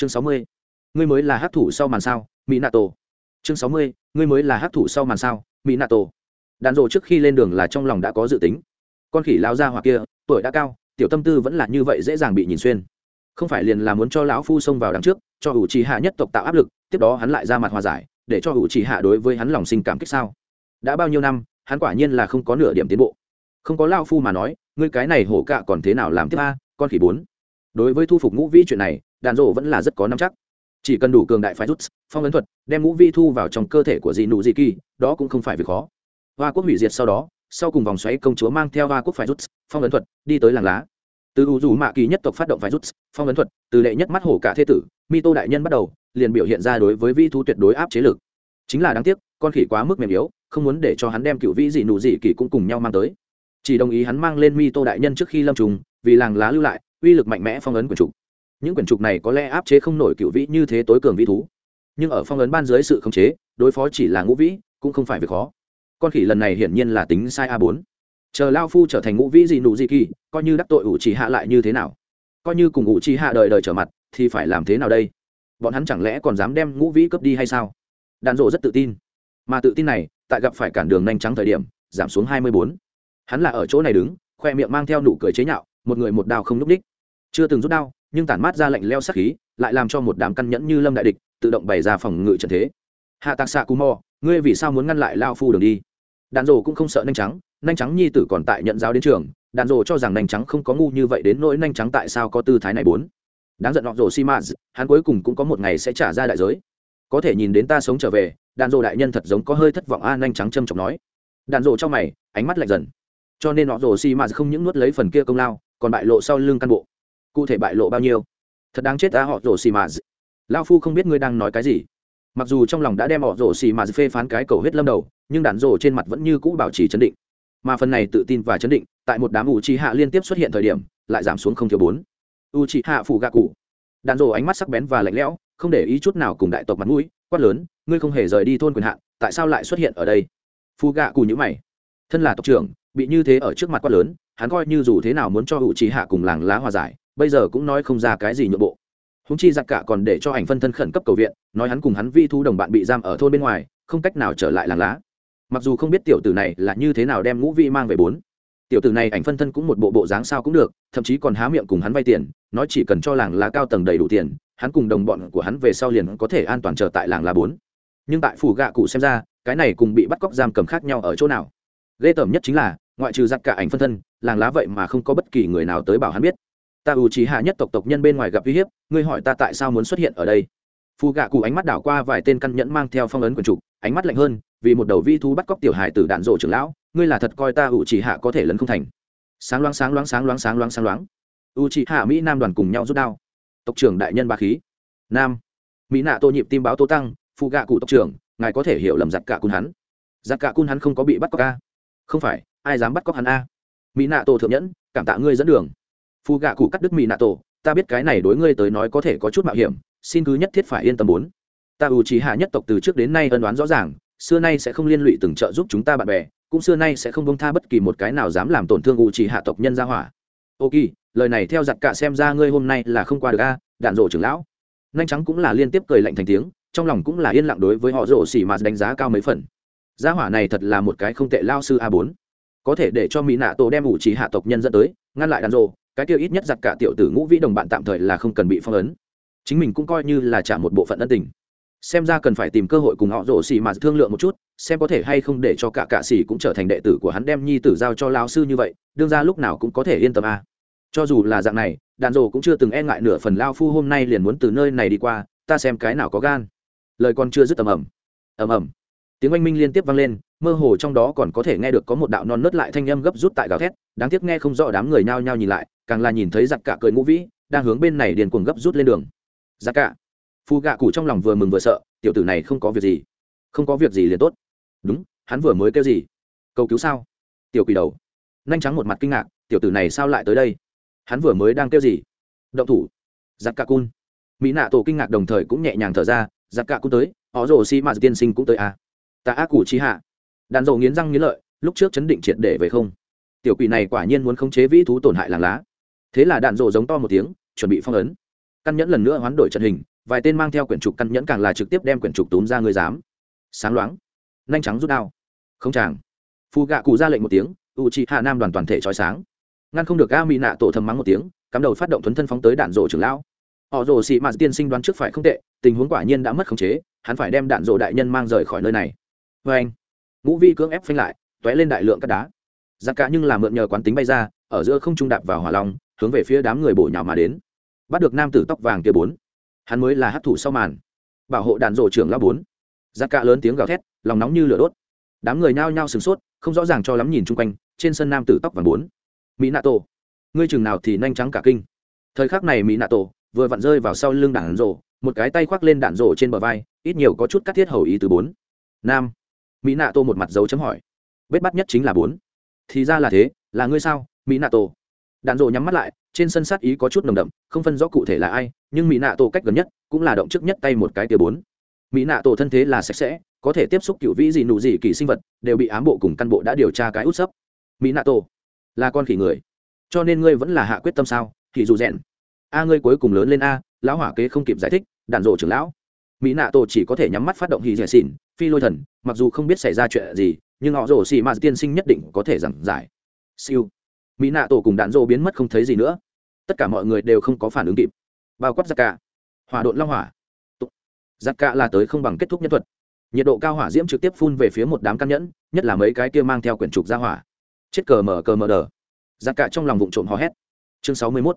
chương sáu mươi. Ngươi mới là hát thủ sau màn sao mỹ nato chương sáu mươi, ngươi mới là hát thủ sau màn sao mỹ nato đàn rộ trước khi lên đường là trong lòng đã có dự tính. Con khỉ lao ra hoặc kia, tuổi đã cao, tiểu tâm tư vẫn là như vậy dễ dàng bị nhìn xuyên. Không phải liền là muốn cho lão phu xông vào đằng trước, cho hữu trí hạ nhất tộc tạo áp lực, tiếp đó hắn lại ra mặt hòa giải, để cho hữu trí hạ đối với hắn lòng sinh cảm kích sao? Đã bao nhiêu năm, hắn quả nhiên là không có nửa điểm tiến bộ. Không có lao phu mà nói, ngươi cái này hổ cạ còn thế nào làm tiếp a, con khỉ bốn. Đối với thu phục ngũ vĩ chuyện này đàn rộ vẫn là rất có năm chắc. Chỉ cần đủ cường đại phái rút, phong ấn thuật, đem ngũ vi thu vào trong cơ thể của dị nụ dị kỳ, đó cũng không phải việc khó. Hoa quốc hủy diệt sau đó, sau cùng vòng xoáy công chúa mang theo hoa quốc phái rút, phong ấn thuật, đi tới làng lá. Từ u dù mạ kỳ nhất tộc phát động phái rút, phong ấn thuật, từ lệ nhất mắt hổ cả thế tử, mi tô đại nhân bắt đầu, liền biểu hiện ra đối với vi thu tuyệt đối áp chế lực. Chính là đáng tiếc, con khỉ quá mức mềm yếu, không muốn để cho hắn đem cựu vĩ dị nụ dị kỳ cũng cùng nhau mang tới. Chỉ đồng ý hắn mang lên mi tô đại nhân trước khi lâm trùng, vì làng lá lưu lại, uy lực mạnh mẽ phong ấn của trục những quyển trục này có lẽ áp chế không nổi cựu vĩ như thế tối cường vĩ thú. Nhưng ở phong ấn ban dưới sự khống chế, đối phó chỉ là ngũ vĩ, cũng không phải việc khó. Con khỉ lần này hiển nhiên là tính sai a bốn. Chờ lao phu trở thành ngũ vĩ gì nụ gì kỳ, coi như đắc tội ủ trì hạ lại như thế nào? Coi như cùng ủ trì hạ đời đời trở mặt, thì phải làm thế nào đây? Bọn hắn chẳng lẽ còn dám đem ngũ vĩ cướp đi hay sao? Đàn rộ rất tự tin. Mà tự tin này, tại gặp phải cản đường nhanh trắng thời điểm, giảm xuống hai mươi bốn. Hắn là ở chỗ này đứng, khoe miệng mang theo nụ cười chế nhạo, một người một đao không lúc đích chưa từng rút đao nhưng tản mát ra lạnh leo sắc khí, lại làm cho một đám căn nhẫn như lâm đại địch tự động bày ra phòng ngự trận thế. Hạ tạc xạ cù mò, ngươi vì sao muốn ngăn lại lao phu đường đi? Đàn rồ cũng không sợ nhanh trắng nhanh trắng nhi tử còn tại nhận giáo đến trường đàn rồ cho rằng nhanh trắng không có ngu như vậy đến nỗi nhanh trắng tại sao có tư thái này bốn? Đáng giận họ rồ si maz hắn cuối cùng cũng có một ngày sẽ trả ra đại giới. Có thể nhìn đến ta sống trở về đàn rồ đại nhân thật giống có hơi thất vọng a nhanh trắng trầm trọng nói. Đàn rồ trong mày, ánh mắt lạnh dần. Cho nên họ rồ si maz không những nuốt lấy phần kia công lao, còn bại lộ sau lưng căn bộ cụ thể bại lộ bao nhiêu. Thật đáng chết ta họ rổ xì mà lao phu không biết ngươi đang nói cái gì. Mặc dù trong lòng đã đem họ rổ xì mà phê phán cái cầu hết lâm đầu, nhưng đàn rổ trên mặt vẫn như cũ bảo trì chấn định. Mà phần này tự tin và chấn định, tại một đám u chi hạ liên tiếp xuất hiện thời điểm, lại giảm xuống không thiếu bốn. U chi hạ phủ gạ cụ. Đàn rổ ánh mắt sắc bén và lạnh lẽo, không để ý chút nào cùng đại tộc mặt mũi, quát lớn, ngươi không hề rời đi thôn quyền hạn, tại sao lại xuất hiện ở đây? Phu gạ cụ nhữ mày. Thân là tộc trưởng, bị như thế ở trước mặt quát lớn, hắn coi như dù thế nào muốn cho u chi hạ cùng làng lá hòa giải bây giờ cũng nói không ra cái gì nhượng bộ. Húng chi giặc cả còn để cho ảnh phân thân khẩn cấp cầu viện, nói hắn cùng hắn vi thu đồng bạn bị giam ở thôn bên ngoài, không cách nào trở lại làng lá. Mặc dù không biết tiểu tử này là như thế nào đem ngũ vi mang về bốn. Tiểu tử này ảnh phân thân cũng một bộ bộ dáng sao cũng được, thậm chí còn há miệng cùng hắn vay tiền, nói chỉ cần cho làng lá cao tầng đầy đủ tiền, hắn cùng đồng bọn của hắn về sau liền có thể an toàn trở tại làng lá bốn. Nhưng tại phủ gạ cụ xem ra, cái này cùng bị bắt cóc giam cầm khác nhau ở chỗ nào? Ghê tởm nhất chính là, ngoại trừ giặc cả ảnh phân thân, làng lá vậy mà không có bất kỳ người nào tới bảo hắn biết ta ủ trí hạ nhất tộc tộc nhân bên ngoài gặp uy hiếp, ngươi hỏi ta tại sao muốn xuất hiện ở đây? Phù gạ cụ ánh mắt đảo qua vài tên căn nhẫn mang theo phong ấn quần trục, ánh mắt lạnh hơn, vì một đầu vi thú bắt cóc tiểu hải tử đạn rộ trưởng lão, ngươi là thật coi ta ủ trí hạ có thể lấn không thành. Sáng loáng sáng loáng sáng loáng sáng loáng sáng loáng. U trí hạ mỹ nam đoàn cùng nhau rút đao. Tộc trưởng đại nhân ba khí. Nam. Mỹ nạ tô nhịp tim báo tô tăng, phù gạ cụ tộc trưởng, ngài có thể hiểu lầm giặc cả cun hắn. Giặc cả cun hắn không có bị bắt cóc a. Không phải, ai dám bắt cóc hắn a? Mỹ nạ tô thượng nhẫn cảm tạ ngươi dẫn đường phù gạ cụ cắt đứt mỹ nạ tổ, ta biết cái này đối ngươi tới nói có thể có chút mạo hiểm, xin cứ nhất thiết phải yên tâm bốn. Ta ưu trí hạ nhất tộc từ trước đến nay ân đoán rõ ràng, xưa nay sẽ không liên lụy từng trợ giúp chúng ta bạn bè, cũng xưa nay sẽ không bông tha bất kỳ một cái nào dám làm tổn thương ưu trí hạ tộc nhân gia hỏa. Ok, lời này theo giặt cả xem ra ngươi hôm nay là không qua được a, đạn rổ trưởng lão. Nhanh trắng cũng là liên tiếp cười lạnh thành tiếng, trong lòng cũng là yên lặng đối với họ rổ xỉ mà đánh giá cao mấy phần. Gia hỏa này thật là một cái không tệ lao sư a bốn. Có thể để cho mỹ nạ tổ đem ủ trí hạ tộc nhân dẫn tới, ngăn lại đàn rộ cái kia ít nhất giặt cả tiểu tử ngũ vĩ đồng bạn tạm thời là không cần bị phong ấn. Chính mình cũng coi như là trả một bộ phận ân tình. Xem ra cần phải tìm cơ hội cùng họ rổ xì mà thương lượng một chút, xem có thể hay không để cho cả cạ xì cũng trở thành đệ tử của hắn đem nhi tử giao cho lao sư như vậy, đương ra lúc nào cũng có thể yên tâm a. À. cho dù là dạng này, đàn rổ cũng chưa từng e ngại nửa phần lao phu hôm nay liền muốn từ nơi này đi qua, ta xem cái nào có gan. Lời còn chưa dứt ầm ầm. Ầm ầm tiếng oanh minh liên tiếp vang lên, mơ hồ trong đó còn có thể nghe được có một đạo non nớt lại thanh âm gấp rút tại gào thét, đáng tiếc nghe không rõ đám người nhao nhao nhìn lại, càng là nhìn thấy giặc cả cười ngũ vĩ, đang hướng bên này điền cuồng gấp rút lên đường. Giặc cả. Phù gạ cụ trong lòng vừa mừng vừa sợ, tiểu tử này không có việc gì. Không có việc gì liền tốt. Đúng, hắn vừa mới kêu gì? Cầu cứu sao? Tiểu quỷ đầu. Nhanh trắng một mặt kinh ngạc, tiểu tử này sao lại tới đây? Hắn vừa mới đang kêu gì? Động thủ. Giặc cả cun. Mỹ nạ tổ kinh ngạc đồng thời cũng nhẹ nhàng thở ra, giặc cả cun tới, họ rồ xi mạt tiên sinh cũng tới à? Ta ác cụ chi hạ. Đàn dầu nghiến răng nghiến lợi, lúc trước chấn định triệt để về không. Tiểu quỷ này quả nhiên muốn khống chế vĩ thú tổn hại làng lá. Thế là đạn dộ giống to một tiếng, chuẩn bị phong ấn. Căn nhẫn lần nữa hoán đổi trận hình, vài tên mang theo quyển trục căn nhẫn càng là trực tiếp đem quyển trục túm ra người dám. Sáng loáng, nhanh trắng rút đao. Không chàng. Phù gạ cụ ra lệnh một tiếng u chị hạ nam đoàn toàn thể trói sáng. Ngăn không được a mỹ nạ tổ thầm mắng một tiếng, cắm đầu phát động thuấn thân phóng tới đạn rộ trưởng lão. Họ rồ xị mạt tiên sinh đoán trước phải không tệ, tình huống quả nhiên đã mất khống chế, hắn phải đem đạn rộ đại nhân mang rời khỏi nơi này vê anh. Ngũ vi cưỡng ép phanh lại t ó é lên đại lượng cắt đá. Giặc cả nhưng là mượn nhờ quán tính bay ra, ở giữa không trung đạp vào hỏa long, hướng về phía đám người bổ nhào mà đến. Bắt được nam tử tóc vàng kia bốn. Hắn mới là hát thủ sau màn. Bảo hộ đạn rổ trưởng lão bốn. Giặc cả lớn tiếng gào thét, lòng nóng như lửa đốt. Đám người nhao nhao sửng sốt, không rõ ràng cho lắm nhìn chung quanh, trên sân nam tử tóc vàng bốn. Mỹ nạ tổ ngươi chừng nào thì nhanh trắng cả kinh. Thời khắc này mỹ nạ tổ vừa vặn rơi vào sau lưng đạn rổ một cái tay khoác lên đạn rổ trên bờ vai, ít nhiều có chút cắt thiết hầu ý từ bốn. Nam mỹ nạ tô một mặt dấu chấm hỏi. Vết bắt nhất chính là bốn. Thì ra là thế, là ngươi sao, mỹ nạ tô? Đạn rổ nhắm mắt lại, trên sân sát ý có chút nồng đậm, không phân rõ cụ thể là ai, nhưng mỹ nạ tổ cách gần nhất, cũng là động trước nhất tay một cái tia bốn. Mỹ nạ tổ thân thế là sạch sẽ, có thể tiếp xúc cựu vĩ gì nụ gì kỳ sinh vật, đều bị ám bộ cùng căn bộ đã điều tra cái út sấp. Mỹ nạ tổ là con khỉ người. Cho nên ngươi vẫn là hạ quyết tâm sao thì dù rèn. A, ngươi cuối cùng lớn lên a, lão hỏa kế không kịp giải thích, đạn rộ trưởng lão. Mỹ nạ tổ chỉ có thể nhắm mắt phát động hì rẻ xỉn phi lôi thần, mặc dù không biết xảy ra chuyện gì, nhưng họ rổ xì m tiên sinh nhất định có thể giảng giải. Siêu. Mỹ nạ tổ cùng đạn rô biến mất không thấy gì nữa. Tất cả mọi người đều không có phản ứng kịp. Bao quát giặc cả. Hỏa độn long hỏa. Giặc cả là tới không bằng kết thúc nhân thuật. Nhiệt độ cao hỏa diễm trực tiếp phun về phía một đám căn nhẫn, nhất là mấy cái kia mang theo quyển trục ra hỏa. Chết cờ mờ cờ mờ đờ. Giặc cả trong lòng vụ trộm hò hét. Chương sáu mươi mốt.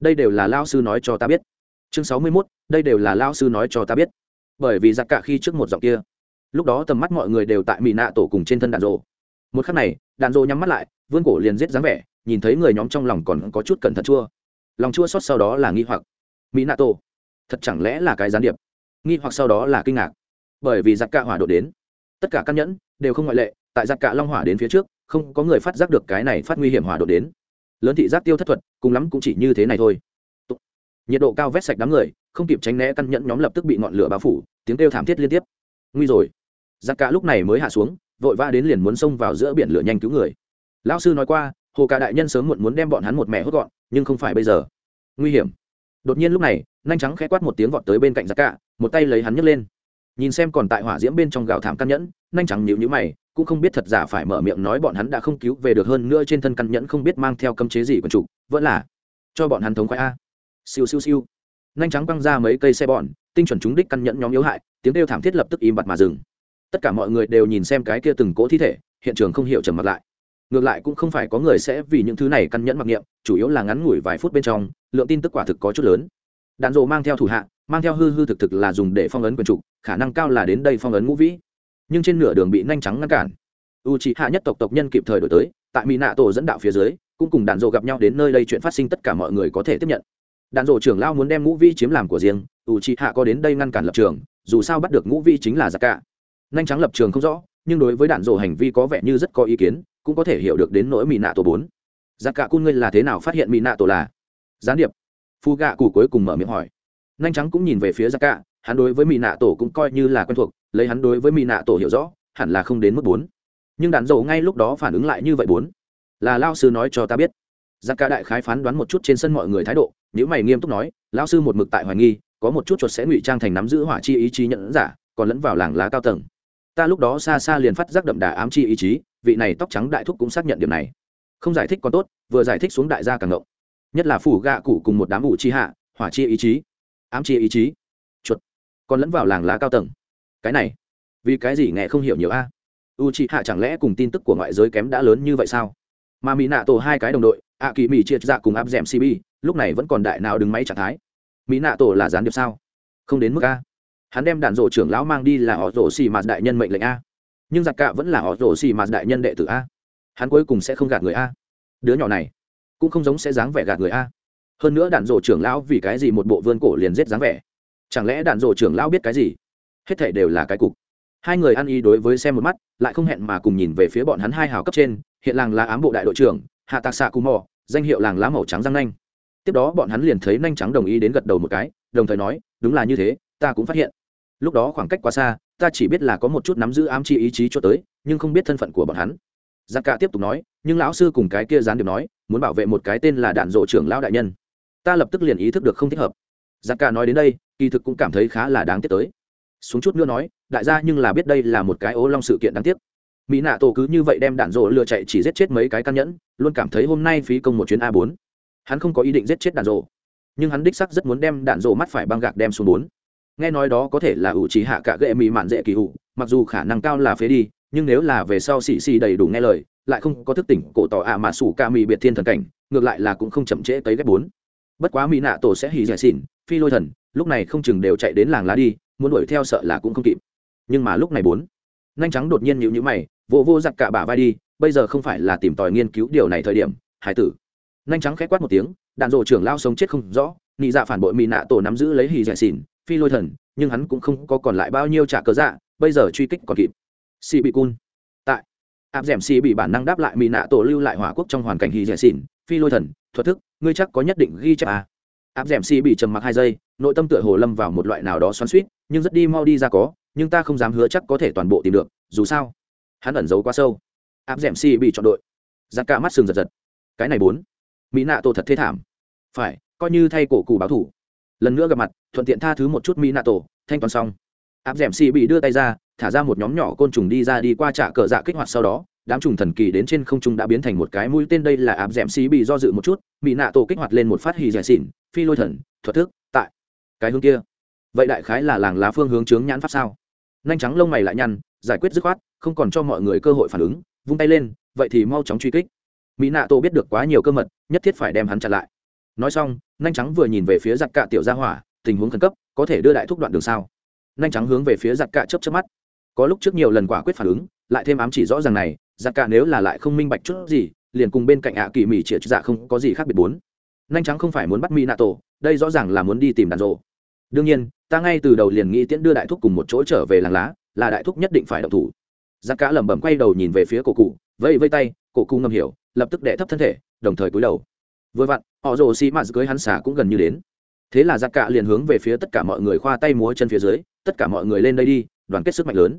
Đây đều là lao sư nói cho ta biết. Chương sáu mươi mốt. Đây đều là lao sư nói cho ta biết. Bởi vì giặc cả khi trước một giọng kia lúc đó tầm mắt mọi người đều tại mỹ nạ tổ cùng trên thân đạn rộ một khắc này, đạn rộ nhắm mắt lại, vươn cổ liền giết dáng vẻ, nhìn thấy người nhóm trong lòng còn có chút cẩn thận chua. Lòng chua xót sau đó là nghi hoặc. Mỹ nạ tổ, thật chẳng lẽ là cái gián điệp? Nghi hoặc sau đó là kinh ngạc. Bởi vì giặc cả hỏa độ đến, tất cả căn nhẫn đều không ngoại lệ, tại giặc cả long hỏa đến phía trước, không có người phát giác được cái này phát nguy hiểm hỏa độ đến. Lớn thị giác tiêu thất thuật, cùng lắm cũng chỉ như thế này thôi. Nhiệt độ cao vét sạch đám người, không kịp tránh né căn nhẫn nhóm lập tức bị ngọn lửa bao phủ, tiếng kêu thảm thiết liên tiếp. Nguy rồi giặc cả lúc này mới hạ xuống, vội vã đến liền muốn xông vào giữa biển lửa nhanh cứu người. Lão sư nói qua, hồ cả đại nhân sớm muộn muốn đem bọn hắn một mẹ hốt gọn, nhưng không phải bây giờ. Nguy hiểm. Đột nhiên lúc này, nhanh trắng khẽ quát một tiếng vọt tới bên cạnh giặc cả, một tay lấy hắn nhấc lên. Nhìn xem còn tại hỏa diễm bên trong gào thảm căn nhẫn, nhanh trắng nhíu nhíu mày, cũng không biết thật giả phải mở miệng nói bọn hắn đã không cứu về được hơn nữa trên thân căn nhẫn không biết mang theo cấm chế gì quần chủ, vẫn là cho bọn hắn thống khoái a. Siêu siêu siêu. Nhanh trắng băng ra mấy cây xe bọn, tinh chuẩn chúng đích căn nhẫn nhóm yếu hại, tiếng kêu thảm thiết lập tức im bặt mà dừng tất cả mọi người đều nhìn xem cái kia từng cỗ thi thể, hiện trường không hiểu trầm mặt lại. Ngược lại cũng không phải có người sẽ vì những thứ này căn nhẫn mặc niệm, chủ yếu là ngắn ngủi vài phút bên trong, lượng tin tức quả thực có chút lớn. Đạn dộ mang theo thủ hạ, mang theo hư hư thực thực là dùng để phong ấn quyền trục, khả năng cao là đến đây phong ấn ngũ vĩ. Nhưng trên nửa đường bị nhanh trắng ngăn cản. U c hạ nhất tộc tộc nhân kịp thời đổi tới, tại mỹ nạ tổ dẫn đạo phía dưới, cũng cùng đạn dộ gặp nhau đến nơi đây chuyện phát sinh tất cả mọi người có thể tiếp nhận. Đạn dộ trưởng lao muốn đem ngũ vi chiếm làm của riêng u c hạ có đến đây ngăn cản lập trường, dù sao bắt được ngũ vi chính là giặc cả nhanh trắng lập trường không rõ, nhưng đối với đạn dộ hành vi có vẻ như rất có ý kiến, cũng có thể hiểu được đến nỗi mỹ nạ tổ bốn. Giặc cả cun ngươi là thế nào phát hiện mỹ nạ tổ là? Gián điệp. Phu gạ cụ cuối cùng mở miệng hỏi. Nhanh trắng cũng nhìn về phía giặc cả, hắn đối với mỹ nạ tổ cũng coi như là quen thuộc, lấy hắn đối với mỹ nạ tổ hiểu rõ, hẳn là không đến mức bốn. Nhưng đạn dầu ngay lúc đó phản ứng lại như vậy bốn. Là lao sư nói cho ta biết. Giặc cả đại khái phán đoán một chút trên sân mọi người thái độ nếu mày nghiêm túc nói lao sư một mực tại hoài nghi, có một chút chuột sẽ ngụy trang thành nắm giữ hỏa chi ý chí nhận giả, còn lẫn vào làng lá cao tầng ta lúc đó xa xa liền phát giác đậm đà ám chi ý chí, vị này tóc trắng đại thúc cũng xác nhận điểm này. Không giải thích còn tốt, vừa giải thích xuống đại gia càng ngộng. Nhất là phủ gạ cụ cùng một đám ủ chi hạ, hỏa chi ý chí. Ám chi ý chí. Chuột. Còn lẫn vào làng lá cao tầng. Cái này. Vì cái gì nghe không hiểu nhiều a? U chi hạ chẳng lẽ cùng tin tức của ngoại giới kém đã lớn như vậy sao? Mà mỹ nạ tổ hai cái đồng đội ạ kỳ mỹ triệt dạ cùng áp d ẻ m cb lúc này vẫn còn đại nào đứng máy trạng thái. Mỹ nạ tổ là gián điệp sao? Không đến mức a hắn đem đạn rộ trưởng lão mang đi là họ rổ xì mạt đại nhân mệnh lệnh a. Nhưng giặc cạ vẫn là họ rổ xì mạt đại nhân đệ tử a. Hắn cuối cùng sẽ không gạt người a. Đứa nhỏ này cũng không giống sẽ dáng vẻ gạt người a. Hơn nữa đạn rộ trưởng lão vì cái gì một bộ vươn cổ liền giết dáng vẻ? Chẳng lẽ đạn rộ trưởng lão biết cái gì? Hết thể đều là cái cục. Hai người ăn ý đối với xem một mắt, lại không hẹn mà cùng nhìn về phía bọn hắn hai hào cấp trên, hiện làng là ám bộ đại đội trưởng, hạ tạc xạ cù mò, danh hiệu làng lá màu trắng răng nanh. Tiếp đó bọn hắn liền thấy nanh trắng đồng ý đến gật đầu một cái, đồng thời nói, đúng là như thế, ta cũng phát hiện lúc đó khoảng cách quá xa, ta chỉ biết là có một chút nắm giữ ám chi ý chí cho tới, nhưng không biết thân phận của bọn hắn. Giặc cả tiếp tục nói, nhưng lão sư cùng cái kia gián điệp nói, muốn bảo vệ một cái tên là đạn dộ trưởng lão đại nhân. Ta lập tức liền ý thức được không thích hợp. Giặc cả nói đến đây, kỳ thực cũng cảm thấy khá là đáng tiếc tới. Xuống chút nữa nói, đại gia nhưng là biết đây là một cái ố long sự kiện đáng tiếc. Mỹ nạ tổ cứ như vậy đem đạn rộ lừa chạy chỉ giết chết mấy cái căn nhẫn, luôn cảm thấy hôm nay phí công một chuyến a bốn. Hắn không có ý định giết chết đạn rộ nhưng hắn đích sắc rất muốn đem đạn rộ mắt phải băng gạc đem xuống bốn nghe nói đó có thể là ủ trí hạ cả gệ mỹ mạn dễ kỳ ủ, mặc dù khả năng cao là phế đi, nhưng nếu là về sau xì xì đầy đủ nghe lời, lại không có thức tỉnh cổ tỏ ạ mà sủ ca mỹ biệt thiên thần cảnh, ngược lại là cũng không chậm trễ tới ghép bốn. Bất quá mỹ nạ tổ sẽ hì giải xỉn, phi lôi thần, lúc này không chừng đều chạy đến làng lá đi, muốn đuổi theo sợ là cũng không kịp. Nhưng mà lúc này bốn, nhanh trắng đột nhiên nhịu nhữ mày vô vô giặt cả bả vai đi, bây giờ không phải là tìm tòi nghiên cứu điều này thời điểm, hải tử. Nhanh trắng khẽ quát một tiếng, đạn rộ trưởng lao sống chết không rõ, nị dạ phản bội mỹ nạ tổ nắm giữ lấy hì giải xỉn phi lôi thần, nhưng hắn cũng không có còn lại bao nhiêu trả cớ dạ bây giờ truy kích còn kịp. Xì bị cun. Tại. Áp d ẻ m xì bị bản năng đáp lại mỹ nạ tổ lưu lại hỏa quốc trong hoàn cảnh hì dẻ xỉn, phi lôi thần, thuật thức, ngươi chắc có nhất định ghi chép à. áp d ẻ m xì bị trầm mặc hai giây, nội tâm tựa hồ lâm vào một loại nào đó xoắn suýt nhưng rất đi mau đi ra có, nhưng ta không dám hứa chắc có thể toàn bộ tìm được, dù sao, hắn ẩn giấu quá sâu. Áp d ẻ m xì bị chọn đội. Giặc cả mắt sừng giật giật. Cái này bốn. Mỹ nạ tổ thật thế thảm. Phải, coi như thay cổ cụ báo thủ. Lần nữa gặp mặt thuận tiện tha thứ một chút mỹ nạ tổ thanh toán xong. Áp d ẻ m xì bị đưa tay ra, thả ra một nhóm nhỏ côn trùng đi ra đi qua trả cờ dạ kích hoạt sau đó, đám trùng thần kỳ đến trên không trung đã biến thành một cái mũi tên đây là áp d ẻ m xì bị do dự một chút mỹ nạ tổ kích hoạt lên một phát hì dẻ xỉn, phi lôi thần, thuật thức, tại. Cái hướng kia. Vậy đại khái là làng lá phương hướng chướng nhãn pháp sao? Nhanh trắng lông mày lại nhăn, giải quyết dứt khoát, không còn cho mọi người cơ hội phản ứng, vung tay lên, vậy thì mau chóng truy kích. Mỹ nạ tổ biết được quá nhiều cơ mật, nhất thiết phải đem hắn chặn lại. Nói xong, nhanh trắng vừa nhìn về phía giặc cạ tiểu gia hỏa tình huống khẩn cấp, có thể đưa đại thúc đoạn đường sao? Nhanh trắng hướng về phía giặc cạ chớp chớp mắt. Có lúc trước nhiều lần quả quyết phản ứng, lại thêm ám chỉ rõ ràng này, giặc cạ nếu là lại không minh bạch chút gì, liền cùng bên cạnh ạ kỳ mỹ triệt dạ không có gì khác biệt bốn. Nhanh trắng không phải muốn bắt mỹ nạ tổ đây rõ ràng là muốn đi tìm đàn rộ. Đương nhiên, ta ngay từ đầu liền nghĩ tiễn đưa đại thúc cùng một chỗ trở về làng lá, là đại thúc nhất định phải động thủ. Giặc cạ lẩm bẩm quay đầu nhìn về phía cổ cụ vây vây tay, cổ cụ ngầm hiểu, lập tức đệ thấp thân thể, đồng thời cúi đầu. Vừa vặn, họ rồ xì mạt cưới hắn xả cũng gần như đến thế là dạ giặc cạ liền hướng về phía tất cả mọi người khoa tay múa chân phía dưới, tất cả mọi người lên đây đi, đoàn kết sức mạnh lớn.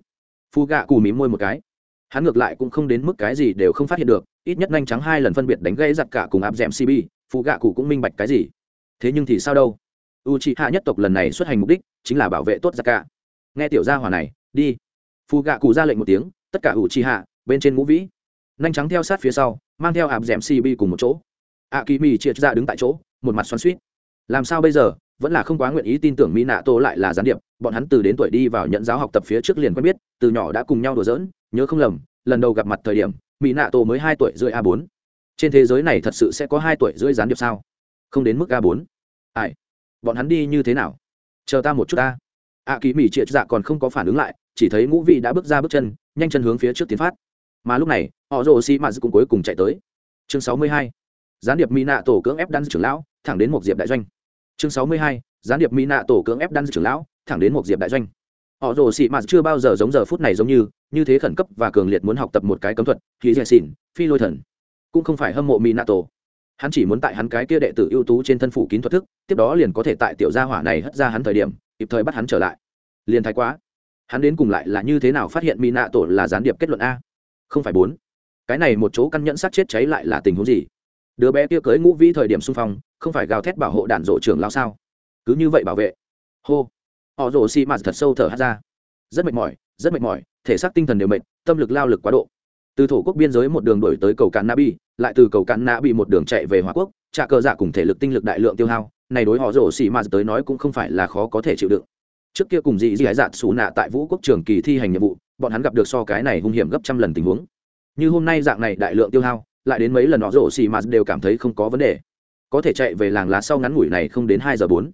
Phu gạ cù mím môi một cái. Hắn ngược lại cũng không đến mức cái gì đều không phát hiện được, ít nhất nhanh trắng hai lần phân biệt đánh gây giặc dạ cạ cùng áp d ẻ m cb phu gạ cụ cũng minh bạch cái gì. Thế nhưng thì sao đâu? U c h ị hạ nhất tộc lần này xuất hành mục đích chính là bảo vệ tốt dạ giặc cạ nghe tiểu gia hòa này, đi. Phù gạ cụ ra lệnh một tiếng, tất cả u c h ị hạ bên trên ngũ vĩ. Nhanh trắng theo sát phía sau, mang theo áp d ẻ m cb cùng một chỗ. A kỳ mì chia ra đứng tại chỗ, một mặt xoắn suýt làm sao bây giờ? Vẫn là không quá nguyện ý tin tưởng mỹ nạ tô lại là gián điệp. Bọn hắn từ đến tuổi đi vào nhận giáo học tập phía trước liền quen biết, từ nhỏ đã cùng nhau đùa giỡn, nhớ không lầm, lần đầu gặp mặt thời điểm mỹ nạ tô mới hai tuổi rưỡi a bốn. Trên thế giới này thật sự sẽ có hai tuổi rưỡi gián điệp sao? Không đến mức a bốn. Ai? Bọn hắn đi như thế nào? Chờ ta một chút ta. Ạ kỳ mỹ triệt dạ còn không có phản ứng lại, chỉ thấy ngũ vị đã bước ra bước chân, nhanh chân hướng phía trước tiến phát. Mà lúc này, họ rồ xi mạt cũng cuối cùng chạy tới. Chương sáu mươi hai gián điệp mỹ nạ tổ cưỡng ép đan trưởng lão, thẳng đến một diệp đại doanh. Chương sáu mươi hai, gián điệp mỹ nạ tổ cưỡng ép đan trưởng lão, thẳng đến một diệp đại doanh. Họ rồ xị mạt chưa bao giờ giống giờ phút này giống như như thế khẩn cấp và cường liệt muốn học tập một cái cấm thuật khí dè dạ xỉn, phi lôi thần. Cũng không phải hâm mộ mỹ Tổ. Hắn chỉ muốn tại hắn cái kia đệ tử ưu tú trên thân phủ kín thuật thức, tiếp đó liền có thể tại tiểu gia hỏa này hất ra hắn thời điểm, kịp thời bắt hắn trở lại. Liền thái quá. Hắn đến cùng lại là như thế nào phát hiện mỹ nạ tổ là gián điệp kết luận a? Không phải bốn. Cái này một chỗ căn nhẫn sát chết cháy lại là tình huống gì? Đứa bé kia cưới ngũ vĩ thời điểm xung phong, không phải gào thét bảo hộ đạn rộ trưởng lao sao? Cứ như vậy bảo vệ. Hô. Họ rồ xi mạt thật sâu thở hát ra. Rất mệt mỏi, rất mệt mỏi, thể xác tinh thần đều mệt, tâm lực lao lực quá độ. Từ thổ quốc biên giới một đường đổi tới cầu cạn nabi lại từ cầu cạn nabi một đường chạy về hòa quốc, trả cờ dạ cùng thể lực tinh lực đại lượng tiêu hao, này đối họ rồ xi mạt tới nói cũng không phải là khó có thể chịu đựng. Trước kia cùng dị dị ái dạn xù nạ tại vũ quốc trường kỳ thi hành nhiệm vụ, bọn hắn gặp được so cái này hung hiểm gấp trăm lần tình huống. Như hôm nay dạng này đại lượng tiêu hao lại đến mấy lần họ rổ xì mà đều cảm thấy không có vấn đề. Có thể chạy về làng lá sau ngắn ngủi này không đến hai giờ bốn.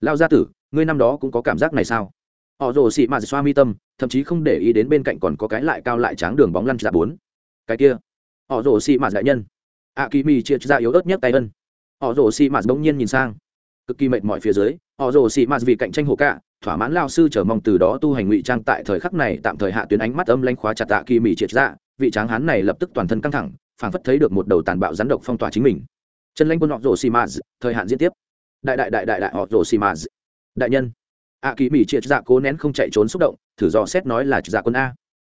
Lao gia tử, ngươi năm đó cũng có cảm giác này sao? Họ rồ xị mạt xoa mi tâm, thậm chí không để ý đến bên cạnh còn có cái lại cao lại tráng đường bóng lăn ra bốn. Cái kia, họ rồ xị mạt đại nhân. A kỳ mi chia ra yếu ớt nhất tay ân. Họ rồ xị mạt bỗng nhiên nhìn sang. Cực kỳ mệt mỏi phía dưới, họ rồ xị mạt vì cạnh tranh hồ cả thỏa mãn lao sư chờ mong từ đó tu hành ngụy trang tại thời khắc này tạm thời hạ tuyến ánh mắt âm lanh khóa chặt tạ kỳ mỉ triệt ra, vị tráng hán này lập tức toàn thân căng thẳng phảng phất thấy được một đầu tàn bạo rắn độc phong tỏa chính mình. Chân lãnh quân họ rồ xị mạt thời hạn diễn tiếp. Đại đại đại đại đại họ rồ xị mạt đại nhân. A kỳ mỹ triệt dạ cố nén không chạy trốn xúc động, thử dò xét nói là dạ quân a.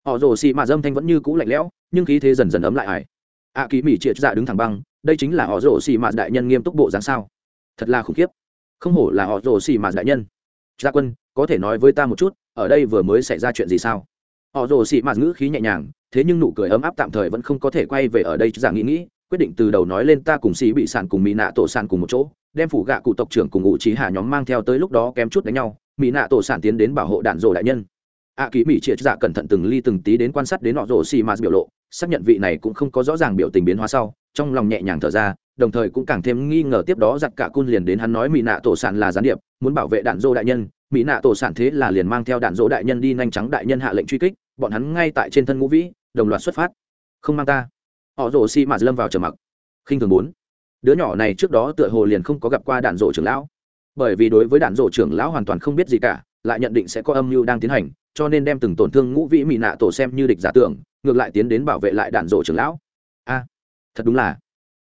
Họ rồ xì mà dâm thanh vẫn như cũ lạnh lẽo, nhưng khí thế dần dần ấm lại ải. A kỳ mỹ triệt dạ đứng thẳng băng, đây chính là họ rồ xì mà đại nhân nghiêm túc bộ dáng sao? Thật là khủng khiếp. Không hổ là họ rồ xì mà đại nhân. Dạ quân, có thể nói với ta một chút, ở đây vừa mới xảy ra chuyện gì sao? Họ rồ xì mạt ngữ khí nhẹ nhàng thế nhưng nụ cười ấm áp tạm thời vẫn không có thể quay về ở đây giả nghĩ nghĩ quyết định từ đầu nói lên ta cùng xì bị sản cùng mỹ nạ tổ sản cùng một chỗ đem phủ gạ cụ tộc trưởng cùng ngụ trí hạ nhóm mang theo tới lúc đó kém chút đánh nhau mỹ nạ tổ sản tiến đến bảo hộ đạn rồ đại nhân. Ạ à, ký mỹ triệt dạ cẩn thận từng ly từng tí đến quan sát đến họ rồ xì mạt biểu lộ xác nhận vị này cũng không có rõ ràng biểu tình biến hóa sau trong lòng nhẹ nhàng thở ra đồng thời cũng càng thêm nghi ngờ tiếp đó giặc cả cun liền đến hắn nói mỹ nạ tổ sản là gián điệp muốn bảo vệ đạn dô đại nhân mỹ nạ tổ sản thế là liền mang theo đạn dỗ đại nhân đi nhanh trắng đại nhân hạ lệnh truy kích bọn hắn ngay tại trên thân ngũ vĩ, đồng loạt xuất phát. Không mang ta. Họ rồ xi mạt lâm vào trầm mặc. Khinh thường bốn. Đứa nhỏ này trước đó tựa hồ liền không có gặp qua đạn rộ trưởng lão. Bởi vì đối với đạn rộ trưởng lão hoàn toàn không biết gì cả, lại nhận định sẽ có âm mưu đang tiến hành, cho nên đem từng tổn thương ngũ vĩ mỹ nạ tổ xem như địch giả tưởng, ngược lại tiến đến bảo vệ lại đạn rộ trưởng lão. A, thật đúng là.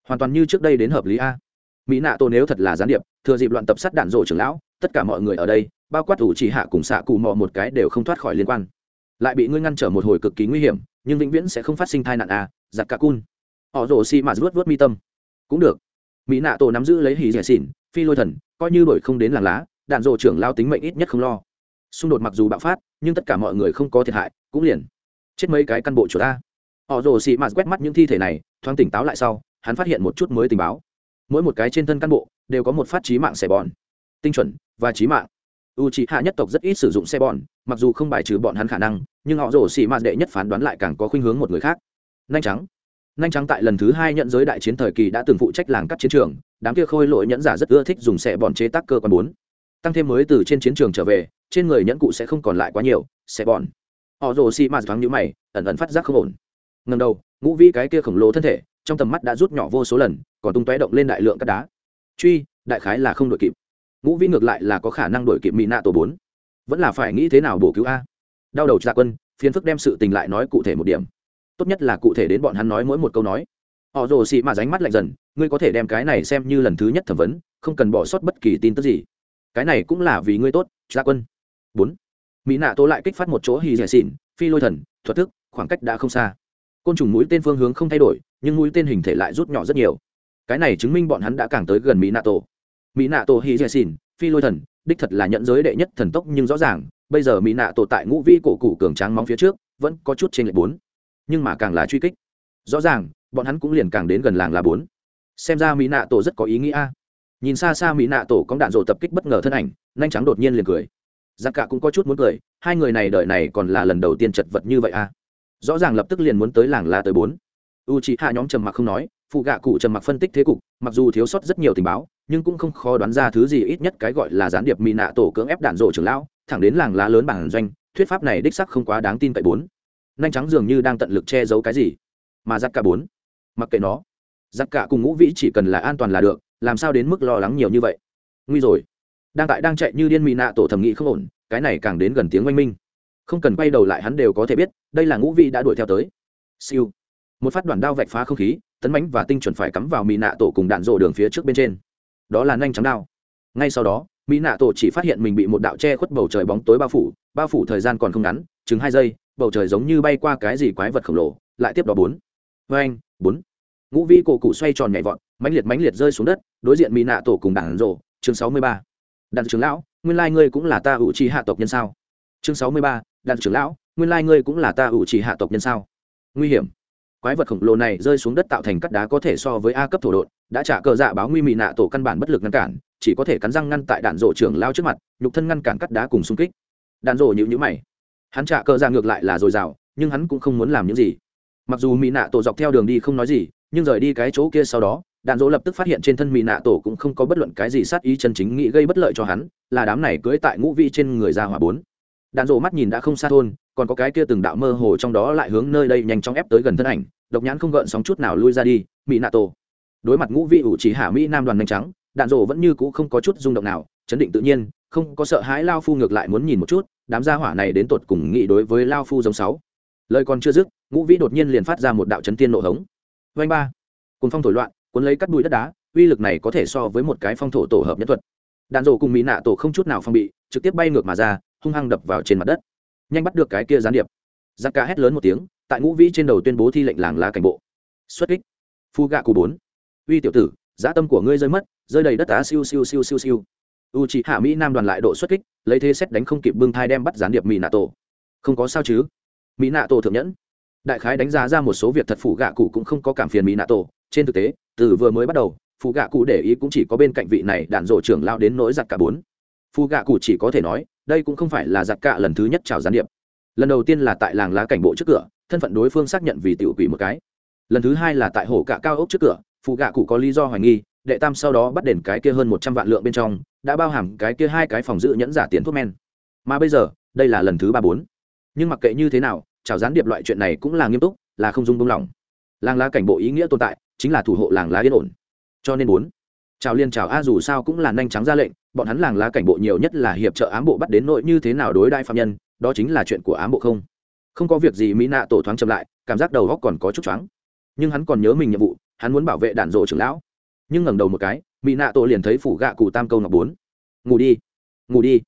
Hoàn toàn như trước đây đến hợp lý a. Mỹ nạ tổ nếu thật là gián điệp, thừa dịp loạn tập sát đạn rộ trưởng lão, tất cả mọi người ở đây, bao quát ủ chỉ hạ cùng xạ cụ mò một cái đều không thoát khỏi liên quan lại bị ngươi ngăn trở một hồi cực kỳ nguy hiểm, nhưng vĩnh viễn sẽ không phát sinh tai nạn à? giặc cả cun. Họ rồ xi mà rút vớt mi tâm. Cũng được. Mỹ nạ tổ nắm giữ lấy hỉ rẻ xỉn, phi lôi thần, coi như đổi không đến làng lá, đạn rộ trưởng lao tính mệnh ít nhất không lo. Xung đột mặc dù bạo phát, nhưng tất cả mọi người không có thiệt hại, cũng liền. Chết mấy cái căn bộ chủ ta. Họ rồ xì mạt quét mắt những thi thể này, thoáng tỉnh táo lại sau, hắn phát hiện một chút mới tình báo. Mỗi một cái trên thân căn bộ, đều có một phát trí mạng xẻ bòn. Tinh chuẩn và trí mạng u c hạ nhất tộc rất ít sử dụng xe bòn mặc dù không bài trừ bọn hắn khả năng, nhưng họ rổ xị mạt đệ nhất phán đoán lại càng có khuynh hướng một người khác. Nhanh trắng. Nhanh trắng tại lần thứ hai nhận giới đại chiến thời kỳ đã từng phụ trách làng cắt chiến trường, đám kia khôi lỗi nhẫn giả rất ưa thích dùng xe bòn chế tác cơ quan bốn. Tăng thêm mới từ trên chiến trường trở về, trên người nhẫn cụ sẽ không còn lại quá nhiều, xe bòn họ rồ xị mạt thoáng nhũ mày, ẩn ẩn phát giác không ổn. Ngần đầu, ngũ vĩ cái kia khổng lồ thân thể, trong tầm mắt đã rút nhỏ vô số lần, còn tung tóe động lên đại lượng cắt đá. Truy, đại khái là không đội kịp ngũ vĩ ngược lại là có khả năng đổi kịp mỹ nạ tổ bốn. Vẫn là phải nghĩ thế nào bổ cứu a. Đau đầu trà quân phiến phức đem sự tình lại nói cụ thể một điểm. Tốt nhất là cụ thể đến bọn hắn nói mỗi một câu nói. Họ rồ xị mà ránh mắt lạnh dần, ngươi có thể đem cái này xem như lần thứ nhất thẩm vấn, không cần bỏ sót bất kỳ tin tức gì. Cái này cũng là vì ngươi tốt trà quân. Bốn. Mỹ nạ tổ lại kích phát một chỗ hì dẻ xỉn, phi lôi thần, thuật thức, khoảng cách đã không xa. Côn trùng mũi tên phương hướng không thay đổi, nhưng mũi tên hình thể lại rút nhỏ rất nhiều. Cái này chứng minh bọn hắn đã càng tới gần mỹ nạ tổ mỹ nạ tổ hy dè xin phi lôi thần, đích thật là nhận giới đệ nhất thần tốc nhưng rõ ràng, bây giờ mỹ nạ tổ tại ngũ vi cổ cụ cường tráng móng phía trước, vẫn có chút trên lệ bốn. Nhưng mà càng là truy kích. Rõ ràng, bọn hắn cũng liền càng đến gần làng là bốn. Xem ra mỹ nạ tổ rất có ý nghĩa nhìn xa xa mỹ nạ tổ có đạn rộ tập kích bất ngờ thân ảnh, nhanh trắng đột nhiên liền cười. Giặc cả cũng có chút muốn cười, hai người này đợi này còn là lần đầu tiên chật vật như vậy a. Rõ ràng lập tức liền muốn tới làng là tới bốn. U c hạ nhóm trầm mặc không nói phụ gạ cụ trầm mặc phân tích thế cục, mặc dù thiếu sót rất nhiều tình báo nhưng cũng không khó đoán ra thứ gì ít nhất cái gọi là gián điệp mỹ nạ tổ cưỡng ép đạn rộ trưởng lão, thẳng đến làng lá lớn bản doanh, thuyết pháp này đích sắc không quá đáng tin cậy bốn. Nhanh trắng dường như đang tận lực che giấu cái gì, mà giặc cả bốn. Mặc kệ nó giặc cả cùng ngũ vĩ chỉ cần là an toàn là được, làm sao đến mức lo lắng nhiều như vậy? Nguy rồi. Đang tại đang chạy như điên mỹ nạ tổ thẩm nghị không ổn, cái này càng đến gần tiếng oanh minh. Không cần quay đầu lại hắn đều có thể biết, đây là ngũ vĩ đã đuổi theo tới. Siêu. Một phát đoàn đao vạch phá không khí, tấn bánh và tinh chuẩn phải cắm vào mỹ nạ tổ cùng đạn rộ đường phía trước bên trên đó là nhanh trắng đao. Ngay sau đó, mỹ nạ tổ chỉ phát hiện mình bị một đạo che khuất bầu trời bóng tối bao phủ bao phủ thời gian còn không ngắn, chừng hai giây, bầu trời giống như bay qua cái gì quái vật khổng lồ, lại tiếp đó bốn. Vê anh bốn. Ngũ vi cổ cụ xoay tròn nhảy vọt, mãnh liệt mãnh liệt rơi xuống đất, đối diện mỹ nạ tổ cùng đảng rộ chương sáu mươi ba. Đạn trưởng lão, nguyên lai ngươi cũng là ta ủ chỉ hạ tộc nhân sao? Chương sáu mươi ba đạn trưởng lão, nguyên lai ngươi cũng là ta ủ chỉ hạ tộc nhân sao? Nguy hiểm. Quái vật khổng lồ này rơi xuống đất tạo thành cắt đá có thể so với a cấp thổ độn đã trả cờ dạ báo nguy mị nạ tổ căn bản bất lực ngăn cản, chỉ có thể cắn răng ngăn tại đạn rộ trưởng lao trước mặt, nhục thân ngăn cản cắt đá cùng xung kích. Đạn rộ nhịu nhữ mày. Hắn trả cờ dạ ngược lại là dồi dào, nhưng hắn cũng không muốn làm những gì. Mặc dù mỹ nạ tổ dọc theo đường đi không nói gì, nhưng rời đi cái chỗ kia sau đó, đạn dỗ lập tức phát hiện trên thân mỹ nạ tổ cũng không có bất luận cái gì sát ý chân chính nghĩ gây bất lợi cho hắn, là đám này cưới tại ngũ vị trên người ra hỏa bốn. Đạn dỗ mắt nhìn đã không xa thôn, còn có cái kia từng đạo mơ hồ trong đó lại hướng nơi đây nhanh chóng ép tới gần thân ảnh, độc nhãn không gợn sóng chút nào lui ra đi mỹ nạ tổ đối mặt ngũ vị ủ chỉ hạ mỹ nam đoàn nhanh trắng, đạn dỗ vẫn như cũ không có chút rung động nào, chấn định tự nhiên, không có sợ hãi lao phu ngược lại muốn nhìn một chút, đám gia hỏa này đến tột cùng nghị đối với lao phu giống sáu. Lời còn chưa dứt, ngũ vĩ đột nhiên liền phát ra một đạo chấn tiên nộ hống. Vanh ba. Cùng phong thổi loạn, cuốn lấy cắt bụi đất đá, uy lực này có thể so với một cái phong thổ tổ hợp nhân thuật. Đạn rổ cùng mỹ nạ tổ không chút nào phong bị, trực tiếp bay ngược mà ra, hung hăng đập vào trên mặt đất. Nhanh bắt được cái kia gián điệp. Giặc ca hét lớn một tiếng, tại ngũ vĩ trên đầu tuyên bố thi lệnh làng lá cảnh bộ. Xuất kích. Phu gạ cù bốn uy tiểu tử, dã tâm của ngươi rơi mất, rơi đầy đất á, siêu siêu siêu siêu siêu. U c hạ mỹ nam đoàn lại độ xuất kích, lấy thế xét đánh không kịp bưng thai đem bắt gián điệp mỹ nạ tổ không có sao chứ? Mỹ nạ tổ thượng nhẫn. Đại khái đánh giá ra một số việc thật phụ gạ cụ cũng không có cảm phiền mỹ nạ tổ trên thực tế, từ vừa mới bắt đầu phụ gạ cụ để ý cũng chỉ có bên cạnh vị này đạn rổ trưởng lao đến nỗi giặc cả bốn. Phụ gạ cụ chỉ có thể nói, đây cũng không phải là giặc cả lần thứ nhất chào gián điệp. Lần đầu tiên là tại làng lá cảnh bộ trước cửa, thân phận đối phương xác nhận vì tiểu quỷ một cái. Lần thứ hai là tại hồ cạ cao ốc trước cửa phụ gạ cụ có lý do hoài nghi, đệ tam sau đó bắt đền cái kia hơn một trăm vạn lượng bên trong, đã bao hàm cái kia hai cái phòng giữ nhẫn giả tiền thuốc men. Mà bây giờ, đây là lần thứ ba bốn. Nhưng mặc kệ như thế nào chào gián điệp loại chuyện này cũng là nghiêm túc, là không dung buông lỏng. Làng lá cảnh bộ ý nghĩa tồn tại, chính là thủ hộ làng lá yên ổn. Cho nên bốn chào liên chào a dù sao cũng là nhanh trắng ra lệnh, bọn hắn làng lá cảnh bộ nhiều nhất là hiệp trợ ám bộ bắt đến nội như thế nào đối đại phạm nhân, đó chính là chuyện của ám bộ không. Không có việc gì mỹ nạ tổ thoáng chậm lại, cảm giác đầu góc còn có chút choáng. Nhưng hắn còn nhớ mình nhiệm vụ hắn muốn bảo vệ đạn rộ trưởng lão. Nhưng ngẩng đầu một cái mỹ nạ tổ liền thấy phủ gạ cụ tam câu ngọc bốn. Ngủ đi ngủ đi.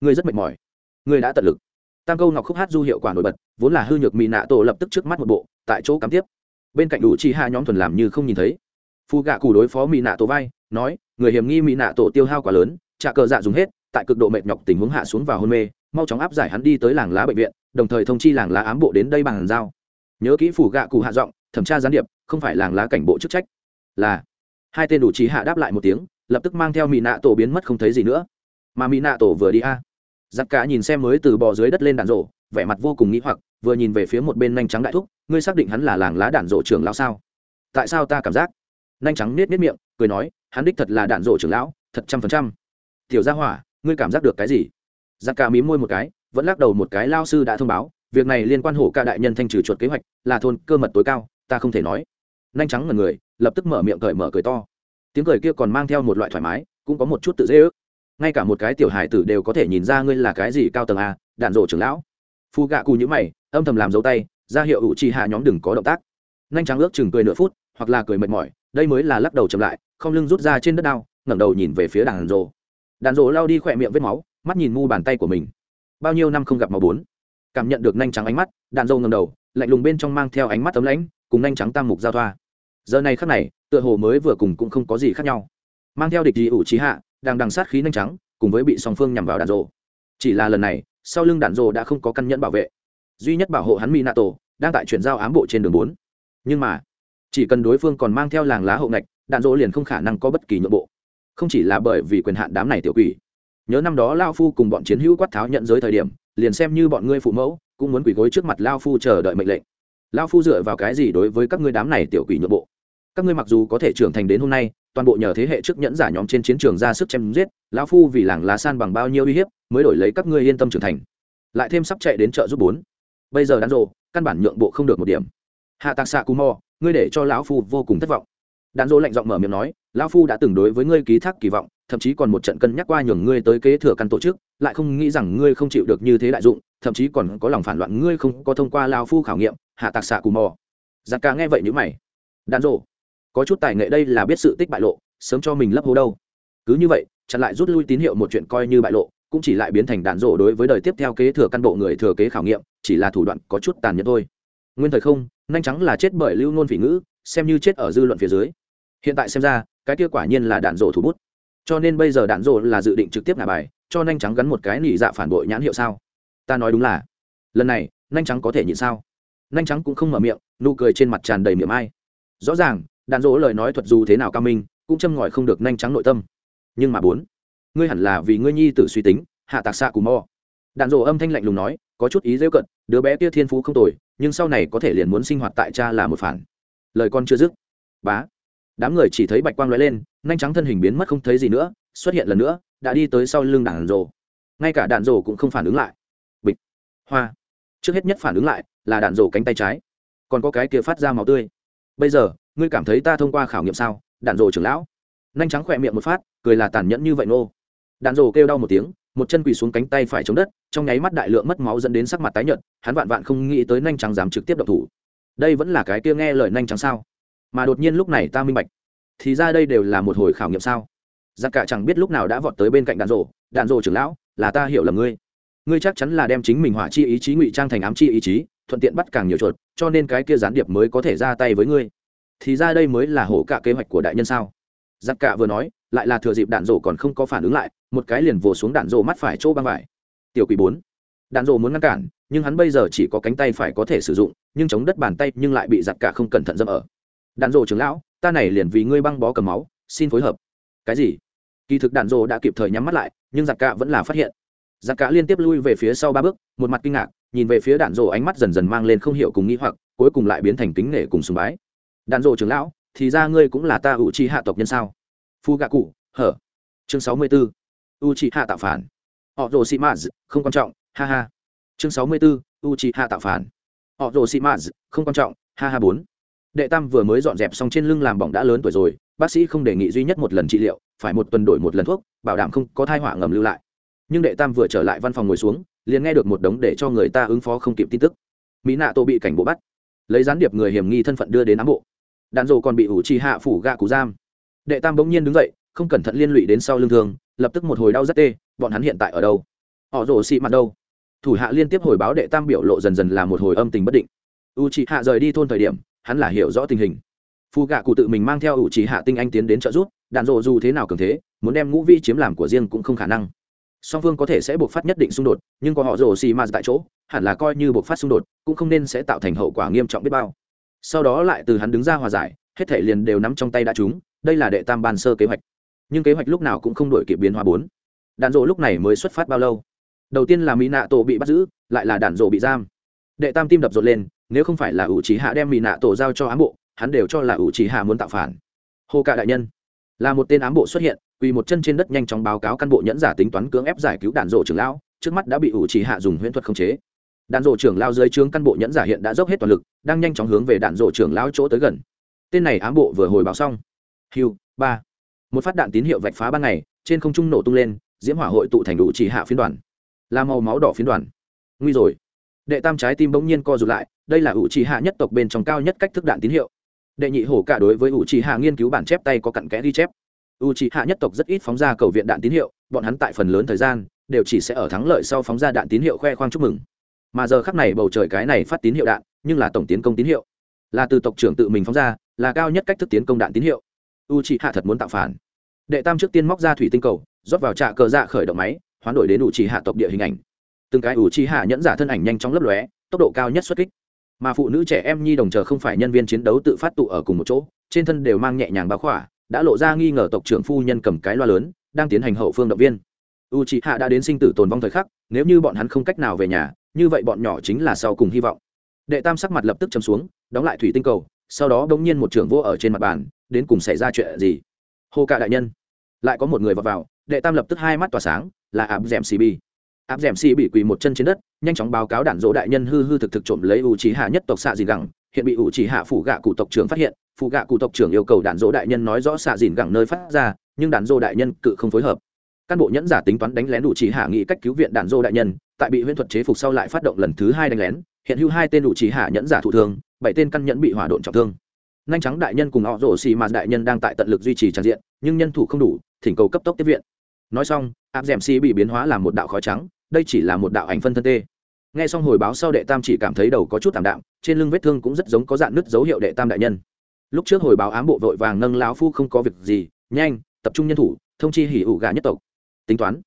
Ngươi rất mệt mỏi. Ngươi đã tận lực. Tam câu ngọc khúc hát du hiệu quả nổi bật, vốn là hư nhược mỹ nạ tổ lập tức trước mắt một bộ, tại chỗ cắm tiếp. Bên cạnh đủ chi hai nhóm thuần làm như không nhìn thấy. Phù gạ cụ đối phó mỹ nạ tổ vai, nói, người hiểm nghi mỹ nạ tổ tiêu hao quá lớn, trả cờ dạ dùng hết, tại cực độ mệt nhọc tình huống hạ xuống vào hôn mê, mau chóng áp giải hắn đi tới làng lá bệnh viện, đồng thời thông chi làng lá ám bộ đến đây bằng giao. Nhớ kỹ phủ gạ cụ hạ giọng, thẩm tra gián điệp không phải làng lá cảnh bộ chức trách, là. Hai tên đủ trí hạ đáp lại một tiếng, lập tức mang theo mỹ nạ tổ biến mất không thấy gì nữa. Mà mỹ nạ tổ vừa đi a. Giặc cả nhìn xem mới từ bò dưới đất lên đạn rổ vẻ mặt vô cùng nghĩ hoặc, vừa nhìn về phía một bên nhanh trắng đại thúc, ngươi xác định hắn là làng lá đạn rổ trưởng lão sao? Tại sao ta cảm giác? Nhanh trắng nết nết miệng, cười nói, hắn đích thật là đạn rổ trưởng lão, thật trăm phần trăm. Tiểu gia hỏa, ngươi cảm giác được cái gì? Giặc cả mí môi một cái, vẫn lắc đầu một cái, lao sư đã thông báo, việc này liên quan hổ ca đại nhân thanh trừ chuột kế hoạch, là thôn cơ mật tối cao, ta không thể nói nhanh trắng ngần người, lập tức mở miệng cởi mở cười to. Tiếng cười kia còn mang theo một loại thoải mái, cũng có một chút tự dễ ước. Ngay cả một cái tiểu hải tử đều có thể nhìn ra ngươi là cái gì cao tầng a, đạn rổ trưởng lão. Phu gạ cù nhữ mày, âm thầm làm dấu tay, ra hiệu ủ trì hạ nhóm đừng có động tác. Nhanh trắng ước chừng cười nửa phút, hoặc là cười mệt mỏi, đây mới là lắc đầu chậm lại, không lưng rút ra trên đất đao, ngẩng đầu nhìn về phía đàn rổ. Đàn rổ lao đi khỏe miệng vết máu, mắt nhìn mu bàn tay của mình. Bao nhiêu năm không gặp máu bốn? Cảm nhận được nhanh trắng ánh mắt đàn rổ ngẩng đầu, lạnh lùng bên trong mang theo ánh mắt tấm lãnh cùng nhanh trắng tam mục giao thoa. Giờ này khắc này, tựa hồ mới vừa cùng cũng không có gì khác nhau. Mang theo địch gì ủ trí hạ, đang đằng sát khí nhanh trắng cùng với bị song phương nhằm vào đạn rộ chỉ là lần này, sau lưng đạn rộ đã không có căn nhẫn bảo vệ. Duy nhất bảo hộ hắn mỹ nato đang tại chuyển giao ám bộ trên đường bốn. Nhưng mà, chỉ cần đối phương còn mang theo làng lá hậu ngạch, đạn rộ liền không khả năng có bất kỳ nhượng bộ. Không chỉ là bởi vì quyền hạn đám này tiểu quỷ. Nhớ năm đó lao phu cùng bọn chiến hữu quát tháo nhận giới thời điểm, liền xem như bọn ngươi phụ mẫu, cũng muốn quỷ gối trước mặt lao phu chờ đợi mệnh lệnh lao phu dựa vào cái gì đối với các ngươi đám này tiểu quỷ nhượng bộ? Các ngươi mặc dù có thể trưởng thành đến hôm nay, toàn bộ nhờ thế hệ trước nhẫn giả nhóm trên chiến trường ra sức chém giết, lão phu vì làng lá san bằng bao nhiêu uy hiếp, mới đổi lấy các ngươi yên tâm trưởng thành. Lại thêm sắp chạy đến chợ giúp bốn. Bây giờ đàn rộ, căn bản nhượng bộ không được một điểm. Hạ tạc xạ cù mò, ngươi để cho lão phu vô cùng thất vọng. Đàn rộ lạnh giọng mở miệng nói, lão phu đã từng đối với ngươi ký thác kỳ vọng, thậm chí còn một trận cân nhắc qua nhường ngươi tới kế thừa căn tổ chức, lại không nghĩ rằng ngươi không chịu được như thế đại dụng thậm chí còn có lòng phản loạn ngươi không có thông qua lao phu khảo nghiệm, hạ tạc xạ cù mò. Giặc ca nghe vậy nhữ mày. Đàn rộ có chút tài nghệ đây là biết sự tích bại lộ, sớm cho mình lấp hố đâu. Cứ như vậy, chặn lại rút lui tín hiệu một chuyện coi như bại lộ, cũng chỉ lại biến thành đạn rộ đối với đời tiếp theo kế thừa căn bộ người thừa kế khảo nghiệm, chỉ là thủ đoạn có chút tàn nhẫn thôi. Nguyên thời không, nhanh trắng là chết bởi lưu nôn vị ngữ, xem như chết ở dư luận phía dưới. Hiện tại xem ra, cái kia quả nhiên là đạn rộ thủ bút. Cho nên bây giờ đạn rộ là dự định trực tiếp ngả bài, cho nhanh trắng gắn một cái nỉ dạ phản bội nhãn hiệu sao? Ta nói đúng là, lần này nhanh trắng có thể nhịn sao? Nhanh trắng cũng không mở miệng, nụ cười trên mặt tràn đầy miệng ai. Rõ ràng, đạn dỗ lời nói thuật dù thế nào cao minh, cũng châm ngòi không được nhanh trắng nội tâm. Nhưng mà bốn, ngươi hẳn là vì ngươi nhi tử suy tính, hạ tạc xạ cù mò đạn dỗ âm thanh lạnh lùng nói, có chút ý rêu cận, đứa bé kia thiên phú không tồi, nhưng sau này có thể liền muốn sinh hoạt tại cha là một phản. Lời con chưa dứt. Bá. Đám người chỉ thấy bạch quang lóe lên nhanh trắng thân hình biến mất không thấy gì nữa, xuất hiện lần nữa, đã đi tới sau lưng đạn rồ ngay cả đạn rồ cũng không phản ứng lại hoa. Trước hết nhất phản ứng lại là đạn rổ cánh tay trái. Còn có cái kia phát ra máu tươi. Bây giờ ngươi cảm thấy ta thông qua khảo nghiệm sao? Đạn rổ trưởng lão. Nhanh trắng khỏe miệng một phát cười là tàn nhẫn như vậy nô. Đạn rổ kêu đau một tiếng một chân quỳ xuống cánh tay phải chống đất trong nháy mắt đại lượng mất máu dẫn đến sắc mặt tái nhợt hắn vạn vạn không nghĩ tới nhanh trắng dám trực tiếp độc thủ. Đây vẫn là cái kia nghe lời nhanh trắng sao? Mà đột nhiên lúc này ta minh bạch thì ra đây đều là một hồi khảo nghiệm sao? Giặc cả chẳng biết lúc nào đã vọt tới bên cạnh đạn rổ, đạn rổ trưởng lão là ta hiểu là ngươi ngươi chắc chắn là đem chính mình hỏa chi ý chí ngụy trang thành ám chi ý chí, thuận tiện bắt càng nhiều chuột, cho nên cái kia gián điệp mới có thể ra tay với ngươi. Thì ra đây mới là hổ cả kế hoạch của đại nhân sao? Giặc cả vừa nói, lại là thừa dịp đạn rổ còn không có phản ứng lại, một cái liền vồ xuống đạn rổ mắt phải chỗ băng vải. Tiểu quỷ bốn. Đạn rổ muốn ngăn cản, nhưng hắn bây giờ chỉ có cánh tay phải có thể sử dụng, nhưng chống đất bàn tay nhưng lại bị giặc cả không cẩn thận dâm ở. Đạn rổ trưởng lão, ta này liền vì ngươi băng bó cầm máu, xin phối hợp. Cái gì? Kỳ thực đạn rổ đã kịp thời nhắm mắt lại, nhưng giặc cả vẫn là phát hiện giặc cả liên tiếp lui về phía sau ba bước, một mặt kinh ngạc, nhìn về phía đạn rộ ánh mắt dần dần mang lên không hiểu cùng nghĩ hoặc, cuối cùng lại biến thành kính nể cùng sùng bái. Đạn rộ trưởng lão, thì ra ngươi cũng là ta ủ chi hạ tộc nhân sao? Phu gạ cụ hở. Chương sáu mươi 64. u chi hạ tạo phản. Họ rồ sĩ maz không quan trọng, ha ha. Chương sáu mươi 64. u chi hạ tạo phản. Họ rồ sĩ maz không quan trọng, ha ha bốn. Đệ tam vừa mới dọn dẹp xong trên lưng làm bỏng đã lớn tuổi rồi, bác sĩ không đề nghị duy nhất một lần trị liệu, phải một tuần đổi một lần thuốc, bảo đảm không có thai họa ngầm lưu lại nhưng đệ tam vừa trở lại văn phòng ngồi xuống liền nghe được một đống để cho người ta ứng phó không kịp tin tức. Mỹ nạ tô bị cảnh bộ bắt. Lấy gián điệp người hiểm nghi thân phận đưa đến ám bộ. Đạn dồ còn bị ủ trì hạ phủ gạ cụ giam. Đệ tam bỗng nhiên đứng dậy không cẩn thận liên lụy đến sau lưng thường, lập tức một hồi đau rất tê bọn hắn hiện tại ở đâu? Họ rồ xị mặt đâu? Thủ hạ liên tiếp hồi báo đệ tam biểu lộ dần dần là một hồi âm tình bất định. U trì hạ rời đi thôn thời điểm hắn là hiểu rõ tình hình. Phù gạ cụ tự mình mang theo ủ trì hạ tinh anh tiến đến trợ giúp đạn dồ dù thế nào cường thế muốn đem ngũ vi chiếm làm của riêng cũng không khả năng song phương có thể sẽ buộc phát nhất định xung đột, nhưng có họ rồ xì ma tại chỗ, hẳn là coi như buộc phát xung đột, cũng không nên sẽ tạo thành hậu quả nghiêm trọng biết bao. Sau đó lại từ hắn đứng ra hòa giải, hết thể liền đều nắm trong tay đã chúng, đây là đệ tam ban sơ kế hoạch. Nhưng kế hoạch lúc nào cũng không đổi kịp biến hóa bốn. Đạn dộ lúc này mới xuất phát bao lâu? Đầu tiên là mỹ nạ tổ bị bắt giữ, lại là đạn dộ bị giam. Đệ tam tim đập rột lên, nếu không phải là ủ trí hạ đem mỹ nạ tổ giao cho ám bộ, hắn đều cho là ủ trí hạ muốn tạo phản. Hô cạ đại nhân, là một tên ám bộ xuất hiện quỳ một chân trên đất nhanh chóng báo cáo căn bộ nhẫn giả tính toán cưỡng ép giải cứu đạn rộ trưởng lão, trước mắt đã bị ủ trì hạ dùng huyễn thuật khống chế. Đạn rộ trưởng lao dưới trướng căn bộ nhẫn giả hiện đã dốc hết toàn lực, đang nhanh chóng hướng về đạn rộ trưởng lao chỗ tới gần. Tên này ám bộ vừa hồi báo xong. Hiu ba. Một phát đạn tín hiệu vạch phá ban ngày, trên không trung nổ tung lên, diễm hỏa hội tụ thành đủ chỉ hạ phiến đoàn. Là màu máu đỏ phiến đoàn. Nguy rồi. Đệ tam trái tim bỗng nhiên co rụt lại, đây là ủ trì hạ nhất tộc bên trong cao nhất cách thức đạn tín hiệu. Đệ nhị hổ cả đối với ủ trì hạ nghiên cứu bản chép tay có cặn kẽ ghi chép. U trì hạ nhất tộc rất ít phóng ra cầu viện đạn tín hiệu, bọn hắn tại phần lớn thời gian, đều chỉ sẽ ở thắng lợi sau phóng ra đạn tín hiệu khoe khoang chúc mừng. Mà giờ khắc này bầu trời cái này phát tín hiệu đạn, nhưng là tổng tiến công tín hiệu. Là từ tộc trưởng tự mình phóng ra, là cao nhất cách thức tiến công đạn tín hiệu. U c hạ thật muốn tạo phản. Đệ tam trước tiên móc ra thủy tinh cầu, rót vào trạ cờ dạ khởi động máy, hoán đổi đến u c hạ tộc địa hình ảnh. Từng cái u c hạ nhẫn giả thân ảnh nhanh chóng lấp lóe, tốc độ cao nhất xuất kích. Mà phụ nữ trẻ em nhi đồng chờ không phải nhân viên chiến đấu tự phát tụ ở cùng một chỗ, trên thân đều mang nhẹ nhàng báo khỏa đã lộ ra nghi ngờ tộc trưởng phu nhân cầm cái loa lớn, đang tiến hành hậu phương động viên. U c hạ đã đến sinh tử tồn vong thời khắc, nếu như bọn hắn không cách nào về nhà, như vậy bọn nhỏ chính là sau cùng hy vọng. Đệ tam sắc mặt lập tức chấm xuống, đóng lại thủy tinh cầu, sau đó đống nhiên một trưởng vô ở trên mặt bàn, đến cùng xảy ra chuyện gì? Hô cả đại nhân. Lại có một người vào vào, đệ tam lập tức hai mắt tỏa sáng, là áp d ẻ m cb áp d ẻ m quỳ một chân trên đất, nhanh chóng báo cáo đản dỗ đại nhân hư hư thực thực trộm lấy ủ trí hạ nhất tộc xạ gì gẳng hiện bị ủ chỉ hạ phủ gạ cụ tộc trưởng phát hiện phụ gạ cụ tộc trưởng yêu cầu đạn dỗ đại nhân nói rõ xạ dìn gẳng nơi phát ra, nhưng đạn dỗ đại nhân cự không phối hợp. Cán bộ nhẫn giả tính toán đánh lén đủ chỉ hạ nghị cách cứu viện đạn dỗ đại nhân, tại bị huyễn thuật chế phục sau lại phát động lần thứ hai đánh lén, hiện hữu hai tên đủ chỉ hạ nhẫn giả thụ thương, bảy tên căn nhẫn bị hỏa độn trọng thương. Nhanh trắng đại nhân cùng họ rổ xì mà đại nhân đang tại tận lực duy trì tràn diện, nhưng nhân thủ không đủ, thỉnh cầu cấp tốc tiếp viện. Nói xong, áp dẻm xì bị biến hóa làm một đạo khói trắng, đây chỉ là một đạo ảnh phân thân tê. Nghe xong hồi báo sau đệ tam chỉ cảm thấy đầu có chút tạm đạm trên lưng vết thương cũng rất giống có dạng nứt dấu hiệu đệ tam đại nhân. Lúc trước hồi báo ám bộ vội vàng nâng lão phu không có việc gì, nhanh, tập trung nhân thủ, thông chi hỉ ủ gà nhất tộc. Tính toán.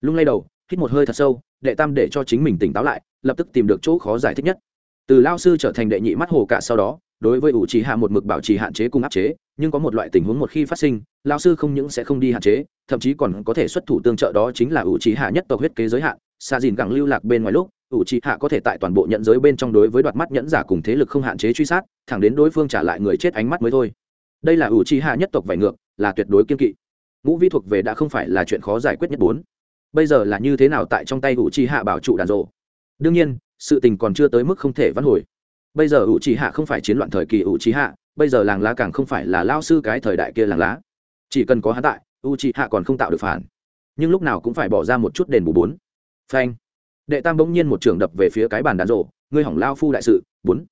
Lung lay đầu, hít một hơi thật sâu, đệ tam để cho chính mình tỉnh táo lại, lập tức tìm được chỗ khó giải thích nhất. Từ lao sư trở thành đệ nhị mắt hồ cả sau đó, đối với ủ trì hạ một mực bảo trì hạn chế cùng áp chế, nhưng có một loại tình huống một khi phát sinh lao sư không những sẽ không đi hạn chế, thậm chí còn có thể xuất thủ tương trợ đó chính là ủ trì hạ nhất tộc huyết kế giới hạn xa dìn gẳng lưu lạc bên ngoài lúc ủ trì hạ có thể tại toàn bộ nhận giới bên trong đối với đoạt mắt nhẫn giả cùng thế lực không hạn chế truy sát, thẳng đến đối phương trả lại người chết ánh mắt mới thôi. Đây là ủ trì hạ nhất tộc vải ngược, là tuyệt đối kiên kỵ. Ngũ vi thuộc về đã không phải là chuyện khó giải quyết nhất bốn. Bây giờ là như thế nào tại trong tay ủ trì hạ bảo trụ đàn rộ? Đương nhiên, sự tình còn chưa tới mức không thể vãn hồi. Bây giờ ủ trì hạ không phải chiến loạn thời kỳ ủ trì hạ, bây giờ làng lá càng không phải là lao sư cái thời đại kia làng lá. Chỉ cần có hắn tại u trì hạ còn không tạo được phản. Nhưng lúc nào cũng phải bỏ ra một chút đền bù bốn. Phanh đệ tam bỗng nhiên một trường đập về phía cái bàn đàn rộ ngươi hỏng lao phu đại sự. Bốn.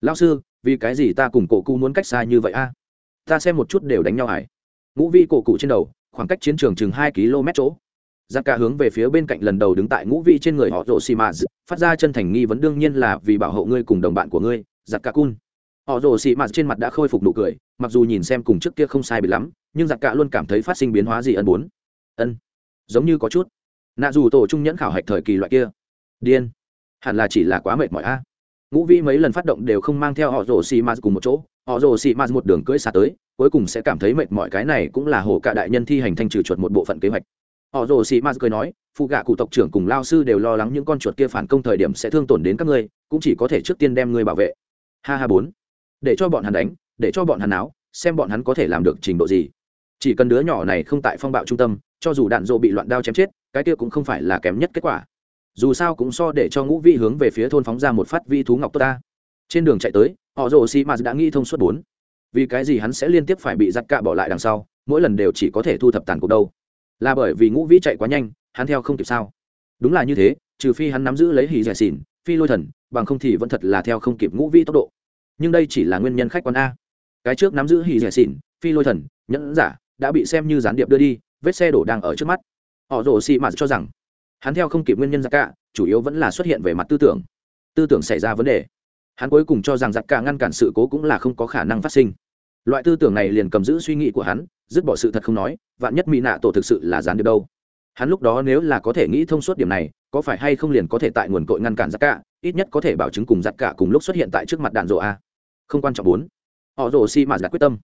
Lao sư, vì cái gì ta cùng cổ cụ muốn cách xa như vậy a? Ta xem một chút đều đánh nhau hải ngũ vi cổ cụ trên đầu, khoảng cách chiến trường chừng hai km chỗ. Giặc cả hướng về phía bên cạnh lần đầu đứng tại ngũ Vi trên người họ rộ xì mạt phát ra chân thành nghi vấn đương nhiên là vì bảo hộ ngươi cùng đồng bạn của ngươi, giặc cả cun. Họ rồ xị mạt trên mặt đã khôi phục nụ cười, mặc dù nhìn xem cùng trước kia không sai bị lắm, nhưng giặc cả luôn cảm thấy phát sinh biến hóa gì ân bốn. Ân, giống như có chút. Nạ dù tổ trung nhẫn khảo hạch thời kỳ loại kia điên. Hẳn là chỉ là quá mệt mỏi a. Ngũ vĩ mấy lần phát động đều không mang theo họ rồ xì mạt cùng một chỗ. Họ rồ xì mạt một đường cưỡi xa tới, cuối cùng sẽ cảm thấy mệt mỏi cái này cũng là hồ cả đại nhân thi hành thanh trừ chuột một bộ phận kế hoạch. Họ rồ xì mạt cười nói, phụ gạ cụ tộc trưởng cùng lao sư đều lo lắng những con chuột kia phản công thời điểm sẽ thương tổn đến các ngươi, cũng chỉ có thể trước tiên đem ngươi bảo vệ. Ha ha bốn. Để cho bọn hắn đánh, để cho bọn hắn áo xem bọn hắn có thể làm được trình độ gì. Chỉ cần đứa nhỏ này không tại phong bạo trung tâm, cho dù đạn dộ bị loạn đao chém chết, cái kia cũng không phải là kém nhất kết quả dù sao cũng so để cho ngũ vị hướng về phía thôn phóng ra một phát vi thú ngọc tốt ta. Trên đường chạy tới, họ rồ xì mạt đã nghĩ thông suốt bốn. Vì cái gì hắn sẽ liên tiếp phải bị giặc cạ bỏ lại đằng sau, mỗi lần đều chỉ có thể thu thập tàn cuộc đâu. Là bởi vì ngũ vĩ chạy quá nhanh, hắn theo không kịp sao. Đúng là như thế, trừ phi hắn nắm giữ lấy hì rẻ xỉn, phi lôi thần, bằng không thì vẫn thật là theo không kịp ngũ vĩ tốc độ. Nhưng đây chỉ là nguyên nhân khách quan a. Cái trước nắm giữ hì rẻ xỉn, phi lôi thần, nhẫn giả, đã bị xem như gián điệp đưa đi, vết xe đổ đang ở trước mắt. Họ rồ xì mạt cho rằng hắn theo không kịp nguyên nhân giặc cả, chủ yếu vẫn là xuất hiện về mặt tư tưởng. Tư tưởng xảy ra vấn đề. Hắn cuối cùng cho rằng giặc cả ngăn cản sự cố cũng là không có khả năng phát sinh. Loại tư tưởng này liền cầm giữ suy nghĩ của hắn, dứt bỏ sự thật không nói, vạn nhất mỹ nạ tổ thực sự là gián được đâu? Hắn lúc đó nếu là có thể nghĩ thông suốt điểm này, có phải hay không liền có thể tại nguồn cội ngăn cản giặc cả, ít nhất có thể bảo chứng cùng giặc cả cùng lúc xuất hiện tại trước mặt đạn rộ a. Không quan trọng bốn. Họ rồ si mà giặc quyết tâm.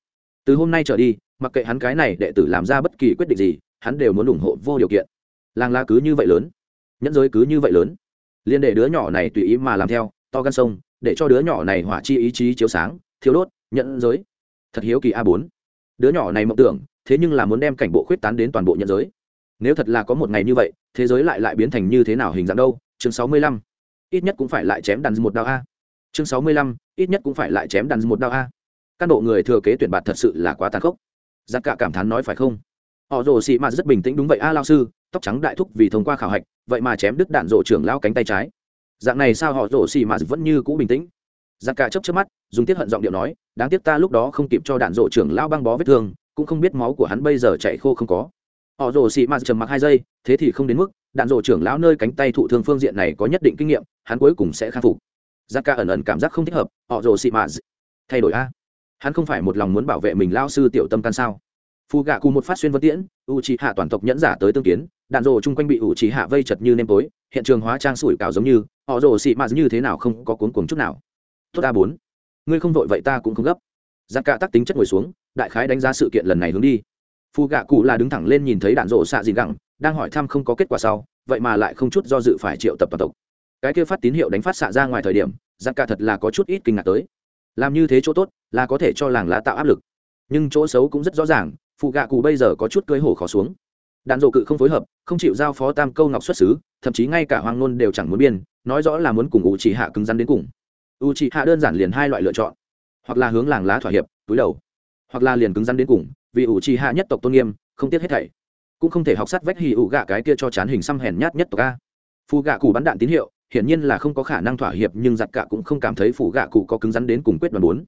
Từ hôm nay trở đi, mặc kệ hắn cái này đệ tử làm ra bất kỳ quyết định gì, hắn đều muốn ủng hộ vô điều kiện làng la cứ như vậy lớn, nhẫn giới cứ như vậy lớn. Liên để đứa nhỏ này tùy ý mà làm theo, to gan sông, để cho đứa nhỏ này hỏa chi ý chí chiếu sáng thiếu đốt, nhẫn giới. Thật hiếu kỳ a bốn. Đứa nhỏ này mộng tưởng, thế nhưng là muốn đem cảnh bộ khuyết tán đến toàn bộ nhẫn giới. Nếu thật là có một ngày như vậy, thế giới lại lại biến thành như thế nào hình dạng đâu? Chương sáu mươi lăm. Ít nhất cũng phải lại chém đàn một đao a. Chương sáu mươi lăm. Ít nhất cũng phải lại chém đàn một đao a. Căn độ người thừa kế tuyển bạt thật sự là quá tàn khốc. Giặc cả cảm thán nói phải không? Họ rồ xị mạt rất bình tĩnh đúng vậy a lao sư tóc trắng đại thúc vì thông qua khảo hạch, vậy mà chém đứt đạn rộ trưởng lao cánh tay trái. Dạng này sao họ rổ xì mà vẫn như cũ bình tĩnh? Giặc cả chấp chấp mắt, dùng tiết hận giọng điệu nói, đáng tiếc ta lúc đó không kịp cho đạn rộ trưởng lao băng bó vết thương, cũng không biết máu của hắn bây giờ chạy khô không có. Họ rồ xị mạt trầm mặc hai giây, thế thì không đến mức, đạn rộ trưởng lão nơi cánh tay thụ thương phương diện này có nhất định kinh nghiệm, hắn cuối cùng sẽ khắc phục. Giặc cả ẩn ẩn cảm giác không thích hợp, họ rồ xị mạt thay đổi a. Hắn không phải một lòng muốn bảo vệ mình lao sư tiểu tâm can sao? Phù gạ cù một phát xuyên vân tiễn u trị hạ toàn tộc nhẫn giả tới tương kiến đạn rồ chung quanh bị ủ trí hạ vây chật như nêm tối, hiện trường hóa trang sủi cảo giống như, họ rồ xị mạt như thế nào không có cuốn cuồng chút nào. Tốt a bốn, ngươi không vội vậy ta cũng không gấp. Giặc cả tắc tính chất ngồi xuống, đại khái đánh giá sự kiện lần này hướng đi. Phù gạ cụ là đứng thẳng lên nhìn thấy đạn rộ xạ gì gẳng, đang hỏi thăm không có kết quả sau, vậy mà lại không chút do dự phải triệu tập toàn tộc. Cái kia phát tín hiệu đánh phát xạ ra ngoài thời điểm, giặc cả thật là có chút ít kinh ngạc tới. Làm như thế chỗ tốt, là có thể cho làng lá tạo áp lực. Nhưng chỗ xấu cũng rất rõ ràng phụ gạ cụ bây giờ có chút cưới hổ khó xuống đạn dộ cự không phối hợp, không chịu giao phó tam câu ngọc xuất xứ, thậm chí ngay cả hoàng ngôn đều chẳng muốn biên, nói rõ là muốn cùng u chỉ hạ cứng rắn đến cùng. U chỉ hạ đơn giản liền hai loại lựa chọn. Hoặc là hướng làng lá thỏa hiệp, túi đầu. Hoặc là liền cứng rắn đến cùng, vì u chỉ hạ nhất tộc tôn nghiêm, không tiếc hết thảy. Cũng không thể học sát vách hì ủ gạ cái kia cho chán hình xăm hèn nhát nhất tộc a. Phù gạ cụ bắn đạn tín hiệu, hiển nhiên là không có khả năng thỏa hiệp, nhưng giặc cả cũng không cảm thấy phủ gạ cụ có cứng rắn đến cùng quyết đoàn bốn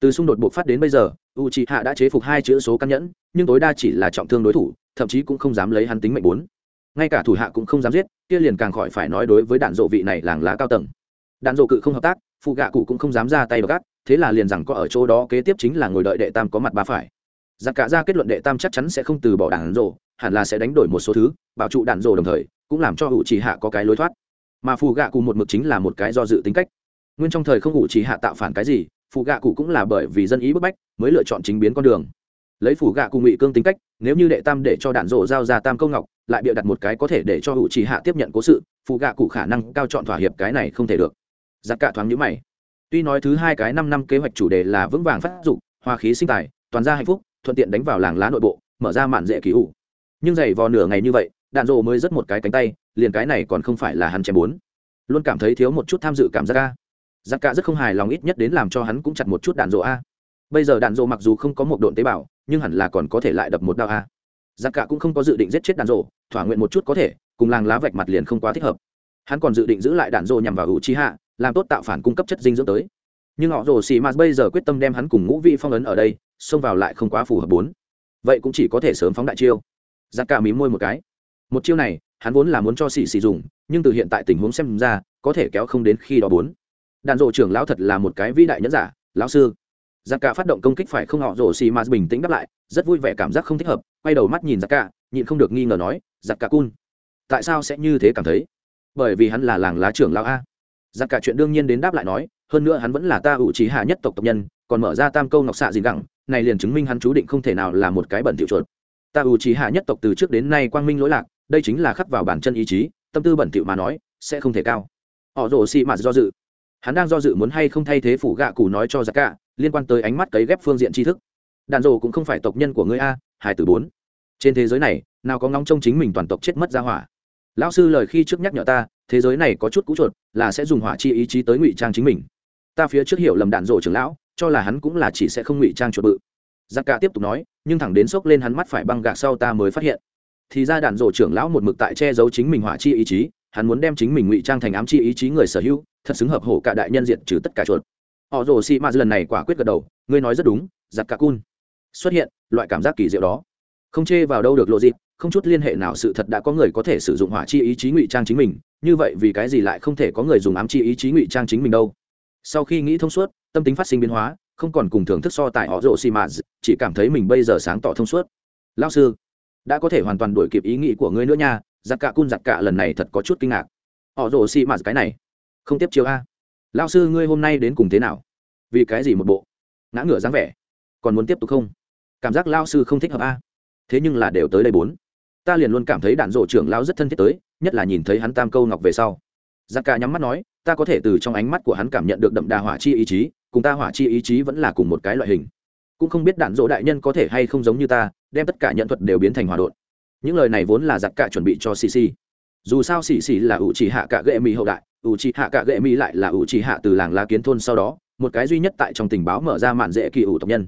từ xung đột buộc phát đến bây giờ u c h hạ đã chế phục hai chữ số căn nhẫn, nhưng tối đa chỉ là trọng thương đối thủ thậm chí cũng không dám lấy hắn tính mệnh bốn. Ngay cả thủ hạ cũng không dám giết, kia liền càng khỏi phải nói đối với đạn dộ vị này làng lá cao tầng. Đạn dộ cự không hợp tác, phụ gạ cụ cũng không dám ra tay gắt, thế là liền rằng có ở chỗ đó kế tiếp chính là ngồi đợi đệ tam có mặt ba phải. Giặc cả ra kết luận đệ tam chắc chắn sẽ không từ bỏ đạn dộ, hẳn là sẽ đánh đổi một số thứ, bảo trụ đạn dộ đồng thời, cũng làm cho hữu chỉ hạ có cái lối thoát. Mà phụ gạ cụ một mực chính là một cái do dự tính cách. Nguyên trong thời không hữu chỉ hạ tạo phản cái gì, phụ gạ cụ cũng là bởi vì dân ý bức bách, mới lựa chọn chính biến con đường lấy phủ gạ cùng ngụy cương tính cách, nếu như đệ tam để cho đạn rộ giao ra tam câu ngọc, lại bịa đặt một cái có thể để cho hữu chỉ hạ tiếp nhận cố sự phụ gạ cụ khả năng cao chọn thỏa hiệp cái này không thể được. Giặc cả thoáng nhữ mày. Tuy nói thứ hai cái năm năm kế hoạch chủ đề là vững vàng phát dụng hoa khí sinh tài, toàn gia hạnh phúc, thuận tiện đánh vào làng lá nội bộ, mở ra mạn dễ kỳ ủ nhưng dày vò nửa ngày như vậy, đạn rộ mới rất một cái cánh tay, liền cái này còn không phải là hắn chém bốn. Luôn cảm thấy thiếu một chút tham dự cảm giác a. Giặc cả rất không hài lòng ít nhất đến làm cho hắn cũng chặt một chút đạn rộ a. Bây giờ đạn rộ mặc dù không có một độn tế bào nhưng hẳn là còn có thể lại đập một đao a. Giặc cả cũng không có dự định giết chết đạn rộ thỏa nguyện một chút có thể, cùng làng lá vạch mặt liền không quá thích hợp. Hắn còn dự định giữ lại đạn rộ nhằm vào hữu trí hạ làm tốt tạo phản cung cấp chất dinh dưỡng tới. Nhưng họ rồ xì m bây giờ quyết tâm đem hắn cùng ngũ vị phong ấn ở đây, xông vào lại không quá phù hợp bốn. Vậy cũng chỉ có thể sớm phóng đại chiêu. Giặc cả mí môi một cái. Một chiêu này, hắn vốn là muốn cho xì xì dùng, nhưng từ hiện tại tình huống xem ra, có thể kéo không đến khi đó bốn. Đàn rộ trưởng lão thật là một cái vĩ đại nhẫn giả, lão sư giặc cả phát động công kích phải không họ rổ xì mà bình tĩnh đáp lại, rất vui vẻ cảm giác không thích hợp, quay đầu mắt nhìn giặc cả, nhịn không được nghi ngờ nói giặc cả cun, tại sao sẽ như thế cảm thấy? Bởi vì hắn là làng lá trưởng lão a. Giặc cả chuyện đương nhiên đến đáp lại nói, hơn nữa hắn vẫn là ta ủ trí hạ nhất tộc tộc nhân, còn mở ra tam câu ngọc xạ gì gẳng này liền chứng minh hắn chú định không thể nào là một cái bẩn tiểu chuột. Ta ủ trí hạ nhất tộc từ trước đến nay quang minh lỗi lạc, đây chính là khắc vào bản chân ý chí, tâm tư bẩn tiểu mà nói, sẽ không thể cao. Họ rồ xì mạt do dự hắn đang do dự muốn hay không thay thế phủ gạ cụ nói cho giặc cả liên quan tới ánh mắt cấy ghép phương diện tri thức. Đàn Dồ cũng không phải tộc nhân của ngươi a hai từ bốn. Trên thế giới này, nào có ngóng trông chính mình toàn tộc chết mất ra hỏa. Lão sư lời khi trước nhắc nhở ta, thế giới này có chút cũ chuột, là sẽ dùng hỏa chi ý chí tới ngụy trang chính mình. Ta phía trước hiểu lầm đạn Dồ trưởng lão, cho là hắn cũng là chỉ sẽ không ngụy trang chuột bự. Giặc cả tiếp tục nói, nhưng thẳng đến sốc lên hắn mắt phải băng gạc sau ta mới phát hiện. Thì ra đạn Dồ trưởng lão một mực tại che giấu chính mình hỏa chi ý chí, hắn muốn đem chính mình ngụy trang thành ám chi ý chí người sở hữu thật xứng hợp hổ cả đại nhân diện trừ tất cả chuột. Họ rồ xì ma lần này quả quyết gật đầu, ngươi nói rất đúng, giặc cả cun. Xuất hiện, loại cảm giác kỳ diệu đó. Không chê vào đâu được lộ dịp không chút liên hệ nào sự thật đã có người có thể sử dụng hỏa chi ý chí ngụy trang chính mình, như vậy vì cái gì lại không thể có người dùng ám chi ý chí ngụy trang chính mình đâu? Sau khi nghĩ thông suốt, tâm tính phát sinh biến hóa, không còn cùng thưởng thức so tại họ rồ xì ma, chỉ cảm thấy mình bây giờ sáng tỏ thông suốt. Lao sư, đã có thể hoàn toàn đổi kịp ý nghĩ của ngươi nữa nha, giặc cả cun giặc cả lần này thật có chút kinh ngạc. Họ rồ xì ma cái này không tiếp chiếu a. Lao sư, ngươi hôm nay đến cùng thế nào? Vì cái gì một bộ? Ngã ngửa dáng vẻ. Còn muốn tiếp tục không? Cảm giác lao sư không thích hợp a. Thế nhưng là đều tới đây bốn. Ta liền luôn cảm thấy đạn rộ trưởng lao rất thân thiết tới, nhất là nhìn thấy hắn tam câu ngọc về sau. Giặc cả nhắm mắt nói, ta có thể từ trong ánh mắt của hắn cảm nhận được đậm đà hỏa chi ý chí, cùng ta hỏa chi ý chí vẫn là cùng một cái loại hình. Cũng không biết đạn dỗ đại nhân có thể hay không giống như ta, đem tất cả nhận thuật đều biến thành hòa đột những lời này vốn là giặc cả chuẩn bị cho cc dù sao xì xì là ủ chỉ hạ cả ghệ mỹ hậu đại ủ chỉ hạ cả gệ mỹ lại là ủ chỉ hạ từ làng lá kiến thôn sau đó, một cái duy nhất tại trong tình báo mở ra mạn dễ kỳ ủ tộc nhân.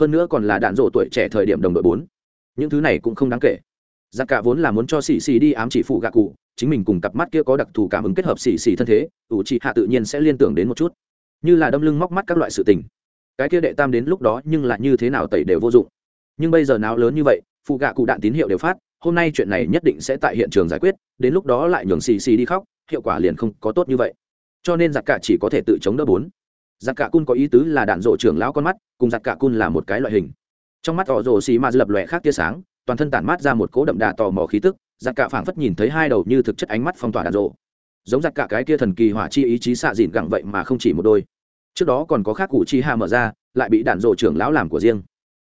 Hơn nữa còn là đạn rộ tuổi trẻ thời điểm đồng đội bốn. Những thứ này cũng không đáng kể. Giặc cả vốn là muốn cho xì xì đi ám chỉ phụ gạ cụ, chính mình cùng cặp mắt kia có đặc thù cảm ứng kết hợp xì xì thân thế ủ chỉ hạ tự nhiên sẽ liên tưởng đến một chút. Như là đâm lưng móc mắt các loại sự tình. Cái kia đệ tam đến lúc đó nhưng lại như thế nào tẩy đều vô dụng. Nhưng bây giờ nào lớn như vậy, phụ gạ cụ đạn tín hiệu đều phát, hôm nay chuyện này nhất định sẽ tại hiện trường giải quyết, đến lúc đó lại nhường xì xì đi khóc hiệu quả liền không có tốt như vậy. Cho nên giặc cả chỉ có thể tự chống đỡ bốn. Giặc cả cun có ý tứ là đạn rộ trưởng lão con mắt, cùng giặc cả cun là một cái loại hình. Trong mắt họ rồ xì mà lập lòe khác tia sáng, toàn thân tản mát ra một cố đậm đà tò mò khí tức, giặc cả phảng phất nhìn thấy hai đầu như thực chất ánh mắt phong tỏa đạn rộ. Giống giặc cả cái kia thần kỳ hỏa chi ý chí xạ dịn gẳng vậy mà không chỉ một đôi. Trước đó còn có khác cụ chi hạ mở ra, lại bị đạn rộ trưởng lão làm của riêng.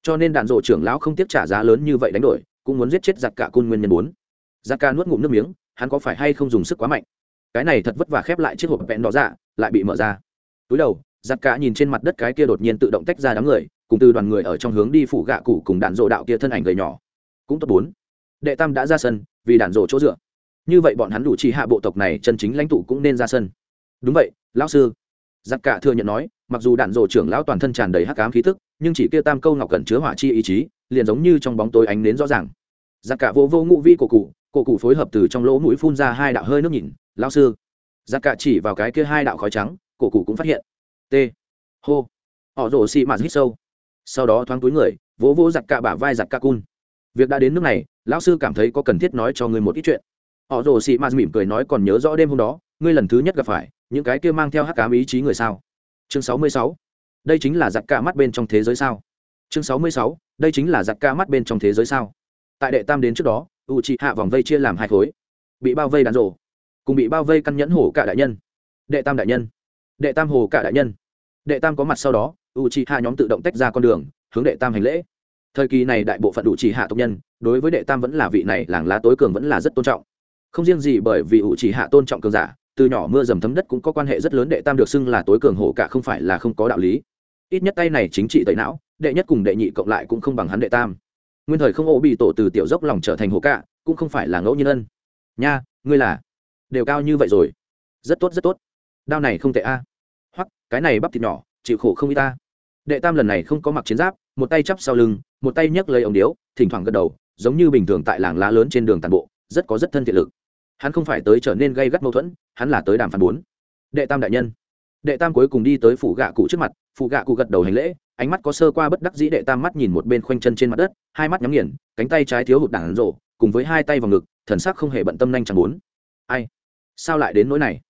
Cho nên đạn rộ trưởng lão không tiếp trả giá lớn như vậy đánh đổi, cũng muốn giết chết giặc cả cun nguyên nhân bốn. Giặc cả nuốt ngụm nước miếng, hắn có phải hay không dùng sức quá mạnh? Cái này thật vất vả khép lại chiếc hộp vẹn đỏ ra lại bị mở ra. Túi đầu giặc cả nhìn trên mặt đất cái kia đột nhiên tự động tách ra đám người, cùng từ đoàn người ở trong hướng đi phủ gạ cụ cùng đạn rộ đạo kia thân ảnh gầy nhỏ. Cũng tốt bốn. Đệ tam đã ra sân, vì đạn rộ chỗ dựa. Như vậy bọn hắn đủ chi hạ bộ tộc này, chân chính lãnh tụ cũng nên ra sân. Đúng vậy, lão sư. Giặc cả thừa nhận nói, mặc dù đạn rộ trưởng lão toàn thân tràn đầy hắc ám khí tức, nhưng chỉ kia tam câu ngọc cần chứa hỏa chi ý chí, liền giống như trong bóng tối ánh nến rõ ràng. Giặc cả vô vô ngụ vi cổ cụ cổ cụ phối hợp từ trong lỗ mũi phun ra hai đạo hơi nước nhìn lão sư. Giặc cả chỉ vào cái kia hai đạo khói trắng, cổ cụ cũng phát hiện. T. Hô. Họ rổ xị mạt hít sâu. Sau đó thoáng túi người, vỗ vỗ giặc cả bả vai giặc cả cun. Việc đã đến nước này, lão sư cảm thấy có cần thiết nói cho người một ít chuyện. Họ rồ xị mạt mỉm cười nói còn nhớ rõ đêm hôm đó, ngươi lần thứ nhất gặp phải, những cái kia mang theo hắc cám ý chí người sao? Chương sáu mươi sáu. Đây chính là giặc ca mắt bên trong thế giới sao? Chương sáu mươi sáu. Đây chính là giặc ca mắt bên trong thế giới sao? Tại đệ tam đến trước đó u chị hạ vòng vây chia làm hai khối. Bị bao vây đàn rộ cùng bị bao vây căn nhẫn hổ cả đại nhân. Đệ tam đại nhân. Đệ tam hồ cả đại nhân. Đệ tam có mặt sau đó u chị hạ nhóm tự động tách ra con đường, hướng đệ tam hành lễ. Thời kỳ này đại bộ phận đủ chỉ hạ tộc nhân, đối với đệ tam vẫn là vị này làng lá tối cường vẫn là rất tôn trọng. Không riêng gì bởi vì ủ chỉ hạ tôn trọng cường giả, từ nhỏ mưa dầm thấm đất cũng có quan hệ rất lớn đệ tam được xưng là tối cường hổ cả không phải là không có đạo lý. Ít nhất tay này chính trị tẩy não, đệ nhất cùng đệ nhị cộng lại cũng không bằng hắn đệ tam. Nguyên thời không ô bị tổ từ tiểu dốc lòng trở thành hổ cả, cũng không phải là ngẫu nhiên ân. Nha, ngươi là đều cao như vậy rồi. Rất tốt rất tốt. Đao này không tệ a. Hoặc cái này bắp thịt nhỏ, chịu khổ không y ta. Đệ tam lần này không có mặc chiến giáp, một tay chắp sau lưng, một tay nhấc lấy ống điếu, thỉnh thoảng gật đầu, giống như bình thường tại làng lá lớn trên đường tàn bộ, rất có rất thân thiện lực. Hắn không phải tới trở nên gây gắt mâu thuẫn, hắn là tới đàm phán bốn. Đệ tam đại nhân. Đệ tam cuối cùng đi tới phủ gạ cụ trước mặt phụ gạ cụ gật đầu hành lễ, ánh mắt có sơ qua bất đắc dĩ đệ tam mắt nhìn một bên khoanh chân trên mặt đất, hai mắt nhắm nghiền, cánh tay trái thiếu hụt đảng rộ, cùng với hai tay vào ngực, thần sắc không hề bận tâm nhanh chẳng bốn. Ai? Sao lại đến nỗi này?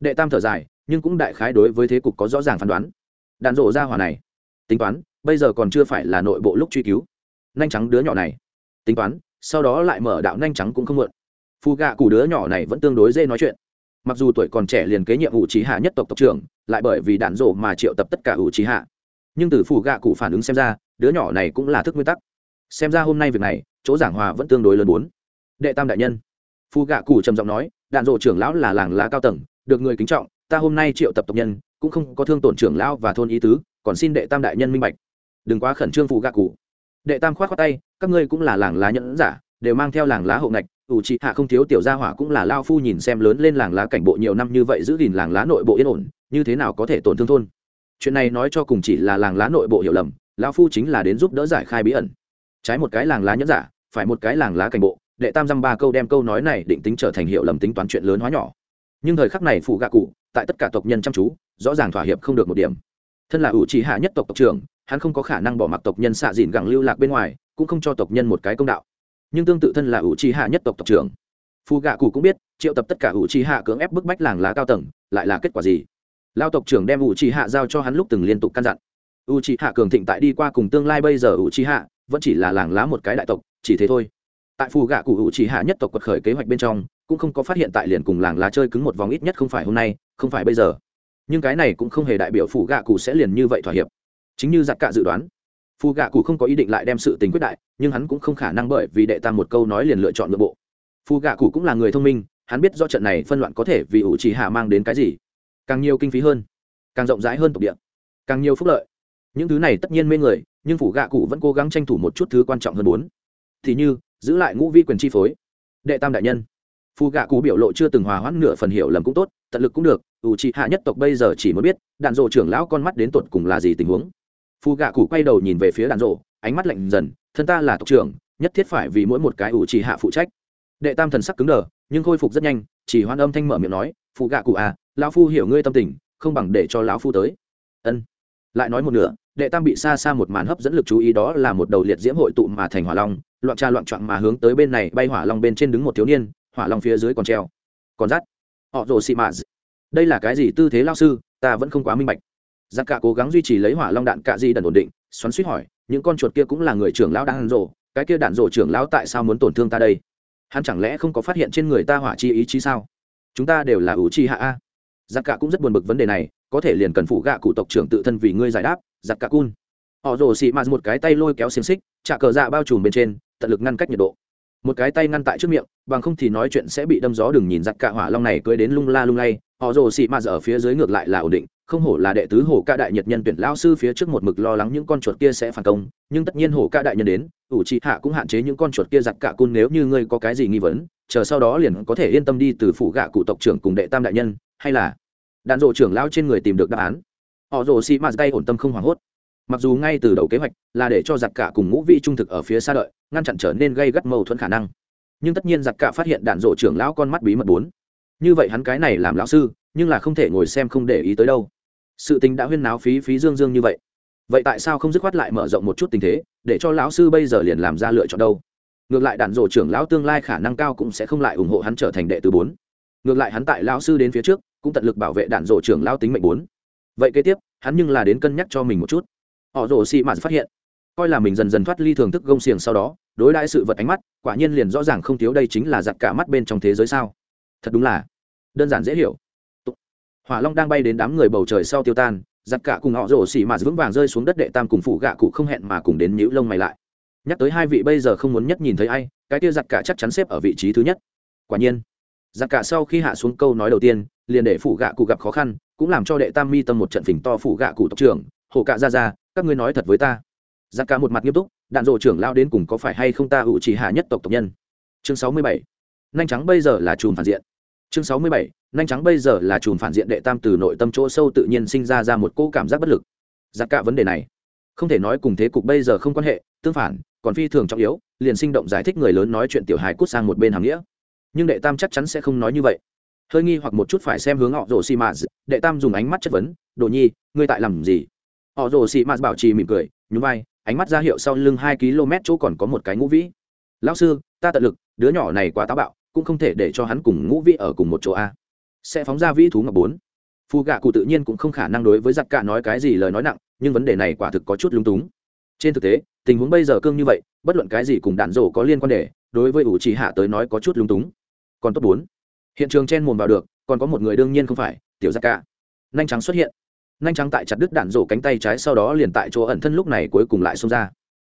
Đệ tam thở dài, nhưng cũng đại khái đối với thế cục có rõ ràng phán đoán. Đạn rộ ra hỏa này. Tính toán, bây giờ còn chưa phải là nội bộ lúc truy cứu. Nhanh trắng đứa nhỏ này. Tính toán, sau đó lại mở đạo nhanh trắng cũng không mượn phù gạ cụ đứa nhỏ này vẫn tương đối dễ nói chuyện. Mặc dù tuổi còn trẻ liền kế nhiệm ủ trí hạ nhất tộc tộc trưởng, lại bởi vì đạn rộ mà triệu tập tất cả ủ trí hạ. Nhưng từ phù gạ cụ phản ứng xem ra, đứa nhỏ này cũng là thức nguyên tắc. Xem ra hôm nay việc này, chỗ giảng hòa vẫn tương đối lớn bốn. Đệ tam đại nhân. Phù gạ cụ trầm giọng nói đạn rộ trưởng lão là làng lá cao tầng, được người kính trọng, ta hôm nay triệu tập tộc nhân, cũng không có thương tổn trưởng lão và thôn ý tứ, còn xin đệ tam đại nhân minh bạch. Đừng quá khẩn trương phụ gạ cụ. Đệ tam khoát khoát tay, các ngươi cũng là làng lá nhẫn giả, đều mang theo làng lá hậu ngạch, ủ trị hạ không thiếu tiểu gia hỏa cũng là lao phu nhìn xem lớn lên làng lá cảnh bộ nhiều năm như vậy giữ gìn làng lá nội bộ yên ổn, như thế nào có thể tổn thương thôn? Chuyện này nói cho cùng chỉ là làng lá nội bộ hiểu lầm lao phu chính là đến giúp đỡ giải khai bí ẩn. Trái một cái làng lá nhẫn giả, phải một cái làng lá cảnh bộ đệ tam dăm ba câu đem câu nói này định tính trở thành hiệu lầm tính toán chuyện lớn hóa nhỏ. Nhưng thời khắc này phụ gạ cụ, tại tất cả tộc nhân chăm chú, rõ ràng thỏa hiệp không được một điểm. Thân là ủ trì hạ nhất tộc tộc trưởng, hắn không có khả năng bỏ mặc tộc nhân xạ dìn gẳng lưu lạc bên ngoài, cũng không cho tộc nhân một cái công đạo. Nhưng tương tự thân là ủ trì hạ nhất tộc tộc trưởng. Phụ gạ cụ cũng biết, triệu tập tất cả ủ trì hạ cưỡng ép bức bách làng lá cao tầng, lại là kết quả gì? Lao tộc trưởng đem ủ trì hạ giao cho hắn lúc từng liên tục căn dặn. Ủ trì hạ cường thịnh tại đi qua cùng tương lai bây giờ ủ trì hạ, vẫn chỉ là làng lá một cái đại tộc, chỉ thế thôi tại phù gạ cụ hữu chỉ hạ nhất tộc quật khởi kế hoạch bên trong, cũng không có phát hiện tại liền cùng làng lá chơi cứng một vòng ít nhất không phải hôm nay, không phải bây giờ. Nhưng cái này cũng không hề đại biểu phù gạ cụ sẽ liền như vậy thỏa hiệp. Chính như giặc cạ dự đoán, phù gạ cụ không có ý định lại đem sự tình quyết đại, nhưng hắn cũng không khả năng bởi vì đệ tam một câu nói liền lựa chọn nội bộ. Phù gạ cụ cũng là người thông minh, hắn biết do trận này phân loạn có thể vì ủ trì hạ mang đến cái gì. Càng nhiều kinh phí hơn, càng rộng rãi hơn tộc địa, càng nhiều phúc lợi. Những thứ này tất nhiên mê người, nhưng phủ gạ cụ vẫn cố gắng tranh thủ một chút thứ quan trọng hơn bốn thì như giữ lại ngũ vi quyền chi phối. Đệ tam đại nhân. Phù gạ cụ biểu lộ chưa từng hòa hoãn nửa phần hiểu lầm cũng tốt, tận lực cũng được, ủ trị hạ nhất tộc bây giờ chỉ muốn biết, đạn dộ trưởng lão con mắt đến tột cùng là gì tình huống. Phù gạ cụ quay đầu nhìn về phía đạn dộ ánh mắt lạnh dần, thân ta là tộc trưởng, nhất thiết phải vì mỗi một cái ủ trì hạ phụ trách. Đệ tam thần sắc cứng đờ, nhưng khôi phục rất nhanh, chỉ hoan âm thanh mở miệng nói phụ gạ cụ à lão phu hiểu ngươi tâm tình, không bằng để cho lão phu tới. Ân. Lại nói một nửa, đệ tam bị xa xa một màn hấp dẫn lực chú ý đó là một đầu liệt diễm hội tụ mà thành hỏa long loạn tra loạn trạng mà hướng tới bên này, bay hỏa long bên trên đứng một thiếu niên, hỏa long phía dưới còn treo. Còn rắt họ rồ xị mạ đây là cái gì tư thế lao sư? Ta vẫn không quá minh bạch. Giặc cả cố gắng duy trì lấy hỏa long đạn cạ di đần ổn định, xoắn suýt hỏi, những con chuột kia cũng là người trưởng lão đạn rồ, cái kia đạn rồ trưởng lão tại sao muốn tổn thương ta đây? Hắn chẳng lẽ không có phát hiện trên người ta hỏa chi ý chí sao? Chúng ta đều là ủ chi hạ a. Giặc cả cũng rất buồn bực vấn đề này, có thể liền cần phụ gạ cụ tộc trưởng tự thân vì ngươi giải đáp, giặc cả cun. Họ rồ xị mạt một cái tay lôi kéo xiềng xích, trả cờ dạ bao trùm bên trên tận lực ngăn cách nhiệt độ. Một cái tay ngăn tại trước miệng, bằng không thì nói chuyện sẽ bị đâm gió đừng nhìn giặc cả hỏa long này cưới đến lung la lung lay. Họ rồ xị mạt ở phía dưới ngược lại là ổn định, không hổ là đệ tứ hổ ca đại nhật nhân tuyển lao sư phía trước một mực lo lắng những con chuột kia sẽ phản công, nhưng tất nhiên hổ ca đại nhân đến, ủ trị hạ cũng hạn chế những con chuột kia giặc cả cun nếu như ngươi có cái gì nghi vấn, chờ sau đó liền có thể yên tâm đi từ phủ gạ cụ tộc trưởng cùng đệ tam đại nhân, hay là đạn rộ trưởng lao trên người tìm được đáp án. Họ rồ xị mạt tay ổn tâm không hoảng hốt mặc dù ngay từ đầu kế hoạch là để cho giặc cả cùng ngũ vị trung thực ở phía xa đợi, ngăn chặn trở nên gây gắt mâu thuẫn khả năng. Nhưng tất nhiên giặc cả phát hiện đạn rộ trưởng lão con mắt bí mật bốn. Như vậy hắn cái này làm lão sư, nhưng là không thể ngồi xem không để ý tới đâu. Sự tình đã huyên náo phí phí dương dương như vậy. Vậy tại sao không dứt khoát lại mở rộng một chút tình thế, để cho lão sư bây giờ liền làm ra lựa chọn đâu? Ngược lại đạn rộ trưởng lão tương lai khả năng cao cũng sẽ không lại ủng hộ hắn trở thành đệ tử bốn. Ngược lại hắn tại lão sư đến phía trước, cũng tận lực bảo vệ đạn rộ trưởng lão tính mệnh bốn. Vậy kế tiếp, hắn nhưng là đến cân nhắc cho mình một chút họ rồ xì mạt phát hiện. Coi là mình dần dần thoát ly thường thức gông xiềng sau đó, đối đãi sự vật ánh mắt, quả nhiên liền rõ ràng không thiếu đây chính là giặt cả mắt bên trong thế giới sao. Thật đúng là đơn giản dễ hiểu. Hỏa long đang bay đến đám người bầu trời sau tiêu tan giặt cả cùng họ rồ xì mạt vững vàng rơi xuống đất đệ tam cùng phủ gạ cụ không hẹn mà cùng đến nhũ lông mày lại. Nhắc tới hai vị bây giờ không muốn nhất nhìn thấy ai, cái kia giặt cả chắc chắn xếp ở vị trí thứ nhất. Quả nhiên giặt cả sau khi hạ xuống câu nói đầu tiên, liền để phủ gạ cụ gặp khó khăn, cũng làm cho đệ tam mi tâm một trận phình to phủ gạ cụ tộc trưởng, hồ cạ ra ra các ngươi nói thật với ta. Giặc cả một mặt nghiêm túc, đạn dộ trưởng lao đến cùng có phải hay không ta ủ chỉ hạ nhất tộc tộc nhân? Chương sáu mươi bảy. Nhanh trắng bây giờ là chùm phản diện. Chương sáu mươi bảy. Nhanh trắng bây giờ là chùm phản diện đệ tam từ nội tâm chỗ sâu tự nhiên sinh ra ra một cô cảm giác bất lực. Giặc cả vấn đề này, không thể nói cùng thế cục bây giờ không quan hệ, tương phản, còn phi thường trọng yếu, liền sinh động giải thích người lớn nói chuyện tiểu hài cút sang một bên hàng nghĩa. Nhưng đệ tam chắc chắn sẽ không nói như vậy. Hơi nghi hoặc một chút phải xem hướng họ rổ xi mã đệ tam dùng ánh mắt chất vấn, đồ nhi, ngươi tại làm gì? Họ rồ xị mạt bảo trì mỉm cười, nhún vai, ánh mắt ra hiệu sau lưng hai km chỗ còn có một cái ngũ vĩ. Lão sư, ta tận lực, đứa nhỏ này quá táo bạo, cũng không thể để cho hắn cùng ngũ vĩ ở cùng một chỗ a. Sẽ phóng ra vĩ thú ngọc bốn. Phù gạ cụ tự nhiên cũng không khả năng đối với giặc cả nói cái gì lời nói nặng, nhưng vấn đề này quả thực có chút lung túng. Trên thực tế, tình huống bây giờ cương như vậy, bất luận cái gì cùng đạn rổ có liên quan đề đối với ủ trì hạ tới nói có chút lung túng. Còn tốt bốn. Hiện trường chen mồm vào được, còn có một người đương nhiên không phải, tiểu giặc cả. Nhanh trắng xuất hiện nhanh trắng tại chặt đứt đạn rổ cánh tay trái sau đó liền tại chỗ ẩn thân lúc này cuối cùng lại xông ra.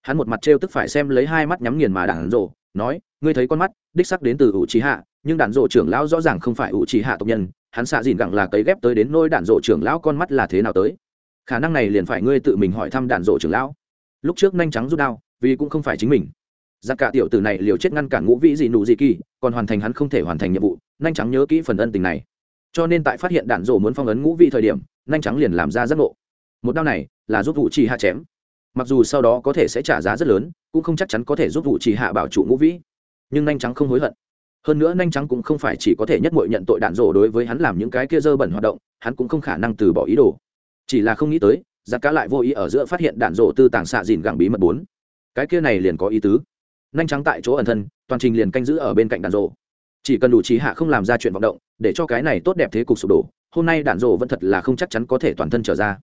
Hắn một mặt trêu tức phải xem lấy hai mắt nhắm nghiền mà đạn rổ, nói, ngươi thấy con mắt, đích sắc đến từ ủ trí hạ, nhưng đạn rổ trưởng lão rõ ràng không phải ủ trí hạ tộc nhân. Hắn xạ dìn gặng là cấy ghép tới đến nôi đạn rổ trưởng lão con mắt là thế nào tới? Khả năng này liền phải ngươi tự mình hỏi thăm đạn rổ trưởng lão. Lúc trước nhanh trắng rút đao, vì cũng không phải chính mình. Giặc cả tiểu tử này liều chết ngăn cản ngũ vĩ gì nụ gì kỳ, còn hoàn thành hắn không thể hoàn thành nhiệm vụ, nhanh trắng nhớ kỹ phần ân tình này cho nên tại phát hiện đạn rổ muốn phong ấn ngũ vị thời điểm, nhanh trắng liền làm ra giấc ngộ. Một đao này là giúp vụ trì hạ chém. Mặc dù sau đó có thể sẽ trả giá rất lớn, cũng không chắc chắn có thể giúp vụ trì hạ bảo trụ ngũ vĩ nhưng nhanh trắng không hối hận. Hơn nữa nhanh trắng cũng không phải chỉ có thể nhất mội nhận tội đạn rổ đối với hắn làm những cái kia dơ bẩn hoạt động, hắn cũng không khả năng từ bỏ ý đồ. Chỉ là không nghĩ tới, giặc cá lại vô ý ở giữa phát hiện đạn rổ tư tàng xạ dìn gẳng bí mật bốn. Cái kia này liền có ý tứ. Nhanh trắng tại chỗ ẩn thân, toàn trình liền canh giữ ở bên cạnh đạn rổ chỉ cần đủ trí hạ không làm ra chuyện vọng động, để cho cái này tốt đẹp thế cục sụp đổ, hôm nay đạn rộ vẫn thật là không chắc chắn có thể toàn thân trở ra.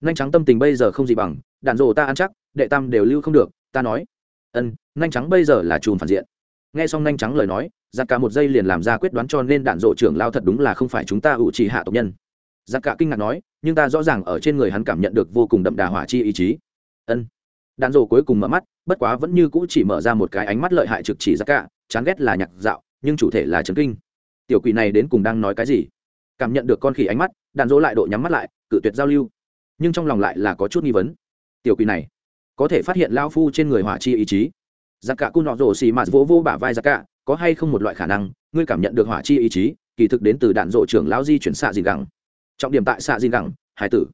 Nhanh trắng tâm tình bây giờ không gì bằng, đạn rộ ta ăn chắc, đệ tam đều lưu không được, ta nói. Ân, nhanh trắng bây giờ là chùm phản diện. Nghe xong nhanh trắng lời nói, giặc cả một giây liền làm ra quyết đoán cho nên đạn rộ trưởng lao thật đúng là không phải chúng ta ủ trì hạ tộc nhân. Giặc cả kinh ngạc nói, nhưng ta rõ ràng ở trên người hắn cảm nhận được vô cùng đậm đà hỏa chi ý chí. Ân. Đạn rộ cuối cùng mở mắt, bất quá vẫn như cũ chỉ mở ra một cái ánh mắt lợi hại trực chỉ giặc cả, chán ghét là nhạc dạo nhưng chủ thể là trấn kinh. Tiểu quỷ này đến cùng đang nói cái gì? Cảm nhận được con khỉ ánh mắt đạn dỗ lại độ nhắm mắt lại, cự tuyệt giao lưu. Nhưng trong lòng lại là có chút nghi vấn. Tiểu quỷ này, có thể phát hiện lao phu trên người hỏa chi ý chí. Giặc cả cung nọ rổ xì mạt vỗ vỗ bả vai giặc cả, có hay không một loại khả năng, ngươi cảm nhận được hỏa chi ý chí, kỳ thực đến từ đạn rổ trưởng lão di chuyển xạ dìn gẳng. Trọng điểm tại xạ dìn gẳng, hải tử.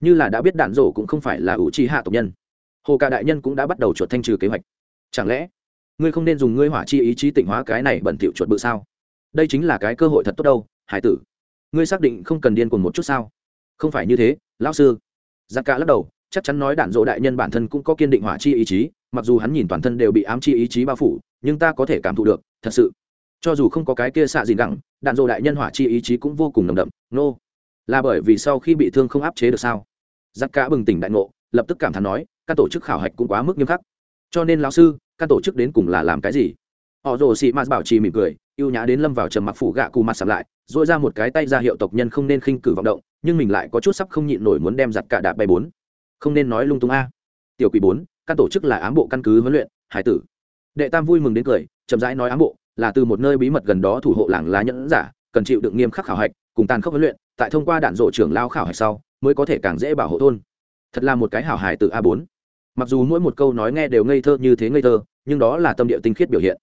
Như là đã biết đạn rổ cũng không phải là ủ chi hạ tộc nhân. Hồ ca đại nhân cũng đã bắt đầu chuột thanh trừ kế hoạch. Chẳng lẽ ngươi không nên dùng ngươi hỏa chi ý chí tịnh hóa cái này bẩn thỉu chuột bự sao? Đây chính là cái cơ hội thật tốt đâu, hải tử. Ngươi xác định không cần điên cuồng một chút sao? Không phải như thế, lão sư. Giặc cả lắc đầu, chắc chắn nói đạn dỗ đại nhân bản thân cũng có kiên định hỏa chi ý chí, mặc dù hắn nhìn toàn thân đều bị ám chi ý chí bao phủ, nhưng ta có thể cảm thụ được, thật sự. Cho dù không có cái kia xạ gì gẳng, đạn dỗ đại nhân hỏa chi ý chí cũng vô cùng nồng đậm, nô、no. là bởi vì sau khi bị thương không áp chế được sao? Giặc cả bừng tỉnh đại ngộ, lập tức cảm thán nói, các tổ chức khảo hạch cũng quá mức nghiêm khắc cho nên lão sư, các tổ chức đến cùng là làm cái gì? Họ rồ xị mạt bảo trì mỉm cười ưu nhã đến lâm vào trầm mặc phủ gạ cù mặt sầm lại dội ra một cái tay ra hiệu tộc nhân không nên khinh cử vọng động, nhưng mình lại có chút sắp không nhịn nổi muốn đem giặt cả đạp bay bốn. Không nên nói lung tung a. Tiểu quỷ bốn, các tổ chức là ám bộ căn cứ huấn luyện, hải tử. Đệ tam vui mừng đến cười, chậm rãi nói ám bộ, là từ một nơi bí mật gần đó thủ hộ làng lá nhẫn giả, cần chịu đựng nghiêm khắc khảo hạch, cùng tàn khốc huấn luyện, tại thông qua đạn rộ trưởng lao khảo hạch sau, mới có thể càng dễ bảo hộ thôn. Thật là một cái hảo hải từ a bốn mặc dù mỗi một câu nói nghe đều ngây thơ như thế ngây thơ, nhưng đó là tâm địa tinh khiết biểu hiện.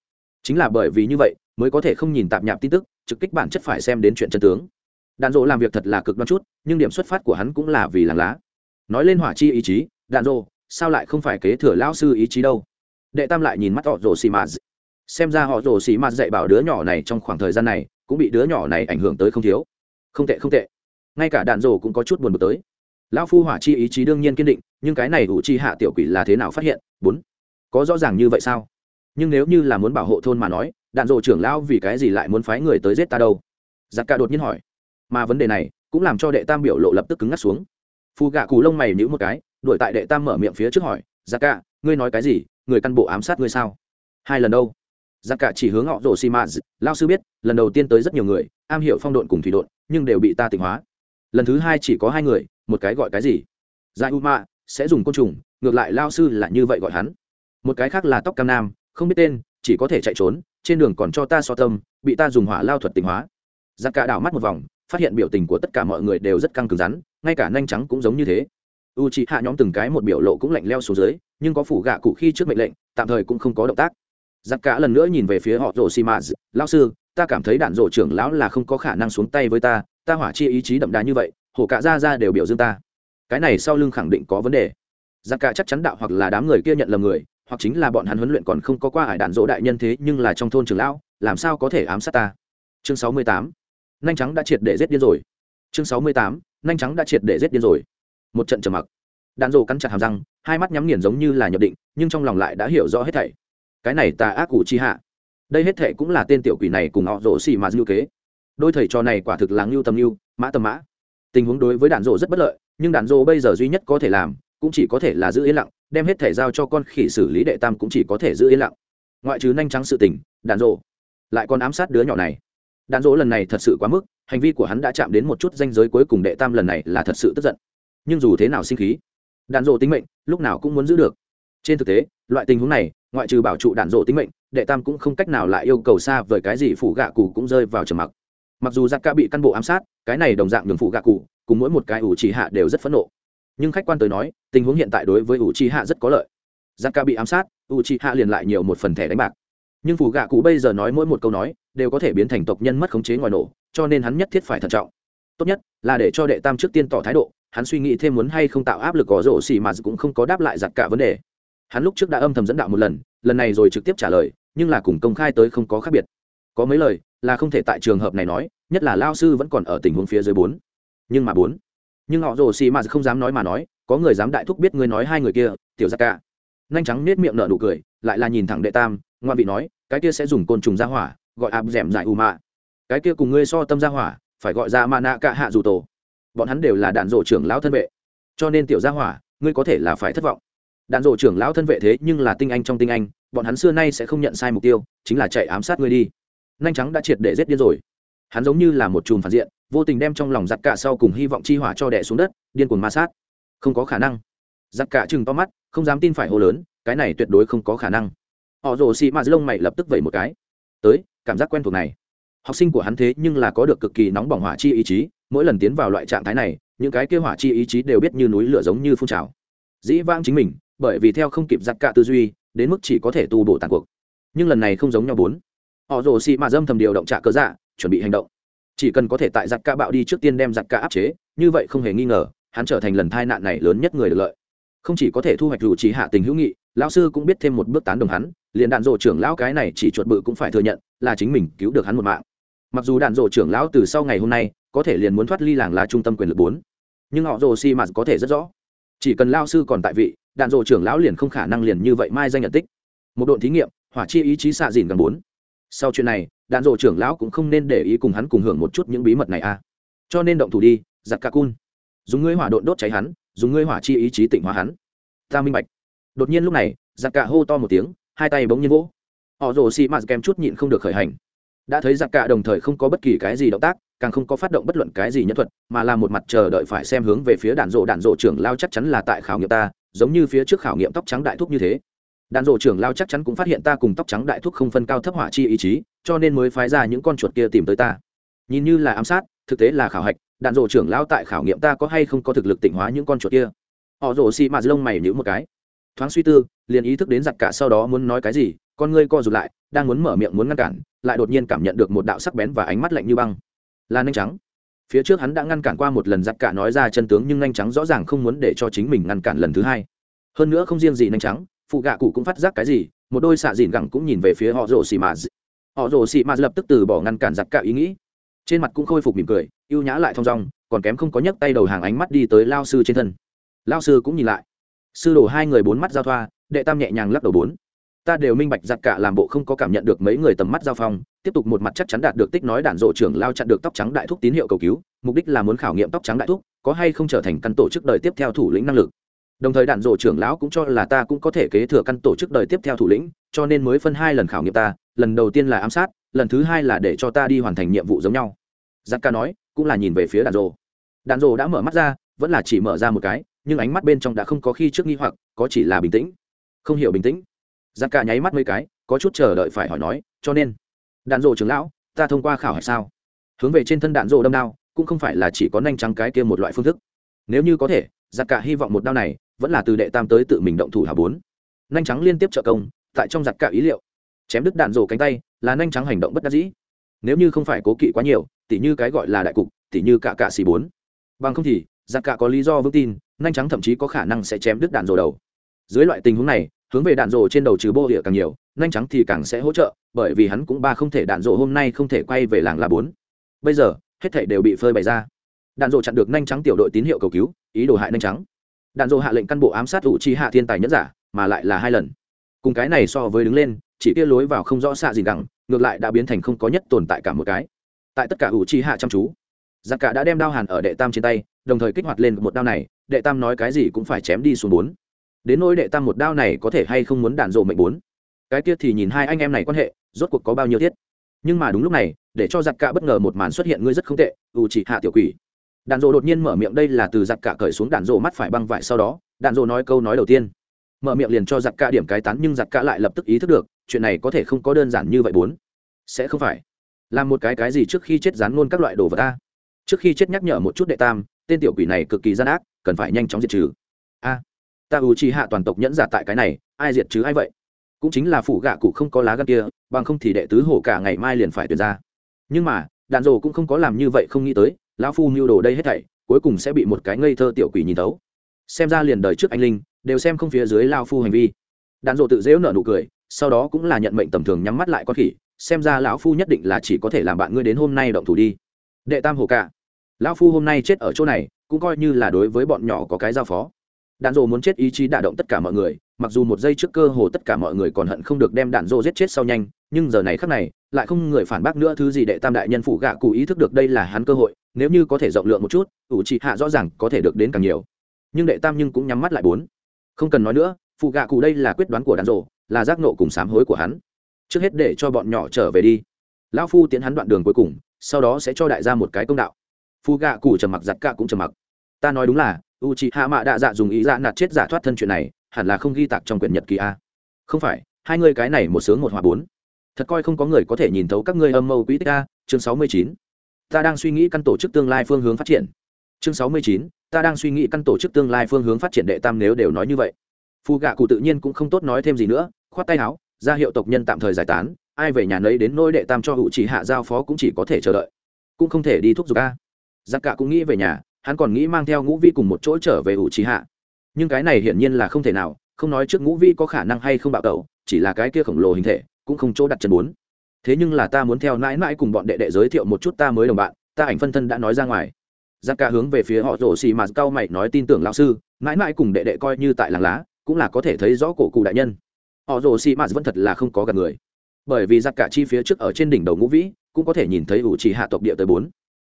Chính là bởi vì như vậy, mới có thể không nhìn tạp nhạp tin tức, trực kích bản chất phải xem đến chuyện chân tướng. Đạn dỗ làm việc thật là cực đoan chút, nhưng điểm xuất phát của hắn cũng là vì làng lá. Nói lên hỏa chi ý chí, đạn dỗ sao lại không phải kế thừa lao sư ý chí đâu? Đệ tam lại nhìn mắt họ rồ xì mà xem ra họ rồ xì mà dạy bảo đứa nhỏ này trong khoảng thời gian này, cũng bị đứa nhỏ này ảnh hưởng tới không thiếu. Không tệ không tệ. Ngay cả đạn dỗ cũng có chút buồn bực tới lão phu hỏa chi ý chí đương nhiên kiên định, nhưng cái này ủ chi hạ tiểu quỷ là thế nào phát hiện? Bốn. Có rõ ràng như vậy sao? Nhưng nếu như là muốn bảo hộ thôn mà nói, đạn dộ trưởng lão vì cái gì lại muốn phái người tới giết ta đâu? Giặc ca đột nhiên hỏi. Mà vấn đề này cũng làm cho đệ tam biểu lộ lập tức cứng ngắt xuống. Phù gạ cù lông mày nhữ một cái, đuổi tại đệ tam mở miệng phía trước hỏi, giặc ca ngươi nói cái gì? Người căn bộ ám sát ngươi sao? Hai lần đâu. Giặc cả chỉ hướng họ rổ xi mã lao sư biết, lần đầu tiên tới rất nhiều người, am hiểu phong độn cùng thủy độn, nhưng đều bị ta tỉnh hóa. Lần thứ hai chỉ có hai người một cái gọi cái gì? Giải u ma sẽ dùng côn trùng, ngược lại lao sư là như vậy gọi hắn. Một cái khác là tóc cam nam, không biết tên, chỉ có thể chạy trốn, trên đường còn cho ta so tâm, bị ta dùng hỏa lao thuật tình hóa. Giặc cả đảo mắt một vòng, phát hiện biểu tình của tất cả mọi người đều rất căng cứng rắn, ngay cả nhanh trắng cũng giống như thế. U chị hạ nhóm từng cái một biểu lộ cũng lạnh leo xuống dưới, nhưng có phủ gạ cụ khi trước mệnh lệnh, tạm thời cũng không có động tác. Giặc cả lần nữa nhìn về phía họ rồ xì mã lao sư, ta cảm thấy đạn rổ trưởng lão là không có khả năng xuống tay với ta ta hỏa chi ý chí đậm đà như vậy hổ cả ra ra đều biểu dương ta. Cái này sau lưng khẳng định có vấn đề. Giặc cả chắc chắn đạo hoặc là đám người kia nhận lầm người, hoặc chính là bọn hắn huấn luyện còn không có qua hải đạn dỗ đại nhân thế, nhưng là trong thôn trường lão, làm sao có thể ám sát ta? Chương sáu mươi tám, nhanh trắng đã triệt để giết điên rồi. Chương sáu mươi tám, nhanh trắng đã triệt để giết điên rồi. Một trận trầm mặc. Đạn dỗ cắn chặt hàm răng, hai mắt nhắm nghiền giống như là nhập định, nhưng trong lòng lại đã hiểu rõ hết thảy. Cái này tà ác cụ chi hạ. Đây hết thảy cũng là tên tiểu quỷ này cùng họ rỗ xì mà dư kế. Đôi thầy trò này quả thực là ngưu tầm ngưu, mã tầm mã tình huống đối với đạn rộ rất bất lợi, nhưng đạn rộ bây giờ duy nhất có thể làm cũng chỉ có thể là giữ yên lặng, đem hết thể giao cho con khỉ xử lý đệ tam cũng chỉ có thể giữ yên lặng. Ngoại trừ nhanh trắng sự tình, đạn rộ lại còn ám sát đứa nhỏ này. Đạn rộ lần này thật sự quá mức, hành vi của hắn đã chạm đến một chút danh giới cuối cùng đệ tam lần này là thật sự tức giận. Nhưng dù thế nào sinh khí, đạn rộ tính mệnh lúc nào cũng muốn giữ được. Trên thực tế, loại tình huống này, ngoại trừ bảo trụ đạn rộ tính mệnh, đệ tam cũng không cách nào lại yêu cầu xa vời cái gì phủ gạ cụ cũng rơi vào trầm mặc mặc dù giặc ca bị căn bộ ám sát, cái này đồng dạng đường phụ gạ cụ, cùng mỗi một cái ủ trì hạ đều rất phẫn nộ. Nhưng khách quan tới nói, tình huống hiện tại đối với ủ trì hạ rất có lợi. Giặc ca bị ám sát, ủ trì hạ liền lại nhiều một phần thẻ đánh bạc. Nhưng phủ gạ cụ bây giờ nói mỗi một câu nói, đều có thể biến thành tộc nhân mất khống chế ngoài nổ, cho nên hắn nhất thiết phải thận trọng. Tốt nhất là để cho đệ tam trước tiên tỏ thái độ, hắn suy nghĩ thêm muốn hay không tạo áp lực có rổ xì mà cũng không có đáp lại giặc cả vấn đề. Hắn lúc trước đã âm thầm dẫn đạo một lần lần này rồi trực tiếp trả lời, nhưng là cùng công khai tới không có khác biệt. Có mấy lời là không thể tại trường hợp này nói, nhất là lao sư vẫn còn ở tình huống phía dưới bốn. Nhưng mà bốn. Nhưng họ rồ xì mà không dám nói mà nói, có người dám đại thúc biết ngươi nói hai người kia, tiểu ra cả. Nhanh trắng nết miệng nở nụ cười, lại là nhìn thẳng đệ tam, ngoan vị nói, cái kia sẽ dùng côn trùng ra hỏa, gọi áp dẻm dại u mạ. Cái kia cùng ngươi so tâm ra hỏa, phải gọi ra mạ nạ cả hạ dù tổ. Bọn hắn đều là đạn rộ trưởng lão thân vệ. Cho nên tiểu gia hỏa, ngươi có thể là phải thất vọng. Đạn rộ trưởng lão thân vệ thế nhưng là tinh anh trong tinh anh, bọn hắn xưa nay sẽ không nhận sai mục tiêu, chính là chạy ám sát ngươi đi nhanh trắng đã triệt để giết điên rồi. Hắn giống như là một chùm phản diện, vô tình đem trong lòng giặt cả sau cùng hy vọng chi hỏa cho đẻ xuống đất, điên cuồng ma sát. Không có khả năng. Giặt cả chừng to mắt, không dám tin phải hô lớn, cái này tuyệt đối không có khả năng. Họ rồ xị mạt lông mày lập tức vẩy một cái. Tới, cảm giác quen thuộc này. Học sinh của hắn thế nhưng là có được cực kỳ nóng bỏng hỏa chi ý chí, mỗi lần tiến vào loại trạng thái này, những cái kêu hỏa chi ý chí đều biết như núi lửa giống như phun trào. Dĩ vãng chính mình, bởi vì theo không kịp giặt cả tư duy, đến mức chỉ có thể tu bổ tàn cuộc. Nhưng lần này không giống nhau bốn họ rồ xị mà dâm thầm điều động trả cơ dạ chuẩn bị hành động. Chỉ cần có thể tại giặc ca bạo đi trước tiên đem giặc ca áp chế, như vậy không hề nghi ngờ, hắn trở thành lần tai nạn này lớn nhất người được lợi. Không chỉ có thể thu hoạch rủ trí hạ tình hữu nghị, lão sư cũng biết thêm một bước tán đồng hắn, liền đạn dộ trưởng lão cái này chỉ chuột bự cũng phải thừa nhận, là chính mình cứu được hắn một mạng. Mặc dù đạn dộ trưởng lão từ sau ngày hôm nay, có thể liền muốn thoát ly làng là trung tâm quyền lực bốn, nhưng họ rồ si mà có thể rất rõ. Chỉ cần lao sư còn tại vị, đạn dộ trưởng lão liền không khả năng liền như vậy mai danh nhận tích. Một độn thí nghiệm, hỏa chi ý chí xạ dìn gần bốn sau chuyện này, đạn dộ trưởng lão cũng không nên để ý cùng hắn cùng hưởng một chút những bí mật này a. À. cho nên động thủ đi, giặc ca cun. Dùng ngươi hỏa độn đốt cháy hắn, dùng ngươi hỏa chi ý chí tỉnh hóa hắn. Ta minh bạch. Đột nhiên lúc này, giặc cả hô to một tiếng, hai tay bỗng nhiên vỗ. Họ rồ xì mạt kèm chút nhịn không được khởi hành. Đã thấy giặc cả đồng thời không có bất kỳ cái gì động tác, càng không có phát động bất luận cái gì nhân thuật, mà là một mặt chờ đợi phải xem hướng về phía đạn rộ đạn rộ trưởng lao chắc chắn là tại khảo nghiệm ta, giống như phía trước khảo nghiệm tóc trắng đại thúc như thế đàn rộ trưởng lao chắc chắn cũng phát hiện ta cùng tóc trắng đại thúc không phân cao thấp hỏa chi ý chí, cho nên mới phái ra những con chuột kia tìm tới ta. Nhìn như là ám sát, thực tế là khảo hạch, đàn rộ trưởng lao tại khảo nghiệm ta có hay không có thực lực tỉnh hóa những con chuột kia. Họ rộ xì mạt lông mày nhữ một cái. Thoáng suy tư, liền ý thức đến giặc cả sau đó muốn nói cái gì, con ngươi co rụt lại, đang muốn mở miệng muốn ngăn cản, lại đột nhiên cảm nhận được một đạo sắc bén và ánh mắt lạnh như băng. Là nhanh trắng. Phía trước hắn đã ngăn cản qua một lần giặc cả nói ra chân tướng nhưng nhanh trắng rõ ràng không muốn để cho chính mình ngăn cản lần thứ hai. Hơn nữa không riêng gì nhanh trắng phụ gạ cụ cũng phát giác cái gì, một đôi xạ dìn gẳng cũng nhìn về phía họ rồ xì mà họ rồ xì mà lập tức từ bỏ ngăn cản giặc cả ý nghĩ. Trên mặt cũng khôi phục mỉm cười y ê u nhã lại thong dong, còn kém không có nhấc tay đầu hàng ánh mắt đi tới lao sư trên thân. Lao sư cũng nhìn lại. Sư đổ hai người bốn mắt giao thoa, đệ tam nhẹ nhàng lắc đầu bốn. Ta đều minh bạch giặc cả làm bộ không có cảm nhận được mấy người tầm mắt giao phong, tiếp tục một mặt chắc chắn đạt được tích nói đạn rộ trưởng lao chặn được tóc trắng đại thúc tín hiệu cầu cứu, mục đích là muốn khảo nghiệm tóc trắng đại thúc, có hay không trở thành căn tổ chức đời tiếp theo thủ lĩnh năng lực đồng thời đạn dộ trưởng lão cũng cho là ta cũng có thể kế thừa căn tổ chức đời tiếp theo thủ lĩnh, cho nên mới phân hai lần khảo nghiệm ta, lần đầu tiên là ám sát, lần thứ hai là để cho ta đi hoàn thành nhiệm vụ giống nhau. Giặc ca nói, cũng là nhìn về phía đạn dộ đạn dộ đã mở mắt ra, vẫn là chỉ mở ra một cái, nhưng ánh mắt bên trong đã không có khi trước nghi hoặc, có chỉ là bình tĩnh. Không hiểu bình tĩnh. Giặc ca nháy mắt mấy cái, có chút chờ đợi phải hỏi nói, cho nên, đạn rộ trưởng lão, ta thông qua khảo hạch sao? Hướng về trên thân đạn rộ đâm đao, cũng không phải là chỉ có nhanh trắng cái kia một loại phương thức. Nếu như có thể, giặc cả hy vọng một đao này vẫn là từ đệ tam tới tự mình động thủ hà bốn. Nhanh trắng liên tiếp trợ công, tại trong giặt cả ý liệu. Chém đứt đạn rổ cánh tay, là nhanh trắng hành động bất đắc dĩ. Nếu như không phải cố kỵ quá nhiều, tỉ như cái gọi là đại cục, tỉ như cả cả xì bốn. Bằng không thì giặt cả có lý do vững tin nhanh trắng thậm chí có khả năng sẽ chém đứt đạn rổ đầu. Dưới loại tình huống này, hướng về đạn rổ trên đầu trừ bô địa càng nhiều nhanh trắng thì càng sẽ hỗ trợ, bởi vì hắn cũng ba không thể đạn rổ hôm nay không thể quay về làng là bốn. Bây giờ, hết thảy đều bị phơi bày ra. Đạn rổ chặn được nhanh trắng tiểu đội tín hiệu cầu cứu, ý đồ hại nhanh trắng đạn rồ hạ lệnh căn bộ ám sát ủ chi hạ thiên tài nhất giả, mà lại là hai lần. Cùng cái này so với đứng lên, chỉ kia lối vào không rõ xạ gì đẳng ngược lại đã biến thành không có nhất tồn tại cả một cái. Tại tất cả ủ chi hạ chăm chú, giặc cả đã đem đao hàn ở đệ tam trên tay, đồng thời kích hoạt lên một đao này, đệ tam nói cái gì cũng phải chém đi xuống bốn. Đến nỗi đệ tam một đao này có thể hay không muốn đạn rộ mệnh bốn. Cái kia thì nhìn hai anh em này quan hệ, rốt cuộc có bao nhiêu thiết. Nhưng mà đúng lúc này, để cho giặc cả bất ngờ một màn xuất hiện ngươi rất không tệ ủ chỉ hạ tiểu quỷ đạn rộ đột nhiên mở miệng, đây là từ giặc cả cởi xuống đạn rộ mắt phải băng vải sau đó, đạn rộ nói câu nói đầu tiên. Mở miệng liền cho giặc cả điểm cái tán, nhưng giặc cả lại lập tức ý thức được, chuyện này có thể không có đơn giản như vậy bốn. Sẽ không phải. Làm một cái cái gì trước khi chết dán luôn các loại đồ vật ta? Trước khi chết nhắc nhở một chút đệ tam, tên tiểu quỷ này cực kỳ gian ác, cần phải nhanh chóng diệt trừ. A. Ta ủ trì hạ toàn tộc nhẫn giả tại cái này, ai diệt chứ ai vậy? Cũng chính là phủ gạ cụ không có lá gan kia, bằng không thì đệ tứ hổ cả ngày mai liền phải tuyển ra. Nhưng mà, đạn dồ cũng không có làm như vậy không nghĩ tới lão phu mưu đồ đây hết thảy, cuối cùng sẽ bị một cái ngây thơ tiểu quỷ nhìn tấu xem ra liền đời trước anh linh, đều xem không phía dưới lao phu hành vi. Đạn dộ tự dễu nợ nụ cười, sau đó cũng là nhận mệnh tầm thường nhắm mắt lại con khỉ, xem ra lão phu nhất định là chỉ có thể làm bạn ngươi đến hôm nay động thủ đi. Đệ tam hồ cả lão phu hôm nay chết ở chỗ này, cũng coi như là đối với bọn nhỏ có cái giao phó. Đạn dộ muốn chết ý chí đả động tất cả mọi người, mặc dù một giây trước cơ hồ tất cả mọi người còn hận không được đem đạn dộ giết chết sau nhanh, nhưng giờ này khắc này, lại không người phản bác nữa thứ gì đệ tam đại nhân phụ gạ cụ ý thức được đây là hắn cơ hội nếu như có thể rộng lượng một chút, ủ trị hạ rõ ràng có thể được đến càng nhiều. Nhưng đệ tam nhưng cũng nhắm mắt lại bốn. Không cần nói nữa, phụ gạ cụ đây là quyết đoán của đàn rộ là giác nộ cùng sám hối của hắn. Trước hết để cho bọn nhỏ trở về đi. Lão phu tiến hắn đoạn đường cuối cùng, sau đó sẽ cho đại gia một cái công đạo. Phụ gạ cụ trầm mặc, giặt cạ cũng trầm mặc. Ta nói đúng là u chị hạ mạ đạ dạ dùng ý dạ nạt chết giả thoát thân chuyện này, hẳn là không ghi tạc trong quyển nhật kỳ a. Không phải, hai ngươi cái này một sướng một hòa bốn. Thật coi không có người có thể nhìn thấu các ngươi âm mưu quỹ tích a, chương sáu mươi chín ta đang suy nghĩ căn tổ chức tương lai phương hướng phát triển. Chương sáu mươi chín, ta đang suy nghĩ căn tổ chức tương lai phương hướng phát triển đệ tam nếu đều nói như vậy. Phù gạ cụ tự nhiên cũng không tốt nói thêm gì nữa, khoát tay áo, ra hiệu tộc nhân tạm thời giải tán, ai về nhà nấy đến nôi đệ tam cho hữu chỉ hạ giao phó cũng chỉ có thể chờ đợi. Cũng không thể đi thúc giục a. Giặc cả cũng nghĩ về nhà, hắn còn nghĩ mang theo ngũ vi cùng một chỗ trở về hữu chỉ hạ. Nhưng cái này hiển nhiên là không thể nào, không nói trước ngũ vi có khả năng hay không bạo tẩu, chỉ là cái kia khổng lồ hình thể, cũng không chỗ đặt chân bốn thế nhưng là ta muốn theo mãi mãi cùng bọn đệ đệ giới thiệu một chút ta mới đồng bạn, ta ảnh phân thân đã nói ra ngoài. Giặc ca hướng về phía họ rổ xì mà cao mày nói tin tưởng lão sư mãi mãi cùng đệ đệ coi như tại làng lá, cũng là có thể thấy rõ cổ cụ đại nhân. Họ rổ xì mà vẫn thật là không có gần người. Bởi vì giặc cả chi phía trước ở trên đỉnh đầu ngũ vĩ, cũng có thể nhìn thấy ủ trì hạ tộc địa tới bốn.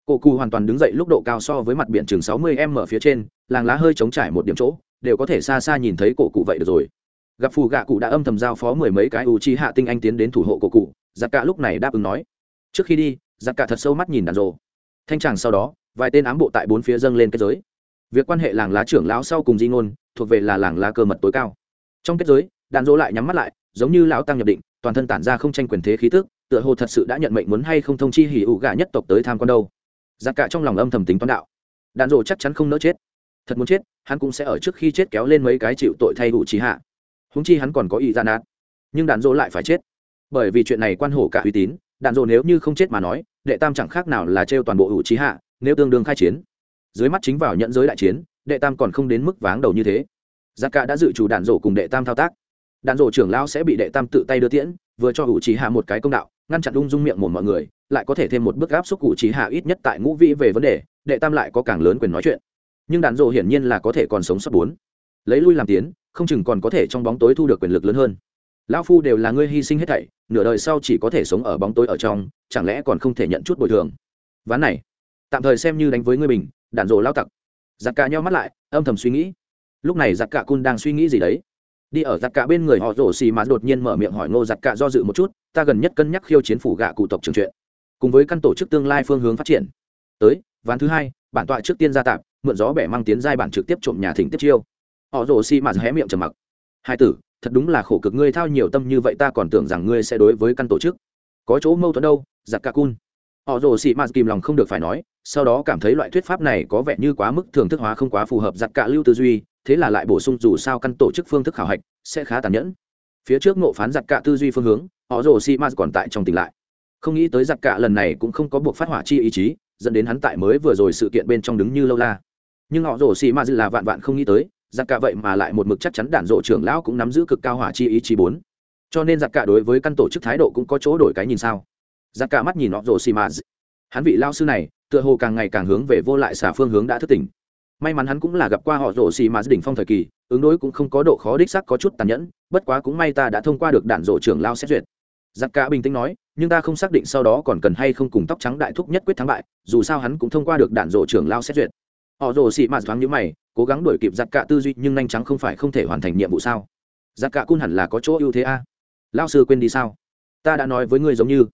Cổ cụ hoàn toàn đứng dậy lúc độ cao so với mặt biển chừng sáu mươi m ở phía trên, làng lá hơi chống trải một điểm chỗ, đều có thể xa xa nhìn thấy cổ cụ vậy được rồi. Gặp phù gạ cụ đã âm thầm giao phó mười mấy cái ủ trì hạ tinh anh tiến đến thủ hộ cổ cụ giặc cả lúc này đáp ứng nói. Trước khi đi, giặc cả thật sâu mắt nhìn đàn rồ. Thanh tràng sau đó, vài tên ám bộ tại bốn phía dâng lên kết giới. Việc quan hệ làng lá trưởng lão sau cùng di ngôn, thuộc về là làng lá cơ mật tối cao. Trong kết giới, đàn rỗ lại nhắm mắt lại, giống như lão tăng nhập định, toàn thân tản ra không tranh quyền thế khí tức, tựa hồ thật sự đã nhận mệnh muốn hay không thông chi hỉ ủ gà nhất tộc tới tham quan đâu. Giặc cả trong lòng âm thầm tính toán đạo. Đàn rỗ chắc chắn không nỡ chết. Thật muốn chết, hắn cũng sẽ ở trước khi chết kéo lên mấy cái chịu tội thay hụ trí hạ. Húng chi hắn còn có ý gian nát, nhưng đàn rỗ lại phải chết bởi vì chuyện này quan hổ cả uy tín, đạn dộ nếu như không chết mà nói, đệ tam chẳng khác nào là trêu toàn bộ hữu trí hạ, nếu tương đương khai chiến. Dưới mắt chính vào nhận giới đại chiến, đệ tam còn không đến mức váng đầu như thế. Giặc cả đã dự chủ đạn dộ cùng đệ tam thao tác. Đạn dộ trưởng lão sẽ bị đệ tam tự tay đưa tiễn, vừa cho hữu trí hạ một cái công đạo, ngăn chặn ung dung miệng một mọi người, lại có thể thêm một bước áp xúc hữu trí hạ ít nhất tại ngũ vĩ về vấn đề, đệ tam lại có càng lớn quyền nói chuyện. Nhưng đạn dộ hiển nhiên là có thể còn sống sót bốn. Lấy lui làm tiến, không chừng còn có thể trong bóng tối thu được quyền lực lớn hơn lão phu đều là ngươi hy sinh hết thảy, nửa đời sau chỉ có thể sống ở bóng tối ở trong, chẳng lẽ còn không thể nhận chút bồi thường? Ván này, tạm thời xem như đánh với ngươi bình, đạn rồ lao tặc. Giặc cả nhau mắt lại, âm thầm suy nghĩ. Lúc này giặc cả cun đang suy nghĩ gì đấy? Đi ở giặc cả bên người họ rổ xì mà đột nhiên mở miệng hỏi ngô giặc cả do dự một chút, ta gần nhất cân nhắc khiêu chiến phủ gạ cụ tộc trường chuyện. Cùng với căn tổ chức tương lai phương hướng phát triển. Tới, ván thứ hai, bản tọa trước tiên gia tạp mượn gió bẻ mang tiến giai bản trực tiếp trộm nhà thỉnh tiếp chiêu. Họ rổ xì mà hé miệng trầm mặc. Hai tử thật đúng là khổ cực ngươi thao nhiều tâm như vậy ta còn tưởng rằng ngươi sẽ đối với căn tổ chức. Có chỗ mâu thuẫn đâu, giặc ca cun. Họ rồ xị mạt kìm lòng không được phải nói, sau đó cảm thấy loại thuyết pháp này có vẻ như quá mức thường thức hóa không quá phù hợp giặc cả lưu tư duy, thế là lại bổ sung dù sao căn tổ chức phương thức khảo hạch sẽ khá tàn nhẫn. Phía trước ngộ phán giặc cả tư duy phương hướng, họ rồ xị mạt còn tại trong tỉnh lại. Không nghĩ tới giặc cả lần này cũng không có buộc phát hỏa chi ý chí, dẫn đến hắn tại mới vừa rồi sự kiện bên trong đứng như lâu la. Nhưng họ rồ xị mạt là vạn vạn không nghĩ tới giặc cả vậy mà lại một mực chắc chắn đản rộ trưởng lão cũng nắm giữ cực cao hỏa chi ý chí bốn. Cho nên giặc cả đối với căn tổ chức thái độ cũng có chỗ đổi cái nhìn sao. Giặc cả mắt nhìn họ rồ xì mà hắn vị lao sư này, tựa hồ càng ngày càng hướng về vô lại xả phương hướng đã thức tỉnh. May mắn hắn cũng là gặp qua họ rồ xì mà đỉnh phong thời kỳ, ứng đối cũng không có độ khó đích sắc có chút tàn nhẫn, bất quá cũng may ta đã thông qua được đạn rộ trưởng lao xét duyệt. Giặc cả bình tĩnh nói, nhưng ta không xác định sau đó còn cần hay không cùng tóc trắng đại thúc nhất quyết thắng bại, dù sao hắn cũng thông qua được đạn rộ trưởng lao xét duyệt họ rồ xị mạt thoáng như mày, cố gắng đuổi kịp giặt cả tư duy, nhưng nhanh trắng không phải không thể hoàn thành nhiệm vụ sao? Giặt cả cun hẳn là có chỗ ưu thế a. À? lao sư quên đi sao? Ta đã nói với ngươi giống như.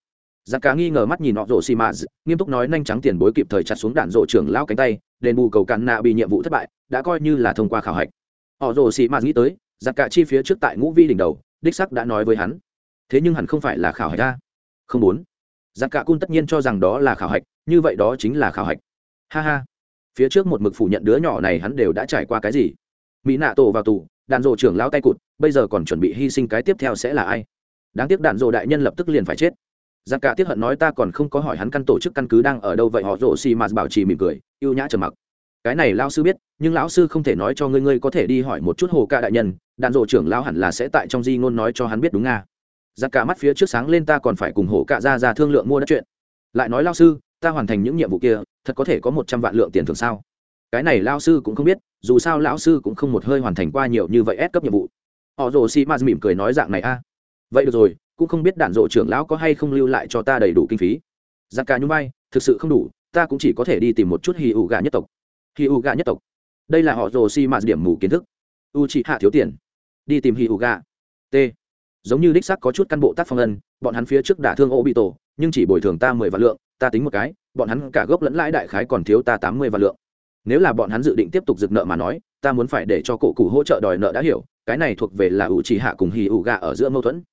Giặt cả nghi ngờ mắt nhìn họ rồ xị mạt nghiêm túc nói nhanh trắng tiền bối kịp thời chặt xuống đạn rộ trưởng lao cánh tay, đền bù cầu cạn nạ bị nhiệm vụ thất bại, đã coi như là thông qua khảo hạch. Họ rồ xị mạt nghĩ tới giặt cả chi phía trước tại ngũ vi đỉnh đầu, đích sắc đã nói với hắn. Thế nhưng hẳn không phải là khảo hạch a. Không muốn. Giặc cả cun tất nhiên cho rằng đó là khảo hạch, như vậy đó chính là khảo hạch. Ha ha phía trước một mực phủ nhận đứa nhỏ này hắn đều đã trải qua cái gì. Mỹ nạ tổ vào tù, đạn dộ trưởng lao tay cụt, bây giờ còn chuẩn bị hy sinh cái tiếp theo sẽ là ai? Đáng tiếc đạn dộ đại nhân lập tức liền phải chết. Giặc cả tiếp hận nói ta còn không có hỏi hắn căn tổ chức căn cứ đang ở đâu vậy, họ rổ xì mà bảo trì mỉm cười y ê u nhã trầm mặc. Cái này lao sư biết, nhưng lão sư không thể nói cho ngươi ngươi có thể đi hỏi một chút hồ ca đại nhân, đạn dộ trưởng lao hẳn là sẽ tại trong di ngôn nói cho hắn biết đúng nga. Giặc cả mắt phía trước sáng lên ta còn phải cùng hồ ca ra ra thương lượng mua đất chuyện. Lại nói lao sư ta hoàn thành những nhiệm vụ kia, thật có thể có một trăm vạn lượng tiền thường sao? Cái này lao sư cũng không biết, dù sao lão sư cũng không một hơi hoàn thành qua nhiều như vậy ép cấp nhiệm vụ. Họ rồ si maz mỉm cười nói dạng này a. Vậy được rồi, cũng không biết đạn rộ trưởng lão có hay không lưu lại cho ta đầy đủ kinh phí. Giặc cả nhung bay thực sự không đủ, ta cũng chỉ có thể đi tìm một chút hì ủ gà nhất tộc. Hì ủ gà nhất tộc. Đây là họ rồ si maz điểm mù kiến thức. U chị hạ thiếu tiền. Đi tìm hì ủ gà. T. Giống như đích sắc có chút căn bộ tác phong ân, bọn hắn phía trước đả thương ô bị tổ nhưng chỉ bồi thường ta mười vạn lượng ta tính một cái, bọn hắn cả gốc lẫn lãi đại khái còn thiếu ta tám mươi vạn lượng. Nếu là bọn hắn dự định tiếp tục dựng nợ mà nói, ta muốn phải để cho cổ cụ hỗ trợ đòi nợ đã hiểu, cái này thuộc về là ủ chỉ hạ cùng hì ủ gà ở giữa mâu thuẫn.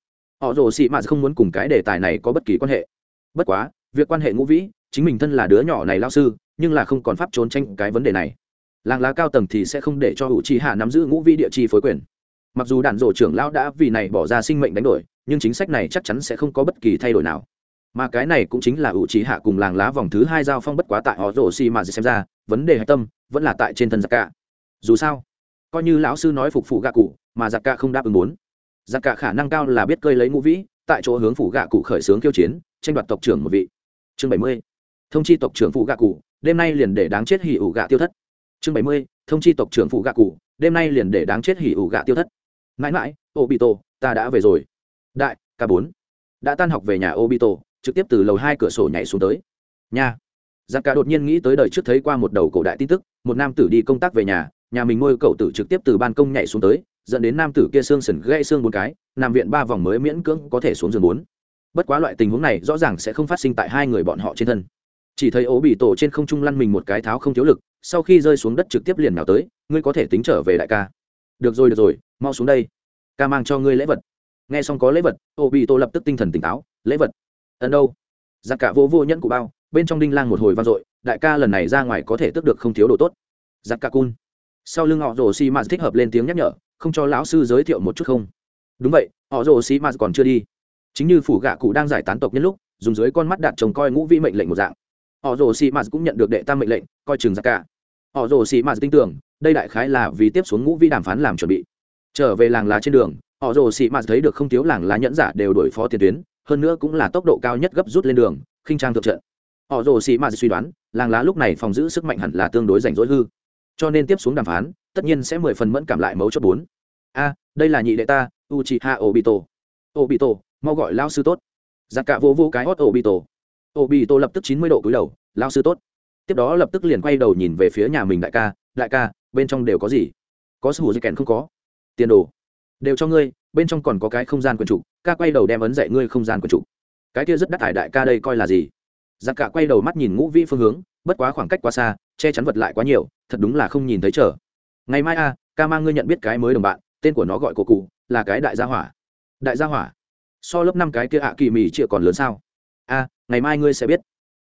Họ rồ xị mạt không muốn cùng cái đề tài này có bất kỳ quan hệ. Bất quá, việc quan hệ ngũ vĩ, chính mình thân là đứa nhỏ này lao sư, nhưng là không còn pháp trốn tranh cái vấn đề này. Làng lá cao tầng thì sẽ không để cho ủ chỉ hạ nắm giữ ngũ vĩ địa chi phối quyền. Mặc dù đạn rổ trưởng lão đã vì này bỏ ra sinh mệnh đánh đổi, nhưng chính sách này chắc chắn sẽ không có bất kỳ thay đổi nào mà cái này cũng chính là ủ trí hạ cùng làng lá vòng thứ hai giao phong bất quá tại họ rổ xi mà xem ra, vấn đề hạch tâm vẫn là tại trên thân giặc cả dù sao, coi như lão sư nói phục phụ gạ cụ, mà giặc cả không đáp ứng muốn. Giặc cả khả năng cao là biết cơi lấy ngũ vĩ, tại chỗ hướng phủ gạ cụ khởi xướng kiêu chiến, tranh đoạt tộc trưởng một vị. Chương bảy mươi, thông chi tộc trưởng phụ gạ cụ, đêm nay liền để đáng chết hỉ ủ gạ tiêu thất. Chương bảy mươi, thông chi tộc trưởng phụ gạ cụ, đêm nay liền để đáng chết hỉ ủ gạ tiêu thất. Mãi mãi, obito, ta đã về rồi. Đại k bốn, đã tan học về nhà obito trực tiếp từ lầu hai cửa sổ nhảy xuống tới. Nha. Giặc cả đột nhiên nghĩ tới đời trước thấy qua một đầu cổ đại tin tức, một nam tử đi công tác về nhà nhà mình nuôi cậu tử trực tiếp từ ban công nhảy xuống tới, dẫn đến nam tử kia xương sần gãy xương bốn cái, nằm viện ba vòng mới miễn cưỡng có thể xuống giường bốn. Bất quá loại tình huống này rõ ràng sẽ không phát sinh tại hai người bọn họ trên thân. Chỉ thấy ố bị tổ trên không trung lăn mình một cái tháo không thiếu lực, sau khi rơi xuống đất trực tiếp liền nào tới, ngươi có thể tính trở về đại ca. Được rồi được rồi, mau xuống đây. Ca mang cho ngươi lễ vật. Nghe xong có lễ vật ô bị tô lập tức tinh thần tỉnh táo, lễ vật ân đâu? Giặc cả vô vô nhẫn của bao, bên trong đinh lang một hồi vang dội, đại ca lần này ra ngoài có thể tức được không thiếu đồ tốt. Giặc cả cun. Sau lưng họ rồ xi mạt thích hợp lên tiếng nhắc nhở, không cho lão sư giới thiệu một chút không? Đúng vậy, họ rồ xi mạt còn chưa đi. Chính như phủ gạ cụ đang giải tán tộc nhân lúc, dùng dưới con mắt đặt trông coi ngũ vị mệnh lệnh một dạng. Họ rồ xi mạt cũng nhận được đệ tam mệnh lệnh, coi chừng giặc cả. Họ rồ xi mạt tin tưởng, đây đại khái là vì tiếp xuống ngũ vị đàm phán làm chuẩn bị. Trở về làng lá trên đường, họ rồ xị mạt thấy được không thiếu làng lá nhẫn giả đều đổi phó tiền tuyến hơn nữa cũng là tốc độ cao nhất gấp rút lên đường, khinh trang thượng trận. Họ rồ xì mạt suy đoán, làng lá lúc này phòng giữ sức mạnh hẳn là tương đối rảnh rỗi hư. Cho nên tiếp xuống đàm phán, tất nhiên sẽ mười phần mẫn cảm lại mấu chốt bốn. A, đây là nhị đệ ta u chị ha obito. Obito, mau gọi lao sư tốt. Giặc cả vô vô cái hót obito. Obito lập tức chín mươi độ cúi đầu lao sư tốt. Tiếp đó lập tức liền quay đầu nhìn về phía nhà mình đại ca đại ca, bên trong đều có gì? Có sư hữu dây kèn không có. Tiền đồ. Đều cho ngươi, bên trong còn có cái không gian quần trục ca quay đầu đem ấn dạy ngươi không gian của chủ. cái kia rất đắt thải đại ca đây coi là gì? Giặc cả quay đầu mắt nhìn ngũ vĩ phương hướng, bất quá khoảng cách quá xa, che chắn vật lại quá nhiều, thật đúng là không nhìn thấy trở. Ngày mai a, ca mang ngươi nhận biết cái mới đồng bạn, tên của nó gọi cổ cụ, là cái đại gia hỏa. Đại gia hỏa? So lớp năm cái kia ạ kỳ mì chịa còn lớn sao? A, ngày mai ngươi sẽ biết.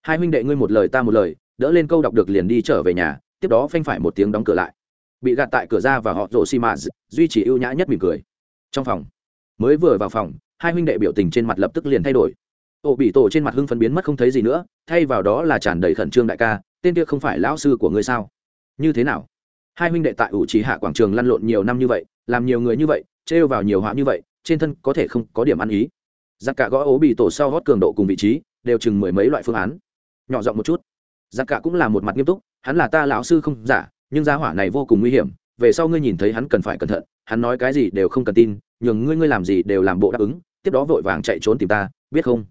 Hai huynh đệ ngươi một lời ta một lời, đỡ lên câu đọc được liền đi trở về nhà, tiếp đó phanh phải một tiếng đóng cửa lại. Bị gạt tại cửa ra và họ rổ xi mã duy trì ưu nhã nhất mỉm cười. Trong phòng mới vừa vào phòng, hai huynh đệ biểu tình trên mặt lập tức liền thay đổi. Ổ bị tổ trên mặt hưng phấn biến mất không thấy gì nữa, thay vào đó là tràn đầy khẩn trương đại ca, tên kia không phải lão sư của ngươi sao? Như thế nào? Hai huynh đệ tại ủ trí hạ quảng trường lăn lộn nhiều năm như vậy, làm nhiều người như vậy, trêu vào nhiều họa như vậy, trên thân có thể không có điểm ăn ý. Giặc cả gõ ố bị tổ sau hót cường độ cùng vị trí, đều chừng mười mấy loại phương án. Nhỏ giọng một chút. Giặc cả cũng là một mặt nghiêm túc, hắn là ta lão sư không giả, nhưng giá hỏa này vô cùng nguy hiểm, về sau ngươi nhìn thấy hắn cần phải cẩn thận, hắn nói cái gì đều không cần tin nhường ngươi ngươi làm gì đều làm bộ đáp ứng, tiếp đó vội vàng chạy trốn tìm ta, biết không?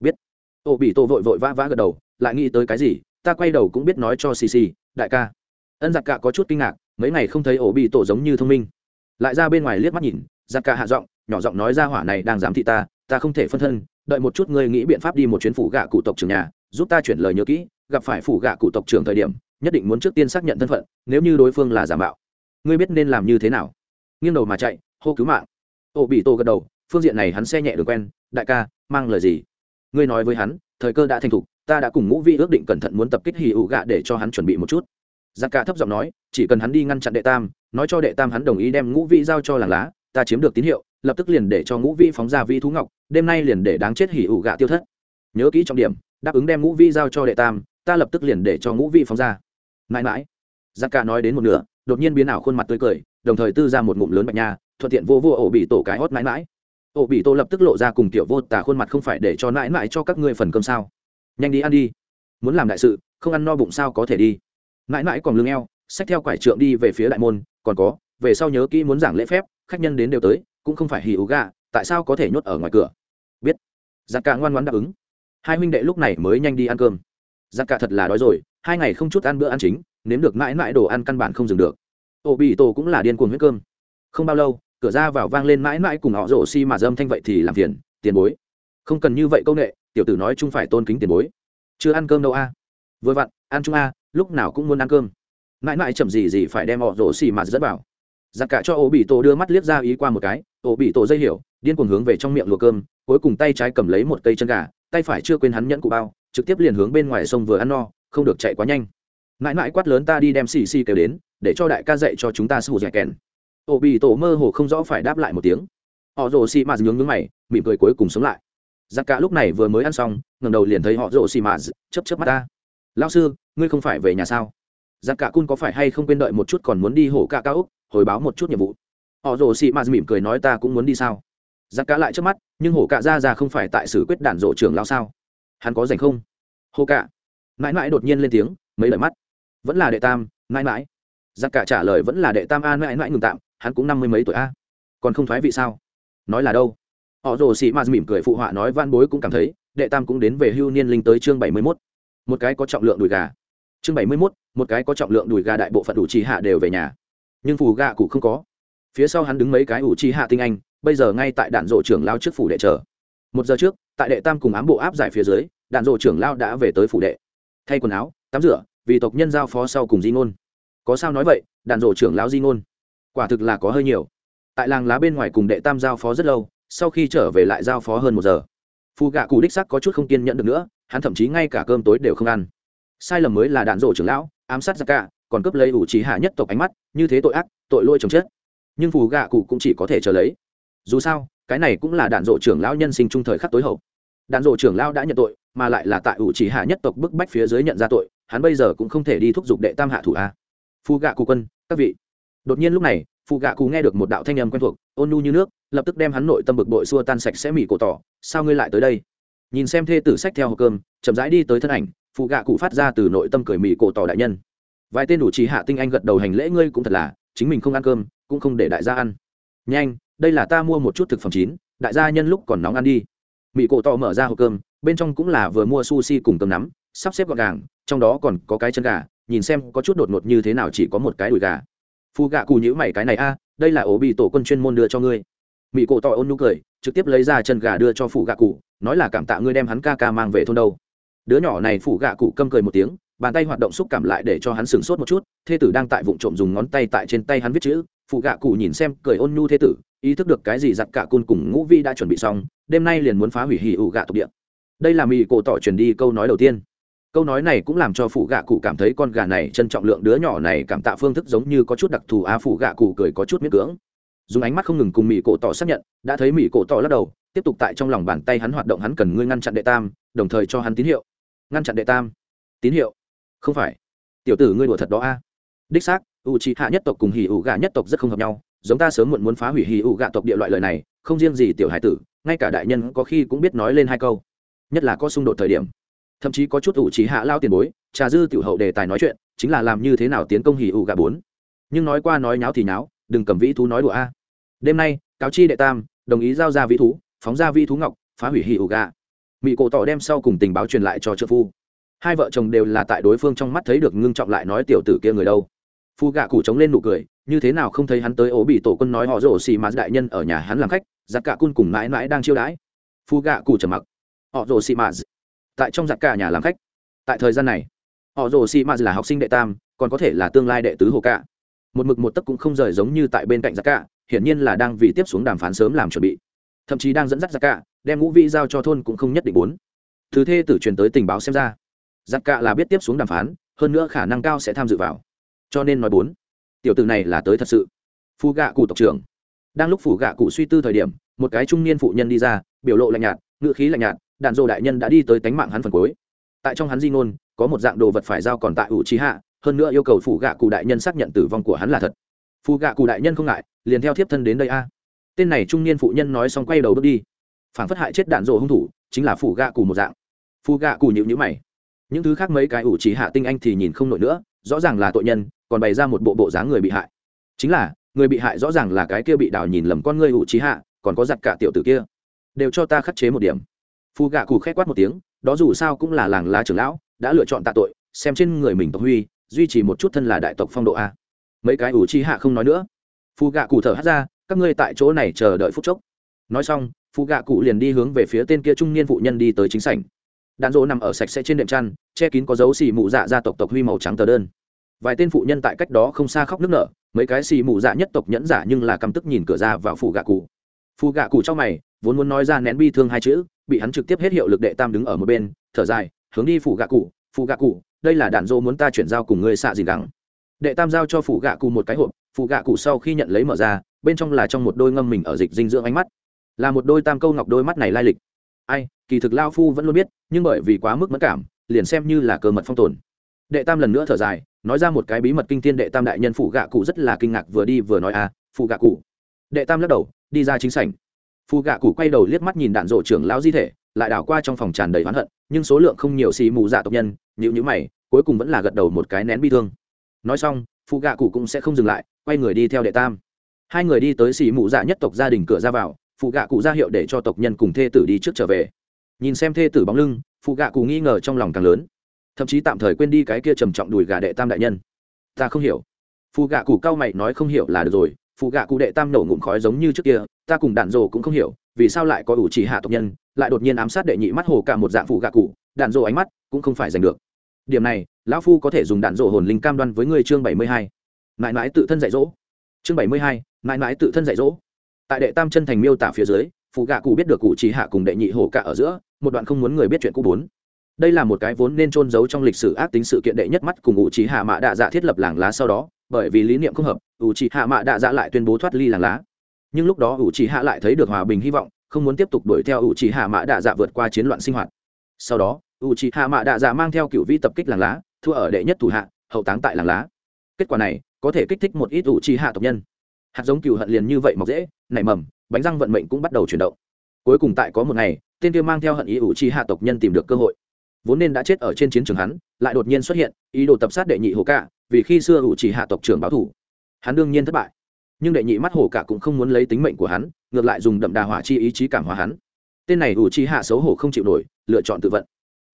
Biết. ô bị Tô vội vội vã vã gật đầu, lại nghĩ tới cái gì, ta quay đầu cũng biết nói cho xì xì, đại ca. Ân giặc cả có chút kinh ngạc, mấy ngày không thấy ổ bị tổ giống như thông minh. Lại ra bên ngoài liếc mắt nhìn, giặc cả hạ giọng, nhỏ giọng nói ra hỏa này đang giám thị ta ta không thể phân thân, đợi một chút ngươi nghĩ biện pháp đi một chuyến phủ gạ cụ tộc trưởng nhà, giúp ta chuyển lời nhớ kỹ, gặp phải phủ gạ cụ tộc trưởng thời điểm, nhất định muốn trước tiên xác nhận thân phận, nếu như đối phương là giả mạo. Ngươi biết nên làm như thế nào? Nghiêng đầu mà chạy, hô cứu mạng ô bị tô gật đầu, phương diện này hắn xe nhẹ được quen. Đại ca, mang lời gì? Ngươi nói với hắn, thời cơ đã thành thục, ta đã cùng ngũ vị ước định cẩn thận muốn tập kích hì ụ gạ để cho hắn chuẩn bị một chút. Giặc cả thấp giọng nói, chỉ cần hắn đi ngăn chặn đệ tam, nói cho đệ tam hắn đồng ý đem ngũ vị giao cho làng lá, ta chiếm được tín hiệu, lập tức liền để cho ngũ vị phóng ra vi thú ngọc, đêm nay liền để đáng chết hỉ ủ gạ tiêu thất. Nhớ kỹ trọng điểm, đáp ứng đem ngũ vị giao cho đệ tam, ta lập tức liền để cho ngũ vị phóng ra. Mãi mãi, giặc cả nói đến một nửa, đột nhiên biến ảo khuôn mặt tươi cười, đồng thời tư ra một ngụm lớn bạch nha thuận tiện vô vô ổ bị tổ cái hót mãi mãi. Ổ bị tổ lập tức lộ ra cùng tiểu vô tả khuôn mặt không phải để cho mãi mãi cho các ngươi phần cơm sao. Nhanh đi ăn đi. Muốn làm đại sự, không ăn no bụng sao có thể đi. Mãi mãi còn lưng eo, xách theo quải trượng đi về phía đại môn, còn có, về sau nhớ kỹ muốn giảng lễ phép, khách nhân đến đều tới, cũng không phải hì ú gà, tại sao có thể nhốt ở ngoài cửa? Biết. Giặc cả ngoan ngoan đáp ứng. Hai huynh đệ lúc này mới nhanh đi ăn cơm. Giặc cả thật là đói rồi, hai ngày không chút ăn bữa ăn chính, nếm được mãi mãi đồ ăn căn bản không dừng được. Ổ bị tổ cũng là điên cuồng huyết cơm. Không bao lâu cửa ra vào vang lên mãi mãi cùng họ rổ xi mà dâm thanh vậy thì làm phiền, tiền bối. Không cần như vậy công nghệ tiểu tử nói chung phải tôn kính tiền bối. Chưa ăn cơm đâu a? Vừa vặn, ăn chung a, lúc nào cũng muốn ăn cơm. Mãi mãi chậm gì gì phải đem họ rổ xi mà dẫn vào. Giặc cả cho ổ bị tổ đưa mắt liếc ra ý qua một cái ổ bị tổ dây hiểu, điên cuồng hướng về trong miệng lùa cơm, cuối cùng tay trái cầm lấy một cây chân gà, tay phải chưa quên hắn nhẫn cụ bao, trực tiếp liền hướng bên ngoài sông vừa ăn no, không được chạy quá nhanh. Mãi mãi quát lớn ta đi đem xì xì kêu đến, để cho đại ca dạy cho chúng ta sù dẻ kèn ổ bị tổ mơ hồ không rõ phải đáp lại một tiếng. Họ rồ xì mạt nhướng nhướng mày mỉm cười cuối cùng sống lại. Giặc cả lúc này vừa mới ăn xong ngầm đầu liền thấy họ rồ xì mạt chấp chấp mắt ta lao sư ngươi không phải về nhà sao? Giặc cả cun có phải hay không quên đợi một chút còn muốn đi hổ ca ca úc hồi báo một chút nhiệm vụ. Họ rồ xì mạt mỉm cười nói ta cũng muốn đi sao? Giặc cả lại trước mắt nhưng hổ ca ra ra không phải tại xử quyết đản rộ trưởng lao sao? Hắn có rảnh không? Hổ cả, mãi mãi đột nhiên lên tiếng mấy lời mắt. Vẫn là đệ tam mãi mãi. Giặc cả trả lời vẫn là đệ tam a mãi mãi ngừng tạm hắn cũng năm mươi mấy tuổi a. Còn không thoái vị sao? Nói là đâu? Họ rồ xì mạt mỉm cười phụ họa nói van bối cũng cảm thấy, đệ tam cũng đến về hưu niên linh tới chương bảy mươi mốt. Một cái có trọng lượng đùi gà. Chương bảy mươi mốt, một cái có trọng lượng đùi gà đại bộ phận đủ trì hạ đều về nhà. Nhưng phù gà cụ không có. Phía sau hắn đứng mấy cái ủ trì hạ tinh anh, bây giờ ngay tại đạn rộ trưởng lao trước phủ đệ chờ. Một giờ trước, tại đệ tam cùng ám bộ áp giải phía dưới, đạn rộ trưởng lao đã về tới phủ đệ. Thay quần áo, tắm rửa, vì tộc nhân giao phó sau cùng di ngôn. Có sao nói vậy, đạn rộ trưởng lao di ngôn quả thực là có hơi nhiều. Tại làng lá bên ngoài cùng đệ tam giao phó rất lâu, sau khi trở về lại giao phó hơn một giờ. Phù gạ cụ đích sắc có chút không kiên nhẫn được nữa, hắn thậm chí ngay cả cơm tối đều không ăn. Sai lầm mới là đạn rổ trưởng lão, ám sát ra cả, còn cướp lấy ủ trí hạ nhất tộc ánh mắt, như thế tội ác, tội lỗi chồng chết. Nhưng phù gạ cụ cũng chỉ có thể chờ lấy. Dù sao, cái này cũng là đạn rộ trưởng lão nhân sinh trung thời khắc tối hậu. Đạn rộ trưởng lão đã nhận tội, mà lại là tại ủ trí hạ nhất tộc bức bách phía dưới nhận ra tội, hắn bây giờ cũng không thể đi thúc giục đệ tam hạ thủ a. Phù gạ cụ quân, các vị đột nhiên lúc này phụ gạ cụ nghe được một đạo thanh âm quen thuộc ôn nu như nước, lập tức đem hắn nội tâm bực bội xua tan sạch sẽ mỉ cổ tỏ. Sao ngươi lại tới đây? Nhìn xem thê tử sách theo hộp cơm, chậm rãi đi tới thân ảnh phụ gạ cụ phát ra từ nội tâm cười mỉ cổ tỏ đại nhân. Vài tên đủ trí hạ tinh anh gật đầu hành lễ ngươi cũng thật là, chính mình không ăn cơm, cũng không để đại gia ăn. Nhanh, đây là ta mua một chút thực phẩm chín, đại gia nhân lúc còn nóng ăn đi. Mỹ cổ tỏ mở ra hộp cơm, bên trong cũng là vừa mua sushi cùng cơm nắm, sắp xếp gọn gàng, trong đó còn có cái chân gà, nhìn xem có chút đột ngột như thế nào chỉ có một cái đùi gà phù gạ cụ nhữ mày cái này a à, đây là ổ bị tổ quân chuyên môn đưa cho ngươi. Mỹ cổ tỏ ôn nụ cười, trực tiếp lấy ra chân gà đưa cho phù gạ cụ nói là cảm tạ ngươi đem hắn ca ca mang về thôn đâu. Đứa nhỏ này phù gạ cụ câm cười một tiếng, bàn tay hoạt động xúc cảm lại để cho hắn sửng sốt một chút, thê tử đang tại vụ trộm dùng ngón tay tại trên tay hắn viết chữ phụ gạ cụ nhìn xem cười ôn nhu thê tử, ý thức được cái gì giặt cả côn cùng ngũ vi đã chuẩn bị xong, đêm nay liền muốn phá hủy hì ủ gạ tục địa. Đây là mỹ cổ tỏ truyền đi câu nói đầu tiên câu nói này cũng làm cho phụ gạ cụ cảm thấy con gà này trân trọng lượng đứa nhỏ này cảm tạ phương thức giống như có chút đặc thù a phụ gạ cụ cười có chút miết cưỡng. Dùng ánh mắt không ngừng cùng mỹ cổ tỏ xác nhận, đã thấy mỹ cổ tỏ lắc đầu, tiếp tục tại trong lòng bàn tay hắn hoạt động hắn cần ngươi ngăn chặn đệ tam, đồng thời cho hắn tín hiệu. Ngăn chặn đệ tam. Tín hiệu? Không phải. Tiểu tử ngươi đùa thật đó a. Đích xác u c hạ nhất tộc cùng hì ủ gạ nhất tộc rất không hợp nhau, giống ta sớm muộn muốn phá hủy hì ủ gạ tộc địa loại lời này, không riêng gì tiểu hải tử, ngay cả đại nhân có khi cũng biết nói lên hai câu. Nhất là có xung đột thời điểm thậm chí có chút ủ trí hạ lao tiền bối, trà dư tiểu hậu đề tài nói chuyện, chính là làm như thế nào tiến công hì ủ gà bốn. Nhưng nói qua nói nháo thì nháo, đừng cầm vĩ thú nói đùa a. Đêm nay, cáo chi đệ tam, đồng ý giao ra vĩ thú, phóng ra vĩ thú ngọc, phá hủy hì ủ gà. Mỹ cổ tỏ đem sau cùng tình báo truyền lại cho trợ phu. Hai vợ chồng đều là tại đối phương trong mắt thấy được ngưng trọng lại nói tiểu tử kia người đâu. Phu gạ cụ chống lên nụ cười, như thế nào không thấy hắn tới ố bị tổ quân nói họ rổ xì mạt đại nhân ở nhà hắn làm khách, giặc cả cun cùng mãi mãi đang chiêu đãi. Phu gạ cụ trầm mặc. Họ rổ xì mạt tại trong giặc cả nhà làm khách. Tại thời gian này, họ rồ xì ma là học sinh đệ tam, còn có thể là tương lai đệ tứ hồ cả. Một mực một tấc cũng không rời giống như tại bên cạnh giặc cả, hiển nhiên là đang vì tiếp xuống đàm phán sớm làm chuẩn bị. Thậm chí đang dẫn dắt giặc cả, đem ngũ vị giao cho thôn cũng không nhất định bốn thứ thê tử truyền tới tình báo xem ra, giặc cả là biết tiếp xuống đàm phán, hơn nữa khả năng cao sẽ tham dự vào. Cho nên nói bốn, tiểu tử này là tới thật sự. Phu gạ cụ tộc trưởng. Đang lúc phủ gạ cụ suy tư thời điểm, một cái trung niên phụ nhân đi ra, biểu lộ lạnh nhạt ngựa khí lạnh nhạt đạn dộ đại nhân đã đi tới tánh mạng hắn phần cuối. Tại trong hắn di ngôn, có một dạng đồ vật phải giao còn tại ủ trí hạ, hơn nữa yêu cầu phủ gạ cụ đại nhân xác nhận tử vong của hắn là thật. Phù gạ cụ đại nhân không ngại, liền theo thiếp thân đến đây a. Tên này trung niên phụ nhân nói xong quay đầu bước đi. Phản phất hại chết đạn rộ hung thủ, chính là phủ gạ cụ một dạng. Phù gạ cụ nhịu nhữ mày. Những thứ khác mấy cái ủ trí hạ tinh anh thì nhìn không nổi nữa, rõ ràng là tội nhân, còn bày ra một bộ bộ dáng người bị hại. Chính là, người bị hại rõ ràng là cái kia bị đào nhìn lầm con người ủ trí hạ, còn có giặt cả tiểu tử kia. Đều cho ta khắc chế một điểm phù gạ cụ k h é quát một tiếng, đó dù sao cũng là làng lá trưởng lão, đã lựa chọn tạ tội, xem trên người mình tộc huy, duy trì một chút thân là đại tộc phong độ a. Mấy cái ủ chi hạ không nói nữa. Phù gạ cụ thở hát ra, các ngươi tại chỗ này chờ đợi phút chốc. Nói xong phù gạ cụ liền đi hướng về phía tên kia trung niên phụ nhân đi tới chính sảnh. Đạn dỗ nằm ở sạch sẽ trên đệm chăn, che kín có dấu xì mụ dạ gia tộc tộc huy màu trắng tờ đơn. Vài tên phụ nhân tại cách đó không xa khóc nức nở, mấy cái xì mụ dạ nhất tộc nhẫn giả nhưng là căm tức nhìn cửa ra vào phù gạ cụ. Phù gạ cụ trong mày, vốn muốn nói ra nén bi thương hai chữ bị hắn trực tiếp hết hiệu lực đệ tam đứng ở một bên, thở dài, hướng đi phủ gạ cụ phụ gạ cụ, đây là đạn dô muốn ta chuyển giao cùng ngươi xạ gì gắng đệ tam giao cho phụ gạ cụ một cái hộp phụ gạ cụ sau khi nhận lấy mở ra, bên trong là trong một đôi ngâm mình ở dịch dinh dưỡng ánh mắt. Là một đôi tam câu ngọc đôi mắt này lai lịch. Ai, kỳ thực lao phu vẫn luôn biết, nhưng bởi vì quá mức mất cảm, liền xem như là cơ mật phong tồn. Đệ tam lần nữa thở dài, nói ra một cái bí mật kinh thiên đệ tam đại nhân phụ gạ cụ rất là kinh ngạc vừa đi vừa nói à phụ gạ cụ. Đệ tam lắc đầu, đi ra chính sảnh phù gạ cụ quay đầu liếc mắt nhìn đạn rộ trưởng lão di thể, lại đảo qua trong phòng tràn đầy oán hận, nhưng số lượng không nhiều xì mù dạ tộc nhân nhịu nhữ mày, cuối cùng vẫn là gật đầu một cái nén bi thương. Nói xong phù gạ cụ cũng sẽ không dừng lại, quay người đi theo đệ tam. Hai người đi tới xì mù dạ nhất tộc gia đình cửa ra vào phù gạ cụ ra hiệu để cho tộc nhân cùng thê tử đi trước trở về. Nhìn xem thê tử bóng lưng phù gạ cụ nghi ngờ trong lòng càng lớn. Thậm chí tạm thời quên đi cái kia trầm trọng đùi gà đệ tam đại nhân. Ta không hiểu. Phù gạ cụ cao mày nói không hiểu là được rồi phù gạ cụ đệ tam nổ ngụm khói giống như trước kia ta cùng đạn rồ cũng không hiểu, vì sao lại có ủ chỉ hạ tộc nhân, lại đột nhiên ám sát đệ nhị mắt hồ cả một dạng phụ gạ cụ, đạn rồ ánh mắt cũng không phải giành được. Điểm này, lão phu có thể dùng đạn rồ hồn linh cam đoan với người chương bảy mươi hai. Mãi mãi tự thân dạy dỗ. Chương bảy mươi hai, mãi mãi tự thân dạy dỗ. Tại đệ tam chân thành miêu tả phía dưới phụ gạ cụ biết được cụ chỉ hạ cùng đệ nhị hồ cả ở giữa, một đoạn không muốn người biết chuyện cũ bốn. Đây là một cái vốn nên trôn giấu trong lịch sử ác tính sự kiện đệ nhất mắt cùng ủ trí hạ mạ đạ dạ thiết lập làng lá sau đó, bởi vì lý niệm không hợp, ủ trí hạ mạ đạ dạ lại tuyên bố thoát ly làng lá nhưng lúc đó ủ trì hạ lại thấy được hòa bình hy vọng, không muốn tiếp tục đuổi theo ủ trì hạ mạ đạ dạ vượt qua chiến loạn sinh hoạt. Sau đó, ủ trì hạ mạ đạ dạ mang theo cựu vi tập kích làng lá, thua ở đệ nhất thủ hạ, hậu táng tại làng lá. Kết quả này, có thể kích thích một ít ủ trì hạ tộc nhân. Hạt giống cựu hận liền như vậy mọc dễ, nảy mầm, bánh răng vận mệnh cũng bắt đầu chuyển động. Cuối cùng tại có một ngày, tên kia mang theo hận ý ủ trì hạ tộc nhân tìm được cơ hội. Vốn nên đã chết ở trên chiến trường hắn, lại đột nhiên xuất hiện, ý đồ tập sát đệ nhị hồ cả vì khi xưa ủ trì hạ tộc trưởng báo thủ. Hắn đương nhiên thất bại nhưng đệ nhị mắt hổ cả cũng không muốn lấy tính mệnh của hắn, ngược lại dùng đậm đà hỏa chi ý chí cảm hóa hắn. Tên này ủ chi hạ xấu hổ không chịu nổi, lựa chọn tự vận.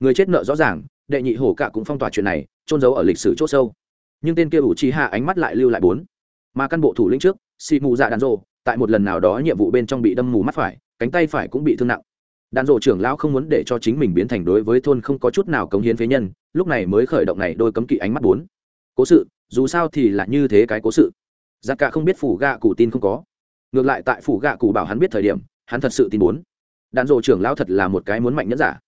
Người chết nợ rõ ràng, đệ nhị hổ cả cũng phong tỏa chuyện này trôn giấu ở lịch sử c h sâu. Nhưng tên kia ủ chi hạ ánh mắt lại lưu lại bốn. Mà căn bộ thủ lĩnh trước xị mù dạ đàn rộ tại một lần nào đó nhiệm vụ bên trong bị đâm mù mắt phải, cánh tay phải cũng bị thương nặng. Đàn rộ trưởng lão không muốn để cho chính mình biến thành đối với thôn không có chút nào cống hiến phế nhân, lúc này mới khởi động này đôi cấm kỵ ánh mắt bốn. Cố sự, dù sao thì là như thế cái cố sự giặc cả không biết phủ gạ cụ tin không có. Ngược lại tại phủ gạ cụ bảo hắn biết thời điểm, hắn thật sự tin bốn đàn dộ trưởng lão thật là một cái muốn mạnh nhất giả.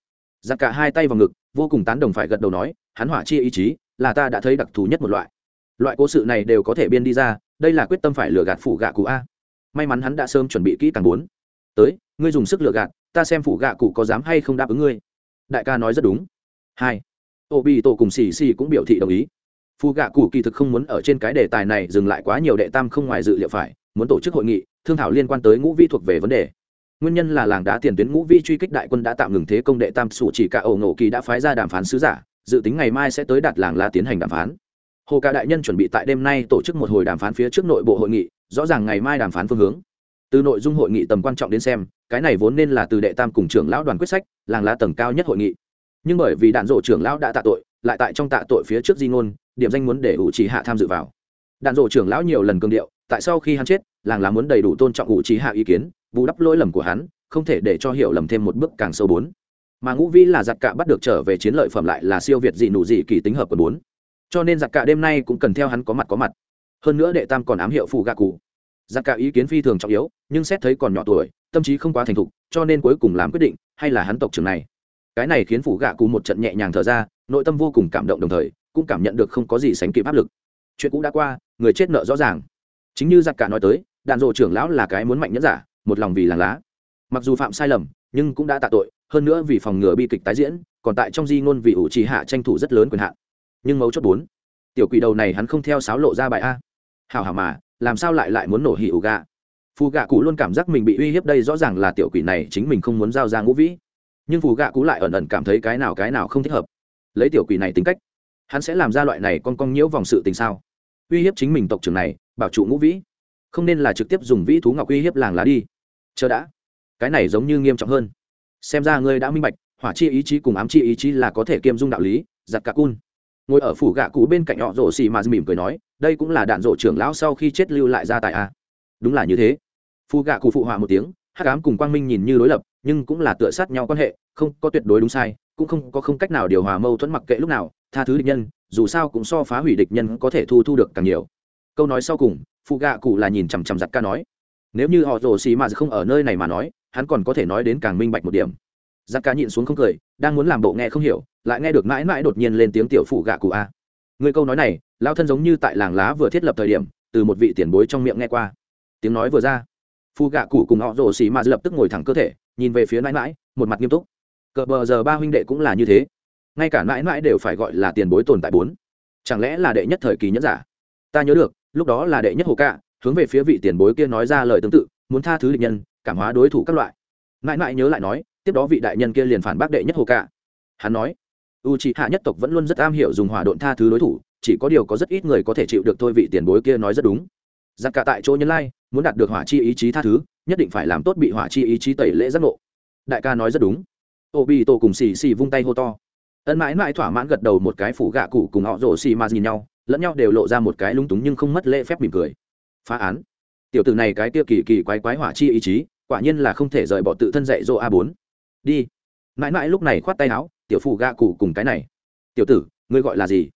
Giặc cả hai tay vào ngực, vô cùng tán đồng phải gật đầu nói, hắn hỏa chi ý chí, là ta đã thấy đặc thù nhất một loại. Loại cố sự này đều có thể biên đi ra, đây là quyết tâm phải lừa gạt phủ gạ cụ a. May mắn hắn đã sớm chuẩn bị kỹ càng bốn tới, ngươi dùng sức lừa gạt, ta xem phủ gạ cụ có dám hay không đáp ứng ngươi. Đại ca nói rất đúng. Hai. Ô bi tổ cùng xì xì cũng biểu thị đồng ý phù gạ cụ kỳ thực không muốn ở trên cái đề tài này dừng lại quá nhiều đệ tam không ngoài dự liệu phải, muốn tổ chức hội nghị, thương thảo liên quan tới ngũ vi thuộc về vấn đề. Nguyên nhân là làng đá tiền tuyến ngũ vi truy kích đại quân đã tạm ngừng thế công đệ tam sủ chỉ cả ẩu nổ kỳ đã phái ra đàm phán sứ giả, dự tính ngày mai sẽ tới đạt làng la tiến hành đàm phán. Hồ ca đại nhân chuẩn bị tại đêm nay tổ chức một hồi đàm phán phía trước nội bộ hội nghị, rõ ràng ngày mai đàm phán phương hướng. Từ nội dung hội nghị tầm quan trọng đến xem, cái này vốn nên là từ đệ tam cùng trưởng lão đoàn quyết sách, làng lá tầng cao nhất hội nghị. Nhưng bởi vì đạn dộ trưởng lão đã tạ tội, lại tại trong tạ tội phía trước di ngôn điểm danh muốn để ủ trì hạ tham dự vào. Đạn dộ trưởng lão nhiều lần cường điệu, tại sau khi hắn chết, làng là muốn đầy đủ tôn trọng ủ trì hạ ý kiến, bù đắp lỗi lầm của hắn, không thể để cho hiểu lầm thêm một bước càng sâu bốn. Mà ngũ vi là giặc cạ bắt được trở về chiến lợi phẩm lại là siêu việt dị nụ dị kỳ tính hợp của bốn. Cho nên giặc cạ đêm nay cũng cần theo hắn có mặt có mặt. Hơn nữa đệ tam còn ám hiệu phụ gạ cụ. Giặc cạ ý kiến phi thường trọng yếu, nhưng xét thấy còn nhỏ tuổi, tâm trí không quá thành thục, cho nên cuối cùng làm quyết định, hay là hắn tộc trưởng này. Cái này khiến phủ gạ cụ một trận nhẹ nhàng thở ra, nội tâm vô cùng cảm động đồng thời cũng cảm nhận được không có gì sánh kịp áp lực. Chuyện cũng đã qua, người chết nợ rõ ràng. Chính như giặc cả nói tới, đạn dộ trưởng lão là cái muốn mạnh nhất giả, một lòng vì làng lá. Mặc dù phạm sai lầm, nhưng cũng đã tạ tội, hơn nữa vì phòng ngừa bi kịch tái diễn, còn tại trong di ngôn vì ủ trì hạ tranh thủ rất lớn quyền hạn. Nhưng mấu chốt bốn, tiểu quỷ đầu này hắn không theo sáo lộ ra bài a. Hào hào mà, làm sao lại lại muốn nổ hỉ ủ gà? Phù gạ cụ luôn cảm giác mình bị uy hiếp đây rõ ràng là tiểu quỷ này chính mình không muốn giao ra ngũ vĩ. Nhưng phù gạ cụ lại ẩn ẩn cảm thấy cái nào cái nào không thích hợp. Lấy tiểu quỷ này tính cách hắn sẽ làm ra loại này con con nhiễu vòng sự tình sao? Uy hiếp chính mình tộc trưởng này, bảo trụ ngũ vĩ, không nên là trực tiếp dùng vĩ thú ngọc uy hiếp làng lá đi. Chờ đã, cái này giống như nghiêm trọng hơn. Xem ra ngươi đã minh bạch, hỏa chi ý chí cùng ám chi ý chí là có thể kiêm dung đạo lý giặt cả cun. Ngồi ở phủ gạ cũ bên cạnh họ rổ xì mà mỉm cười nói, đây cũng là đạn rổ trưởng lão sau khi chết lưu lại ra tại a. Đúng là như thế. Phù gạ cụ phụ họa một tiếng, hắc ám cùng quang minh nhìn như đối lập, nhưng cũng là tựa sát nhau quan hệ, không có tuyệt đối đúng sai cũng không có không cách nào điều hòa mâu thuẫn mặc kệ lúc nào, tha thứ địch nhân, dù sao cũng so phá hủy địch nhân có thể thu thu được càng nhiều. Câu nói sau cùng phụ gạ cụ là nhìn chằm chằm giặt ca nói, nếu như họ rồ xì mà không ở nơi này mà nói, hắn còn có thể nói đến càng minh bạch một điểm. Giặc ca nhịn xuống không cười, đang muốn làm bộ nghe không hiểu, lại nghe được mãi mãi đột nhiên lên tiếng tiểu phụ gạ cụ a. Người câu nói này lao thân giống như tại làng lá vừa thiết lập thời điểm, từ một vị tiền bối trong miệng nghe qua. Tiếng nói vừa ra phụ gạ cụ cùng họ rồ xì mà lập tức ngồi thẳng cơ thể, nhìn về phía mãi mãi, một mặt nghiêm túc cờ bờ giờ ba huynh đệ cũng là như thế. Ngay cả mãi mãi đều phải gọi là tiền bối tồn tại bốn. Chẳng lẽ là đệ nhất thời kỳ nhất giả? Ta nhớ được, lúc đó là đệ nhất hồ cạ, hướng về phía vị tiền bối kia nói ra lời tương tự, muốn tha thứ địch nhân, cảm hóa đối thủ các loại. Mãi mãi nhớ lại nói, tiếp đó vị đại nhân kia liền phản bác đệ nhất hồ cạ. Hắn nói u c hạ nhất tộc vẫn luôn rất am hiểu dùng hỏa độn tha thứ đối thủ, chỉ có điều có rất ít người có thể chịu được thôi vị tiền bối kia nói rất đúng. Giặc cả tại chỗ nhân lai, muốn đạt được hỏa chi ý chí tha thứ, nhất định phải làm tốt bị hỏa chi ý chí tẩy lễ giác ngộ. Đại ca nói rất đúng ô bị tổ cùng xì xì vung tay hô to. Ân mãi mãi thỏa mãn gật đầu một cái phủ gạ cụ cùng họ rổ xì ma nhìn nhau, lẫn nhau đều lộ ra một cái lúng túng nhưng không mất lễ phép mỉm cười. Phá án. Tiểu tử này cái tiêu kỳ kỳ quái quái hỏa chi ý chí, quả nhiên là không thể rời bỏ tự thân dạy dỗ a bốn. Đi. Mãi mãi lúc này khoát tay áo, tiểu phụ gạ cụ cùng cái này. Tiểu tử, ngươi gọi là gì?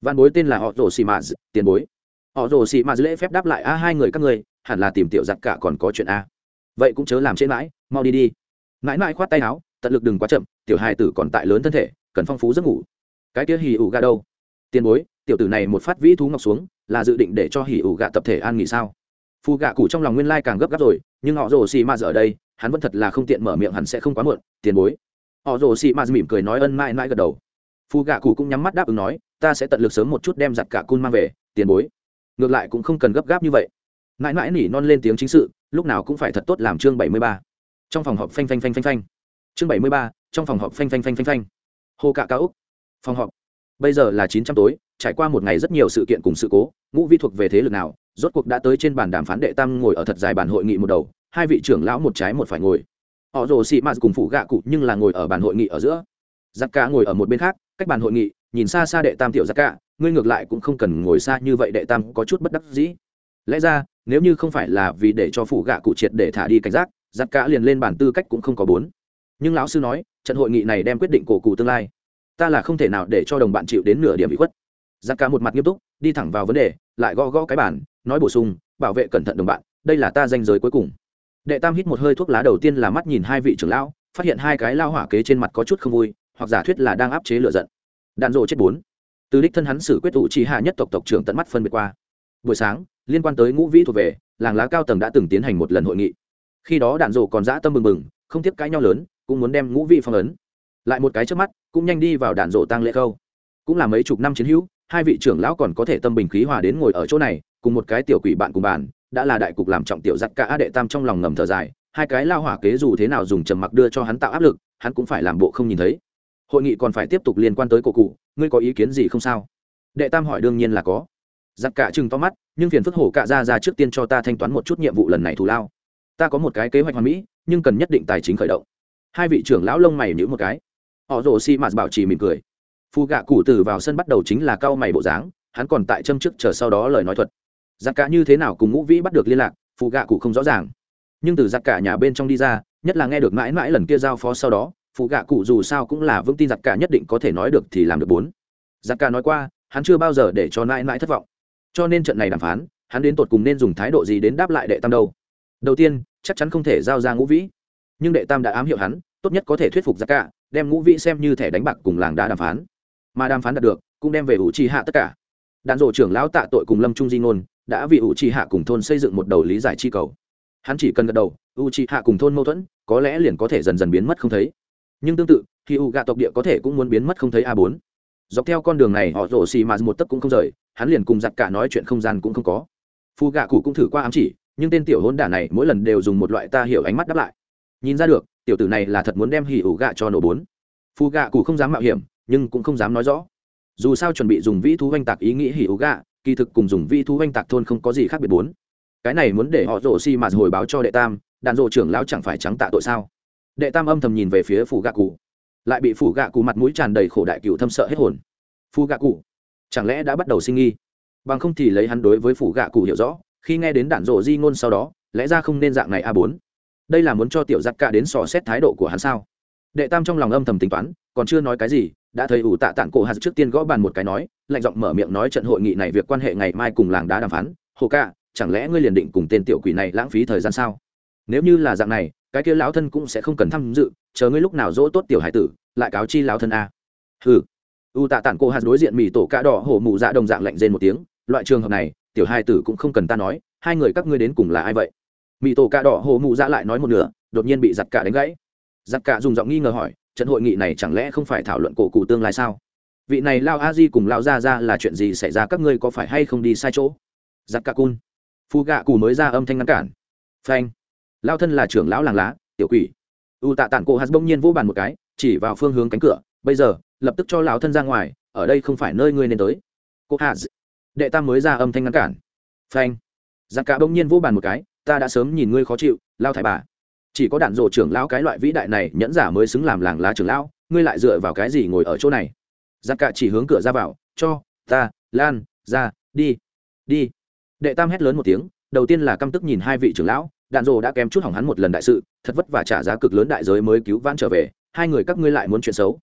Văn bối tên là họ rổ xì mà, tiền bối. Họ rồ xì mà lễ phép đáp lại, a, hai người các ngươi, hẳn là tìm tiểu giặc cả còn có chuyện a. Vậy cũng chớ làm trên mãi, mau đi đi. Mãi mãi khoát tay áo tận lực đừng quá chậm, tiểu hai tử còn tại lớn thân thể, cần phong phú giấc ngủ. Cái kia hì ủ gà đâu? Tiền bối, tiểu tử này một phát vĩ thú ngọc xuống, là dự định để cho hì ủ gà tập thể an nghỉ sao? Phù gạ cụ trong lòng nguyên lai càng gấp gáp rồi, nhưng họ rồ xì ma ở đây, hắn vẫn thật là không tiện mở miệng hắn sẽ không quá muộn, tiền bối. Họ rồ xì ma mỉm cười nói ân mãi mãi gật đầu. Phù gạ cụ cũng nhắm mắt đáp ứng nói, ta sẽ tận lực sớm một chút đem giặt cả cun mang về, tiền bối. Ngược lại cũng không cần gấp gáp như vậy. Mãi mãi nỉ non lên tiếng chính sự, lúc nào cũng phải thật tốt làm chương bảy mươi ba. Trong phòng họp phanh phanh phanh phanh phanh chương bảy mươi ba, trong phòng họp phanh phanh phanh phanh phanh. Hồ cạ cao úc. Phòng họp. Bây giờ là chín trăm tối, trải qua một ngày rất nhiều sự kiện cùng sự cố, ngũ vi thuộc về thế lực nào, rốt cuộc đã tới trên bàn đàm phán đệ tam ngồi ở thật dài bàn hội nghị một đầu, hai vị trưởng lão một trái một phải ngồi. Họ rồ xị mạt cùng phụ gạ cụ nhưng là ngồi ở bàn hội nghị ở giữa. Giặc cả ngồi ở một bên khác, cách bàn hội nghị, nhìn xa xa đệ tam tiểu giặc cả, ngươi ngược lại cũng không cần ngồi xa như vậy, đệ tam có chút bất đắc dĩ. Lẽ ra, nếu như không phải là vì để cho phụ gạ cụ triệt để thả đi cảnh giác, giặc cả liền lên bàn tư cách cũng không có bốn nhưng lão sư nói, trận hội nghị này đem quyết định cổ cụ tương lai. Ta là không thể nào để cho đồng bạn chịu đến nửa điểm bị khuất. Giặc cả một mặt nghiêm túc, đi thẳng vào vấn đề, lại gõ gõ cái bản nói bổ sung, bảo vệ cẩn thận đồng bạn, đây là ta danh giới cuối cùng. Đệ tam hít một hơi thuốc lá đầu tiên là mắt nhìn hai vị trưởng lão, phát hiện hai cái lao hỏa kế trên mặt có chút không vui, hoặc giả thuyết là đang áp chế lựa giận. Đạn rộ chết bốn. Từ đích thân hắn xử quyết tụ chỉ hạ nhất tộc tộc trưởng tận mắt phân biệt qua. Buổi sáng, liên quan tới ngũ vĩ thuộc về, làng lá cao tầng đã từng tiến hành một lần hội nghị. Khi đó đạn rộ còn dã tâm mừng mừng không tiếp cãi nhau lớn cũng muốn đem ngũ vị phong ấn. Lại một cái trước mắt, cũng nhanh đi vào đạn rộ tăng lễ câu cũng là mấy chục năm chiến hữu, hai vị trưởng lão còn có thể tâm bình khí hòa đến ngồi ở chỗ này, cùng một cái tiểu quỷ bạn cùng bàn, đã là đại cục làm trọng tiểu giặc cả đệ tam trong lòng ngầm thở dài, hai cái lao hỏa kế dù thế nào dùng trầm mặc đưa cho hắn tạo áp lực, hắn cũng phải làm bộ không nhìn thấy. Hội nghị còn phải tiếp tục liên quan tới cổ cụ, ngươi có ý kiến gì không sao? Đệ tam hỏi đương nhiên là có. Giặc cả chừng to mắt, nhưng phiền phức hổ cạ ra ra trước tiên cho ta thanh toán một chút nhiệm vụ lần này thù lao. Ta có một cái kế hoạch hoàn mỹ, nhưng cần nhất định tài chính khởi động hai vị trưởng lão lông mày nhữ một cái. Họ rồ xi mạt bảo trì mỉm cười. Phù gạ cụ từ vào sân bắt đầu chính là cao mày bộ dáng, hắn còn tại châm chức chờ sau đó lời nói thuật. Giặc cả như thế nào cùng ngũ vĩ bắt được liên lạc phù gạ cụ không rõ ràng. Nhưng từ giặc cả nhà bên trong đi ra, nhất là nghe được mãi mãi lần kia giao phó sau đó phù gạ cụ dù sao cũng là vững tin giặc cả nhất định có thể nói được thì làm được bốn. Giặc cả nói qua, hắn chưa bao giờ để cho mãi mãi thất vọng. Cho nên trận này đàm phán, hắn đến tột cùng nên dùng thái độ gì đến đáp lại đệ tam đâu? Đầu tiên, chắc chắn không thể giao ra ngũ vĩ nhưng đệ tam đã ám hiệu hắn, tốt nhất có thể thuyết phục giặc cả, đem ngũ vĩ xem như thẻ đánh bạc cùng làng đã đàm phán. Mà đàm phán đạt được, cũng đem về ủ trì hạ tất cả. Đàn rộ trưởng lão tạ tội cùng lâm trung di ngôn, đã vì ủ trì hạ cùng thôn xây dựng một đầu lý giải chi cầu. Hắn chỉ cần gật đầu u trì hạ cùng thôn mâu thuẫn, có lẽ liền có thể dần dần biến mất không thấy. Nhưng tương tự, khi u gạ tộc địa có thể cũng muốn biến mất không thấy a bốn. Dọc theo con đường này, họ rổ xì mà một tấc cũng không rời, hắn liền cùng giặt cả nói chuyện không gian cũng không có. Phu gạ cụ cũng thử qua ám chỉ, nhưng tên tiểu hôn đả này mỗi lần đều dùng một loại ta hiểu ánh mắt đáp lại nhìn ra được, tiểu tử này là thật muốn đem hỉ ủ gạ cho nổ bốn. Phù gạ cụ không dám mạo hiểm, nhưng cũng không dám nói rõ. Dù sao chuẩn bị dùng vĩ thú oanh tạc ý nghĩ hỉ ủ gạ, kỳ thực cùng dùng vĩ thú oanh tạc thôn không có gì khác biệt bốn. Cái này muốn để họ rổ xi mà hồi báo cho đệ tam, đàn rộ trưởng lão chẳng phải trắng tạ tội sao? Đệ tam âm thầm nhìn về phía phủ gạ cụ lại bị phủ gạ cụ mặt mũi tràn đầy khổ đại cựu thâm sợ hết hồn. Phù gạ cụ chẳng lẽ đã bắt đầu sinh nghi? Bằng không thì lấy hắn đối với phủ gạ cụ hiểu rõ, khi nghe đến đạn rộ di ngôn sau đó, lẽ ra không nên dạng này a bốn đây là muốn cho tiểu giặc cả đến sò xét thái độ của hắn sao? Đệ tam trong lòng âm thầm tính toán, còn chưa nói cái gì, đã thấy ủ tạ Tản cổ hạt trước tiên gõ bàn một cái nói, lạnh giọng mở miệng nói trận hội nghị này việc quan hệ ngày mai cùng làng đá đàm phán. Hồ ca, chẳng lẽ ngươi liền định cùng tên tiểu quỷ này lãng phí thời gian sao? Nếu như là dạng này, cái kia lão thân cũng sẽ không cần tham dự, chờ ngươi lúc nào dỗ tốt tiểu hải tử, lại cáo chi lão thân a. Ừ u tạ tản cô hạt đối diện mỉ tổ cá đỏ hổ mụ dạ đồng dạng lạnh rên một tiếng, loại trường hợp này, tiểu hải tử cũng không cần ta nói, hai người các ngươi đến cùng là ai vậy? Mỹ tổ cà đỏ hồ mụ dạ lại nói một nửa, đột nhiên bị giặt cả đánh gãy. Giặt cả dùng giọng nghi ngờ hỏi, trận hội nghị này chẳng lẽ không phải thảo luận cổ cụ tương lai sao? Vị này lao a di cùng lao ra ra là chuyện gì xảy ra, các ngươi có phải hay không đi sai chỗ? Giặt cả cun. Phu gạ cù mới ra âm thanh ngăn cản. Phanh. Lao thân là trưởng lão làng lá, tiểu quỷ. U tạ tản cổ hạt bỗng nhiên vô bàn một cái, chỉ vào phương hướng cánh cửa, bây giờ, lập tức cho lão thân ra ngoài, ở đây không phải nơi ngươi nên tới. Cô hạt. Đệ tam mới ra âm thanh ngăn cản. Phanh. Giặc cả bỗng nhiên vô bàn một cái ta đã sớm nhìn ngươi khó chịu, lao thải bà. Chỉ có đạn rộ trưởng lão cái loại vĩ đại này nhẫn giả mới xứng làm làng lá trưởng lão, ngươi lại dựa vào cái gì ngồi ở chỗ này? Giặc cạ chỉ hướng cửa ra vào, cho, ta, lan, ra, đi đi. Đệ tam hét lớn một tiếng, đầu tiên là căm tức nhìn hai vị trưởng lão, đạn rồ đã kém chút hỏng hắn một lần đại sự, thật vất vả trả giá cực lớn đại giới mới cứu vãn trở về, hai người các ngươi lại muốn chuyện xấu.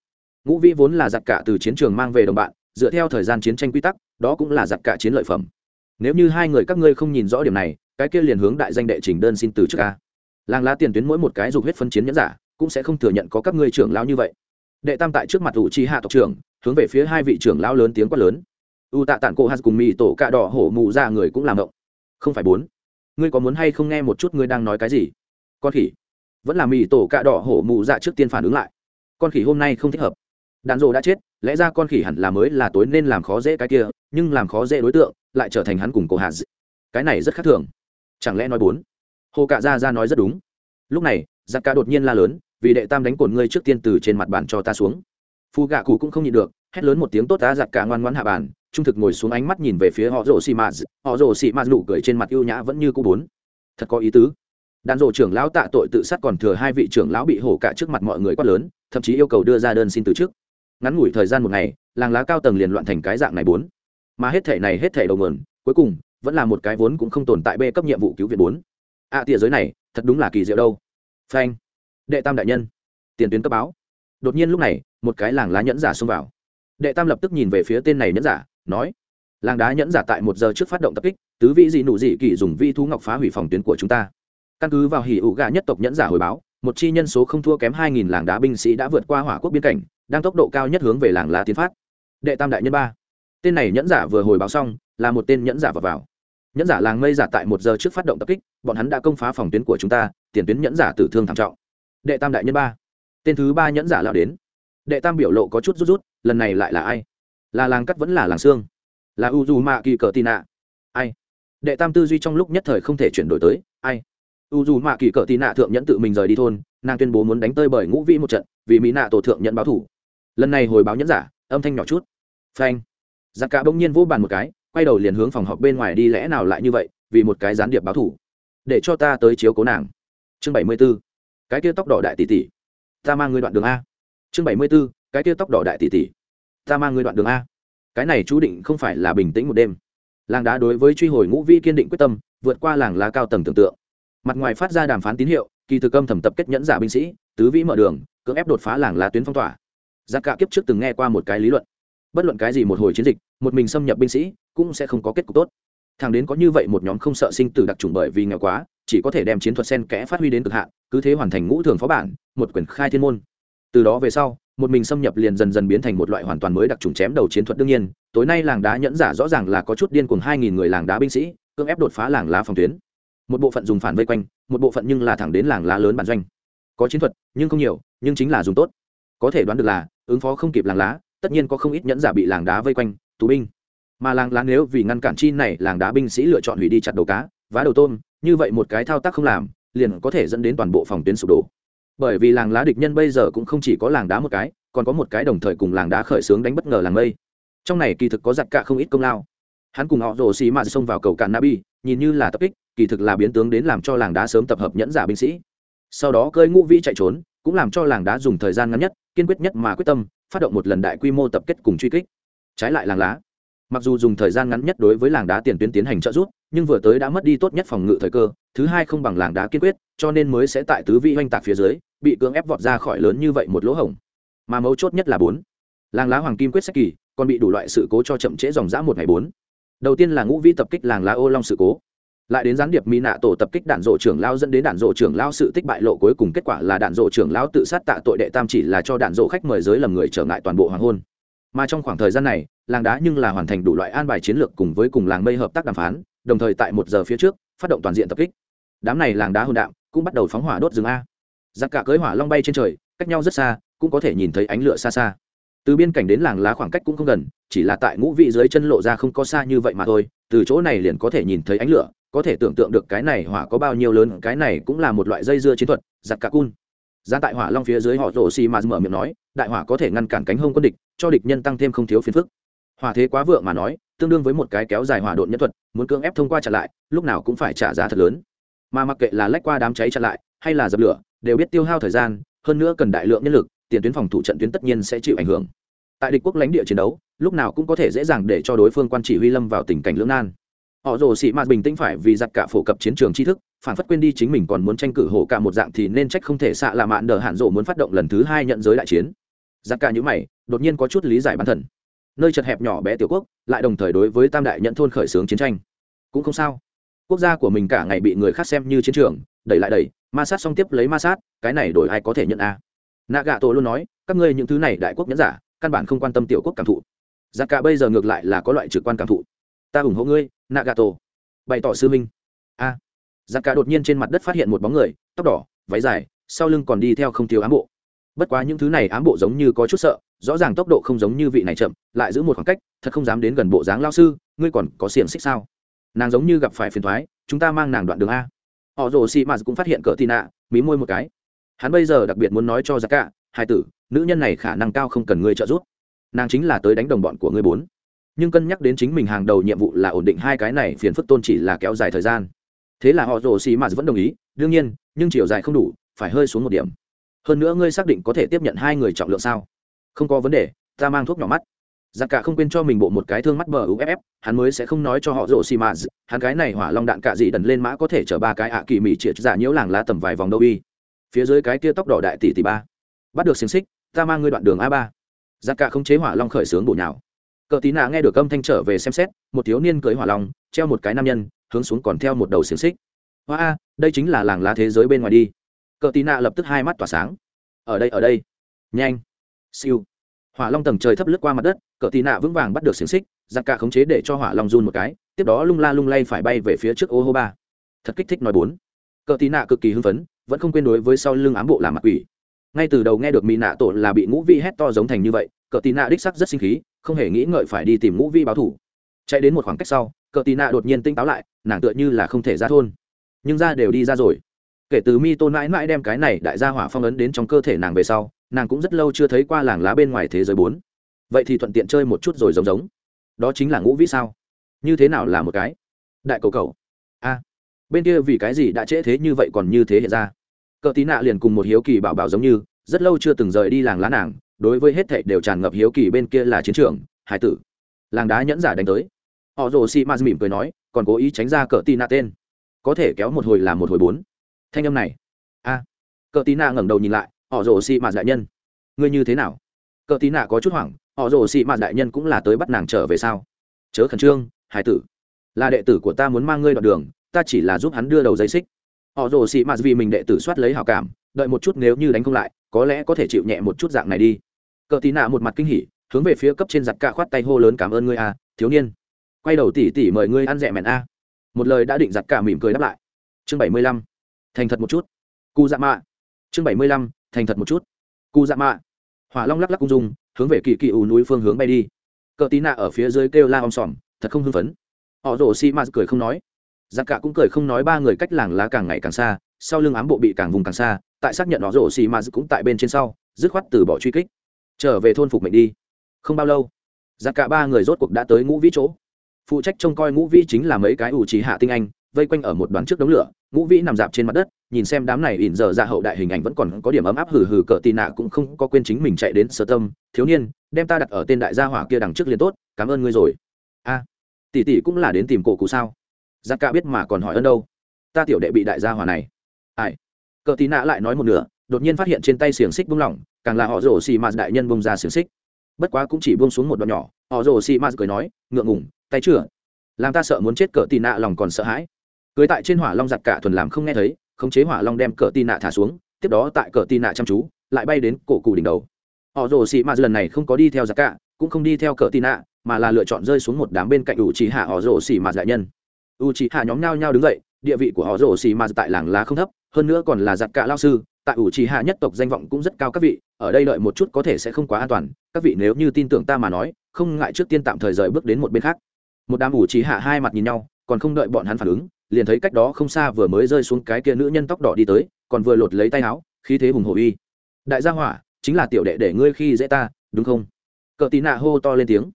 Ngũ vĩ vốn là giặc cạ từ chiến trường mang về đồng bạn, dựa theo thời gian chiến tranh quy tắc, đó cũng là giặc cạ chiến lợi phẩm. Nếu như hai người các ngươi không nhìn rõ điểm này cái kia liền hướng đại danh đệ trình đơn xin từ trước a. làng lá tiền tuyến mỗi một cái dục huyết phân chiến nhẫn giả, cũng sẽ không thừa nhận có các ngươi trưởng lão như vậy. Đệ tam tại trước mặt ủ chi hạ tộc trưởng, hướng về phía hai vị trưởng lão lớn tiếng quát lớn. U tạ tản cô hạt cùng mì tổ cạ đỏ hổ mù ra dạ người cũng làm động. Không phải bốn. Ngươi có muốn hay không nghe một chút ngươi đang nói cái gì? Con khỉ. Vẫn là mì tổ cạ đỏ hổ mù dạ trước tiên phản ứng lại. Con khỉ hôm nay không thích hợp. Đạn rộ đã chết, lẽ ra con khỉ hẳn là mới là tối nên làm khó dễ cái kia, nhưng làm khó dễ đối tượng, lại trở thành hắn cùng cổ hạt cái này rất khác thường chẳng lẽ nói bốn? Hồ cạ ra ra nói rất đúng. Lúc này, giặc ca đột nhiên la lớn, vì đệ tam đánh cồn ngươi trước tiên từ trên mặt bàn cho ta xuống. Phù gạ cụ cũng không nhịn được, hét lớn một tiếng tốt ta, giặc cả ngoan ngoãn hạ bàn, trung thực ngồi xuống ánh mắt nhìn về phía họ rồ xì mạt họ rồ xì mạt nụ cười trên mặt ưu nhã vẫn như cũ bốn. Thật có ý tứ. Đàn rộ trưởng lão tạ tội tự sát còn thừa hai vị trưởng lão bị hổ cả trước mặt mọi người quát lớn, thậm chí yêu cầu đưa ra đơn xin từ chức. Ngắn ngủi thời gian một ngày, làng lá cao tầng liền loạn thành cái dạng này bốn. Mà hết thể này hết thể đầu nguồn, cuối cùng vẫn là một cái vốn cũng không tồn tại b cấp nhiệm vụ cứu viện bốn. A à, tỉa giới này thật đúng là kỳ diệu đâu. Phanh. Đệ tam đại nhân. Tiền tuyến cấp báo. Đột nhiên lúc này một cái làng lá nhẫn giả xông vào. Đệ tam lập tức nhìn về phía tên này nhẫn giả nói làng đá nhẫn giả tại một giờ trước phát động tập kích tứ vị dị nụ dị kỳ dùng vi thú ngọc phá hủy phòng tuyến của chúng ta. Căn cứ vào hỉ ủ gà nhất tộc nhẫn giả hồi báo một chi nhân số không thua kém hai nghìn làng đá binh sĩ đã vượt qua hỏa quốc biên cảnh đang tốc độ cao nhất hướng về làng lá tiến phát. Đệ tam đại nhân ba. Tên này nhẫn giả vừa hồi báo xong là một tên nhẫn giả vào vào nhẫn giả làng mây giả tại một giờ trước phát động tập kích, bọn hắn đã công phá phòng tuyến của chúng ta, tiền tuyến nhẫn giả tử thương thảm trọng. Đệ tam đại nhân ba. Tên thứ ba nhẫn giả lao đến. Đệ tam biểu lộ có chút rút rút, lần này lại là ai? Là làng cắt vẫn là làng xương? Là u dù mạ kỳ cờ tì nạ ai? Đệ tam tư duy trong lúc nhất thời không thể chuyển đổi tới, ai? U dù mạ kỳ cờ tì nạ thượng nhẫn tự mình rời đi thôn, nàng tuyên bố muốn đánh tơi bởi ngũ vĩ một trận, vì mỹ nạ tổ thượng nhận báo thủ. Lần này hồi báo nhẫn giả, âm thanh nhỏ chút. Phanh. Giặc cả bỗng nhiên vô bàn một cái quay đầu liền hướng phòng họp bên ngoài đi, lẽ nào lại như vậy? Vì một cái gián điệp báo thủ, để cho ta tới chiếu cố nàng. Chương bảy mươi b ố cái kia tóc đỏ đại tỷ tỷ. Ta mang ngươi đoạn đường a. Chương bảy mươi b ố cái kia tóc đỏ đại tỷ tỷ. Ta mang ngươi đoạn đường a. Cái này chú định không phải là bình tĩnh một đêm. Làng đá đối với truy hồi ngũ vi kiên định quyết tâm, vượt qua làng lá cao tầng tưởng tượng. Mặt ngoài phát ra đàm phán tín hiệu, kỳ thực âm thẩm tập kết nhẫn giả binh sĩ, tứ vĩ mở đường, cưỡng ép đột phá làng lá tuyến phong tỏa. Giặc cả kiếp trước từng nghe qua một cái lý luận bất luận cái gì một hồi chiến dịch, một mình xâm nhập binh sĩ, cũng sẽ không có kết cục tốt. Thằng đến có như vậy một nhóm không sợ sinh tử đặc trùng bởi vì nghèo quá, chỉ có thể đem chiến thuật sen kẽ phát huy đến cực hạn, cứ thế hoàn thành ngũ thường phó bản, một quyển khai thiên môn. Từ đó về sau, một mình xâm nhập liền dần dần biến thành một loại hoàn toàn mới đặc trùng chém đầu chiến thuật đương nhiên, tối nay làng đá nhẫn giả rõ ràng là có chút điên cùng hai nghìn người làng đá binh sĩ, cưỡng ép đột phá làng lá phòng tuyến. Một bộ phận dùng phản vây quanh, một bộ phận nhưng là thẳng đến làng lá lớn bản doanh. Có chiến thuật, nhưng không nhiều, nhưng chính là dùng tốt. Có thể đoán được là, ứng phó không kịp làng lá tất nhiên có không ít nhẫn giả bị làng đá vây quanh, tù binh. Mà làng lá nếu vì ngăn cản chi này, làng đá binh sĩ lựa chọn hủy đi chặt đầu cá, vá đầu tôm, như vậy một cái thao tác không làm, liền có thể dẫn đến toàn bộ phòng tuyến sụp đổ. Bởi vì làng lá địch nhân bây giờ cũng không chỉ có làng đá một cái, còn có một cái đồng thời cùng làng đá khởi xướng đánh bất ngờ làng mây. Trong này kỳ thực có giặt cả không ít công lao. Hắn cùng họ rồ xì mà xông vào cầu cạn nabi nhìn như là tập kích, kỳ thực là biến tướng đến làm cho làng đá sớm tập hợp nhẫn giả binh sĩ. Sau đó cơi ngũ vĩ chạy trốn cũng làm cho làng đá dùng thời gian ngắn nhất, kiên quyết nhất mà quyết tâm, phát động một lần đại quy mô tập kết cùng truy kích. Trái lại làng lá, mặc dù dùng thời gian ngắn nhất đối với làng đá tiền tuyến tiến hành trợ giúp, nhưng vừa tới đã mất đi tốt nhất phòng ngự thời cơ, thứ hai không bằng làng đá kiên quyết, cho nên mới sẽ tại tứ vị oanh tạc phía dưới, bị cưỡng ép vọt ra khỏi lớn như vậy một lỗ hổng. Mà mấu chốt nhất là bốn. Làng lá hoàng kim quyết sách kỳ, còn bị đủ loại sự cố cho chậm trễ dòng dã một ngày bốn. Đầu tiên là ngũ vi tập kích làng lá ô long sự cố lại đến gián điệp mỹ nạ tổ tập kích đạn dộ trưởng lao dẫn đến đạn dộ trưởng lao sự tích bại lộ cuối cùng kết quả là đạn dộ trưởng lao tự sát tạ tội đệ tam chỉ là cho đạn dộ khách mời giới lầm người trở ngại toàn bộ hoàng hôn. Mà trong khoảng thời gian này, làng đá nhưng là hoàn thành đủ loại an bài chiến lược cùng với cùng làng mây hợp tác đàm phán, đồng thời tại một giờ phía trước, phát động toàn diện tập kích. Đám này làng đá hôn đạm, cũng bắt đầu phóng hỏa đốt rừng a. Giặc cả cưới hỏa long bay trên trời, cách nhau rất xa, cũng có thể nhìn thấy ánh lửa xa xa. Từ biên cảnh đến làng lá khoảng cách cũng không gần, chỉ là tại ngũ vị dưới chân lộ ra không có xa như vậy mà thôi, từ chỗ này liền có thể nhìn thấy ánh lửa có thể tưởng tượng được cái này hỏa có bao nhiêu lớn, cái này cũng là một loại dây dưa chiến thuật, giặc cả cun. Gian tại hỏa long phía dưới họ rổ xì mà mở miệng nói, đại hỏa có thể ngăn cản cánh hông quân địch, cho địch nhân tăng thêm không thiếu phiền phức. Hỏa thế quá vượng mà nói, tương đương với một cái kéo dài hỏa độn nhân thuật, muốn cưỡng ép thông qua trả lại, lúc nào cũng phải trả giá thật lớn. Mà mặc kệ là lách qua đám cháy trả lại, hay là dập lửa, đều biết tiêu hao thời gian, hơn nữa cần đại lượng nhân lực, tiền tuyến phòng thủ trận tuyến tất nhiên sẽ chịu ảnh hưởng. Tại địch quốc lãnh địa chiến đấu, lúc nào cũng có thể dễ dàng để cho đối phương quan chỉ huy lâm vào tình cảnh lưỡng nan họ rồ sĩ mạt bình tĩnh phải vì giặc cả phổ cập chiến trường tri thức, phản phất quên đi chính mình còn muốn tranh cử hổ cả một dạng thì nên trách không thể xạ là mạn đờ hạn rộ muốn phát động lần thứ hai nhận giới đại chiến. Giặc cả những mày, đột nhiên có chút lý giải bản thân. Nơi chật hẹp nhỏ bé tiểu quốc, lại đồng thời đối với tam đại nhận thôn khởi xướng chiến tranh. Cũng không sao. Quốc gia của mình cả ngày bị người khác xem như chiến trường, đẩy lại đẩy, ma sát xong tiếp lấy ma sát, cái này đổi ai có thể nhận a? À. nạ gạ tổ luôn nói, các ngươi những thứ này đại quốc nhẫn giả, căn bản không quan tâm tiểu quốc cảm thụ. Giặc cả bây giờ ngược lại là có loại trực quan cảm thụ. Ta ủng hộ ngươi nagato. Bày tỏ sư minh a. À. giặc cả đột nhiên trên mặt đất phát hiện một bóng người, tóc đỏ, váy dài, sau lưng còn đi theo không thiếu ám bộ. Bất quá những thứ này ám bộ giống như có chút sợ, rõ ràng tốc độ không giống như vị này chậm, lại giữ một khoảng cách, thật không dám đến gần bộ dáng lao sư, ngươi còn có xiềng xích sao? Nàng giống như gặp phải phiền thoái chúng ta mang nàng đoạn đường a. Họ rồ xị mạt cũng phát hiện cỡ tị nạ, mí môi một cái. Hắn bây giờ đặc biệt muốn nói cho giặc cả, hai tử, nữ nhân này khả năng cao không cần ngươi trợ giúp. Nàng chính là tới đánh đồng bọn của ngươi bốn nhưng cân nhắc đến chính mình hàng đầu nhiệm vụ là ổn định hai cái này, phiền phức tôn chỉ là kéo dài thời gian. Thế là họ rồ xì mà vẫn đồng ý, đương nhiên, nhưng chiều dài không đủ, phải hơi xuống một điểm. Hơn nữa ngươi xác định có thể tiếp nhận hai người trọng lượng sao? Không có vấn đề, ta mang thuốc nhỏ mắt. Giặc cả không quên cho mình bộ một cái thương mắt bờ uff hắn mới sẽ không nói cho họ rồ xì mà hắn cái này hỏa long đạn cả gì đần lên mã có thể chở ba cái ạ kỳ mỹ triệt giả nhiễu làng lá tầm vài vòng đâu y. Phía dưới cái kia tóc đỏ đại tỷ tỷ ba. Bắt được xiềng xích, ta mang ngươi đoạn đường a ba. Giặc cả không chế hỏa long khởi sướng bổ nhào cờ tí nạ nghe được âm thanh trở về xem xét, một thiếu niên cưới hỏa long, treo một cái nam nhân, hướng xuống còn theo một đầu xiềng xích. Hoa a, đây chính là làng lá thế giới bên ngoài đi. Cờ tí nạ lập tức hai mắt tỏa sáng. Ở đây ở đây. Nhanh. Siêu. Hỏa long tầng trời thấp lướt qua mặt đất, cờ tí nạ vững vàng bắt được xiềng xích, giặc cả khống chế để cho hỏa long run một cái, tiếp đó lung la lung lay phải bay về phía trước ô hô ba. Thật kích thích nói bốn. Cờ tí nạ cực kỳ hưng phấn, vẫn không quên đối với sau lưng ám bộ làm mặt quỷ. Ngay từ đầu nghe được mỹ nạ tổ là bị ngũ vi hét to giống thành như vậy, cờ tí nạ đích sắc rất sinh khí không hề nghĩ ngợi phải đi tìm ngũ vi báo thủ. Chạy đến một khoảng cách sau, cờ tì nạ đột nhiên tinh táo lại, nàng tựa như là không thể ra thôn. Nhưng ra đều đi ra rồi. Kể từ mi tôn mãi mãi đem cái này đại gia hỏa phong ấn đến trong cơ thể nàng về sau, nàng cũng rất lâu chưa thấy qua làng lá bên ngoài thế giới bốn. Vậy thì thuận tiện chơi một chút rồi giống giống. Đó chính là ngũ vĩ sao? Như thế nào là một cái? Đại cầu cầu. A. Bên kia vì cái gì đã trễ thế như vậy còn như thế hiện ra? Cờ tí nạ liền cùng một hiếu kỳ bảo bảo giống như, rất lâu chưa từng rời đi làng lá nàng đối với hết thảy đều tràn ngập hiếu kỳ bên kia là chiến trường, hải tử. Làng đá nhẫn giả đánh tới. Họ rồ xì mạt mỉm cười nói, còn cố ý tránh ra cờ tina nạ tên. Có thể kéo một hồi là một hồi bốn. Thanh âm này. A. À. cờ tina nạ ngẩng đầu nhìn lại, họ rồ xì mạt đại nhân. Ngươi như thế nào? Cờ tina nạ có chút hoảng, họ rồ xì mạt đại nhân cũng là tới bắt nàng trở về sao? Chớ khẩn trương, hải tử. Là đệ tử của ta muốn mang ngươi đoạn đường, ta chỉ là giúp hắn đưa đầu dây xích. Họ rồ xì mà vì mình đệ tử soát lấy hảo cảm, đợi một chút nếu như đánh không lại, có lẽ có thể chịu nhẹ một chút dạng này đi cờ tí nạ một mặt kinh hỉ, hướng về phía cấp trên giặt cạ khoát tay hô lớn cảm ơn ngươi a thiếu niên. Quay đầu tỉ tỉ mời ngươi ăn rẻ mẹn a. Một lời đã định giặt cả mỉm cười đáp lại. Chương bảy mươi lăm. Thành thật một chút. Cụ dạ mạ. Chương bảy mươi lăm, thành thật một chút. Cụ dạ mạ. Hỏa long lắc lắc cung dung, hướng về kỳ kỳ ù núi phương hướng bay đi. Cờ tí nạ ở phía dưới kêu la om sòm, thật không hưng phấn. Họ rổ xi mạt cười không nói. Giặc cả cũng cười không nói ba người cách làng lá càng ngày càng xa, sau lưng ám bộ bị càng vùng càng xa, tại xác nhận họ rổ xi mạt cũng tại bên trên sau, dứt khoát từ bỏ truy kích trở về thôn phục mệnh đi. Không bao lâu giặc cả ba người rốt cuộc đã tới ngũ vĩ chỗ. Phụ trách trông coi ngũ vĩ chính là mấy cái ủ trí hạ tinh anh, vây quanh ở một đoàn trước đống lửa. Ngũ vĩ nằm dạp trên mặt đất, nhìn xem đám này ỉn giờ ra dạ hậu đại hình ảnh vẫn còn có điểm ấm áp hừ hừ cờ tì nạ cũng không có quên chính mình chạy đến sơ tâm. Thiếu niên, đem ta đặt ở tên đại gia hỏa kia đằng trước liền tốt, cảm ơn ngươi rồi. A, tỷ tỷ cũng là đến tìm cổ cụ sao? Giặc cả biết mà còn hỏi ơn đâu. Ta tiểu đệ bị đại gia hỏa này. Ai? Cờ tì nạ lại nói một nửa, đột nhiên phát hiện trên tay xiềng xích bung lỏng càng là họ rồ xì mà đại nhân bông ra xiềng xích. Bất quá cũng chỉ buông xuống một đoạn nhỏ họ rồ xì ma cười nói ngượng ngủng tay chửa, làm ta sợ muốn chết cỡ tì nạ lòng còn sợ hãi. Cưới tại trên hỏa long giặt cả thuần làm không nghe thấy khống chế hỏa long đem cỡ tì nạ thả xuống tiếp đó tại cỡ tì nạ chăm chú lại bay đến cổ cụ đỉnh đầu. Họ rồ xì ma lần này không có đi theo giặt cả cũng không đi theo cỡ tì nạ mà là lựa chọn rơi xuống một đám bên cạnh u trí hạ họ rồ xì ma đại nhân. U trí hạ nhóm nhau nhau đứng dậy địa vị của họ rồ xì ma tại làng lá không thấp hơn nữa còn là giặt cả lao sư tại ủ trì hạ nhất tộc danh vọng cũng rất cao các vị, ở đây đợi một chút có thể sẽ không quá an toàn, các vị nếu như tin tưởng ta mà nói, không ngại trước tiên tạm thời rời bước đến một bên khác. Một đám ủ trì hạ hai mặt nhìn nhau, còn không đợi bọn hắn phản ứng, liền thấy cách đó không xa vừa mới rơi xuống cái kia nữ nhân tóc đỏ đi tới, còn vừa lột lấy tay áo, khí thế hùng hồ uy. Đại gia hỏa, chính là tiểu đệ để ngươi khi dễ ta, đúng không? Cờ tí nạ hô to lên tiếng.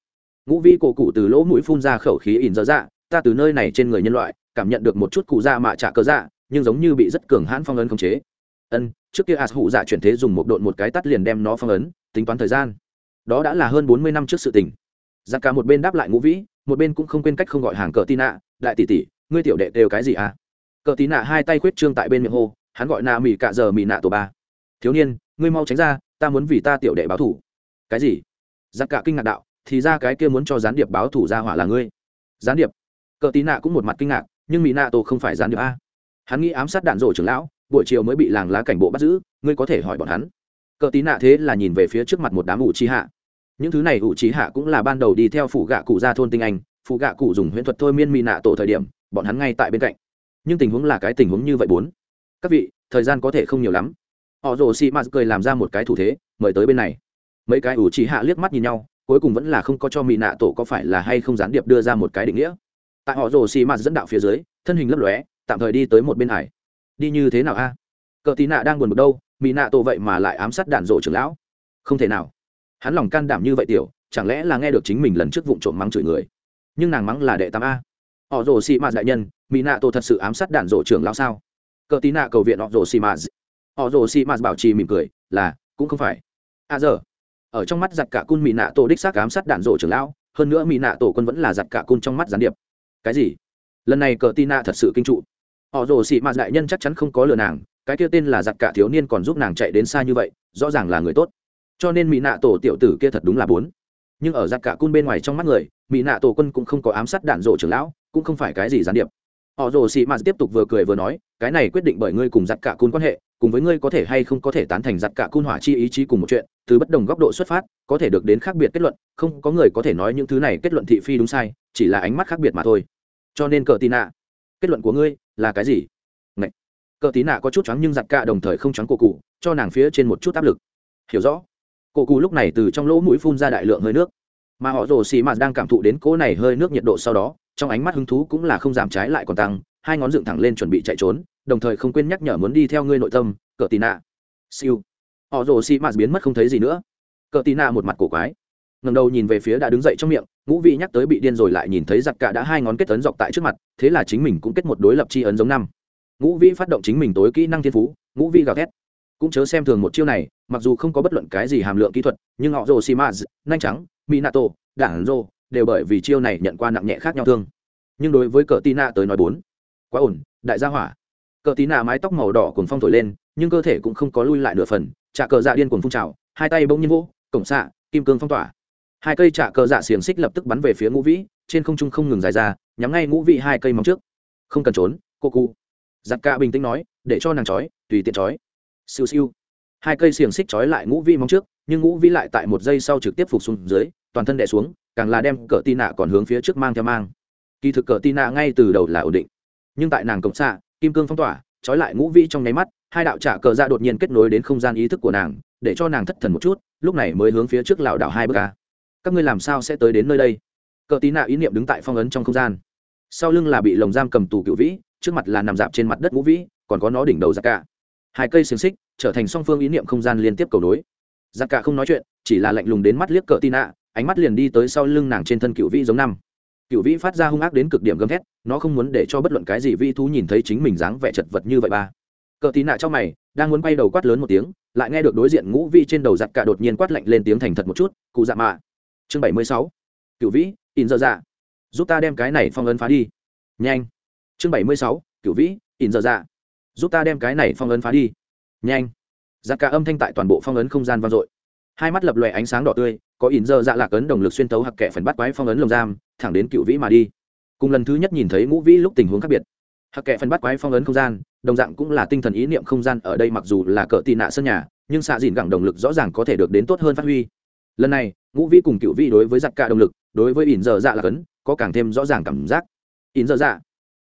Ngũ vi cổ cụ từ lỗ mũi phun ra khẩu khí ỉn dở dạ ta từ nơi này trên người nhân loại, cảm nhận được một chút cụ da mạ trả cơ dạ nhưng giống như bị rất cường hãn phong ấn khống chế ân, trước kia as hụ dạ chuyển thế dùng một độn một cái tắt liền đem nó phong ấn, tính toán thời gian. Đó đã là hơn bốn mươi năm trước sự tình. Giặc cả một bên đáp lại ngũ vĩ, một bên cũng không quên cách không gọi hàng cờ tin nạ đại tỷ tỷ, ngươi tiểu đệ đều cái gì à? Cờ tín nạ hai tay khuyết trương tại bên miệng hô, hắn gọi nạ mỉ cạ giờ mỉ nạ tổ ba. Thiếu niên, ngươi mau tránh ra, ta muốn vì ta tiểu đệ báo thủ cái gì? Giặc cả kinh ngạc đạo, thì ra cái kia muốn cho gián điệp báo thủ ra hỏa là ngươi. Gián điệp? Cờ tí nạ cũng một mặt kinh ngạc, nhưng mỹ nạ tổ không phải gián điệp a? Hắn nghĩ ám sát đạn rổ trưởng lão buổi chiều mới bị làng lá cảnh bộ bắt giữ, ngươi có thể hỏi bọn hắn. Cờ tí nạ thế là nhìn về phía trước mặt một đám ủ trí hạ. Những thứ này ủ trí hạ cũng là ban đầu đi theo phủ gạ cụ ra thôn tinh anh phụ gạ cụ dùng huyễn thuật thôi miên mị nạ tổ thời điểm, bọn hắn ngay tại bên cạnh. Nhưng tình huống là cái tình huống như vậy bốn. Các vị, thời gian có thể không nhiều lắm. Họ rồ xị mạt cười làm ra một cái thủ thế, mời tới bên này. Mấy cái ủ trí hạ liếc mắt nhìn nhau, cuối cùng vẫn là không có cho mị nạ tổ có phải là hay không gián điệp đưa ra một cái định nghĩa. Tại họ rồ xị mạt dẫn đạo phía dưới, thân hình lấp lóe, tạm thời đi tới một bên hải đi như thế nào a? Cờ tí nạ đang buồn bực đâu mỹ nạ tổ vậy mà lại ám sát đạn rộ trưởng lão. Không thể nào. Hắn lòng can đảm như vậy tiểu, chẳng lẽ là nghe được chính mình lần trước vụ trộm mắng chửi người? Nhưng nàng mắng là đệ tam a. Họ rồ xì mạt đại nhân mỹ nạ tổ thật sự ám sát đạn rộ trưởng lão sao? Cờ tí nạ cầu viện họ rồ xì mạt. Họ rồ xì mạt bảo trì mỉm cười, là, cũng không phải. A giờ, ở trong mắt giặc cả cun mỹ nạ tổ đích xác ám sát đạn rộ trưởng lão, hơn nữa mỹ nạ tổ quân vẫn là giặc cả cun trong mắt gián điệp. Cái gì? Lần này cờ tí nạ thật sự kinh trụ họ rồ xị mạt đại nhân chắc chắn không có lừa nàng, cái kia tên là giặc cả thiếu niên còn giúp nàng chạy đến xa như vậy, rõ ràng là người tốt. Cho nên mỹ nạ tổ tiểu tử kia thật đúng là bốn. Nhưng ở giặc cả cun bên ngoài trong mắt người mỹ nạ tổ quân cũng không có ám sát đạn rộ trưởng lão, cũng không phải cái gì gián điệp. Họ rồ xị mạt tiếp tục vừa cười vừa nói, cái này quyết định bởi ngươi cùng giặc cả cun quan hệ, cùng với ngươi có thể hay không có thể tán thành giặc cả cun hỏa chi ý chí cùng một chuyện, từ bất đồng góc độ xuất phát, có thể được đến khác biệt kết luận, không có người có thể nói những thứ này kết luận thị phi đúng sai, chỉ là ánh mắt khác biệt mà thôi. Cho nên cờ tin nạ, kết luận của ngươi là cái gì? Ngậy. cờ tí nạ có chút choáng nhưng giặt cả đồng thời không choáng cổ cụ, cho nàng phía trên một chút áp lực. Hiểu rõ. Cổ cụ lúc này từ trong lỗ mũi phun ra đại lượng hơi nước. Mà họ rồ xì mạt đang cảm thụ đến cỗ này hơi nước nhiệt độ sau đó, trong ánh mắt hứng thú cũng là không giảm trái lại còn tăng, hai ngón dựng thẳng lên chuẩn bị chạy trốn, đồng thời không quên nhắc nhở muốn đi theo ngươi nội tâm, cờ tì nạ. Siêu. Họ rồ xì mạt biến mất không thấy gì nữa. Cờ tì nạ một mặt cổ quái ngầm đầu nhìn về phía đã đứng dậy trong miệng, ngũ vị nhắc tới bị điên rồi lại nhìn thấy giặc cả đã hai ngón kết ấn dọc tại trước mặt, thế là chính mình cũng kết một đối lập chi ấn giống năm. Ngũ vĩ phát động chính mình tối kỹ năng thiên phú, ngũ vị gào thét. Cũng chớ xem thường một chiêu này, mặc dù không có bất luận cái gì hàm lượng kỹ thuật, nhưng họ rồ xì maz nhanh trắng, minato đảng rô đều bởi vì chiêu này nhận qua nặng nhẹ khác nhau thương. Nhưng đối với cờ tina tới nói bốn, quá ổn, đại gia hỏa. Cờ tina mái tóc màu đỏ cuồng phong thổi lên, nhưng cơ thể cũng không có lui lại nửa phần trả cờ dạ điên cuồng phun trào, hai tay bỗng nhiên vỗ, cổng xạ, kim cương phong tỏa hai cây trạ cờ dạ xiềng xích lập tức bắn về phía ngũ vĩ, trên không trung không ngừng dài ra, nhắm ngay ngũ vị hai cây móng trước. Không cần trốn, cô cụ giặc ca bình tĩnh nói, để cho nàng trói, tùy tiện trói. Siêu siêu. Hai cây xiềng xích trói lại ngũ vĩ móng trước, nhưng ngũ vĩ lại tại một giây sau trực tiếp phục xuống dưới, toàn thân đè xuống, càng là đem cờ tì nạ còn hướng phía trước mang theo mang. Kỳ thực cờ tì nạ ngay từ đầu là ổn định. Nhưng tại nàng cộng xạ, kim cương phong tỏa, trói lại ngũ vĩ trong nháy mắt, hai đạo trả cờ ra đột nhiên kết nối đến không gian ý thức của nàng, để cho nàng thất thần một chút, lúc này mới hướng phía trước lảo đảo hai bước ca các ngươi làm sao sẽ tới đến nơi đây? Cờ tí nạ ý niệm đứng tại phong ấn trong không gian. Sau lưng là bị lồng giam cầm tù cựu vĩ, trước mặt là nằm dạp trên mặt đất ngũ vĩ, còn có nó đỉnh đầu giặc cả. Hai cây xiềng xích trở thành song phương ý niệm không gian liên tiếp cầu nối. Giặc cả không nói chuyện, chỉ là lạnh lùng đến mắt liếc cờ tí nạ, ánh mắt liền đi tới sau lưng nàng trên thân cựu vĩ giống năm. Cựu vĩ phát ra hung ác đến cực điểm gấm thét, nó không muốn để cho bất luận cái gì vi thú nhìn thấy chính mình dáng vẻ chật vật như vậy ba. Cờ tí nạ trong mày, đang muốn quay đầu quát lớn một tiếng, lại nghe được đối diện ngũ vi trên đầu giặc cả đột nhiên quát lạnh lên tiếng thành thật một chút, cụ dạ mạ chương bảy mươi sáu. Cựu vĩ, in dơ dạ. Giúp ta đem cái này phong ấn phá đi. Nhanh. Chương bảy mươi sáu. Cựu vĩ, in dơ dạ. Giúp ta đem cái này phong ấn phá đi. Nhanh. Giá cả âm thanh tại toàn bộ phong ấn không gian vang dội. Hai mắt lập lòe ánh sáng đỏ tươi, có in dơ dạ lạc ấn đồng lực xuyên tấu hặc kẻ phần bắt quái phong ấn lồng giam, thẳng đến cựu vĩ mà đi. Cùng lần thứ nhất nhìn thấy ngũ vĩ lúc tình huống khác biệt. Hặc kệ phần bắt quái phong ấn không gian, đồng dạng cũng là tinh thần ý niệm không gian ở đây mặc dù là cỡ tị nạ sân nhà, nhưng xạ dìn gẳng động lực rõ ràng có thể được đến tốt hơn phát huy lần này, ngũ vĩ cùng cựu vĩ đối với giặc cả động lực, đối với ỉn giờ dạ là cấn có càng thêm rõ ràng cảm giác. Ỉn giờ dạ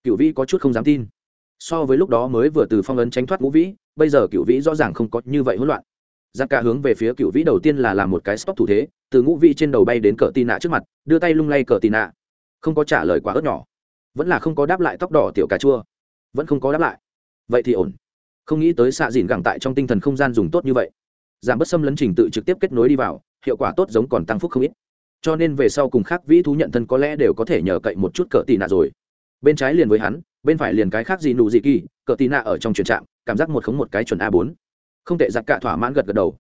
cựu vĩ có chút không dám tin. So với lúc đó mới vừa từ phong ấn tránh thoát ngũ vĩ, bây giờ cựu vĩ rõ ràng không có như vậy hỗn loạn. Giặc cả hướng về phía cựu vĩ đầu tiên là làm một cái stop thủ thế, từ ngũ vĩ trên đầu bay đến cờ tì nạ trước mặt, đưa tay lung lay cờ tì nạ. Không có trả lời quá ớt nhỏ. Vẫn là không có đáp lại tóc đỏ tiểu cà chua. Vẫn không có đáp lại. Vậy thì ổn. Không nghĩ tới xạ dìn gẳng tại trong tinh thần không gian dùng tốt như vậy. Giảm bớt xâm lấn trình tự trực tiếp kết nối đi vào hiệu quả tốt giống còn tăng phúc không ít. Cho nên về sau cùng khác vĩ thú nhận thân có lẽ đều có thể nhờ cậy một chút cỡ tì nạ rồi. Bên trái liền với hắn, bên phải liền cái khác gì nụ gì kỳ, cỡ tì nạ ở trong truyền trạm, cảm giác một khống một cái chuẩn a bốn. Không thể giặc cả thỏa mãn gật gật đầu.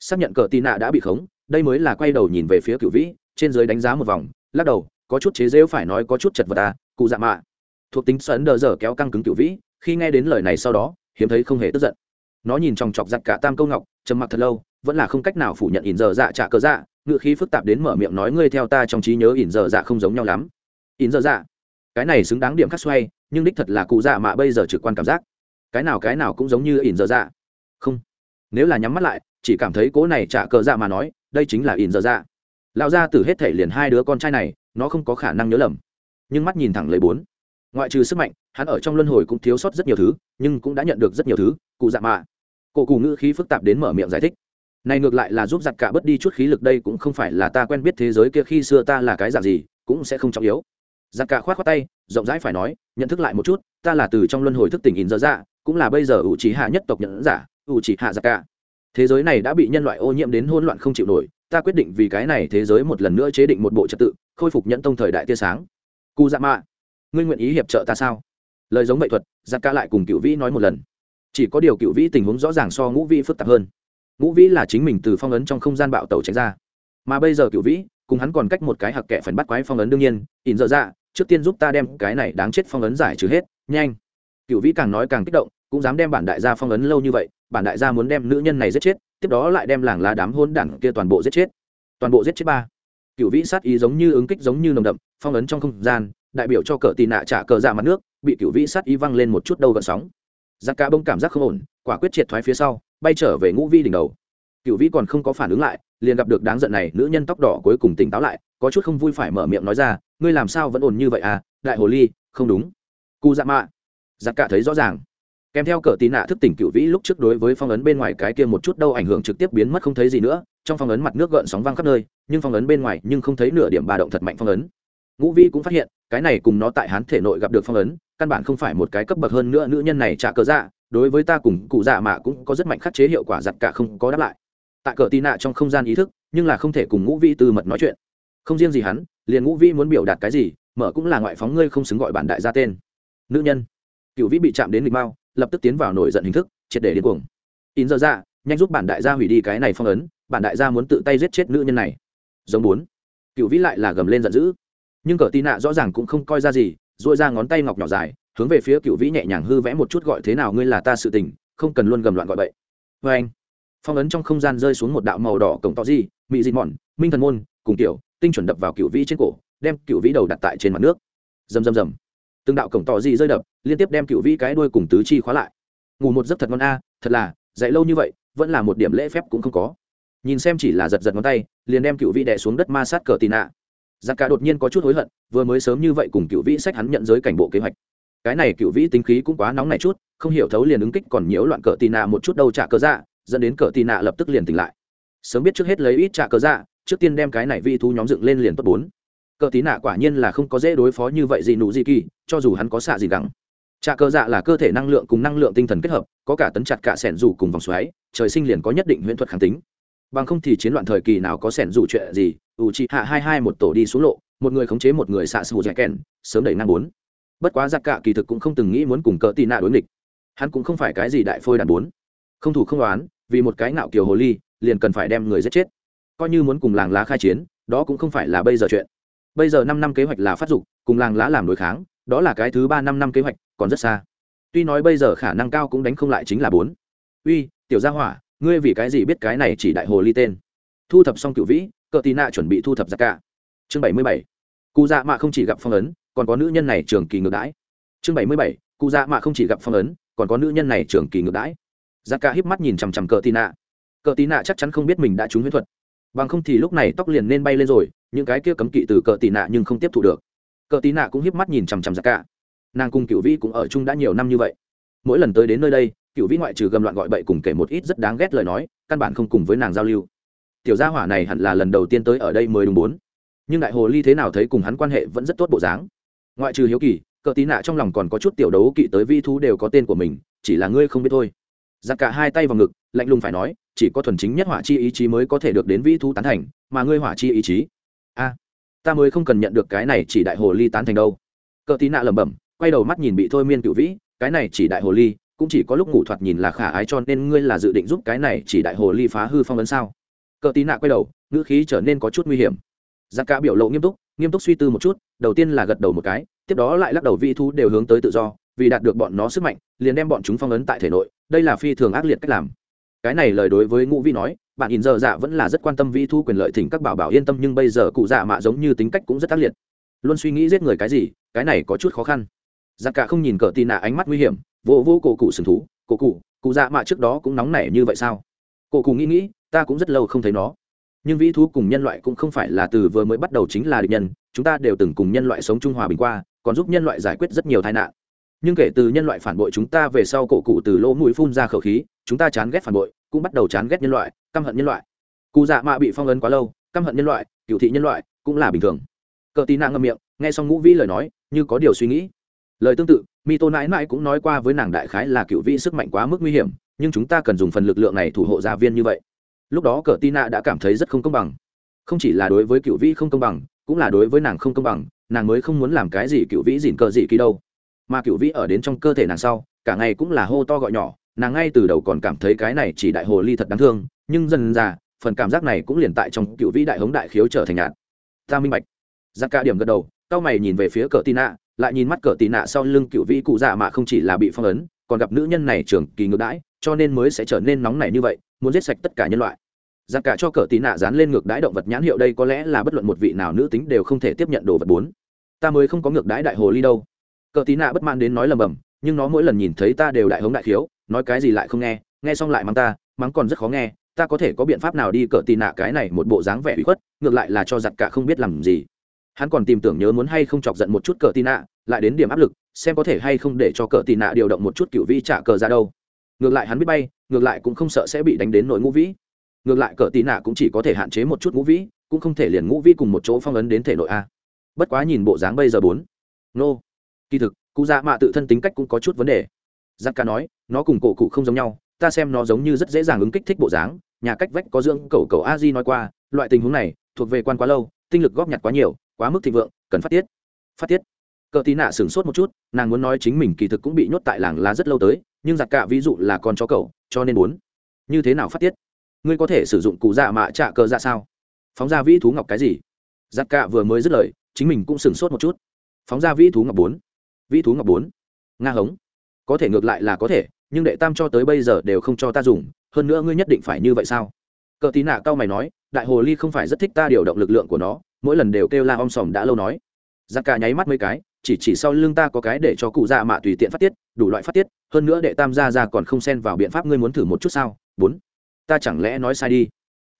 Xác nhận cỡ tì nạ đã bị khống, đây mới là quay đầu nhìn về phía cựu vĩ, trên dưới đánh giá một vòng, lắc đầu, có chút chế rêu phải nói có chút chật vật à cụ dạ mạ. Thuộc tính sấn đờ dở kéo căng cứng cựu vĩ, khi nghe đến lời này sau đó, hiếm thấy không hề tức giận. Nó nhìn chòng chọc giặc cả tam câu ngọc, trầm mặc thật lâu vẫn là không cách nào phủ nhận ỉn giờ dạ trả cờ dạ ngựa khí phức tạp đến mở miệng nói ngươi theo ta trong trí nhớ ỉn giờ dạ không giống nhau lắm. Ỉn giờ dạ cái này xứng đáng điểm khắc xoay, nhưng đích thật là cụ dạ mạ bây giờ trực quan cảm giác. Cái nào cái nào cũng giống như ỉn giờ dạ. Không. Nếu là nhắm mắt lại, chỉ cảm thấy cố này trả cờ dạ mà nói, đây chính là ỉn giờ dạ. Lão gia tử hết thể liền hai đứa con trai này, nó không có khả năng nhớ lầm. Nhưng mắt nhìn thẳng lấy bốn. Ngoại trừ sức mạnh, hắn ở trong luân hồi cũng thiếu sót rất nhiều thứ, nhưng cũng đã nhận được rất nhiều thứ, cụ dạ mạ cổ cụ ngữ khí phức tạp đến mở miệng giải thích này ngược lại là giúp giặt cả bớt đi chút khí lực đây cũng không phải là ta quen biết thế giới kia khi xưa ta là cái dạng gì, cũng sẽ không trọng yếu. Giặt cả khoát khoát tay, rộng rãi phải nói, nhận thức lại một chút, ta là từ trong luân hồi thức tỉnh in dở dạ cũng là bây giờ ủ trí hạ nhất tộc nhận giả, ủ trí hạ giặt cả. Thế giới này đã bị nhân loại ô nhiễm đến hỗn loạn không chịu nổi, ta quyết định vì cái này thế giới một lần nữa chế định một bộ trật tự, khôi phục nhận tông thời đại tia sáng. Cụ dạ mạ, ngươi nguyện ý hiệp trợ ta sao? Lời giống vậy thuật, giặt cả lại cùng cựu vĩ nói một lần. Chỉ có điều cựu vĩ tình huống rõ ràng so ngũ vĩ phức tạp hơn ngũ vĩ là chính mình từ phong ấn trong không gian bạo tàu tránh ra. Mà bây giờ cựu vĩ, cùng hắn còn cách một cái hặc kẻ phần bắt quái phong ấn đương nhiên, ỉn dở dạ trước tiên giúp ta đem cái này đáng chết phong ấn giải trừ hết, nhanh. Cựu vĩ càng nói càng kích động, cũng dám đem bản đại gia phong ấn lâu như vậy, bản đại gia muốn đem nữ nhân này giết chết, tiếp đó lại đem làng lá đám hôn đảng kia toàn bộ giết chết. Toàn bộ giết chết ba. Cựu vĩ sát ý giống như ứng kích giống như nồng đậm, phong ấn trong không gian, đại biểu cho cờ tì nạ trả cờ ra mặt nước, bị cựu vĩ sát ý văng lên một chút đầu gợn sóng. Giặc cả bông cảm giác không ổn, quả quyết triệt thoái phía sau bay trở về ngũ vi đỉnh đầu. Cựu vĩ còn không có phản ứng lại, liền gặp được đáng giận này, nữ nhân tóc đỏ cuối cùng tỉnh táo lại, có chút không vui phải mở miệng nói ra, ngươi làm sao vẫn ổn như vậy à đại hồ ly, không đúng. Cu dạ mạ. Giặc cả thấy rõ ràng. Kèm theo cờ tí nạ thức tỉnh cựu vĩ lúc trước đối với phong ấn bên ngoài cái kia một chút đâu ảnh hưởng trực tiếp biến mất không thấy gì nữa, trong phong ấn mặt nước gợn sóng văng khắp nơi, nhưng phong ấn bên ngoài nhưng không thấy nửa điểm bà động thật mạnh phong ấn. Ngũ vĩ cũng phát hiện, cái này cùng nó tại hán thể nội gặp được phong ấn, căn bản không phải một cái cấp bậc hơn nữa nữ nhân này trả cờ dạ đối với ta cùng cụ dạ mạ cũng có rất mạnh khắc chế hiệu quả giặt cả không có đáp lại. Tại cờ tì nạ trong không gian ý thức, nhưng là không thể cùng ngũ vĩ tư mật nói chuyện. Không riêng gì hắn, liền ngũ vĩ muốn biểu đạt cái gì, mở cũng là ngoại phóng ngươi không xứng gọi bản đại gia tên. Nữ nhân. Cựu vĩ bị chạm đến lịch mao lập tức tiến vào nổi giận hình thức, triệt để điên cuồng. In giờ dạ nhanh giúp bản đại gia hủy đi cái này phong ấn, bản đại gia muốn tự tay giết chết nữ nhân này. Giống bốn. Cựu vĩ lại là gầm lên giận dữ. Nhưng cờ tì nạ rõ ràng cũng không coi ra gì dội ra ngón tay ngọc nhỏ dài hướng về phía cựu vĩ nhẹ nhàng hư vẽ một chút gọi thế nào ngươi là ta sự tình, không cần luôn gầm loạn gọi bậy. Vê anh, phong ấn trong không gian rơi xuống một đạo màu đỏ cổng to di mị dịt mòn, minh thần môn, cùng tiểu, tinh chuẩn đập vào cựu vĩ trên cổ, đem cựu vĩ đầu đặt tại trên mặt nước. Rầm rầm rầm. Từng đạo cổng to di rơi đập, liên tiếp đem cựu vĩ cái đuôi cùng tứ chi khóa lại. Ngủ một giấc thật ngon a, thật là, dạy lâu như vậy, vẫn là một điểm lễ phép cũng không có. Nhìn xem chỉ là giật giật ngón tay, liền đem cựu vĩ đè xuống đất ma sát cờ tì nạ. Giặc cả đột nhiên có chút hối hận, vừa mới sớm như vậy cùng cựu vĩ sách hắn nhận giới cảnh bộ kế hoạch cái này cựu vĩ tính khí cũng quá nóng này chút, không hiểu thấu liền ứng kích còn nhiễu loạn cờ tì nạ một chút đâu trả cờ dạ dẫn đến cờ tì nạ lập tức liền tỉnh lại. Sớm biết trước hết lấy ít trả cờ dạ trước tiên đem cái này vi thu nhóm dựng lên liền tốt bốn. Cờ tì nạ quả nhiên là không có dễ đối phó như vậy gì nụ gì kỳ, cho dù hắn có xạ gì gắng. Trả cơ dạ là cơ thể năng lượng cùng năng lượng tinh thần kết hợp, có cả tấn chặt cả sẻn dù cùng vòng xoáy, trời sinh liền có nhất định huyễn thuật kháng tính. Bằng không thì chiến loạn thời kỳ nào có sẻn dù chuyện gì ủ trị hạ hai hai một tổ đi xuống lộ, một người khống chế một người xạ sù dạy kèn, sớm đẩy năng bốn bất quá giặc cạ kỳ thực cũng không từng nghĩ muốn cùng cỡ tì nạ đối nghịch. Hắn cũng không phải cái gì đại phôi đàn bốn. Không thủ không đoán vì một cái ngạo kiều hồ ly, liền cần phải đem người giết chết. Coi như muốn cùng làng lá khai chiến, đó cũng không phải là bây giờ chuyện. Bây giờ năm năm kế hoạch là phát dục, cùng làng lá làm đối kháng, đó là cái thứ ba năm năm kế hoạch, còn rất xa. Tuy nói bây giờ khả năng cao cũng đánh không lại chính là bốn. Uy, tiểu gia hỏa, ngươi vì cái gì biết cái này chỉ đại hồ ly tên? Thu thập xong cựu vĩ cờ tì nạ chuẩn bị thu thập giặc cả chương bảy mươi bảy. Cụ dạ mạ không chỉ gặp phong ấn còn có nữ nhân này trường kỳ ngược đãi. Chương bảy mươi bảy, cụ dạ mạ không chỉ gặp phong ấn, còn có nữ nhân này trường kỳ ngược đãi. Dạ Giá ca híp mắt nhìn chằm chằm cờ tì nạ. Cờ tì nạ chắc chắn không biết mình đã trúng huyễn thuật. Bằng không thì lúc này tóc liền nên bay lên rồi, những cái kia cấm kỵ từ cờ tì nạ nhưng không tiếp thu được. Cờ tì nạ cũng hiếp mắt nhìn chằm chằm dạ giặc ca nàng cùng cựu vĩ cũng ở chung đã nhiều năm như vậy. Mỗi lần tới đến nơi đây cựu vĩ ngoại trừ gầm loạn gọi bậy cùng kể một ít rất đáng ghét lời nói, căn bản không cùng với nàng giao lưu. Tiểu gia hỏa này hẳn là lần đầu tiên tới ở đây mới đúng bốn. Nhưng đại hồ ly thế nào thấy cùng hắn quan hệ vẫn rất tốt bộ dáng ngoại trừ hiếu kỳ, cờ tí nạ trong lòng còn có chút tiểu đấu kỵ tới vi thú đều có tên của mình, chỉ là ngươi không biết thôi. Giặc cả hai tay vào ngực, lạnh lùng phải nói, chỉ có thuần chính nhất hỏa chi ý chí mới có thể được đến vĩ thú tán thành, mà ngươi hỏa chi ý chí? A, ta mới không cần nhận được cái này chỉ đại hồ ly tán thành đâu. Cờ tí nạ lẩm bẩm, quay đầu mắt nhìn bị thôi miên cựu vĩ, cái này chỉ đại hồ ly, cũng chỉ có lúc ngủ thoạt nhìn là khả ái cho nên ngươi là dự định giúp cái này chỉ đại hồ ly phá hư phong vấn sao? Cờ tí nạ quay đầu, ngữ khí trở nên có chút nguy hiểm. Giặc cả biểu lộ nghiêm túc nghiêm túc suy tư một chút, đầu tiên là gật đầu một cái, tiếp đó lại lắc đầu vi thú đều hướng tới tự do, vì đạt được bọn nó sức mạnh, liền đem bọn chúng phong ấn tại thể nội, đây là phi thường ác liệt cách làm. Cái này lời đối với ngũ vi nói, bạn nhìn giờ dạ vẫn là rất quan tâm vi thu quyền lợi thỉnh các bảo bảo yên tâm, nhưng bây giờ cụ dạ mạ giống như tính cách cũng rất ác liệt. Luôn suy nghĩ giết người cái gì, cái này có chút khó khăn. Dạ cả không nhìn cờ tì nạ ánh mắt nguy hiểm, vô vô cổ cụ sừng thú, cổ cụ cụ dạ mạ trước đó cũng nóng nảy như vậy sao? Cổ cụ nghĩ nghĩ, ta cũng rất lâu không thấy nó nhưng vĩ thú cùng nhân loại cũng không phải là từ vừa mới bắt đầu chính là địch nhân, chúng ta đều từng cùng nhân loại sống trung hòa bình qua, còn giúp nhân loại giải quyết rất nhiều tai nạn. Nhưng kể từ nhân loại phản bội chúng ta về sau cổ cụ từ lỗ mũi phun ra khẩu khí, chúng ta chán ghét phản bội, cũng bắt đầu chán ghét nhân loại, căm hận nhân loại. Cụ dạ mạ bị phong ấn quá lâu, căm hận nhân loại, cựu thị nhân loại cũng là bình thường. Cờ tí nàng ngâm miệng, nghe xong ngũ vĩ lời nói, như có điều suy nghĩ. Lời tương tự mi tô nãi mãi cũng nói qua với nàng đại khái là cựu vĩ sức mạnh quá mức nguy hiểm, nhưng chúng ta cần dùng phần lực lượng này thủ hộ gia viên như vậy lúc đó cờ Tina nạ đã cảm thấy rất không công bằng. Không chỉ là đối với cựu vĩ không công bằng, cũng là đối với nàng không công bằng, nàng mới không muốn làm cái gì cựu vĩ dìn cờ gì kỳ đâu. Mà cựu vĩ ở đến trong cơ thể nàng sau, cả ngày cũng là hô to gọi nhỏ, nàng ngay từ đầu còn cảm thấy cái này chỉ đại hồ ly thật đáng thương, nhưng dần dà, phần cảm giác này cũng liền tại trong cựu vĩ đại hống đại khiếu trở thành nhạt. Ta minh bạch. Giặc cả điểm gật đầu cao mày nhìn về phía cờ tị nạ lại nhìn mắt cờ tị nạ sau lưng cựu vĩ cụ dạ mà không chỉ là bị phong ấn, còn gặp nữ nhân này trường kỳ ngược đãi cho nên mới sẽ trở nên nóng này như vậy, muốn giết sạch tất cả nhân loại. Giặc cả cho cờ tí nạ dán lên ngược đái động vật nhãn hiệu đây có lẽ là bất luận một vị nào nữ tính đều không thể tiếp nhận đồ vật bốn. Ta mới không có ngược đái đại hồ ly đâu. Cờ tí nạ bất mãn đến nói lầm bầm, nhưng nó mỗi lần nhìn thấy ta đều đại hống đại khiếu, nói cái gì lại không nghe nghe xong lại mắng ta, mắng còn rất khó nghe, ta có thể có biện pháp nào đi cờ tì nạ cái này một bộ dáng vẻ ủy khuất, ngược lại là cho giặc cả không biết làm gì. Hắn còn tìm tưởng nhớ muốn hay không chọc giận một chút cờ tì nạ, lại đến điểm áp lực, xem có thể hay không để cho cờ tì nạ điều động một chút cựu vi trả cờ ra đâu ngược lại hắn biết bay, ngược lại cũng không sợ sẽ bị đánh đến nội ngũ vĩ. Ngược lại cờ tì nạ cũng chỉ có thể hạn chế một chút ngũ vĩ, cũng không thể liền ngũ vĩ cùng một chỗ phong ấn đến thể nội a. Bất quá nhìn bộ dáng bây giờ bốn. Nô. Kỳ thực, cụ dạ mạ tự thân tính cách cũng có chút vấn đề. Giặc ca nói, nó cùng cổ cụ không giống nhau, ta xem nó giống như rất dễ dàng ứng kích thích bộ dáng, nhà cách vách có dưỡng cầu cầu a di nói qua, loại tình huống này thuộc về quan quá lâu, tinh lực góp nhặt quá nhiều, quá mức thịnh vượng, cần phát tiết. Phát tiết cờ tí nạ sửng sốt một chút, nàng muốn nói chính mình kỳ thực cũng bị nhốt tại làng lá rất lâu tới, nhưng giặc cả ví dụ là con chó cậu cho nên muốn. Như thế nào phát tiết? Ngươi có thể sử dụng cụ dạ mạ trạ cờ dạ sao? Phóng ra vĩ thú ngọc cái gì? Giặc cả vừa mới dứt lời, chính mình cũng sửng sốt một chút. Phóng ra vĩ thú ngọc bốn. Vĩ thú ngọc bốn. Nga hống. Có thể ngược lại là có thể, nhưng đệ tam cho tới bây giờ đều không cho ta dùng, hơn nữa ngươi nhất định phải như vậy sao? Cờ tí nạ cao mày nói, đại hồ ly không phải rất thích ta điều động lực lượng của nó, mỗi lần đều kêu la om sòm đã lâu nói. Giặc cả nháy mắt mấy cái chỉ chỉ sau lưng ta có cái để cho cụ dạ mạ tùy tiện phát tiết, đủ loại phát tiết, hơn nữa đệ tam gia ra còn không xen vào biện pháp ngươi muốn thử một chút sao? Bốn. Ta chẳng lẽ nói sai đi?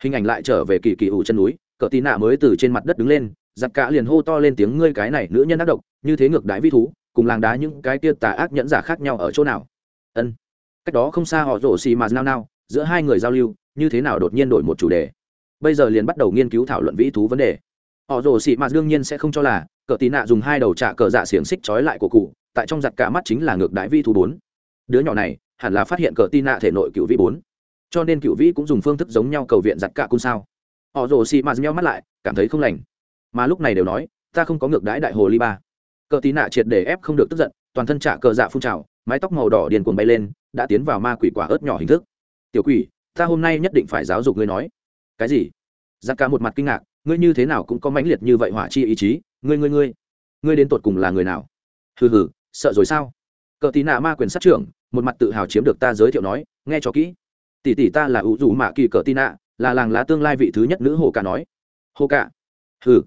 Hình ảnh lại trở về kỳ kỳ ủ chân núi cỡ tí nạ mới từ trên mặt đất đứng lên, giặc cả liền hô to lên tiếng ngươi cái này nữ nhân ác độc, như thế ngược đái vi thú, cùng làng đá những cái kia tà ác nhẫn giả khác nhau ở chỗ nào? Ân. Cách đó không xa họ rổ xì mà nao nao, giữa hai người giao lưu, như thế nào đột nhiên đổi một chủ đề? Bây giờ liền bắt đầu nghiên cứu thảo luận vĩ thú vấn đề. Họ rổ xì mà đương nhiên sẽ không cho là cờ tí nạ dùng hai đầu trạ cờ dạ xiềng xích trói lại của cụ, tại trong giặt cả mắt chính là ngược đại vi thú bốn. Đứa nhỏ này, hẳn là phát hiện cờ tí nạ thể nội cựu vĩ bốn. Cho nên cựu vĩ cũng dùng phương thức giống nhau cầu viện giặt cả cung sao. Họ rồ xì mạt nhau mắt lại, cảm thấy không lành. Mà lúc này đều nói, ta không có ngược đãi đại hồ ly ba. Cờ tí nạ triệt để ép không được tức giận, toàn thân trạ cờ dạ phun trào, mái tóc màu đỏ điền cuồng bay lên, đã tiến vào ma quỷ quả ớt nhỏ hình thức. Tiểu quỷ, ta hôm nay nhất định phải giáo dục ngươi nói. Cái gì? Giặc cả một mặt kinh ngạc ngươi như thế nào cũng có mãnh liệt như vậy hỏa chi ý chí, ngươi ngươi ngươi ngươi đến tột cùng là người nào? Hừ hừ, sợ rồi sao? Cờ tí nạ ma quyền sát trưởng, một mặt tự hào chiếm được ta giới thiệu nói, nghe cho kỹ. Tỷ tỷ ta là ủ dù mạ kỳ cờ tí nạ, là làng lá tương lai vị thứ nhất nữ hồ ca nói. Hồ ca? Hừ.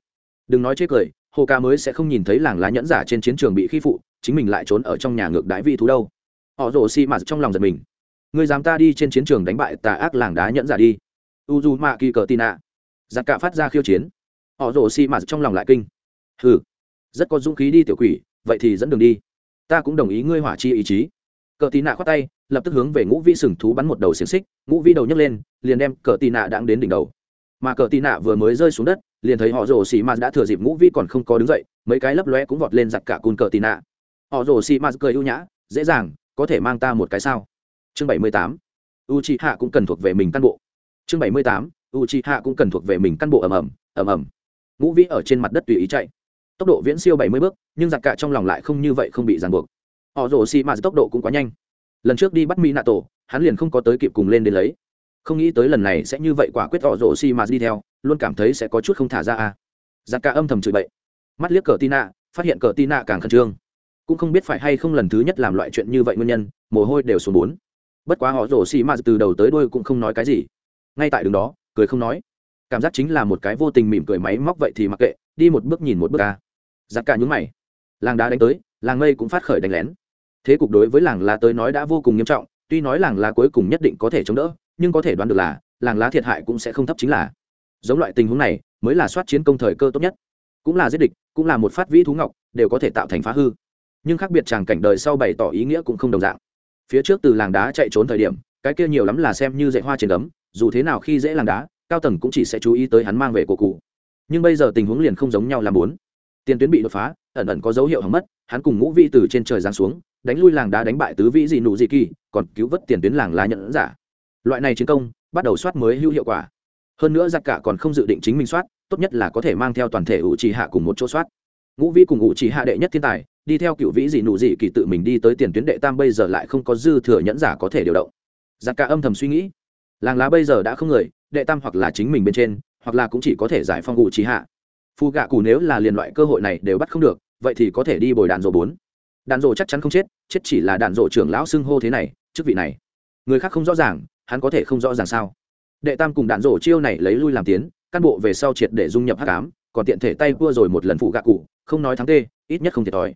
Đừng nói chế cười, hồ ca mới sẽ không nhìn thấy làng lá nhẫn giả trên chiến trường bị khi phụ, chính mình lại trốn ở trong nhà ngược đái vị thú đâu. Họ rồ xi mạt trong lòng giật mình. Ngươi dám ta đi trên chiến trường đánh bại tà ác làng đá nhẫn giả đi. U dù mạ kỳ cờ tin ạ giặc cả phát ra khiêu chiến. Họ rồ xi mạt trong lòng lại kinh. Hừ, rất có dũng khí đi tiểu quỷ, vậy thì dẫn đường đi. Ta cũng đồng ý ngươi hỏa chi ý chí. Cờ tì nạ khoát tay, lập tức hướng về ngũ vi sừng thú bắn một đầu xiềng xích, ngũ vi đầu nhấc lên, liền đem cờ tì nạ đang đến đỉnh đầu. Mà cờ tì nạ vừa mới rơi xuống đất, liền thấy họ rồ xì mạt đã thừa dịp ngũ vi còn không có đứng dậy, mấy cái lấp lóe cũng vọt lên giặt cả cùn cờ tì nạ. Họ rồ xì mạt cười ưu nhã, dễ dàng, có thể mang ta một cái sao? Chương bảy mươi tám. U chi hạ cũng cần thuộc về mình căn bộ. Chương bảy mươi tám u chi hạ cũng cần thuộc về mình căn bộ ầm ầm ầm ầm. Ngũ vĩ ở trên mặt đất tùy ý chạy. Tốc độ viễn siêu bảy mươi bước, nhưng giặc cả trong lòng lại không như vậy không bị ràng buộc. Họ rồ xì m tốc độ cũng quá nhanh. Lần trước đi bắt mỹ nạ tổ hắn liền không có tới kịp cùng lên đến lấy. Không nghĩ tới lần này sẽ như vậy quả quyết họ rồ xì m đi theo, luôn cảm thấy sẽ có chút không thả ra à giặc cả âm thầm chửi bậy. Mắt liếc cờ tina phát hiện cờ tina càng khẩn trương. Cũng không biết phải hay không lần thứ nhất làm loại chuyện như vậy nguyên nhân, mồ hôi đều xuống bốn. Bất quá họ rổ xì m từ đầu tới đôi cũng không nói cái gì. Ngay tại đường đó cười không nói. Cảm giác chính là một cái vô tình mỉm cười máy móc vậy thì mặc kệ, đi một bước nhìn một bước ca. Giặc cả những mày. Làng đá đánh tới, làng mây cũng phát khởi đánh lén. Thế cục đối với làng lá tới nói đã vô cùng nghiêm trọng, tuy nói làng lá cuối cùng nhất định có thể chống đỡ, nhưng có thể đoán được là, làng lá thiệt hại cũng sẽ không thấp chính là. Giống loại tình huống này, mới là soát chiến công thời cơ tốt nhất. Cũng là giết địch, cũng là một phát vĩ thú ngọc, đều có thể tạo thành phá hư. Nhưng khác biệt chàng cảnh đời sau bày tỏ ý nghĩa cũng không đồng dạng. Phía trước từ làng đá chạy trốn thời điểm, cái kia nhiều lắm là xem như dạy hoa trên ấm dù thế nào khi dễ làng đá, cao tầng cũng chỉ sẽ chú ý tới hắn mang về cổ cụ. Nhưng bây giờ tình huống liền không giống nhau làm bốn. Tiền tuyến bị đột phá, ẩn ẩn có dấu hiệu hỏng mất, hắn cùng ngũ vi từ trên trời giáng xuống, đánh lui làng đá đánh bại tứ vĩ dị nụ dị kỳ, còn cứu vớt tiền tuyến làng lá nhận giả. Loại này chiến công, bắt đầu soát mới hữu hiệu quả. Hơn nữa giặc cả còn không dự định chính mình soát, tốt nhất là có thể mang theo toàn thể ủ trì hạ cùng một chỗ soát. Ngũ vi cùng ủ trì hạ đệ nhất thiên tài, đi theo cựu vĩ dị nụ dị kỳ tự mình đi tới tiền tuyến đệ tam, bây giờ lại không có dư thừa nhẫn giả có thể điều động. Giặc cả âm thầm suy nghĩ làng lá bây giờ đã không người, đệ tam hoặc là chính mình bên trên, hoặc là cũng chỉ có thể giải phong ngụ trí hạ. Phù gạ cụ nếu là liền loại cơ hội này đều bắt không được, vậy thì có thể đi bồi đạn rổ bốn. Đạn rổ chắc chắn không chết chết chỉ là đạn rổ trưởng lão xưng hô thế này, chức vị này. Người khác không rõ ràng, hắn có thể không rõ ràng sao? Đệ tam cùng đạn rổ chiêu này lấy lui làm tiến căn bộ về sau triệt để dung nhập hát cám còn tiện thể tay vua rồi một lần phụ gạ cụ, không nói thắng tê, ít nhất không thiệt thòi.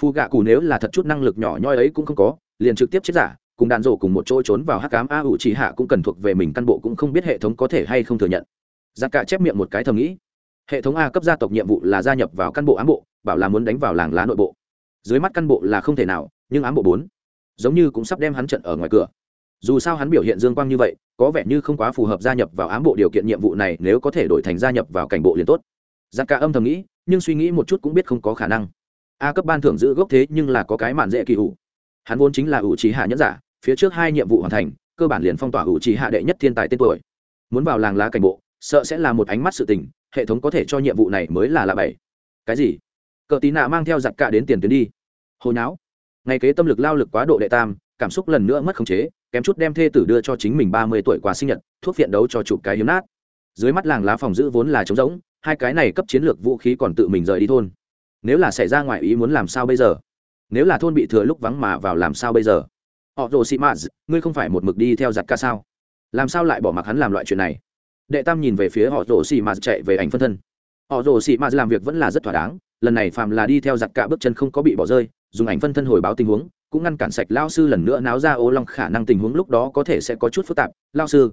Phù gạ cụ nếu là thật chút năng lực nhỏ nhoi ấy cũng không có, liền trực tiếp chết giả cùng đàn rổ cùng một chỗ trốn vào hắc ám a ủ chỉ hạ cũng cần thuộc về mình căn bộ cũng không biết hệ thống có thể hay không thừa nhận. Giá cả chép miệng một cái thầm nghĩ. Hệ thống a cấp gia tộc nhiệm vụ là gia nhập vào căn bộ ám bộ, bảo là muốn đánh vào làng lá nội bộ. Dưới mắt căn bộ là không thể nào, nhưng ám bộ bốn. Giống như cũng sắp đem hắn trận ở ngoài cửa. Dù sao hắn biểu hiện dương quang như vậy, có vẻ như không quá phù hợp gia nhập vào ám bộ điều kiện nhiệm vụ này nếu có thể đổi thành gia nhập vào cảnh bộ liền tốt. Giặc cả âm thầm nghĩ, nhưng suy nghĩ một chút cũng biết không có khả năng. A cấp ban thưởng giữ gốc thế nhưng là có cái mạn dễ kỳ ủ hắn vốn chính là ủ trí hạ nhẫn giả phía trước hai nhiệm vụ hoàn thành, cơ bản liền phong tỏa ủ trí hạ đệ nhất thiên tài tên tuổi. Muốn vào làng lá cảnh bộ, sợ sẽ là một ánh mắt sự tình, hệ thống có thể cho nhiệm vụ này mới là lạ bảy. Cái gì? Cờ tí nạ mang theo giặc cả đến tiền tuyến đi. Hồi não ngày kế tâm lực lao lực quá độ đệ tam, cảm xúc lần nữa mất khống chế, kém chút đem thê tử đưa cho chính mình ba mươi tuổi quà sinh nhật, thuốc viện đấu cho chụp cái hiếm nát. Dưới mắt làng lá phòng giữ vốn là trống rỗng, hai cái này cấp chiến lược vũ khí còn tự mình rời đi thôn. Nếu là xảy ra ngoài ý muốn làm sao bây giờ? Nếu là thôn bị thừa lúc vắng mà vào làm sao bây giờ? Họ rồ sĩ mãs ngươi không phải một mực đi theo giặt ca sao? Làm sao lại bỏ mặc hắn làm loại chuyện này? Đệ tam nhìn về phía họ rồ sĩ mãs chạy về ảnh phân thân. Họ rồ sĩ mãs làm việc vẫn là rất thỏa đáng, lần này phàm là đi theo giặt cả bước chân không có bị bỏ rơi, dùng ảnh phân thân hồi báo tình huống, cũng ngăn cản sạch lao sư lần nữa náo ra ô long khả năng tình huống lúc đó có thể sẽ có chút phức tạp. Lao sư,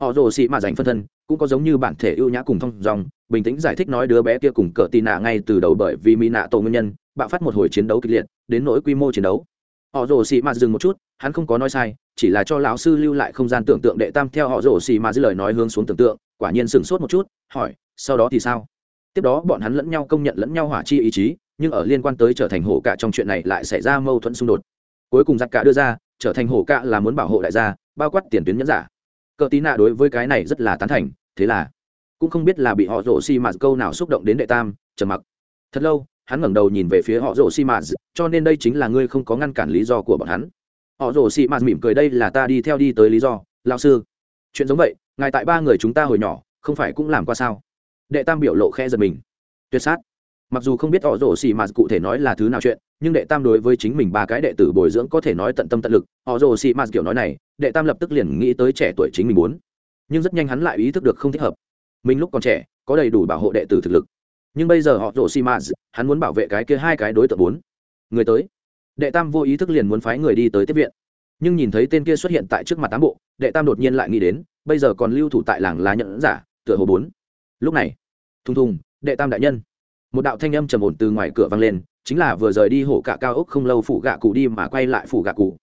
họ rồ xị mà dành phân thân cũng có giống như bản thể ưu nhã cùng thông dòng, bình tĩnh giải thích nói đứa bé kia cùng cờ tì nạ ngay từ đầu bởi vì mỹ nạ tổ nguyên nhân, bạo phát một hồi chiến đấu kịch liệt, đến nỗi quy mô chiến đấu họ rồ xì mà dừng một chút, hắn không có nói sai, chỉ là cho lão sư lưu lại không gian tưởng tượng đệ tam theo họ rồ xì mà dư lời nói hướng xuống tưởng tượng, quả nhiên sửng sốt một chút, hỏi, sau đó thì sao? Tiếp đó bọn hắn lẫn nhau công nhận lẫn nhau hỏa chi ý chí, nhưng ở liên quan tới trở thành hổ cả trong chuyện này lại xảy ra mâu thuẫn xung đột. Cuối cùng giặc cả đưa ra, trở thành hổ cả là muốn bảo hộ đại gia, bao quát tiền tuyến nhẫn giả. Cờ tí nạ đối với cái này rất là tán thành, thế là cũng không biết là bị họ rổ xi mạt câu nào xúc động đến đệ tam, trầm mặc. Thật lâu hắn ngẩng đầu nhìn về phía họ rổ xi mạt cho nên đây chính là ngươi không có ngăn cản lý do của bọn hắn. Họ rổ xi mạt mỉm cười, đây là ta đi theo đi tới lý do lao sư. Chuyện giống vậy, ngài tại ba người chúng ta hồi nhỏ, không phải cũng làm qua sao? Đệ tam biểu lộ khe giật mình. Tuyệt sát. Mặc dù không biết họ rổ xì mà cụ thể nói là thứ nào chuyện, nhưng đệ tam đối với chính mình ba cái đệ tử bồi dưỡng có thể nói tận tâm tận lực. Họ rổ xì mà kiểu nói này, đệ tam lập tức liền nghĩ tới trẻ tuổi chính mình muốn. Nhưng rất nhanh hắn lại ý thức được không thích hợp. Mình lúc còn trẻ, có đầy đủ bảo hộ đệ tử thực lực nhưng bây giờ họ rổ xì mà hắn muốn bảo vệ cái kia hai cái đối tượng bốn người tới. Đệ tam vô ý thức liền muốn phái người đi tới tiếp viện. Nhưng nhìn thấy tên kia xuất hiện tại trước mặt tám bộ, đệ tam đột nhiên lại nghĩ đến, bây giờ còn lưu thủ tại làng lá nhận giả, tựa hồ bốn. Lúc này, thùng thùng, đệ tam đại nhân. Một đạo thanh âm trầm ổn từ ngoài cửa vang lên, chính là vừa rời đi hổ cả cao ốc không lâu phủ gạ cụ đi mà quay lại phủ gạ cụ.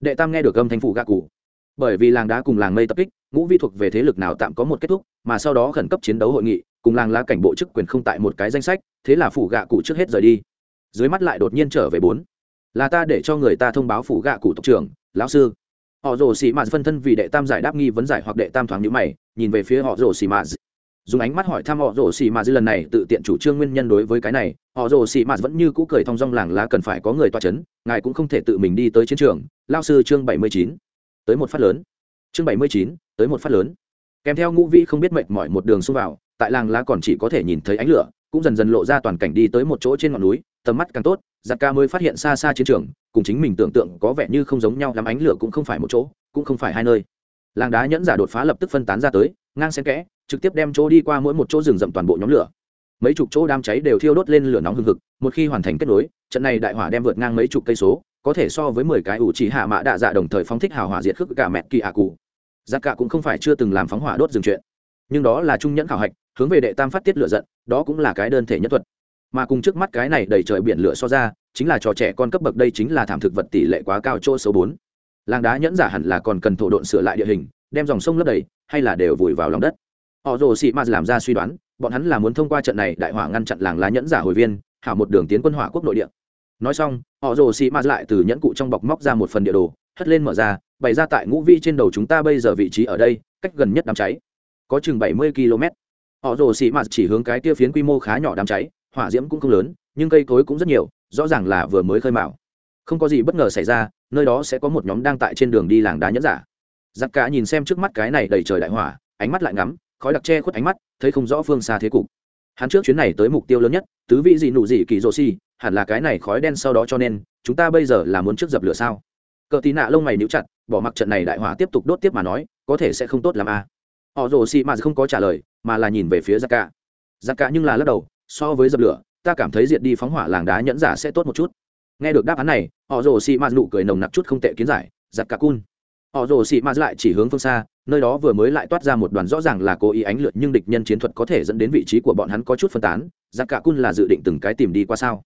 Đệ tam nghe được âm thanh phủ gạ cụ. Bởi vì làng đá cùng làng mây tập kích, ngũ vi thuộc về thế lực nào tạm có một kết thúc, mà sau đó khẩn cấp chiến đấu hội nghị cùng làng lá cảnh bộ chức quyền không tại một cái danh sách thế là phủ gạ cụ trước hết rời đi. Dưới mắt lại đột nhiên trở về bốn. Là ta để cho người ta thông báo phủ gạ cụ tộc trưởng lão sư. Họ rồ xì mạt phân thân vì đệ tam giải đáp nghi vấn giải hoặc đệ tam thoáng nhữ mày nhìn về phía họ rồ xì mạt. Dùng ánh mắt hỏi thăm họ rồ xì mạt lần này tự tiện chủ trương nguyên nhân đối với cái này họ rồ xì mạt vẫn như cũ cười thong dong làng lá cần phải có người toa chấn, ngài cũng không thể tự mình đi tới chiến trường. Lao sư chương bảy mươi chín. Tới một phát lớn. Chương bảy mươi chín tới một phát lớn. Kèm theo ngũ vĩ không biết mệnh mọi một đường xông vào tại làng lá còn chỉ có thể nhìn thấy ánh lửa, cũng dần dần lộ ra toàn cảnh đi tới một chỗ trên ngọn núi, tầm mắt càng tốt, giặc ca mới phát hiện xa xa chiến trường, cùng chính mình tưởng tượng có vẻ như không giống nhau làm ánh lửa cũng không phải một chỗ, cũng không phải hai nơi. Làng đá nhẫn giả đột phá lập tức phân tán ra tới, ngang xen kẽ, trực tiếp đem chỗ đi qua mỗi một chỗ rừng rậm toàn bộ nhóm lửa. Mấy chục chỗ đám cháy đều thiêu đốt lên lửa nóng hừng hực, một khi hoàn thành kết nối, trận này đại hỏa đem vượt ngang mấy chục cây số, có thể so với mười cái ủ chỉ hạ mã đạ dạ đồng thời phóng thích hào hỏa diệt khước cả mẹ kỳ hạ cụ. Giặc cả cũng không phải chưa từng làm phóng hỏa đốt rừng chuyện. Nhưng đó là trung nhẫn khảo hạch hướng về đệ tam phát tiết lửa giận, đó cũng là cái đơn thể nhất thuật. Mà cùng trước mắt cái này đầy trời biển lửa so ra, chính là trò trẻ con cấp bậc đây chính là thảm thực vật tỷ lệ quá cao chỗ số bốn. Làng đá nhẫn giả hẳn là còn cần thổ độn sửa lại địa hình, đem dòng sông lấp đầy, hay là đều vùi vào lòng đất. Họ rồ sĩ mạt làm ra suy đoán, bọn hắn là muốn thông qua trận này đại hỏa ngăn chặn làng lá nhẫn giả hồi viên, hảo một đường tiến quân hỏa quốc nội địa. Nói xong, họ rồ sĩ mạt lại từ nhẫn cụ trong bọc móc ra một phần địa đồ, hất lên mở ra, bày ra tại ngũ vi trên đầu chúng ta bây giờ vị trí ở đây, cách gần nhất đám cháy. Có chừng bảy mươi km họ rồ xì mạt chỉ hướng cái kia phiến quy mô khá nhỏ đám cháy hỏa diễm cũng không lớn nhưng cây cối cũng rất nhiều rõ ràng là vừa mới khơi mào. Không có gì bất ngờ xảy ra nơi đó sẽ có một nhóm đang tại trên đường đi làng đá nhẫn giả. Giặc cả nhìn xem trước mắt cái này đầy trời đại hỏa ánh mắt lại ngắm khói đặc che khuất ánh mắt thấy không rõ phương xa thế cục. Hắn trước chuyến này tới mục tiêu lớn nhất tứ vị gì nụ gì kỳ rô xì, hẳn là cái này khói đen sau đó cho nên chúng ta bây giờ là muốn trước dập lửa sao? Cờ tí nạ lông mày níu chặt bỏ mặc trận này đại hỏa tiếp tục đốt tiếp mà nói có thể sẽ không tốt làm a à họ rồ xì mà không có trả lời, mà là nhìn về phía giặc cả giặc cả nhưng là lắc đầu, so với dập lửa, ta cảm thấy diệt đi phóng hỏa làng đá nhẫn giả sẽ tốt một chút. Nghe được đáp án này, họ rồ xì mà nụ cười nồng nặc chút không tệ kiến giải, giặc cả cun. Họ rồ xì mà lại chỉ hướng phương xa, nơi đó vừa mới lại toát ra một đoàn rõ ràng là cố ý ánh lượt nhưng địch nhân chiến thuật có thể dẫn đến vị trí của bọn hắn có chút phân tán. Giặc cả cun là dự định từng cái tìm đi qua sao?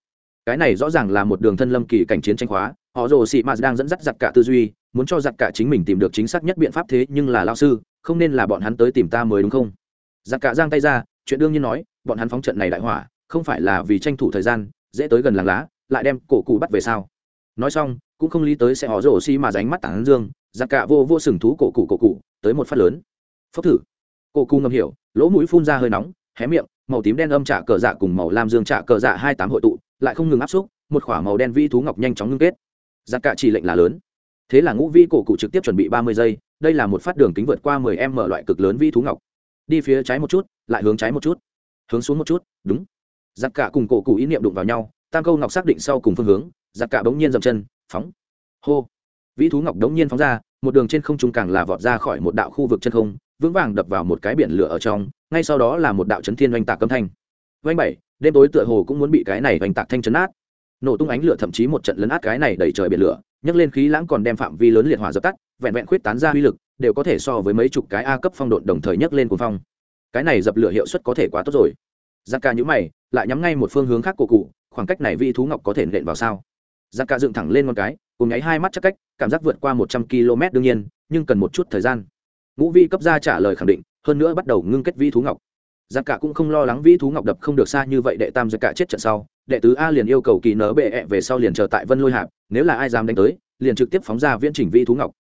Cái này rõ ràng là một đường thân lâm kỳ cảnh chiến tranh khóa, họ rồ xì mạt đang dẫn dắt giặc cả tư duy, muốn cho giặc cả chính mình tìm được chính xác nhất biện pháp thế nhưng là lao sư không nên là bọn hắn tới tìm ta mới đúng không? Giặc cả giang tay ra, chuyện đương nhiên nói, bọn hắn phóng trận này đại hỏa, không phải là vì tranh thủ thời gian, dễ tới gần làng lá, lại đem cổ cụ bắt về sao? Nói xong, cũng không lý tới sẽ họ rổ xi mà ránh mắt tảng dương, giặc cả vô vô sừng thú cổ cụ cổ cụ, tới một phát lớn. Phốc thử. Cổ cụ ngầm hiểu, lỗ mũi phun ra hơi nóng, hé miệng, màu tím đen âm trả cờ dạ cùng màu lam dương trả cờ dạ hai tám hội tụ, lại không ngừng áp xúc, một k h ỏ a màu đen vi thú ngọc nhanh chóng ngưng kết. Giặc cả chỉ lệnh là lớn. Thế là ngũ vi cổ cụ trực tiếp chuẩn bị ba mươi giây đây là một phát đường kính vượt qua mười em mở loại cực lớn vi thú ngọc. Đi phía trái một chút, lại hướng trái một chút. Hướng xuống một chút, đúng. Giặc cả cùng cổ cụ ý niệm đụng vào nhau, tam câu ngọc xác định sau cùng phương hướng, giặc cả bỗng nhiên dậm chân, phóng. Hô. Vĩ thú ngọc đống nhiên phóng ra, một đường trên không trung càng là vọt ra khỏi một đạo khu vực chân không, vững vàng đập vào một cái biển lửa ở trong, ngay sau đó là một đạo chấn thiên oanh tạc cấm thanh. Oanh bảy, đêm tối tựa hồ cũng muốn bị cái này oanh tạc thanh chấn át nổ tung ánh lửa thậm chí một trận lấn át cái này đẩy trời biển lửa, nhấc lên khí lãng còn đem phạm vi lớn liệt hỏa dập tắt vẹn vẹn khuyết tán ra uy lực, đều có thể so với mấy chục cái a cấp phong độn đồng thời nhấc lên cuồng phong. Cái này dập lửa hiệu suất có thể quá tốt rồi. Giặc ca nhữ mày, lại nhắm ngay một phương hướng khác của cụ, khoảng cách này vị thú ngọc có thể nện vào sao? Giặc ca dựng thẳng lên con cái cùng nháy hai mắt chắc cách, cảm giác vượt qua một trăm km đương nhiên, nhưng cần một chút thời gian. Ngũ vi cấp ra trả lời khẳng định, hơn nữa bắt đầu ngưng kết vi thú ngọc. Giặc cả cũng không lo lắng vi thú ngọc đập không được xa như vậy đệ tam giặc cả chết trận sau, đệ tứ a liền yêu cầu kỳ nở bệ ẹ về sau liền chờ tại vân lôi hạp, nếu là ai dám đánh tới, liền trực tiếp phóng ra viễn trình vi thú ngọc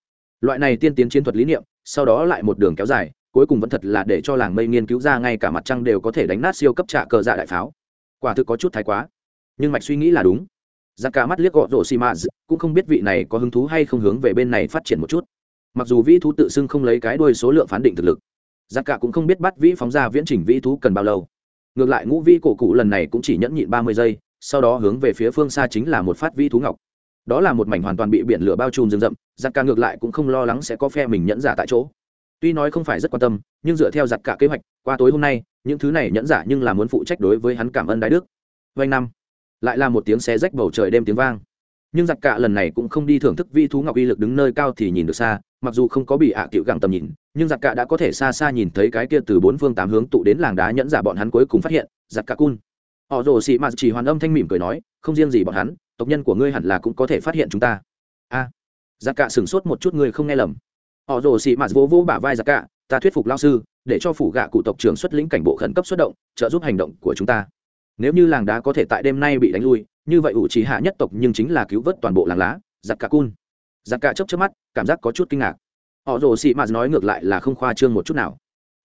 loại này tiên tiến chiến thuật lý niệm, sau đó lại một đường kéo dài, cuối cùng vẫn thật là để cho làng mây nghiên cứu ra ngay cả mặt trăng đều có thể đánh nát siêu cấp trạ cờ dạ đại pháo. Quả thực có chút thái quá. Nhưng mạch suy nghĩ là đúng. Giặc cả mắt liếc gọ rổ xì mã cũng không biết vị này có hứng thú hay không hướng về bên này phát triển một chút. Mặc dù vĩ thú tự xưng không lấy cái đuôi số lượng phán định thực lực giặc cả cũng không biết bắt vĩ phóng ra viễn trình vĩ thú cần bao lâu. Ngược lại ngũ vĩ cổ cụ lần này cũng chỉ nhẫn nhịn ba mươi giây, sau đó hướng về phía phương xa chính là một phát vĩ thú ngọc đó là một mảnh hoàn toàn bị biển lửa bao trùm rừng rậm, giặc ca ngược lại cũng không lo lắng sẽ có phe mình nhẫn giả tại chỗ. Tuy nói không phải rất quan tâm, nhưng dựa theo giặc cả kế hoạch, qua tối hôm nay, những thứ này nhẫn giả nhưng là muốn phụ trách đối với hắn cảm ơn đại đức. Vanh năm, lại là một tiếng xe rách bầu trời đêm tiếng vang. Nhưng giặc cả lần này cũng không đi thưởng thức vi thú ngọc y lực đứng nơi cao thì nhìn được xa, mặc dù không có bị ạ à cựu gẳng tầm nhìn, nhưng giặc cả đã có thể xa xa nhìn thấy cái kia từ bốn phương tám hướng tụ đến làng đá nhẫn giả bọn hắn cuối cùng phát hiện, giặc cả cun. Họ rồ xị mạt chỉ hoàn âm thanh mỉm cười nói, không riêng gì bọn hắn tộc nhân của ngươi hẳn là cũng có thể phát hiện chúng ta. A. Giặc cả sửng sốt một chút, ngươi không nghe lầm. Họ rồ xị mạt vỗ vỗ bả vai giặc cả ta thuyết phục lao sư, để cho phủ gạ cụ tộc trưởng xuất lĩnh cảnh bộ khẩn cấp xuất động, trợ giúp hành động của chúng ta. Nếu như làng đá có thể tại đêm nay bị đánh lui, như vậy ủ trí hạ nhất tộc nhưng chính là cứu vớt toàn bộ làng lá. Giặc cả cun. Giặc cả chấp chấp mắt, cảm giác có chút kinh ngạc. Họ rồ xị mạt nói ngược lại là không khoa trương một chút nào.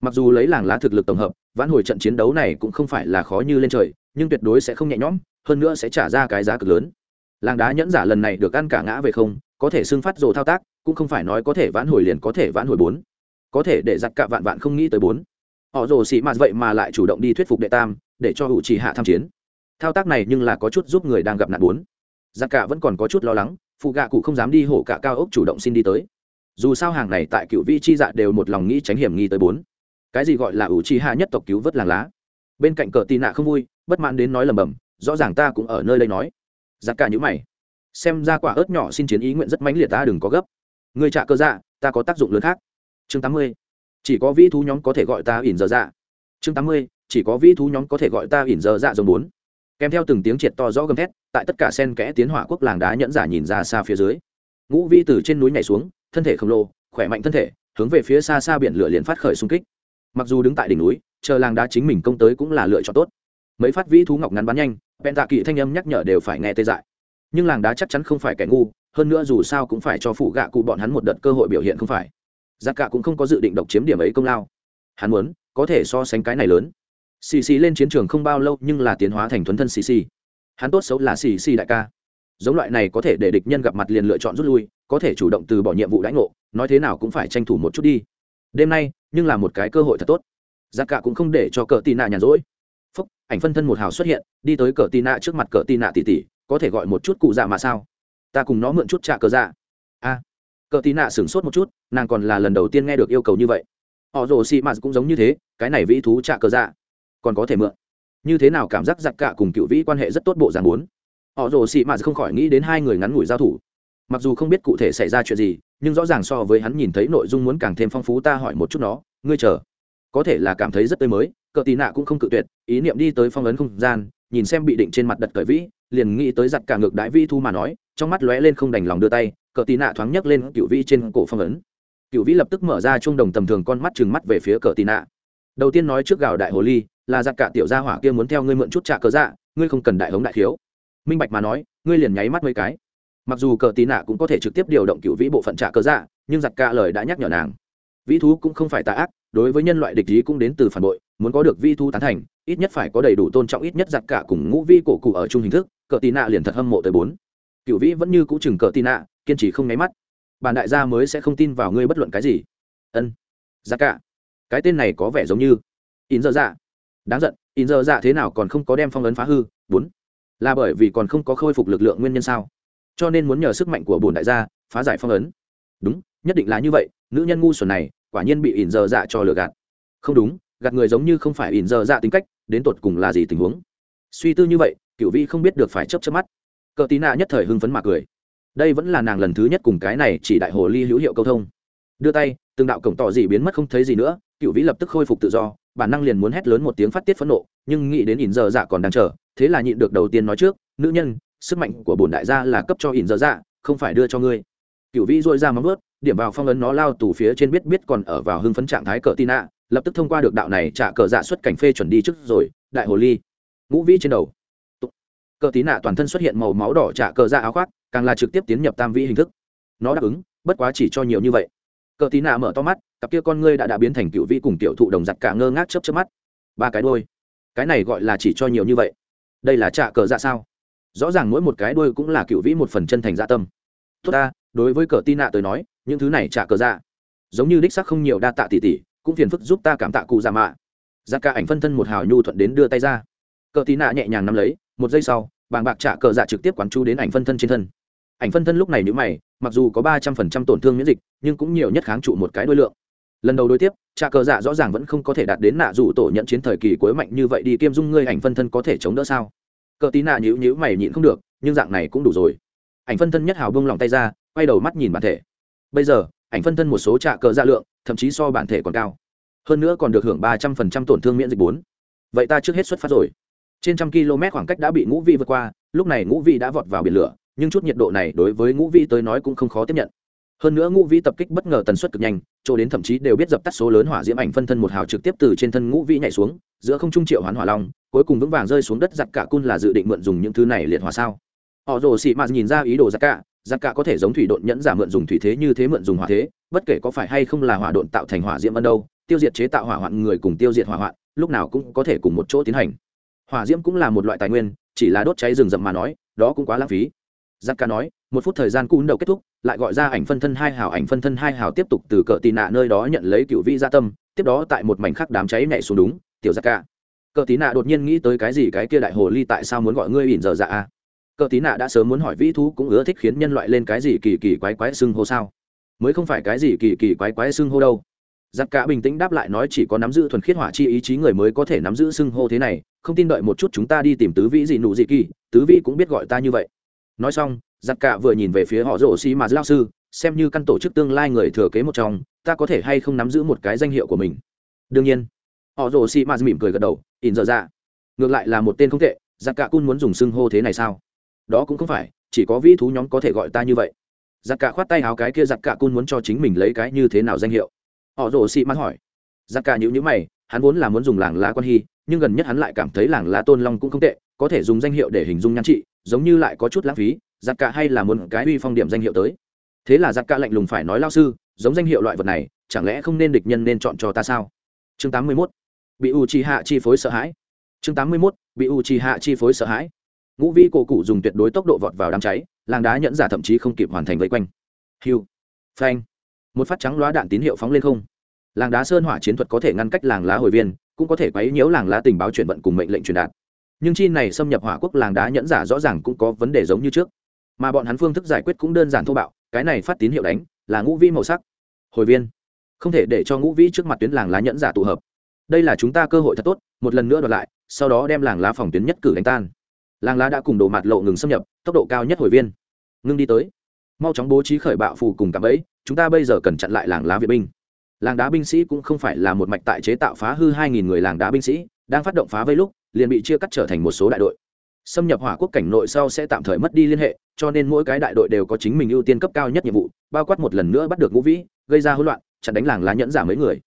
Mặc dù lấy làng lá thực lực tổng hợp, vãn hồi trận chiến đấu này cũng không phải là khó như lên trời, nhưng tuyệt đối sẽ không nhẹ nhõm, hơn nữa sẽ trả ra cái giá cực lớn làng đá nhẫn giả lần này được ăn cả ngã về không, có thể xưng phát rồ thao tác, cũng không phải nói có thể vãn hồi liền có thể vãn hồi bốn. Có thể để giặc cả vạn vạn không nghĩ tới bốn. Họ rồ xị mạt vậy mà lại chủ động đi thuyết phục đệ tam, để cho hữu trì hạ tham chiến. Thao tác này nhưng là có chút giúp người đang gặp nạn bốn. Giặc cả vẫn còn có chút lo lắng, phụ gạ cụ không dám đi hổ cả cao ốc chủ động xin đi tới. Dù sao hàng này tại cựu vi chi dạ đều một lòng nghĩ tránh hiểm nghi tới bốn. Cái gì gọi là ủ chi hạ nhất tộc cứu vớt làng lá? Bên cạnh cờ tì nạ không vui, bất mãn đến nói lầm bầm, rõ ràng ta cũng ở nơi đây nói giặc cả nhữ mày. Xem ra quả ớt nhỏ xin chiến ý nguyện rất mãnh liệt ta, đừng có gấp. Người trả cơ dạ ta có tác dụng lớn khác. Chương tám mươi. Chỉ có vĩ thú nhóm có thể gọi ta ỉn giờ dạ. Chương tám mươi. Chỉ có vĩ thú nhóm có thể gọi ta ỉn giờ dạ dòng bốn. Kèm theo từng tiếng triệt to rõ gầm thét, tại tất cả sen kẽ tiến hỏa quốc làng đá nhẫn giả nhìn ra xa phía dưới. Ngũ vi từ trên núi nhảy xuống, thân thể khổng lồ, khỏe mạnh thân thể, hướng về phía xa xa biển lửa liền phát khởi xung kích. Mặc dù đứng tại đỉnh núi, chờ làng đá chính mình công tới cũng là lựa chọn tốt. Mấy phát vĩ thú ngọc ngắn bắn nhanh bèn tạ kỵ thanh âm nhắc nhở đều phải nghe tê dại. Nhưng làng đá chắc chắn không phải kẻ ngu, hơn nữa dù sao cũng phải cho phụ gạ cụ bọn hắn một đợt cơ hội biểu hiện không phải. Giặc cả cũng không có dự định độc chiếm điểm ấy công lao. Hắn muốn, có thể so sánh cái này lớn. Xì xì lên chiến trường không bao lâu nhưng là tiến hóa thành thuấn thân xì xì. Hắn tốt xấu là xì xì đại ca. Giống loại này có thể để địch nhân gặp mặt liền lựa chọn rút lui, có thể chủ động từ bỏ nhiệm vụ đãi ngộ, nói thế nào cũng phải tranh thủ một chút đi. Đêm nay, nhưng là một cái cơ hội thật tốt. Giặc cả cũng không để cho cờ tì nạ nhàn rỗi ảnh phân thân một hào xuất hiện, đi tới cờ tì nạ trước mặt cờ tì nạ tỉ tỉ, có thể gọi một chút cụ dạ mà sao? Ta cùng nó mượn chút trả cờ dạ. A. Cờ tì nạ sửng sốt một chút, nàng còn là lần đầu tiên nghe được yêu cầu như vậy. Họ rồ xì mạt cũng giống như thế, cái này vĩ thú trả cờ dạ. Còn có thể mượn. Như thế nào cảm giác giặc cả cùng cựu vĩ quan hệ rất tốt bộ dáng muốn. Họ rồ xì mạt không khỏi nghĩ đến hai người ngắn ngủi giao thủ. Mặc dù không biết cụ thể xảy ra chuyện gì, nhưng rõ ràng so với hắn nhìn thấy nội dung muốn càng thêm phong phú ta hỏi một chút nó. Ngươi chờ. Có thể là cảm thấy rất tươi mới cờ tì nạ cũng không cự tuyệt, ý niệm đi tới phong ấn không gian, nhìn xem bị định trên mặt đất cởi vĩ, liền nghĩ tới giặt cả ngược đái vi thu mà nói, trong mắt lóe lên không đành lòng đưa tay, cờ tì nạ thoáng nhấc lên cựu vĩ trên cổ phong ấn. Cựu vĩ lập tức mở ra chuông đồng tầm thường con mắt chừng mắt về phía cờ tì nạ. Đầu tiên nói trước gào đại hồ ly, là giặt cả tiểu gia hỏa kia muốn theo ngươi mượn chút trả cớ dạ ngươi không cần đại hống đại thiếu. Minh bạch mà nói, ngươi liền nháy mắt mấy cái. Mặc dù cờ tì nạ cũng có thể trực tiếp điều động cựu vĩ bộ phận trả cớ dạ nhưng giặt cả lời đã nhắc nhở nàng. Vĩ thú cũng không phải tà ác đối với nhân loại địch ý cũng đến từ phản bội, muốn có được vi thu tán thành, ít nhất phải có đầy đủ tôn trọng, ít nhất giặc cả cùng ngũ vi cổ cụ ở chung hình thức, cờ tì nạ liền thật hâm mộ tới bốn. Cựu vĩ vẫn như cũ chừng cờ tì nạ, kiên trì không nháy mắt. Bản đại gia mới sẽ không tin vào ngươi bất luận cái gì. Ân. Giặc cả. Cái tên này có vẻ giống như in dơ dạ. Đáng giận, in dơ dạ thế nào còn không có đem phong ấn phá hư, bốn. Là bởi vì còn không có khôi phục lực lượng nguyên nhân sao? Cho nên muốn nhờ sức mạnh của bổn đại gia phá giải phong ấn. Đúng, nhất định là như vậy, nữ nhân ngu xuẩn này quả nhiên bị ỉn dơ dạ cho lừa gạt. Không đúng, gạt người giống như không phải ỉn dơ dạ tính cách, đến tột cùng là gì tình huống? Suy tư như vậy cựu vi không biết được phải chấp chấp mắt. Cờ tí nạ nhất thời hưng phấn mà cười. Đây vẫn là nàng lần thứ nhất cùng cái này chỉ đại hồ ly hữu hiệu câu thông. Đưa tay, từng đạo cổng tỏ gì biến mất không thấy gì nữa cựu vĩ lập tức khôi phục tự do, bản năng liền muốn hét lớn một tiếng phát tiết phẫn nộ, nhưng nghĩ đến ỉn giờ dạ còn đang chờ, thế là nhịn được đầu tiên nói trước, nữ nhân, sức mạnh của bổn đại gia là cấp cho ỉn giờ dạ không phải đưa cho ngươi. Cựu vĩ dội ra móng ướt điểm vào phong ấn nó lao tù phía trên biết biết còn ở vào hưng phấn trạng thái cờ tin ạ lập tức thông qua được đạo này trả cờ dạ xuất cảnh phê chuẩn đi trước rồi, đại hồ ly. Ngũ vĩ trên đầu. Cờ tí nạ toàn thân xuất hiện màu máu đỏ trả cờ dạ áo khoác, càng là trực tiếp tiến nhập tam vĩ hình thức. Nó đáp ứng, bất quá chỉ cho nhiều như vậy. Cờ tí nạ mở to mắt, cặp kia con ngươi đã đã biến thành cựu vĩ cùng tiểu thụ đồng giặt cả ngơ ngác chớp chớp mắt. Ba cái đôi cái này gọi là chỉ cho nhiều như vậy. Đây là trả cờ dạ sao? Rõ ràng mỗi một cái đôi cũng là cựu vĩ một phần chân thành dạ tâm. Tốt ta, đối với cờ tin nạ tới nói những thứ này trả cờ dạ. Giống như đích sắc không nhiều đa tạ tỷ tỷ, cũng phiền phức giúp ta cảm tạ cụ già mạ. Ra cả ảnh phân thân một hào nhu thuận đến đưa tay ra. Cờ tí nạ nhẹ nhàng nắm lấy, một giây sau, bàng bạc trả cờ dạ trực tiếp quán chú đến ảnh phân thân trên thân. Ảnh phân thân lúc này nhữ mày, mặc dù có ba trăm phần trăm tổn thương miễn dịch, nhưng cũng nhiều nhất kháng trụ một cái đôi lượng. Lần đầu đối tiếp, trả cờ dạ rõ ràng vẫn không có thể đạt đến nạ dù tổ nhận chiến thời kỳ cuối mạnh như vậy đi kiêm dung ngươi ảnh phân thân có thể chống đỡ sao? Cờ tí nạ nhữ nhữ mày nhịn không được, nhưng dạng này cũng đủ rồi. Ảnh phân thân nhất hào bông lòng tay ra, quay đầu mắt nhìn bản thể bây giờ, ảnh phân thân một số trạ cờ dạ lượng, thậm chí so bản thể còn cao. Hơn nữa còn được hưởng ba trăm phần trăm tổn thương miễn dịch bốn. Vậy ta trước hết xuất phát rồi. Trên trăm km khoảng cách đã bị ngũ vị vượt qua, lúc này ngũ vị đã vọt vào biển lửa, nhưng chút nhiệt độ này đối với ngũ vị tới nói cũng không khó tiếp nhận. Hơn nữa ngũ vĩ tập kích bất ngờ tần suất cực nhanh, chỗ đến thậm chí đều biết dập tắt số lớn hỏa diễm ảnh phân thân một hào trực tiếp từ trên thân ngũ vĩ nhảy xuống, giữa không trung triệu hoán hỏa long, cuối cùng vững vàng rơi xuống đất, giặc cả cun là dự định mượn dùng những thứ này liệt hỏa sao? Họ rồ xị mạt nhìn ra ý đồ giặc cả giặc cả có thể giống thủy độn nhẫn giả mượn dùng thủy thế như thế mượn dùng hỏa thế, bất kể có phải hay không là hỏa độn tạo thành hỏa diễm ân đâu, tiêu diệt chế tạo hỏa hoạn người cùng tiêu diệt hỏa hoạn, lúc nào cũng có thể cùng một chỗ tiến hành. Hỏa diễm cũng là một loại tài nguyên, chỉ là đốt cháy rừng rậm mà nói, đó cũng quá lãng phí. Giặc cả nói, một phút thời gian cún đầu kết thúc, lại gọi ra ảnh phân thân hai hào, ảnh phân thân hai hào tiếp tục từ cỡ tì nạ nơi đó nhận lấy cựu vi gia tâm, tiếp đó tại một mảnh khắc đám cháy nhảy xuống đúng, tiểu giặc cả. Cỡ tì nạ đột nhiên nghĩ tới cái gì, cái kia đại hồ ly tại sao muốn gọi ngươi ỉn giờ dạ a? Cờ tí nạ đã sớm muốn hỏi vĩ thú cũng ưa thích khiến nhân loại lên cái gì kỳ kỳ quái quái xưng hô sao? Mới không phải cái gì kỳ kỳ quái quái xưng hô đâu. Giặc cả bình tĩnh đáp lại nói chỉ có nắm giữ thuần khiết hỏa chi ý chí người mới có thể nắm giữ xưng hô thế này, không tin đợi một chút chúng ta đi tìm tứ vĩ gì nụ gì kỳ, tứ vĩ cũng biết gọi ta như vậy. Nói xong, giặc cả vừa nhìn về phía họ rổ xi mà lao sư, xem như căn tổ chức tương lai người thừa kế một trong, ta có thể hay không nắm giữ một cái danh hiệu của mình? Đương nhiên. Họ rổ xi mà mỉm cười gật đầu, ỉn giờ ra dạ. ngược lại là một tên không tệ, giặc cả cun muốn dùng xưng hô thế này sao? Đó cũng không phải, chỉ có vĩ thú nhóm có thể gọi ta như vậy. Giặc cả khoát tay áo cái kia giặc cả cun muốn cho chính mình lấy cái như thế nào danh hiệu. Họ rồ xị mà hỏi. Giặc cả nhữ nhữ mày, hắn vốn là muốn dùng làng lá quan hy, nhưng gần nhất hắn lại cảm thấy làng lá tôn long cũng không tệ, có thể dùng danh hiệu để hình dung nhan trị, giống như lại có chút lãng phí, giặc cả hay là muốn cái uy phong điểm danh hiệu tới. Thế là giặc cả lạnh lùng phải nói lao sư, giống danh hiệu loại vật này, chẳng lẽ không nên địch nhân nên chọn cho ta sao? Chương tám mươi 81. bị u chi hạ chi phối sợ hãi. Chương tám mươi 81. bị u chi hạ chi phối sợ hãi ngũ vi cổ cụ dùng tuyệt đối tốc độ vọt vào đám cháy, làng đá nhẫn giả thậm chí không kịp hoàn thành vây quanh. Hiu, phanh, một phát trắng loá đạn tín hiệu phóng lên không. Làng đá sơn hỏa chiến thuật có thể ngăn cách làng lá hồi viên, cũng có thể quấy nhiễu làng lá tình báo chuyển vận cùng mệnh lệnh truyền đạt. Nhưng chi này xâm nhập hỏa quốc làng đá nhẫn giả rõ ràng cũng có vấn đề giống như trước. Mà bọn hắn phương thức giải quyết cũng đơn giản thô bạo, cái này phát tín hiệu đánh, là ngũ vĩ màu sắc. Hồi viên, không thể để cho ngũ vĩ trước mặt tuyến làng lá nhẫn giả tụ hợp. Đây là chúng ta cơ hội thật tốt, một lần nữa đoạt lại, sau đó đem làng lá phòng tuyến nhất cử đánh tan làng lá đã cùng đồ mặt lộ ngừng xâm nhập, tốc độ cao nhất hồi viên. Ngưng đi tới. Mau chóng bố trí khởi bạo phù cùng cạm ấy chúng ta bây giờ cần chặn lại làng lá viện binh. Làng đá binh sĩ cũng không phải là một mạch tại chế tạo phá hư hai nghìn người làng đá binh sĩ, đang phát động phá vây lúc, liền bị chia cắt trở thành một số đại đội. Xâm nhập hỏa quốc cảnh nội sau sẽ tạm thời mất đi liên hệ, cho nên mỗi cái đại đội đều có chính mình ưu tiên cấp cao nhất nhiệm vụ, bao quát một lần nữa bắt được ngũ vĩ, gây ra hỗn loạn, chặn đánh làng lá nhẫn giả mấy người.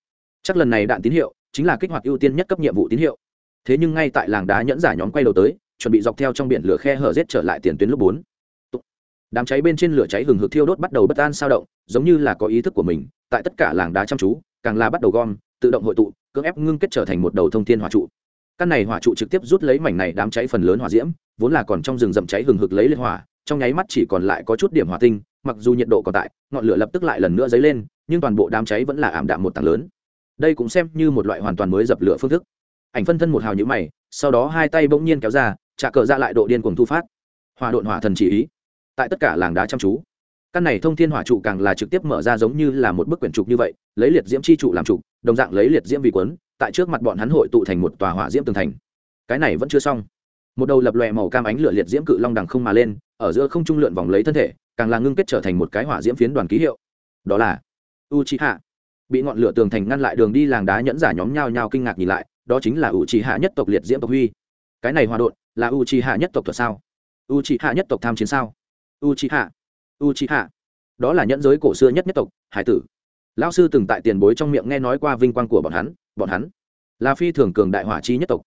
Chắc lần này đạn tín hiệu chính là kích hoạt ưu tiên nhất cấp nhiệm vụ tín hiệu. Thế nhưng ngay tại làng đá nhẫn giả nhóm quay đầu tới chuẩn bị dọc theo trong biển lửa khe hở rết trở lại tiền tuyến lúc bốn. Đám cháy bên trên lửa cháy hừng hực thiêu đốt bắt đầu bất an sao động, giống như là có ý thức của mình, tại tất cả làng đá chăm chú, càng là bắt đầu gom, tự động hội tụ, cưỡng ép ngưng kết trở thành một đầu thông thiên hỏa trụ. Căn này hỏa trụ trực tiếp rút lấy mảnh này đám cháy phần lớn hỏa diễm, vốn là còn trong rừng rậm cháy hừng hực lấy lên hỏa, trong nháy mắt chỉ còn lại có chút điểm hỏa tinh, mặc dù nhiệt độ còn tại, ngọn lửa lập tức lại lần nữa dấy lên, nhưng toàn bộ đám cháy vẫn là ảm đạm một tảng lớn. Đây cũng xem như một loại hoàn toàn mới dập lửa phương thức. Ảnh phân thân một hào nhữ mày, sau đó hai tay bỗng nhiên kéo ra trả cờ ra lại độ điên cuồng thu phát. Hòa độn hỏa thần chỉ ý. Tại tất cả làng đá chăm chú. Căn này thông thiên hỏa trụ càng là trực tiếp mở ra giống như là một bức quyển trục như vậy, lấy liệt diễm chi trụ làm trụ, đồng dạng lấy liệt diễm vì quấn, tại trước mặt bọn hắn hội tụ thành một tòa hỏa diễm tường thành. Cái này vẫn chưa xong. Một đầu lập lòe màu cam ánh lửa liệt diễm cự long đằng không mà lên, ở giữa không trung lượn vòng lấy thân thể, càng là ngưng kết trở thành một cái hỏa diễm phiến đoàn ký hiệu. Đó là u chi hạ bị ngọn lửa tường thành ngăn lại đường đi làng đá nhẫn giả nhóm nhao nhao kinh ngạc nhìn lại, đó chính là u chi hạ nhất tộc liệt diễm tộc huy. Cái này hòa đột là u chi hạ nhất tộc thuật sao? U chi hạ nhất tộc tham chiến sao? U chi hạ u chi hạ đó là nhẫn giới cổ xưa nhất nhất tộc, hải tử. Lão sư từng tại tiền bối trong miệng nghe nói qua vinh quang của bọn hắn bọn hắn là phi thường cường đại hỏa chi nhất tộc.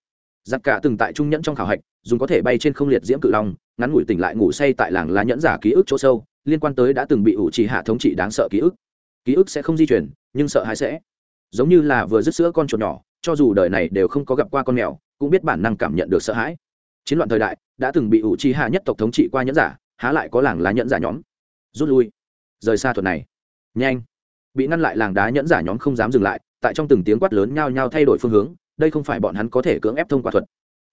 Giặc cả từng tại trung nhẫn trong khảo hạch, dùng có thể bay trên không liệt diễm cự long, ngắn ngủi tỉnh lại ngủ say tại làng lá nhẫn giả ký ức chỗ sâu, liên quan tới đã từng bị ủ trì hạ thống trị đáng sợ ký ức. Ký ức sẽ không di chuyển, nhưng sợ hãi sẽ. Giống như là vừa dứt sữa con chuột nhỏ, cho dù đời này đều không có gặp qua con mèo, cũng biết bản năng cảm nhận được sợ hãi chiến loạn thời đại, đã từng bị ủ trì hạ nhất tộc thống trị qua nhẫn giả, há lại có làng lá nhẫn giả nhóm. Rút lui. Rời xa thuật này. Nhanh. Bị ngăn lại làng đá nhẫn giả nhóm không dám dừng lại, tại trong từng tiếng quát lớn nhao nhao thay đổi phương hướng, đây không phải bọn hắn có thể cưỡng ép thông qua thuật.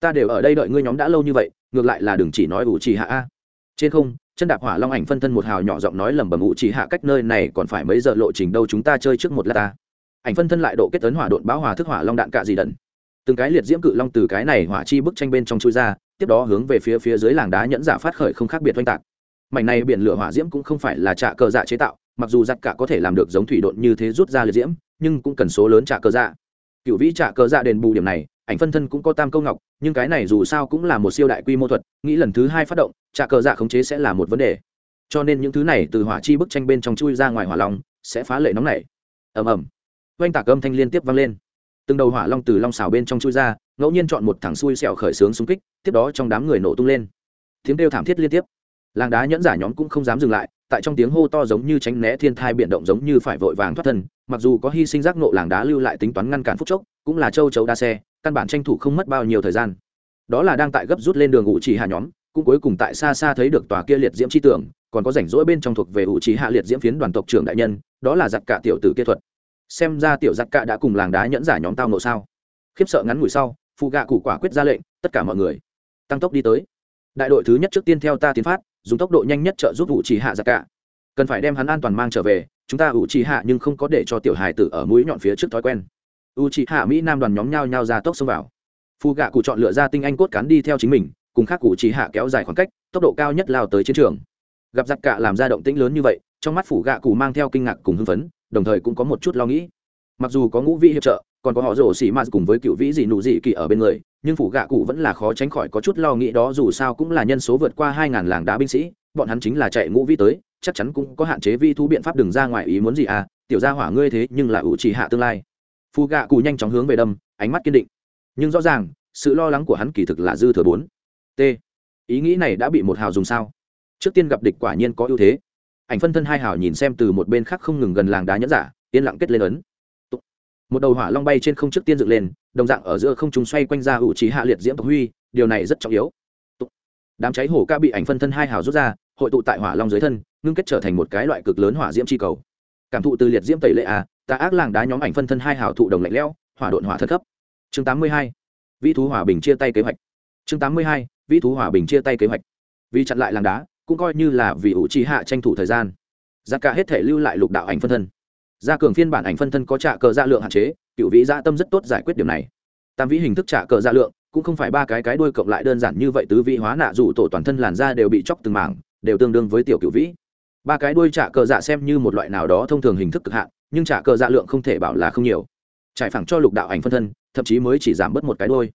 Ta đều ở đây đợi ngươi nhóm đã lâu như vậy, ngược lại là đừng chỉ nói ủ trì hạ a. Trên không, chân đạp hỏa long ảnh phân thân một hào nhỏ giọng nói lẩm bẩm ủ trì hạ cách nơi này còn phải mấy giờ lộ trình đâu chúng ta chơi trước một lát ta. Ảnh phân thân lại độ kết tấn hỏa độn báo hòa thức hỏa long đạn cạ gì đần. Từng cái liệt diễm cự long từ cái này hỏa chi bức tranh bên trong chui ra tiếp đó hướng về phía phía dưới làng đá nhẫn giả phát khởi không khác biệt oanh tạc. Mảnh này biển lửa hỏa diễm cũng không phải là trạ cờ dạ chế tạo, mặc dù giặc cả có thể làm được giống thủy độn như thế rút ra liệt diễm, nhưng cũng cần số lớn trạ cờ dạ. Cựu vĩ trạ cờ dạ đền bù điểm này, ảnh phân thân cũng có tam câu ngọc, nhưng cái này dù sao cũng là một siêu đại quy mô thuật, nghĩ lần thứ hai phát động, trạ cờ dạ khống chế sẽ là một vấn đề. Cho nên những thứ này từ hỏa chi bức tranh bên trong chui ra ngoài hỏa long, sẽ phá lệ nóng này ầm ầm. Oanh tạc âm thanh liên tiếp vang lên từng đầu hỏa long từ long xào bên trong chui ra, ngẫu nhiên chọn một thằng xui xẻo khởi xướng xung kích, tiếp đó trong đám người nổ tung lên. Tiếng kêu thảm thiết liên tiếp. Làng đá nhẫn giả nhóm cũng không dám dừng lại, tại trong tiếng hô to giống như tránh né thiên thai biển động giống như phải vội vàng thoát thân, mặc dù có hy sinh giác nộ làng đá lưu lại tính toán ngăn cản phút chốc, cũng là châu chấu đa xe, căn bản tranh thủ không mất bao nhiêu thời gian. Đó là đang tại gấp rút lên đường ủ trì hạ nhóm, cũng cuối cùng tại xa xa thấy được tòa kia liệt diễm chi tưởng, còn có rảnh rỗi bên trong thuộc về ủ trì hạ liệt diễm phiến đoàn tộc trưởng đại nhân, đó là giặc cả tiểu tử kia thuật xem ra tiểu giặc cạ đã cùng làng đá nhẫn giả nhóm tao nộ sao? Khiếp sợ ngắn ngủi sau, phụ gạ cụ quả quyết ra lệnh, tất cả mọi người, tăng tốc đi tới. Đại đội thứ nhất trước tiên theo ta tiến phát, dùng tốc độ nhanh nhất trợ giúp vụ chỉ hạ giặc cạ cần phải đem hắn an toàn mang trở về, chúng ta ủ trì hạ nhưng không có để cho tiểu hài tử ở mũi nhọn phía trước thói quen. U trì hạ mỹ nam đoàn nhóm nhau nhau ra tốc xông vào. Phù gạ cụ chọn lựa ra tinh anh cốt cán đi theo chính mình, cùng khác cụ trì hạ kéo dài khoảng cách, tốc độ cao nhất lao tới chiến trường. Gặp giặc cạ làm ra động tĩnh lớn như vậy, trong mắt phủ gạ cụ mang theo kinh ngạc cùng hưng phấn đồng thời cũng có một chút lo nghĩ. Mặc dù có ngũ vị hiệp trợ, còn có họ rổ xỉ m cùng với cựu vĩ dị nụ dị kỳ ở bên người, nhưng phủ gạ cụ vẫn là khó tránh khỏi có chút lo nghĩ đó, dù sao cũng là nhân số vượt qua hai ngàn làng đá binh sĩ, bọn hắn chính là chạy ngũ vĩ tới, chắc chắn cũng có hạn chế vi thú biện pháp đừng ra ngoài ý muốn gì à tiểu gia hỏa ngươi thế nhưng là ủ trì hạ tương lai. Phù gạ cụ nhanh chóng hướng về đâm, ánh mắt kiên định. Nhưng rõ ràng, sự lo lắng của hắn kỳ thực là dư thừa bốn. T. Ý nghĩ này đã bị một hào dùng sao? Trước tiên gặp địch quả nhiên có ưu thế ảnh phân thân hai hào nhìn xem từ một bên khác không ngừng gần làng đá nhẫn giả, yên lặng kết lên ấn. Một đầu hỏa long bay trên không trước tiên dựng lên, đồng dạng ở giữa không trung xoay quanh ra ủ trí hạ liệt diễm tộc huy, điều này rất trọng yếu. Đám cháy hổ ca bị ảnh phân thân hai hào rút ra, hội tụ tại hỏa long dưới thân, ngưng kết trở thành một cái loại cực lớn hỏa diễm chi cầu. Cảm thụ từ liệt diễm tẩy lệ a ta ác làng đá nhóm ảnh phân thân hai hào thụ đồng lạnh lẽo, hỏa độn hỏa thất cấp chương tám mươi hai. Vĩ thú hòa bình chia tay kế hoạch. Chương tám mươi hai. Vĩ thú hòa bình chia tay kế hoạch. Vì chặn lại làng đá cũng coi như là vì ủ trì hạ tranh thủ thời gian. Giá cả hết thể lưu lại lục đạo ảnh phân thân. Gia cường phiên bản ảnh phân thân có trả cờ dạ lượng hạn chế, cựu vĩ gia tâm rất tốt giải quyết điểm này. Tam vĩ hình thức trả cờ dạ lượng, cũng không phải ba cái cái đuôi cộng lại đơn giản như vậy, tứ vị hóa nạ dù tổ toàn thân làn da đều bị chóc từng mảng, đều tương đương với tiểu cựu vĩ. Ba cái đuôi trả cờ dạ xem như một loại nào đó thông thường hình thức cực hạn, nhưng trả cờ dạ lượng không thể bảo là không nhiều. Trải phẳng cho lục đạo ảnh phân thân, thậm chí mới chỉ giảm bớt một cái đuôi.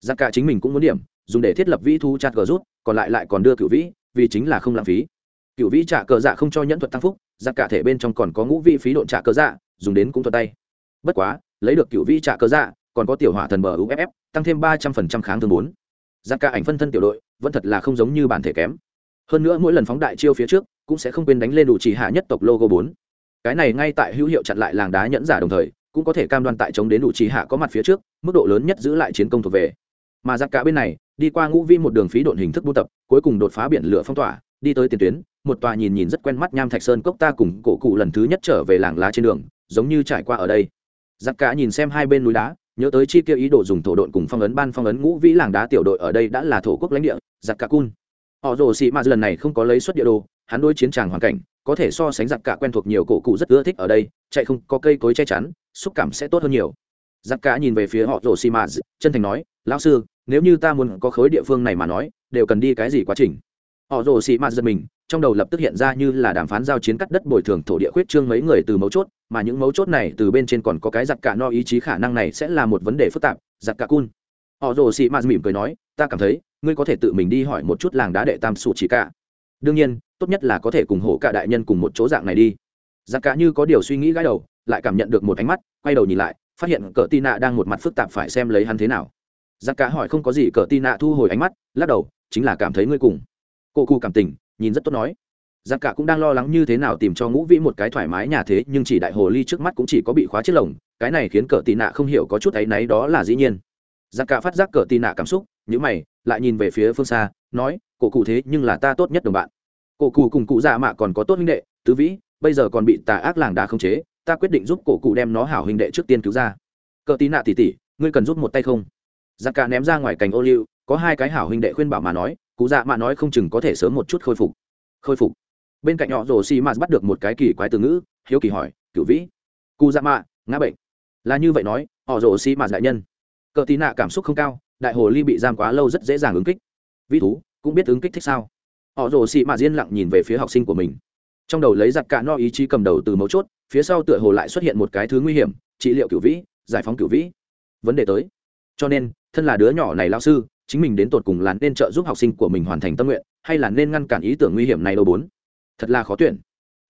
giá cả chính mình cũng muốn điểm, dùng để thiết lập vĩ thu chặt gờ rút, còn lại lại còn đưa cựu vĩ vì chính là không lãng phí. Cựu vĩ trả cờ dạ không cho nhẫn thuật tăng phúc giá cả thể bên trong còn có ngũ vị phí độn trả cờ dạ dùng đến cũng thuật tay. Bất quá, lấy được cựu vĩ trả cờ dạ còn có tiểu hỏa thần bờ uff tăng thêm ba trăm phần trăm kháng thương bốn. Giặc cả ảnh phân thân tiểu đội, vẫn thật là không giống như bản thể kém. Hơn nữa mỗi lần phóng đại chiêu phía trước, cũng sẽ không quên đánh lên đủ chỉ hạ nhất tộc logo bốn. Cái này ngay tại hữu hiệu chặn lại làng đá nhẫn giả đồng thời, cũng có thể cam đoan tại chống đến đủ chỉ hạ có mặt phía trước, mức độ lớn nhất giữ lại chiến công thuộc về. Mà giặc cả bên này đi qua ngũ vi một đường phí độn hình thức buôn tập, cuối cùng đột phá biển lửa phong tỏa, đi tới tiền tuyến, một tòa nhìn nhìn rất quen mắt nham thạch sơn cốc ta cùng cổ cụ lần thứ nhất trở về làng lá trên đường, giống như trải qua ở đây. Giặc cả nhìn xem hai bên núi đá, nhớ tới chi kia ý đồ dùng thổ độn cùng phong ấn ban phong ấn ngũ vĩ làng đá tiểu đội ở đây đã là thổ quốc lãnh địa, giặc cả cun. Họ rồ sĩ mạt lần này không có lấy xuất địa đồ, hắn đôi chiến tràng hoàn cảnh, có thể so sánh giặc cả quen thuộc nhiều cổ cụ rất ưa thích ở đây, chạy không có cây cối che chắn, xúc cảm sẽ tốt hơn nhiều. Giặc cả nhìn về phía họ rồ sĩ mạt chân thành nói, lão sư nếu như ta muốn có khối địa phương này mà nói, đều cần đi cái gì quá trình? Họ rồ xị mạt giật mình, trong đầu lập tức hiện ra như là đàm phán giao chiến cắt đất bồi thường thổ địa khuyết trương mấy người từ mấu chốt, mà những mấu chốt này từ bên trên còn có cái giặc cả no ý chí khả năng này sẽ là một vấn đề phức tạp, giặc cả cun. Họ rồ xị mạt mỉm cười nói, ta cảm thấy, ngươi có thể tự mình đi hỏi một chút làng đá đệ tam sụ chỉ cả. Đương nhiên, tốt nhất là có thể cùng hổ cả đại nhân cùng một chỗ dạng này đi. Giặc cả như có điều suy nghĩ gãi đầu, lại cảm nhận được một ánh mắt, quay đầu nhìn lại, phát hiện cờ tì nạ đang một mặt phức tạp phải xem lấy hắn thế nào giặc cả hỏi không có gì cờ tì nạ thu hồi ánh mắt, lắc đầu, chính là cảm thấy ngươi cùng. Cô cụ cảm tình, nhìn rất tốt nói. Giặc cả cũng đang lo lắng như thế nào tìm cho ngũ vĩ một cái thoải mái nhà thế, nhưng chỉ đại hồ ly trước mắt cũng chỉ có bị khóa chiếc lồng, cái này khiến cờ tì nạ không hiểu có chút áy náy đó là dĩ nhiên. Giặc cả phát giác cờ tì nạ cảm xúc nhữ mày, lại nhìn về phía phương xa, nói cổ cụ thế, nhưng là ta tốt nhất đồng bạn. Cổ cụ cùng cụ dạ mạ còn có tốt huynh đệ, tứ vĩ, bây giờ còn bị tà ác làng đà không chế, ta quyết định giúp cổ cụ đem nó hảo huynh đệ trước tiên cứu ra. Cờ Tì nạ tỉ tỉ, ngươi cần giúp một tay không? Giặc cả ném ra ngoài cành ô liu, có hai cái hảo huynh đệ khuyên bảo mà nói, cụ dạ mạ nói không chừng có thể sớm một chút khôi phục. Khôi phục. Bên cạnh họ rồ xì mạt bắt được một cái kỳ quái từ ngữ, hiếu kỳ hỏi cựu vĩ, cụ dạ mạ ngã bệnh. Là như vậy nói, họ rồ xì mạt đại nhân. Cờ tí nạ cảm xúc không cao, đại hồ ly bị giam quá lâu rất dễ dàng ứng kích. Vĩ thú, cũng biết ứng kích thích sao? Họ rồ xì mạt yên lặng nhìn về phía học sinh của mình. Trong đầu lấy giặc cả no ý chí cầm đầu từ mấu chốt, phía sau tựa hồ lại xuất hiện một cái thứ nguy hiểm, trị liệu cựu vĩ, giải phóng cựu vĩ. Vấn đề tới. Cho nên thân là đứa nhỏ này lao sư, chính mình đến tột cùng là nên trợ giúp học sinh của mình hoàn thành tâm nguyện, hay là nên ngăn cản ý tưởng nguy hiểm này đâu bốn? Thật là khó tuyển.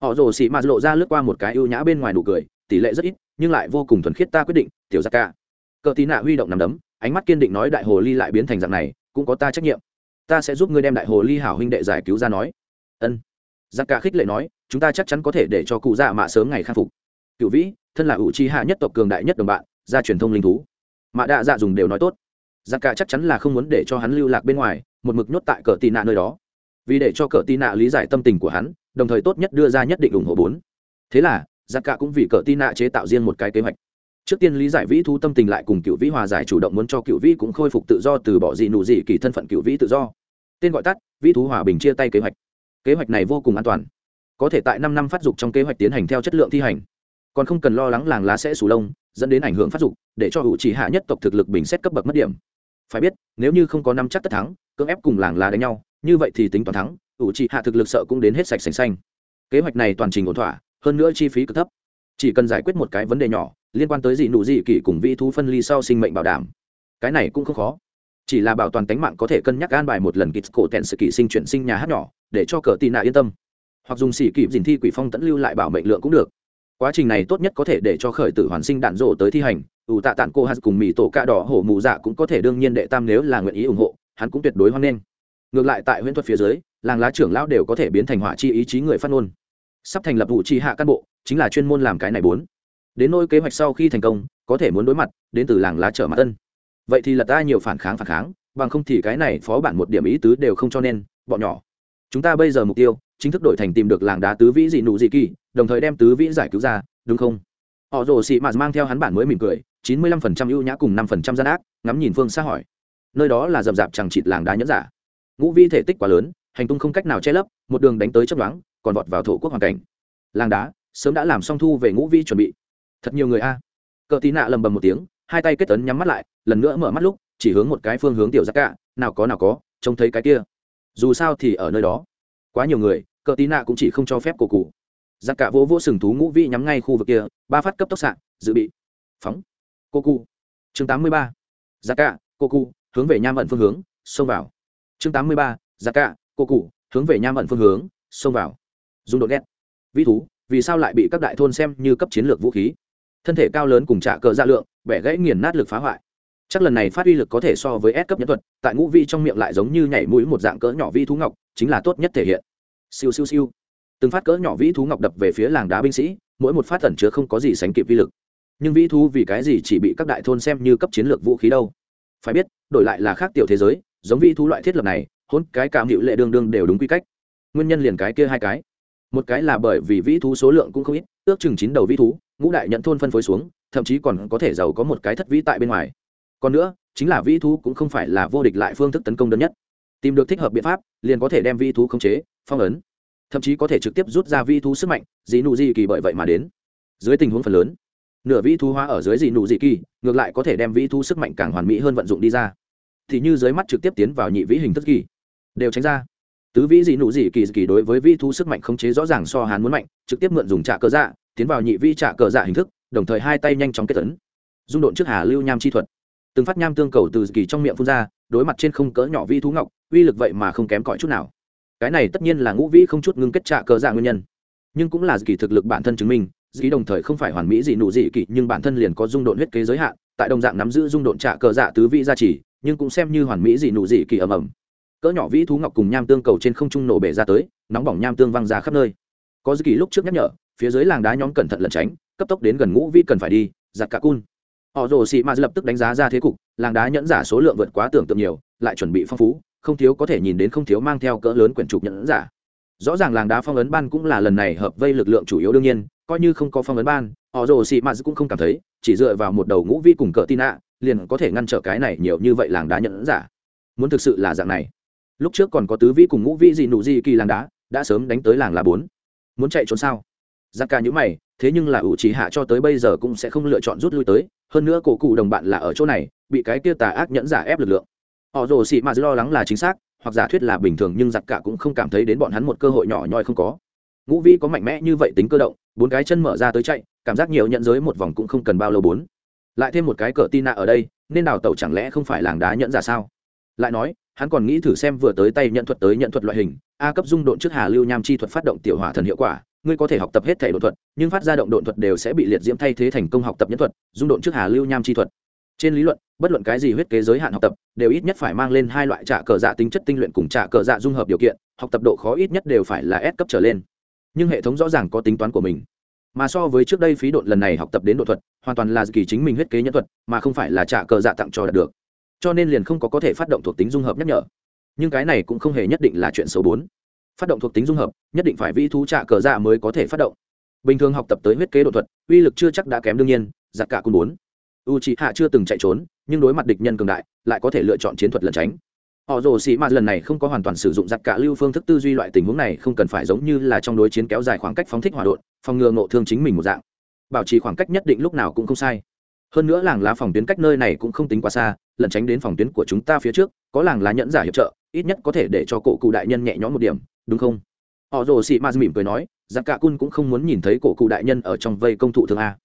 Họ rồ xị mạt lộ ra lướt qua một cái ưu nhã bên ngoài nụ cười, tỷ lệ rất ít, nhưng lại vô cùng thuần khiết ta quyết định, tiểu ra ca. Cờ tí nạ huy động nằm đấm, ánh mắt kiên định nói đại hồ ly lại biến thành dạng này, cũng có ta trách nhiệm. Ta sẽ giúp ngươi đem đại hồ ly hảo huynh đệ giải cứu ra nói. Ân. Giặc ca khích lệ nói, chúng ta chắc chắn có thể để cho cụ dạ mạ sớm ngày khắc phục. Cựu vĩ, thân là ủ chi hạ nhất tộc cường đại nhất đồng bạn ra truyền thông linh thú. Mạ đạ dạ dùng đều nói tốt giặc cả chắc chắn là không muốn để cho hắn lưu lạc bên ngoài, một mực nhốt tại cờ tị nạ nơi đó. Vì để cho cờ tị nạ lý giải tâm tình của hắn, đồng thời tốt nhất đưa ra nhất định ủng hộ bốn. Thế là, giặc cả cũng vì cờ tị nạ chế tạo riêng một cái kế hoạch. Trước tiên lý giải vĩ thu tâm tình lại cùng cựu vĩ hòa giải chủ động muốn cho cựu vĩ cũng khôi phục tự do từ bỏ gì nụ gì kỳ thân phận cựu vĩ tự do. Tên gọi tắt, vĩ thú hòa bình chia tay kế hoạch. Kế hoạch này vô cùng an toàn. Có thể tại năm năm phát dục trong kế hoạch tiến hành theo chất lượng thi hành. Còn không cần lo lắng làng lá sẽ sù lông, dẫn đến ảnh hưởng phát dục, để cho hữu chỉ hạ nhất tộc thực lực bình xét cấp bậc mất điểm phải biết, nếu như không có năm chắc tất thắng, cưỡng ép cùng làng lá đánh nhau, như vậy thì tính toàn thắng, ủ trị hạ thực lực sợ cũng đến hết sạch sành xanh. Kế hoạch này toàn trình ổn thỏa, hơn nữa chi phí cực thấp. Chỉ cần giải quyết một cái vấn đề nhỏ, liên quan tới gì nụ gì kỷ cùng vi thú phân ly sau sinh mệnh bảo đảm. Cái này cũng không khó. Chỉ là bảo toàn tính mạng có thể cân nhắc gan bài một lần kịch cổ tẹn sự kỷ sinh chuyển sinh nhà hát nhỏ, để cho cờ tì nạ yên tâm. Hoặc dùng xỉ kịp dình thi quỷ phong tẫn lưu lại bảo mệnh lượng cũng được quá trình này tốt nhất có thể để cho khởi tử hoàn sinh đạn rổ tới thi hành, ủ tạ tản cô hát cùng mỹ tổ cạ đỏ hổ mù dạ cũng có thể đương nhiên đệ tam nếu là nguyện ý ủng hộ, hắn cũng tuyệt đối hoan nghênh. Ngược lại tại huyễn thuật phía dưới, làng lá trưởng lão đều có thể biến thành hỏa chi ý chí người phát ngôn. Sắp thành lập vụ tri hạ cán bộ, chính là chuyên môn làm cái này bốn. Đến nôi kế hoạch sau khi thành công, có thể muốn đối mặt, đến từ làng lá trở mặt tân. Vậy thì là ta nhiều phản kháng phản kháng, bằng không thì cái này phó bản một điểm ý tứ đều không cho nên, bọn nhỏ. Chúng ta bây giờ mục tiêu, chính thức đổi thành tìm được làng đá tứ vĩ dị nụ dị kỳ đồng thời đem tứ vĩ giải cứu ra, đúng không? Họ rồ xị mạt mang theo hắn bản mới mỉm cười, chín mươi lăm phần trăm ưu nhã cùng năm phần trăm gian ác, ngắm nhìn phương xa hỏi. Nơi đó là rậm rạp chẳng chịt làng đá nhẫn giả. Ngũ vi thể tích quá lớn, hành tung không cách nào che lấp, một đường đánh tới chấp đoán còn vọt vào thổ quốc hoàn cảnh. Làng đá, sớm đã làm xong thu về ngũ vi chuẩn bị. Thật nhiều người a. Cờ tí nạ lầm bầm một tiếng, hai tay kết tấn nhắm mắt lại, lần nữa mở mắt lúc, chỉ hướng một cái phương hướng tiểu giác cả nào có nào có, trông thấy cái kia. Dù sao thì ở nơi đó, quá nhiều người, cờ tí nạ cũng chỉ không cho phép cổ cụ giặc cả vỗ vỗ sừng thú ngũ vị nhắm ngay khu vực kia, ba phát cấp tốc xạ, dự bị. Phóng. Cô cu. Chương tám mươi ba. Giặc cả, cô cụ hướng về nham ẩn phương hướng, xông vào. Chương tám mươi ba. Giặc cả, cô cụ hướng về nham ẩn phương hướng, xông vào. Dùng đột ghét vĩ thú, vì sao lại bị các đại thôn xem như cấp chiến lược vũ khí? Thân thể cao lớn cùng trả cờ dạ lượng, bẻ gãy nghiền nát lực phá hoại. Chắc lần này phát uy lực có thể so với S cấp nhân thuật, tại ngũ vi trong miệng lại giống như nhảy mũi một dạng cỡ nhỏ vi thú ngọc, chính là tốt nhất thể hiện. Siêu siêu siêu từng phát cỡ nhỏ vĩ thú ngọc đập về phía làng đá binh sĩ, mỗi một phát tẩn chứa không có gì sánh kịp vi lực. Nhưng vĩ thú vì cái gì chỉ bị các đại thôn xem như cấp chiến lược vũ khí đâu? Phải biết, đổi lại là khác tiểu thế giới, giống vĩ thú loại thiết lập này hôn cái cảm hiệu lệ đương đương đều đúng quy cách. Nguyên nhân liền cái kia hai cái. Một cái là bởi vì vĩ thú số lượng cũng không ít, ước chừng chín đầu vĩ thú, ngũ đại nhận thôn phân phối xuống, thậm chí còn có thể giàu có một cái thất vĩ tại bên ngoài. Còn nữa, chính là vĩ thú cũng không phải là vô địch lại phương thức tấn công đơn nhất. Tìm được thích hợp biện pháp, liền có thể đem vĩ thú khống chế, phong ấn thậm chí có thể trực tiếp rút ra vi thú sức mạnh dị nụ dị kỳ bởi vậy mà đến. Dưới tình huống phần lớn, nửa vĩ thú hóa ở dưới dị nụ dị kỳ, ngược lại có thể đem vĩ thú sức mạnh càng hoàn mỹ hơn vận dụng đi ra. Thì như dưới mắt trực tiếp tiến vào nhị vĩ hình thức kỳ, đều tránh ra. Tứ vĩ dị nụ dị kỳ kỳ đối với vĩ thú sức mạnh khống chế rõ ràng so hàn muốn mạnh, trực tiếp mượn dùng trả cờ dạ tiến vào nhị vĩ trả cờ dạ hình thức, đồng thời hai tay nhanh chóng kết tấn dung độn trước hà lưu nham chi thuật. Từng phát nham tương cầu từ kỳ trong miệng phun ra, đối mặt trên không cỡ nhỏ vi thú ngọc, uy lực vậy mà không kém cỏi chút nào cái này tất nhiên là ngũ vĩ không chút ngưng kết trạ cờ dạ nguyên nhân. Nhưng cũng là kỳ thực lực bản thân chứng minh, dĩ đồng thời không phải hoàn mỹ gì nụ dị kỳ nhưng bản thân liền có dung độn huyết kế giới hạn, tại đồng dạng nắm giữ dung độn trạ cờ dạ tứ vĩ gia trì, nhưng cũng xem như hoàn mỹ gì nụ dị kỳ ầm ầm. Cỡ nhỏ vĩ thú ngọc cùng nham tương cầu trên không trung nổ bể ra tới, nóng bỏng nham tương văng ra khắp nơi. Có dư kỳ lúc trước nhắc nhở, phía dưới làng đá nhóm cẩn thận lẩn tránh, cấp tốc đến gần ngũ vĩ cần phải đi, giặt cả cun. Họ rồ xị ma lập tức đánh giá ra thế cục, làng đá nhẫn giả số lượng vượt quá tưởng tượng nhiều, lại chuẩn bị phong phú không thiếu có thể nhìn đến không thiếu mang theo cỡ lớn quyển trục nhận giả. Rõ ràng làng đá phong ấn ban cũng là lần này hợp vây lực lượng chủ yếu đương nhiên, coi như không có phong ấn ban, họ rồ xị ma cũng không cảm thấy, chỉ dựa vào một đầu ngũ vi cùng cỡ tin ạ, liền có thể ngăn trở cái này nhiều như vậy làng đá nhận giả. Muốn thực sự là dạng này. Lúc trước còn có tứ vi cùng ngũ vi gì nụ gì kỳ làng đá, đã sớm đánh tới làng là bốn. Muốn chạy trốn sao? Giặc ca nhữ mày, thế nhưng là ủ trí hạ cho tới bây giờ cũng sẽ không lựa chọn rút lui tới, hơn nữa cổ cụ đồng bạn là ở chỗ này, bị cái kia tà ác nhẫn giả ép lực lượng họ rồ xị mà lo lắng là chính xác, hoặc giả thuyết là bình thường, nhưng giặc cả cũng không cảm thấy đến bọn hắn một cơ hội nhỏ nhoi không có. Ngũ Vĩ có mạnh mẽ như vậy tính cơ động, bốn cái chân mở ra tới chạy, cảm giác nhiều nhận giới một vòng cũng không cần bao lâu bốn. Lại thêm một cái cờ tin nạ ở đây, nên đào tẩu chẳng lẽ không phải làng đá nhẫn giả sao? Lại nói, hắn còn nghĩ thử xem vừa tới tay nhận thuật tới nhận thuật loại hình, a cấp dung độn trước hà lưu nham chi thuật phát động tiểu hỏa thần hiệu quả, ngươi có thể học tập hết thể độn thuật, nhưng phát ra động độn thuật đều sẽ bị liệt diễm thay thế thành công học tập nhân thuật, dung độn trước hà lưu nham chi thuật trên lý luận, bất luận cái gì huyết kế giới hạn học tập, đều ít nhất phải mang lên hai loại trả cờ dạ tính chất tinh luyện cùng trả cờ dạ dung hợp điều kiện, học tập độ khó ít nhất đều phải là S cấp trở lên. Nhưng hệ thống rõ ràng có tính toán của mình. Mà so với trước đây phí độn lần này học tập đến độ thuật, hoàn toàn là kỳ chính mình huyết kế nhân thuật, mà không phải là trả cờ dạ tặng cho đạt được. Cho nên liền không có có thể phát động thuộc tính dung hợp nhắc nhở. Nhưng cái này cũng không hề nhất định là chuyện số bốn. Phát động thuộc tính dung hợp, nhất định phải vi thú trả cờ dạ mới có thể phát động. Bình thường học tập tới huyết kế độ thuật, uy lực chưa chắc đã kém đương nhiên, giặc cả cung bốn u c hạ chưa từng chạy trốn, nhưng đối mặt địch nhân cường đại, lại có thể lựa chọn chiến thuật lẩn tránh. Họ rồ xì mạt lần này không có hoàn toàn sử dụng giặc cả lưu phương thức tư duy loại tình huống này, không cần phải giống như là trong đối chiến kéo dài khoảng cách phóng thích hỏa đột phòng ngừa ngộ thương chính mình một dạng. Bảo trì khoảng cách nhất định lúc nào cũng không sai. Hơn nữa làng lá phòng tuyến cách nơi này cũng không tính quá xa, lẩn tránh đến phòng tuyến của chúng ta phía trước, có làng lá nhẫn giả hiệp trợ, ít nhất có thể để cho cổ cụ đại nhân nhẹ nhõm một điểm, đúng không? Họ rồ xị ma mỉm cười nói, giặc cạ cun cũng không muốn nhìn thấy cổ cụ đại nhân ở trong vây công thụ thương a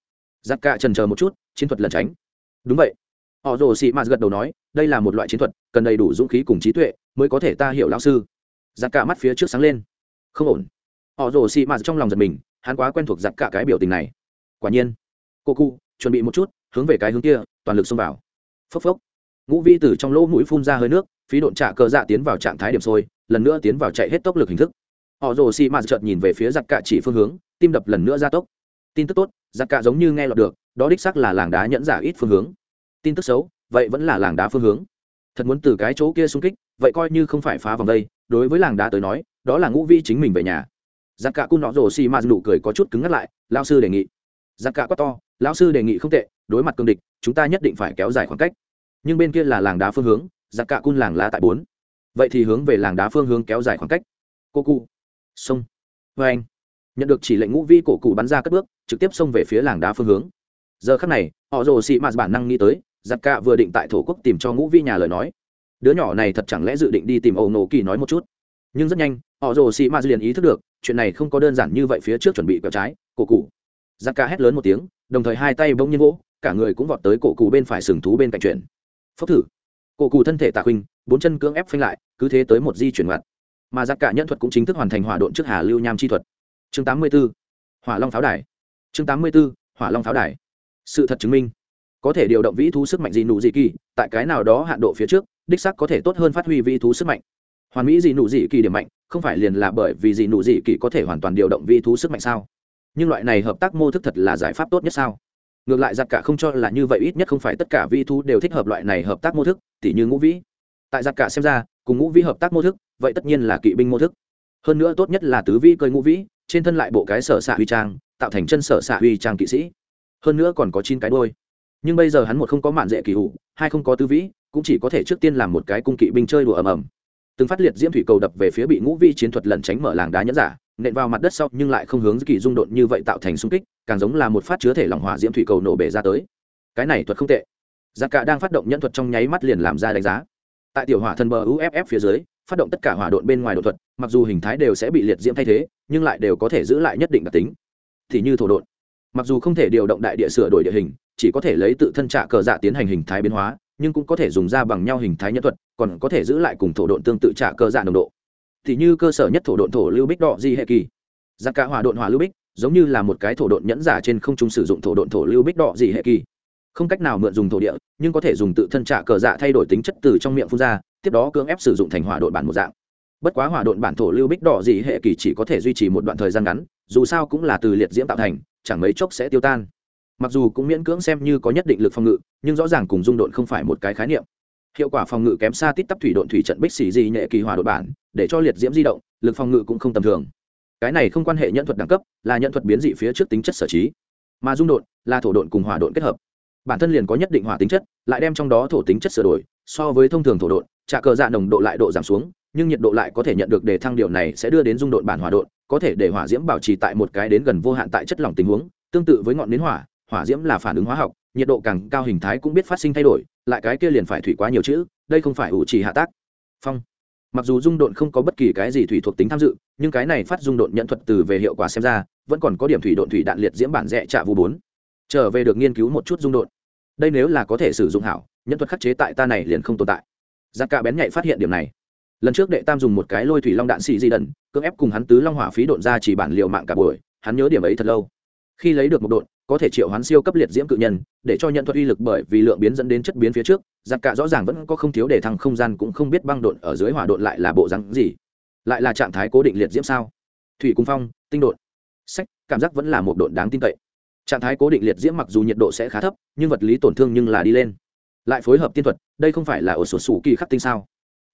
giặc cạ trần chờ một chút, chiến thuật lẩn tránh. Đúng vậy. Họ rồ sĩ ma gật đầu nói, đây là một loại chiến thuật, cần đầy đủ dũng khí cùng trí tuệ mới có thể ta hiểu lão sư. Giặc cạ mắt phía trước sáng lên. Không ổn. Họ rồ sĩ ma trong lòng giật mình, hắn quá quen thuộc giặc cạ cái biểu tình này. Quả nhiên. Cô cụ chuẩn bị một chút, hướng về cái hướng kia, toàn lực xông vào. Phốc phốc. Ngũ vi từ trong lỗ mũi phun ra hơi nước, phí độn trả cờ dạ tiến vào trạng thái điểm sôi, lần nữa tiến vào chạy hết tốc lực hình thức. Họ rồ xì mạt chợt nhìn về phía giặc cạ chỉ phương hướng, tim đập lần nữa ra tốc. Tin tức tốt giặc cạ giống như nghe lọt được, đó đích sắc là làng đá nhẫn giả ít phương hướng. Tin tức xấu, vậy vẫn là làng đá phương hướng. Thật muốn từ cái chỗ kia xung kích, vậy coi như không phải phá vòng đây, đối với làng đá tới nói, đó là ngũ vi chính mình về nhà. Giặc cạ cung nọ rồ xì ma nụ cười có chút cứng ngắt lại lao sư đề nghị. Giặc cạ quá to, lão sư đề nghị không tệ, đối mặt cương địch, chúng ta nhất định phải kéo dài khoảng cách. Nhưng bên kia là làng đá phương hướng, giặc cạ cung làng lá tại bốn. Vậy thì hướng về làng đá phương hướng kéo dài khoảng cách. Cô cụ. Xông vê vâng. anh nhận được chỉ lệnh ngũ vi cổ cụ bắn ra cất bước, trực tiếp xông về phía làng đá phương hướng. Giờ khắc này, họ rồ xị mạt bản năng nghĩ tới, giặc cạ vừa định tại thổ quốc tìm cho ngũ vi nhà lời nói. Đứa nhỏ này thật chẳng lẽ dự định đi tìm ẩu nổ kỳ nói một chút? Nhưng rất nhanh, họ rồ xị mạt liền ý thức được, chuyện này không có đơn giản như vậy phía trước chuẩn bị quẹo trái, cổ cụ giặc cạ hét lớn một tiếng, đồng thời hai tay bỗng nhiên gỗ cả người cũng vọt tới cổ cụ bên phải sừng thú bên cạnh chuyển phốc thử. Cổ cụ thân thể tạ huynh bốn chân cưỡng ép phanh lại, cứ thế tới một di chuyển ngoặt. Mà giặc cạ nhân thuật cũng chính thức hoàn thành hỏa độn trước hà lưu nham chi thuật chương 84. hỏa long pháo đài. Chương 84. hỏa long pháo đài. Sự thật chứng minh, có thể điều động vĩ thú sức mạnh gì nụ dị kỳ, tại cái nào đó hạn độ phía trước, đích sắc có thể tốt hơn phát huy vĩ thú sức mạnh. Hoàn mỹ dị nụ dị kỳ điểm mạnh, không phải liền là bởi vì dị nụ dị kỳ có thể hoàn toàn điều động vĩ thú sức mạnh sao? Nhưng loại này hợp tác mô thức thật là giải pháp tốt nhất sao? Ngược lại, giặc cả không cho là như vậy ít nhất không phải tất cả vi thú đều thích hợp loại này hợp tác mô thức, tỉ như ngũ vĩ. Tại giặc cả xem ra, cùng ngũ vĩ hợp tác mô thức, vậy tất nhiên là kỵ binh mô thức. Hơn nữa tốt nhất là tứ vĩ cơi ngũ vĩ trên thân lại bộ cái sở xạ huy trang, tạo thành chân sở xạ huy trang kỵ sĩ. Hơn nữa còn có chín cái đôi nhưng bây giờ hắn một không có mạn dễ kỳ hụ hai không có tư vĩ, cũng chỉ có thể trước tiên làm một cái cung kỵ binh chơi đùa ầm ầm. Từng phát liệt diễm thủy cầu đập về phía bị ngũ vi chiến thuật lẩn tránh mở làng đá nhẫn giả, nện vào mặt đất sau nhưng lại không hướng kỳ dung đột như vậy tạo thành xung kích, càng giống là một phát chứa thể lỏng hỏa diễm thủy cầu nổ bể ra tới. Cái này thuật không tệ. Giá cả đang phát động nhẫn thuật trong nháy mắt liền làm ra đánh giá. Tại tiểu hỏa thần bờ uff phía dưới, phát động tất cả hỏa độn bên ngoài đột thuật, mặc dù hình thái đều sẽ bị liệt diễm thay thế nhưng lại đều có thể giữ lại nhất định đặc tính. Thì như thổ độn. Mặc dù không thể điều động đại địa sửa đổi địa hình, chỉ có thể lấy tự thân trạ cờ dạ tiến hành hình thái biến hóa, nhưng cũng có thể dùng ra bằng nhau hình thái nhân thuật, còn có thể giữ lại cùng thổ độn tương tự trạ cờ dạ nồng độ. Thì như cơ sở nhất thổ độn thổ lưu bích đỏ di hệ kỳ. Giặc cả hỏa độn hỏa lưu bích, giống như là một cái thổ độn nhẫn giả trên không trung sử dụng thổ độn thổ lưu bích đỏ di hệ kỳ. Không cách nào mượn dùng thổ địa, nhưng có thể dùng tự thân trạ cờ dạ thay đổi tính chất từ trong miệng phun ra, tiếp đó cưỡng ép sử dụng thành hỏa độn bản một dạng bất quá hỏa độn bản thổ lưu bích đỏ dị hệ kỳ chỉ có thể duy trì một đoạn thời gian ngắn, dù sao cũng là từ liệt diễm tạo thành, chẳng mấy chốc sẽ tiêu tan. Mặc dù cũng miễn cưỡng xem như có nhất định lực phòng ngự, nhưng rõ ràng cùng dung độn không phải một cái khái niệm. Hiệu quả phòng ngự kém xa tít tắp thủy độn thủy trận bích xỉ dị nhệ kỳ hỏa đột bản, để cho liệt diễm di động, lực phòng ngự cũng không tầm thường. Cái này không quan hệ nhận thuật đẳng cấp, là nhận thuật biến dị phía trước tính chất sở trí. Mà dung độn là thổ độn cùng hỏa độn kết hợp. Bản thân liền có nhất định hỏa tính chất, lại đem trong đó thổ tính chất sửa đổi, so với thông thường thổ độn trà cờ dạ nồng độ lại độ giảm xuống nhưng nhiệt độ lại có thể nhận được để thăng điều này sẽ đưa đến dung độn bản hỏa độn, có thể để hỏa diễm bảo trì tại một cái đến gần vô hạn tại chất lỏng tình huống, tương tự với ngọn nến hỏa hỏa diễm là phản ứng hóa học, nhiệt độ càng cao hình thái cũng biết phát sinh thay đổi, lại cái kia liền phải thủy quá nhiều chữ, đây không phải ủ trì hạ tác. Phong. Mặc dù dung độn không có bất kỳ cái gì thủy thuộc tính tham dự, nhưng cái này phát dung độn nhận thuật từ về hiệu quả xem ra, vẫn còn có điểm thủy độn thủy đạn liệt diễm bản rẽ trả vu bốn. Trở về được nghiên cứu một chút dung độn. Đây nếu là có thể sử dụng hảo nhân thuật khắc chế tại ta này liền không tồn tại. Giặc cả bén nhạy phát hiện điểm này lần trước đệ tam dùng một cái lôi thủy long đạn xì di đần, cưỡng ép cùng hắn tứ long hỏa phí độn ra chỉ bản liệu mạng cả buổi, hắn nhớ điểm ấy thật lâu. Khi lấy được một độn, có thể triệu hoán siêu cấp liệt diễm cự nhân, để cho nhận thuật uy lực bởi vì lượng biến dẫn đến chất biến phía trước, giặc cả rõ ràng vẫn có không thiếu để thăng không gian cũng không biết băng độn ở dưới hỏa độn lại là bộ rắn gì. Lại là trạng thái cố định liệt diễm sao? Thủy cung phong, tinh độn. Sách, cảm giác vẫn là một độn đáng tin cậy. Trạng thái cố định liệt diễm mặc dù nhiệt độ sẽ khá thấp, nhưng vật lý tổn thương nhưng là đi lên. Lại phối hợp tiên thuật, đây không phải là ở sổ sủ kỳ khắc tinh sao?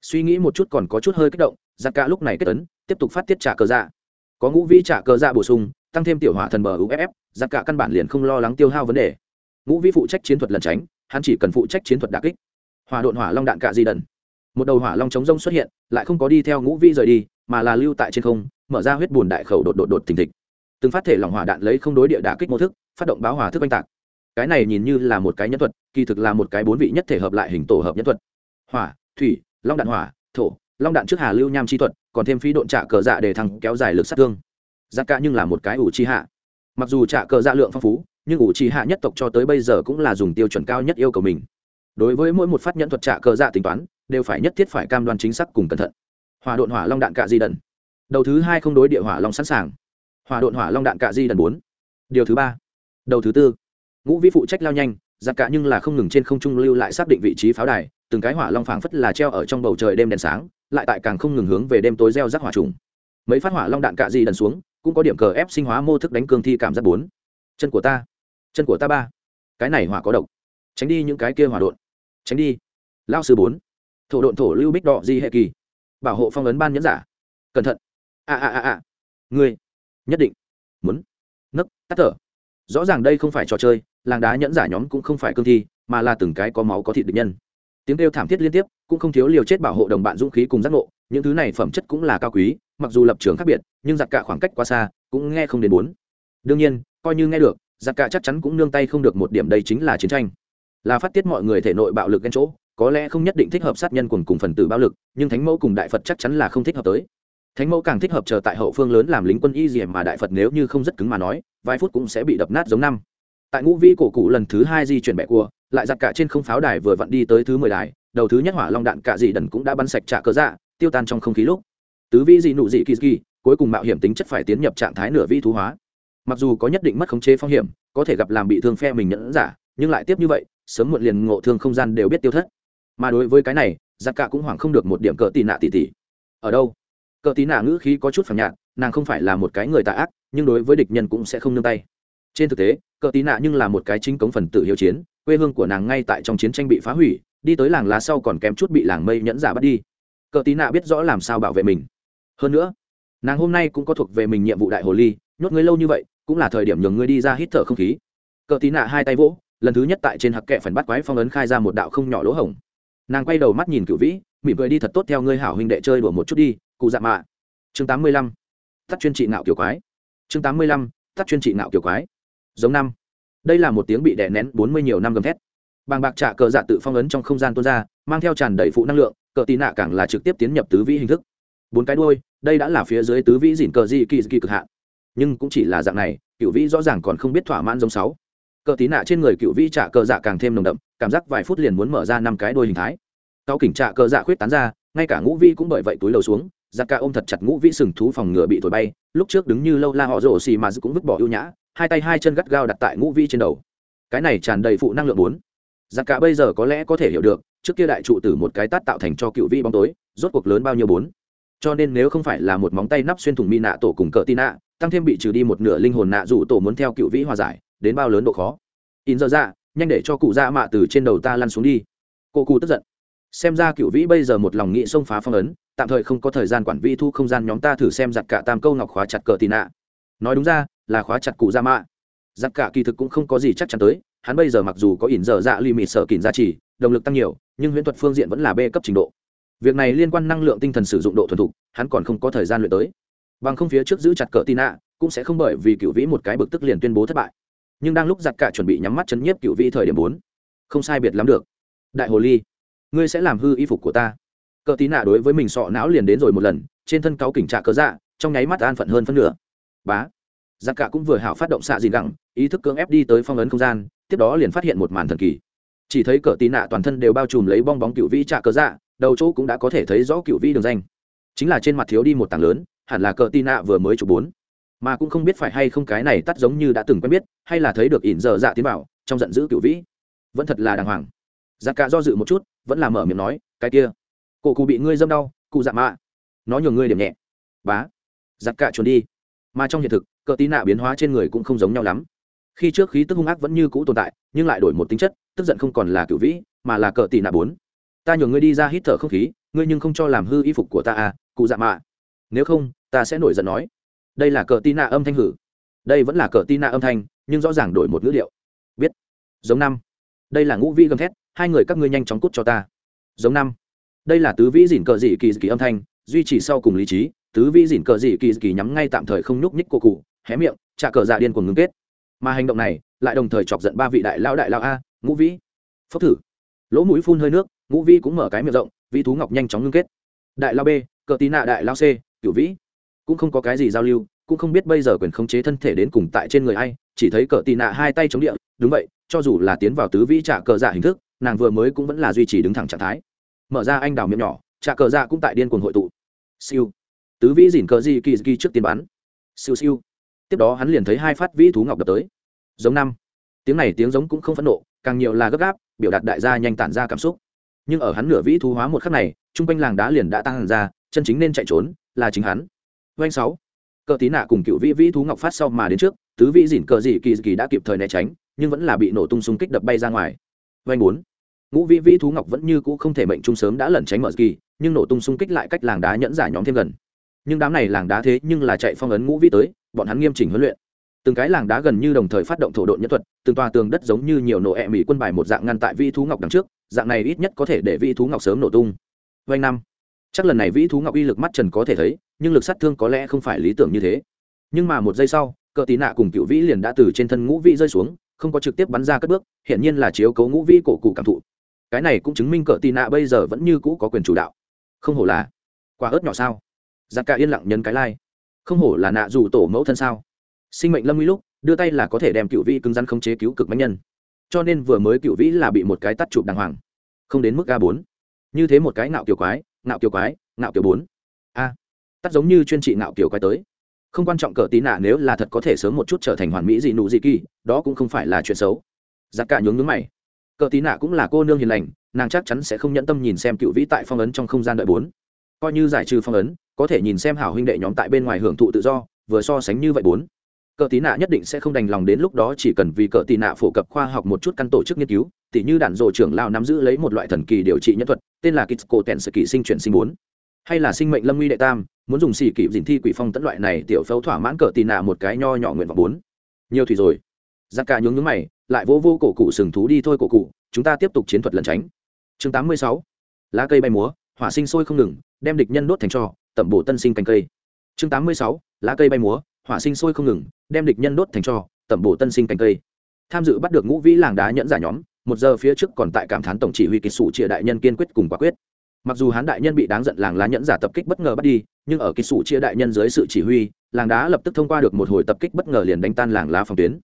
Suy nghĩ một chút còn có chút hơi kích động, giặc cả lúc này kết ấn, tiếp tục phát tiết trả cờ dạ. Có ngũ vĩ trả cờ dạ bổ sung, tăng thêm tiểu hỏa thần bờ uff giặc cả căn bản liền không lo lắng tiêu hao vấn đề. Ngũ vĩ phụ trách chiến thuật lẩn tránh, hắn chỉ cần phụ trách chiến thuật đà kích. Hỏa độn hỏa long đạn cạ di đần một đầu hỏa long chống rông xuất hiện, lại không có đi theo ngũ vĩ rời đi, mà là lưu tại trên không, mở ra huyết bùn đại khẩu đột đột đột thình thịch. Từng phát thể lỏng hỏa đạn lấy không đối địa đà kích mô thức, phát động báo hỏa thức oanh tạc. Cái này nhìn như là một cái nhân thuật, kỳ thực là một cái bốn vị nhất thể hợp lại hình tổ hợp nhân thuật. Hỏa, thủy long đạn hỏa, thổ, long đạn trước hà lưu nham chi thuật, còn thêm phí độn trả cờ dạ để thằng kéo dài lực sát thương. Giá cả nhưng là một cái ủ chi hạ. Mặc dù trả cờ dạ lượng phong phú, nhưng ủ chi hạ nhất tộc cho tới bây giờ cũng là dùng tiêu chuẩn cao nhất yêu cầu mình. Đối với mỗi một phát nhẫn thuật trả cờ dạ tính toán, đều phải nhất thiết phải cam đoan chính xác cùng cẩn thận. Hòa độn hỏa long đạn cạ di đần. Đầu thứ hai không đối địa hỏa long sẵn sàng. Hòa độn hỏa long đạn cạ di đần bốn. Điều thứ ba. Đầu thứ tư. Ngũ vĩ phụ trách lao nhanh giặc cả nhưng là không ngừng trên không trung lưu lại xác định vị trí pháo đài, từng cái hỏa long phảng phất là treo ở trong bầu trời đêm đèn sáng, lại tại càng không ngừng hướng về đêm tối gieo rắc hỏa trùng. Mấy phát hỏa long đạn cạ di đần xuống, cũng có điểm cờ ép sinh hóa mô thức đánh cương thi cảm giác bốn. Chân của ta, chân của ta ba. Cái này hỏa có độc. Tránh đi những cái kia hỏa độn. Tránh đi. Lao sư bốn. Thổ độn thổ lưu bích đỏ di hệ kỳ. Bảo hộ phong ấn ban nhẫn giả. Cẩn thận. A a a a. Người nhất định. Muốn. Nấc, tắt thở. Rõ ràng đây không phải trò chơi làng đá nhẫn giả nhóm cũng không phải cương thi, mà là từng cái có máu có thịt địch nhân. Tiếng kêu thảm thiết liên tiếp, cũng không thiếu liều chết bảo hộ đồng bạn dũng khí cùng giác ngộ, những thứ này phẩm chất cũng là cao quý, mặc dù lập trường khác biệt, nhưng giặc cả khoảng cách quá xa, cũng nghe không đến bốn. Đương nhiên, coi như nghe được, giặc cả chắc chắn cũng nương tay không được một điểm đây chính là chiến tranh. Là phát tiết mọi người thể nội bạo lực ghen chỗ, có lẽ không nhất định thích hợp sát nhân cùng cùng phần tử bạo lực, nhưng thánh mẫu cùng đại phật chắc chắn là không thích hợp tới. Thánh mẫu càng thích hợp chờ tại hậu phương lớn làm lính quân y gì mà đại phật nếu như không rất cứng mà nói, vài phút cũng sẽ bị đập nát giống năm tại ngũ vĩ cổ cụ lần thứ hai di chuyển bẹ cua, lại giặt cả trên không pháo đài vừa vặn đi tới thứ mười đài, đầu thứ nhất hỏa long đạn cả dị đần cũng đã bắn sạch trả cớ dạ tiêu tan trong không khí lúc. Tứ vĩ dị nụ dị kỳ kỳ, cuối cùng mạo hiểm tính chất phải tiến nhập trạng thái nửa vi thú hóa. Mặc dù có nhất định mất khống chế phong hiểm, có thể gặp làm bị thương phe mình nhẫn giả, nhưng lại tiếp như vậy, sớm muộn liền ngộ thương không gian đều biết tiêu thất. Mà đối với cái này giặc cả cũng hoảng không được một điểm cỡ tì nạ tỉ tỉ ở đâu? Cỡ tí nạ ngữ khí có chút phản nhạt, nàng không phải là một cái người tà ác, nhưng đối với địch nhân cũng sẽ không nương tay trên thực tế, cờ tí nạ nhưng là một cái chính cống phần tử hiếu chiến, quê hương của nàng ngay tại trong chiến tranh bị phá hủy, đi tới làng lá sau còn kém chút bị làng mây nhẫn giả bắt đi. Cờ tí nạ biết rõ làm sao bảo vệ mình. Hơn nữa, nàng hôm nay cũng có thuộc về mình nhiệm vụ đại hồ ly, nhốt ngươi lâu như vậy, cũng là thời điểm nhường ngươi đi ra hít thở không khí. Cờ tí nạ hai tay vỗ, lần thứ nhất tại trên hạc kệ phần bắt quái phong ấn khai ra một đạo không nhỏ lỗ hổng. Nàng quay đầu mắt nhìn cựu vĩ, mỉm cười đi thật tốt theo ngươi hảo huynh đệ chơi đùa một chút đi, cụ dạ mạ. Chương tám mươi lăm, tắt chuyên trị ngạo kiểu quái. Chương tám mươi lăm, tắt chuyên trị ngạo kiểu quái giống năm. Đây là một tiếng bị đè nén bốn mươi nhiều năm gầm thét. Bàng bạc trả cờ dạ tự phong ấn trong không gian tuôn ra, mang theo tràn đầy phụ năng lượng, cờ tì nạ càng là trực tiếp tiến nhập tứ vĩ hình thức. Bốn cái đôi đây đã là phía dưới tứ vĩ dìn cờ di kỳ kỳ cực hạn. Nhưng cũng chỉ là dạng này, cựu vĩ rõ ràng còn không biết thỏa mãn giống sáu. Cờ tí nạ trên người cựu vĩ trả cờ dạ càng thêm nồng đậm, cảm giác vài phút liền muốn mở ra năm cái đôi hình thái. Cao kỉnh trả cờ dạ khuyết tán ra, ngay cả ngũ vi cũng bởi vậy túi lầu xuống giặc ca ôm thật chặt ngũ vĩ sừng thú phòng ngựa bị thổi bay, lúc trước đứng như lâu la họ rổ xì mà cũng vứt bỏ ưu nhã, hai tay hai chân gắt gao đặt tại ngũ vĩ trên đầu. Cái này tràn đầy phụ năng lượng bốn. Giặc cả bây giờ có lẽ có thể hiểu được, trước kia đại trụ từ một cái tát tạo thành cho cựu vĩ bóng tối, rốt cuộc lớn bao nhiêu bốn. Cho nên nếu không phải là một móng tay nắp xuyên thủng mi nạ tổ cùng cỡ tin nạ, tăng thêm bị trừ đi một nửa linh hồn nạ dù tổ muốn theo cựu vĩ hòa giải, đến bao lớn độ khó. In giờ ra nhanh để cho cụ ra mạ từ trên đầu ta lăn xuống đi. Cô cụ tức giận. Xem ra cựu vĩ bây giờ một lòng nghị xông phá phong ấn tạm thời không có thời gian quản vi thu không gian nhóm ta thử xem giặt cả tam câu ngọc khóa chặt cờ tì nạ. Nói đúng ra, là khóa chặt cụ dạ mạ. Giặt cả kỳ thực cũng không có gì chắc chắn tới, hắn bây giờ mặc dù có ỉn dở dạ lì mịt sợ kỉn gia trì, động lực tăng nhiều, nhưng huyễn thuật phương diện vẫn là b cấp trình độ. Việc này liên quan năng lượng tinh thần sử dụng độ thuần thục, hắn còn không có thời gian luyện tới. Bằng không phía trước giữ chặt cờ tì nạ, cũng sẽ không bởi vì cựu vĩ một cái bực tức liền tuyên bố thất bại. Nhưng đang lúc giặt cả chuẩn bị nhắm mắt chấn nhiếp cựu vĩ thời điểm bốn, không sai biệt lắm được. Đại hồ ly, ngươi sẽ làm hư y phục của ta cờ tí nạ đối với mình sọ não liền đến rồi một lần, trên thân cáo kỉnh trạ cớ dạ trong nháy mắt an phận hơn phân nửa. Bá. Giặc cả cũng vừa hảo phát động xạ gì gẳng ý thức cưỡng ép đi tới phong ấn không gian, tiếp đó liền phát hiện một màn thần kỳ. Chỉ thấy cờ tí nạ toàn thân đều bao trùm lấy bong bóng cựu vĩ trạ cớ dạ đầu chỗ cũng đã có thể thấy rõ cựu vĩ đường danh. Chính là trên mặt thiếu đi một tảng lớn, hẳn là cờ tí nạ vừa mới chụp bốn. Mà cũng không biết phải hay không cái này tắt giống như đã từng quen biết, hay là thấy được ỉn giờ dạ tiến vào, trong giận dữ cựu vĩ. Vẫn thật là đàng hoàng. Giặc cả do dự một chút, vẫn là mở miệng nói, cái kia cổ cụ bị ngươi dâm đau, cụ dạ mạ. Nó nhường ngươi điểm nhẹ. Bá. Giặc cả chuồn đi. Mà trong hiện thực, cờ tí nạ biến hóa trên người cũng không giống nhau lắm. Khi trước khí tức hung ác vẫn như cũ tồn tại, nhưng lại đổi một tính chất, tức giận không còn là cựu vĩ, mà là cờ tí nạ bốn. Ta nhường ngươi đi ra hít thở không khí, ngươi nhưng không cho làm hư y phục của ta à cụ dạ mạ. Nếu không, ta sẽ nổi giận nói. Đây là cờ tí nạ âm thanh hử. Đây vẫn là cờ tí nạ âm thanh, nhưng rõ ràng đổi một ngữ liệu biết. Giống năm. Đây là ngũ vĩ gầm thét, hai người các ngươi nhanh chóng cút cho ta. Giống năm đây là tứ vĩ dỉn cờ dị kỳ kỳ âm thanh, duy trì sau cùng lý trí, tứ vĩ dỉn cờ dị kỳ kỳ nhắm ngay tạm thời không nhúc nhích cô cụ, hé miệng, trả cờ dạ điên của ngưng kết. Mà hành động này lại đồng thời chọc giận ba vị đại lao đại lao a, ngũ vĩ. Phốc thử. Lỗ mũi phun hơi nước, ngũ vĩ cũng mở cái miệng rộng, vĩ thú ngọc nhanh chóng ngưng kết. Đại lao b, cờ tí nạ đại lao c, cửu vĩ. Cũng không có cái gì giao lưu, cũng không biết bây giờ quyền khống chế thân thể đến cùng tại trên người ai, chỉ thấy cờ tì nạ hai tay chống địa, đúng vậy, cho dù là tiến vào tứ vĩ trả cờ dạ hình thức, nàng vừa mới cũng vẫn là duy trì đứng thẳng trạng thái mở ra anh đào miệng nhỏ trà cờ dạ cũng tại điên cuồng hội tụ. Siêu. Tứ vĩ dỉn cờ di kỳ kỳ trước tiên bắn. Siêu siêu. Tiếp đó hắn liền thấy hai phát vĩ thú ngọc đập tới. Giống năm. Tiếng này tiếng giống cũng không phẫn nộ, càng nhiều là gấp gáp, biểu đạt đại gia nhanh tản ra cảm xúc. Nhưng ở hắn nửa vĩ thú hóa một khắc này chung quanh làng đá liền đã tăng hẳn ra, chân chính nên chạy trốn là chính hắn. Doanh sáu. Cờ tí nạ cùng cựu vĩ vĩ thú ngọc phát sau mà đến trước, tứ vĩ dỉn cờ dị kỳ kỳ đã kịp thời né tránh, nhưng vẫn là bị nổ tung xung kích đập bay ra ngoài. Doanh bốn ngũ vĩ vĩ thú ngọc vẫn như cũ không thể mệnh trung sớm đã lẩn tránh mở kỳ, nhưng nổ tung xung kích lại cách làng đá nhẫn giả nhóm thêm gần. Nhưng đám này làng đá thế nhưng là chạy phong ấn ngũ vĩ tới, bọn hắn nghiêm chỉnh huấn luyện. Từng cái làng đá gần như đồng thời phát động thổ độn nhân thuật, từng tòa tường đất giống như nhiều nổ ẹ mỹ quân bài một dạng ngăn tại vĩ thú ngọc đằng trước, dạng này ít nhất có thể để vĩ thú ngọc sớm nổ tung. Vanh năm. Chắc lần này vĩ thú ngọc uy lực mắt trần có thể thấy, nhưng lực sát thương có lẽ không phải lý tưởng như thế. Nhưng mà một giây sau, cờ tí nạ cùng cựu vĩ liền đã từ trên thân ngũ vĩ rơi xuống, không có trực tiếp bắn ra cất bước hiện nhiên là chiếu cấu ngũ vĩ cổ cụ cảm thụ cái này cũng chứng minh cờ tì nạ bây giờ vẫn như cũ có quyền chủ đạo. Không hổ là quả ớt nhỏ sao? Giặc cả yên lặng nhấn cái lai、like. không hổ là nạ dù tổ mẫu thân sao? Sinh mệnh lâm nguy lúc, đưa tay là có thể đem cựu vĩ cứng rắn khống chế cứu cực bánh nhân. Cho nên vừa mới cựu vĩ là bị một cái tắt chụp đàng hoàng. Không đến mức a bốn. Như thế một cái nạo kiểu quái nạo kiểu quái nạo kiểu bốn. A. Tắt giống như chuyên trị nạo kiểu quái tới. Không quan trọng cờ tí nạ nếu là thật có thể sớm một chút trở thành hoàn mỹ gì nụ gì kỳ, đó cũng không phải là chuyện xấu. Giặc cả nhướng nhướng mày cờ tí nạ cũng là cô nương hiền lành, nàng chắc chắn sẽ không nhẫn tâm nhìn xem cựu vĩ tại phong ấn trong không gian đợi bốn. Coi như giải trừ phong ấn, có thể nhìn xem hảo huynh đệ nhóm tại bên ngoài hưởng thụ tự do, vừa so sánh như vậy bốn. Cờ tí nạ nhất định sẽ không đành lòng đến lúc đó chỉ cần vì cờ tí nạ phổ cập khoa học một chút căn tổ chức nghiên cứu, tỉ như đạn dộ trưởng lao nắm giữ lấy một loại thần kỳ điều trị nhân thuật, tên là kitsko tèn sự kỳ sinh chuyển sinh bốn. Hay là sinh mệnh lâm nguy đệ tam, muốn dùng xì kịp dình thi quỷ phong tẫn loại này tiểu phẫu thỏa mãn cờ tì nạ một cái nho nhỏ nguyện vọng bốn. Nhiều thủy rồi. Giặc cả nhướng nhướng mày lại vô vô cổ cụ sừng thú đi thôi cổ cụ, chúng ta tiếp tục chiến thuật lẩn tránh. Chương tám mươi sáu. Lá cây bay múa, hỏa sinh sôi không ngừng, đem địch nhân đốt thành trò tẩm bổ tân sinh cành cây. Chương tám mươi sáu. Lá cây bay múa, hỏa sinh sôi không ngừng, đem địch nhân đốt thành trò tẩm bổ tân sinh cành cây. Tham dự bắt được ngũ vĩ làng đá nhẫn giả nhóm, một giờ phía trước còn tại cảm thán tổng chỉ huy kỳ sủ chia đại nhân kiên quyết cùng quả quyết. Mặc dù hán đại nhân bị đáng giận làng lá nhẫn giả tập kích bất ngờ bắt đi, nhưng ở kỳ sủ chia đại nhân dưới sự chỉ huy, làng đá lập tức thông qua được một hồi tập kích bất ngờ liền đánh tan làng lá phòng tuyến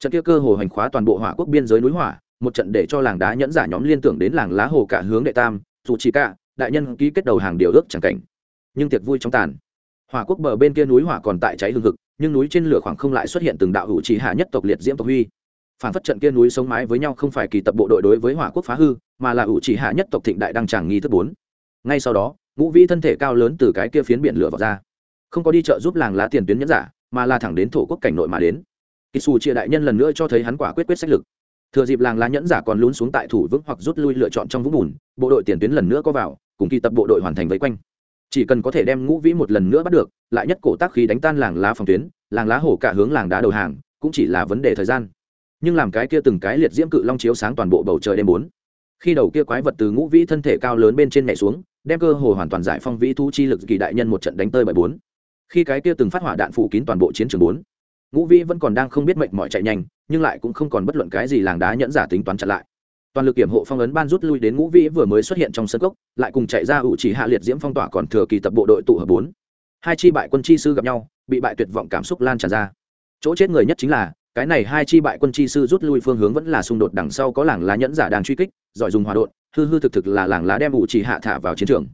trận kia cơ hồ hành khóa toàn bộ hỏa quốc biên giới núi hỏa, một trận để cho làng đá nhẫn giả nhóm liên tưởng đến làng lá hồ cả hướng đệ tam, dù chỉ cả, đại nhân ký kết đầu hàng điều ước chẳng cảnh. Nhưng tiệc vui trong tàn. Hỏa quốc bờ bên kia núi hỏa còn tại cháy hương thực nhưng núi trên lửa khoảng không lại xuất hiện từng đạo hữu chỉ hạ nhất tộc liệt diễm tộc huy. Phản phất trận kia núi sống mái với nhau không phải kỳ tập bộ đội đối với hỏa quốc phá hư, mà là hữu chỉ hạ nhất tộc thịnh đại đăng tràng nghi thức bốn. Ngay sau đó, ngũ vĩ thân thể cao lớn từ cái kia phiến biển lửa vào ra. Không có đi chợ giúp làng lá tiền tuyến nhẫn giả, mà là thẳng đến thổ quốc cảnh nội mà đến kỳ xù chia đại nhân lần nữa cho thấy hắn quả quyết quyết sách lực. Thừa dịp làng lá nhẫn giả còn lún xuống tại thủ vững hoặc rút lui lựa chọn trong vũng bùn, bộ đội tiền tuyến lần nữa có vào, cùng kỳ tập bộ đội hoàn thành vây quanh. Chỉ cần có thể đem ngũ vĩ một lần nữa bắt được, lại nhất cổ tác khí đánh tan làng lá phòng tuyến, làng lá hổ cả hướng làng đá đầu hàng, cũng chỉ là vấn đề thời gian. Nhưng làm cái kia từng cái liệt diễm cự long chiếu sáng toàn bộ bầu trời đêm bốn. Khi đầu kia quái vật từ ngũ vĩ thân thể cao lớn bên trên nhảy xuống, đem cơ hồ hoàn toàn giải phong vĩ thu chi lực kỳ đại nhân một trận đánh tơi bởi bốn. Khi cái kia từng phát hỏa đạn phủ kín toàn bộ chiến trường bốn ngũ vĩ vẫn còn đang không biết mệnh mọi chạy nhanh, nhưng lại cũng không còn bất luận cái gì làng đá nhẫn giả tính toán chặn lại. Toàn lực kiểm hộ phong ấn ban rút lui đến ngũ vĩ vừa mới xuất hiện trong sân cốc, lại cùng chạy ra ủ chỉ hạ liệt diễm phong tỏa còn thừa kỳ tập bộ đội tụ hợp bốn. Hai chi bại quân chi sư gặp nhau, bị bại tuyệt vọng cảm xúc lan tràn ra. Chỗ chết người nhất chính là, cái này hai chi bại quân chi sư rút lui phương hướng vẫn là xung đột đằng sau có làng lá nhẫn giả đang truy kích, giỏi dùng hòa đột hư hư thực thực là làng lá đem ủ chỉ hạ thả vào chiến trường.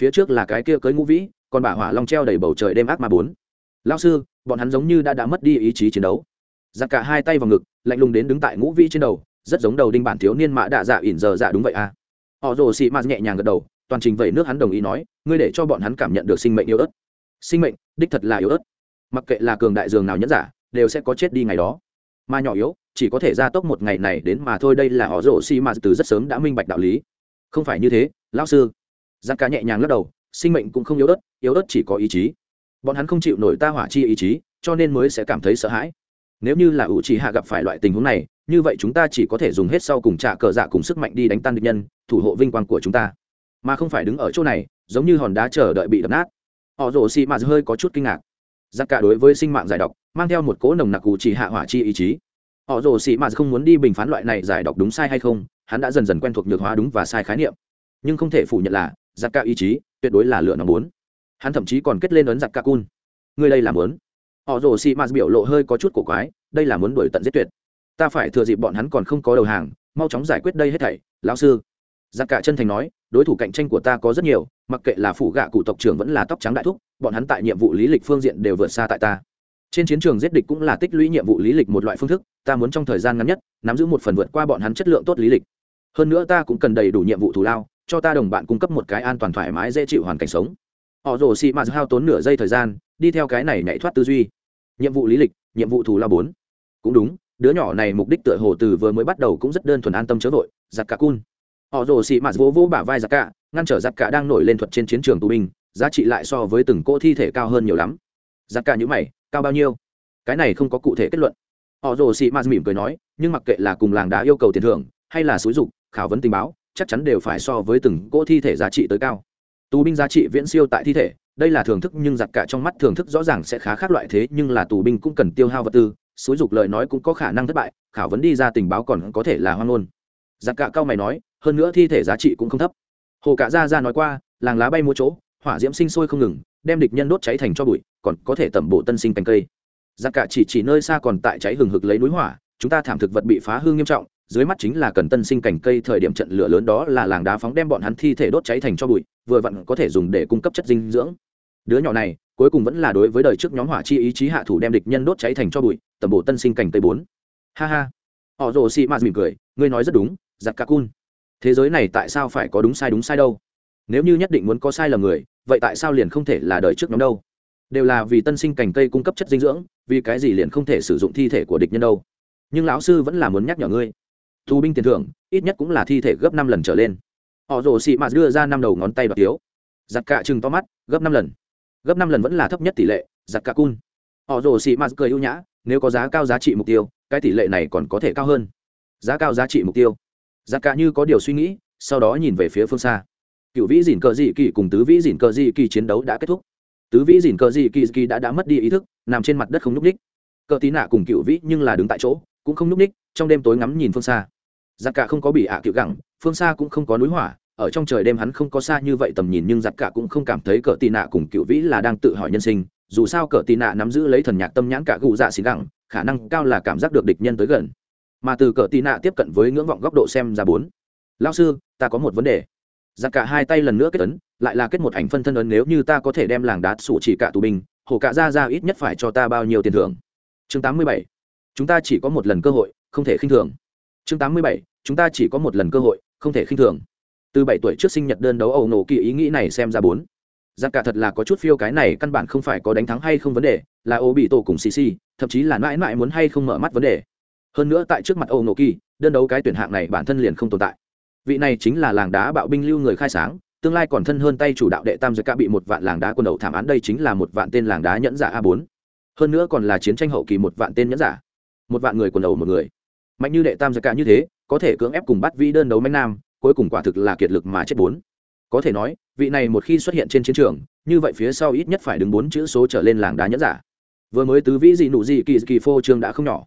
Phía trước là cái kia cưới ngũ vĩ, còn bà hỏa long treo đầy bầu trời đêm ác ma bốn. Lao sư bọn hắn giống như đã đã mất đi ý chí chiến đấu. Giặc cả hai tay vào ngực, lạnh lùng đến đứng tại ngũ vĩ trên đầu, rất giống đầu đinh bản thiếu niên mã đạ dạ ỉn giờ dạ đúng vậy à. Họ rồ xị mạt nhẹ nhàng gật đầu, toàn trình vậy nước hắn đồng ý nói, ngươi để cho bọn hắn cảm nhận được sinh mệnh yếu ớt. Sinh mệnh, đích thật là yếu ớt. Mặc kệ là cường đại dường nào nhẫn giả, đều sẽ có chết đi ngày đó. Mà nhỏ yếu, chỉ có thể ra tốc một ngày này đến mà thôi. Đây là họ rồ xị mạt từ rất sớm đã minh bạch đạo lý. Không phải như thế, lão sư. Giặc cả nhẹ nhàng lắc đầu, sinh mệnh cũng không yếu ớt yếu ớt chỉ có ý chí bọn hắn không chịu nổi ta hỏa chi ý chí, cho nên mới sẽ cảm thấy sợ hãi. Nếu như là ủ trì hạ gặp phải loại tình huống này, như vậy chúng ta chỉ có thể dùng hết sau cùng trả cờ dạ cùng sức mạnh đi đánh tan địch nhân, thủ hộ vinh quang của chúng ta. Mà không phải đứng ở chỗ này, giống như hòn đá chờ đợi bị đập nát. Họ rổ xì mạt hơi có chút kinh ngạc. Giặc cả đối với sinh mạng giải độc, mang theo một cỗ nồng nặc ủ trì hạ hỏa chi ý chí. Họ rổ xì mạt không muốn đi bình phán loại này giải độc đúng sai hay không, hắn đã dần dần quen thuộc nhược hóa đúng và sai khái niệm. Nhưng không thể phủ nhận là, giặc cả ý chí tuyệt đối là lựa nóng muốn hắn thậm chí còn kết lên ấn giặc ca cun. Người đây là muốn? Họ rồ xì mạt biểu lộ hơi có chút cổ quái, đây là muốn đuổi tận giết tuyệt. Ta phải thừa dịp bọn hắn còn không có đầu hàng, mau chóng giải quyết đây hết thảy, lão sư. Giặc cả chân thành nói, đối thủ cạnh tranh của ta có rất nhiều, mặc kệ là phủ gạ cụ tộc trưởng vẫn là tóc trắng đại thúc, bọn hắn tại nhiệm vụ lý lịch phương diện đều vượt xa tại ta. Trên chiến trường giết địch cũng là tích lũy nhiệm vụ lý lịch một loại phương thức, ta muốn trong thời gian ngắn nhất, nắm giữ một phần vượt qua bọn hắn chất lượng tốt lý lịch. Hơn nữa ta cũng cần đầy đủ nhiệm vụ thù lao, cho ta đồng bạn cung cấp một cái an toàn thoải mái dễ chịu hoàn cảnh sống họ rồ xì mạt hao tốn nửa giây thời gian, đi theo cái này nhảy thoát tư duy. Nhiệm vụ lý lịch, nhiệm vụ thù lao bốn. Cũng đúng, đứa nhỏ này mục đích tựa hồ từ vừa mới bắt đầu cũng rất đơn thuần an tâm chớ vội giặc cả cun. Họ rồ xị mạt vỗ vỗ bả vai giặc cả, ngăn trở giặc cả đang nổi lên thuật trên chiến trường tù binh, giá trị lại so với từng cỗ thi thể cao hơn nhiều lắm. Giặc cả nhữ mày, cao bao nhiêu? Cái này không có cụ thể kết luận. Họ rồ xị mạt mỉm cười nói, nhưng mặc kệ là cùng làng đá yêu cầu tiền thưởng, hay là xúi dục, khảo vấn tình báo, chắc chắn đều phải so với từng cỗ thi thể giá trị tới cao tù binh giá trị viễn siêu tại thi thể, đây là thưởng thức nhưng giặc cả trong mắt thưởng thức rõ ràng sẽ khá khác loại thế, nhưng là tù binh cũng cần tiêu hao vật tư, xúi dục lời nói cũng có khả năng thất bại, khảo vấn đi ra tình báo còn có thể là hoang ngôn. Giặc cả cao mày nói, hơn nữa thi thể giá trị cũng không thấp. Hồ cả ra ra nói qua, làng lá bay mua chỗ, hỏa diễm sinh sôi không ngừng, đem địch nhân đốt cháy thành cho bụi, còn có thể tẩm bổ tân sinh cành cây. Giặc cả chỉ chỉ nơi xa còn tại cháy hừng hực lấy núi hỏa, chúng ta thảm thực vật bị phá hư nghiêm trọng dưới mắt chính là cần tân sinh cành cây thời điểm trận lửa lớn đó là làng đá phóng đem bọn hắn thi thể đốt cháy thành cho bụi, vừa vặn có thể dùng để cung cấp chất dinh dưỡng. Đứa nhỏ này, cuối cùng vẫn là đối với đời trước nhóm hỏa chi ý chí hạ thủ đem địch nhân đốt cháy thành cho bụi, tầm bổ tân sinh cành cây bốn. Ha ha. Họ rồ xị mạt mỉm cười, ngươi nói rất đúng, giặc ca cun. Thế giới này tại sao phải có đúng sai đúng sai đâu? Nếu như nhất định muốn có sai lầm người, vậy tại sao liền không thể là đời trước nhóm đâu? Đều là vì tân sinh cành cây cung cấp chất dinh dưỡng, vì cái gì liền không thể sử dụng thi thể của địch nhân đâu? Nhưng lão sư vẫn là muốn nhắc nhở ngươi tù binh tiền thưởng, ít nhất cũng là thi thể gấp năm lần trở lên. Họ rồ xị mạt đưa ra năm đầu ngón tay đoạt tiếu giặt cạ chừng to mắt, gấp năm lần. Gấp năm lần vẫn là thấp nhất tỷ lệ giặt cạ cun. Họ rồ xị mạt cười ưu nhã, nếu có giá cao giá trị mục tiêu, cái tỷ lệ này còn có thể cao hơn. Giá cao giá trị mục tiêu. Giặt cạ như có điều suy nghĩ, sau đó nhìn về phía phương xa. Cựu vĩ dìn cờ dị kỳ cùng tứ vĩ dìn cờ dị kỳ chiến đấu đã kết thúc. Tứ vĩ dìn cờ dị kỳ kỳ đã đã mất đi ý thức, nằm trên mặt đất không n ú c ních cờ tí nạ cùng cựu vĩ nhưng là đứng tại chỗ, cũng không n ú c ních trong đêm tối ngắm nhìn phương xa giặc cả không có bị ạ à cựu gẳng, phương xa cũng không có núi hỏa, ở trong trời đêm hắn không có xa như vậy tầm nhìn nhưng giặc cả cũng không cảm thấy cờ tì nạ cùng cựu vĩ là đang tự hỏi nhân sinh, dù sao cờ tì nạ nắm giữ lấy thần nhạc tâm nhãn cả gù dạ xì gẳng, khả năng cao là cảm giác được địch nhân tới gần. Mà từ cờ tì nạ tiếp cận với ngưỡng vọng góc độ xem ra bốn. Lao sư, ta có một vấn đề. Giặc cả hai tay lần nữa kết ấn, lại là kết một ảnh phân thân ấn nếu như ta có thể đem làng đá sủ chỉ cả tù binh, hồ cả ra ra ít nhất phải cho ta bao nhiêu tiền thưởng. Chương tám mươi bảy. Chúng ta chỉ có một lần cơ hội, không thể khinh thường chương tám mươi bảy chúng ta chỉ có một lần cơ hội không thể khinh thường. Từ bảy tuổi trước sinh nhật đơn đấu ẩu nổ kỳ ý nghĩ này xem ra bốn. Giặc cả thật là có chút phiêu cái này căn bản không phải có đánh thắng hay không vấn đề là ô bị tổ cùng xì xì, thậm chí là mãi mãi muốn hay không mở mắt vấn đề. Hơn nữa tại trước mặt ẩu nổ kỳ đơn đấu cái tuyển hạng này bản thân liền không tồn tại. Vị này chính là làng đá bạo binh lưu người khai sáng tương lai còn thân hơn tay chủ đạo đệ tam giới ca bị một vạn làng đá quân đầu thảm án đây chính là một vạn tên làng đá nhẫn giả a bốn. Hơn nữa còn là chiến tranh hậu kỳ một vạn tên nhẫn giả. Một vạn người quần đầu một người mạnh như đệ tam giới cả như thế, có thể cưỡng ép cùng bắt vĩ đơn đấu mạnh nam, cuối cùng quả thực là kiệt lực mà chết bốn. Có thể nói, vị này một khi xuất hiện trên chiến trường, như vậy phía sau ít nhất phải đứng bốn chữ số trở lên làng đá nhẫn giả. Vừa mới tứ vĩ gì nụ gì kỳ kỳ phô trương đã không nhỏ.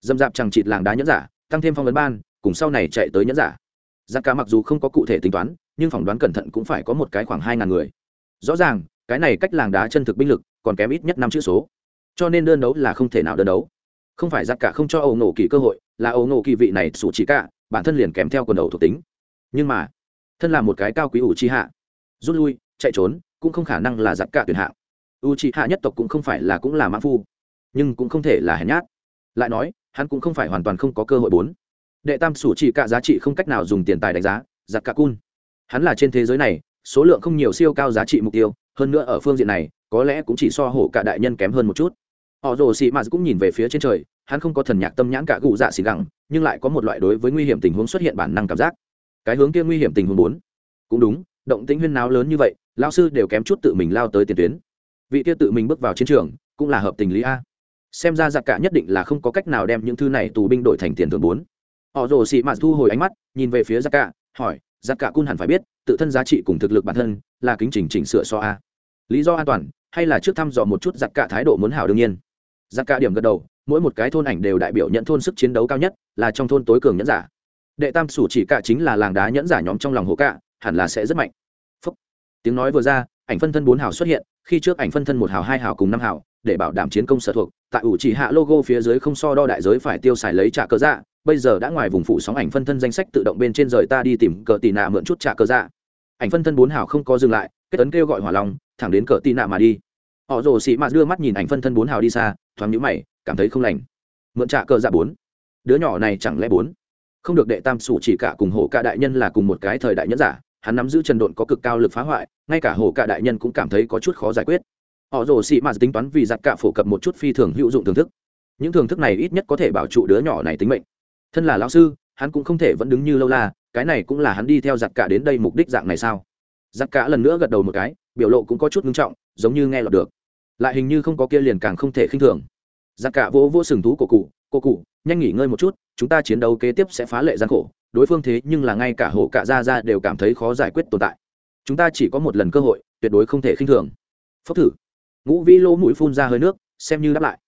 Dâm dạp chẳng chịt làng đá nhẫn giả, tăng thêm phong vấn ban, cùng sau này chạy tới nhẫn giả. Giặc cả mặc dù không có cụ thể tính toán, nhưng phỏng đoán cẩn thận cũng phải có một cái khoảng hai ngàn người. Rõ ràng, cái này cách làng đá chân thực binh lực, còn kém ít nhất năm chữ số. Cho nên đơn đấu là không thể nào đơn đấu không phải giặc cả không cho ẩu nổ kỳ cơ hội, là ẩu nổ kỳ vị này sủ chỉ cả, bản thân liền kèm theo quần đầu thuộc tính. Nhưng mà, thân là một cái cao quý ủ chi hạ rút lui, chạy trốn, cũng không khả năng là giặc cả tuyển hạng. U chi hạ nhất tộc cũng không phải là cũng là mã phu, nhưng cũng không thể là hèn nhát. Lại nói, hắn cũng không phải hoàn toàn không có cơ hội bốn. Đệ tam sủ chỉ cả giá trị không cách nào dùng tiền tài đánh giá, giặc cả cun. Hắn là trên thế giới này, số lượng không nhiều siêu cao giá trị mục tiêu, hơn nữa ở phương diện này, có lẽ cũng chỉ so hổ cả đại nhân kém hơn một chút họ rồ xị mạt cũng nhìn về phía trên trời, hắn không có thần nhạc tâm nhãn cả gụ dạ xì gẳng, nhưng lại có một loại đối với nguy hiểm tình huống xuất hiện bản năng cảm giác. Cái hướng kia nguy hiểm tình huống bốn. Cũng đúng, động tĩnh huyên náo lớn như vậy lao sư đều kém chút tự mình lao tới tiền tuyến. Vị kia tự mình bước vào chiến trường, cũng là hợp tình lý a. Xem ra giặc cả nhất định là không có cách nào đem những thư này tù binh đổi thành tiền thưởng bốn. Họ rồ xị mạt thu hồi ánh mắt, nhìn về phía giặc cả, hỏi, giặc cả cun hẳn phải biết, tự thân giá trị cùng thực lực bản thân là kính trình chỉnh sửa so a. Lý do an toàn, hay là trước thăm dò một chút giặc cả thái độ muốn hảo đương nhiên? Giặc cả điểm gật đầu mỗi một cái thôn ảnh đều đại biểu nhận thôn sức chiến đấu cao nhất là trong thôn tối cường nhẫn giả. Đệ tam sủ chỉ cả chính là làng đá nhẫn giả nhóm trong lòng hồ cả, hẳn là sẽ rất mạnh. Phúc. tiếng nói vừa ra ảnh phân thân bốn hào xuất hiện khi trước ảnh phân thân một hào hai hào cùng năm hào để bảo đảm chiến công sở thuộc tại ủ chỉ hạ logo phía dưới không so đo đại giới phải tiêu xài lấy trả cơ dạ bây giờ đã ngoài vùng phủ sóng ảnh phân thân danh sách tự động bên trên rời ta đi tìm cờ tì nạ mượn chút trả cơ dạ. Ảnh phân thân bốn hào không có dừng lại kết tấn kêu gọi hỏa long thẳng đến cờ tì nạ mà đi. Họ rồ sĩ mạt đưa mắt nhìn ảnh phân thân bốn hào đi xa thoáng nhíu mày, cảm thấy không lành. Mượn trả cơ dạ bốn. Đứa nhỏ này chẳng lẽ bốn? Không được đệ tam sủ chỉ cả cùng hổ cả đại nhân là cùng một cái thời đại nhẫn giả, hắn nắm giữ trần độn có cực cao lực phá hoại, ngay cả hổ cả đại nhân cũng cảm thấy có chút khó giải quyết. Họ rồ xị mà tính toán vì giặt cả phổ cập một chút phi thường hữu dụng thưởng thức. Những thưởng thức này ít nhất có thể bảo trụ đứa nhỏ này tính mệnh. Thân là lão sư, hắn cũng không thể vẫn đứng như lâu la, cái này cũng là hắn đi theo giặt cả đến đây mục đích dạng này sao? Giặt cả lần nữa gật đầu một cái, biểu lộ cũng có chút ngưng trọng, giống như nghe lọt được lại hình như không có kia liền càng không thể khinh thường. Giặc cả vỗ vỗ sừng thú của cụ cô cụ, nhanh nghỉ ngơi một chút, chúng ta chiến đấu kế tiếp sẽ phá lệ gian khổ, đối phương thế nhưng là ngay cả hộ cả ra ra đều cảm thấy khó giải quyết tồn tại. Chúng ta chỉ có một lần cơ hội, tuyệt đối không thể khinh thường. Phốc thử. Ngũ vĩ lỗ mũi phun ra hơi nước, xem như đáp lại.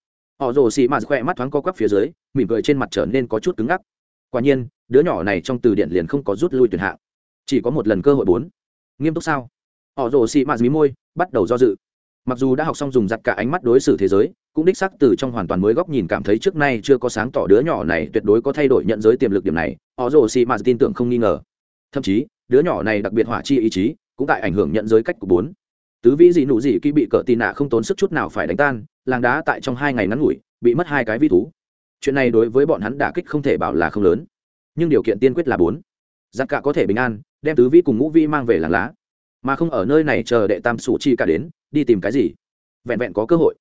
Họ rồ xì mạt khỏe mắt thoáng co quắp phía dưới, mỉm cười trên mặt trở nên có chút cứng ngắc. Quả nhiên, đứa nhỏ này trong từ điển liền không có rút lui tuyển hạng. Chỉ có một lần cơ hội bốn. Nghiêm túc sao? Họ rồ xì mạt mí môi, bắt đầu do dự mặc dù đã học xong dùng giặt cả ánh mắt đối xử thế giới, cũng đích sắc từ trong hoàn toàn mới góc nhìn cảm thấy trước nay chưa có sáng tỏ đứa nhỏ này tuyệt đối có thay đổi nhận giới tiềm lực điểm này họ rồ xì mạt tin tưởng không nghi ngờ. Thậm chí, đứa nhỏ này đặc biệt hỏa chi ý chí, cũng tại ảnh hưởng nhận giới cách của bốn. Tứ vĩ dị nụ dị khi bị cỡ tì nạ không tốn sức chút nào phải đánh tan, làng đá tại trong hai ngày ngắn ngủi, bị mất hai cái vi thú. Chuyện này đối với bọn hắn đả kích không thể bảo là không lớn. Nhưng điều kiện tiên quyết là bốn. Giặc cả có thể bình an, đem tứ vĩ cùng ngũ vĩ mang về làng lá mà không ở nơi này chờ đệ tam sủ chi cả đến, đi tìm cái gì? Vẹn vẹn có cơ hội.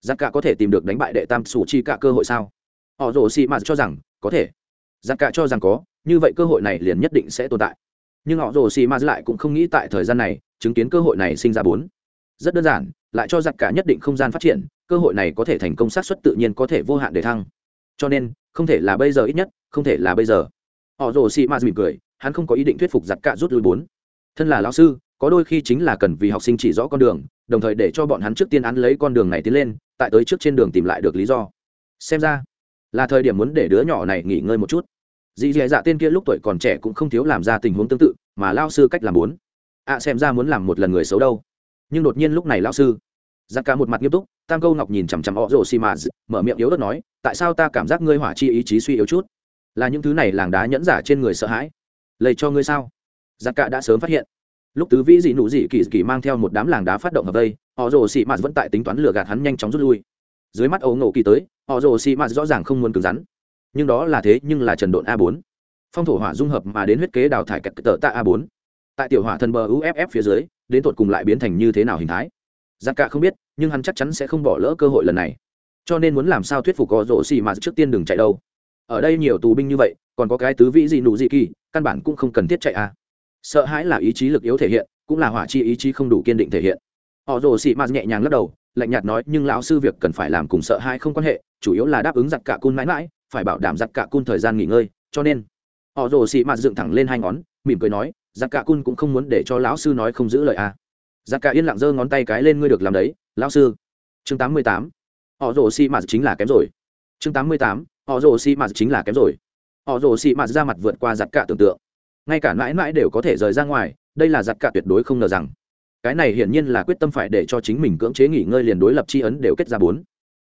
Giặc cả có thể tìm được đánh bại đệ tam sủ chi cả cơ hội sao? Họ rồ xì mạt cho rằng, có thể. Giặc cả cho rằng có, như vậy cơ hội này liền nhất định sẽ tồn tại. Nhưng họ rồ xì mạt lại cũng không nghĩ tại thời gian này, chứng kiến cơ hội này sinh ra bốn. Rất đơn giản, lại cho giặc cả nhất định không gian phát triển, cơ hội này có thể thành công sát xuất tự nhiên có thể vô hạn để thăng. Cho nên, không thể là bây giờ ít nhất, không thể là bây giờ. Họ rồ xì mạt mỉm cười, hắn không có ý định thuyết phục giặc cả rút lui bốn. Thân là lão sư có đôi khi chính là cần vì học sinh chỉ rõ con đường đồng thời để cho bọn hắn trước tiên án lấy con đường này tiến lên tại tới trước trên đường tìm lại được lý do. Xem ra là thời điểm muốn để đứa nhỏ này nghỉ ngơi một chút. Dì dì dạ tên kia lúc tuổi còn trẻ cũng không thiếu làm ra tình huống tương tự mà lao sư cách làm muốn ạ à, xem ra muốn làm một lần người xấu đâu. Nhưng đột nhiên lúc này lao sư g i cả một mặt nghiêm túc tam câu ngọc nhìn chằm chằm họ rồ xì mà mở miệng yếu đất nói tại sao ta cảm giác ngươi hỏa chi ý chí suy yếu chút? Là những thứ này làng đá nhẫn giả trên người sợ hãi. Lầy cho ngươi sao? G i cả đã sớm phát hiện lúc tứ vĩ dị nụ dị kỳ kỳ mang theo một đám làng đá phát động hợp đây, họ rồ xì mạt vẫn tại tính toán lừa gạt hắn nhanh chóng rút lui. Dưới mắt ấu ngộ kỳ tới họ rồ xì mạt rõ ràng không muốn cứng rắn. Nhưng đó là thế nhưng là trần độn a bốn. Phong thổ hỏa dung hợp mà đến huyết kế đào thải cặp tờ tạ a bốn. Tại tiểu hỏa thần bờ uff phía dưới đến tột cùng lại biến thành như thế nào hình thái? Giặc cả không biết nhưng hắn chắc chắn sẽ không bỏ lỡ cơ hội lần này. Cho nên muốn làm sao thuyết phục có rồ xì mạt trước tiên đừng chạy đâu? Ở đây nhiều tù binh như vậy còn có cái tứ vĩ gì nụ gì kỳ căn bản cũng không cần thiết chạy a sợ hãi là ý chí lực yếu thể hiện, cũng là hỏa chi ý chí không đủ kiên định thể hiện. Họ rồ sĩ mạt nhẹ nhàng lắc đầu, lạnh nhạt nói, nhưng lão sư việc cần phải làm cùng sợ hãi không quan hệ, chủ yếu là đáp ứng giặc cả cun mãi mãi, phải bảo đảm giặc cả cun thời gian nghỉ ngơi, cho nên. Họ rồ sĩ mạt dựng thẳng lên hai ngón, mỉm cười nói, giặc cả cun cũng không muốn để cho lão sư nói không giữ lời à. giặc cả yên lặng giơ ngón tay cái lên ngươi được làm đấy, lão sư. Chương tám mươi tám. Họ rồ sĩ mạt chính là kém rồi. Chương tám mươi tám. Họ rồ sĩ mạt chính là kém rồi. Họ rồ sĩ mạt ra mặt vượt qua giặc cả tưởng tượng ngay cả mãi mãi đều có thể rời ra ngoài, đây là giặc cả tuyệt đối không ngờ rằng. Cái này hiển nhiên là quyết tâm phải để cho chính mình cưỡng chế nghỉ ngơi liền đối lập c h i ấn đều kết ra bốn.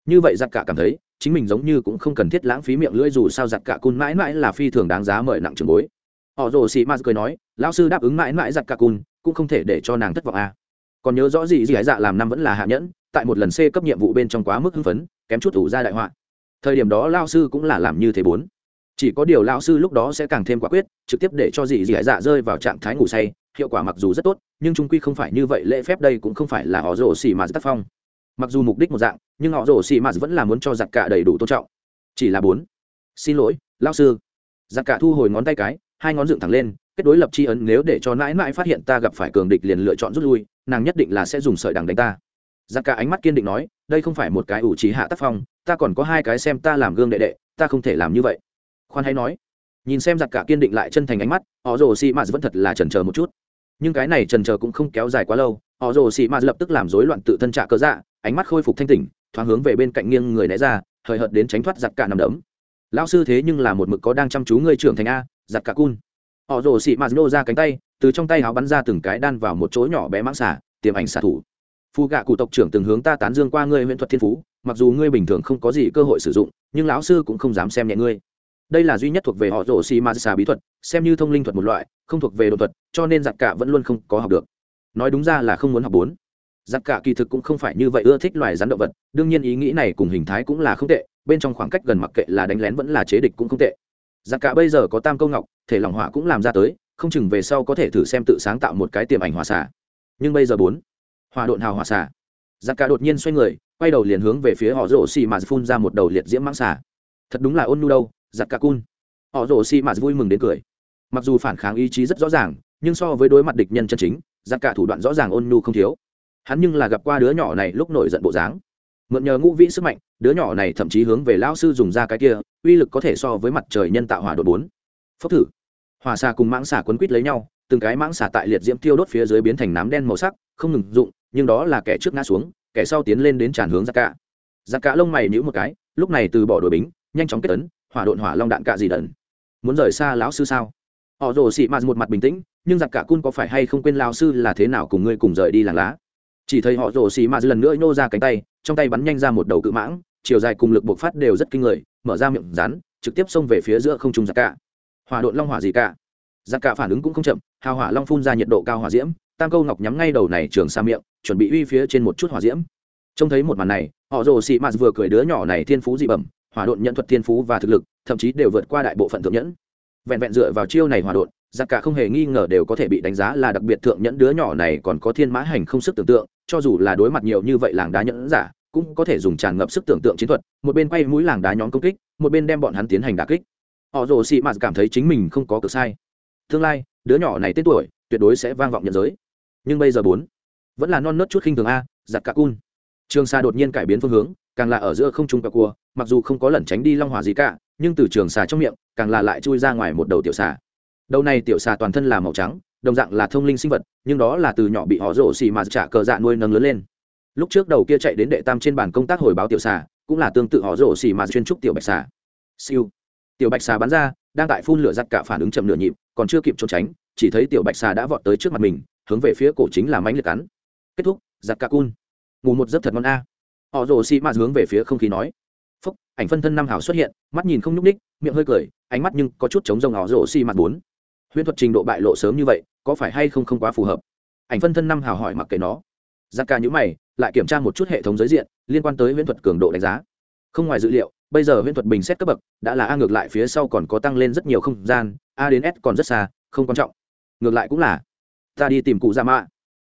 Như vậy giặc cả cảm thấy, chính mình giống như cũng không cần thiết lãng phí miệng lưỡi dù sao giặc cả cun mãi mãi là phi thường đáng giá mời nặng trường bối. Họ rồ sĩ maz cười nói, lão sư đáp ứng mãi mãi giặc cả cun, cũng không thể để cho nàng thất vọng à. còn nhớ rõ gì gì gái dạ làm năm vẫn là hạ nhẫn, tại một lần c cấp nhiệm vụ bên trong quá mức hưng phấn, kém chút ủ ra đại họa. Thời điểm đó lao sư cũng là làm như thế bốn chỉ có điều lão sư lúc đó sẽ càng thêm quả quyết, trực tiếp để cho dì dì dạ rơi vào trạng thái ngủ say, hiệu quả mặc dù rất tốt, nhưng trung quy không phải như vậy, lễ phép đây cũng không phải là họ rổ xì mà tác phong. Mặc dù mục đích một dạng, nhưng họ rổ xì mà vẫn là muốn cho giặc cả đầy đủ tôn trọng. Chỉ là bốn. Xin lỗi, lão sư. Giặc cả thu hồi ngón tay cái, hai ngón dựng thẳng lên, kết đối lập tri ấn nếu để cho mãi mãi phát hiện ta gặp phải cường địch liền lựa chọn rút lui, nàng nhất định là sẽ dùng sợi đằng đánh ta. Giặc cả ánh mắt kiên định nói, đây không phải một cái ủ trí hạ tác phong, ta còn có hai cái xem ta làm gương đệ đệ, ta không thể làm như vậy khoan hay nói, nhìn xem giặc cả kiên định lại chân thành ánh mắt, họ rồ xì mạt vẫn thật là trần chờ một chút. Nhưng cái này trần chờ cũng không kéo dài quá lâu, họ rồ xì mạt lập tức làm rối loạn tự thân trạ cơ dạ ánh mắt khôi phục thanh tỉnh, thoáng hướng về bên cạnh nghiêng người né ra, hời hợt đến tránh thoát giặc cả nằm đấm. Lão sư thế nhưng là một mực có đang chăm chú ngươi trưởng thành a, giặc cả cun. Họ rồ xì mạt nô ra cánh tay, từ trong tay áo bắn ra từng cái đan vào một chỗ nhỏ bé mãng xả tiềm ảnh xả thủ. Phu gạ cụ tộc trưởng từng hướng ta tán dương qua ngươi huyễn thuật thiên phú, mặc dù ngươi bình thường không có gì cơ hội sử dụng, nhưng lão sư cũng không dám xem nhẹ ngươi đây là duy nhất thuộc về họ rổ xì ma xà bí thuật, xem như thông linh thuật một loại, không thuộc về đồ thuật, cho nên giặc cả vẫn luôn không có học được. Nói đúng ra là không muốn học bốn. Giặc cả kỳ thực cũng không phải như vậy ưa thích loài rắn động vật, đương nhiên ý nghĩ này cùng hình thái cũng là không tệ, bên trong khoảng cách gần mặc kệ là đánh lén vẫn là chế địch cũng không tệ. Giặc cả bây giờ có tam câu ngọc, thể lòng hỏa cũng làm ra tới, không chừng về sau có thể thử xem tự sáng tạo một cái tiềm ảnh hỏa xả nhưng bây giờ bốn. Hòa độn hào hỏa xả giặc cả đột nhiên xoay người, quay đầu liền hướng về phía họ rổ xì mà phun ra một đầu liệt diễm mãng xả thật đúng là ôn nu đâu giặt cả cun. Họ rồ xi mạt vui mừng đến cười. Mặc dù phản kháng ý chí rất rõ ràng, nhưng so với đối mặt địch nhân chân chính, giặt cả thủ đoạn rõ ràng ôn nhu không thiếu. Hắn nhưng là gặp qua đứa nhỏ này lúc nổi giận bộ dáng. Mượn nhờ ngũ vĩ sức mạnh, đứa nhỏ này thậm chí hướng về lão sư dùng ra cái kia, uy lực có thể so với mặt trời nhân tạo hỏa đột bốn. Phốc thử. Hỏa xà cùng mãng xà quấn quít lấy nhau, từng cái mãng xà tại liệt diễm tiêu đốt phía dưới biến thành nám đen màu sắc, không ngừng dụng nhưng đó là kẻ trước ngã xuống, kẻ sau tiến lên đến tràn hướng giặc cả. Giặc cả lông mày nhíu một cái, lúc này từ bỏ đội bính, nhanh chóng kết tấn hỏa độn hỏa long đạn cạ gì đần. Muốn rời xa lão sư sao? Họ rồ xị mạt một mặt bình tĩnh, nhưng giặc cả cun có phải hay không quên lão sư là thế nào cùng ngươi cùng rời đi làng lá? Chỉ thấy họ rồ xị mạt lần nữa nhô ra cánh tay, trong tay bắn nhanh ra một đầu cự mãng, chiều dài cùng lực bộc phát đều rất kinh người, mở ra miệng rắn, trực tiếp xông về phía giữa không trung giặc cả. Hỏa độn long hỏa gì cả? Giặc cả phản ứng cũng không chậm, hào hỏa long phun ra nhiệt độ cao hỏa diễm, tam câu ngọc nhắm ngay đầu này trường xa miệng, chuẩn bị uy phía trên một chút hỏa diễm. Trông thấy một màn này, họ rồ xị mạt vừa cười đứa nhỏ này thiên phú dị bẩm hỏa độn nhận thuật thiên phú và thực lực, thậm chí đều vượt qua đại bộ phận thượng nhẫn. Vẹn vẹn dựa vào chiêu này hỏa độn, giặc cả không hề nghi ngờ đều có thể bị đánh giá là đặc biệt thượng nhẫn đứa nhỏ này còn có thiên mã hành không sức tưởng tượng, cho dù là đối mặt nhiều như vậy làng đá nhẫn giả, cũng có thể dùng tràn ngập sức tưởng tượng chiến thuật, một bên quay mũi làng đá nhóm công kích, một bên đem bọn hắn tiến hành đà kích. Họ rồ xị mạt cảm thấy chính mình không có cực sai. Tương lai, đứa nhỏ này tên tuổi, tuyệt đối sẽ vang vọng nhận giới. Nhưng bây giờ bốn, vẫn là non nớt chút khinh thường a, giặc cả cun. Trường Sa đột nhiên cải biến phương hướng càng là ở giữa không trung cả cua, mặc dù không có lẩn tránh đi long hòa gì cả, nhưng từ trường xà trong miệng, càng là lại chui ra ngoài một đầu tiểu xà. Đầu này tiểu xà toàn thân là màu trắng, đồng dạng là thông linh sinh vật, nhưng đó là từ nhỏ bị họ rổ xì mà trả cờ dạ nuôi nâng lớn lên. Lúc trước đầu kia chạy đến đệ tam trên bàn công tác hồi báo tiểu xà, cũng là tương tự họ rổ xì mà chuyên trúc tiểu bạch xà. Siêu. Tiểu bạch xà bắn ra, đang tại phun lửa giặt cả phản ứng chậm nửa nhịp, còn chưa kịp trốn tránh, chỉ thấy tiểu bạch xà đã vọt tới trước mặt mình, hướng về phía cổ chính là mánh liệt cắn. Kết thúc, giặt cả cun. Ngủ một giấc thật ngon a họ rồ xì mạt hướng về phía không khí nói. Phúc, ảnh phân thân năm hảo xuất hiện, mắt nhìn không nhúc ních miệng hơi cười, ánh mắt nhưng có chút chống rồng họ rồ xì mạt bốn. Huyễn thuật trình độ bại lộ sớm như vậy, có phải hay không không quá phù hợp? Ảnh phân thân năm hào hỏi mặc kệ nó. Giặc ca nhữ mày, lại kiểm tra một chút hệ thống giới diện, liên quan tới huyễn thuật cường độ đánh giá. Không ngoài dữ liệu, bây giờ huyễn thuật bình xét cấp bậc, đã là a ngược lại phía sau còn có tăng lên rất nhiều không gian, a đến s còn rất xa, không quan trọng. Ngược lại cũng là. Ta đi tìm cụ ra mạ.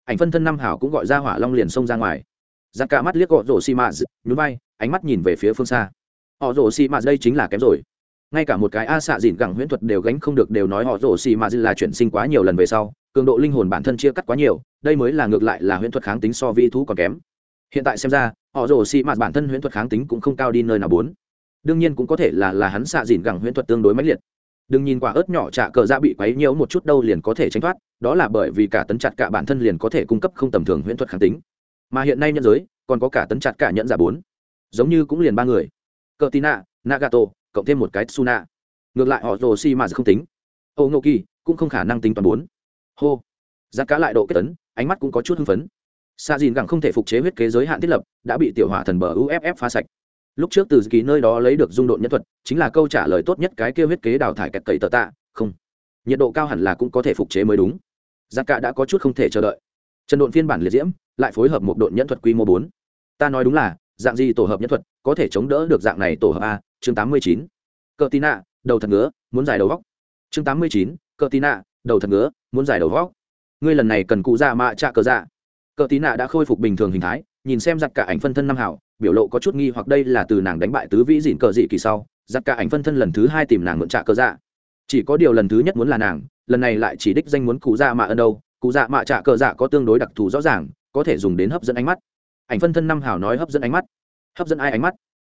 Ảnh phân thân năm hảo cũng gọi ra hỏa long liền xông ra ngoài giặc cả mắt liếc gọ rổ xi mã nhún vai, ánh mắt nhìn về phía phương xa. Họ rổ xi mã đây chính là kém rồi. Ngay cả một cái a xạ dìn gẳng huyễn thuật đều gánh không được đều nói họ rổ xì mà là chuyển sinh quá nhiều lần về sau, cường độ linh hồn bản thân chia cắt quá nhiều, đây mới là ngược lại là huyễn thuật kháng tính so vi thú còn kém. Hiện tại xem ra, họ rổ xì mà bản thân huyễn thuật kháng tính cũng không cao đi nơi nào bốn. Đương nhiên cũng có thể là là hắn xạ dìn gẳng huyễn thuật tương đối mãnh liệt. Đừng nhìn quả ớt nhỏ trả cờ ra bị quấy nhiễu một chút đâu liền có thể tránh thoát, đó là bởi vì cả tấn chặt cả bản thân liền có thể cung cấp không tầm thường huyễn thuật kháng tính mà hiện nay nhân giới còn có cả tấn chặt cả nhẫn giả bốn, giống như cũng liền ba người. Cờ tina nagato, cộng thêm một cái suna ngược lại họ rồ xi mà không tính. Ô ngô kỳ cũng không khả năng tính toàn bốn. Hô. Giá cá lại độ kết tấn, ánh mắt cũng có chút hưng phấn. Sa dìn gẳng không thể phục chế huyết kế giới hạn thiết lập, đã bị tiểu hỏa thần bờ uff phá sạch. Lúc trước từ kỳ nơi đó lấy được dung độn nhân thuật, chính là câu trả lời tốt nhất cái kia huyết kế đào thải kẹt cậy tờ tạ, không. Nhiệt độ cao hẳn là cũng có thể phục chế mới đúng. Giá cả đã có chút không thể chờ đợi. Trần độn phiên bản liệt diễm lại phối hợp một độn nhẫn thuật quy mô bốn. Ta nói đúng là, dạng gì tổ hợp nhẫn thuật có thể chống đỡ được dạng này tổ hợp a? Chương tám mươi chín. Cờ tín nạ, đầu thật ngứa, muốn giải đầu vóc. Chương tám mươi chín. Cờ tín nạ, đầu thật ngứa, muốn giải đầu vóc. Ngươi lần này cần cụ dạ mạ trạ cờ dạ. Cờ tín nạ đã khôi phục bình thường hình thái, nhìn xem giặt cả ảnh phân thân năm hảo, biểu lộ có chút nghi hoặc đây là từ nàng đánh bại tứ vĩ dịn cờ dị kỳ sau giặt cả ảnh phân thân lần thứ hai tìm nàng mượn trạ cờ dạ. Chỉ có điều lần thứ nhất muốn là nàng, lần này lại chỉ đích danh muốn cụ dạ mạ ân đâu, cụ dạ mạ trạ cờ dạ có tương đối đặc thù rõ ràng có thể dùng đến hấp dẫn ánh mắt. Ảnh phân thân năm hảo nói hấp dẫn ánh mắt. Hấp dẫn ai ánh mắt?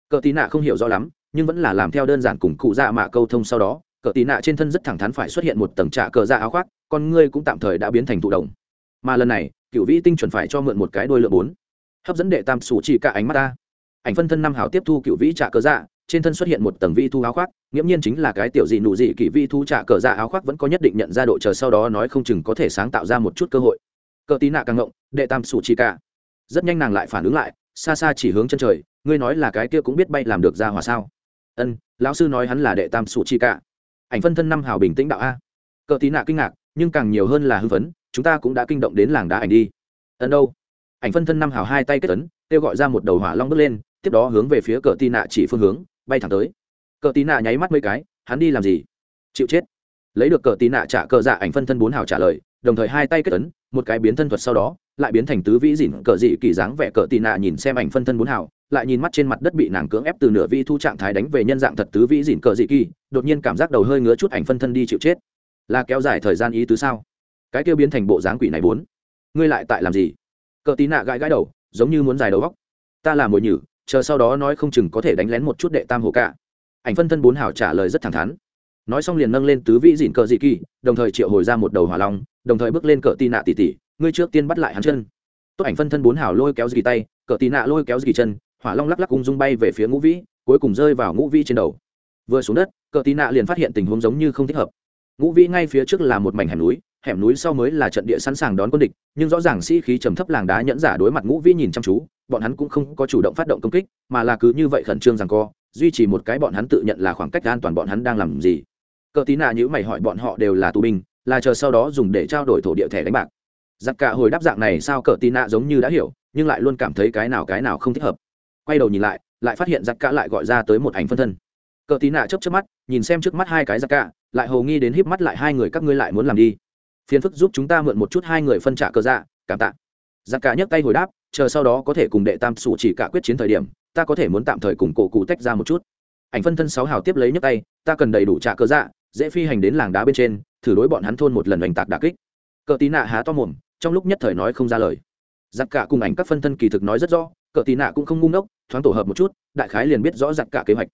Cờ tí nạ không hiểu rõ lắm, nhưng vẫn là làm theo đơn giản cùng cụ dạ mạ câu thông sau đó, cờ tí nạ trên thân rất thẳng thắn phải xuất hiện một tầng trạ cờ dạ áo khoác, con ngươi cũng tạm thời đã biến thành thụ động. Mà lần này, cựu vĩ tinh chuẩn phải cho mượn một cái đôi lượng bốn. Hấp dẫn đệ tam sủ chỉ cả ánh mắt ta. Ảnh phân thân năm hảo tiếp thu cựu vĩ trạ cờ dạ trên thân xuất hiện một tầng vi thu áo khoác, nghiễm nhiên chính là cái tiểu gì nụ gì kỳ vi thu trả cờ dạ áo khoác vẫn có nhất định nhận ra độ chờ sau đó nói không chừng có thể sáng tạo ra một chút cơ hội. Cờ tí nạ càng ngộng đệ tam sủ chỉ cả. Rất nhanh nàng lại phản ứng lại, xa xa chỉ hướng chân trời, ngươi nói là cái kia cũng biết bay làm được ra hòa sao? Ân, lão sư nói hắn là đệ tam sủ chi cả. Ảnh phân thân năm hào bình tĩnh đạo a. Cờ tí nạ kinh ngạc, nhưng càng nhiều hơn là hư vấn chúng ta cũng đã kinh động đến làng đá ảnh đi. Ân đâu? Ảnh phân thân năm hào hai tay kết tấn kêu gọi ra một đầu hỏa long bước lên, tiếp đó hướng về phía cờ tí nạ chỉ phương hướng, bay thẳng tới. Cờ tí nạ nháy mắt mấy cái, hắn đi làm gì? Chịu chết. Lấy được cờ tí nạ trả cờ dạ ảnh phân thân bốn hào trả lời đồng thời hai tay kết tấn một cái biến thân thuật sau đó, lại biến thành tứ vĩ dỉn cờ dị kỳ dáng vẻ cờ tì nạ nhìn xem ảnh phân thân bốn hào, lại nhìn mắt trên mặt đất bị nàng cưỡng ép từ nửa vi thu trạng thái đánh về nhân dạng thật tứ vĩ dỉn cờ dị kỳ, đột nhiên cảm giác đầu hơi ngứa chút ảnh phân thân đi chịu chết. Là kéo dài thời gian ý tứ sao? Cái kêu biến thành bộ dáng quỷ này bốn. Ngươi lại tại làm gì? Cờ tì nạ gãi gãi đầu, giống như muốn dài đầu góc ta là mồi nhử, chờ sau đó nói không chừng có thể đánh lén một chút đệ tam hồ cả. Ảnh phân thân bốn hảo trả lời rất thẳng thắn nói xong liền nâng lên tứ vĩ dịn cờ dị kỳ, đồng thời triệu hồi ra một đầu hỏa long, đồng thời bước lên cờ tì nạ tỉ tỉ ngươi trước tiên bắt lại hắn chân. Tốt ảnh phân thân bốn hảo lôi kéo dị tay, cờ tì nạ lôi kéo dị chân, hỏa long lắc lắc ung dung bay về phía ngũ vĩ, cuối cùng rơi vào ngũ vĩ trên đầu. Vừa xuống đất, cờ tì nạ liền phát hiện tình huống giống như không thích hợp. Ngũ vĩ ngay phía trước là một mảnh hẻm núi hẻm núi sau mới là trận địa sẵn sàng đón quân địch, nhưng rõ ràng sĩ、si、khí trầm thấp làng đá nhẫn giả đối mặt ngũ vĩ nhìn chăm chú, bọn hắn cũng không có chủ động phát động công kích, mà là cứ như vậy khẩn trương rằng co, duy trì một cái bọn hắn tự nhận là khoảng cách an toàn bọn hắn đang làm gì cờ tí nạ nhữ mày hỏi bọn họ đều là tù binh, là chờ sau đó dùng để trao đổi thổ địa thẻ đánh bạc. Giặc cả hồi đáp dạng này sao cờ tí nạ giống như đã hiểu, nhưng lại luôn cảm thấy cái nào cái nào không thích hợp. Quay đầu nhìn lại lại phát hiện giặc cả lại gọi ra tới một ảnh phân thân. Cờ tí nạ chấp chấp mắt, nhìn xem trước mắt hai cái giặc cả, lại hầu nghi đến híp mắt lại hai người các ngươi lại muốn làm đi. Phiền phức giúp chúng ta mượn một chút hai người phân trả cờ dạ cảm tạ. Giặc cả nhấc tay hồi đáp, chờ sau đó có thể cùng đệ tam sủ chỉ cả quyết chiến thời điểm, ta có thể muốn tạm thời cùng cổ cụ tách ra một chút. Ảnh phân thân sáu hào tiếp lấy nhấc tay, ta cần đầy đủ trả cơ dạ dễ phi hành đến làng đá bên trên, thử đối bọn hắn thôn một lần oanh tạc đà kích. Cờ tí nạ há to mồm, trong lúc nhất thời nói không ra lời. Giặc cả cùng ảnh các phân thân kỳ thực nói rất rõ, cờ tí nạ cũng không ngu ngốc, thoáng tổ hợp một chút, đại khái liền biết rõ giặc cả kế hoạch.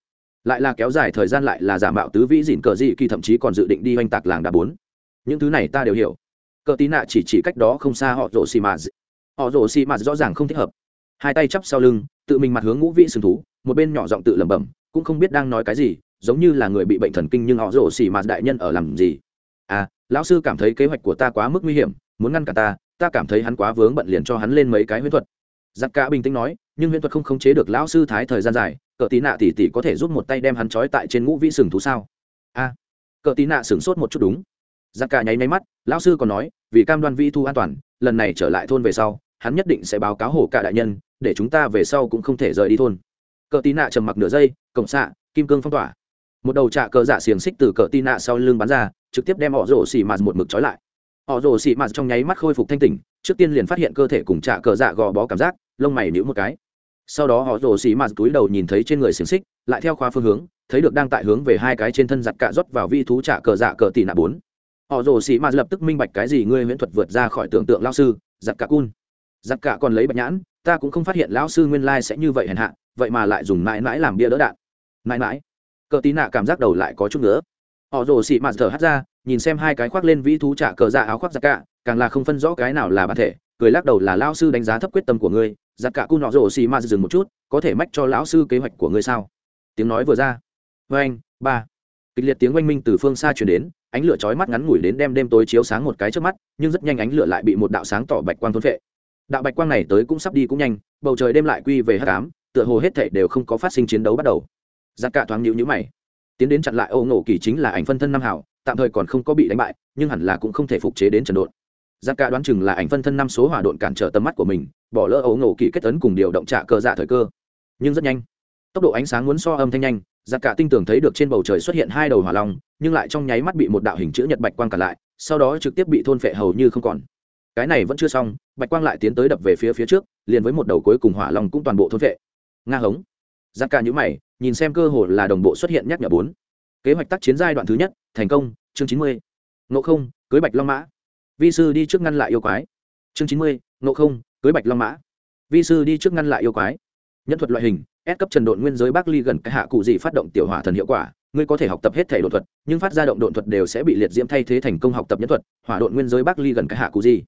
Lại là kéo dài thời gian lại là giả mạo tứ vĩ dịn cờ dị kỳ thậm chí còn dự định đi oanh tạc làng đá bốn. Những thứ này ta đều hiểu. Cờ tí nạ chỉ chỉ cách đó không xa họ rổ xì mà họ rổ xì mà rõ ràng không thích hợp. Hai tay chắp sau lưng, tự mình mặt hướng ngũ vĩ sừng thú, một bên nhỏ giọng tự lẩm bẩm, cũng không biết đang nói cái gì giống như là người bị bệnh thần kinh nhưng họ rổ xì mạt đại nhân ở làm gì? À lão sư cảm thấy kế hoạch của ta quá mức nguy hiểm muốn ngăn cả ta ta cảm thấy hắn quá vướng bận liền cho hắn lên mấy cái huyễn thuật. Giặc cả bình tĩnh nói nhưng huyễn thuật không khống chế được lão sư thái thời gian dài cờ tí nạ tỉ tỉ có thể giúp một tay đem hắn trói tại trên ngũ vĩ sừng thú sao? A à, cờ tí nạ sửng sốt một chút đúng. Giặc cả nháy máy mắt lão sư còn nói vì cam đoan vi thu an toàn lần này trở lại thôn về sau hắn nhất định sẽ báo cáo hổ cả đại nhân để chúng ta về sau cũng không thể rời đi thôn. Cờ tí nạ trầm mặc nửa giây cổng xạ kim cương phong tỏa một đầu trạ cờ dạ xiềng xích từ cờ tin nạ sau lưng bắn ra, trực tiếp đem họ rổ xì mạt một mực trói lại. Họ rổ xì mạt trong nháy mắt khôi phục thanh tỉnh, trước tiên liền phát hiện cơ thể cùng trạ cờ dạ gò bó cảm giác, lông mày nhíu một cái. Sau đó họ rổ xì mạt túi đầu nhìn thấy trên người xiềng xích, lại theo khóa phương hướng, thấy được đang tại hướng về hai cái trên thân giặt cạ rót vào vi thú trạ cờ dạ cờ tì nạ bốn. Họ rổ xì mạt lập tức minh bạch cái gì ngươi huyễn thuật vượt ra khỏi tưởng tượng lao sư, giặt cạ cun. Giặt cạ còn lấy bạch nhãn, ta cũng không phát hiện lão sư nguyên lai sẽ như vậy hèn hạ, vậy mà lại dùng mãi mãi làm bia đỡ đạn. Mãi mãi cờ tí nạ cảm giác đầu lại có chút nữa họ rồ xị mạt thở hắt ra, nhìn xem hai cái khoác lên vĩ thú trả cờ dạ áo khoác giặc cả càng là không phân rõ cái nào là bản thể, cười lắc đầu là lão sư đánh giá thấp quyết tâm của ngươi giặc cả cung nọ rồ xị mạt dừng một chút, có thể mách cho lão sư kế hoạch của ngươi sao? Tiếng nói vừa ra. Vê anh, ba. Kịch liệt tiếng oanh minh từ phương xa chuyển đến, ánh lửa chói mắt ngắn ngủi đến đêm đêm tối chiếu sáng một cái trước mắt, nhưng rất nhanh ánh lửa lại bị một đạo sáng tỏ bạch quang thôn phệ. Đạo bạch quang này tới cũng sắp đi cũng nhanh, bầu trời đêm lại quy về hát cám tựa hồ hết thể đều không có phát sinh chiến đấu bắt đầu giặc cả thoáng nhịu nhữ mày. Tiến đến chặn lại âu nổ kỳ chính là ảnh phân thân năm hảo tạm thời còn không có bị đánh bại, nhưng hẳn là cũng không thể phục chế đến trần độn. Giặc cả đoán chừng là ảnh phân thân năm số hỏa độn cản trở tầm mắt của mình, bỏ lỡ ấu nổ kỳ kết tấn cùng điều động trạ cơ dạ thời cơ. Nhưng rất nhanh, tốc độ ánh sáng muốn so âm thanh nhanh, giặc cả tinh tưởng thấy được trên bầu trời xuất hiện hai đầu hỏa long, nhưng lại trong nháy mắt bị một đạo hình chữ nhật bạch quang cản lại, sau đó trực tiếp bị thôn phệ hầu như không còn. Cái này vẫn chưa xong, bạch quang lại tiến tới đập về phía phía trước, liền với một đầu cuối cùng hỏa long cũng toàn bộ thôn phệ. Nga hống giặc ca nhữ mày nhìn xem cơ hội là đồng bộ xuất hiện nhắc nhở bốn. Kế hoạch tác chiến giai đoạn thứ nhất thành công chương chín mươi. Nộ không cưới bạch long mã. Vi sư đi trước ngăn lại yêu quái. Chương chín mươi nộ không cưới bạch long mã. Vi sư đi trước ngăn lại yêu quái. Nhân thuật loại hình S cấp trần độn nguyên giới Bắc Ly gần cái hạ cụ gì phát động tiểu hỏa thần hiệu quả, ngươi có thể học tập hết thể đột thuật, nhưng phát ra động đột thuật đều sẽ bị liệt diễm thay thế thành công học tập nhân thuật, hỏa độn nguyên giới Bắc Ly gần cái hạ cụ gì.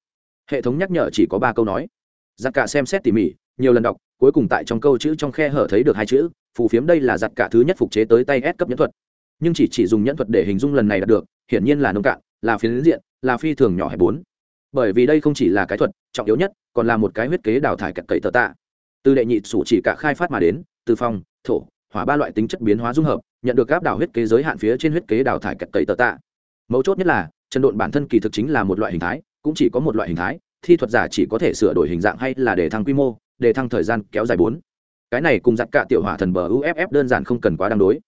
Hệ thống nhắc nhở chỉ có ba câu nói. Giặc cả xem xét tỉ mỉ, nhiều lần đọc, cuối cùng tại trong câu chữ trong khe hở thấy được hai chữ, phù phiếm đây là giặt cả thứ nhất phục chế tới tay S cấp nhẫn thuật. Nhưng chỉ chỉ dùng nhẫn thuật để hình dung lần này đạt được, hiển nhiên là nông cạn, là phiến diện, là phi thường nhỏ hẹp bốn. Bởi vì đây không chỉ là cái thuật, trọng yếu nhất, còn là một cái huyết kế đào thải cật cậy tờ tạ. Từ đệ nhị sủ chỉ cả khai phát mà đến, từ phong thổ hỏa ba loại tính chất biến hóa dung hợp nhận được áp đảo huyết kế giới hạn phía trên huyết kế đào thải cật cậy tờ tạ mấu chốt nhất là chân độn bản thân kỳ thực chính là một loại hình thái cũng chỉ có một loại hình thái thi thuật giả chỉ có thể sửa đổi hình dạng hay là để thăng quy mô để thăng thời gian kéo dài bốn. Cái này cùng giặc cả tiểu hỏa thần bờ uff đơn giản không cần quá đáng đối.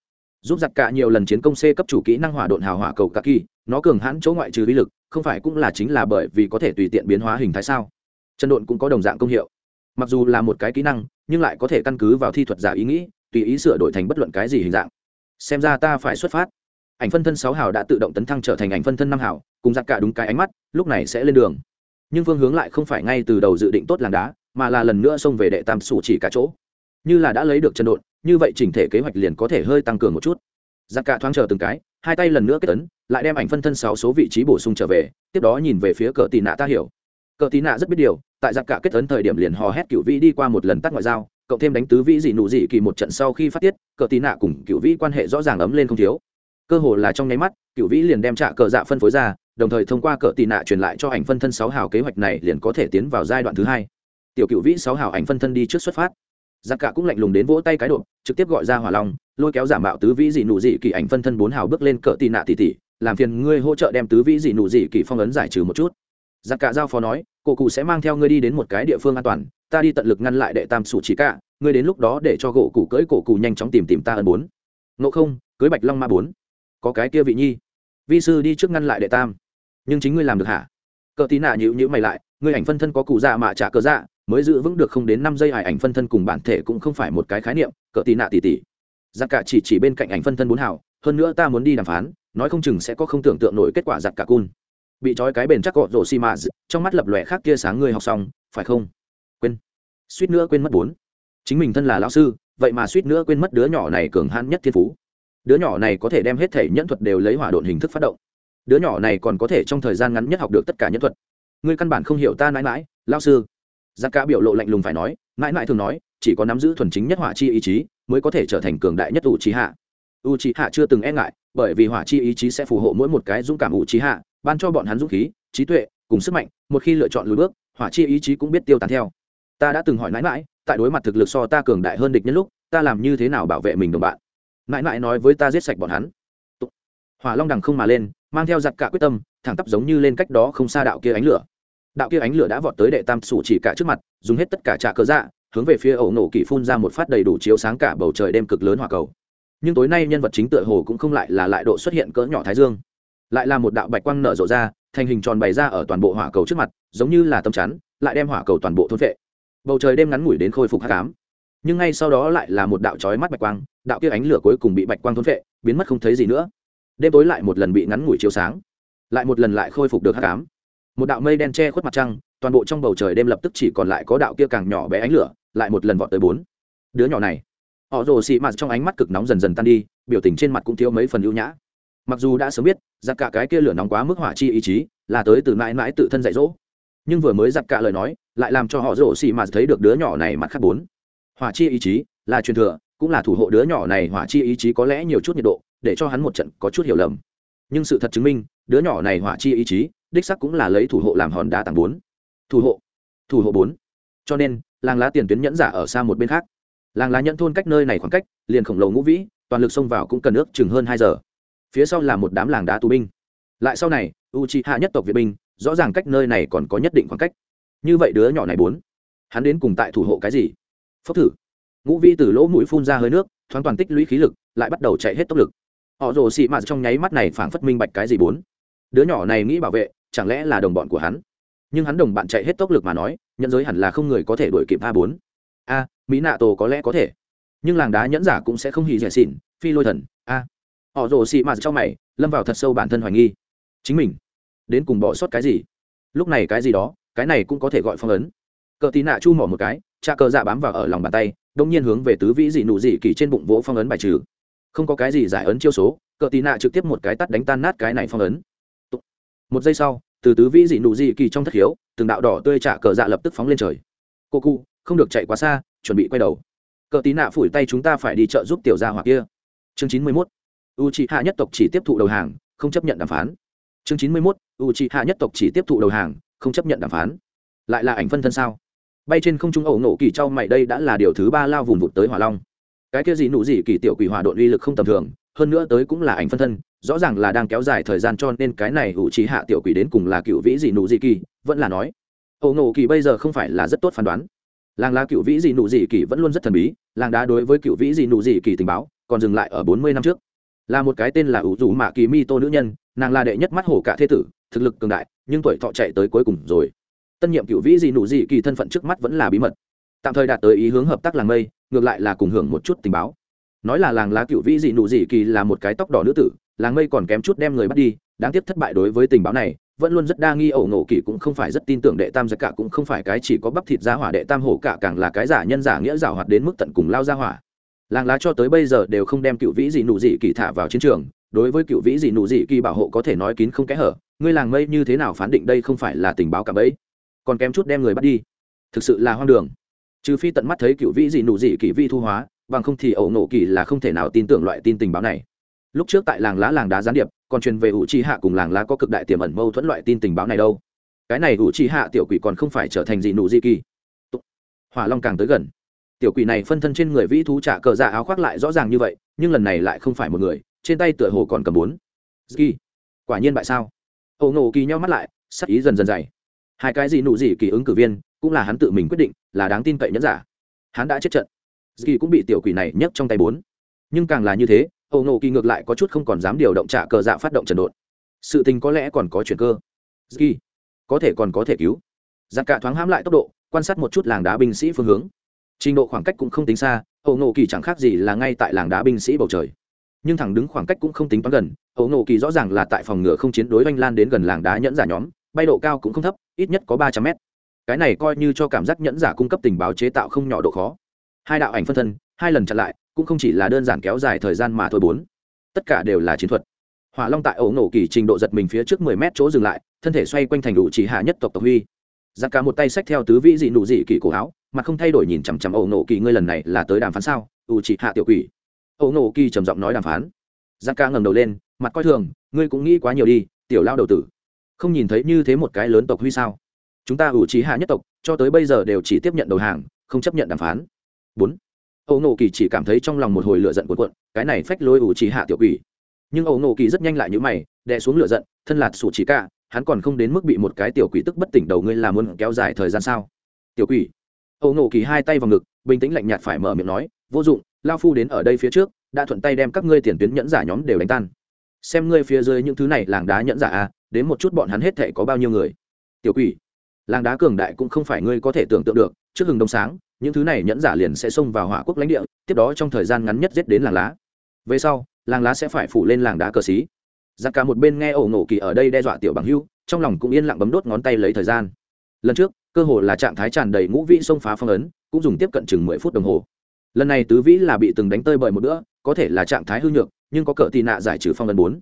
Giúp giặc cả nhiều lần chiến công c cấp chủ kỹ năng hỏa độn hào hỏa cầu cả kỳ, nó cường hãn chỗ ngoại trừ uy lực, không phải cũng là chính là bởi vì có thể tùy tiện biến hóa hình thái sao? Chân độn cũng có đồng dạng công hiệu. Mặc dù là một cái kỹ năng, nhưng lại có thể căn cứ vào thi thuật giả ý nghĩ, tùy ý sửa đổi thành bất luận cái gì hình dạng. Xem ra ta phải xuất phát. Ảnh phân thân sáu hào đã tự động tấn thăng trở thành ảnh phân thân năm hào, cùng giặc cả đúng cái ánh mắt, lúc này sẽ lên đường. Nhưng phương hướng lại không phải ngay từ đầu dự định tốt làng đá mà là lần nữa xông về đệ tam sủ chỉ cả chỗ. Như là đã lấy được chân độn, như vậy chỉnh thể kế hoạch liền có thể hơi tăng cường một chút. Giặc cả thoáng chờ từng cái, hai tay lần nữa kết tấn lại đem ảnh phân thân sáu số vị trí bổ sung trở về, tiếp đó nhìn về phía cờ tì nạ ta hiểu. Cờ tì nạ rất biết điều, tại giặc cả kết tấn thời điểm liền hò hét cựu vĩ đi qua một lần tắt ngoại giao, cộng thêm đánh tứ vĩ dị nụ dị kỳ một trận sau khi phát tiết, cờ tì nạ cùng cựu vĩ quan hệ rõ ràng ấm lên không thiếu. Cơ hồ là trong nháy mắt, cựu vĩ liền đem trả cờ dạ phân phối ra, đồng thời thông qua cờ tì nạ truyền lại cho ảnh phân thân sáu hào kế hoạch này liền có thể tiến vào giai đoạn thứ hai tiểu cựu vĩ sáu hảo ảnh phân thân đi trước xuất phát. Giặc cả cũng lạnh lùng đến vỗ tay cái độ trực tiếp gọi ra hỏa long, lôi kéo giả mạo tứ vĩ dị nụ dị kỳ ảnh phân thân bốn hào bước lên cỡ tì nạ tỉ tỉ làm phiền ngươi hỗ trợ đem tứ vĩ dị nụ dị kỳ phong ấn giải trừ một chút. Giặc cả giao phó nói, cổ cụ sẽ mang theo ngươi đi đến một cái địa phương an toàn, ta đi tận lực ngăn lại đệ tam sủ chỉ cả, ngươi đến lúc đó để cho gỗ cụ cưỡi cổ cụ nhanh chóng tìm tìm ta ân bốn. Ngộ không cưới bạch long ma bốn. Có cái kia vị nhi. Vi sư đi trước ngăn lại đệ tam. Nhưng chính ngươi làm được hả? Cờ tí nạ nhữ nhữ mày lại, ngươi ảnh phân thân có cụ dạ mạ trả cờ dạ mới giữ vững được không đến năm giây hải ảnh phân thân cùng bản thể cũng không phải một cái khái niệm, cỡ tì nạ tỉ tỉ giặc cả chỉ chỉ bên cạnh ảnh phân thân bốn hảo hơn nữa ta muốn đi đàm phán, nói không chừng sẽ có không tưởng tượng nổi kết quả giặc cả cun. Bị trói cái bền chắc cọ rổ xi mã trong mắt lập lòe khác kia sáng ngươi học xong, phải không? Quên. Suýt nữa quên mất bốn. Chính mình thân là lão sư, vậy mà suýt nữa quên mất đứa nhỏ này cường hãn nhất thiên phú. Đứa nhỏ này có thể đem hết thể nhẫn thuật đều lấy hỏa độn hình thức phát động. Đứa nhỏ này còn có thể trong thời gian ngắn nhất học được tất cả nhẫn thuật. Ngươi căn bản không hiểu ta mãi mãi lao sư giặc cả biểu lộ lạnh lùng phải nói, mãi mãi thường nói, chỉ có nắm giữ thuần chính nhất hỏa chi ý chí mới có thể trở thành cường đại nhất u trí hạ u trí hạ chưa từng e ngại, bởi vì hỏa chi ý chí sẽ phù hộ mỗi một cái dũng cảm u trí hạ ban cho bọn hắn dũng khí, trí tuệ, cùng sức mạnh, một khi lựa chọn lùi bước, hỏa chi ý chí cũng biết tiêu tán theo. Ta đã từng hỏi mãi mãi, tại đối mặt thực lực so ta cường đại hơn địch nhân lúc, ta làm như thế nào bảo vệ mình đồng bạn? Mãi mãi nói với ta giết sạch bọn hắn. Hỏa long đằng không mà lên, mang theo giặc cả quyết tâm, thẳng tắp giống như lên cách đó không xa đạo kia ánh lửa đạo kia ánh lửa đã vọt tới đệ tam sủ chỉ cả trước mặt, dùng hết tất cả trạ cớ dạ hướng về phía ẩu nổ kỳ phun ra một phát đầy đủ chiếu sáng cả bầu trời đêm cực lớn hỏa cầu. Nhưng tối nay nhân vật chính tựa hồ cũng không lại là lại độ xuất hiện cỡ nhỏ thái dương. Lại là một đạo bạch quang nở rộ ra, thành hình tròn bày ra ở toàn bộ hỏa cầu trước mặt, giống như là tấm chắn, lại đem hỏa cầu toàn bộ thôn vệ bầu trời đêm ngắn ngủi đến khôi phục hát cám nhưng ngay sau đó lại là một đạo trói mắt bạch quang, đạo kia ánh lửa cuối cùng bị bạch quang thôn vệ biến mất không thấy gì nữa. Đêm tối lại một lần bị ngắn ngủi chiếu sáng, lại một lần lại khôi phục được hát cám một đạo mây đen che khuất mặt trăng, toàn bộ trong bầu trời đêm lập tức chỉ còn lại có đạo kia càng nhỏ bé ánh lửa, lại một lần vọt tới bốn. Đứa nhỏ này. Họ rồ xị mặt trong ánh mắt cực nóng dần dần tan đi, biểu tình trên mặt cũng thiếu mấy phần ưu nhã. Mặc dù đã sớm biết, giặc cả cái kia lửa nóng quá mức hỏa chi ý chí, là tới từ mãi mãi tự thân dạy dỗ. Nhưng vừa mới giặc cả lời nói, lại làm cho họ rồ xị mặt thấy được đứa nhỏ này mặt khác bốn. Hỏa chi ý chí là truyền thừa, cũng là thủ hộ đứa nhỏ này hỏa chi ý chí có lẽ nhiều chút nhiệt độ, để cho hắn một trận có chút hiểu lầm. Nhưng sự thật chứng minh, đứa nhỏ này hỏa chi ý chí đích sắc cũng là lấy thủ hộ làm hòn đá tảng bốn. Thủ hộ. Thủ hộ bốn. Cho nên, làng lá tiền tuyến nhẫn giả ở xa một bên khác. Làng lá nhẫn thôn cách nơi này khoảng cách, liền khổng lồ ngũ vĩ, toàn lực xông vào cũng cần ước chừng hơn hai giờ. Phía sau là một đám làng đá tù binh. Lại sau này u c hạ nhất tộc việt binh, rõ ràng cách nơi này còn có nhất định khoảng cách. Như vậy đứa nhỏ này bốn, hắn đến cùng tại thủ hộ cái gì? Phốc thử. Ngũ vĩ từ lỗ mũi phun ra hơi nước, thoáng toàn tích lũy khí lực, lại bắt đầu chạy hết tốc lực. Họ rồ xị mạt trong nháy mắt này phảng phất minh bạch cái gì bốn. Đứa nhỏ này nghĩ bảo vệ chẳng lẽ là đồng bọn của hắn? Nhưng hắn đồng bạn chạy hết tốc lực mà nói nhận giới hẳn là không người có thể đuổi kịp a bốn. A, mỹ nạ tổ có lẽ có thể. Nhưng làng đá nhẫn giả cũng sẽ không hì rẻ xỉn, phi lôi thần, a. Họ rồ xị mạt trong mày, lâm vào thật sâu bản thân hoài nghi. Chính mình, đến cùng bỏ sót cái gì? Lúc này cái gì đó, cái này cũng có thể gọi phong ấn. Cờ tí nạ chu mỏ một cái, cha cờ dạ bám vào ở lòng bàn tay, đông nhiên hướng về tứ vĩ dị nụ dị kỳ trên bụng vỗ phong ấn bài trừ. Không có cái gì giải ấn chiêu số, cờ tí nạ trực tiếp một cái tắt đánh tan nát cái này phong ấn một giây sau, từ tứ vĩ dị nụ dị kỳ trong thất hiếu, từng đạo đỏ tươi trả cờ dạ lập tức phóng lên trời. Cô cụ không được chạy quá xa, chuẩn bị quay đầu. Cờ tí nạ phủi tay chúng ta phải đi chợ giúp tiểu gia hoặc kia. Chương chín mươi mốt. U chị hạ nhất tộc chỉ tiếp thụ đầu hàng, không chấp nhận đàm phán. Chương chín mươi mốt. U chị hạ nhất tộc chỉ tiếp thụ đầu hàng, không chấp nhận đàm phán. Lại là ảnh phân thân sao? Bay trên không trung ẩu nổ kỳ trao mày, đây đã là điều thứ ba lao vùng vụt tới hỏa long. Cái kia gì nụ gì kỳ tiểu quỷ hỏa đội uy lực không tầm thường hơn nữa tới cũng là ảnh phân thân, rõ ràng là đang kéo dài thời gian cho nên cái này ủ trí hạ tiểu quỷ đến cùng là cựu vĩ dị nụ dị kỳ, vẫn là nói ẩu nổ kỳ bây giờ không phải là rất tốt phán đoán. Làng lá cựu vĩ dị nụ dị kỳ vẫn luôn rất thần bí, làng đá đối với cựu vĩ dị nụ dị kỳ tình báo còn dừng lại ở bốn mươi năm trước. Là một cái tên là ủ dù mạ kỳ mi tô nữ nhân, nàng là đệ nhất mắt hổ cả thế tử, thực lực cường đại, nhưng tuổi thọ chạy tới cuối cùng rồi. Tân nhiệm cựu vĩ dị nụ dị kỳ thân phận trước mắt vẫn là bí mật. Tạm thời đạt tới ý hướng hợp tác làng mây, ngược lại là cùng hưởng một chút tình báo nói là làng lá cựu vĩ dị nụ dị kỳ là một cái tóc đỏ nữ tử, làng mây còn kém chút đem người bắt đi, đáng tiếc thất bại đối với tình báo này, vẫn luôn rất đa nghi, ẩu nổ kỳ cũng không phải rất tin tưởng đệ tam giặc cả cũng không phải cái chỉ có bắp thịt ra hỏa, đệ tam hổ cả càng là cái giả nhân giả nghĩa giả hoạt đến mức tận cùng lao ra hỏa. Làng lá cho tới bây giờ đều không đem cựu vĩ dị nụ dị kỳ thả vào chiến trường, đối với cựu vĩ dị nụ dị kỳ bảo hộ có thể nói kín không kẽ hở, ngươi làng mây như thế nào phán định đây không phải là tình báo cả bấy? Còn kém chút đem người bắt đi. Thực sự là hoang đường. Trừ phi tận mắt thấy cựu vĩ dị nụ dị kỳ vi thu hóa bằng không thì ẩu nổ kỳ là không thể nào tin tưởng loại tin tình báo này. Lúc trước tại làng lá làng đá gián điệp, còn truyền về ủ trì hạ cùng làng lá có cực đại tiềm ẩn mâu thuẫn loại tin tình báo này đâu. Cái này ủ trì hạ tiểu quỷ còn không phải trở thành gì nụ di kỳ. Hỏa long càng tới gần. Tiểu quỷ này phân thân trên người vĩ thú trả cờ dạ áo khoác lại rõ ràng như vậy, nhưng lần này lại không phải một người, trên tay tựa hồ còn cầm bốn. Ski quả nhiên bại sao? Ẩu nổ kỳ nhau mắt lại, sắc ý dần dần dày. Hai cái gì nụ gì kỳ ứng cử viên, cũng là hắn tự mình quyết định, là đáng tin cậy nhẫn giả. Hắn đã chết trận dì cũng bị tiểu quỷ này nhấc trong tay bốn. Nhưng càng là như thế, âu nộ kỳ ngược lại có chút không còn dám điều động trả cờ dạ phát động trần đột. Sự tình có lẽ còn có chuyện cơ. Dì có thể còn có thể cứu. Giặc cả thoáng hãm lại tốc độ, quan sát một chút làng đá binh sĩ phương hướng. Trình độ khoảng cách cũng không tính xa, âu nộ kỳ chẳng khác gì là ngay tại làng đá binh sĩ bầu trời. Nhưng thẳng đứng khoảng cách cũng không tính toán gần, âu nộ kỳ rõ ràng là tại phòng ngựa không chiến đối oanh lan đến gần làng đá nhẫn giả nhóm, bay độ cao cũng không thấp, ít nhất có ba trăm mét. Cái này coi như cho cảm giác nhẫn giả cung cấp tình báo chế tạo không nhỏ độ khó hai đạo ảnh phân thân, hai lần chặn lại, cũng không chỉ là đơn giản kéo dài thời gian mà thôi bốn. Tất cả đều là chiến thuật. Hỏa long tại ổ nổ kỳ trình độ giật mình phía trước mười mét chỗ dừng lại, thân thể xoay quanh thành đủ chỉ hạ nhất tộc tộc huy. Giặc cả một tay xách theo tứ vĩ dị nụ dị kỳ cổ áo, mà không thay đổi nhìn chằm chằm ổ nổ kỳ ngươi lần này là tới đàm phán sao? Ủ chỉ hạ tiểu quỷ. Ổ nổ kỳ trầm giọng nói đàm phán. Giặc cả ngẩng đầu lên, mặt coi thường, ngươi cũng nghĩ quá nhiều đi, tiểu lao đầu tử. Không nhìn thấy như thế một cái lớn tộc huy sao? Chúng ta ủ trí hạ nhất tộc, cho tới bây giờ đều chỉ tiếp nhận đầu hàng, không chấp nhận đàm phán bốn. Ẩu nổ kỳ chỉ cảm thấy trong lòng một hồi lửa giận cuộn cuộn, cái này phách lôi ủ chỉ hạ tiểu quỷ. Nhưng ẩu nổ kỳ rất nhanh lại như mày, đè xuống lửa giận, thân lạt sủ chỉ cả, hắn còn không đến mức bị một cái tiểu quỷ tức bất tỉnh đầu ngươi làm muốn kéo dài thời gian sao? Tiểu quỷ. Ẩu nổ kỳ hai tay vào ngực, bình tĩnh lạnh nhạt phải mở miệng nói, vô dụng, lao phu đến ở đây phía trước, đã thuận tay đem các ngươi tiền tuyến nhẫn giả nhóm đều đánh tan. Xem ngươi phía dưới những thứ này làng đá nhẫn giả a, đến một chút bọn hắn hết thể có bao nhiêu người. Tiểu quỷ làng đá cường đại cũng không phải ngươi có thể tưởng tượng được, trước hừng đông sáng, những thứ này nhẫn giả liền sẽ xông vào hỏa quốc lãnh địa, tiếp đó trong thời gian ngắn nhất giết đến làng lá. Về sau, làng lá sẽ phải phủ lên làng đá cờ xí. Giặc cả một bên nghe ổ nổ kỳ ở đây đe dọa tiểu bằng hưu, trong lòng cũng yên lặng bấm đốt ngón tay lấy thời gian. Lần trước, cơ hồ là trạng thái tràn đầy ngũ vĩ xông phá phong ấn, cũng dùng tiếp cận chừng mười phút đồng hồ. Lần này tứ vĩ là bị từng đánh tơi bởi một bữa, có thể là trạng thái hư nhược, nhưng có cỡ tị nạ giải trừ phong ấn bốn.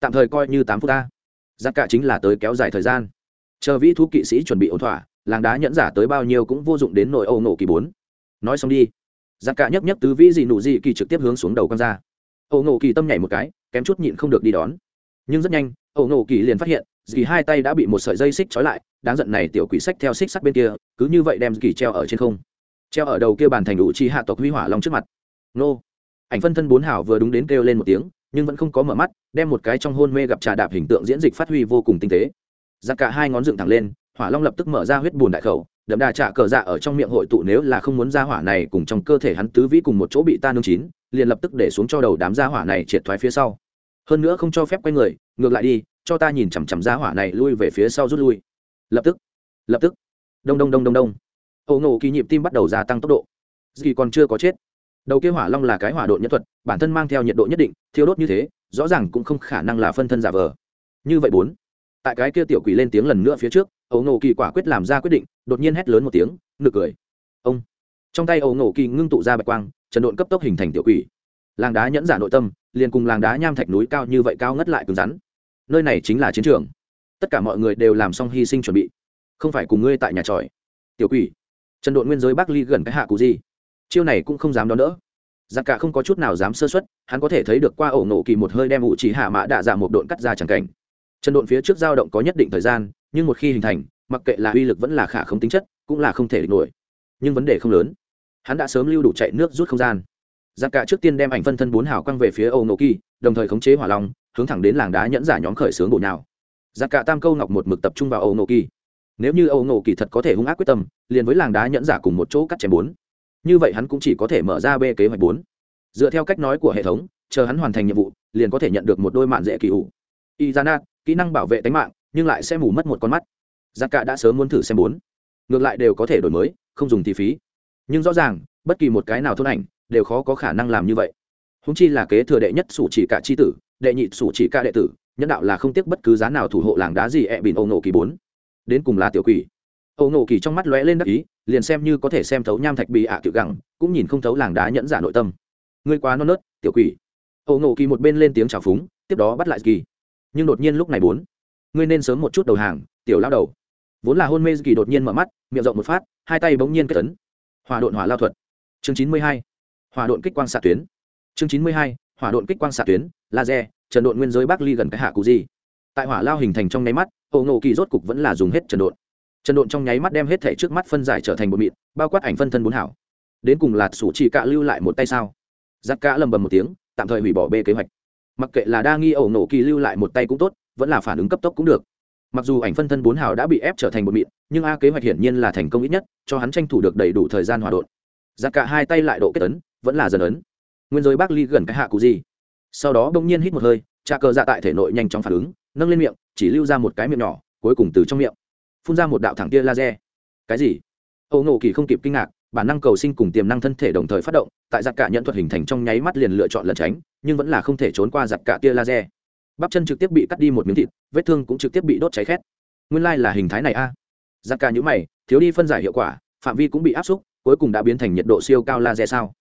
Tạm thời coi như tám phút ta giặc cả chính là tới kéo dài thời gian chờ vĩ thú kỵ sĩ chuẩn bị ổn thỏa, làng đá nhẫn giả tới bao nhiêu cũng vô dụng đến nội âu nổ kỳ bốn. Nói xong đi. Giặc cả nhấc nhấc tứ vĩ gì nụ gì kỳ trực tiếp hướng xuống đầu con ra. Âu nổ kỳ tâm nhảy một cái, kém chút nhịn không được đi đón. Nhưng rất nhanh âu nổ kỳ liền phát hiện dì hai tay đã bị một sợi dây xích trói lại, đáng giận này tiểu quỷ sách theo xích sắt bên kia, cứ như vậy đem kỳ treo ở trên không. Treo ở đầu kia bàn thành đủ chi hạ tộc huy hỏa long trước mặt. Nô. Ảnh phân thân bốn hảo vừa đúng đến kêu lên một tiếng, nhưng vẫn không có mở mắt, đem một cái trong hôn mê gặp trà đạp hình tượng diễn dịch phát huy vô cùng tinh tế giặc cả hai ngón dựng thẳng lên, hỏa long lập tức mở ra huyết bùn đại khẩu, đậm đà trả cờ dạ ở trong miệng hội tụ nếu là không muốn ra hỏa này cùng trong cơ thể hắn tứ vĩ cùng một chỗ bị ta nương chín, liền lập tức để xuống cho đầu đám gia hỏa này triệt thoái phía sau. Hơn nữa không cho phép quay người, ngược lại đi, cho ta nhìn chằm chằm gia hỏa này lui về phía sau rút lui. Lập tức lập tức. Đông đông đông đông đông. Ẩu nổ kỳ nhịp tim bắt đầu gia tăng tốc độ. Dì còn chưa có chết. Đầu kia hỏa long là cái hỏa độ nhất thuật, bản thân mang theo nhiệt độ nhất định, thiêu đốt như thế, rõ ràng cũng không khả năng là phân thân giả vờ. Như vậy bốn tại cái kia tiểu quỷ lên tiếng lần nữa phía trước ấu nổ kỳ quả quyết làm ra quyết định, đột nhiên hét lớn một tiếng, nực cười. Ông. Trong tay ấu nổ kỳ ngưng tụ ra bạch quang, trần độn cấp tốc hình thành tiểu quỷ. Làng đá nhẫn giả nội tâm, liền cùng làng đá nham thạch núi cao như vậy cao ngất lại cứng rắn. Nơi này chính là chiến trường. Tất cả mọi người đều làm xong hy sinh chuẩn bị. Không phải cùng ngươi tại nhà tròi. Tiểu quỷ. Trần độn nguyên giới bắc ly gần cái hạ cụ gì? Chiêu này cũng không dám đón đỡ. Giặc cả không có chút nào dám sơ xuất hắn có thể thấy được qua ổ nổ kỳ một hơi đem ủ chỉ hạ mã đạ dạ một độn cắt ra chẳng cảnh chân độn phía trước dao động có nhất định thời gian, nhưng một khi hình thành, mặc kệ là uy lực vẫn là khả không tính chất, cũng là không thể địch nổi. Nhưng vấn đề không lớn. Hắn đã sớm lưu đủ chạy nước rút không gian. Giặc cả trước tiên đem ảnh phân thân bốn hào quăng về phía âu nô kỳ, đồng thời khống chế hỏa long, hướng thẳng đến làng đá nhẫn giả nhóm khởi xướng bộ nào giặc cả tam câu ngọc một mực tập trung vào âu nô kỳ. Nếu như âu nô kỳ thật có thể hung ác quyết tâm, liền với làng đá nhẫn giả cùng một chỗ cắt chém bốn. Như vậy hắn cũng chỉ có thể mở ra b kế hoạch bốn. Dựa theo cách nói của hệ thống, chờ hắn hoàn thành nhiệm vụ, liền có thể nhận được một đôi mạn dễ kỳ ủ y ra nát kỹ năng bảo vệ tính mạng, nhưng lại sẽ mù mất một con mắt. Giặc cả đã sớm muốn thử xem bốn. Ngược lại đều có thể đổi mới, không dùng thì phí. Nhưng rõ ràng, bất kỳ một cái nào thôn ảnh đều khó có khả năng làm như vậy. Húng chi là kế thừa đệ nhất sủ chỉ cả c h i tử, đệ nhị sủ chỉ cả đệ tử, nhân đạo là không tiếc bất cứ giá nào thủ hộ làng đá gì ẹ bìn âu nổ kỳ bốn. Đến cùng là tiểu quỷ. Âu nổ kỳ trong mắt lóe lên đắc ý, liền xem như có thể xem thấu nham thạch bị ạ à tiểu gẳng, cũng nhìn không thấu làng đá nhẫn giả nội tâm. Ngươi quá non nớt, tiểu quỷ. Âu nổ kỳ một bên lên tiếng chào phúng, tiếp đó bắt lại kỳ nhưng đột nhiên lúc này bốn. Ngươi nên sớm một chút đầu hàng, tiểu lao đầu. Vốn là hôn mê kỳ đột nhiên mở mắt, miệng rộng một phát, hai tay bỗng nhiên kết tấn hòa độn hỏa lao thuật. Chương chín mươi hai. Hòa độn kích quang xạ tuyến. Chương chín mươi hai. Hỏa độn kích quang xạ tuyến, laser, trần độn nguyên giới bắc ly gần cái hạ cụ gì. Tại hỏa lao hình thành trong nháy mắt ổ ngộ kỳ rốt cục vẫn là dùng hết trần độn. Trần độn trong nháy mắt đem hết thể trước mắt phân giải trở thành bột mịn, bao quát ảnh phân thân bốn hảo. Đến cùng lạt sủ chỉ cạ lưu lại một tay sao? Giặc cạ lầm bầm một tiếng, tạm thời hủy bỏ bê kế hoạch mặc kệ là đa nghi ẩu nổ kỳ lưu lại một tay cũng tốt, vẫn là phản ứng cấp tốc cũng được. Mặc dù ảnh phân thân bốn hào đã bị ép trở thành một mịn, nhưng a kế hoạch hiển nhiên là thành công ít nhất, cho hắn tranh thủ được đầy đủ thời gian hòa đột giặc cả hai tay lại độ kết tấn vẫn là dần ấn. Nguyên giới bác ly gần cái hạ cụ gì? Sau đó bỗng nhiên hít một hơi, trà cờ dạ tại thể nội nhanh chóng phản ứng, nâng lên miệng, chỉ lưu ra một cái miệng nhỏ, cuối cùng từ trong miệng, phun ra một đạo thẳng tia laser. Cái gì? Âu nổ kỳ không kịp kinh ngạc bản năng cầu sinh cùng tiềm năng thân thể đồng thời phát động, tại giặc cả nhận thuật hình thành trong nháy mắt liền lựa chọn lẩn tránh, nhưng vẫn là không thể trốn qua giặc cả tia laser. Bắp chân trực tiếp bị cắt đi một miếng thịt, vết thương cũng trực tiếp bị đốt cháy khét. Nguyên lai là hình thái này a. À. giặc cả nhữ mày, thiếu đi phân giải hiệu quả, phạm vi cũng bị áp xúc, cuối cùng đã biến thành nhiệt độ siêu cao laser sao?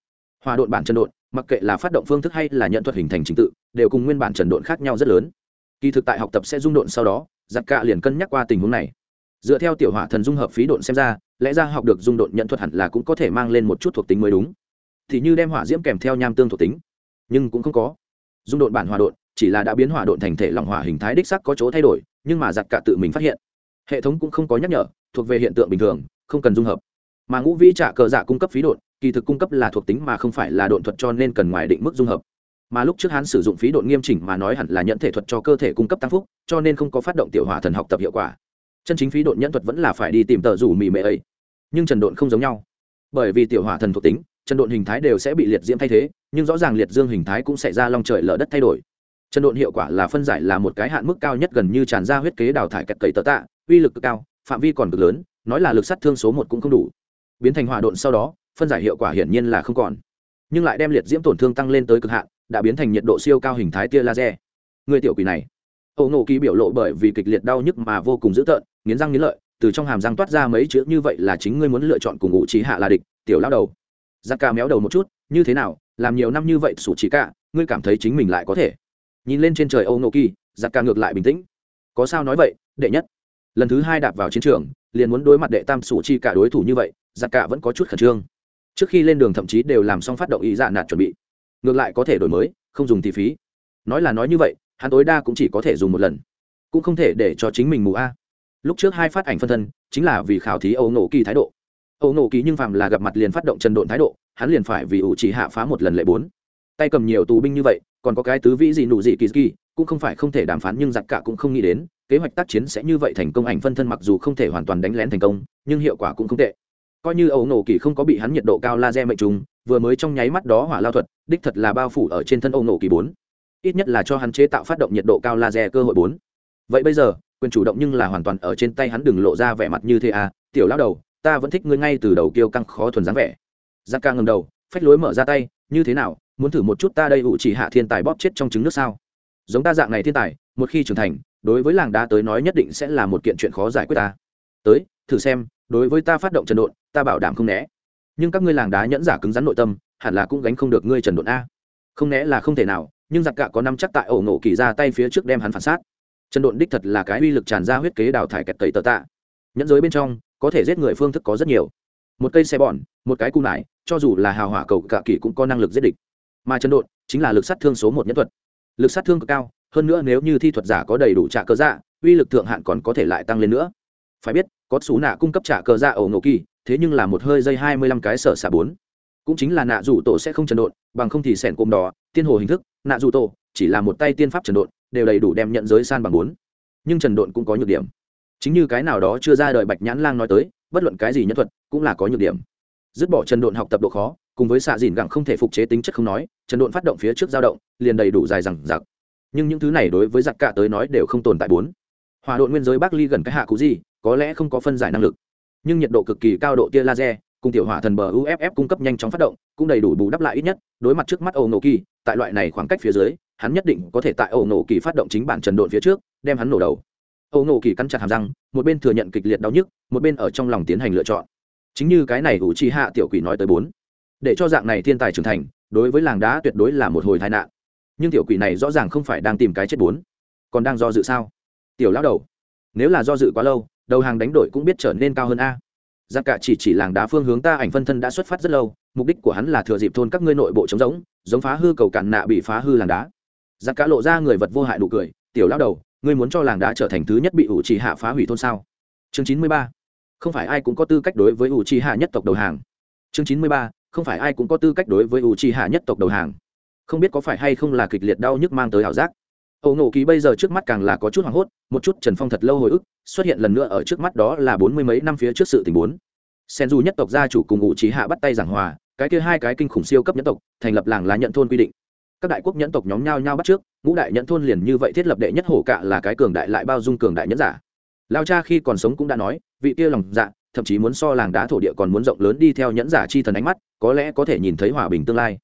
Hòa độn bản chân độn, mặc kệ là phát động phương thức hay là nhận thuật hình thành trình tự, đều cùng nguyên bản trần độn khác nhau rất lớn. Kỳ thực tại học tập sẽ dung độn sau đó giặc cạ liền cân nhắc qua tình huống này dựa theo tiểu hỏa thần dung hợp phí độn xem ra, lẽ ra học được dung độn nhận thuật hẳn là cũng có thể mang lên một chút thuộc tính mới đúng. Thì như đem hỏa diễm kèm theo nham tương thuộc tính, nhưng cũng không có. Dung độn bản hòa độn, chỉ là đã biến hỏa độn thành thể lỏng hỏa hình thái đích sắc có chỗ thay đổi, nhưng mà giặc cả tự mình phát hiện. Hệ thống cũng không có nhắc nhở, thuộc về hiện tượng bình thường, không cần dung hợp. Mà ngũ vĩ trả cờ dạ cung cấp phí độn, kỳ thực cung cấp là thuộc tính mà không phải là độn thuật cho nên cần ngoài định mức dung hợp. Mà lúc trước hắn sử dụng phí độn nghiêm chỉnh mà nói hẳn là nhận thể thuật cho cơ thể cung cấp tăng phúc, cho nên không có phát động tiểu hỏa thần học tập hiệu quả chân chính phí độn nhẫn thuật vẫn là phải đi tìm tờ rủ mì mệ ấy. Nhưng trần độn không giống nhau. Bởi vì tiểu hỏa thần thuộc tính, trần độn hình thái đều sẽ bị liệt diễm thay thế, nhưng rõ ràng liệt dương hình thái cũng sẽ ra long trời lở đất thay đổi. Trần độn hiệu quả là phân giải là một cái hạn mức cao nhất gần như tràn ra huyết kế đào thải cật cậy tờ tạ, uy lực cực cao, phạm vi còn cực lớn, nói là lực sát thương số một cũng không đủ. Biến thành hỏa độn sau đó, phân giải hiệu quả hiển nhiên là không còn. Nhưng lại đem liệt diễm tổn thương tăng lên tới cực hạn, đã biến thành nhiệt độ siêu cao hình thái tia laser. Người tiểu quỷ này. Ẩu nổ ký biểu lộ bởi vì kịch liệt đau nhức mà vô cùng dữ tợn nghiến răng nghiến lợi, từ trong hàm răng toát ra mấy chữ như vậy là chính ngươi muốn lựa chọn cùng ngụ trí hạ là địch, tiểu lao đầu. Giặc ca méo đầu một chút, như thế nào, làm nhiều năm như vậy, sủ chỉ cả, ngươi cảm thấy chính mình lại có thể. Nhìn lên trên trời âu nô kỳ, giặc ca ngược lại bình tĩnh. Có sao nói vậy, đệ nhất. Lần thứ hai đạp vào chiến trường, liền muốn đối mặt đệ tam sủ chi cả đối thủ như vậy, giặc cả vẫn có chút khẩn trương. Trước khi lên đường thậm chí đều làm xong phát động ý dạ nạt chuẩn bị. Ngược lại có thể đổi mới, không dùng thì phí. Nói là nói như vậy, hắn tối đa cũng chỉ có thể dùng một lần. Cũng không thể để cho chính mình mù a lúc trước hai phát ảnh phân thân, chính là vì khảo thí Âu nổ kỳ thái độ. Âu nổ kỳ nhưng phạm là gặp mặt liền phát động trần độn thái độ, hắn liền phải vì ủ chỉ hạ phá một lần lệ bốn. Tay cầm nhiều tù binh như vậy, còn có cái tứ vĩ gì nụ gì kỳ kỳ, cũng không phải không thể đàm phán nhưng giặc cả cũng không nghĩ đến, kế hoạch tác chiến sẽ như vậy thành công ảnh phân thân mặc dù không thể hoàn toàn đánh lén thành công, nhưng hiệu quả cũng không tệ. Coi như ấu nổ kỳ không có bị hắn nhiệt độ cao laser mệnh trùng, vừa mới trong nháy mắt đó hỏa lao thuật, đích thật là bao phủ ở trên thân ấu nổ kỳ bốn. Ít nhất là cho hắn chế tạo phát động nhiệt độ cao laser cơ hội bốn. Vậy bây giờ quyền chủ động nhưng là hoàn toàn ở trên tay hắn đừng lộ ra vẻ mặt như thế à tiểu lão đầu, ta vẫn thích ngươi ngay từ đầu kêu căng khó thuần dáng vẻ. Giặc ca ngầm đầu, phách lối mở ra tay, như thế nào, muốn thử một chút ta đây ủ chỉ hạ thiên tài bóp chết trong trứng nước sao? Giống ta dạng này thiên tài, một khi trưởng thành, đối với làng đá tới nói nhất định sẽ là một kiện chuyện khó giải quyết ta. Tới, thử xem, đối với ta phát động trần độn, ta bảo đảm không né. Nhưng các ngươi làng đá nhẫn giả cứng rắn nội tâm, hẳn là cũng gánh không được ngươi trần độn a. Không né là không thể nào, nhưng giặc cạ có năm chắc tại ổ ngộ kỳ ra tay phía trước đem hắn phản sát trần độn đích thật là cái uy lực tràn ra huyết kế đào thải kẹt tẩy tờ tạ. Nhẫn giới bên trong, có thể giết người phương thức có rất nhiều. Một cây xe bòn, một cái cung nải, cho dù là hào hỏa cầu cạ kỳ cũng có năng lực giết địch. Mà trần độn chính là lực sát thương số một nhân thuật. Lực sát thương cực cao, hơn nữa nếu như thi thuật giả có đầy đủ trả cơ dạ uy lực thượng hạn còn có thể lại tăng lên nữa. Phải biết, có xú nạ cung cấp trả cơ dạ ở nổ kỳ, thế nhưng là một hơi dây hai mươi lăm cái sở xả bốn. Cũng chính là nạ dù tổ sẽ không trần độn, bằng không thì sẻn cồm đỏ, tiên hồ hình thức, nạ dù tổ chỉ là một tay tiên pháp trần độn đều đầy đủ đem nhận giới san bằng bốn. Nhưng trần độn cũng có nhược điểm. Chính như cái nào đó chưa ra đời bạch nhãn lang nói tới, bất luận cái gì nhân thuật cũng là có nhược điểm. Dứt bỏ trần độn học tập độ khó, cùng với xạ dìn gẳng không thể phục chế tính chất không nói, trần độn phát động phía trước dao động, liền đầy đủ dài rằng giặc nhưng những thứ này đối với giặc cả tới nói đều không tồn tại bốn. Hòa độn nguyên giới bắc ly gần cái hạ cú gì, có lẽ không có phân giải năng lực. Nhưng nhiệt độ cực kỳ cao độ tia laser, cùng tiểu hỏa thần bờ uff cung cấp nhanh chóng phát động, cũng đầy đủ bù đắp lại ít nhất, đối mặt trước mắt ẩu nổ kỳ, tại loại này khoảng cách phía dưới hắn nhất định có thể tại ẩu nổ kỳ phát động chính bản trần độn phía trước, đem hắn nổ đầu. Ẩu nổ kỳ cắn chặt hàm răng, một bên thừa nhận kịch liệt đau nhức, một bên ở trong lòng tiến hành lựa chọn. Chính như cái này ủ chi hạ tiểu quỷ nói tới bốn. Để cho dạng này thiên tài trưởng thành, đối với làng đá tuyệt đối là một hồi tai nạn. Nhưng tiểu quỷ này rõ ràng không phải đang tìm cái chết bốn. Còn đang do dự sao? Tiểu lão đầu, nếu là do dự quá lâu, đầu hàng đánh đổi cũng biết trở nên cao hơn a. G cả chỉ chỉ làng đá phương hướng ta ảnh phân thân đã xuất phát rất lâu, mục đích của hắn là thừa dịp thôn các ngươi nội bộ trống rỗng, giống phá hư cầu cản nạ bị phá hư làng đá giặc cả lộ ra người vật vô hại nụ cười, tiểu lão đầu, ngươi muốn cho làng đã trở thành thứ nhất bị ủ trì hạ phá hủy thôn sao? Chương chín mươi ba, không phải ai cũng có tư cách đối với ủ trì hạ nhất tộc đầu hàng. Chương chín mươi ba, không phải ai cũng có tư cách đối với ủ trì hạ nhất tộc đầu hàng. Không biết có phải hay không là kịch liệt đau nhức mang tới ảo giác. Âu nổ ký bây giờ trước mắt càng là có chút hoảng hốt, một chút trần phong thật lâu hồi ức, xuất hiện lần nữa ở trước mắt đó là bốn mươi mấy năm phía trước sự tình bốn. Sen du nhất tộc gia chủ cùng ngụ trí hạ bắt tay giảng hòa, cái kia hai cái kinh khủng siêu cấp nhất tộc, thành lập làng lá nhận thôn quy định các đại quốc nhẫn tộc nhóm nhau nhau bắt trước, ngũ đại nhẫn thôn liền như vậy thiết lập đệ nhất hổ cạ là cái cường đại lại bao dung cường đại nhẫn giả. Lao cha khi còn sống cũng đã nói, vị kia lòng dạ thậm chí muốn so làng đá thổ địa còn muốn rộng lớn đi theo nhẫn giả chi thần ánh mắt, có lẽ có thể nhìn thấy hòa bình tương lai.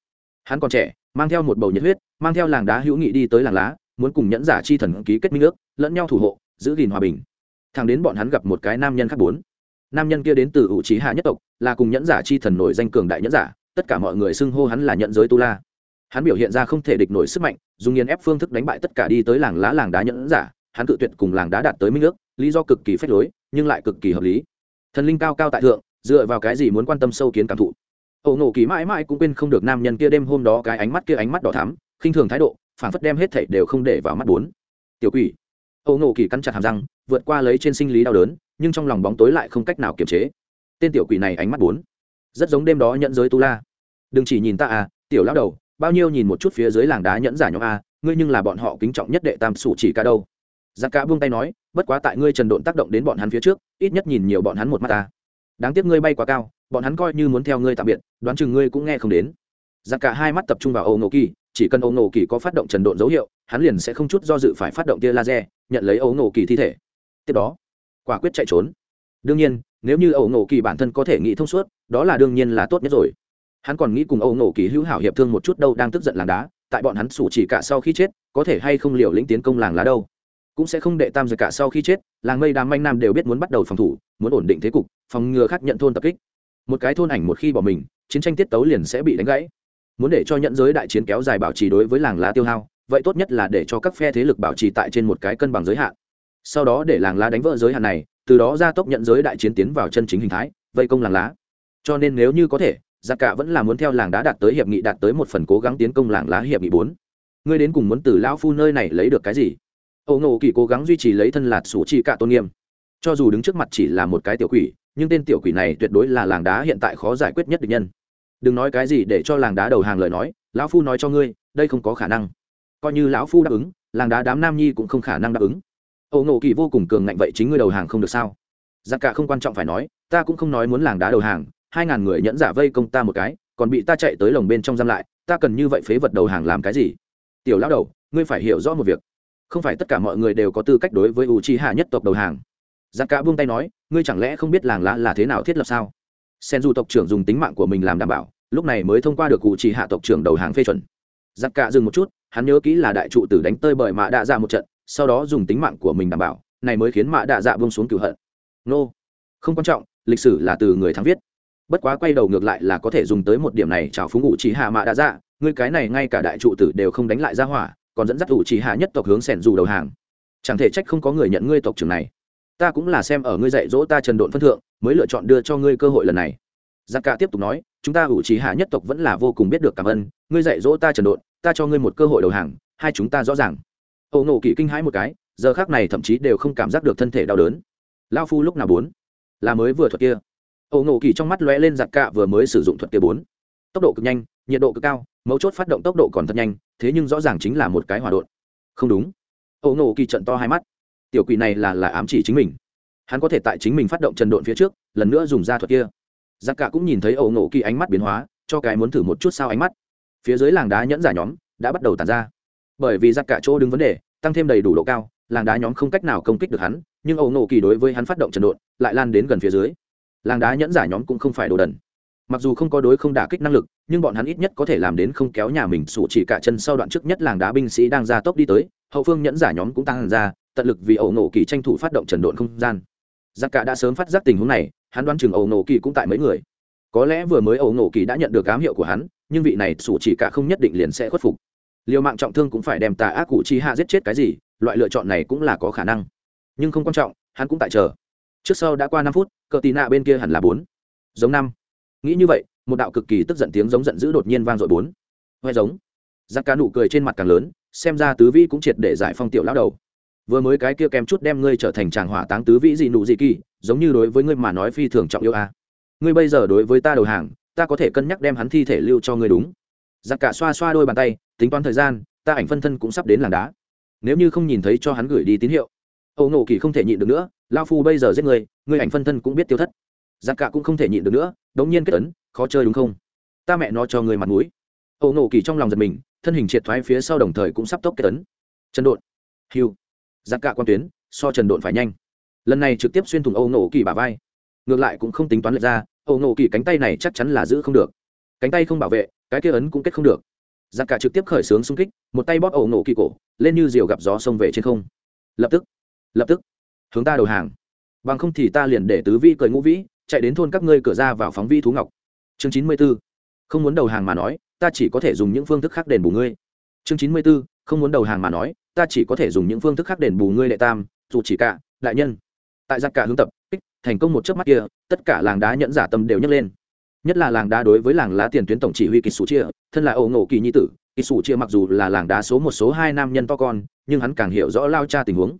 Hắn còn trẻ, mang theo một bầu nhiệt huyết, mang theo làng đá hữu nghị đi tới làng lá, muốn cùng nhẫn giả chi thần ký kết minh ước, lẫn nhau thủ hộ, giữ gìn hòa bình. Thằng đến bọn hắn gặp một cái nam nhân khác bốn. Nam nhân kia đến từ ủ trí hạ nhất tộc, là cùng nhẫn giả chi thần nổi danh cường đại nhẫn giả, tất cả mọi người xưng hô hắn là nhận giới tu la hắn biểu hiện ra không thể địch nổi sức mạnh, dùng nghiền ép phương thức đánh bại tất cả đi tới làng lá làng đá nhẫn giả, hắn tự tuyệt cùng làng đá đạt tới minh ước, lý do cực kỳ phách lối, nhưng lại cực kỳ hợp lý. Thần linh cao cao tại thượng, dựa vào cái gì muốn quan tâm sâu kiến cảm thụ? Ẩu nổ kỳ mãi mãi cũng quên không được nam nhân kia đêm hôm đó cái ánh mắt kia ánh mắt đỏ thắm, khinh thường thái độ phản phất đem hết thảy đều không để vào mắt bốn. Tiểu quỷ. Ẩu nổ kỳ cắn chặt hàm răng, vượt qua lấy trên sinh lý đau đớn, nhưng trong lòng bóng tối lại không cách nào kiềm chế. Tên tiểu quỷ này ánh mắt bốn. Rất giống đêm đó nhận giới tu la. Đừng chỉ nhìn ta à tiểu lão đầu bao nhiêu nhìn một chút phía dưới làng đá nhẫn giả nhóm a, ngươi nhưng là bọn họ kính trọng nhất đệ tam sủ chỉ cả đâu. Giặc cả buông tay nói, bất quá tại ngươi trần độn tác động đến bọn hắn phía trước, ít nhất nhìn nhiều bọn hắn một mắt ta. Đáng tiếc ngươi bay quá cao, bọn hắn coi như muốn theo ngươi tạm biệt, đoán chừng ngươi cũng nghe không đến. Giặc cả hai mắt tập trung vào ô nổ kỳ, chỉ cần ô nổ kỳ có phát động trần độn dấu hiệu, hắn liền sẽ không chút do dự phải phát động tia laser, nhận lấy ô nổ kỳ thi thể. Tiếp đó, quả quyết chạy trốn. Đương nhiên, nếu như ô nổ kỳ bản thân có thể nghĩ thông suốt, đó là đương nhiên là tốt nhất rồi hắn còn nghĩ cùng âu nổ kỳ hữu hảo hiệp thương một chút đâu, đang tức giận làng đá, tại bọn hắn sủ chỉ cả sau khi chết, có thể hay không liều lĩnh tiến công làng lá đâu. Cũng sẽ không đệ tam giật cả sau khi chết, làng mây đám manh nam đều biết muốn bắt đầu phòng thủ, muốn ổn định thế cục, phòng ngừa khác nhận thôn tập kích. Một cái thôn ảnh một khi bỏ mình, chiến tranh tiết tấu liền sẽ bị đánh gãy. Muốn để cho nhận giới đại chiến kéo dài bảo trì đối với làng lá tiêu hao, vậy tốt nhất là để cho các phe thế lực bảo trì tại trên một cái cân bằng giới hạn. Sau đó để làng lá đánh vỡ giới hạn này, từ đó gia tốc nhận giới đại chiến tiến vào chân chính hình thái, vây công làng lá. Cho nên nếu như có thể giặc cả vẫn là muốn theo làng đá đạt tới hiệp nghị, đạt tới một phần cố gắng tiến công làng lá hiệp nghị bốn. Ngươi đến cùng muốn từ lão phu nơi này lấy được cái gì? Âu ngộ kỳ cố gắng duy trì lấy thân lạt sủ chi cả tôn nghiêm. Cho dù đứng trước mặt chỉ là một cái tiểu quỷ, nhưng tên tiểu quỷ này tuyệt đối là làng đá hiện tại khó giải quyết nhất địch nhân. Đừng nói cái gì để cho làng đá đầu hàng lời nói, lão phu nói cho ngươi, đây không có khả năng. Coi như lão phu đáp ứng, làng đá đám nam nhi cũng không khả năng đáp ứng. Âu ngộ kỳ vô cùng cường ngạnh, vậy chính ngươi đầu hàng không được sao? Giặc cả không quan trọng phải nói, ta cũng không nói muốn làng đá đầu hàng hai ngàn người nhẫn giả vây công ta một cái, còn bị ta chạy tới lồng bên trong giam lại, ta cần như vậy phế vật đầu hàng làm cái gì? Tiểu lão đầu, ngươi phải hiểu rõ một việc. Không phải tất cả mọi người đều có tư cách đối với u chi hạ nhất tộc đầu hàng. Giặc cả buông tay nói, ngươi chẳng lẽ không biết làng lá là thế nào thiết lập sao? Sen du tộc trưởng dùng tính mạng của mình làm đảm bảo, lúc này mới thông qua được u chi hạ tộc trưởng đầu hàng phê chuẩn. Giặc cả dừng một chút, hắn nhớ kỹ là đại trụ tử đánh tơi bởi mạ đạ dạ một trận, sau đó dùng tính mạng của mình đảm bảo, này mới khiến mạ đạ dạ buông xuống cửu hận. Nô. Không quan trọng, lịch sử là từ người thắng viết bất quá quay đầu ngược lại là có thể dùng tới một điểm này chào phúng ủ trí hạ mạ đã dạ ngươi cái này ngay cả đại trụ tử đều không đánh lại ra hỏa, còn dẫn dắt ủ trí hạ nhất tộc hướng sẻn dù đầu hàng. Chẳng thể trách không có người nhận ngươi tộc trưởng này. Ta cũng là xem ở ngươi dạy dỗ ta trần độn phân thượng, mới lựa chọn đưa cho ngươi cơ hội lần này. Giặc cả tiếp tục nói, chúng ta ủ trí hạ nhất tộc vẫn là vô cùng biết được cảm ơn, ngươi dạy dỗ ta trần độn, ta cho ngươi một cơ hội đầu hàng, hai chúng ta rõ ràng. Ẩu nổ kỵ kinh hãi một cái, giờ khác này thậm chí đều không cảm giác được thân thể đau đớn. Lao phu lúc nào bốn? Là mới vừa thuật kia ẩu nổ kỳ trong mắt lóe lên giặc cạ vừa mới sử dụng thuật kia bốn. Tốc độ cực nhanh, nhiệt độ cực cao, mấu chốt phát động tốc độ còn thật nhanh, thế nhưng rõ ràng chính là một cái hỏa đột không đúng. Ẩu nổ kỳ trận to hai mắt. Tiểu quỷ này là là ám chỉ chính mình. Hắn có thể tại chính mình phát động trần độn phía trước, lần nữa dùng ra thuật kia. Giặc cạ cũng nhìn thấy ẩu nổ kỳ ánh mắt biến hóa, cho cái muốn thử một chút sao ánh mắt. Phía dưới làng đá nhẫn giả nhóm đã bắt đầu tàn ra. Bởi vì giặc cạ chỗ đứng vấn đề, tăng thêm đầy đủ độ cao, làng đá nhóm không cách nào công kích được hắn, nhưng ẩu nổ kỳ đối với hắn phát động trần độn, lại lan đến gần phía dưới làng đá nhẫn giả nhóm cũng không phải đồ đần. Mặc dù không có đối không đả kích năng lực, nhưng bọn hắn ít nhất có thể làm đến không kéo nhà mình sủ chỉ cả chân sau đoạn trước nhất làng đá binh sĩ đang ra tốc đi tới, hậu phương nhẫn giả nhóm cũng tăng ra, tận lực vì ẩu nổ kỳ tranh thủ phát động trần độn không gian. Giặc cả đã sớm phát giác tình huống này, hắn đoán chừng ẩu nổ kỳ cũng tại mấy người. Có lẽ vừa mới ẩu nổ kỳ đã nhận được ám hiệu của hắn, nhưng vị này sủ chỉ cả không nhất định liền sẽ khuất phục. Liều mạng trọng thương cũng phải đem tà ác cụ chi hạ giết chết cái gì, loại lựa chọn này cũng là có khả năng. Nhưng không quan trọng, hắn cũng tại chờ trước sau đã qua năm phút, cờ tì nạ bên kia hẳn là bốn. Giống năm. Nghĩ như vậy, một đạo cực kỳ tức giận tiếng giống giận dữ đột nhiên vang dội bốn. Hoe giống. Giặc cá nụ cười trên mặt càng lớn, xem ra tứ vĩ cũng triệt để giải phong tiểu lão đầu. Vừa mới cái kia kèm chút đem ngươi trở thành tràng hỏa táng tứ vĩ gì nụ gì kỳ, giống như đối với ngươi mà nói phi thường trọng yêu a à. ngươi bây giờ đối với ta đầu hàng, ta có thể cân nhắc đem hắn thi thể lưu cho ngươi đúng. Giặc cả xoa xoa đôi bàn tay, tính toán thời gian, ta ảnh phân thân cũng sắp đến làng đá. Nếu như không nhìn thấy cho hắn gửi đi tín hiệu. Âu nổ kỳ không thể nhịn được nữa lao phu bây giờ giết người người ảnh phân thân cũng biết tiêu thất. Giặc cả cũng không thể nhịn được nữa, đống nhiên kết ấn, khó chơi đúng không? Ta mẹ nó cho người mặt mũi. Âu nổ kỳ trong lòng giật mình, thân hình triệt thoái phía sau đồng thời cũng sắp tốc kết ấn. Trần độn. Hiu giặc cả quan tuyến, so trần độn phải nhanh. Lần này trực tiếp xuyên thủng âu nổ kỳ bả vai. Ngược lại cũng không tính toán lệch ra ẩu nổ kỳ cánh tay này chắc chắn là giữ không được. Cánh tay không bảo vệ, cái kia ấn cũng kết không được. Giặc cả trực tiếp khởi xướng xung kích, một tay bóp ẩu nổ kỳ cổ, lên như diều gặp gió xông về trên không. Lập tức. Lập tức hướng ta đầu hàng. Bằng không thì ta liền để tứ vi cười ngũ vĩ, chạy đến thôn các ngươi cửa ra vào phóng vi thú ngọc. Chương chín mươi b ố không muốn đầu hàng mà nói, ta chỉ có thể dùng những phương thức khác đền bù ngươi. Chương chín mươi b ố không muốn đầu hàng mà nói, ta chỉ có thể dùng những phương thức khác đền bù ngươi đệ tam, dù chỉ cả, đại nhân. Tại giặc cả hướng tập, kích, thành công một chớp mắt kia, tất cả làng đá nhẫn giả tâm đều nhấc lên. Nhất là làng đá đối với làng lá tiền tuyến tổng chỉ huy kỳ sủ chia, thân là ẩu ngộ kỳ nhi tử kỳ sủ chia mặc dù là làng đá số một số hai nam nhân to con, nhưng hắn càng hiểu rõ lao cha tình huống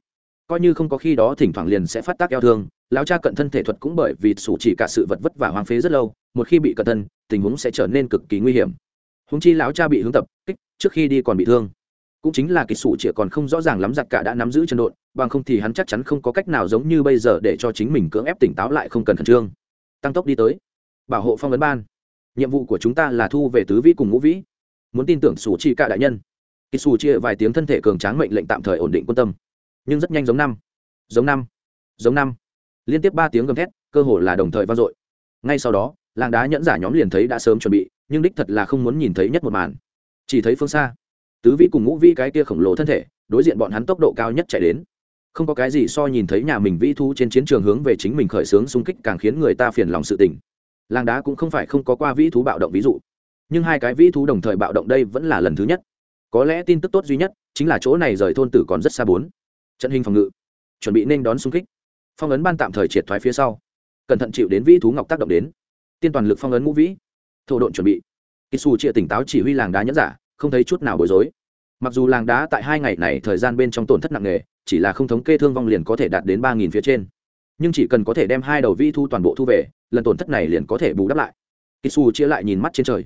coi như không có khi đó thỉnh thoảng liền sẽ phát tác eo thương, lão cha cận thân thể thuật cũng bởi vì sủ chỉ cả sự vật vất vả hoang phế rất lâu, một khi bị cận thân, tình huống sẽ trở nên cực kỳ nguy hiểm. Húng chi lão cha bị hướng tập, kích, trước khi đi còn bị thương. Cũng chính là kỳ sủ chỉ còn không rõ ràng lắm giặc cả đã nắm giữ chân độn, bằng không thì hắn chắc chắn không có cách nào giống như bây giờ để cho chính mình cưỡng ép tỉnh táo lại không cần khẩn trương. Tăng tốc đi tới. Bảo hộ phong vấn ban. Nhiệm vụ của chúng ta là thu về tứ vĩ cùng ngũ vĩ. Muốn tin tưởng sủ chi cả đại nhân. Kỳ sủ chia vài tiếng thân thể cường tráng mệnh lệnh tạm thời ổn định quân tâm nhưng rất nhanh giống năm. Giống năm. Giống năm. Liên tiếp ba tiếng gầm thét, cơ hồ là đồng thời vang dội. Ngay sau đó, làng đá nhẫn giả nhóm liền thấy đã sớm chuẩn bị, nhưng đích thật là không muốn nhìn thấy nhất một màn. Chỉ thấy phương xa, tứ vĩ cùng ngũ vĩ cái kia khổng lồ thân thể, đối diện bọn hắn tốc độ cao nhất chạy đến. Không có cái gì so nhìn thấy nhà mình vĩ thu trên chiến trường hướng về chính mình khởi xướng xung kích càng khiến người ta phiền lòng sự tình. Làng đá cũng không phải không có qua vĩ thú bạo động ví dụ, nhưng hai cái vĩ thú đồng thời bạo động đây vẫn là lần thứ nhất. Có lẽ tin tức tốt duy nhất chính là chỗ này rời thôn tử còn rất xa bốn trận hình phòng ngự. Chuẩn bị nên đón xung kích. Phong ấn ban tạm thời triệt thoái phía sau. Cẩn thận chịu đến vĩ thú ngọc tác động đến. Tiên toàn lực phong ấn ngũ vĩ. Thổ độn chuẩn bị. Kỳ xù chia tỉnh táo chỉ huy làng đá nhẫn giả, không thấy chút nào bối rối. Mặc dù làng đá tại hai ngày này thời gian bên trong tổn thất nặng nề, chỉ là không thống kê thương vong liền có thể đạt đến ba nghìn phía trên. Nhưng chỉ cần có thể đem hai đầu vi thu toàn bộ thu về, lần tổn thất này liền có thể bù đắp lại. Kỳ xù chia lại nhìn mắt trên trời.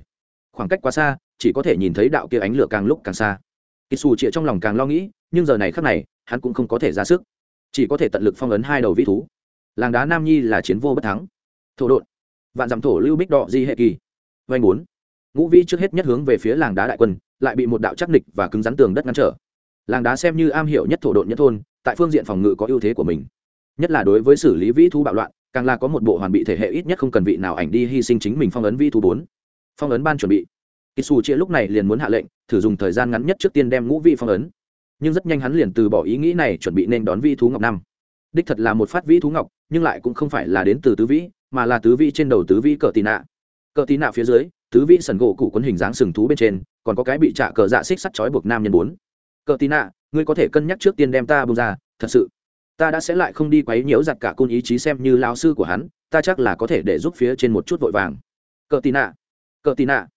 Khoảng cách quá xa, chỉ có thể nhìn thấy đạo kia ánh lửa càng lúc càng xa. Kỳ xù chia trong lòng càng lo nghĩ, nhưng giờ này khắc này hắn cũng không có thể ra sức. Chỉ có thể tận lực phong ấn hai đầu vĩ thú. Làng đá nam nhi là chiến vô bất thắng. Thổ đột vạn dặm thổ lưu bích đọ di hệ kỳ. Vanh bốn. Ngũ vĩ trước hết nhất hướng về phía làng đá đại quân, lại bị một đạo chắc nịch và cứng rắn tường đất ngăn trở. Làng đá xem như am hiểu nhất thổ độn nhất thôn, tại phương diện phòng ngự có ưu thế của mình. Nhất là đối với xử lý vĩ thú bạo loạn, càng là có một bộ hoàn bị thể hệ ít nhất không cần vị nào ảnh đi hy sinh chính mình phong ấn vĩ thú bốn. Phong ấn ban chuẩn bị. Kỳ xù chia lúc này liền muốn hạ lệnh, thử dùng thời gian ngắn nhất trước tiên đem ngũ vị phong ấn nhưng rất nhanh hắn liền từ bỏ ý nghĩ này chuẩn bị nên đón vi thú ngọc năm. Đích thật là một phát vĩ thú ngọc, nhưng lại cũng không phải là đến từ tứ vĩ, mà là tứ vĩ trên đầu tứ vĩ cờ tì nạ. Cờ tì nạ phía dưới, tứ vĩ sần gỗ cụ quấn hình dáng sừng thú bên trên, còn có cái bị trạ cờ dạ xích sắt chói buộc nam nhân bốn. Cờ tì nạ, ngươi có thể cân nhắc trước tiên đem ta bông ra, thật sự. Ta đã sẽ lại không đi quấy nhiễu giặt cả côn ý chí xem như lao sư của hắn, ta chắc là có thể để giúp phía trên một chút vội vàng. Cờ tì nạ, cờ tì nạ.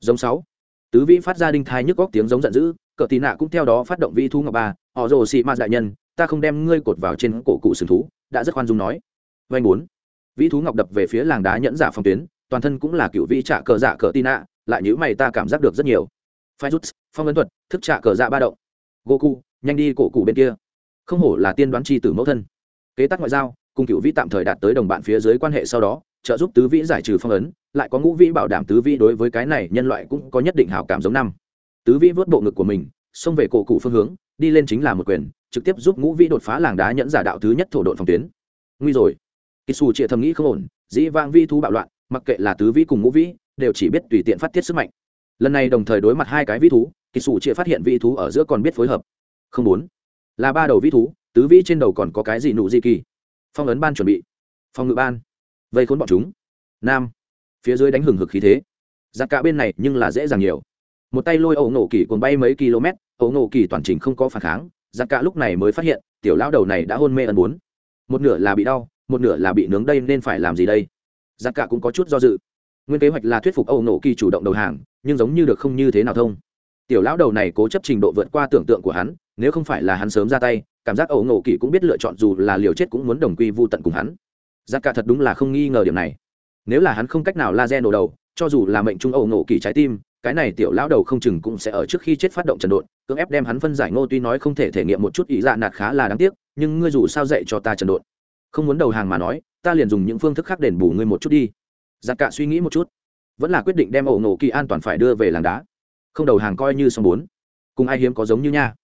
Giống sáu. Tứ vĩ phát ra đinh thai nhức góc tiếng giống giận dữ cờ tì nạ cũng theo đó phát động vi thu ngọc ba, họ rồ xị ma đại nhân, ta không đem ngươi cột vào trên cổ cụ sừng thú, đã rất khoan dung nói. Vanh bốn. Vĩ thú ngọc đập về phía làng đá nhẫn giả phòng tuyến, toàn thân cũng là cựu vĩ trạ cờ dạ cờ tì nạ, lại nhữ mày ta cảm giác được rất nhiều. Phai rút, phong ấn thuật, thức trạ cờ dạ ba động. Goku nhanh đi cổ cụ bên kia. Không hổ là tiên đoán chi tử mẫu thân. Kế tắc ngoại giao, cùng cựu vĩ tạm thời đạt tới đồng bạn phía dưới quan hệ sau đó, trợ giúp tứ vĩ giải trừ phong ấn, lại có ngũ vĩ bảo đảm tứ vĩ đối với cái này nhân loại cũng có nhất định hảo cảm giống năm tứ vĩ vớt bộ ngực của mình, xông về cổ cụ phương hướng, đi lên chính là một quyền, trực tiếp giúp ngũ vĩ đột phá làng đá nhẫn giả đạo thứ nhất thổ đội phòng tuyến. Nguy rồi. Kỳ xù chịa thầm nghĩ không ổn, dĩ vang vi thú bạo loạn, mặc kệ là tứ vĩ cùng ngũ vĩ, đều chỉ biết tùy tiện phát tiết sức mạnh. Lần này đồng thời đối mặt hai cái vi thú kỳ xù chịa phát hiện vi thú ở giữa còn biết phối hợp. Không bốn. Là ba đầu vi thú, tứ vĩ trên đầu còn có cái gì nụ di kỳ? Phong ấn ban chuẩn bị. Phong ngự ban. Vây khốn bọn chúng. Nam. Phía dưới đánh hừng hực khí thế. Giặc cả bên này nhưng là dễ dàng nhiều một tay lôi ẩu nổ kỳ cuồng bay mấy km, ẩu nổ kỳ toàn trình không có phản kháng, giặc cả lúc này mới phát hiện, tiểu lão đầu này đã hôn mê ẩn bốn. Một nửa là bị đau, một nửa là bị nướng đây nên phải làm gì đây? Giặc cả cũng có chút do dự. Nguyên kế hoạch là thuyết phục ẩu nổ kỳ chủ động đầu hàng, nhưng giống như được không như thế nào thông. Tiểu lão đầu này cố chấp trình độ vượt qua tưởng tượng của hắn, nếu không phải là hắn sớm ra tay, cảm giác ẩu nổ kỳ cũng biết lựa chọn dù là liều chết cũng muốn đồng quy vô tận cùng hắn. Giặc cả thật đúng là không nghi ngờ điểm này. Nếu là hắn không cách nào laser nổ đầu, cho dù là mệnh trung ẩu nổ kỳ trái tim cái này tiểu lão đầu không chừng cũng sẽ ở trước khi chết phát động trần độn cưỡng ép đem hắn phân giải ngô tuy nói không thể thể nghiệm một chút ý dạ nạt khá là đáng tiếc, nhưng ngươi dù sao dạy cho ta trần độn không muốn đầu hàng mà nói, ta liền dùng những phương thức khác đền bù ngươi một chút đi. Giặc cả suy nghĩ một chút. Vẫn là quyết định đem ẩu nổ kỳ an toàn phải đưa về làng đá. Không đầu hàng coi như xong bốn. Cùng ai hiếm có giống như nha.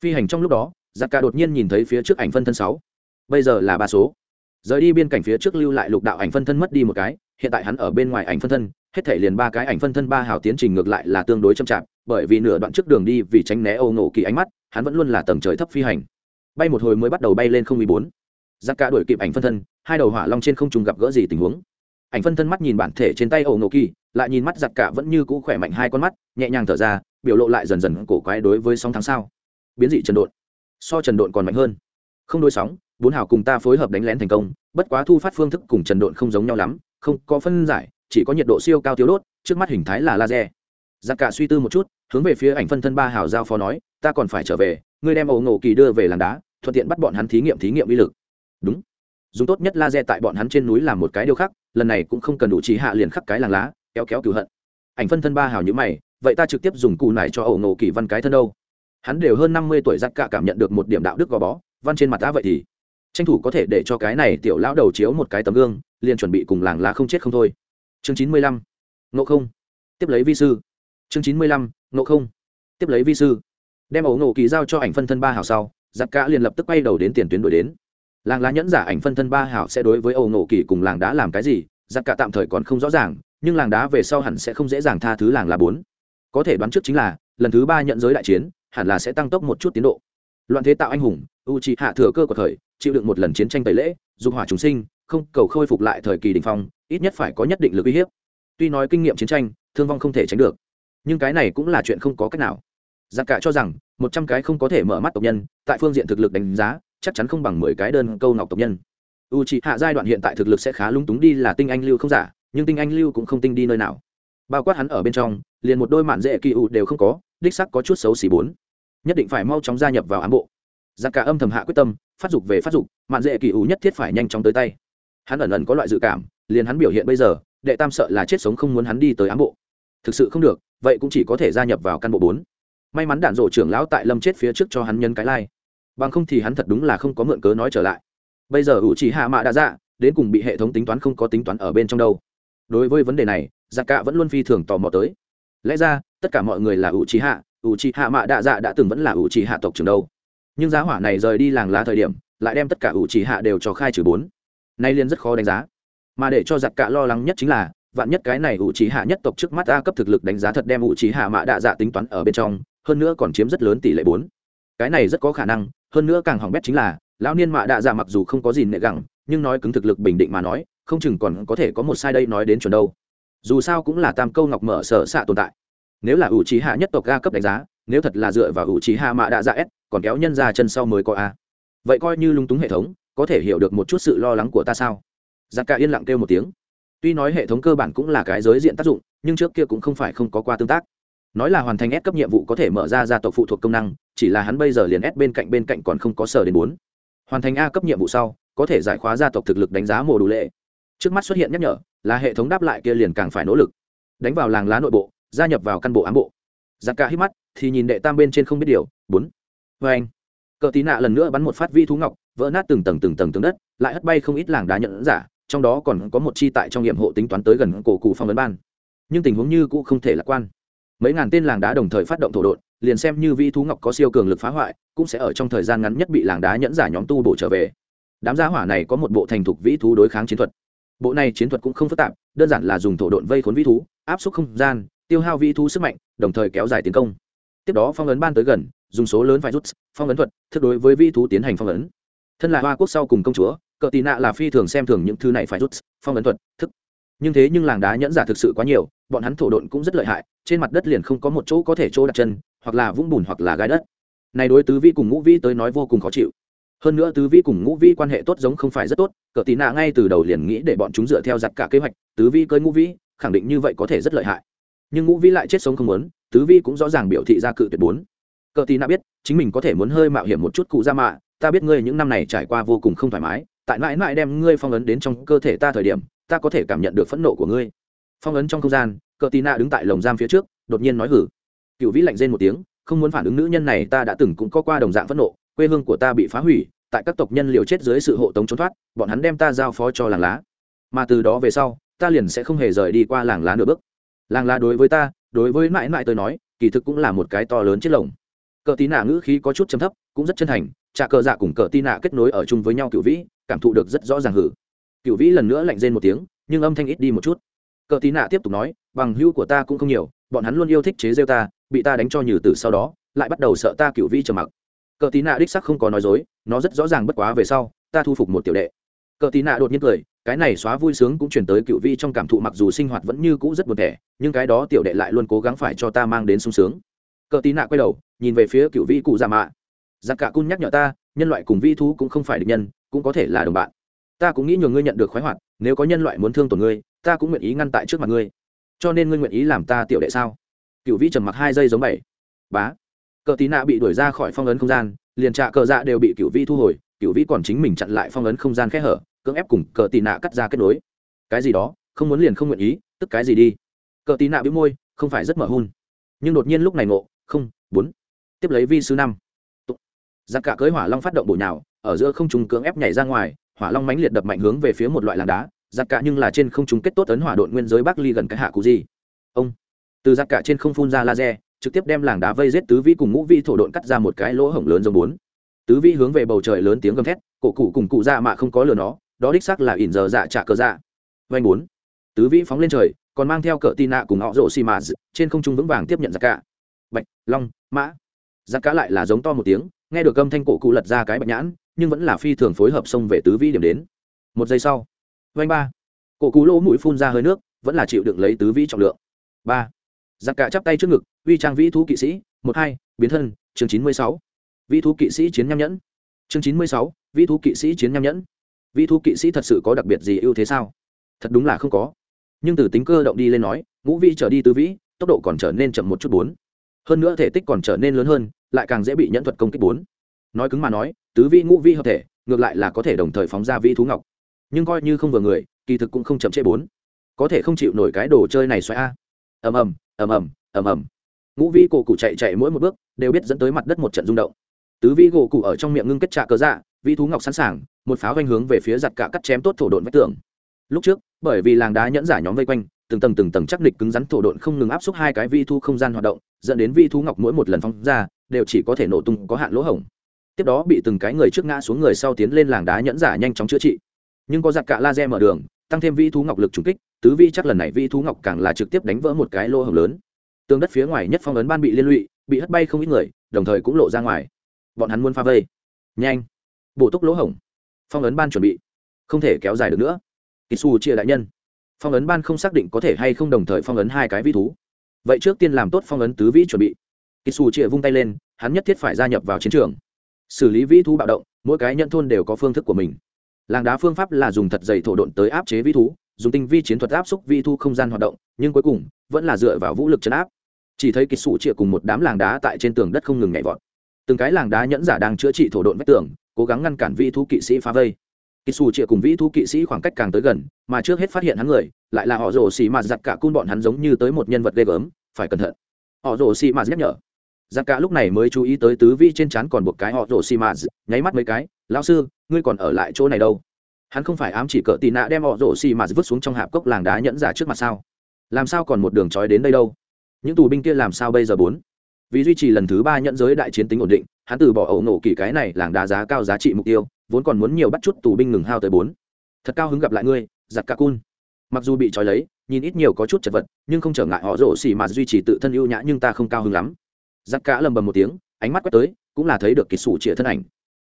Phi hành trong lúc đó giặc cả đột nhiên nhìn thấy phía trước ảnh phân thân sáu. Bây giờ là ba số. Rời đi biên cảnh phía trước lưu lại lục đạo ảnh phân thân mất đi một cái, hiện tại hắn ở bên ngoài ảnh phân thân hết thể liền ba cái ảnh phân thân ba hào tiến trình ngược lại là tương đối chậm chạp, bởi vì nửa đoạn trước đường đi vì tránh né âu nổ kỳ ánh mắt, hắn vẫn luôn là tầng trời thấp phi hành. Bay một hồi mới bắt đầu bay lên không mười bốn. Giặc cả đuổi kịp ảnh phân thân, hai đầu hỏa long trên không trùng gặp gỡ gì tình huống? Ảnh phân thân mắt nhìn bản thể trên tay âu nổ kỳ, lại nhìn mắt giặc cả vẫn như cũ khỏe mạnh hai con mắt, nhẹ nhàng thở ra, biểu lộ lại dần dần cổ quái đối với sóng tháng sao. Biến dị trần độn. So trần độn còn mạnh hơn. Không đôi sóng, bốn hào cùng ta phối hợp đánh lén thành công, bất quá thu phát phương thức cùng trần độn không giống nhau lắm, không có phân giải chỉ có nhiệt độ siêu cao thiếu đốt, trước mắt hình thái là laser. Giặc cả suy tư một chút, hướng về phía ảnh phân thân ba hào giao phó nói, ta còn phải trở về, ngươi đem ổ ngộ kỳ đưa về làng đá, thuận tiện bắt bọn hắn thí nghiệm thí nghiệm uy lực. Đúng. Dùng tốt nhất laser tại bọn hắn trên núi làm một cái điêu khắc, lần này cũng không cần đủ trí hạ liền khắc cái làng lá, kéo kéo cửu hận. Ảnh phân thân ba hào như mày, vậy ta trực tiếp dùng cụ này cho ổ ngộ kỳ văn cái thân đâu? Hắn đều hơn năm mươi tuổi, giặc cả cảm nhận được một điểm đạo đức gò bó, văn trên mặt ta vậy thì. Tranh thủ có thể để cho cái này tiểu lão đầu chiếu một cái tấm gương, liền chuẩn bị cùng làng lá không chết không thôi chương chín mươi lăm, ngộ không. Tiếp lấy vi sư. Chương chín mươi lăm, ngộ không. Tiếp lấy vi sư. Đem ấu ngộ kỳ giao cho ảnh phân thân ba hào sau, giặc cả liền lập tức quay đầu đến tiền tuyến đổi đến. Làng lá nhẫn giả ảnh phân thân ba hảo sẽ đối với ấu ngộ kỳ cùng làng đá làm cái gì, giặc cả tạm thời còn không rõ ràng, nhưng làng đá về sau hẳn sẽ không dễ dàng tha thứ làng lá bốn. Có thể đoán trước chính là, lần thứ ba nhận giới đại chiến, hẳn là sẽ tăng tốc một chút tiến độ. Loạn thế tạo anh hùng u trị hạ thừa cơ của thời, chịu đựng một lần chiến tranh tẩy lễ, dục hỏa chúng sinh, không cầu khôi phục lại thời kỳ đình phong ít nhất phải có nhất định lực uy hiếp. Tuy nói kinh nghiệm chiến tranh, thương vong không thể tránh được, nhưng cái này cũng là chuyện không có cách nào. Giặc cả cho rằng, một trăm cái không có thể mở mắt tộc nhân, tại phương diện thực lực đánh giá, chắc chắn không bằng mười cái đơn câu ngọc tộc nhân. U trị hạ giai đoạn hiện tại thực lực sẽ khá lung túng đi là tinh anh lưu không giả, nhưng tinh anh lưu cũng không tinh đi nơi nào. Bao quát hắn ở bên trong, liền một đôi mạn dễ kỳ u đều không có, đích sắc có chút xấu xỉ bốn. Nhất định phải mau chóng gia nhập vào ám bộ. Giặc cả âm thầm hạ quyết tâm, phát dục về phát dục, mạn dễ kỳ u nhất thiết phải nhanh chóng tới tay. Hắn ẩn ẩn có loại dự cảm liền hắn biểu hiện bây giờ, đệ tam sợ là chết sống không muốn hắn đi tới ám bộ. Thực sự không được, vậy cũng chỉ có thể gia nhập vào căn bộ bốn. May mắn đạn rộ trưởng lão tại lâm chết phía trước cho hắn nhân cái lai、like. bằng không thì hắn thật đúng là không có mượn cớ nói trở lại. Bây giờ ủ chỉ hạ mạ đã ra đến cùng bị hệ thống tính toán không có tính toán ở bên trong đâu. Đối với vấn đề này, giặc cạ vẫn luôn phi thường tò mò tới. Lẽ ra, tất cả mọi người là ủ trí hạ, ủ trí hạ mạ đạ dạ đã từng vẫn là ủ trí hạ tộc trường đâu. Nhưng giá hỏa này rời đi làng lá thời điểm, lại đem tất cả ủ trí hạ đều cho khai trừ bốn. Nay liên rất khó đánh giá mà để cho giặc cả lo lắng nhất chính là, vạn nhất cái này ủ trí hạ nhất tộc trước mắt a cấp thực lực đánh giá thật đem ủ trí hạ mạ đạ dạ tính toán ở bên trong, hơn nữa còn chiếm rất lớn tỷ lệ bốn. Cái này rất có khả năng, hơn nữa càng hỏng bét chính là, lão niên mạ đạ dạ mặc dù không có gì nệ gẳng, nhưng nói cứng thực lực bình định mà nói, không chừng còn có thể có một sai đây nói đến chuẩn đâu. Dù sao cũng là tam câu ngọc mở sở xạ tồn tại. Nếu là ủ trí hạ nhất tộc a cấp đánh giá, nếu thật là dựa vào ủ trí hạ mạ đạ dạ s, còn kéo nhân ra chân sau mới có a. Vậy coi như lung túng hệ thống, có thể hiểu được một chút sự lo lắng của ta sao? Giặc cả yên lặng kêu một tiếng. Tuy nói hệ thống cơ bản cũng là cái giới diện tác dụng, nhưng trước kia cũng không phải không có qua tương tác. Nói là hoàn thành S cấp nhiệm vụ có thể mở ra gia tộc phụ thuộc công năng, chỉ là hắn bây giờ liền S bên cạnh bên cạnh còn không có sở đến bốn. Hoàn thành A cấp nhiệm vụ sau, có thể giải khóa gia tộc thực lực đánh giá mùa đủ lệ. Trước mắt xuất hiện nhắc nhở, là hệ thống đáp lại kia liền càng phải nỗ lực. Đánh vào làng lá nội bộ, gia nhập vào căn bộ ám bộ. Giặc cả hít mắt, thì nhìn đệ tam bên trên không biết điều, bốn. Vê anh, cờ tí nạ lần nữa bắn một phát vi thú ngọc, vỡ nát từng tầng từng tầng từng đất, lại hất bay không ít làng đá nhận giả trong đó còn có một chi tại trong nhiệm hộ tính toán tới gần cổ cụ phong ấn ban. Nhưng tình huống như cũ không thể lạc quan. Mấy ngàn tên làng đá đồng thời phát động thổ đột liền xem như vi thú ngọc có siêu cường lực phá hoại, cũng sẽ ở trong thời gian ngắn nhất bị làng đá nhẫn giả nhóm tu bổ trở về. Đám gia hỏa này có một bộ thành thục vĩ thú đối kháng chiến thuật. Bộ này chiến thuật cũng không phức tạp, đơn giản là dùng thổ độn vây khốn vĩ thú, áp suất không gian, tiêu hao vĩ thú sức mạnh, đồng thời kéo dài tiến công. Tiếp đó phong ấn ban tới gần, dùng số lớn phải rút, phong ấn thuật, thức đối với vĩ thú tiến hành phong ấn. Thân là hoa quốc sau cùng công chúa cờ tì nạ là phi thường xem thường những thứ này phải rút, phong ấn thuật, thức. Nhưng thế nhưng làng đá nhẫn giả thực sự quá nhiều, bọn hắn thổ độn cũng rất lợi hại, trên mặt đất liền không có một chỗ có thể chỗ đặt chân, hoặc là vũng bùn hoặc là gai đất. Này đối tứ vi cùng ngũ vi tới nói vô cùng khó chịu. Hơn nữa tứ vi cùng ngũ vi quan hệ tốt giống không phải rất tốt, cờ tì nạ ngay từ đầu liền nghĩ để bọn chúng dựa theo giặt cả kế hoạch, tứ vi cưới ngũ vi khẳng định như vậy có thể rất lợi hại. Nhưng ngũ vi lại chết sống không muốn, tứ vi cũng rõ ràng biểu thị ra cự tuyệt bốn. Cờ tì nạ biết, chính mình có thể muốn hơi mạo hiểm một chút cụ ra mạ, ta biết ngươi những năm này trải qua vô cùng không thoải mái tại mãi mãi đem ngươi phong ấn đến trong cơ thể ta thời điểm, ta có thể cảm nhận được phẫn nộ của ngươi. Phong ấn trong không gian, cờ tì nạ đứng tại lồng giam phía trước, đột nhiên nói hử. Cựu vĩ lạnh rên một tiếng, không muốn phản ứng nữ nhân này, ta đã từng cũng có qua đồng dạng phẫn nộ, quê hương của ta bị phá hủy, tại các tộc nhân liều chết dưới sự hộ tống trốn thoát, bọn hắn đem ta giao phó cho làng lá. Mà từ đó về sau, ta liền sẽ không hề rời đi qua làng lá nửa bước. Làng lá đối với ta, đối với mãi mãi tôi nói, kỳ thực cũng là một cái to lớn chết lồng. Cờ tí nạ ngữ khí có chút chấm thấp, cũng rất chân thành trà cờ dạ cùng cờ tí nạ kết nối ở chung với nhau, cựu vĩ cảm thụ được rất rõ ràng hử. Cựu vĩ lần nữa lạnh rên một tiếng, nhưng âm thanh ít đi một chút. Cờ tí nạ tiếp tục nói, bằng hữu của ta cũng không nhiều, bọn hắn luôn yêu thích chế rêu ta, bị ta đánh cho nhử từ sau đó, lại bắt đầu sợ ta cựu vĩ trầm mặc. Cờ tí nạ đích sắc không có nói dối, nó rất rõ ràng bất quá về sau, ta thu phục một tiểu đệ. Cờ tí nạ đột nhiên cười, cái này xóa vui sướng cũng chuyển tới cựu vĩ trong cảm thụ mặc dù sinh hoạt vẫn như cũ rất buồn thẻ, nhưng cái đó tiểu đệ lại luôn cố gắng phải cho ta mang đến sung sướng. Cờ tí nạ quay đầu, nhìn về phía cựu vĩ cụ già mạ. Giặc cả cun nhắc nhở ta, nhân loại cùng vi thú cũng không phải địch nhân cũng có thể là đồng bạn. Ta cũng nghĩ nhường ngươi nhận được khoái hoạt, nếu có nhân loại muốn thương tổn ngươi, ta cũng nguyện ý ngăn tại trước mặt ngươi. Cho nên ngươi nguyện ý làm ta tiểu đệ sao? Cựu vĩ trầm mặc hai giây giống bảy. Bá. Cờ tí nạ bị đuổi ra khỏi phong ấn không gian, liền trạ cờ dạ đều bị cựu vĩ thu hồi cựu vĩ còn chính mình chặn lại phong ấn không gian khẽ hở, cưỡng ép cùng cờ tí nạ cắt ra kết nối. Cái gì đó, không muốn liền không nguyện ý, tức cái gì đi? Cờ tí nạ bị môi, không phải rất mở hun. Nhưng đột nhiên lúc này ngộ, không, bốn. Tiếp lấy vi sư năm giặc cả cưới hỏa long phát động bổ nhào, ở giữa không trung cưỡng ép nhảy ra ngoài, hỏa long mãnh liệt đập mạnh hướng về phía một loại làng đá. Giặc cả nhưng là trên không trung kết tốt ấn hỏa độn nguyên giới bắc ly gần cái hạ cụ gì. Ông. Từ giặc cả trên không phun ra laser, trực tiếp đem làng đá vây giết tứ vĩ cùng ngũ vĩ thổ độn cắt ra một cái lỗ hổng lớn giống bốn. Tứ vĩ hướng về bầu trời lớn tiếng gầm thét, cổ cụ cùng cụ dạ mạ không có lừa nó, đó đích xác là ỉn giờ dạ trả cờ dạ. Vanh bốn. Tứ vĩ phóng lên trời, còn mang theo cờ tin nạ cùng họ rộ xì mà trên không trung vững vàng tiếp nhận giặc cả. Bạch, long, mã. Giặc cả lại là giống to một tiếng nghe được âm thanh cổ cụ lật ra cái bạch nhãn, nhưng vẫn là phi thường phối hợp xông về tứ vĩ điểm đến. Một giây sau vanh ba. Cổ cụ lỗ mũi phun ra hơi nước, vẫn là chịu đựng lấy tứ vĩ trọng lượng. Ba. Giặc cả chắp tay trước ngực, uy trang vĩ thú kỵ sĩ, một hai, biến thân, chương chín mươi sáu. Vĩ thú kỵ sĩ chiến nham nhẫn. Chương chín mươi sáu, vĩ thú kỵ sĩ chiến nham nhẫn. Vĩ thú kỵ sĩ thật sự có đặc biệt gì ưu thế sao? Thật đúng là không có. Nhưng từ tính cơ động đi lên nói, ngũ vĩ trở đi tứ vĩ, tốc độ còn trở nên chậm một chút bốn. Hơn nữa thể tích còn trở nên lớn hơn lại càng dễ bị nhẫn thuật công kích bốn. Nói cứng mà nói, tứ vi ngũ vi hợp thể, ngược lại là có thể đồng thời phóng ra vi thú ngọc. Nhưng coi như không vừa người, kỳ thực cũng không chậm chế bốn. Có thể không chịu nổi cái đồ chơi này xoay a. Ầm ầm ầm ầm ầm ầm. Ngũ vi cổ cụ chạy chạy mỗi một bước, đều biết dẫn tới mặt đất một trận rung động. Tứ vi gỗ cụ ở trong miệng ngưng kết trạ cớ dạ vi thú ngọc sẵn sàng, một pháo vanh hướng về phía giặt cả cắt chém tốt thổ độn vách tường. Lúc trước, bởi vì làng đá nhẫn giả nhóm vây quanh, từng tầng từng tầng chắc nịch cứng rắn thổ độn không ngừng áp xúc hai cái vi thu không gian hoạt động, dẫn đến vi thú ngọc mỗi một lần phóng ra đều chỉ có thể nổ tung có hạn lỗ hổng. Tiếp đó bị từng cái người trước ngã xuống người sau tiến lên làng đá nhẫn giả nhanh chóng chữa trị. Nhưng có giặc cạ laser mở đường, tăng thêm vi thú ngọc lực trùng kích, tứ vi chắc lần này vi thú ngọc càng là trực tiếp đánh vỡ một cái lỗ hổng lớn. Tương đất phía ngoài nhất phong ấn ban bị liên lụy, bị hất bay không ít người, đồng thời cũng lộ ra ngoài. Bọn hắn muốn pha vây. Nhanh. Bổ túc lỗ hổng. Phong ấn ban chuẩn bị. Không thể kéo dài được nữa. Kỳ chia đại nhân. Phong ấn ban không xác định có thể hay không đồng thời phong ấn hai cái vi thú. Vậy trước tiên làm tốt phong ấn tứ vĩ chuẩn bị kỳ xù chia vung tay lên, hắn nhất thiết phải gia nhập vào chiến trường. Xử lý vĩ thú bạo động, mỗi cái nhận thôn đều có phương thức của mình. Làng đá phương pháp là dùng thật dày thổ độn tới áp chế vĩ thú, dùng tinh vi chiến thuật áp xúc vĩ thú không gian hoạt động, nhưng cuối cùng, vẫn là dựa vào vũ lực chấn áp. Chỉ thấy kỳ sủ chĩa cùng một đám làng đá tại trên tường đất không ngừng nhảy vọt. Từng cái làng đá nhẫn giả đang chữa trị thổ độn vách tường, cố gắng ngăn cản vĩ thú kỵ sĩ phá vây. Kỳ sủ chĩa cùng vĩ thú kỵ sĩ khoảng cách càng tới gần, mà trước hết phát hiện hắn người, lại là họ rồ xì mà giặt cả cun bọn hắn giống như tới một nhân vật ghê gớm, phải cẩn thận. Họ rồ xì mà nhắc nhở giặc cả lúc này mới chú ý tới tứ vi trên trán còn một cái họ rổ xì mà nháy mắt mấy cái, lão sư, ngươi còn ở lại chỗ này đâu? Hắn không phải ám chỉ cỡ tì nạ đem họ rổ xì mà vứt xuống trong hạp cốc làng đá nhẫn giả trước mặt sao? Làm sao còn một đường trói đến đây đâu? Những tù binh kia làm sao bây giờ bốn? Vì duy trì lần thứ ba nhận giới đại chiến tính ổn định, hắn từ bỏ ẩu nổ kỳ cái này làng đá giá cao giá trị mục tiêu, vốn còn muốn nhiều bắt chút tù binh ngừng hao tới bốn. Thật cao hứng gặp lại ngươi, giặc ca cun. Mặc dù bị trói lấy, nhìn ít nhiều có chút chật vật, nhưng không trở ngại họ rổ xi mà duy trì tự thân ưu nhã nhưng ta không cao hứng lắm giặc cả lầm bầm một tiếng, ánh mắt quét tới, cũng là thấy được kỳ sủ chĩa thân ảnh.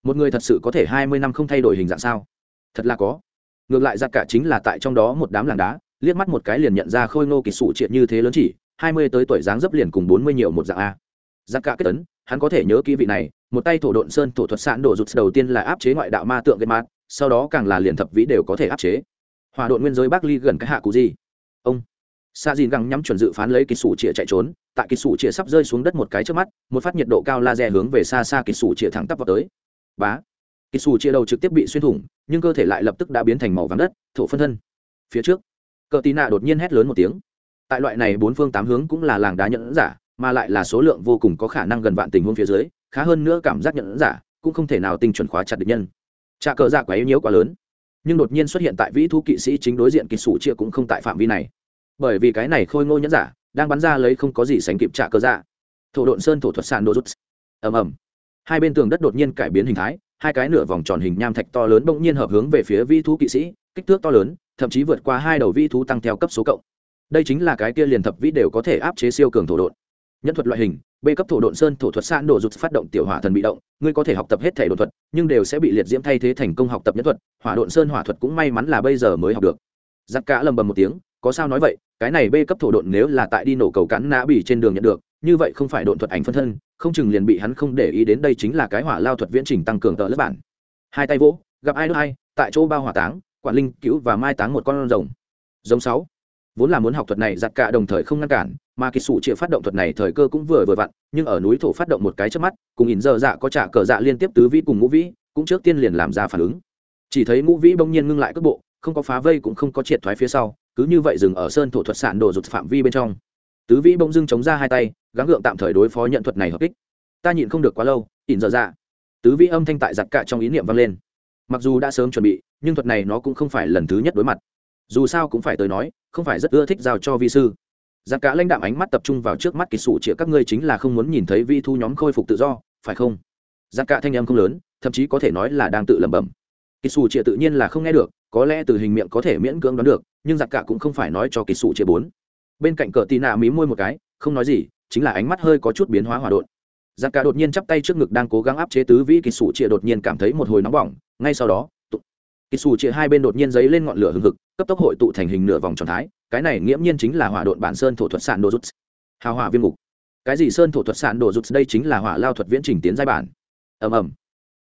Một người thật sự có thể hai mươi năm không thay đổi hình dạng sao? Thật là có. Ngược lại giặc cả chính là tại trong đó một đám làng đá, liếc mắt một cái liền nhận ra khôi ngô kỳ sủ triệt như thế lớn chỉ, hai mươi tới tuổi dáng dấp liền cùng bốn mươi nhiều một dạng a. Giặc cả kết tấn hắn có thể nhớ kỹ vị này, một tay thổ độn sơn thổ thuật sạn đổ rụt đầu tiên là áp chế ngoại đạo ma tượng gây mát sau đó càng là liền thập vĩ đều có thể áp chế. Hòa độn nguyên giới bắc ly gần cái hạ cụ gì? Ông sa dìn găng nhắm chuẩn dự phán lấy kỳ sủ chĩa chạy trốn, tại kỳ sủ chĩa sắp rơi xuống đất một cái trước mắt, một phát nhiệt độ cao laser hướng về xa xa kỳ sủ chĩa thẳng tắp vào tới. Bá! Kỳ sủ chĩa đầu trực tiếp bị xuyên thủng, nhưng cơ thể lại lập tức đã biến thành màu vàng đất, thổ phân thân. Phía trước cờ tí nạ đột nhiên hét lớn một tiếng. Tại loại này bốn phương tám hướng cũng là làng đá nhẫn giả, mà lại là số lượng vô cùng có khả năng gần vạn tình huống phía dưới, khá hơn nữa cảm giác nhẫn giả cũng không thể nào tinh chuẩn khóa chặt địch nhân. Trà cờ dạ quá yếu nhiễu quá lớn. Nhưng đột nhiên xuất hiện tại vĩ thu kỵ sĩ chính đối diện kỳ sủ chia cũng không tại phạm vi này bởi vì cái này khôi ngô nhẫn giả đang bắn ra lấy không có gì sánh kịp trả cơ dạ. Thổ độn sơn, thổ thuật sàn đô rút. Ầm ầm. Hai bên tường đất đột nhiên cải biến hình thái, hai cái nửa vòng tròn hình nham thạch to lớn bỗng nhiên hợp hướng về phía vi thú kỵ sĩ, kích thước to lớn, thậm chí vượt qua hai đầu vi thú tăng theo cấp số cộng. Đây chính là cái kia liền thập vĩ đều có thể áp chế siêu cường thổ độn. Nhân thuật loại hình, b cấp thổ độn sơn, thổ thuật sạn đổ rụt phát động tiểu hỏa thần bị động, ngươi có thể học tập hết thể đột thuật, nhưng đều sẽ bị liệt diễm thay thế thành công học tập nhân thuật, hỏa độn sơn hỏa thuật cũng may mắn là bây giờ mới học được. Giặc cả lầm bầm một tiếng, có sao nói vậy? Cái này bê cấp thổ độn nếu là tại đi nổ cầu cắn nã bỉ trên đường nhận được, như vậy không phải độn thuật ảnh phân thân, không chừng liền bị hắn không để ý đến đây chính là cái hỏa lao thuật viễn trình tăng cường tờ lớp bản. Hai tay vỗ, gặp ai đốt hai tại chỗ bao hỏa táng, quản linh, cứu và mai táng một con rồng. Giống sáu. Vốn là muốn học thuật này giặt cả đồng thời không ngăn cản, mà kỳ sủ chịa phát động thuật này thời cơ cũng vừa vừa vặn, nhưng ở núi thổ phát động một cái trước mắt, cùng ỉn dơ dạ có trả cờ dạ liên tiếp tứ vĩ cùng ngũ vĩ, cũng trước tiên liền làm ra phản ứng. Chỉ thấy ngũ vĩ bỗng nhiên ngưng lại cước bộ, không có phá vây cũng không có triệt thoái phía sau cứ như vậy dừng ở sơn thổ thuật sản đồ rụt phạm vi bên trong. Tứ vĩ bỗng dưng chống ra hai tay, gắng gượng tạm thời đối phó nhận thuật này hợp kích. Ta nhịn không được quá lâu, ỉn giờ dạ. Tứ vĩ âm thanh tại giặt cả trong ý niệm vang lên. Mặc dù đã sớm chuẩn bị, nhưng thuật này nó cũng không phải lần thứ nhất đối mặt. Dù sao cũng phải tới nói, không phải rất ưa thích giao cho vi sư. Giặt cả lãnh đạm ánh mắt tập trung vào trước mắt kỳ sụ chĩa các ngươi chính là không muốn nhìn thấy vi thu nhóm khôi phục tự do, phải không? Giặt cả thanh âm không lớn, thậm chí có thể nói là đang tự lẩm bẩm kỳ sụ chia tự nhiên là không nghe được, có lẽ từ hình miệng có thể miễn cưỡng đoán được, nhưng giặc cả cũng không phải nói cho kỳ sụ chia bốn. Bên cạnh cờ tì nạ mí môi một cái, không nói gì, chính là ánh mắt hơi có chút biến hóa hòa đột giặc cả đột nhiên chắp tay trước ngực đang cố gắng áp chế tứ vĩ kỳ sụ chia đột nhiên cảm thấy một hồi nóng bỏng, ngay sau đó kỳ sủ chia hai bên đột nhiên giấy lên ngọn lửa hừng hực, cấp tốc hội tụ thành hình nửa vòng tròn thái, cái này nghiễm nhiên chính là hỏa độn bản sơn thổ thuật sản đồ rút. Hào hỏa viên ngục cái gì sơn thổ thuật sản đồ rút, đây chính là hỏa lao thuật viễn trình tiến giai bản. Ầm ầm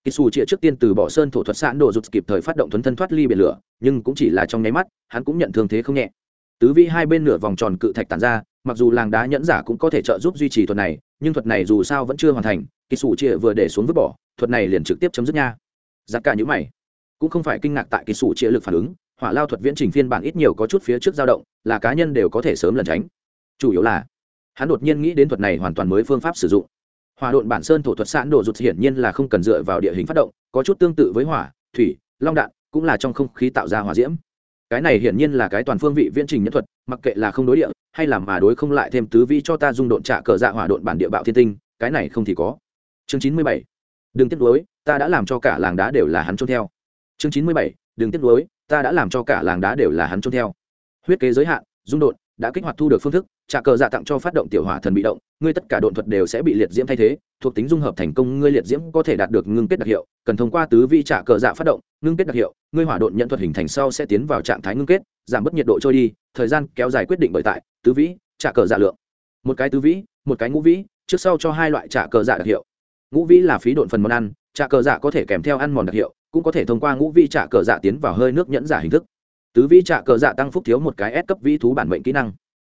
kỳ sủ chĩa trước tiên từ bỏ sơn thổ thuật sản đồ rụt kịp thời phát động thuấn thân thoát ly biển lửa, nhưng cũng chỉ là trong nháy mắt, hắn cũng nhận thương thế không nhẹ. Tứ vi hai bên nửa vòng tròn cự thạch tản ra, mặc dù làng đá nhẫn giả cũng có thể trợ giúp duy trì thuật này, nhưng thuật này dù sao vẫn chưa hoàn thành kỳ sủ chĩa vừa để xuống vứt bỏ, thuật này liền trực tiếp chấm dứt nha. Giặc cả những mày. Cũng không phải kinh ngạc tại kỳ sủ chĩa lực phản ứng, hỏa lao thuật viễn trình phiên bản ít nhiều có chút phía trước dao động, là cá nhân đều có thể sớm lẩn tránh. Chủ yếu là, hắn đột nhiên nghĩ đến thuật này hoàn toàn mới phương pháp sử dụng hỏa độn bản sơn thổ thuật sạn đồ rụt hiển nhiên là không cần dựa vào địa hình phát động, có chút tương tự với hỏa, thủy, long đạn, cũng là trong không khí tạo ra hỏa diễm. Cái này hiển nhiên là cái toàn phương vị viễn trình nhân thuật, mặc kệ là không đối địa, hay là mà đối không lại thêm tứ vi cho ta dung độn trả cờ dạ hỏa độn bản địa bạo thiên tinh, cái này không thì có. Chương chín mươi bảy, đừng tiếc nuối, ta đã làm cho cả làng đá đều là hắn trôn theo. Chương chín mươi bảy, đừng tiếc nuối, ta đã làm cho cả làng đá đều là hắn trôn theo. Huyết kế giới hạn, dung độn đã kích hoạt thu được phương thức, trả cờ dạ tặng cho phát động tiểu hỏa thần bị động, ngươi tất cả độn thuật đều sẽ bị liệt diễm thay thế, thuộc tính dung hợp thành công, ngươi liệt diễm có thể đạt được ngưng kết đặc hiệu, cần thông qua tứ vi trả cờ dạ phát động, ngưng kết đặc hiệu, ngươi hỏa độn nhận thuật hình thành sau sẽ tiến vào trạng thái ngưng kết, giảm bớt nhiệt độ trôi đi, thời gian kéo dài quyết định bởi tại, tứ vĩ trả cờ dạ lượng. Một cái tứ vĩ một cái ngũ vĩ trước sau cho hai loại trả cờ dạ đặc hiệu. Ngũ vĩ là phí độn phần món ăn, trả cờ dạ có thể kèm theo ăn mòn đặc hiệu, cũng có thể thông qua ngũ vi trả cờ dạ tiến vào hơi nước nhẫn giả hình thức tứ vi trạ cờ dạ tăng phúc thiếu một cái S cấp vĩ thú bản mệnh kỹ năng.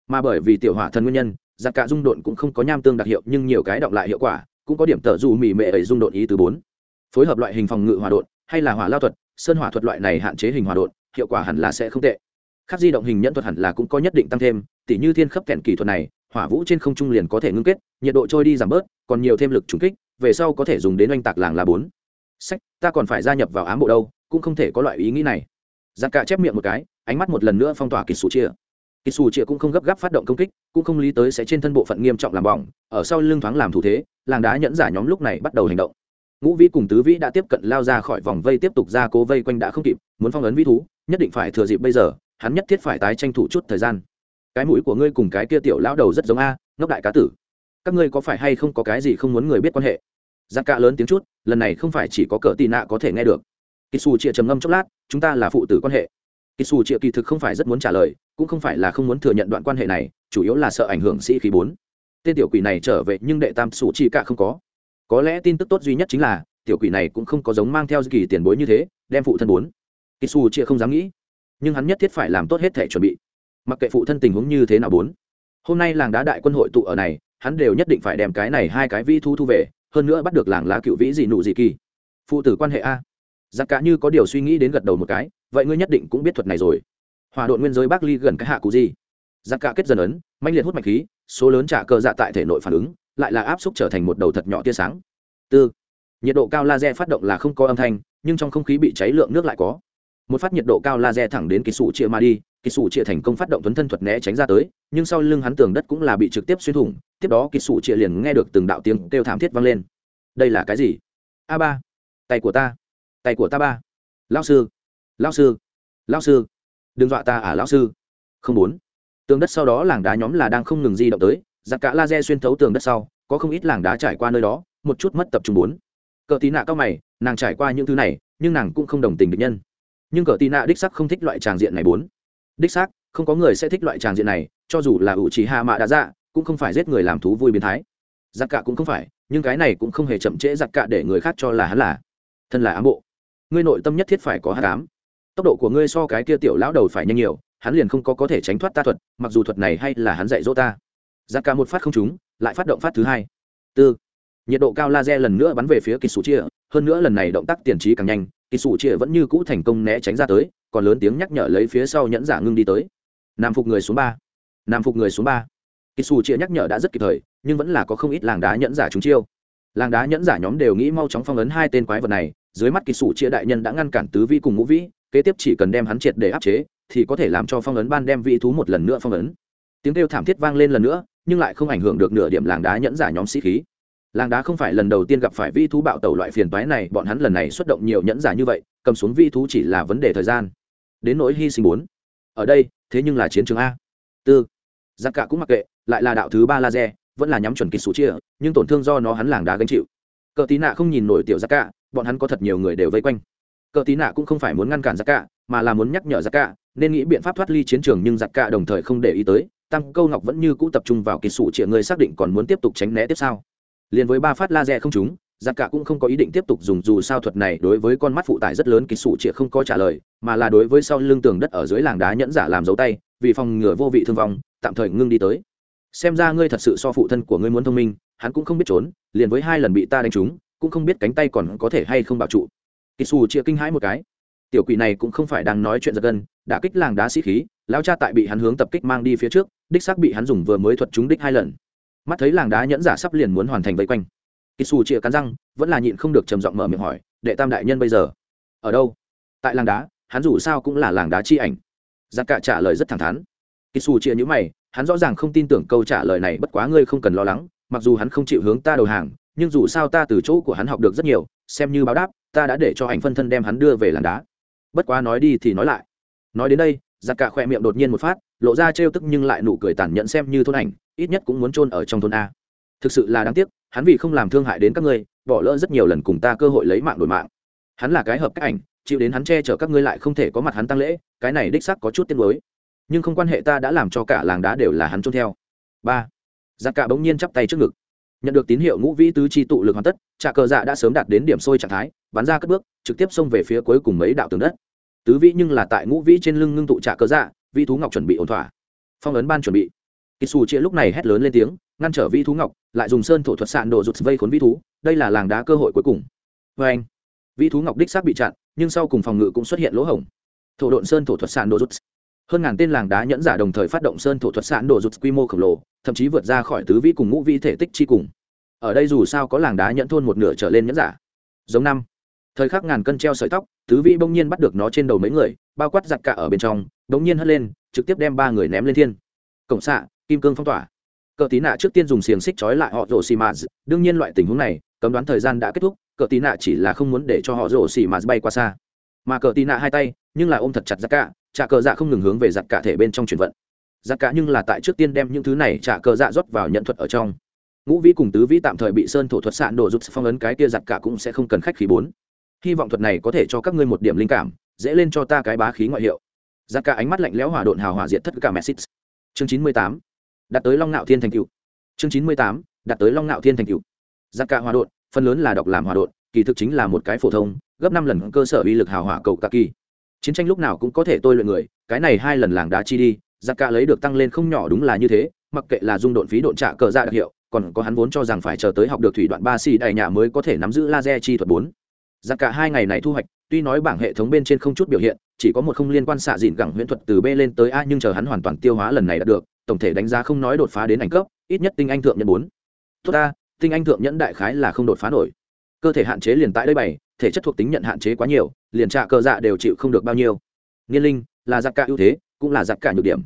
Mà bởi vì tiểu hỏa thần nguyên nhân giả cả dung độn cũng không có nham tương đặc hiệu, nhưng nhiều cái động lại hiệu quả, cũng có điểm tờ dù mỉ mệ ấy dung độn ý từ bốn. Phối hợp loại hình phòng ngự hỏa độn, hay là hỏa lao thuật, sơn hỏa thuật loại này hạn chế hình hỏa độn, hiệu quả hẳn là sẽ không tệ. Khác di động hình nhẫn thuật hẳn là cũng có nhất định tăng thêm, tỉ như thiên khắp kẹn kỹ thuật này, hỏa vũ trên không trung liền có thể ngưng kết, nhiệt độ trôi đi giảm bớt, còn nhiều thêm lực trùng kích, về sau có thể dùng đến oanh tạc làng là bốn. Sách, ta còn phải gia nhập vào ám bộ đâu, cũng không thể có loại ý nghĩ này giặc cả chép miệng một cái, ánh mắt một lần nữa phong tỏa kỳ sủ chia kỳ sủ chia cũng không gấp gáp phát động công kích, cũng không lý tới sẽ trên thân bộ phận nghiêm trọng làm bỏng, ở sau lưng thoáng làm thủ thế, làng đá nhẫn giả nhóm lúc này bắt đầu hành động. Ngũ vĩ cùng tứ vĩ đã tiếp cận lao ra khỏi vòng vây, tiếp tục ra cố vây quanh đã không kịp, muốn phong ấn vĩ thú, nhất định phải thừa dịp bây giờ, hắn nhất thiết phải tái tranh thủ chút thời gian. Cái mũi của ngươi cùng cái kia tiểu lão đầu rất giống a, ngốc đại cá tử. Các ngươi có phải hay không có cái gì không muốn người biết quan hệ? Giặc cạ lớn tiếng chút, lần này không phải chỉ có cỡ tị nạ có thể nghe được kỳ xù chịa trầm ngâm chốc lát, chúng ta là phụ tử quan hệ. Kỳ xù chịa kỳ thực không phải rất muốn trả lời, cũng không phải là không muốn thừa nhận đoạn quan hệ này, chủ yếu là sợ ảnh hưởng sĩ khí bốn. Tên tiểu quỷ này trở về nhưng đệ tam xù chi cả không có. Có lẽ tin tức tốt duy nhất chính là, tiểu quỷ này cũng không có giống mang theo kỳ tiền bối như thế, đem phụ thân bốn. Kỳ xù chịa không dám nghĩ, nhưng hắn nhất thiết phải làm tốt hết thể chuẩn bị. Mặc kệ phụ thân tình huống như thế nào bốn. Hôm nay làng đá đại quân hội tụ ở này, hắn đều nhất định phải đem cái này hai cái vi thu thu về, hơn nữa bắt được làng lá cựu vĩ gì nụ gì kỳ. Phụ tử quan hệ a giặc cả như có điều suy nghĩ đến gật đầu một cái, vậy ngươi nhất định cũng biết thuật này rồi. Hòa đội nguyên giới bắc ly gần cái hạ cụ gì? Giặc cả kết dần ấn mạnh liệt hút mạch khí, số lớn trả cơ dạ tại thể nội phản ứng, lại là áp xúc trở thành một đầu thật nhỏ tia sáng. Tư. Nhiệt độ cao laser phát động là không có âm thanh, nhưng trong không khí bị cháy lượng nước lại có. Một phát nhiệt độ cao laser thẳng đến kỳ sủ chia mà đi kỳ sủ chia thành công phát động tuấn thân thuật né tránh ra tới, nhưng sau lưng hắn tường đất cũng là bị trực tiếp xuyên thủng, tiếp đó kỳ sủ chia liền nghe được từng đạo tiếng kêu thảm thiết vang lên. Đây là cái gì? A ba. Tay của ta tay của ta ba. Lao sư lao sư lao sư. Đừng dọa ta à lao sư. Không muốn. Tường đất sau đó làng đá nhóm là đang không ngừng di động tới giặc cả laser xuyên thấu tường đất sau, có không ít làng đá trải qua nơi đó, một chút mất tập trung bốn. Cờ tí nạ cao mày, nàng trải qua những thứ này, nhưng nàng cũng không đồng tình được nhân. Nhưng cờ tí nạ đích sắc không thích loại tràng diện này bốn. Đích xác, không có người sẽ thích loại tràng diện này, cho dù là ủ trí hạ mạ đã dạ cũng không phải giết người làm thú vui biến thái. Giặc cả cũng không phải, nhưng cái này cũng không hề chậm trễ giặc cả để người khác cho là hắn là, thân là ám bộ ngươi nội tâm nhất thiết phải có hát cám. Tốc độ của ngươi so cái kia tiểu lão đầu phải nhanh nhiều, hắn liền không có có thể tránh thoát ta thuật, mặc dù thuật này hay là hắn dạy dỗ ta. Giá cả một phát không trúng, lại phát động phát thứ hai. Tư. Nhiệt độ cao laser lần nữa bắn về phía kỳ sủ chia hơn nữa lần này động tác tiền trí càng nhanh kỳ sủ chia vẫn như cũ thành công né tránh ra tới, còn lớn tiếng nhắc nhở lấy phía sau nhẫn giả ngưng đi tới. Nam phục người xuống ba. Nam phục người xuống ba. Kỳ sủ chia nhắc nhở đã rất kịp thời, nhưng vẫn là có không ít làng đá nhẫn giả trúng chiêu. Làng đá nhẫn giả nhóm đều nghĩ mau chóng phong ấn hai tên quái vật này dưới mắt kỳ sủ chia đại nhân đã ngăn cản tứ vi cùng ngũ vĩ, kế tiếp chỉ cần đem hắn triệt để áp chế, thì có thể làm cho phong ấn ban đem vị thú một lần nữa phong ấn. Tiếng kêu thảm thiết vang lên lần nữa, nhưng lại không ảnh hưởng được nửa điểm làng đá nhẫn giả nhóm sĩ khí. Làng đá không phải lần đầu tiên gặp phải vi thú bạo tẩu loại phiền toái này, bọn hắn lần này xuất động nhiều nhẫn giả như vậy, cầm xuống vi thú chỉ là vấn đề thời gian. Đến nỗi hy sinh bốn. Ở đây, thế nhưng là chiến trường a. Tư. Giặc cả cũng mặc kệ, lại là đạo thứ ba laser, vẫn là nhắm chuẩn kịch sủ chia, nhưng tổn thương do nó hắn làng đá gánh chịu. Cờ tí nạ không nhìn nổi tiểu giặc cả bọn hắn có thật nhiều người đều vây quanh. Cờ tí nạ cũng không phải muốn ngăn cản giặc cả mà là muốn nhắc nhở giặc cả nên nghĩ biện pháp thoát ly chiến trường nhưng giặc cả đồng thời không để ý tới tăng câu ngọc vẫn như cũ tập trung vào kỳ sụ chĩa người xác định còn muốn tiếp tục tránh né tiếp sau. Liền với ba phát laser không trúng, giặc cả cũng không có ý định tiếp tục dùng dù sao thuật này đối với con mắt phụ tải rất lớn kỳ sụ chĩa không có trả lời, mà là đối với sau lưng tường đất ở dưới làng đá nhẫn giả làm dấu tay, vì phòng ngừa vô vị thương vong, tạm thời ngưng đi tới. Xem ra ngươi thật sự so phụ thân của ngươi muốn thông minh, hắn cũng không biết trốn, liền với hai lần bị ta đánh trúng cũng không biết cánh tay còn có thể hay không bảo trụ. Kỳ xù chia kinh hãi một cái. Tiểu quỷ này cũng không phải đang nói chuyện giật gân, đã kích làng đá sĩ khí lao cha tại bị hắn hướng tập kích mang đi phía trước, đích xác bị hắn dùng vừa mới thuật trúng đích hai lần. Mắt thấy làng đá nhẫn giả sắp liền muốn hoàn thành vây quanh. Kỳ xù chia cắn răng, vẫn là nhịn không được trầm giọng mở miệng hỏi, đệ tam đại nhân bây giờ ở đâu? Tại làng đá, hắn dù sao cũng là làng đá chi ảnh. Giặc cả trả lời rất thẳng thắn. Kỳ xù chia nhữ mày, hắn rõ ràng không tin tưởng câu trả lời này, bất quá ngươi không cần lo lắng, mặc dù hắn không chịu hướng ta đầu hàng nhưng dù sao ta từ chỗ của hắn học được rất nhiều, xem như báo đáp, ta đã để cho ảnh phân thân đem hắn đưa về làng đá. Bất quá nói đi thì nói lại. Nói đến đây, giặc cả khỏe miệng đột nhiên một phát, lộ ra trêu tức nhưng lại nụ cười tàn nhẫn xem như thôn ảnh, ít nhất cũng muốn chôn ở trong thôn a. Thực sự là đáng tiếc, hắn vì không làm thương hại đến các ngươi, bỏ lỡ rất nhiều lần cùng ta cơ hội lấy mạng đổi mạng. Hắn là cái hợp cách ảnh, chịu đến hắn che chở các ngươi lại không thể có mặt hắn tăng lễ, cái này đích sắc có chút tiếc mới nhưng không quan hệ ta đã làm cho cả làng đá đều là hắn trôn theo. Ba. Giặc cả bỗng nhiên chắp tay trước ngực nhận được tín hiệu ngũ vĩ tứ chi tụ lực hoàn tất trà cờ dạ đã sớm đạt đến điểm sôi trạng thái, bắn ra cất bước, trực tiếp xông về phía cuối cùng mấy đạo tường đất. Tứ vĩ nhưng là tại ngũ vĩ trên lưng ngưng tụ trà cờ dạ vĩ thú ngọc chuẩn bị ổn thỏa. Phong ấn ban chuẩn bị. Kỳ xù chia lúc này hét lớn lên tiếng, ngăn trở vĩ thú ngọc, lại dùng sơn thổ thuật sạn đồ rụt vây khốn vĩ thú, đây là làng đá cơ hội cuối cùng. Vê anh, vĩ thú ngọc đích xác bị chặn, nhưng sau cùng phòng ngự cũng xuất hiện lỗ hổng. Thổ độn sơn thổ thuật sạn đồ rụt hơn ngàn tên làng đá nhẫn giả đồng thời phát động sơn thổ thuật sản đồ rụt quy mô khổng lồ, thậm chí vượt ra khỏi tứ vĩ cùng ngũ vĩ thể tích chi cùng. Ở đây dù sao có làng đá nhẫn thôn một nửa trở lên nhẫn giả. Giống năm, thời khắc ngàn cân treo sợi tóc, tứ vĩ bỗng nhiên bắt được nó trên đầu mấy người, bao quát giặt cả ở bên trong bỗng nhiên hất lên, trực tiếp đem ba người ném lên thiên. Cổng xạ, kim cương phong tỏa. Cờ tí nạ trước tiên dùng xiềng xích trói lại họ rổ xì mạt. Đương nhiên loại tình huống này, cấm đoán thời gian đã kết thúc, cờ tí nạ chỉ là không muốn để cho họ rổ xì mạt bay qua xa. Mà cờ tí nạ hai tay, nhưng là ôm thật chặt giặt cả trả cờ dạ không ngừng hướng về giặt cả thể bên trong chuyển vận. Giặt cả nhưng là tại trước tiên đem những thứ này trả cờ dạ rót vào nhận thuật ở trong. Ngũ vĩ cùng tứ vĩ tạm thời bị sơn thổ thuật sạn đổ rút phong ấn cái kia giặt cả cũng sẽ không cần khách khí bốn. Hy vọng thuật này có thể cho các ngươi một điểm linh cảm, dễ lên cho ta cái bá khí ngoại hiệu. Giặt cả ánh mắt lạnh lẽo hỏa độn hào hỏa diệt thất cả messit chương chín mươi tám đạt tới long ngạo thiên thành cựu. Chương chín mươi tám đạt tới long ngạo thiên thành cựu. Giặt cả hòa độn, phần lớn là độc làm hòa độn, kỳ thực chính là một cái phổ thông, gấp năm lần cơ sở uy lực hào hỏa cầu cả kỳ chiến tranh lúc nào cũng có thể tôi luyện người, cái này hai lần làng đá chi đi, giặc cả lấy được tăng lên không nhỏ đúng là như thế, mặc kệ là dung độn phí độn trả cờ ra đặc hiệu, còn có hắn vốn cho rằng phải chờ tới học được thủy đoạn ba xì đại nhà mới có thể nắm giữ laser chi thuật bốn. Giặc cả hai ngày này thu hoạch, tuy nói bảng hệ thống bên trên không chút biểu hiện, chỉ có một không liên quan xạ dịn gẳng huyễn thuật từ b lên tới a nhưng chờ hắn hoàn toàn tiêu hóa lần này đã được, tổng thể đánh giá không nói đột phá đến ảnh cấp, ít nhất tinh anh thượng nhận bốn. Tốt ta, tinh anh thượng nhẫn đại khái là không đột phá nổi cơ thể hạn chế liền tại đây bảy thể chất thuộc tính nhận hạn chế quá nhiều, liền trạ cơ dạ đều chịu không được bao nhiêu. Niên linh là giặc cả ưu thế, cũng là giặc cả nhược điểm.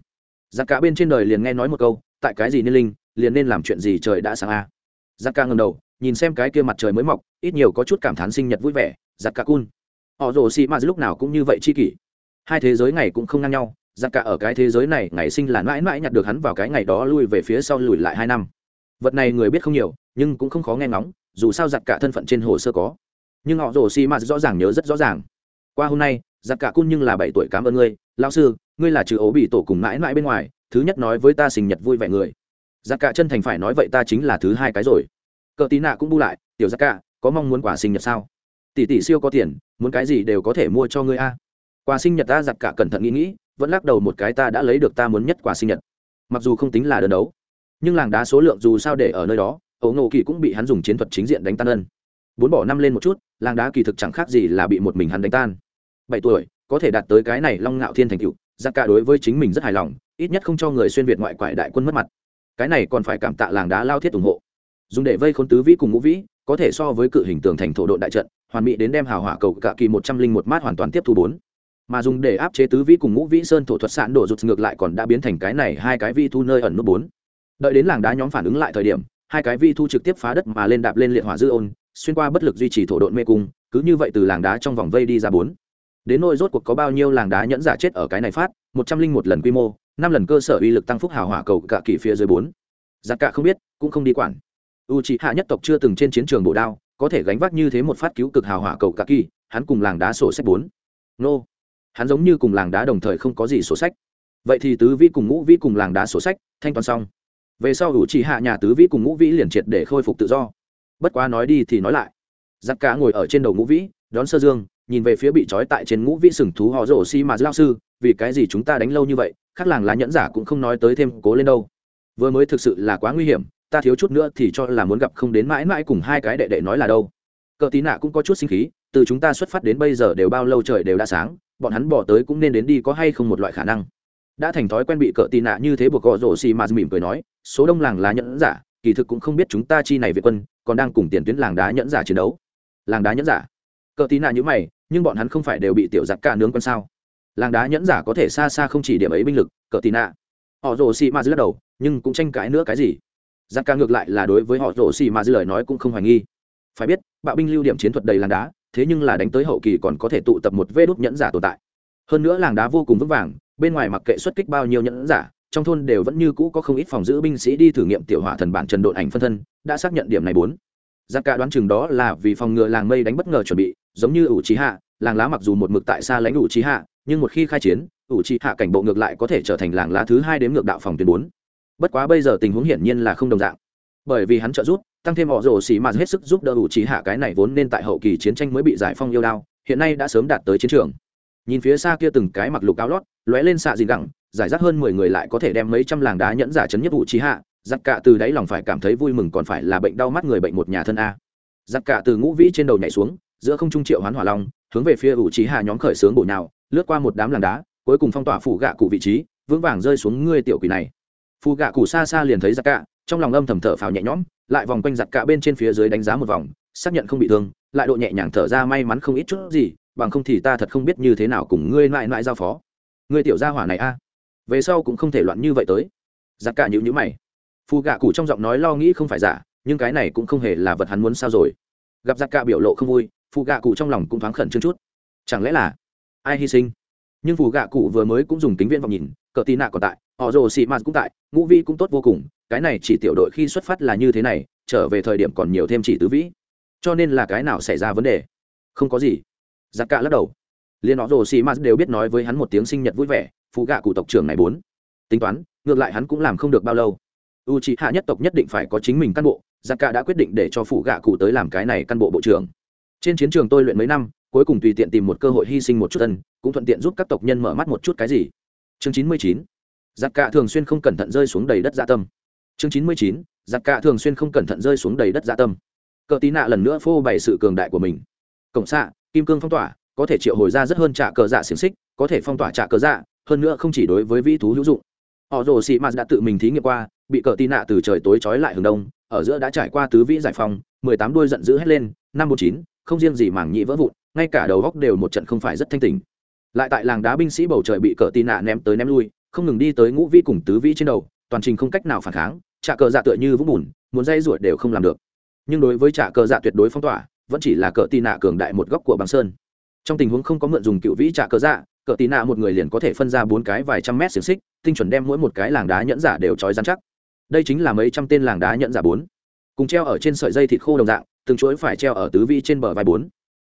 Giặc cả bên trên đời liền nghe nói một câu, tại cái gì niên linh, liền nên làm chuyện gì trời đã sáng a. Giặc cả ngầm đầu, nhìn xem cái kia mặt trời mới mọc, ít nhiều có chút cảm thán sinh nhật vui vẻ, giặc cả cun. Họ rồ xì ma lúc nào cũng như vậy chi kỷ. Hai thế giới này cũng không ngang nhau, giặc cả ở cái thế giới này, ngày sinh là mãi mãi nhặt được hắn vào cái ngày đó lui về phía sau lùi lại hai năm. Vật này người biết không nhiều, nhưng cũng không khó nghe ngóng dù sao giặt cả thân phận trên hồ sơ có. Nhưng họ rồ xì ma rõ ràng nhớ rất rõ ràng. Qua hôm nay, giặt cả cun nhưng là bảy tuổi cảm ơn ngươi lao sư, ngươi là trừ ố bị tổ cùng mãi mãi bên ngoài, thứ nhất nói với ta sinh nhật vui vẻ người. Giặt cả chân thành phải nói vậy ta chính là thứ hai cái rồi. Cờ tí nạ cũng bu lại, tiểu giặt cả, có mong muốn quả sinh nhật sao? Tỷ tỷ siêu có tiền, muốn cái gì đều có thể mua cho ngươi a. Quà sinh nhật ta, giặt cả cẩn thận nghĩ nghĩ, vẫn lắc đầu một cái, ta đã lấy được ta muốn nhất quà sinh nhật. Mặc dù không tính là đơn đấu, nhưng làng đá số lượng dù sao để ở nơi đó ấu nổ kỳ cũng bị hắn dùng chiến thuật chính diện đánh tan ân. Bốn bỏ năm lên một chút, làng đá kỳ thực chẳng khác gì là bị một mình hắn đánh tan. Bảy tuổi, có thể đạt tới cái này long ngạo thiên thành cựu giặc cả đối với chính mình rất hài lòng, ít nhất không cho người xuyên việt ngoại quải đại quân mất mặt. Cái này còn phải cảm tạ làng đá lao thiết ủng hộ. Dùng để vây khốn tứ vĩ cùng ngũ vĩ, có thể so với cự hình tường thành thổ đội đại trận, hoàn mỹ đến đem hào hỏa cầu cả kỳ một trăm linh một mát hoàn toàn tiếp thu bốn. Mà dùng để áp chế tứ vĩ cùng ngũ vĩ sơn thổ thuật sạn đổ rụt ngược lại còn đã biến thành cái này hai cái vi thu nơi ẩn nút bốn. Đợi đến làng đá nhóm phản ứng lại thời điểm hai cái vi thu trực tiếp phá đất mà lên đạp lên liệt hỏa dư ôn, xuyên qua bất lực duy trì thổ đội mê cung, cứ như vậy từ làng đá trong vòng vây đi ra bốn. Đến nỗi rốt cuộc có bao nhiêu làng đá nhẫn giả chết ở cái này phát, một trăm linh một lần quy mô, năm lần cơ sở uy lực tăng phúc hào hỏa cầu cả kỳ phía dưới bốn. Giặc cả không biết, cũng không đi quản. U c hạ nhất tộc chưa từng trên chiến trường bộ đao, có thể gánh vác như thế một phát cứu cực hào hỏa cầu cả kỳ, hắn cùng làng đá sổ sách bốn. Nô. Hắn giống như cùng làng đá đồng thời không có gì sổ sách. Vậy thì tứ vi cùng ngũ vi cùng làng đá sổ sách, thanh toán xong về sau đủ chỉ hạ nhà tứ vĩ cùng ngũ vĩ liền triệt để khôi phục tự do. Bất quá nói đi thì nói lại. Giặc cả ngồi ở trên đầu ngũ vĩ, đón sơ dương, nhìn về phía bị trói tại trên ngũ vĩ sừng thú họ rổ xi mà lao sư, vì cái gì chúng ta đánh lâu như vậy, khác làng lá nhẫn giả cũng không nói tới thêm cố lên đâu. Vừa mới thực sự là quá nguy hiểm, ta thiếu chút nữa thì cho là muốn gặp không đến mãi mãi cùng hai cái đệ đệ nói là đâu. Cờ tí nạ cũng có chút sinh khí, từ chúng ta xuất phát đến bây giờ đều bao lâu trời đều đã sáng, bọn hắn bỏ tới cũng nên đến đi có hay không một loại khả năng. Đã thành thói quen bị cờ tí nạ như thế buộc gọ rổ xì mà mỉm cười nói số đông làng lá nhẫn giả, kỳ thực cũng không biết chúng ta chi này việt quân, còn đang cùng tiền tuyến làng đá nhẫn giả chiến đấu. Làng đá nhẫn giả? Cờ tí nạ như mày, nhưng bọn hắn không phải đều bị tiểu giặc ca nướng con sao? Làng đá nhẫn giả có thể xa xa không chỉ điểm ấy binh lực, cờ tí nạ. Họ rồ xì ma lắc đầu, nhưng cũng tranh cãi nữa cái gì? Giặc ca ngược lại là đối với họ rồ xì ma lời nói cũng không hoài nghi. Phải biết, bạo binh lưu điểm chiến thuật đầy làng đá, thế nhưng là đánh tới hậu kỳ còn có thể tụ tập một vê đốt nhẫn giả tồn tại. Hơn nữa làng đá vô cùng vững vàng, bên ngoài mặc kệ xuất kích bao nhiêu nhẫn giả trong thôn đều vẫn như cũ có không ít phòng giữ binh sĩ đi thử nghiệm tiểu hỏa thần bản trần độn ảnh phân thân, đã xác nhận điểm này bốn. Giặc cả đoán chừng đó là vì phòng ngừa làng mây đánh bất ngờ chuẩn bị, giống như ủ trí hạ, làng lá mặc dù một mực tại xa lãnh ủ trí hạ, nhưng một khi khai chiến, ủ trí hạ cảnh bộ ngược lại có thể trở thành làng lá thứ hai đến ngược đạo phòng tuyến bốn. Bất quá bây giờ tình huống hiển nhiên là không đồng dạng. Bởi vì hắn trợ giúp, tăng thêm họ rồ xì mà hết sức giúp đỡ ủ trí hạ cái này vốn nên tại hậu kỳ chiến tranh mới bị giải phong yêu đao, hiện nay đã sớm đạt tới chiến trường. Nhìn phía xa kia từng cái mặc lục áo lót, lóe lên xạ gì gẳng giải rác hơn mười người lại có thể đem mấy trăm làng đá nhẫn giả chấn nhất vụ trí hạ, giặc cả từ đáy lòng phải cảm thấy vui mừng còn phải là bệnh đau mắt người bệnh một nhà thân a. Giặc cả từ ngũ vĩ trên đầu nhảy xuống, giữa không trung triệu hoán hỏa long, hướng về phía ủ trí hạ nhóm khởi sướng bổ nhào, lướt qua một đám làng đá, cuối cùng phong tỏa phủ gạ cụ vị trí, vững vàng rơi xuống ngươi tiểu quỷ này. Phù gạ cụ xa xa liền thấy giặc cả, trong lòng âm thầm thở phào nhẹ nhõm, lại vòng quanh giặc cả bên trên phía dưới đánh giá một vòng, xác nhận không bị thương, lại độ nhẹ nhàng thở ra may mắn không ít chút gì, bằng không thì ta thật không biết như thế nào cùng ngươi lại lại giao phó. Ngươi tiểu gia hỏa này a về sau cũng không thể loạn như vậy tới. Giặc cả nhữ nhữ mày. Phù gạ cụ trong giọng nói lo nghĩ không phải giả, nhưng cái này cũng không hề là vật hắn muốn sao rồi. Gặp giặc cả biểu lộ không vui phù gạ cụ trong lòng cũng thoáng khẩn trương chút. Chẳng lẽ là ai hy sinh? Nhưng phù gạ cụ vừa mới cũng dùng kính viên vọng nhìn, cờ tì nạ còn tại, họ rồ xị mạt cũng tại, ngũ vi cũng tốt vô cùng, cái này chỉ tiểu đội khi xuất phát là như thế này, trở về thời điểm còn nhiều thêm chỉ tứ vĩ. Cho nên là cái nào xảy ra vấn đề? Không có gì. Giặc cả lắc đầu. Liền họ rồ xị mạt đều biết nói với hắn một tiếng sinh nhật vui vẻ phụ gạ cụ tộc trưởng này bốn. Tính toán ngược lại hắn cũng làm không được bao lâu. U c h i hạ nhất tộc nhất định phải có chính mình căn bộ giặc cả đã quyết định để cho phụ gạ cụ tới làm cái này căn bộ bộ trưởng. Trên chiến trường tôi luyện mấy năm cuối cùng tùy tiện tìm một cơ hội hy sinh một chút thân, cũng thuận tiện giúp các tộc nhân mở mắt một chút cái gì. Chương chín mươi chín giặc cả thường xuyên không cẩn thận rơi xuống đầy đất dạ tâm. Chương chín mươi chín giặc cả thường xuyên không cẩn thận rơi xuống đầy đất dạ tâm. Cờ tí nạ lần nữa phô bày sự cường đại của mình. Cổng xạ kim cương phong tỏa có thể triệu hồi ra rất hơn trả cờ dạ xiềng xích có thể phong tỏa trả cờ dạ hơn nữa không chỉ đối với vĩ thú hữu dụng. Họ rồ sĩ mạt đã tự mình thí nghiệm qua, bị cờ tí nạ từ trời tối trói lại hướng đông, ở giữa đã trải qua tứ vĩ giải phong mười tám đuôi giận dữ hét lên, năm bốn chín, không riêng gì mảng nhị vỡ vụn, ngay cả đầu góc đều một trận không phải rất thanh tình lại tại làng đá binh sĩ bầu trời bị cờ tì nạ ném tới ném lui, không ngừng đi tới ngũ vi cùng tứ vĩ trên đầu, toàn trình không cách nào phản kháng, trả cờ dạ tựa như vũng bùn, muốn dây ruột đều không làm được. Nhưng đối với trả cờ dạ tuyệt đối phong tỏa, vẫn chỉ là cờ tì nạ cường đại một góc của băng sơn. Trong tình huống không có mượn dùng cựu vĩ trả cờ dạ cỡ tì nạ một người liền có thể phân ra bốn cái vài trăm mét xiềng xích tinh chuẩn đem mỗi một cái làng đá nhẫn giả đều trói dán chắc. Đây chính là mấy trăm tên làng đá nhẫn giả bốn. Cùng treo ở trên sợi dây thịt khô đồng dạng từng chuỗi phải treo ở tứ vi trên bờ vai bốn.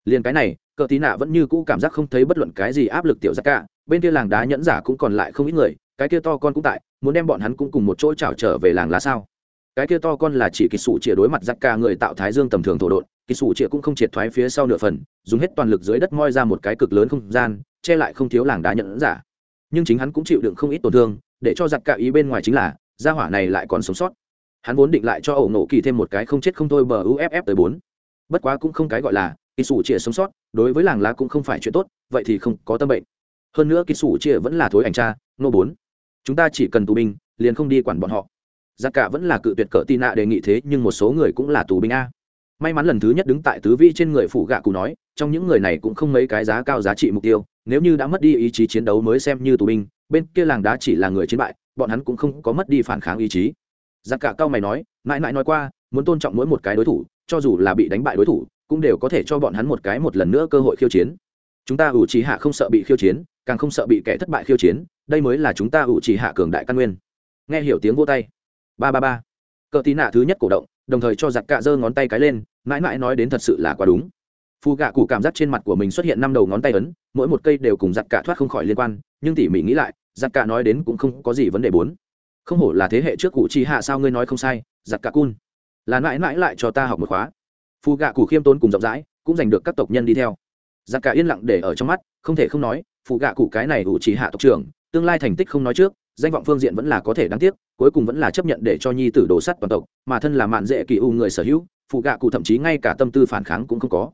Liền cái này cỡ tí nạ vẫn như cũ cảm giác không thấy bất luận cái gì áp lực tiểu giác cả bên kia làng đá nhẫn giả cũng còn lại không ít người cái kia to con cũng tại muốn đem bọn hắn cũng cùng một chỗ chảo trở về làng lá sao? Cái kia to con là chỉ kỳ sủ chĩa đối mặt giặc ca người tạo thái dương tầm thường thổ đột, kỳ sủ chĩa cũng không triệt thoái phía sau nửa phần dùng hết toàn lực dưới đất moi ra một cái cực lớn không gian che lại không thiếu làng đá nhận giả. Nhưng chính hắn cũng chịu đựng không ít tổn thương, để cho giặc ca ý bên ngoài chính là, gia hỏa này lại còn sống sót. Hắn vốn định lại cho ẩu nổ kỳ thêm một cái không chết không thôi bờ uff tới bốn. Bất quá cũng không cái gọi là, kỳ sủ chia sống sót, đối với làng lá cũng không phải chuyện tốt, vậy thì không có tâm bệnh. Hơn nữa kỳ sủ chia vẫn là thối ảnh cha nô bốn. Chúng ta chỉ cần tù binh, liền không đi quản bọn họ. Giặc cả vẫn là cự tuyệt cỡ tị nạ đề nghị thế, nhưng một số người cũng là tù binh a. May mắn lần thứ nhất đứng tại tứ vi trên người phụ gạ cụ nói, trong những người này cũng không mấy cái giá cao giá trị mục tiêu nếu như đã mất đi ý chí chiến đấu mới xem như tù binh, bên kia làng đá chỉ là người chiến bại, bọn hắn cũng không có mất đi phản kháng ý chí. Giặc cả cao mày nói, mãi mãi nói qua, muốn tôn trọng mỗi một cái đối thủ, cho dù là bị đánh bại đối thủ, cũng đều có thể cho bọn hắn một cái một lần nữa cơ hội khiêu chiến. Chúng ta ủ trí hạ không sợ bị khiêu chiến, càng không sợ bị kẻ thất bại khiêu chiến, đây mới là chúng ta ủ trí hạ cường đại căn nguyên. Nghe hiểu tiếng vô tay. Ba ba ba. Cờ tí nạ thứ nhất cổ động, đồng thời cho giặc cạ giơ ngón tay cái lên, mãi mãi nói đến thật sự là quá đúng phù gạ cụ cảm giác trên mặt của mình xuất hiện năm đầu ngón tay ấn, mỗi một cây đều cùng Giặt Cả thoát không khỏi liên quan, nhưng tỉ mỉ nghĩ lại Giặt Cả nói đến cũng không có gì vấn đề bốn. Không hổ là thế hệ trước cụ chi hạ sao ngươi nói không sai Giặt Cả cun. Là mãi mãi lại cho ta học một khóa. Phù gạ cụ khiêm tốn cùng rộng rãi, cũng giành được các tộc nhân đi theo. Giặt Cả yên lặng để ở trong mắt, không thể không nói phù gạ cụ cái này ủ chỉ hạ tộc trưởng, tương lai thành tích không nói trước, danh vọng phương diện vẫn là có thể đáng tiếc, cuối cùng vẫn là chấp nhận để cho nhi tử đổ sắt toàn tộc, mà thân là mạn dễ kỳ u người sở hữu phụ gạ cụ thậm chí ngay cả tâm tư phản kháng cũng không có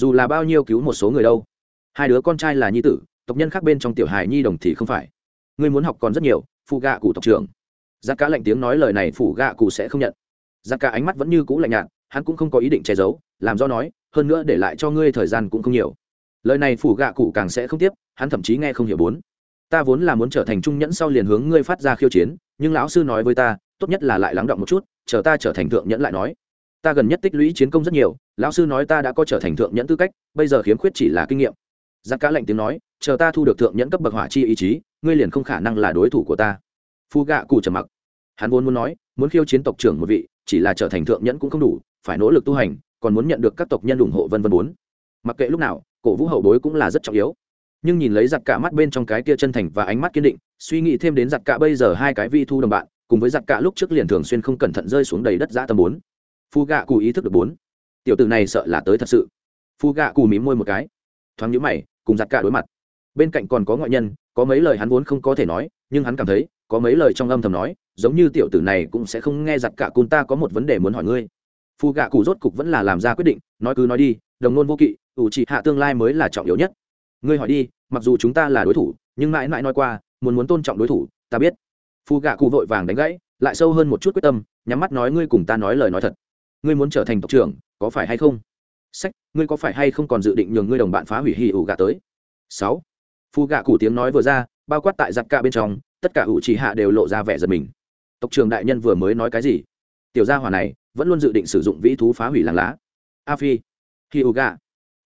dù là bao nhiêu cứu một số người đâu. Hai đứa con trai là nhi tử, tộc nhân khác bên trong tiểu hài nhi đồng thì không phải. Ngươi muốn học còn rất nhiều, phụ gạ cụ tộc trưởng. Giác cá lạnh tiếng nói lời này phụ gạ cụ sẽ không nhận. Giác cá ánh mắt vẫn như cũ lạnh nhạt, hắn cũng không có ý định che giấu, làm do nói, hơn nữa để lại cho ngươi thời gian cũng không nhiều. Lời này phụ gạ cụ càng sẽ không tiếp, hắn thậm chí nghe không hiểu bốn. Ta vốn là muốn trở thành trung nhẫn sau liền hướng ngươi phát ra khiêu chiến, nhưng lão sư nói với ta, tốt nhất là lại lắng động một chút, chờ ta trở thành thượng nhẫn lại nói ta gần nhất tích lũy chiến công rất nhiều, lão sư nói ta đã có trở thành thượng nhẫn tư cách, bây giờ khiếm khuyết chỉ là kinh nghiệm. Giặc cá lạnh tiếng nói, chờ ta thu được thượng nhẫn cấp bậc hỏa chi ý chí, ngươi liền không khả năng là đối thủ của ta. Phu gạ cụ trầm mặc. Hắn vốn muốn nói, muốn khiêu chiến tộc trưởng một vị, chỉ là trở thành thượng nhẫn cũng không đủ, phải nỗ lực tu hành, còn muốn nhận được các tộc nhân ủng hộ vân vân bốn. Mặc kệ lúc nào, cổ vũ hậu bối cũng là rất trọng yếu. Nhưng nhìn lấy giặc cả mắt bên trong cái kia chân thành và ánh mắt kiên định, suy nghĩ thêm đến giặc cả bây giờ hai cái vi thu đồng bạn, cùng với giặc cả lúc trước liền thường xuyên không cẩn thận rơi xuống đầy đất giã tầm bốn phu gạ cù ý thức được bốn. Tiểu tử này sợ là tới thật sự. Phu gạ cù mím môi một cái. Thoáng nhũ mày, cùng giặt cả đối mặt. Bên cạnh còn có ngoại nhân, có mấy lời hắn vốn không có thể nói, nhưng hắn cảm thấy, có mấy lời trong âm thầm nói, giống như tiểu tử này cũng sẽ không nghe giặt cả cun ta có một vấn đề muốn hỏi ngươi. Phu gạ cù rốt cục vẫn là làm ra quyết định, nói cứ nói đi, đồng nôn vô kỵ ủ trị hạ tương lai mới là trọng yếu nhất. Ngươi hỏi đi, mặc dù chúng ta là đối thủ, nhưng mãi mãi nói qua, muốn muốn tôn trọng đối thủ, ta biết. Phù gạ cụ vội vàng đánh gãy, lại sâu hơn một chút quyết tâm, nhắm mắt nói ngươi cùng ta nói lời nói thật ngươi muốn trở thành tộc trưởng, có phải hay không? Sách, ngươi có phải hay không còn dự định nhường ngươi đồng bạn phá hủy hì ủ gạ tới? Sáu. Phù gạ cụ tiếng nói vừa ra, bao quát tại giặc cả bên trong, tất cả ủ trì hạ đều lộ ra vẻ giật mình. Tộc trưởng đại nhân vừa mới nói cái gì? Tiểu gia hỏa này, vẫn luôn dự định sử dụng vĩ thú phá hủy làng lá. A phi. Hì ủ gạ.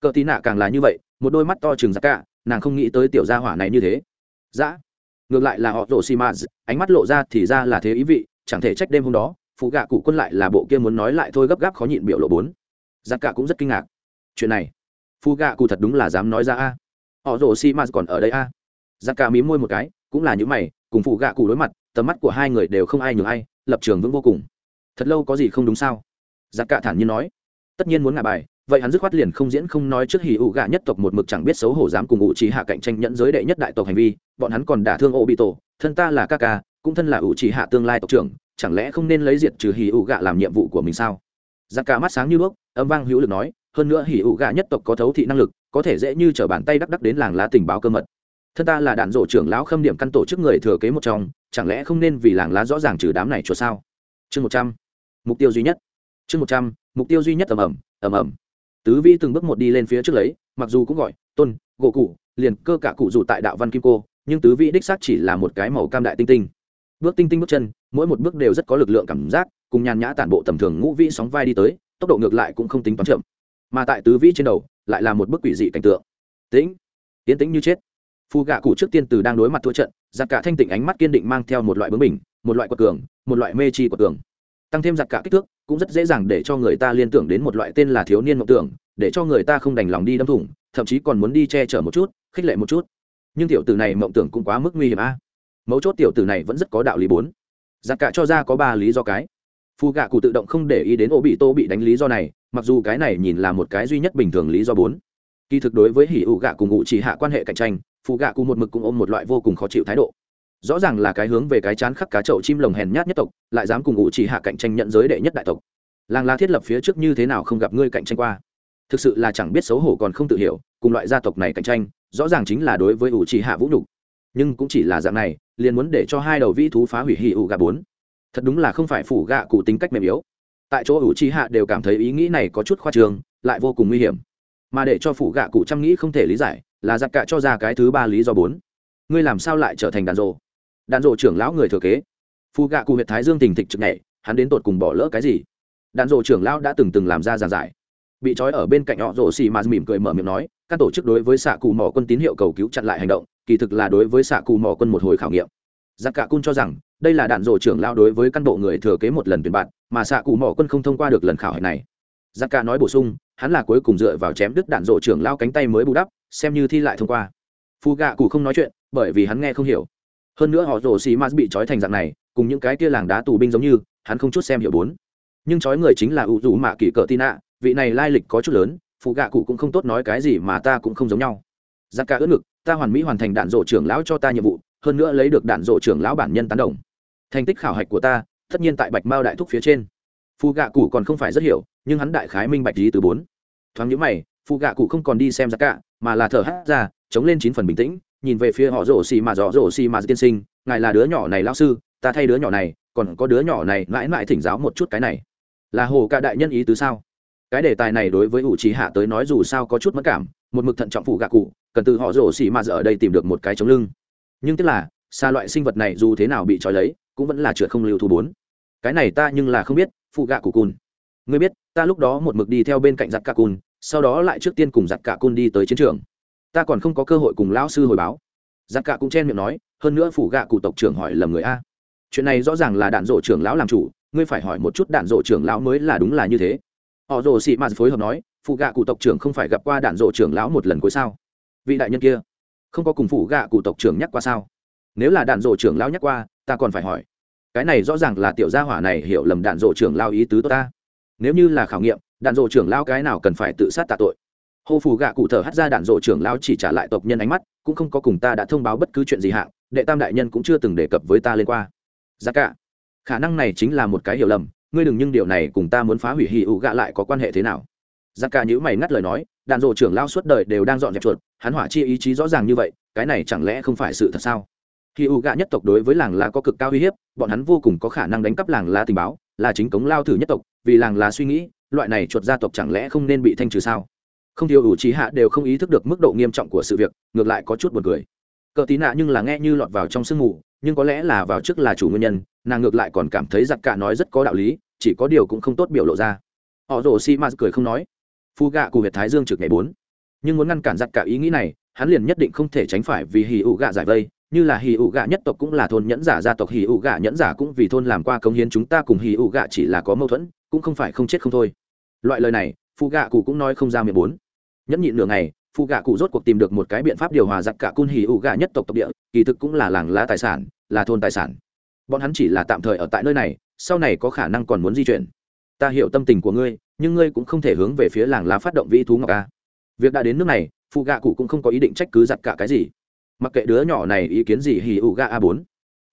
Cờ tí nạ càng là như vậy, một đôi mắt to chừng giặc cả nàng không nghĩ tới tiểu gia hỏa này như thế. Dã ngược lại là họ rổ xi ánh mắt lộ ra thì ra là thế ý vị, chẳng thể trách đêm hôm đó phụ gạ cụ quân lại là bộ kia muốn nói lại thôi gấp gáp khó nhịn biểu lộ bốn. Giặc cả cũng rất kinh ngạc. Chuyện này phụ gạ cụ thật đúng là dám nói ra a. Họ rồ xì mạt còn ở đây a. Giặc cả mí môi một cái, cũng là những mày, cùng phụ gạ cụ đối mặt, tầm mắt của hai người đều không ai nhường ai, lập trường vững vô cùng. Thật lâu có gì không đúng sao? Giặc cả thản nhiên nói. Tất nhiên muốn ngả bài, vậy hắn dứt khoát liền không diễn không nói trước hì ủ gạ nhất tộc một mực chẳng biết xấu hổ dám cùng ủ trí hạ cạnh tranh nhẫn giới đệ nhất đại tộc hành vi, bọn hắn còn đả thương ô bị tổ thân ta là ca ca, cũng thân là ủ trí hạ tương lai tộc trưởng chẳng lẽ không nên lấy diệt trừ hì ủ gạ làm nhiệm vụ của mình sao? Giặc cả mắt sáng như đuốc, âm vang hữu lực nói, hơn nữa hì ủ gạ nhất tộc có thấu thị năng lực, có thể dễ như t bàn tay đắc đắc đến làng lá tình báo cơ mật. Thân ta là đạn rổ trưởng lão khâm điểm căn tổ chức người thừa kế một trong, chẳng lẽ không nên vì làng lá rõ ràng trừ đám này cho sao? Chương một trăm, mục tiêu duy nhất. Chương một trăm, mục tiêu duy nhất ầm ầm ầm ầm. Tứ vi từng bước một đi lên phía trước lấy, mặc dù cũng gọi, tôn, gỗ cụ liền cơ cả cụ dù tại đạo văn kim cô, nhưng tứ vi đích xác chỉ là một cái màu cam đại tinh tinh bước tinh tinh bước chân, mỗi một bước đều rất có lực lượng cảm giác, cùng nhàn nhã tản bộ tầm thường ngũ vĩ sóng vai đi tới, tốc độ ngược lại cũng không tính toán chậm. Mà tại tứ vĩ trên đầu, lại là một bức quỷ dị cảnh tượng. Tĩnh tiến tĩnh như chết. Phù gạ cụ trước tiên từ đang đối mặt thua trận, giặc cả thanh tịnh ánh mắt kiên định mang theo một loại bướng bình một loại quật cường, một loại mê chi quật cường. Tăng thêm giặc cả kích thước, cũng rất dễ dàng để cho người ta liên tưởng đến một loại tên là thiếu niên mộng tưởng, để cho người ta không đành lòng đi đâm thủng, thậm chí còn muốn đi che chở một chút, khích lệ một chút. Nhưng tiểu tử này mộng tưởng cũng quá mức nguy hiểm a mấu chốt tiểu tử này vẫn rất có đạo lý bốn. Giặc cả cho ra có ba lý do cái. Phù gạ cụ tự động không để ý đến ô bị tô bị đánh lý do này, mặc dù cái này nhìn là một cái duy nhất bình thường lý do bốn. Kỳ thực đối với hỉ ủ gạ cùng ngụ chỉ hạ quan hệ cạnh tranh phù gạ cụ một mực cũng ôm một loại vô cùng khó chịu thái độ. Rõ ràng là cái hướng về cái chán khắc cá chậu chim lồng hèn nhát nhất tộc, lại dám cùng ngụ chỉ hạ cạnh tranh nhận giới đệ nhất đại tộc. Làng la thiết lập phía trước như thế nào không gặp ngươi cạnh tranh qua. Thực sự là chẳng biết xấu hổ còn không tự hiểu, cùng loại gia tộc này cạnh tranh, rõ ràng chính là đối với ủ chỉ hạ vũ nhục nhưng cũng chỉ là dạng này, liền muốn để cho hai đầu vĩ thú phá hủy hỉ ủ gạ bốn. Thật đúng là không phải phủ gạ cụ tính cách mềm yếu. Tại chỗ ủ chi hạ đều cảm thấy ý nghĩ này có chút khoa trường lại vô cùng nguy hiểm. Mà để cho phủ gạ cụ chăm nghĩ không thể lý giải, là giặc cạ cho ra cái thứ ba lý do bốn. Ngươi làm sao lại trở thành đàn rộ? Đàn rộ trưởng lão người thừa kế. Phù gạ cụ huyện thái dương tình thịch trực nhảy, hắn đến tột cùng bỏ lỡ cái gì? Đàn rộ trưởng lão đã từng từng làm ra giàn giải. Bị trói ở bên cạnh họ rộ xì mà mỉm cười mở miệng nói, các tổ chức đối với xạ cụ mỏ quân tín hiệu cầu cứu chặn lại hành động kỳ thực là đối với xạ cụ mò quân một hồi khảo nghiệm. Giặc cả cun cho rằng, đây là đạn rộ trưởng lao đối với căn bộ người thừa kế một lần tuyển bạn, mà xạ cụ mò quân không thông qua được lần khảo hạch này. Giặc cả nói bổ sung, hắn là cuối cùng dựa vào chém đứt đạn rộ trưởng lao cánh tay mới bù đắp, xem như thi lại thông qua. Phu gạ cụ không nói chuyện, bởi vì hắn nghe không hiểu. Hơn nữa họ rổ xì ma bị trói thành dạng này, cùng những cái kia làng đá tù binh giống như, hắn không chút xem hiểu bốn. Nhưng trói người chính là ủ rủ mạ kỷ cỡ tin ạ vị này lai lịch có chút lớn phụ gạ cụ cũng không tốt nói cái gì mà ta cũng không giống nhau. Giặc cả ướt ngực ta hoàn mỹ hoàn thành đạn rổ trưởng lão cho ta nhiệm vụ, hơn nữa lấy được đạn rổ trưởng lão bản nhân tán đồng. Thành tích khảo hạch của ta, tất nhiên tại bạch mao đại thúc phía trên. Phù gạ cụ còn không phải rất hiểu, nhưng hắn đại khái minh bạch lý từ bốn. Thoáng nhữ mày phù gạ cụ không còn đi xem ra cả, mà là thở hát ra, chống lên chín phần bình tĩnh, nhìn về phía họ rổ xì mà rõ rổ xì mà tiên sinh, ngài là đứa nhỏ này lao sư, ta thay đứa nhỏ này, còn có đứa nhỏ này mãi mãi thỉnh giáo một chút cái này. Là hồ ca đại nhân ý tứ sao? Cái đề tài này đối với ủ trí hạ tới nói dù sao có chút mất cảm, một mực thận trọng phụ gạ cụ cần từ họ rổ xì mà giờ ở đây tìm được một cái chống lưng. Nhưng tức là, xa loại sinh vật này dù thế nào bị trói lấy, cũng vẫn là trượt không lưu thu bốn. Cái này ta nhưng là không biết, phụ gạ của cùn. Ngươi biết, ta lúc đó một mực đi theo bên cạnh giặc cả cùn, sau đó lại trước tiên cùng giặc cả cùn đi tới chiến trường. Ta còn không có cơ hội cùng lão sư hồi báo. Giặc cả cũng chen miệng nói, hơn nữa phủ gạ cụ tộc trưởng hỏi lầm người a. Chuyện này rõ ràng là đạn rổ trưởng lão làm chủ, ngươi phải hỏi một chút đạn rổ trưởng lão mới là đúng là như thế. Họ rồ xị mạt phối hợp nói, phụ gạ cụ tộc trưởng không phải gặp qua đạn rổ trưởng lão một lần cuối sao? Vị đại nhân kia không có cùng phủ gạ cụ tộc trưởng nhắc qua sao? Nếu là đạn dộ trưởng lão nhắc qua, ta còn phải hỏi. Cái này rõ ràng là tiểu gia hỏa này hiểu lầm đạn dộ trưởng lao ý tứ tốt ta. Nếu như là khảo nghiệm, đạn dộ trưởng lao cái nào cần phải tự sát tạ tội? Hô phủ gạ cụ thở hắt ra đạn dộ trưởng lao chỉ trả lại tộc nhân ánh mắt, cũng không có cùng ta đã thông báo bất cứ chuyện gì hạng, đệ tam đại nhân cũng chưa từng đề cập với ta lên qua. Giá cả, khả năng này chính là một cái hiểu lầm, ngươi đừng nhưng điều này cùng ta muốn phá hủy hì ụ gạ lại có quan hệ thế nào? Giá cả nhữ mày ngắt lời nói đàn dộ trưởng lao suốt đời đều đang dọn dẹp chuột, hắn hỏa chi ý chí rõ ràng như vậy, cái này chẳng lẽ không phải sự thật sao? Khi u gạ nhất tộc đối với làng lá có cực cao uy hiếp, bọn hắn vô cùng có khả năng đánh cắp làng lá tình báo, là chính cống lao thử nhất tộc, vì làng lá suy nghĩ, loại này chuột gia tộc chẳng lẽ không nên bị thanh trừ sao? Không thiếu ủ trí hạ đều không ý thức được mức độ nghiêm trọng của sự việc, ngược lại có chút buồn cười. Cờ tí nạ nhưng là nghe như lọt vào trong sương mù, nhưng có lẽ là vào trước là chủ nguyên nhân, nàng ngược lại còn cảm thấy giặc cả nói rất có đạo lý, chỉ có điều cũng không tốt biểu lộ ra. Họ rồ si ma cười không nói phu gạ cụ huyệt thái dương trực ngày bốn. Nhưng muốn ngăn cản giặc cả ý nghĩ này, hắn liền nhất định không thể tránh phải vì hì ụ gạ giải vây, như là hì ụ gạ nhất tộc cũng là thôn nhẫn giả, gia tộc hì ụ gạ nhẫn giả cũng vì thôn làm qua công hiến chúng ta cùng hì ụ gạ chỉ là có mâu thuẫn, cũng không phải không chết không thôi. Loại lời này, Phu gạ cụ cũng nói không ra miệng bốn. Nhẫn nhịn nửa ngày, Phu gạ cụ rốt cuộc tìm được một cái biện pháp điều hòa giặc cả cun hì ụ gạ nhất tộc tộc địa, kỳ thực cũng là làng lá tài sản, là thôn tài sản. Bọn hắn chỉ là tạm thời ở tại nơi này, sau này có khả năng còn muốn di chuyển. Ta hiểu tâm tình của ngươi nhưng ngươi cũng không thể hướng về phía làng lá phát động vĩ thú ngọc a. Việc đã đến nước này, phụ gạ cụ cũng không có ý định trách cứ giặt cả cái gì. Mặc kệ đứa nhỏ này ý kiến gì hì ụ gạ a bốn.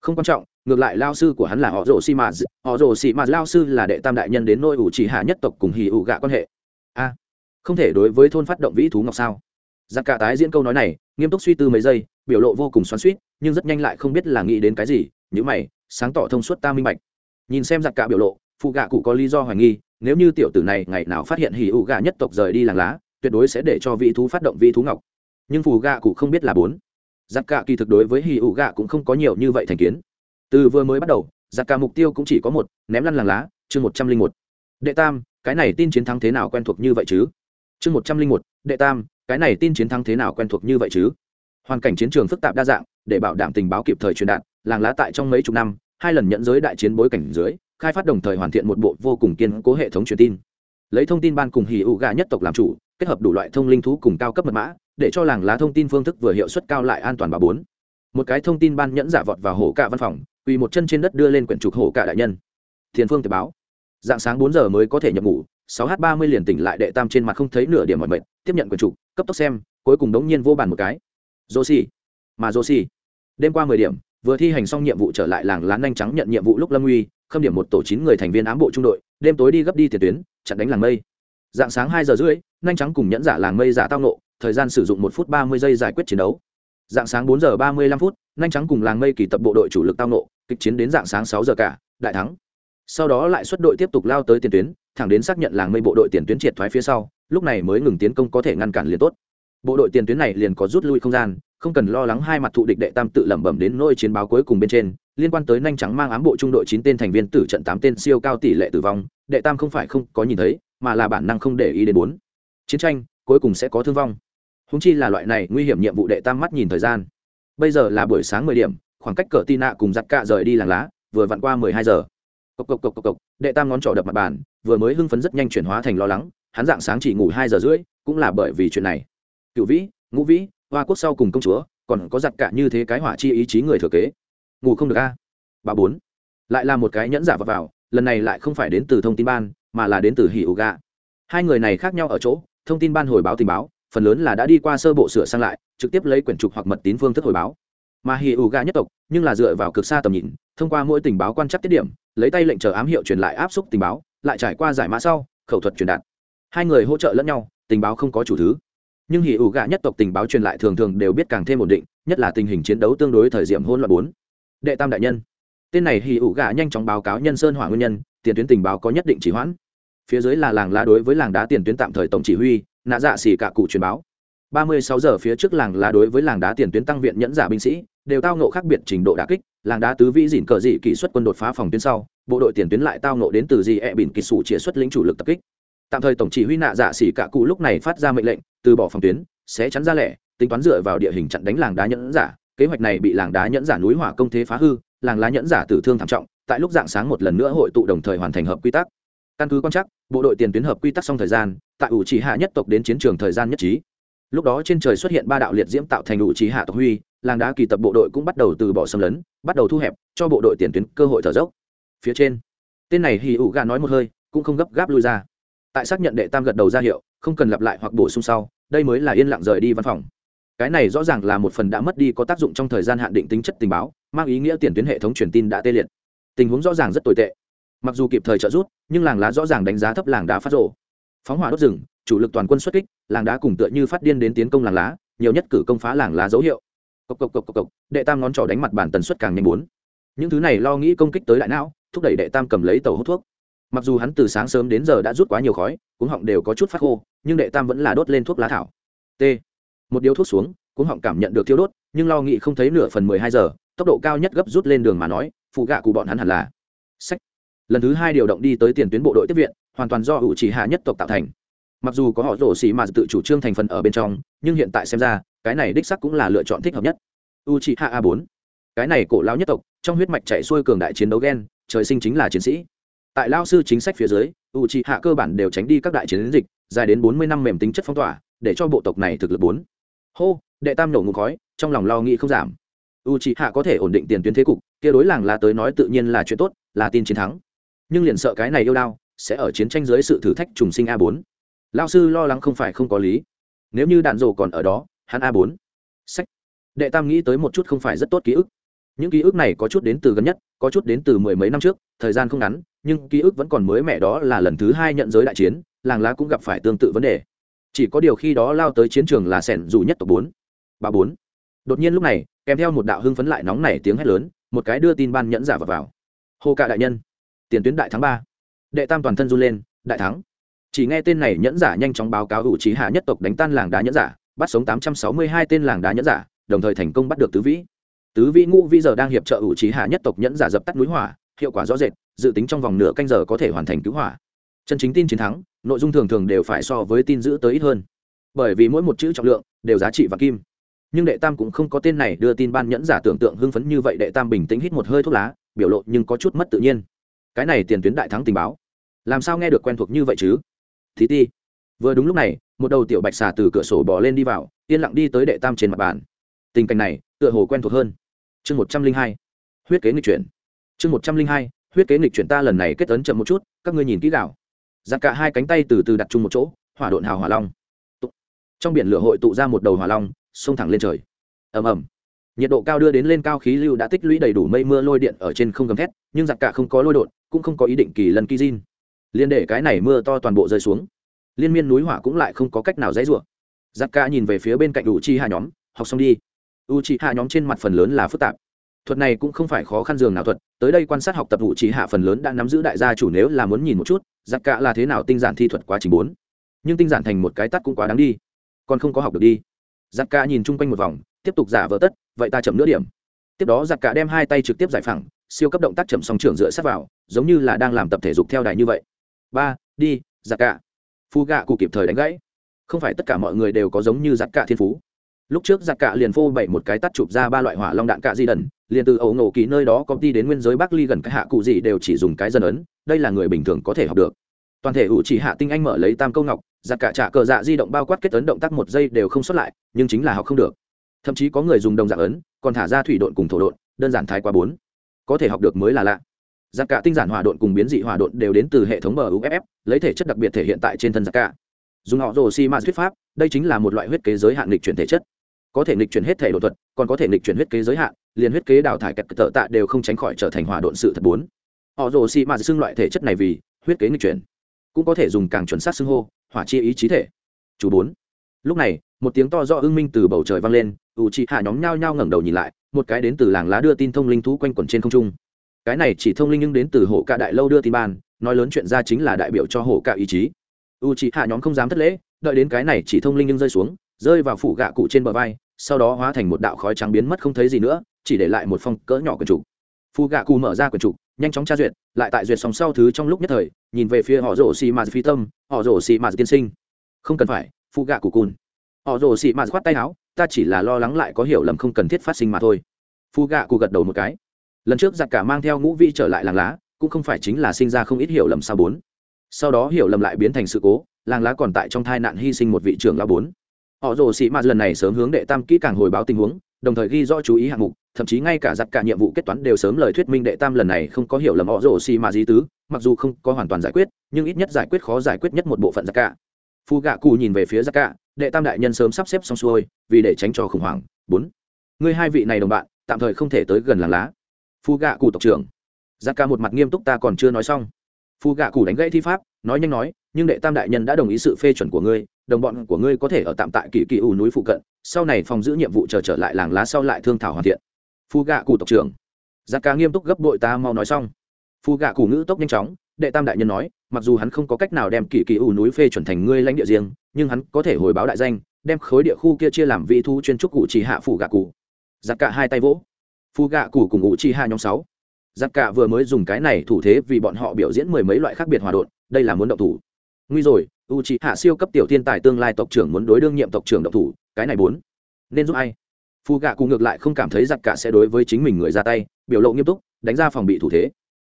Không quan trọng, ngược lại lao sư của hắn là họ rồ xì mạt họ rồ xì mạt lao sư là đệ tam đại nhân đến nôi ủ chỉ hạ nhất tộc cùng hì ụ gạ quan hệ. A, không thể đối với thôn phát động vĩ thú ngọc sao? Giặc cả tái diễn câu nói này, nghiêm túc suy tư mấy giây, biểu lộ vô cùng xoắn suýt nhưng rất nhanh lại không biết là nghĩ đến cái gì. Nhữ mày, sáng tỏ thông suốt ta minh bạch. Nhìn xem giặc cả biểu lộ, phụ gạ cụ có lý do hoài nghi nếu như tiểu tử này ngày nào phát hiện hỉ ụ gạ nhất tộc rời đi làng lá, tuyệt đối sẽ để cho vị thú phát động vị thú ngọc. Nhưng phù gạ cụ không biết là bốn. Giặc cả kỳ thực đối với hỉ ụ gạ cũng không có nhiều như vậy thành kiến. Từ vừa mới bắt đầu, giặc cả mục tiêu cũng chỉ có một, ném lăn làng lá, chương một trăm linh một. Đệ tam, cái này tin chiến thắng thế nào quen thuộc như vậy chứ? Chương một trăm linh một, đệ tam, cái này tin chiến thắng thế nào quen thuộc như vậy chứ? Hoàn cảnh chiến trường phức tạp đa dạng, để bảo đảm tình báo kịp thời truyền đạt, làng lá tại trong mấy chục năm, hai lần nhận giới đại chiến bối cảnh dưới khai phát đồng thời hoàn thiện một bộ vô cùng kiên cố hệ thống truyền tin. Lấy thông tin ban cùng hì ụ gà nhất tộc làm chủ, kết hợp đủ loại thông linh thú cùng cao cấp mật mã, để cho làng lá thông tin phương thức vừa hiệu suất cao lại an toàn bà bốn. Một cái thông tin ban nhẫn giả vọt vào hổ cả văn phòng, quỳ một chân trên đất đưa lên quyển trục hổ cả đại nhân. Thiền phương tiệp báo. Dạng sáng bốn giờ mới có thể nhập ngủ, sáu h ba mươi liền tỉnh lại đệ tam trên mặt không thấy nửa điểm mọi mệt, tiếp nhận quyển trục, cấp tốc xem, cuối cùng đống nhiên vô bàn một cái. Dô xì mà dô xì đêm qua mười điểm vừa thi hành xong nhiệm vụ trở lại làng Lán nhanh trắng nhận nhiệm vụ lúc lâm uy, khâm điểm một tổ chín người thành viên ám bộ trung đội, đêm tối đi gấp đi tiền tuyến, chặn đánh làng mây. Dạng sáng hai giờ rưỡi, nhanh trắng cùng nhẫn giả làng mây giả tao nộ thời gian sử dụng một phút ba mươi giây giải quyết chiến đấu. Dạng sáng bốn giờ ba mươi lăm phút, nhanh trắng cùng làng mây kỳ tập bộ đội chủ lực tao nộ kịch chiến đến dạng sáng sáu giờ cả, đại thắng. Sau đó lại xuất đội tiếp tục lao tới tiền tuyến, thẳng đến xác nhận làng mây bộ đội tiền tuyến triệt thoái phía sau, lúc này mới ngừng tiến công có thể ngăn cản liền tốt. Bộ đội tiền tuyến này liền có rút lui không gian không cần lo lắng hai mặt thụ địch đệ tam tự lẩm bẩm đến nỗi chiến báo cuối cùng bên trên, liên quan tới nhanh trắng mang ám bộ trung đội chín tên thành viên tử trận tám tên siêu cao tỷ lệ tử vong, đệ tam không phải không có nhìn thấy, mà là bản năng không để ý đến bốn. Chiến tranh, cuối cùng sẽ có thương vong. Húng chi là loại này nguy hiểm nhiệm vụ đệ tam mắt nhìn thời gian. Bây giờ là buổi sáng mười điểm, khoảng cách cờ tin nạ cùng giặt cạ rời đi làng lá, vừa vặn qua mười hai giờ. Cộc cộc cộc cộc cộc, đệ tam ngón trỏ đập mặt bàn, vừa mới hưng phấn rất nhanh chuyển hóa thành lo lắng, hắn dạng sáng chỉ ngủ hai giờ rưỡi, cũng là bởi vì chuyện này. Cựu vĩ, ngũ vĩ hoa quốc sau cùng công chúa còn có giặt cả như thế cái hỏa chi ý chí người thừa kế. Ngủ không được a. Ba bốn. Lại là một cái nhẫn giả vào, vào lần này lại không phải đến từ thông tin ban mà là đến từ hỉ ủ gà hai người này khác nhau ở chỗ thông tin ban hồi báo tình báo phần lớn là đã đi qua sơ bộ sửa sang lại trực tiếp lấy quyển trục hoặc mật tín phương thức hồi báo. Mà Hỉ ủ gà nhất tộc nhưng là dựa vào cực xa tầm nhìn thông qua mỗi tình báo quan trắc tiết điểm lấy tay lệnh chờ ám hiệu truyền lại áp xúc tình báo lại trải qua giải mã sau khẩu thuật truyền đạt. Hai người hỗ trợ lẫn nhau tình báo không có chủ thứ nhưng Hỉ ủ Gạ nhất tộc tình báo truyền lại thường thường đều biết càng thêm ổn định, nhất là tình hình chiến đấu tương đối thời điểm hôn loạn bốn. Đệ tam đại nhân. Tên này Hỉ ủ Gạ nhanh chóng báo cáo nhân sơn hỏa nguyên nhân, tiền tuyến tình báo có nhất định chỉ hoãn. Phía dưới là làng lá đối với làng đá tiền tuyến tạm thời tổng chỉ huy, nạ dạ xỉ cả cụ truyền báo. Ba mươi sáu giờ phía trước làng lá đối với làng đá tiền tuyến tăng viện nhẫn giả binh sĩ, đều tao nộ khác biệt trình độ đả kích, làng đá tứ vĩ dỉn cờ dị kỹ xuất quân đột phá phòng tuyến sau, bộ đội tiền tuyến lại tao nộ đến từ dị e bỉn kỳ sủ chia xuất lĩnh chủ lực tập kích tạm thời tổng chỉ huy nạ dạ xỉ cả cụ lúc này phát ra mệnh lệnh, từ bỏ phòng tuyến sẽ chắn ra lẻ, tính toán dựa vào địa hình chặn đánh làng đá nhẫn giả. Kế hoạch này bị làng đá nhẫn giả núi hỏa công thế phá hư, làng lá nhẫn giả tử thương thảm trọng, tại lúc dạng sáng một lần nữa hội tụ đồng thời hoàn thành hợp quy tắc. Căn cứ quan chắc bộ đội tiền tuyến hợp quy tắc xong thời gian, tại ủ trì hạ nhất tộc đến chiến trường thời gian nhất trí. Lúc đó trên trời xuất hiện ba đạo liệt diễm tạo thành ủ trì hạ tộc huy, làng đá kỳ tập bộ đội cũng bắt đầu từ bỏ xâm lấn, bắt đầu thu hẹp, cho bộ đội tiền tuyến cơ hội thở dốc. Phía trên, tên này hì ủ gà nói một hơi, cũng không gấp gáp lui ra tại xác nhận đệ tam gật đầu ra hiệu, không cần lặp lại hoặc bổ sung sau, đây mới là yên lặng rời đi văn phòng. Cái này rõ ràng là một phần đã mất đi có tác dụng trong thời gian hạn định tính chất tình báo, mang ý nghĩa tiền tuyến hệ thống truyền tin đã tê liệt. Tình huống rõ ràng rất tồi tệ. Mặc dù kịp thời trợ rút nhưng làng lá rõ ràng đánh giá thấp làng đá phát rộ phóng hỏa đốt rừng, chủ lực toàn quân xuất kích, làng đá cùng tựa như phát điên đến tiến công làng lá, nhiều nhất cử công phá làng lá dấu hiệu. Cộc cộc cộc cộc cộc, đệ tam ngón trỏ đánh mặt bản tần suất càng nhanh bốn. Những thứ này lo nghĩ công kích tới đại não, thúc đẩy đệ tam cầm lấy tàu hút thuốc mặc dù hắn từ sáng sớm đến giờ đã rút quá nhiều khói cuống họng đều có chút phát khô nhưng đệ tam vẫn là đốt lên thuốc lá thảo. T. Một điếu thuốc xuống cuống họng cảm nhận được thiêu đốt nhưng lo nghĩ không thấy nửa phần mười hai giờ tốc độ cao nhất gấp rút lên đường mà nói phụ gạ cụ bọn hắn hẳn là. Sách. Lần thứ hai điều động đi tới tiền tuyến bộ đội tiếp viện hoàn toàn do hữu chỉ hạ nhất tộc tạo thành. Mặc dù có họ rổ xì mà tự chủ trương thành phần ở bên trong nhưng hiện tại xem ra cái này đích sắc cũng là lựa chọn thích hợp nhất. U chỉ hạ a bốn. Cái này cổ lão nhất tộc trong huyết mạch chạy xuôi cường đại chiến đấu gen, trời sinh chính là chiến sĩ tại lao sư chính sách phía dưới u trị hạ cơ bản đều tránh đi các đại chiến dịch, dài đến bốn mươi năm mềm tính chất phong tỏa, để cho bộ tộc này thực lực bốn. Hô, đệ tam nổ ngục khói, trong lòng lo nghĩ không giảm. U trị hạ có thể ổn định tiền tuyến thế cục, kia đối làng là tới nói tự nhiên là chuyện tốt, là tin chiến thắng. Nhưng liền sợ cái này yêu đao, sẽ ở chiến tranh dưới sự thử thách trùng sinh a bốn. Lao sư lo lắng không phải không có lý. Nếu như đạn rổ còn ở đó, hắn a bốn. Sách. Đệ tam nghĩ tới một chút không phải rất tốt ký ức những ký ức này có chút đến từ gần nhất có chút đến từ mười mấy năm trước thời gian không ngắn nhưng ký ức vẫn còn mới mẻ đó là lần thứ hai nhận giới đại chiến làng lá cũng gặp phải tương tự vấn đề. Chỉ có điều khi đó lao tới chiến trường là sẻn dù nhất tộc bốn ba bốn. Đột nhiên lúc này kèm theo một đạo hưng phấn lại nóng nảy tiếng hét lớn một cái đưa tin ban nhẫn giả vào, vào. hô cạ đại nhân tiền tuyến đại thắng ba. Đệ tam toàn thân run lên đại thắng. Chỉ nghe tên này nhẫn giả nhanh chóng báo cáo hữu trí hạ nhất tộc đánh tan làng đá nhẫn giả bắt sống tám trăm sáu mươi hai tên làng đá nhẫn giả đồng thời thành công bắt được tứ vĩ tứ vĩ ngũ vĩ giờ đang hiệp trợ ủ trí hạ nhất tộc nhẫn giả dập tắt núi hỏa, hiệu quả rõ rệt, dự tính trong vòng nửa canh giờ có thể hoàn thành cứu hỏa. Chân chính tin chiến thắng, nội dung thường thường đều phải so với tin giữ tới ít hơn. Bởi vì mỗi một chữ trọng lượng đều giá trị và kim. Nhưng đệ tam cũng không có tên này đưa tin ban nhẫn giả tưởng tượng hưng phấn như vậy đệ tam bình tĩnh hít một hơi thuốc lá, biểu lộ nhưng có chút mất tự nhiên. Cái này tiền tuyến đại thắng tình báo. Làm sao nghe được quen thuộc như vậy chứ? Thí ti. Vừa đúng lúc này, một đầu tiểu bạch xà từ cửa sổ bỏ lên đi vào, yên lặng đi tới đệ tam trên mặt bàn tình cảnh này tựa hồ quen thuộc hơn. Chương một trăm linh hai, huyết kế nghịch chuyển. Chương một trăm linh hai, huyết kế nghịch chuyển ta lần này kết ấn chậm một chút, các ngươi nhìn kỹ gạo. Giặc cả hai cánh tay từ từ đặt chung một chỗ, hỏa độn hào hỏa long. Trong biển lửa hội tụ ra một đầu hỏa long, xông thẳng lên trời. Ầm ầm. Nhiệt độ cao đưa đến lên cao khí lưu đã tích lũy đầy đủ mây mưa lôi điện ở trên không gầm thét, nhưng giặc cả không có lôi đột, cũng không có ý định kỳ lần kỳ diên liên để cái này mưa to toàn bộ rơi xuống. Liên miên núi hỏa cũng lại không có cách nào dãy rủa. Giặc cả nhìn về phía bên cạnh đủ chi hạ nhóm, học xong đi u chi hạ nhóm trên mặt phần lớn là phức tạp. Thuật này cũng không phải khó khăn dường nào thuật, tới đây quan sát học tập u chi hạ phần lớn đã nắm giữ đại gia chủ nếu là muốn nhìn một chút giặc cả là thế nào tinh giản thi thuật quá trình bốn. Nhưng tinh giản thành một cái tắt cũng quá đáng đi. Còn không có học được đi. Giặc cả nhìn chung quanh một vòng, tiếp tục giả vỡ tất, vậy ta chậm nửa điểm. Tiếp đó giặc cả đem hai tay trực tiếp giải phẳng, siêu cấp động tác chậm song trưởng dựa sát vào, giống như là đang làm tập thể dục theo đài như vậy. Ba, đi giặc cả phu gạ cụ kịp thời đánh gãy. Không phải tất cả mọi người đều có giống như giặc cả thiên phú lúc trước giặc cạ liền phô bảy một cái tắt chụp ra ba loại hỏa long đạn cạ di đần, liền từ ấu nổ ký nơi đó công ty đến nguyên giới bắc ly gần cái hạ cụ gì đều chỉ dùng cái dân ấn, đây là người bình thường có thể học được. Toàn thể ủ chỉ hạ tinh anh mở lấy tam câu ngọc, giặc cạ trả cờ dạ di động bao quát kết ấn động tác một giây đều không xuất lại, nhưng chính là học không được. Thậm chí có người dùng đồng dạng ấn, còn thả ra thủy độn cùng thổ độn, đơn giản thái quá bốn. Có thể học được mới là lạ. Giặc cạ tinh giản hỏa độn cùng biến dị hỏa độn đều đến từ hệ thống muff lấy thể chất đặc biệt thể hiện tại trên thân giặc cạ dùng họ rồ xi ma thuyết pháp, đây chính là một loại huyết kế giới hạn lịch chuyển thể chất có thể nghịch chuyển hết thể đột thuật, còn có thể nghịch chuyển huyết kế giới hạn, liền huyết kế đào thải kẹt tợ tạ đều không tránh khỏi trở thành hỏa độn sự thật bốn. Họ rồ xi mã xưng loại thể chất này vì huyết kế nghịch chuyển, cũng có thể dùng càng chuẩn xác xưng hô, hỏa chi ý chí thể. Chú bốn. Lúc này, một tiếng to do ưng minh từ bầu trời vang lên u chi hạ nhóm nhao nhao ngẩng đầu nhìn lại, một cái đến từ làng lá đưa tin thông linh thú quanh quẩn trên không trung. Cái này chỉ thông linh nhưng đến từ hộ cả đại lâu đưa tin ban, nói lớn chuyện ra chính là đại biểu cho hộ cả ý chí. U chi hạ nhóm không dám thất lễ, đợi đến cái này chỉ thông linh nhưng rơi xuống, rơi vào phủ gạ cụ trên bờ vai sau đó hóa thành một đạo khói trắng biến mất không thấy gì nữa, chỉ để lại một phong cỡ nhỏ quần trục. Phù gạ cù mở ra quần trục, nhanh chóng tra duyệt, lại tại duyệt sòng sau thứ trong lúc nhất thời, nhìn về phía họ rổ xì mạt phi tâm, họ rổ xì mạt tiên sinh. Không cần phải phụ gạ cù cùn. Họ rổ xì mạt khoát tay áo, ta chỉ là lo lắng lại có hiểu lầm không cần thiết phát sinh mà thôi. Phụ gạ cù gật đầu một cái. Lần trước giặc cả mang theo ngũ vị trở lại làng lá, cũng không phải chính là sinh ra không ít hiểu lầm sao bốn. Sau đó hiểu lầm lại biến thành sự cố, làng lá còn tại trong thai nạn hy sinh một vị trưởng lão bốn họ rồ sĩ mạt lần này sớm hướng đệ tam kỹ càng hồi báo tình huống, đồng thời ghi rõ chú ý hạng mục, thậm chí ngay cả giặt cả nhiệm vụ kết toán đều sớm lời thuyết minh đệ tam lần này không có hiểu lầm họ rồ xì mà gì tứ, mặc dù không có hoàn toàn giải quyết, nhưng ít nhất giải quyết khó giải quyết nhất một bộ phận giặt cả. Phu gạ cụ nhìn về phía giặt cả, đệ tam đại nhân sớm sắp xếp xong xuôi, vì để tránh cho khủng hoảng. Bốn người hai vị này đồng bạn, tạm thời không thể tới gần làng lá. Phu gạ cụ tộc trưởng. Giặt cả một mặt nghiêm túc ta còn chưa nói xong. Phu gạ cụ đánh gãy thi pháp, nói nhanh nói nhưng đệ tam đại nhân đã đồng ý sự phê chuẩn của ngươi đồng bọn của ngươi có thể ở tạm tại kỳ kỳ ủ núi phụ cận sau này phòng giữ nhiệm vụ chờ trở, trở lại làng lá sau lại thương thảo hoàn thiện. Phu gạ cụ tộc trưởng. Giặc cá nghiêm túc gấp bội ta mau nói xong. Phu gạ cụ ngữ tốc nhanh chóng đệ tam đại nhân nói mặc dù hắn không có cách nào đem kỳ kỳ ủ núi phê chuẩn thành ngươi lãnh địa riêng nhưng hắn có thể hồi báo đại danh đem khối địa khu kia chia làm vị thu chuyên trúc cụ chỉ hạ phủ gạ cụ. Giặc cả hai tay vỗ. Phu gạ cụ cùng ngụ chi hạ nhóm sáu. Giặc cả vừa mới dùng cái này thủ thế vì bọn họ biểu diễn mười mấy loại khác biệt hòa đột đây là muốn động thủ nguy rồi u c hạ siêu cấp tiểu thiên tài tương lai tộc trưởng muốn đối đương nhiệm tộc trưởng độc thủ, cái này bốn. Nên giúp ai? Phù gạ cụ ngược lại không cảm thấy giặc cả sẽ đối với chính mình người ra tay, biểu lộ nghiêm túc, đánh ra phòng bị thủ thế.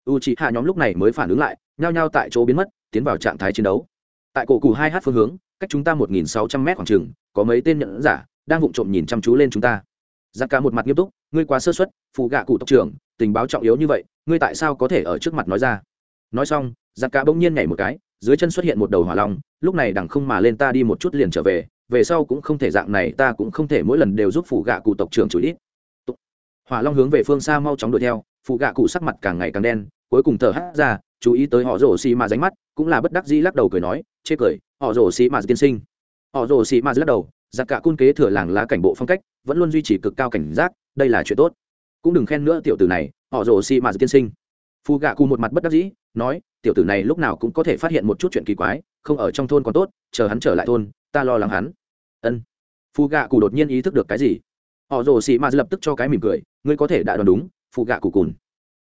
U c hạ nhóm lúc này mới phản ứng lại, nhao nhao tại chỗ biến mất, tiến vào trạng thái chiến đấu. Tại cổ cù hai h phương hướng, cách chúng ta một nghìn sáu trăm mét khoảng chừng, có mấy tên nhận giả, đang vụng trộm nhìn chăm chú lên chúng ta. Giặc cả một mặt nghiêm túc, ngươi quá sơ xuất phù gạ cụ tộc trưởng, tình báo trọng yếu như vậy, ngươi tại sao có thể ở trước mặt nói ra? Nói xong giặc cả bỗng nhiên nhảy một cái, dưới chân xuất hiện một đầu hỏa long, lúc này đằng không mà lên ta đi một chút liền trở về về sau cũng không thể dạng này, ta cũng không thể mỗi lần đều giúp phụ gạ cụ tộc trưởng chủ ít hỏa long hướng về phương xa mau chóng đuổi theo, phụ gạ cụ sắc mặt càng ngày càng đen, cuối cùng thở hắt ra, chú ý tới họ rổ xì mà ránh mắt, cũng là bất đắc dĩ lắc đầu cười nói, chê cười, họ rổ xì mà tiên sinh. Họ rổ xì mà lắc đầu giặc cả cun kế thừa làng lá cảnh bộ phong cách, vẫn luôn duy trì cực cao cảnh giác, đây là chuyện tốt. Cũng đừng khen nữa tiểu tử này, họ rổ xì mà tiên sinh. Phu gạ cụ một mặt bất đắc dĩ, nói, tiểu tử này lúc nào cũng có thể phát hiện một chút chuyện kỳ quái, không ở trong thôn còn tốt, chờ hắn trở lại thôn, ta lo lắng hắn. Ân. Phu gạ cụ đột nhiên ý thức được cái gì? Họ rồ xì ma lập tức cho cái mỉm cười, ngươi có thể đã đoán đúng, Phu gạ cụ cùn.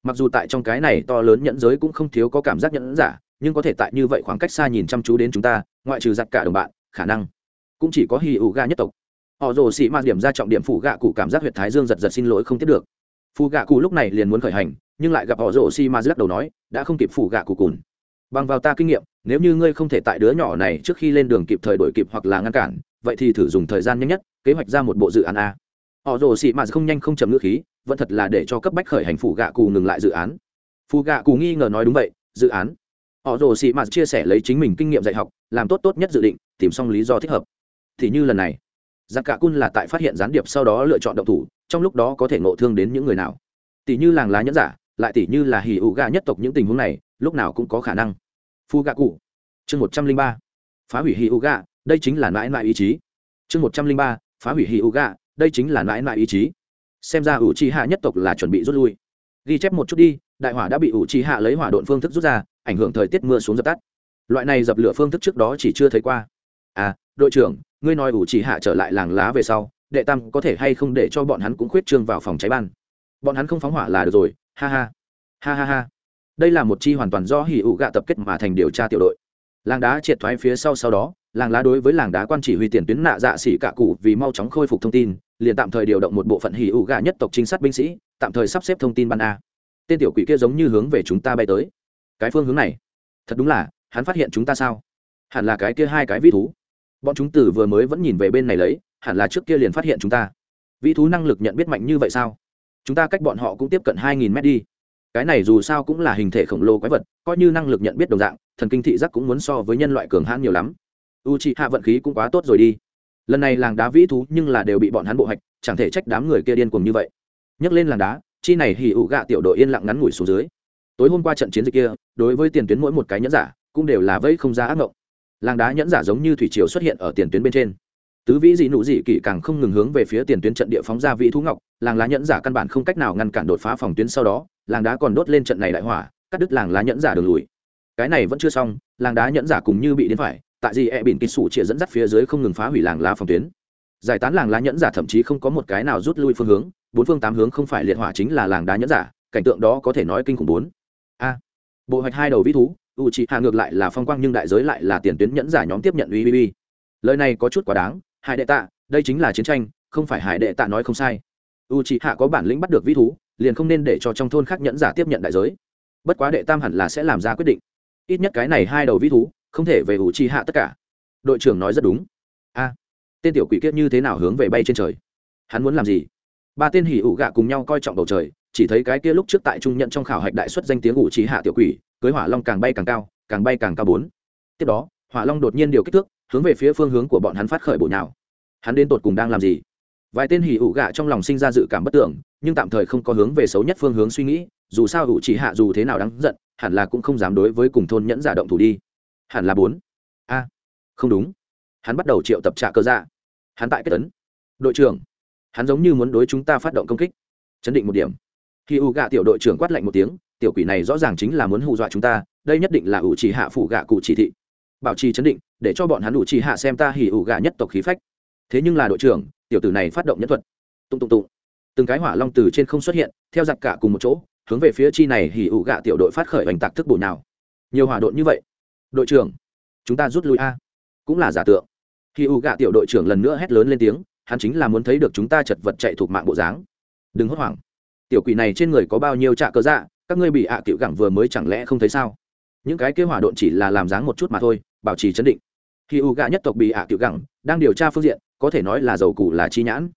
Mặc dù tại trong cái này to lớn nhẫn giới cũng không thiếu có cảm giác nhẫn giả, nhưng có thể tại như vậy khoảng cách xa nhìn chăm chú đến chúng ta, ngoại trừ giặc cả đồng bạn, khả năng cũng chỉ có hì ủ gà nhất tộc. Họ rồ xị mang điểm ra trọng điểm phụ gạ cụ cảm giác huyện thái dương giật giật xin lỗi không tiếp được phù gạ cụ lúc này liền muốn khởi hành, nhưng lại gặp họ rổ xị ma lắc đầu nói, đã không kịp phủ gạ cụ cùn. Bằng vào ta kinh nghiệm, nếu như ngươi không thể tại đứa nhỏ này trước khi lên đường kịp thời đổi kịp hoặc là ngăn cản, vậy thì thử dùng thời gian nhanh nhất, kế hoạch ra một bộ dự án a. Họ rồ xị mà không nhanh không chậm ngữ khí, vẫn thật là để cho cấp bách khởi hành phủ gạ cụ ngừng lại dự án. Phù gạ cụ nghi ngờ nói đúng vậy, dự án? Họ rồ xị mà chia sẻ lấy chính mình kinh nghiệm dạy học, làm tốt tốt nhất dự định, tìm xong lý do thích hợp. Thì như lần này, giặc cả cun là tại phát hiện gián điệp sau đó lựa chọn động thủ trong lúc đó có thể ngộ thương đến những người nào. Tỷ như làng lá nhẫn giả, lại tỷ như là hì ụ gà nhất tộc những tình huống này, lúc nào cũng có khả năng. Phu gạ cụ. Chương một trăm linh ba. Phá hủy hì ụ gà, đây chính là mãi mãi ý chí. Chương một trăm linh ba. Phá hủy hì ụ gà, đây chính là mãi mãi ý chí. Xem ra ủ trì hạ nhất tộc là chuẩn bị rút lui. Ghi chép một chút đi, đại hỏa đã bị ủ trì hạ lấy hỏa độn phương thức rút ra, ảnh hưởng thời tiết mưa xuống dập tắt. Loại này dập lửa phương thức trước đó chỉ chưa thấy qua. À đội trưởng, ngươi nói ủ trì hạ trở lại làng lá về sau đệ tam có thể hay không để cho bọn hắn cũng khuyết trương vào phòng cháy ban. Bọn hắn không phóng hỏa là được rồi, ha ha. Ha ha ha. Đây là một chi hoàn toàn do hỉ ụ gạ tập kết mà thành điều tra tiểu đội. Làng đá triệt thoái phía sau sau đó, làng lá đối với làng đá quan chỉ huy tiền tuyến nạ dạ xỉ cạ cụ vì mau chóng khôi phục thông tin, liền tạm thời điều động một bộ phận hỉ ụ gạ nhất tộc trinh sát binh sĩ, tạm thời sắp xếp thông tin ban a. Tên tiểu quỷ kia giống như hướng về chúng ta bay tới. Cái phương hướng này, thật đúng là, hắn phát hiện chúng ta sao? Hẳn là cái kia hai cái vĩ thú. Bọn chúng tử vừa mới vẫn nhìn về bên này lấy hẳn là trước kia liền phát hiện chúng ta. Vĩ thú năng lực nhận biết mạnh như vậy sao? Chúng ta cách bọn họ cũng tiếp cận hai nghìn mét đi. Cái này dù sao cũng là hình thể khổng lồ quái vật, coi như năng lực nhận biết đồng dạng, thần kinh thị giác cũng muốn so với nhân loại cường hãn nhiều lắm. U c hạ vận khí cũng quá tốt rồi đi. Lần này làng đá vĩ thú nhưng là đều bị bọn hắn bộ hạch, chẳng thể trách đám người kia điên cuồng như vậy. Nhấc lên làng đá, chi này hì ủ gạ tiểu đội yên lặng ngắn ngủi xuống dưới. Tối hôm qua trận chiến dịch kia, đối với tiền tuyến mỗi một cái nhẫn giả, cũng đều là vây không ra ác mộng làng đá nhẫn giả giống như thủy triều xuất hiện ở tiền tuyến bên trên tứ vĩ dị nụ dị kỷ càng không ngừng hướng về phía tiền tuyến trận địa phóng ra vĩ thú ngọc, làng lá nhẫn giả căn bản không cách nào ngăn cản đột phá phòng tuyến sau đó, làng đá còn đốt lên trận này đại hỏa, cắt đứt làng lá nhẫn giả đường lùi. Cái này vẫn chưa xong, làng đá nhẫn giả cùng như bị đến phải, tại gì e bỉn kịch sủ chĩa dẫn dắt phía dưới không ngừng phá hủy làng lá phòng tuyến. Giải tán làng lá nhẫn giả thậm chí không có một cái nào rút lui phương hướng, bốn phương tám hướng không phải liệt hỏa chính là làng đá nhẫn giả, cảnh tượng đó có thể nói kinh khủng bốn. A, bộ hoạch hai đầu vĩ thú u chị hạ ngược lại là phong quang nhưng đại giới lại là tiền tuyến nhẫn giả nhóm tiếp nhận uy uy lời này có chút quá đáng hải đệ tạ, đây chính là chiến tranh, không phải hải đệ tạ nói không sai. U chị hạ có bản lĩnh bắt được vĩ thú, liền không nên để cho trong thôn khác nhẫn giả tiếp nhận đại giới. Bất quá đệ tam hẳn là sẽ làm ra quyết định. Ít nhất cái này hai đầu vĩ thú, không thể về u chị hạ tất cả. Đội trưởng nói rất đúng. A, tên tiểu quỷ kiết như thế nào hướng về bay trên trời? Hắn muốn làm gì? Ba tên hỉ ủ gạ cùng nhau coi trọng bầu trời, chỉ thấy cái kia lúc trước tại trung nhận trong khảo hạch đại xuất danh tiếng ủ trí hạ tiểu quỷ, cưới hỏa long càng bay càng cao, càng bay càng cao bốn. Tiếp đó, hỏa long đột nhiên điều kích thước hướng về phía phương hướng của bọn hắn phát khởi bộ nhào. Hắn đến tột cùng đang làm gì? Vài tên hỉ ủ gạ trong lòng sinh ra dự cảm bất tưởng, nhưng tạm thời không có hướng về xấu nhất phương hướng suy nghĩ, dù sao ủ chỉ hạ dù thế nào đáng giận, hẳn là cũng không dám đối với cùng thôn nhẫn giả động thủ đi. Hẳn là bốn. A. Không đúng. Hắn bắt đầu triệu tập trạ cơ dạ. Hắn tại kết tấn. Đội trưởng. Hắn giống như muốn đối chúng ta phát động công kích. Chấn định một điểm. Khi u gạ tiểu đội trưởng quát lạnh một tiếng, tiểu quỷ này rõ ràng chính là muốn hù dọa chúng ta, đây nhất định là ủ chỉ hạ phủ gạ cụ chỉ thị bảo trì chấn định, để cho bọn hắn đủ trì hạ xem ta hỉ ủ gạ nhất tộc khí phách. Thế nhưng là đội trưởng, tiểu tử này phát động nhân thuật. Tung tung tung từng cái hỏa long từ trên không xuất hiện, theo giặc cả cùng một chỗ, hướng về phía chi này hỉ ủ gạ tiểu đội phát khởi hành tạc thức bổ nào nhiều hỏa độn như vậy. Đội trưởng, chúng ta rút lui a. Cũng là giả tượng. Hỉ ủ gạ tiểu đội trưởng lần nữa hét lớn lên tiếng, hắn chính là muốn thấy được chúng ta chật vật chạy thuộc mạng bộ dáng. Đừng hốt hoảng. Tiểu quỷ này trên người có bao nhiêu trạ cơ dạ các ngươi bị ạ à cựu gẳng vừa mới chẳng lẽ không thấy sao? Những cái kế hỏa độn chỉ là làm dáng một chút mà thôi bảo trì chấn định. Khi u gạ nhất tộc bị ạ à cựu gẳng đang điều tra phương diện có thể nói là dầu củ là chi nhãn.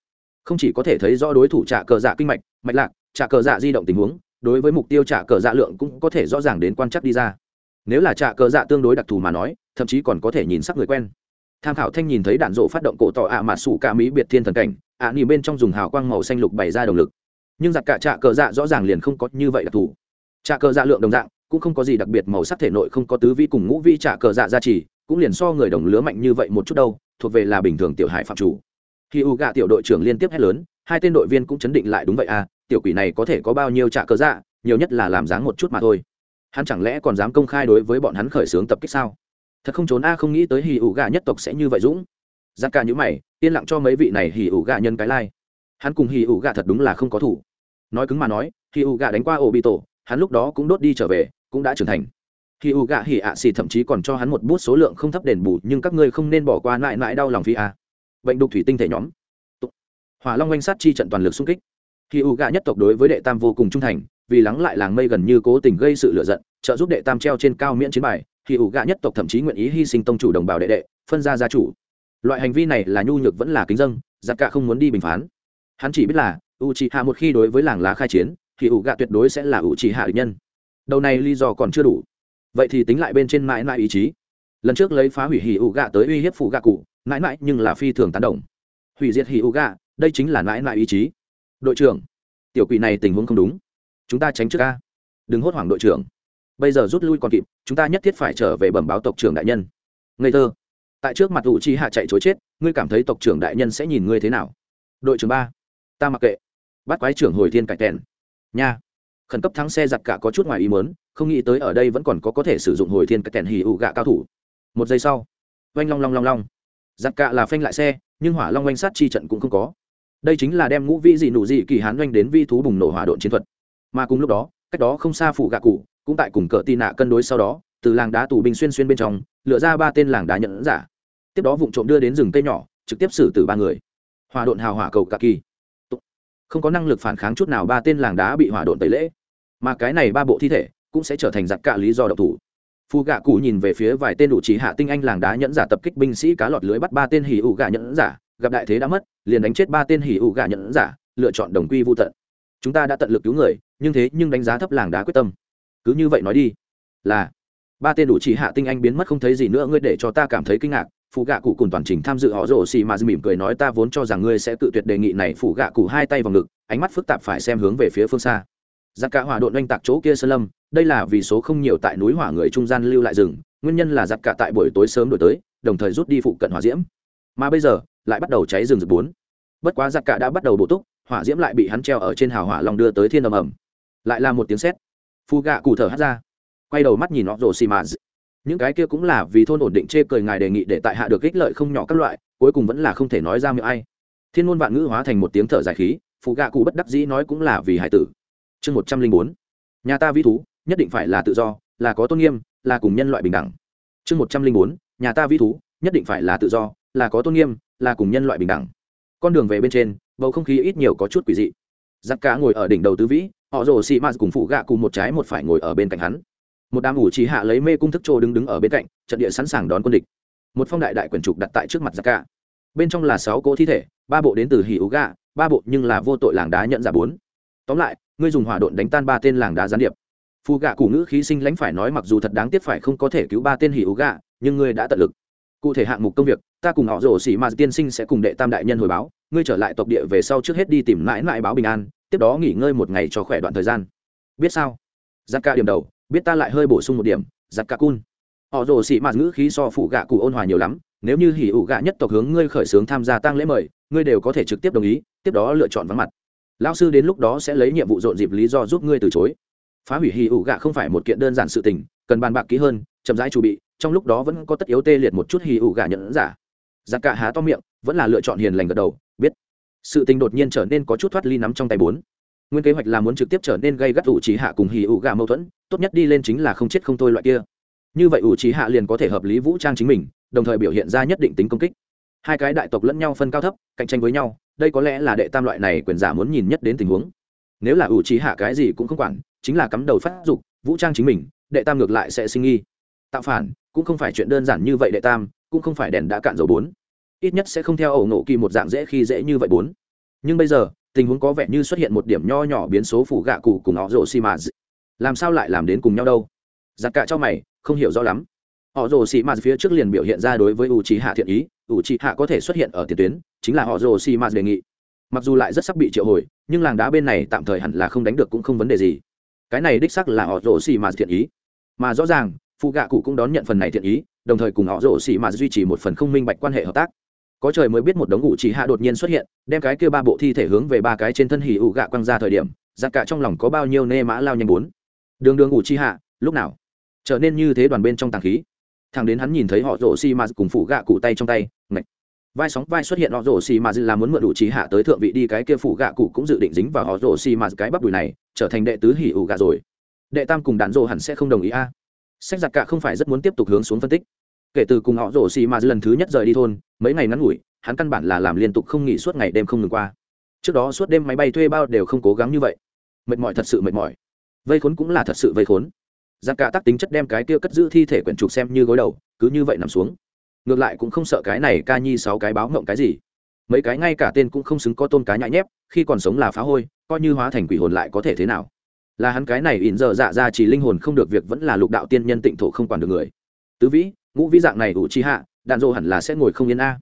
Không chỉ có thể thấy rõ đối thủ trả cờ dạ kinh mạch mạch lạc trả cờ dạ di động tình huống đối với mục tiêu trả cờ dạ lượng cũng có thể rõ ràng đến quan chắc đi ra. Nếu là trả cờ dạ tương đối đặc thù mà nói thậm chí còn có thể nhìn sắc người quen. Tham khảo thanh nhìn thấy đạn rộ phát động cổ tỏ ạ à mà sủ ca mỹ biệt thiên thần cảnh ạ à, nhìn bên trong dùng hào quang màu xanh lục bày ra động lực. Nhưng giặc cả trạ cờ dạ rõ ràng liền không có như vậy đặc thù. Trạ cờ dạ lượng đồng dạng cũng không có gì đặc biệt màu sắc thể nội không có tứ vi cùng ngũ vi trả cờ dạ gia trì, cũng liền so người đồng lứa mạnh như vậy một chút đâu, thuộc về là bình thường tiểu hải phạm chủ. Khi u gạ tiểu đội trưởng liên tiếp hét lớn, hai tên đội viên cũng chấn định lại đúng vậy à tiểu quỷ này có thể có bao nhiêu trả cờ dạ nhiều nhất là làm dáng một chút mà thôi. Hắn chẳng lẽ còn dám công khai đối với bọn hắn khởi xướng tập kích sao? Thật không trốn a, không nghĩ tới hì ủ gà nhất tộc sẽ như vậy dũng. Giặc cả những mày, yên lặng cho mấy vị này hì ủ gà nhân cái lai、like. hắn cùng hì ủ gà thật đúng là không có thủ. Nói cứng mà nói hì ủ gà đánh qua ổ bị tổ hắn lúc đó cũng đốt đi trở về cũng đã trưởng thành. Khi u gạ hỉ ạ xì thậm chí còn cho hắn một bút số lượng không thấp đền bù, nhưng các ngươi không nên bỏ qua mãi mãi đau lòng phi a. Bệnh đục thủy tinh thể nhóm. Hỏa long oanh sát chi trận toàn lực xung kích. Khi u gạ nhất tộc đối với đệ tam vô cùng trung thành, vì lắng lại làng mây gần như cố tình gây sự lựa giận, trợ giúp đệ tam treo trên cao miễn chiến bài, khi U gạ nhất tộc thậm chí nguyện ý hy sinh tông chủ đồng bào đệ đệ, phân ra gia chủ. Loại hành vi này là nhu nhược vẫn là kính dân giặc cả không muốn đi bình phán. Hắn chỉ biết là u Chỉ hạ một khi đối với làng lá khai chiến, thì ủ gạ tuyệt đối sẽ là u Chỉ hạ địch nhân đầu này lý do còn chưa đủ. Vậy thì tính lại bên trên mãi mãi ý chí. Lần trước lấy phá hủy hỉ ụ gạ tới uy hiếp phụ gạ cụ, mãi mãi nhưng là phi thường tán đồng. Hủy diệt hỉ ụ gạ, đây chính là mãi mãi ý chí. Đội trưởng, tiểu quỷ này tình huống không đúng. Chúng ta tránh trước ca đừng hốt hoảng đội trưởng. Bây giờ rút lui còn kịp, chúng ta nhất thiết phải trở về bẩm báo tộc trưởng đại nhân. Ngây thơ. Tại trước mặt ủ chi hạ chạy chối chết, ngươi cảm thấy tộc trưởng đại nhân sẽ nhìn ngươi thế nào? Đội trưởng ba, ta mặc kệ. Bắt quái trưởng hồi thiên cải tèn nha khẩn cấp thắng xe giặt cả có chút ngoài ý mớn không nghĩ tới ở đây vẫn còn có có thể sử dụng hồi thiên cải tèn hì ụ gạ cao thủ. Một giây sau, oanh long long long long. Giặt cả là phanh lại xe, nhưng hỏa long oanh sát chi trận cũng không có. Đây chính là đem ngũ vĩ dị nụ dị kỳ hán oanh đến vi thú bùng nổ hỏa độn chiến thuật. Mà cùng lúc đó, cách đó không xa phủ gạ cụ, cũng tại cùng cỡ tì nạ cân đối sau đó, từ làng đá tù binh xuyên xuyên bên trong, lựa ra ba tên làng đá nhận giả. Tiếp đó vụ trộm đưa đến rừng cây nhỏ, trực tiếp xử tử ba người. Hòa độn hào hỏa cầu cả kỳ. Không có năng lực phản kháng chút nào, ba tên làng đá bị hỏa độn tẩy lễ mà cái này ba bộ thi thể cũng sẽ trở thành giặc cả lý do độc thủ. Phu gạ cụ nhìn về phía vài tên đủ trí hạ tinh anh làng đá nhẫn giả tập kích binh sĩ cá lọt lưới bắt ba tên hỉ ủ gạ nhẫn giả, gặp đại thế đã mất, liền đánh chết ba tên hỉ ủ gạ nhẫn giả, lựa chọn đồng quy vô tận. Chúng ta đã tận lực cứu người, nhưng thế nhưng đánh giá thấp làng đá quyết tâm. Cứ như vậy nói đi. Là, ba tên đủ chỉ hạ tinh anh biến mất không thấy gì nữa, ngươi để cho ta cảm thấy kinh ngạc. Phụ gạ cụ cùng toàn trình tham dự họ rổ xì mà mỉm cười nói ta vốn cho rằng ngươi sẽ tự tuyệt đề nghị này. Phụ gạ cụ hai tay vào ngực, ánh mắt phức tạp phải xem hướng về phía phương xa giặc cả hỏa độn oanh tạc chỗ kia sơn lâm, đây là vì số không nhiều tại núi hỏa người trung gian lưu lại rừng, nguyên nhân là giặc cả tại buổi tối sớm đổi tới, đồng thời rút đi phụ cận hỏa diễm. Mà bây giờ, lại bắt đầu cháy rừng rực bốn. Bất quá giặc cả đã bắt đầu bổ túc, hỏa diễm lại bị hắn treo ở trên hào hỏa lòng đưa tới thiên ầm ầm lại là một tiếng sét. Phu gạ cụ thở hắt ra. Quay đầu mắt nhìn họ rồ xì mà những cái kia cũng là vì thôn ổn định chê cười ngài đề nghị để tại hạ được ích lợi không nhỏ các loại, cuối cùng vẫn là không thể nói ra miệng ai. Thiên ngôn vạn ngữ hóa thành một tiếng thở dài khí phụ gạ cụ bất đắc dĩ nói cũng là vì hải tử chương một trăm linh bốn. Nhà ta vi thú, nhất định phải là tự do, là có tôn nghiêm, là cùng nhân loại bình đẳng. Chương một trăm linh bốn, nhà ta vi thú, nhất định phải là tự do, là có tôn nghiêm, là cùng nhân loại bình đẳng. Con đường về bên trên, bầu không khí ít nhiều có chút quỷ dị. Giặc cá ngồi ở đỉnh đầu tứ vĩ, họ rồ xị mạt cùng phụ gạ cùng một trái một phải ngồi ở bên cạnh hắn. Một đám ủ trí hạ lấy mê cung thức trô đứng đứng ở bên cạnh, trận địa sẵn sàng đón quân địch. Một phong đại đại quyển trục đặt tại trước mặt giặc cả bên trong là sáu cỗ thi thể, ba bộ đến từ hỉ ú gạ, ba bộ nhưng là vô tội làng đá nhận giả bốn. Tóm lại ngươi dùng hỏa độn đánh tan ba tên làng đá gián điệp. Phù gạ cụ ngữ khí sinh lãnh phải nói mặc dù thật đáng tiếc phải không có thể cứu ba tên hỉ ú gạ, nhưng ngươi đã tận lực. Cụ thể hạng mục công việc, ta cùng họ rổ xỉ mà tiên sinh sẽ cùng đệ tam đại nhân hồi báo, ngươi trở lại tộc địa về sau trước hết đi tìm mãi mãi báo bình an, tiếp đó nghỉ ngơi một ngày cho khỏe đoạn thời gian. Biết sao? Giặc ca điểm đầu, biết ta lại hơi bổ sung một điểm giặc ca cun. Họ rồ xị mạt ngữ khí so phụ gạ cụ ôn hòa nhiều lắm, nếu như hỉ ủ gạ nhất tộc hướng ngươi khởi xướng tham gia tăng lễ mời, ngươi đều có thể trực tiếp đồng ý, tiếp đó lựa chọn vắng mặt lao sư đến lúc đó sẽ lấy nhiệm vụ rộn dịp lý do giúp ngươi từ chối. Phá hủy hỉ ủ gạ không phải một kiện đơn giản sự tình, cần bàn bạc kỹ hơn, chậm rãi chuẩn bị, trong lúc đó vẫn có tất yếu tê liệt một chút hỉ ủ gạ nhận giả. Giặc cả há to miệng, vẫn là lựa chọn hiền lành gật đầu, biết. Sự tình đột nhiên trở nên có chút thoát ly nắm trong tay bốn. Nguyên kế hoạch là muốn trực tiếp trở nên gây gắt ủ trí hạ cùng hì ủ gà mâu thuẫn, tốt nhất đi lên chính là không chết không thôi loại kia. Như vậy ủ trí hạ liền có thể hợp lý vũ trang chính mình, đồng thời biểu hiện ra nhất định tính công kích hai cái đại tộc lẫn nhau phân cao thấp, cạnh tranh với nhau, đây có lẽ là đệ tam loại này quyền giả muốn nhìn nhất đến tình huống. Nếu là ủ trí hạ cái gì cũng không quản, chính là cắm đầu phát dục, vũ trang chính mình, đệ tam ngược lại sẽ sinh nghi. Tạo phản, cũng không phải chuyện đơn giản như vậy đệ tam, cũng không phải đèn đã cạn dầu bốn. Ít nhất sẽ không theo ẩu nộ kỳ một dạng dễ khi dễ như vậy bốn. Nhưng bây giờ, tình huống có vẻ như xuất hiện một điểm nho nhỏ biến số phủ gạ cụ cùng họ rồ xi mà làm sao lại làm đến cùng nhau đâu? Giặc cả cho mày, không hiểu rõ lắm họ rồ xì mạt phía trước liền biểu hiện ra đối với u trí hạ thiện ý, u trí hạ có thể xuất hiện ở tiền tuyến, chính là họ rồ xì mạt đề nghị. Mặc dù lại rất sắp bị triệu hồi, nhưng làng đá bên này tạm thời hẳn là không đánh được cũng không vấn đề gì. Cái này đích sắc là họ rồ xì mạt thiện ý. Mà rõ ràng phụ gạ cụ cũng đón nhận phần này thiện ý, đồng thời cùng họ rồ xì mạt duy trì một phần không minh bạch quan hệ hợp tác. Có trời mới biết một đống ngụ chỉ hạ đột nhiên xuất hiện, đem cái kia ba bộ thi thể hướng về ba cái trên thân hỉ ủ gạ quăng ra thời điểm giặc cả trong lòng có bao nhiêu nê mã lao nhanh bốn. Đường đường ngụ chi hạ, lúc nào? Trở nên như thế đoàn bên trong tàng khí thằng đến hắn nhìn thấy họ rổ xi mà cùng phủ gạ cụ tay trong tay, ngạch. Vai sóng, vai xuất hiện họ rổ xi mà là muốn mượn đủ trí hạ tới thượng vị đi cái kia phủ gạ cụ cũng dự định dính vào họ rổ xi mà cái bắp đùi này, trở thành đệ tứ hỉ ủ gạ rồi. Đệ tam cùng đạn rổ hẳn sẽ không đồng ý a. Sách giặc cả không phải rất muốn tiếp tục hướng xuống phân tích. Kể từ cùng họ rổ xì mà lần thứ nhất rời đi thôn, mấy ngày ngắn ngủi, hắn căn bản là làm liên tục không nghỉ suốt ngày đêm không ngừng qua. Trước đó suốt đêm máy bay thuê bao đều không cố gắng như vậy. Mệt mỏi thật sự mệt mỏi. Vây khốn cũng là thật sự vây khốn giặc cả tác tính chất đem cái kia cất giữ thi thể quyển trục xem như gối đầu, cứ như vậy nằm xuống. Ngược lại cũng không sợ cái này ca nhi sáu cái báo ngộng cái gì. Mấy cái ngay cả tên cũng không xứng có tôn cá nhãi nhép, khi còn sống là phá hôi, coi như hóa thành quỷ hồn lại có thể thế nào? Là hắn cái này ỉn giờ dạ ra chỉ linh hồn không được việc vẫn là lục đạo tiên nhân tịnh thổ không quản được người. Tứ vĩ, ngũ vĩ dạng này ủ chi hạ, đạn dô hẳn là sẽ ngồi không yên a.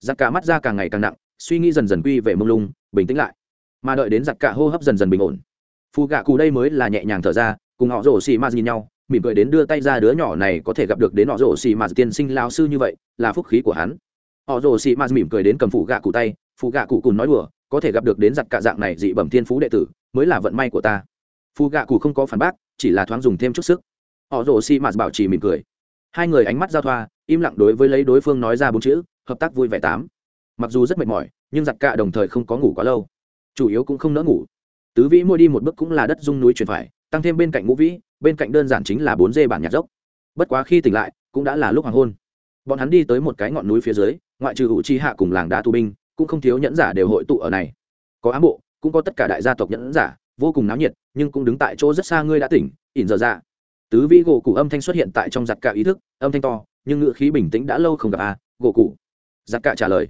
Giặc cả mắt ra càng ngày càng nặng, suy nghĩ dần dần quy về mông lung, bình tĩnh lại. Mà đợi đến giặc cả hô hấp dần dần bình ổn. Phù gạ cù đây mới là nhẹ nhàng thở ra cùng họ rổ xì ma nhìn nhau, mỉm cười đến đưa tay ra đứa nhỏ này có thể gặp được đến họ rổ xì ma tiên sinh lao sư như vậy, là phúc khí của hắn. Họ rổ xì ma mỉm cười đến cầm phụ gạ cụ tay, phụ gạ cụ cùng nói đùa, có thể gặp được đến giặc cả dạng này dị bẩm thiên phú đệ tử, mới là vận may của ta. Phụ gạ cụ không có phản bác, chỉ là thoáng dùng thêm chút sức. Họ rổ xì ma bảo trì mỉm cười. Hai người ánh mắt giao thoa, im lặng đối với lấy đối phương nói ra bốn chữ, hợp tác vui vẻ tám. Mặc dù rất mệt mỏi, nhưng giặc cả đồng thời không có ngủ quá lâu. Chủ yếu cũng không nỡ ngủ. Tứ vĩ mua đi một bước cũng là đất dung núi chuyển phải tăng thêm bên cạnh ngũ vĩ bên cạnh đơn giản chính là bốn dê bản nhạc dốc. Bất quá khi tỉnh lại cũng đã là lúc hoàng hôn. Bọn hắn đi tới một cái ngọn núi phía dưới ngoại trừ hữu chi hạ cùng làng đá tu binh cũng không thiếu nhẫn giả đều hội tụ ở này. Có ám bộ cũng có tất cả đại gia tộc nhẫn giả vô cùng náo nhiệt nhưng cũng đứng tại chỗ rất xa ngươi đã tỉnh ỉn giờ ra dạ. tứ vĩ gỗ cụ âm thanh xuất hiện tại trong giặt cả ý thức âm thanh to nhưng ngựa khí bình tĩnh đã lâu không gặp a à, gỗ cụ. Giặt cả trả lời.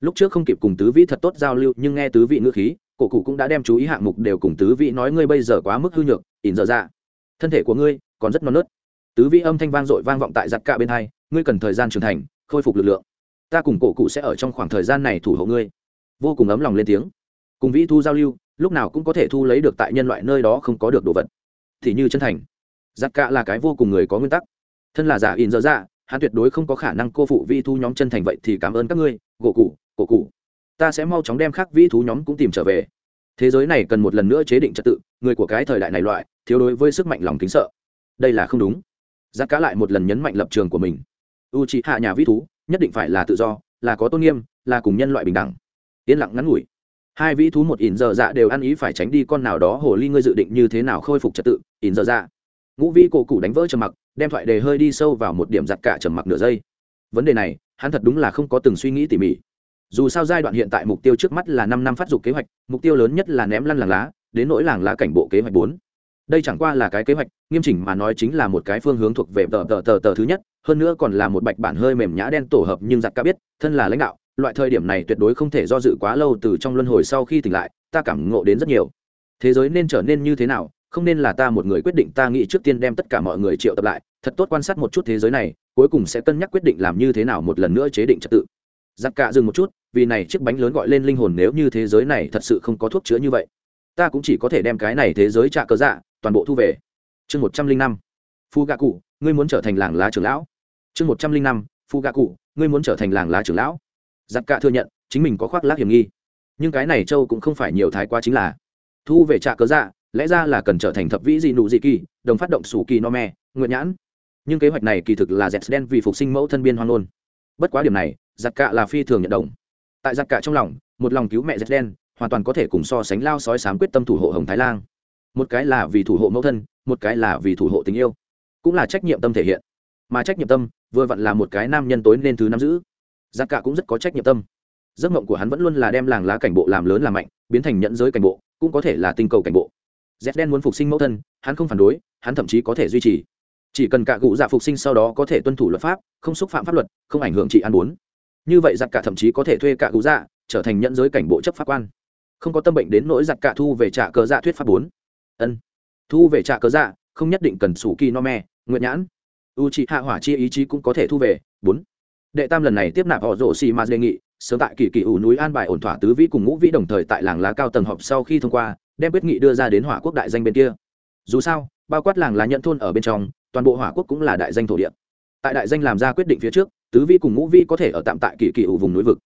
Lúc trước không kịp cùng tứ vĩ thật tốt giao lưu nhưng nghe tứ vị ngựa khí cổ cụ cũng đã đem chú ý hạng mục đều cùng tứ vị nói ngươi bây giờ quá mức hư nhược ỉn dở ra thân thể của ngươi còn rất non nớt. Tứ vị âm thanh vang dội vang vọng tại giặt cả bên hai, ngươi cần thời gian trưởng thành, khôi phục lực lượng. Ta cùng cổ cụ sẽ ở trong khoảng thời gian này thủ hộ ngươi. Vô cùng ấm lòng lên tiếng. Cùng vĩ thu giao lưu, lúc nào cũng có thể thu lấy được tại nhân loại nơi đó không có được đồ vật. Thì như chân thành. Giặc cả là cái vô cùng người có nguyên tắc. Thân là giả in dở dạ hắn tuyệt đối không có khả năng cô phụ vi thu nhóm chân thành vậy thì cảm ơn các ngươi gỗ cụ, cổ cụ. Ta sẽ mau chóng đem khác vĩ thú nhóm cũng tìm trở về thế giới này cần một lần nữa chế định trật tự, người của cái thời đại này loại, thiếu đối với sức mạnh lòng kính sợ. Đây là không đúng. Giác cả lại một lần nhấn mạnh lập trường của mình. U c hạ nhà vi thú, nhất định phải là tự do, là có tôn nghiêm, là cùng nhân loại bình đẳng. Yên lặng ngắn ngủi. Hai vĩ thú một ỉn dở dạ đều ăn ý phải tránh đi con nào đó hồ ly ngươi dự định như thế nào khôi phục trật tự, ỉn dở dạ. Ngũ vĩ cổ cụ đánh vỡ trầm mặc, đem thoại đề hơi đi sâu vào một điểm giặt cả trầm mặc nửa giây. Vấn đề này, hắn thật đúng là không có từng suy nghĩ tỉ mỉ dù sao giai đoạn hiện tại mục tiêu trước mắt là năm năm phát dục kế hoạch, mục tiêu lớn nhất là ném lăn làng lá, đến nỗi làng lá cảnh bộ kế hoạch bốn. Đây chẳng qua là cái kế hoạch, nghiêm chỉnh mà nói chính là một cái phương hướng thuộc về tờ tờ tờ tờ thứ nhất, hơn nữa còn là một bạch bản hơi mềm nhã đen tổ hợp nhưng giặc ca biết, thân là lãnh đạo, loại thời điểm này tuyệt đối không thể do dự quá lâu từ trong luân hồi sau khi tỉnh lại, ta cảm ngộ đến rất nhiều. Thế giới nên trở nên như thế nào, không nên là ta một người quyết định ta nghĩ trước tiên đem tất cả mọi người triệu tập lại, thật tốt quan sát một chút thế giới này, cuối cùng sẽ cân nhắc quyết định làm như thế nào một lần nữa chế định trật tự giặc cạ dừng một chút, vì này chiếc bánh lớn gọi lên linh hồn nếu như thế giới này thật sự không có thuốc chữa như vậy. Ta cũng chỉ có thể đem cái này thế giới trạ cớ dạ toàn bộ thu về. Chương một trăm linh năm. Phu gạ cụ, ngươi muốn trở thành làng lá trưởng lão. Chương một trăm linh năm. Phu gạ cụ, ngươi muốn trở thành làng lá trưởng lão. Giặc cạ thừa nhận, chính mình có khoác lác hiểm nghi. Nhưng cái này châu cũng không phải nhiều thái quá chính là thu về trạ cớ dạ lẽ ra là cần trở thành thập vĩ dị nụ dị kỳ, đồng phát động sủ kỳ no me, nguyện nhãn. Nhưng kế hoạch này kỳ thực là dẹt đen vì phục sinh mẫu thân biên hoang nôn bất quá điểm này giặt cạ là phi thường nhận đồng. Tại giặt cạ trong lòng, một lòng cứu mẹ dệt đen hoàn toàn có thể cùng so sánh lao sói sám quyết tâm thủ hộ hồng thái lan. Một cái là vì thủ hộ mẫu thân, một cái là vì thủ hộ tình yêu. Cũng là trách nhiệm tâm thể hiện. Mà trách nhiệm tâm, vừa vặn là một cái nam nhân tối nên thứ nắm giữ. Giặc cạ cũng rất có trách nhiệm tâm. Giấc mộng của hắn vẫn luôn là đem làng lá cảnh bộ làm lớn làm mạnh, biến thành nhận giới cảnh bộ, cũng có thể là tinh cầu cảnh bộ. Z đen muốn phục sinh mẫu thân, hắn không phản đối, hắn thậm chí có thể duy trì. Chỉ cần cả cụ dạ phục sinh sau đó có thể tuân thủ luật pháp, không xúc phạm pháp luật, không ảnh hưởng trị an bốn như vậy giặc cả thậm chí có thể thuê cả cụ dạ trở thành nhận giới cảnh bộ chấp pháp quan. Không có tâm bệnh đến nỗi giặc cả thu về trả cờ dạ thuyết pháp bốn. Ân. Thu về trả cờ dạ không nhất định cần sủ kỳ no me, nguyện nhãn. U trị hạ hỏa chi ý chí cũng có thể thu về, bốn. Đệ tam lần này tiếp nạp họ rổ xì mà đề nghị, sớm tại kỳ kỳ ủ núi an bài ổn thỏa tứ vĩ cùng ngũ vĩ đồng thời tại làng lá cao tầng họp sau khi thông qua, đem quyết nghị đưa ra đến hỏa quốc đại danh bên kia. Dù sao, bao quát làng lá nhận thôn ở bên trong, toàn bộ hỏa quốc cũng là đại danh thổ địa. Tại đại danh làm ra quyết định phía trước tứ vi cùng ngũ vi có thể ở tạm tại kỳ kỳ ủ vùng núi vực.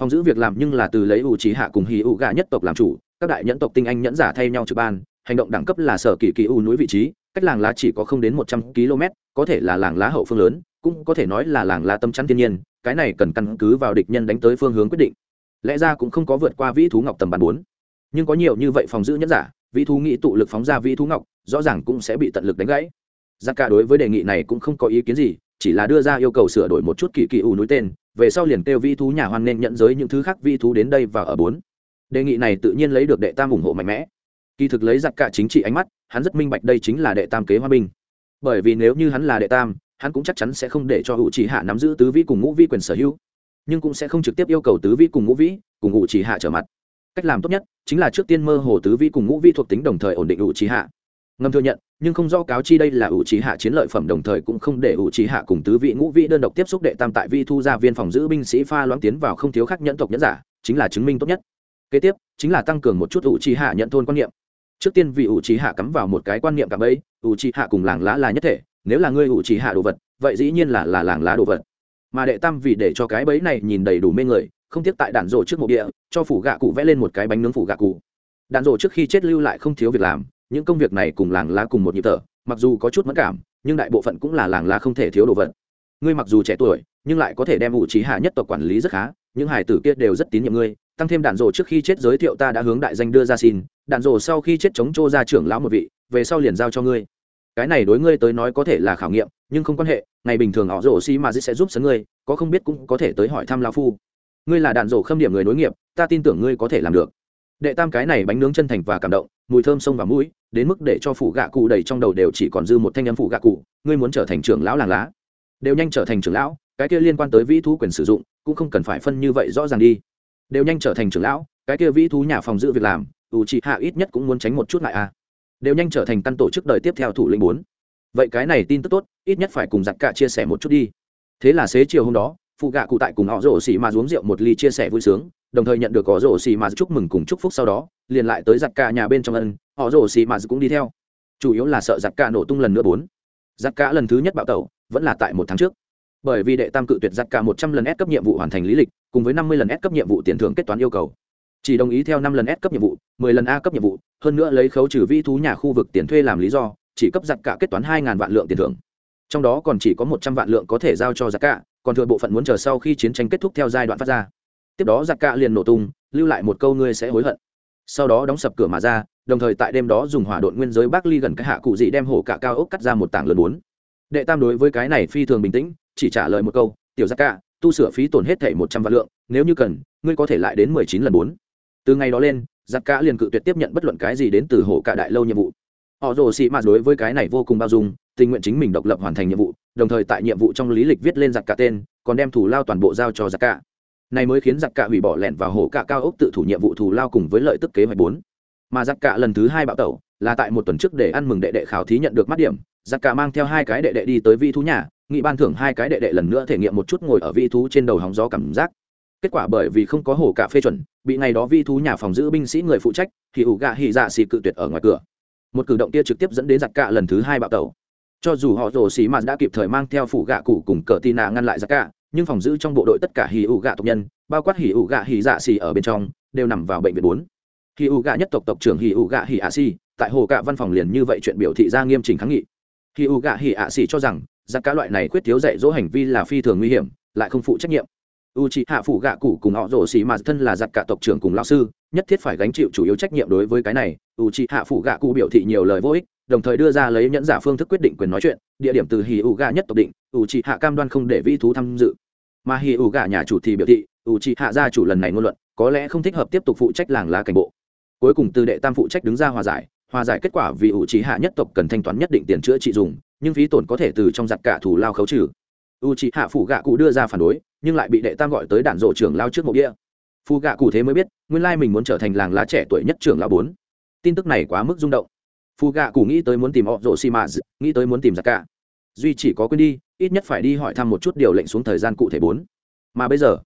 Phòng giữ việc làm nhưng là từ lấy ủ trí hạ cùng hì ủ gà nhất tộc làm chủ, các đại nhẫn tộc tinh anh nhẫn giả thay nhau trực ban, hành động đẳng cấp là sở kỳ kỳ ủ núi vị trí, cách làng lá chỉ có không đến một trăm km, có thể là làng lá hậu phương lớn, cũng có thể nói là làng lá tâm chắn thiên nhiên, cái này cần căn cứ vào địch nhân đánh tới phương hướng quyết định. Lẽ ra cũng không có vượt qua vĩ thú ngọc tầm bàn bốn. Nhưng có nhiều như vậy phòng giữ nhẫn giả, vĩ thú nghĩ tụ lực phóng ra vĩ thú ngọc, rõ ràng cũng sẽ bị tận lực đánh gãy. Giặc cả đối với đề nghị này cũng không có ý kiến gì chỉ là đưa ra yêu cầu sửa đổi một chút kỳ kỳ ủ núi tên, về sau liền kêu vi thú nhà hoan nên nhận giới những thứ khác vi thú đến đây và ở bốn. Đề nghị này tự nhiên lấy được đệ tam ủng hộ mạnh mẽ. Kỳ thực lấy giặc cả chính trị ánh mắt, hắn rất minh bạch đây chính là đệ tam kế hoa binh. Bởi vì nếu như hắn là đệ tam, hắn cũng chắc chắn sẽ không để cho hữu trí hạ nắm giữ tứ vĩ cùng ngũ vĩ quyền sở hữu, nhưng cũng sẽ không trực tiếp yêu cầu tứ vĩ cùng ngũ vĩ, cùng hữu trí hạ trở mặt. Cách làm tốt nhất chính là trước tiên mơ hồ tứ vĩ cùng ngũ vĩ thuộc tính đồng thời ổn định hữu trí hạ ngầm thừa nhận, nhưng không do cáo chi đây là ủ trí hạ chiến lợi phẩm, đồng thời cũng không để ủ trí hạ cùng tứ vị ngũ vị đơn độc tiếp xúc đệ tam tại vi thu ra viên phòng giữ binh sĩ pha loãng tiến vào không thiếu khắc nhẫn tộc nhẫn giả, chính là chứng minh tốt nhất. Kế tiếp, chính là tăng cường một chút ủ trí hạ nhận thôn quan niệm. Trước tiên vì ủ trí hạ cắm vào một cái quan niệm cảm ấy ủ trí hạ cùng làng lá là nhất thể, nếu là ngươi ủ trí hạ đồ vật, vậy dĩ nhiên là là làng lá đồ vật. Mà đệ tam vì để cho cái bẫy này nhìn đầy đủ mê người, không tiếc tại đạn rổ trước mộ địa, cho phủ gạ cụ vẽ lên một cái bánh nướng phủ gạ cụ. Đạn rổ trước khi chết lưu lại không thiếu việc làm những công việc này cùng làng lá cùng một nhịp thở, mặc dù có chút mất cảm, nhưng đại bộ phận cũng là làng lá không thể thiếu đồ vật. Ngươi mặc dù trẻ tuổi, nhưng lại có thể đem ủ trí hạ nhất tộc quản lý rất khá, những hải tử kia đều rất tín nhiệm ngươi, tăng thêm đạn rồ trước khi chết giới thiệu ta đã hướng đại danh đưa ra xin, đạn rồ sau khi chết chống chô ra trưởng lão một vị, về sau liền giao cho ngươi. Cái này đối ngươi tới nói có thể là khảo nghiệm, nhưng không quan hệ, ngày bình thường họ rồ xi mà sẽ giúp sấn ngươi, có không biết cũng có thể tới hỏi thăm lão phu. Ngươi là đạn rồ khâm điểm người nối nghiệp, ta tin tưởng ngươi có thể làm được đệ tam cái này bánh nướng chân thành và cảm động, mùi thơm sông và mũi, đến mức để cho phủ gạ cụ đầy trong đầu đều chỉ còn dư một thanh âm phủ gạ cụ, ngươi muốn trở thành trưởng lão làng lá. Đều nhanh trở thành trưởng lão, cái kia liên quan tới vĩ thú quyền sử dụng, cũng không cần phải phân như vậy rõ ràng đi. Đều nhanh trở thành trưởng lão, cái kia vĩ thú nhà phòng giữ việc làm, ủ trị hạ ít nhất cũng muốn tránh một chút lại à. Đều nhanh trở thành căn tổ chức đời tiếp theo thủ lĩnh bốn. Vậy cái này tin tức tốt, ít nhất phải cùng giặc cả chia sẻ một chút đi. Thế là xế chiều hôm đó phụ gạ cụ tại cùng họ rổ xỉ mà uống rượu một ly chia sẻ vui sướng đồng thời nhận được có rổ xì mà chúc mừng cùng chúc phúc sau đó, liền lại tới giặc cả nhà bên trong ân, họ rổ xì mà cũng đi theo. Chủ yếu là sợ giặc cả nổ tung lần nữa bốn. Giặc cả lần thứ nhất bạo tẩu, vẫn là tại một tháng trước. Bởi vì đệ tam cự tuyệt giặc cả một trăm lần S cấp nhiệm vụ hoàn thành lý lịch, cùng với năm mươi lần S cấp nhiệm vụ tiền thưởng kết toán yêu cầu. Chỉ đồng ý theo năm lần S cấp nhiệm vụ, mười lần A cấp nhiệm vụ, hơn nữa lấy khấu trừ vi thú nhà khu vực tiền thuê làm lý do, chỉ cấp giặc cả kết toán hai ngàn vạn lượng tiền thưởng. Trong đó còn chỉ có một trăm vạn lượng có thể giao cho giặc cả, còn thừa bộ phận muốn chờ sau khi chiến tranh kết thúc theo giai đoạn phát ra tiếp đó giặc cả liền nổ tung, lưu lại một câu ngươi sẽ hối hận. Sau đó đóng sập cửa mà ra, đồng thời tại đêm đó dùng hỏa độn nguyên giới bắc ly gần cái hạ cụ dị đem hổ cả cao ốc cắt ra một tảng lớn bốn. Đệ tam đối với cái này phi thường bình tĩnh, chỉ trả lời một câu, tiểu giặc cả tu sửa phí tổn hết thảy một trăm vạn lượng, nếu như cần, ngươi có thể lại đến mười chín lần bốn. Từ ngày đó lên, giặc cả liền cự tuyệt tiếp nhận bất luận cái gì đến từ hổ cả đại lâu nhiệm vụ. Họ rồ xị mạt đối với cái này vô cùng bao dung, tình nguyện chính mình độc lập hoàn thành nhiệm vụ, đồng thời tại nhiệm vụ trong lý lịch viết lên giặc cả tên, còn đem thủ lao toàn bộ giao cho giặc cả này mới khiến giặc cạ hủy bỏ lẹn vào hổ cạ cao ốc tự thủ nhiệm vụ thù lao cùng với lợi tức kế hoạch bốn. Mà giặc cạ lần thứ hai bạo tẩu, là tại một tuần trước để ăn mừng đệ đệ khảo thí nhận được mắt điểm, giặc cạ mang theo hai cái đệ đệ đi tới vi thú nhà, nghị ban thưởng hai cái đệ đệ lần nữa thể nghiệm một chút ngồi ở vi thú trên đầu hóng gió cảm giác. Kết quả bởi vì không có hổ cạ phê chuẩn, bị ngày đó vi thú nhà phòng giữ binh sĩ người phụ trách, thì ủ gạ hỉ dạ xì cự tuyệt ở ngoài cửa. Một cử động kia trực tiếp dẫn đến giặc cạ lần thứ hai bạo tẩu. Cho dù họ rồ xì mà đã kịp thời mang theo phủ gạ cụ cùng cờ tì nạ ngăn lại giặc cạ nhưng phòng giữ trong bộ đội tất cả hì ủ gạ tộc nhân, bao quát hì ủ gạ hì dạ xì ở bên trong, đều nằm vào bệnh viện bốn. Hì ủ gạ nhất tộc tộc trưởng hì ủ gạ hì ạ xì, tại hồ cạ văn phòng liền như vậy chuyện biểu thị ra nghiêm trình kháng nghị. Hì ủ gạ hì ạ xì cho rằng, giặc cá loại này quyết thiếu dạy dỗ hành vi là phi thường nguy hiểm, lại không phụ trách nhiệm. U c hạ phủ gạ cụ cùng họ rổ xì mà thân là giặc cả tộc trưởng cùng lao sư, nhất thiết phải gánh chịu chủ yếu trách nhiệm đối với cái này. U c hạ phủ gạ cụ biểu thị nhiều lời vô ích đồng thời đưa ra lấy nhẫn giả phương thức quyết định quyền nói chuyện, địa điểm từ hì ủ gà nhất tộc định u trị hạ cam đoan không để vi thú tham dự. Mà hì ủ gà nhà chủ thì biểu thị u trị hạ gia chủ lần này ngôn luận, có lẽ không thích hợp tiếp tục phụ trách làng lá cảnh bộ. Cuối cùng từ đệ tam phụ trách đứng ra hòa giải hòa giải kết quả vì ủ trí hạ nhất tộc cần thanh toán nhất định tiền chữa trị dùng, nhưng phí tổn có thể từ trong giặt cả thủ lao khấu trừ. U trí hạ phủ gạ cụ đưa ra phản đối, nhưng lại bị đệ tam gọi tới đạn rộ trưởng lao trước mộ đĩa. phù gạ cụ thế mới biết, nguyên lai mình muốn trở thành làng lá trẻ tuổi nhất trưởng lao bốn. Tin tức này quá mức rung động phù gạ cụ nghĩ tới muốn tìm họ rộ xi mã nghĩ tới muốn tìm giặc cả duy chỉ có quên đi, ít nhất phải đi hỏi thăm một chút điều lệnh xuống thời gian cụ thể bốn. Mà bây giờ,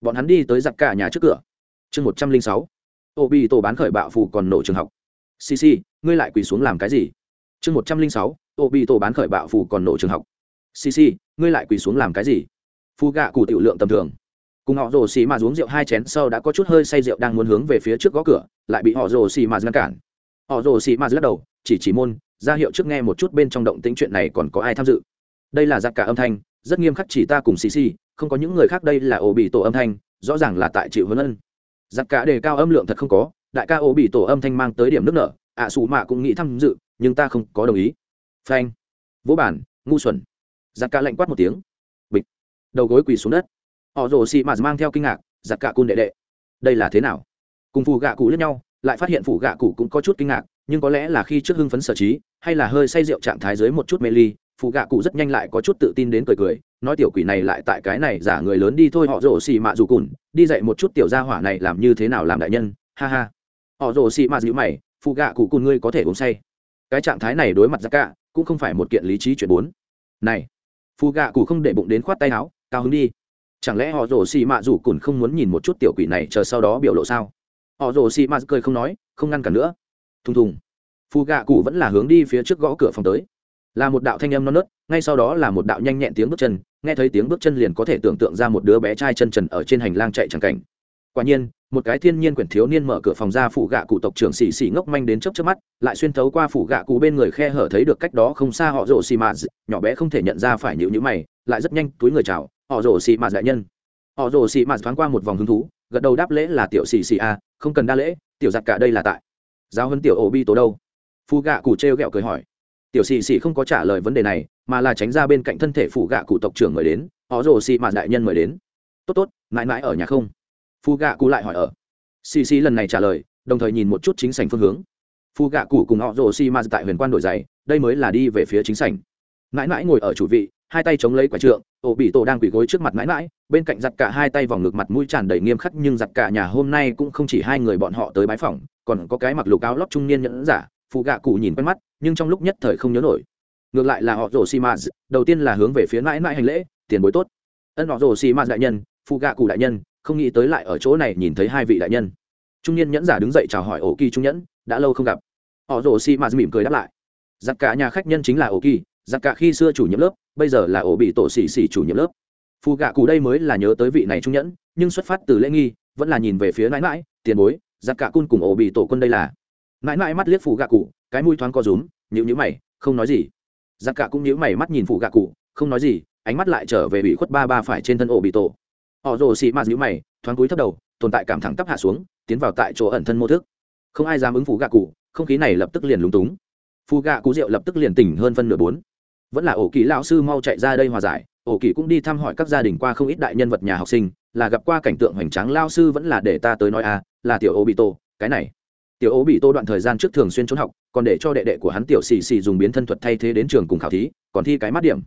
bọn hắn đi tới giặc cả nhà trước cửa. Chương một trăm linh sáu. Ô bi tổ bán khởi bạo phù còn nổ trường học. Cc ngươi lại quỳ xuống làm cái gì? Chương một trăm linh sáu. Ô bi tổ bán khởi bạo phù còn nổ trường học. Cc ngươi lại quỳ xuống làm cái gì? Phu gạ cụ tiểu lượng tầm thường. Cùng họ rồ xì mà uống rượu hai chén sau đã có chút hơi say rượu đang muốn hướng về phía trước gõ cửa, lại bị họ rồ xì mà ngăn cản. Họ rồ xì mà lắc đầu chỉ chỉ môn ra hiệu trước nghe một chút bên trong động tĩnh chuyện này còn có ai tham dự. Đây là giặc cả âm thanh rất nghiêm khắc chỉ ta cùng xì xì không có những người khác đây là ổ bị tổ âm thanh rõ ràng là tại chịu huấn ân. Giặc cả đề cao âm lượng thật không có đại ca ổ bị tổ âm thanh mang tới điểm nước nở ạ à, xù mạ cũng nghĩ tham dự nhưng ta không có đồng ý. Phanh. Vỗ bản ngu xuẩn. Giặc cả lạnh quát một tiếng. Bịch. Đầu gối quỳ xuống đất. Họ rồ xì mà mang theo kinh ngạc giặc cả cun đệ đệ. Đây là thế nào? Cùng phù gạ cụ lẫn nhau lại phát hiện phù gạ cụ cũng có chút kinh ngạc nhưng có lẽ là khi trước hưng phấn sở trí, hay là hơi say rượu trạng thái dưới một chút mê ly phụ gạ cụ rất nhanh lại có chút tự tin đến cười cười, nói tiểu quỷ này lại tại cái này giả người lớn đi thôi, họ rổ xì mạ dù cùn, đi dạy một chút tiểu gia hỏa này làm như thế nào làm đại nhân, ha ha. Họ rổ xì mạ dữ mày phụ gạ cụ cùn ngươi có thể uống say. Cái trạng thái này đối mặt ra cả cũng không phải một kiện lý trí chuyện bốn. Này phụ gạ cụ không để bụng đến khoát tay áo, cao hứng đi. Chẳng lẽ họ rổ xì mạ dù cùn không muốn nhìn một chút tiểu quỷ này chờ sau đó biểu lộ sao? Họ rổ xì mạ cười không nói, không ngăn cản nữa thùng thùng. Phù gạ cụ vẫn là hướng đi phía trước gõ cửa phòng tới. Là một đạo thanh âm non nớt, ngay sau đó là một đạo nhanh nhẹn tiếng bước chân, nghe thấy tiếng bước chân liền có thể tưởng tượng ra một đứa bé trai chân trần ở trên hành lang chạy chẳng cảnh. Quả nhiên, một cái thiên nhiên quyển thiếu niên mở cửa phòng ra phủ gạ cụ tộc trưởng xì xì ngốc manh đến chớp chớp mắt, lại xuyên thấu qua phủ gạ cụ bên người khe hở thấy được cách đó không xa họ rồ xì mạt nhỏ bé không thể nhận ra phải nhịu nhữ mày, lại rất nhanh túi người chào, họ rồ xì mạt đại nhân. Họ rồ xì mạt thoáng qua một vòng hứng thú, gật đầu đáp lễ là tiểu xì xì a, không cần đa lễ, tiểu giặt cả đây là tại giáo hơn tiểu ổ bi tố đâu? Phu gạ cụ trêu ghẹo cười hỏi. Tiểu xì xì không có trả lời vấn đề này, mà là tránh ra bên cạnh thân thể phụ gạ cụ tộc trưởng mời đến, họ rồ xì mạn đại nhân mời đến. Tốt tốt, mãi mãi ở nhà không? Phu gạ cụ lại hỏi ở. Xì xì lần này trả lời, đồng thời nhìn một chút chính sảnh phương hướng. Phu gạ cụ cùng họ rồ xì mạn tại huyền quan đổi giày, đây mới là đi về phía chính sảnh. Mãi mãi ngồi ở chủ vị hai tay chống lấy quả trượng, ổ bị tổ đang quỳ gối trước mặt mãi mãi, bên cạnh giặt cả hai tay vòng ngực mặt mũi tràn đầy nghiêm khắc, nhưng giặt cả nhà hôm nay cũng không chỉ hai người bọn họ tới bái phỏng, còn có cái mặc lục áo lót trung niên nhẫn giả, phụ gạ cụ nhìn quen mắt, nhưng trong lúc nhất thời không nhớ nổi. Ngược lại là họ rồ xì mạt đầu tiên là hướng về phía mãi mãi hành lễ, tiền bối tốt. Ân họ rồ xì mạt đại nhân, phụ gạ cụ đại nhân, không nghĩ tới lại ở chỗ này nhìn thấy hai vị đại nhân. Trung niên nhẫn giả đứng dậy chào hỏi ổ kỳ trung nhẫn, đã lâu không gặp. Họ rồ xì mạt mỉm cười đáp lại. Giặt cả nhà khách nhân chính là ổ kỳ giặc cả khi xưa chủ nhiệm lớp, bây giờ là ổ bị tổ xì xì chủ nhiệm lớp. Phù gạ cụ đây mới là nhớ tới vị này trung nhẫn, nhưng xuất phát từ lễ nghi, vẫn là nhìn về phía nãi mãi tiền bối, giặc cả cun cùng ổ bị tổ quân đây là. Nãi mãi mắt liếc phù gạ cụ, cái mũi thoáng co rúm nhữ nhữ mày, không nói gì. Giặc cả cũng nhữ mày mắt nhìn phù gạ cụ, không nói gì, ánh mắt lại trở về bị khuất ba ba phải trên thân ổ bị tổ. Họ rồ xì mạt nhữ mày, thoáng cúi thấp đầu, tồn tại cảm thẳng tắp hạ xuống, tiến vào tại chỗ ẩn thân mô thức. Không ai dám ứng phù gạ cụ, không khí này lập tức liền lúng túng. Phù gạ cụ rượu lập tức liền tỉnh hơn phân nửa bốn vẫn là ổ kỳ lão sư mau chạy ra đây hòa giải, ổ kỳ cũng đi thăm hỏi các gia đình qua không ít đại nhân vật nhà học sinh, là gặp qua cảnh tượng hoành tráng lao sư vẫn là để ta tới nói à là tiểu ô bị tô cái này. Tiểu ô bị tô đoạn thời gian trước thường xuyên trốn học, còn để cho đệ đệ của hắn tiểu xì xì dùng biến thân thuật thay thế đến trường cùng khảo thí, còn thi cái mắt điểm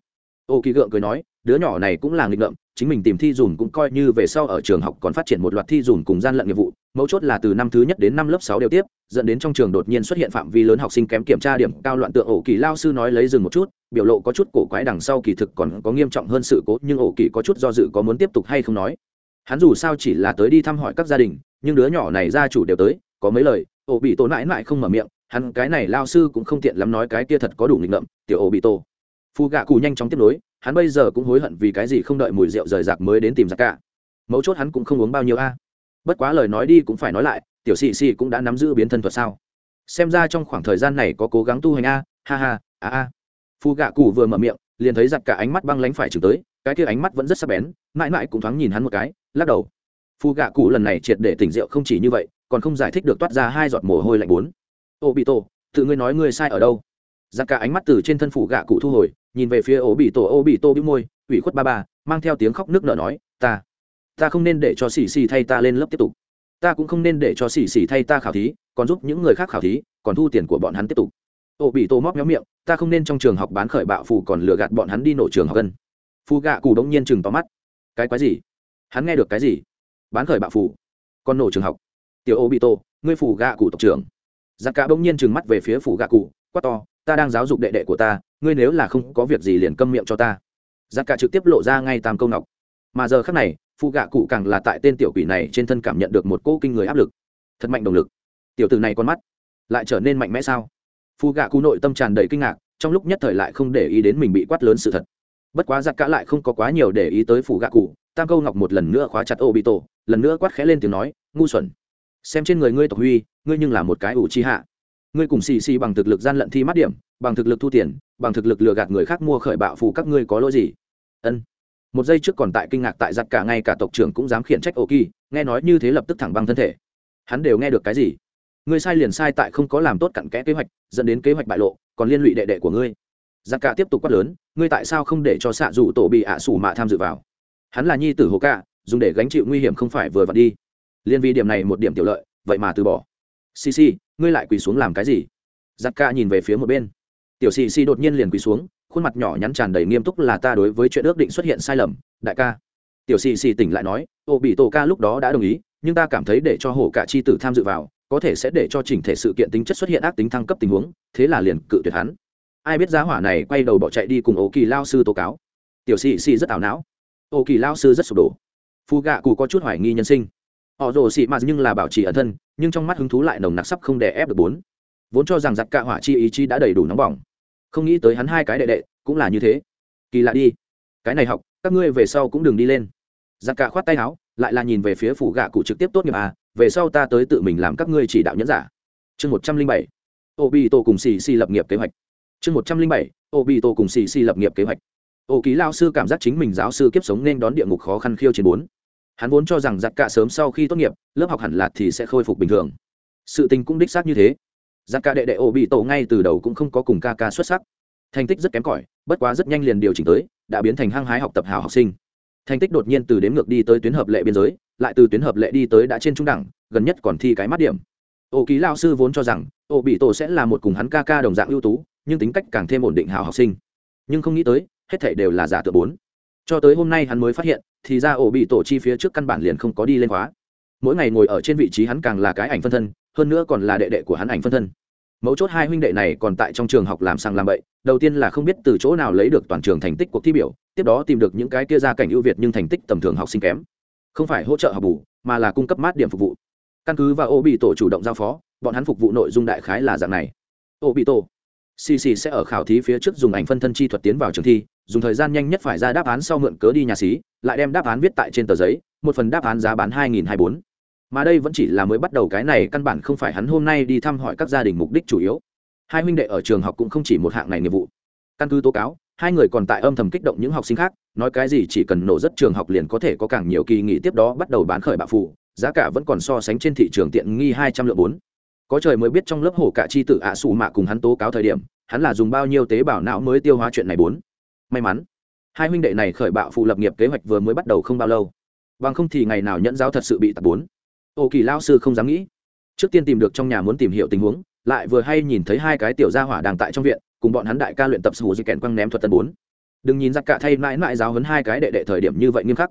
ô kỳ gượng cười nói, đứa nhỏ này cũng là nghịch ngợm, chính mình tìm thi dùn cũng coi như về sau ở trường học còn phát triển một loạt thi dùn cùng gian lận nghiệp vụ, mấu chốt là từ năm thứ nhất đến năm lớp sáu đều tiếp, dẫn đến trong trường đột nhiên xuất hiện phạm vi lớn học sinh kém kiểm tra điểm cao loạn tượng ổ kỳ lao sư nói lấy dừng một chút, biểu lộ có chút cổ quái đằng sau kỳ thực còn có nghiêm trọng hơn sự cố, nhưng ổ kỳ có chút do dự có muốn tiếp tục hay không nói. Hắn dù sao chỉ là tới đi thăm hỏi các gia đình, nhưng đứa nhỏ này gia chủ đều tới, có mấy lời ổ bị tổ mãi mãi không mở miệng, hắn cái này lao sư cũng không tiện lắm nói cái kia thật có đủ nghịch ngợm, tiểu ổ bị tổ phù gạ cụ nhanh chóng tiếp nối, hắn bây giờ cũng hối hận vì cái gì không đợi mùi rượu rời rạc mới đến tìm giặc cả. Mấu chốt hắn cũng không uống bao nhiêu a. Bất quá lời nói đi cũng phải nói lại, tiểu xì xì cũng đã nắm giữ biến thân thuật sao? Xem ra trong khoảng thời gian này có cố gắng tu hành a, ha ha, a a. Phù gạ cụ vừa mở miệng, liền thấy giặc cả ánh mắt băng lánh phải chừng tới, cái kia ánh mắt vẫn rất sắc bén, mãi mãi cũng thoáng nhìn hắn một cái, lắc đầu. Phù gạ cụ lần này triệt để tỉnh rượu không chỉ như vậy, còn không giải thích được toát ra hai giọt mồ hôi lạnh bốn. Ô bị tổ tự ngươi nói ngươi sai ở đâu? Giặc cả ánh mắt từ trên thân phủ gạ cụ thu hồi, nhìn về phía ổ bị tổ ô bị tô bĩu môi, ủy khuất ba ba, mang theo tiếng khóc nước nở nói, ta ta không nên để cho xì xì thay ta lên lớp tiếp tục. Ta cũng không nên để cho xì xì thay ta khảo thí, còn giúp những người khác khảo thí, còn thu tiền của bọn hắn tiếp tục. Ô bị tô móc méo miệng, ta không nên trong trường học bán khởi bạo phù còn lừa gạt bọn hắn đi nổ trường học gân phù gạ cụ đống nhiên chừng tóm mắt. Cái quái gì? Hắn nghe được cái gì? Bán khởi bạo phù, còn nổ trường học. Tiểu ô bị tô ngươi phủ gạ cụ tộc trưởng. Giặc cả bỗng nhiên chừng mắt về phía phủ gạ cụ, quát to ta đang giáo dục đệ đệ của ta, ngươi nếu là không có việc gì liền câm miệng cho ta. Giặc cả trực tiếp lộ ra ngay tam câu ngọc. Mà giờ khác này, phụ gạ cụ càng là tại tên tiểu quỷ này trên thân cảm nhận được một cỗ kinh người áp lực. Thật mạnh động lực. Tiểu từ này con mắt lại trở nên mạnh mẽ sao? Phụ gạ cụ nội tâm tràn đầy kinh ngạc, trong lúc nhất thời lại không để ý đến mình bị quát lớn sự thật. Bất quá giặc cả lại không có quá nhiều để ý tới phụ gạ cụ, tam câu ngọc một lần nữa khóa chặt ô bị tổ lần nữa quát khẽ lên tiếng nói, ngu xuẩn. Xem trên người ngươi tộc huy, ngươi nhưng là một cái ủ chi hạ ngươi cùng xì xì bằng thực lực gian lận thi mắt điểm, bằng thực lực thu tiền, bằng thực lực lừa gạt người khác mua khởi bạo phù các ngươi có lỗi gì? Ân. Một giây trước còn tại kinh ngạc tại giặc cả ngay cả tộc trưởng cũng dám khiển trách ổ kỳ nghe nói như thế lập tức thẳng băng thân thể. Hắn đều nghe được cái gì? Ngươi sai liền sai tại không có làm tốt cặn kẽ kế hoạch, dẫn đến kế hoạch bại lộ, còn liên lụy đệ đệ của ngươi. Giặc cả tiếp tục quát lớn, ngươi tại sao không để cho xạ dù tổ bị ạ sủ mạ tham dự vào? Hắn là nhi tử hồ ca dùng để gánh chịu nguy hiểm không phải vừa vặn đi. Liên vi điểm này một điểm tiểu lợi, vậy mà từ bỏ. Xì xì ngươi lại quỳ xuống làm cái gì? Giặc ca nhìn về phía một bên. Tiểu xì xì đột nhiên liền quỳ xuống, khuôn mặt nhỏ nhắn tràn đầy nghiêm túc là ta đối với chuyện ước định xuất hiện sai lầm, đại ca. Tiểu xì xì tỉnh lại nói, ô, bị tổ ca lúc đó đã đồng ý, nhưng ta cảm thấy để cho hổ cả chi tử tham dự vào, có thể sẽ để cho chỉnh thể sự kiện tính chất xuất hiện ác tính thăng cấp tình huống, thế là liền cự tuyệt hắn. Ai biết giá hỏa này quay đầu bỏ chạy đi cùng ô kỳ lao sư tố cáo. Tiểu xì xì rất ảo não. Ô kỳ lao sư rất sụp đổ. Phù gạ cụ có chút hoài nghi nhân sinh họ rồ xị mạt nhưng là bảo trì ẩn thân, nhưng trong mắt hứng thú lại nồng nặc sắp không đè ép được bốn. Vốn cho rằng giặc cạ hỏa chi ý chí đã đầy đủ nóng bỏng. Không nghĩ tới hắn hai cái đệ đệ, cũng là như thế. Kỳ lạ đi. Cái này học, các ngươi về sau cũng đừng đi lên. Giặc cạ khoát tay áo, lại là nhìn về phía phủ gạ cụ trực tiếp tốt nghiệp à về sau ta tới tự mình làm các ngươi chỉ đạo nhẫn giả. Chương một trăm linh bảy. Ô bi tô cùng xì xì lập nghiệp kế hoạch. Chương một trăm linh bảy. Ô bi tô cùng xì xì lập nghiệp kế hoạch. Ô ký lao sư cảm giác chính mình giáo sư kiếp sống nên đón địa ngục khó khăn khiêu chiến bốn hắn vốn cho rằng giặc cạ sớm sau khi tốt nghiệp, lớp học hẳn là thì sẽ khôi phục bình thường. Sự tình cũng đích xác như thế. Giặc cạ đệ đệ ô bị tổ ngay từ đầu cũng không có cùng ca ca xuất sắc. Thành tích rất kém cỏi, bất quá rất nhanh liền điều chỉnh tới, đã biến thành hăng hái học tập hảo học sinh. Thành tích đột nhiên từ đếm ngược đi tới tuyến hợp lệ biên giới, lại từ tuyến hợp lệ đi tới đã trên trung đẳng, gần nhất còn thi cái mắt điểm. Ô ký lao sư vốn cho rằng ô bị tổ sẽ là một cùng hắn ca ca đồng dạng ưu tú, nhưng tính cách càng thêm ổn định hảo học sinh. Nhưng không nghĩ tới, hết thảy đều là giả tượng bốn cho tới hôm nay hắn mới phát hiện, thì ra ổ bị tổ chi phía trước căn bản liền không có đi lên khóa. Mỗi ngày ngồi ở trên vị trí hắn càng là cái ảnh phân thân, hơn nữa còn là đệ đệ của hắn ảnh phân thân. Mấu chốt hai huynh đệ này còn tại trong trường học làm sang làm bậy, đầu tiên là không biết từ chỗ nào lấy được toàn trường thành tích cuộc thi biểu, tiếp đó tìm được những cái kia ra cảnh ưu việt nhưng thành tích tầm thường học sinh kém. Không phải hỗ trợ học bù, mà là cung cấp mát điểm phục vụ. Căn cứ và ô bị tổ chủ động giao phó, bọn hắn phục vụ nội dung đại khái là dạng này. Ô bị tổ cc sẽ ở khảo thí phía trước dùng ảnh phân thân chi thuật tiến vào trường thi, dùng thời gian nhanh nhất phải ra đáp án sau mượn cớ đi nhà xí, lại đem đáp án viết tại trên tờ giấy, một phần đáp án giá bán hai nghìn hai bốn. Mà đây vẫn chỉ là mới bắt đầu cái này, căn bản không phải hắn hôm nay đi thăm hỏi các gia đình mục đích chủ yếu. Hai huynh đệ ở trường học cũng không chỉ một hạng này nghiệp vụ. Căn cứ tố cáo, hai người còn tại âm thầm kích động những học sinh khác, nói cái gì chỉ cần nổ rất trường học liền có thể có càng nhiều kỳ nghỉ tiếp đó bắt đầu bán khởi bạo phụ, giá cả vẫn còn so sánh trên thị trường tiện nghi hai trăm lượng bốn có trời mới biết trong lớp hổ cả chi tử ạ à mạ cùng hắn tố cáo thời điểm, hắn là dùng bao nhiêu tế bào não mới tiêu hóa chuyện này bốn. May mắn, hai huynh đệ này khởi bạo phụ lập nghiệp kế hoạch vừa mới bắt đầu không bao lâu. Bằng không thì ngày nào nhẫn giáo thật sự bị tập bốn. Ô kỳ lao sư không dám nghĩ. Trước tiên tìm được trong nhà muốn tìm hiểu tình huống, lại vừa hay nhìn thấy hai cái tiểu gia hỏa đang tại trong viện, cùng bọn hắn đại ca luyện tập sù di kèn quăng ném thuật tân bốn. Đừng nhìn giặc cả thay mãi mãi giáo hấn hai cái đệ đệ thời điểm như vậy nghiêm khắc.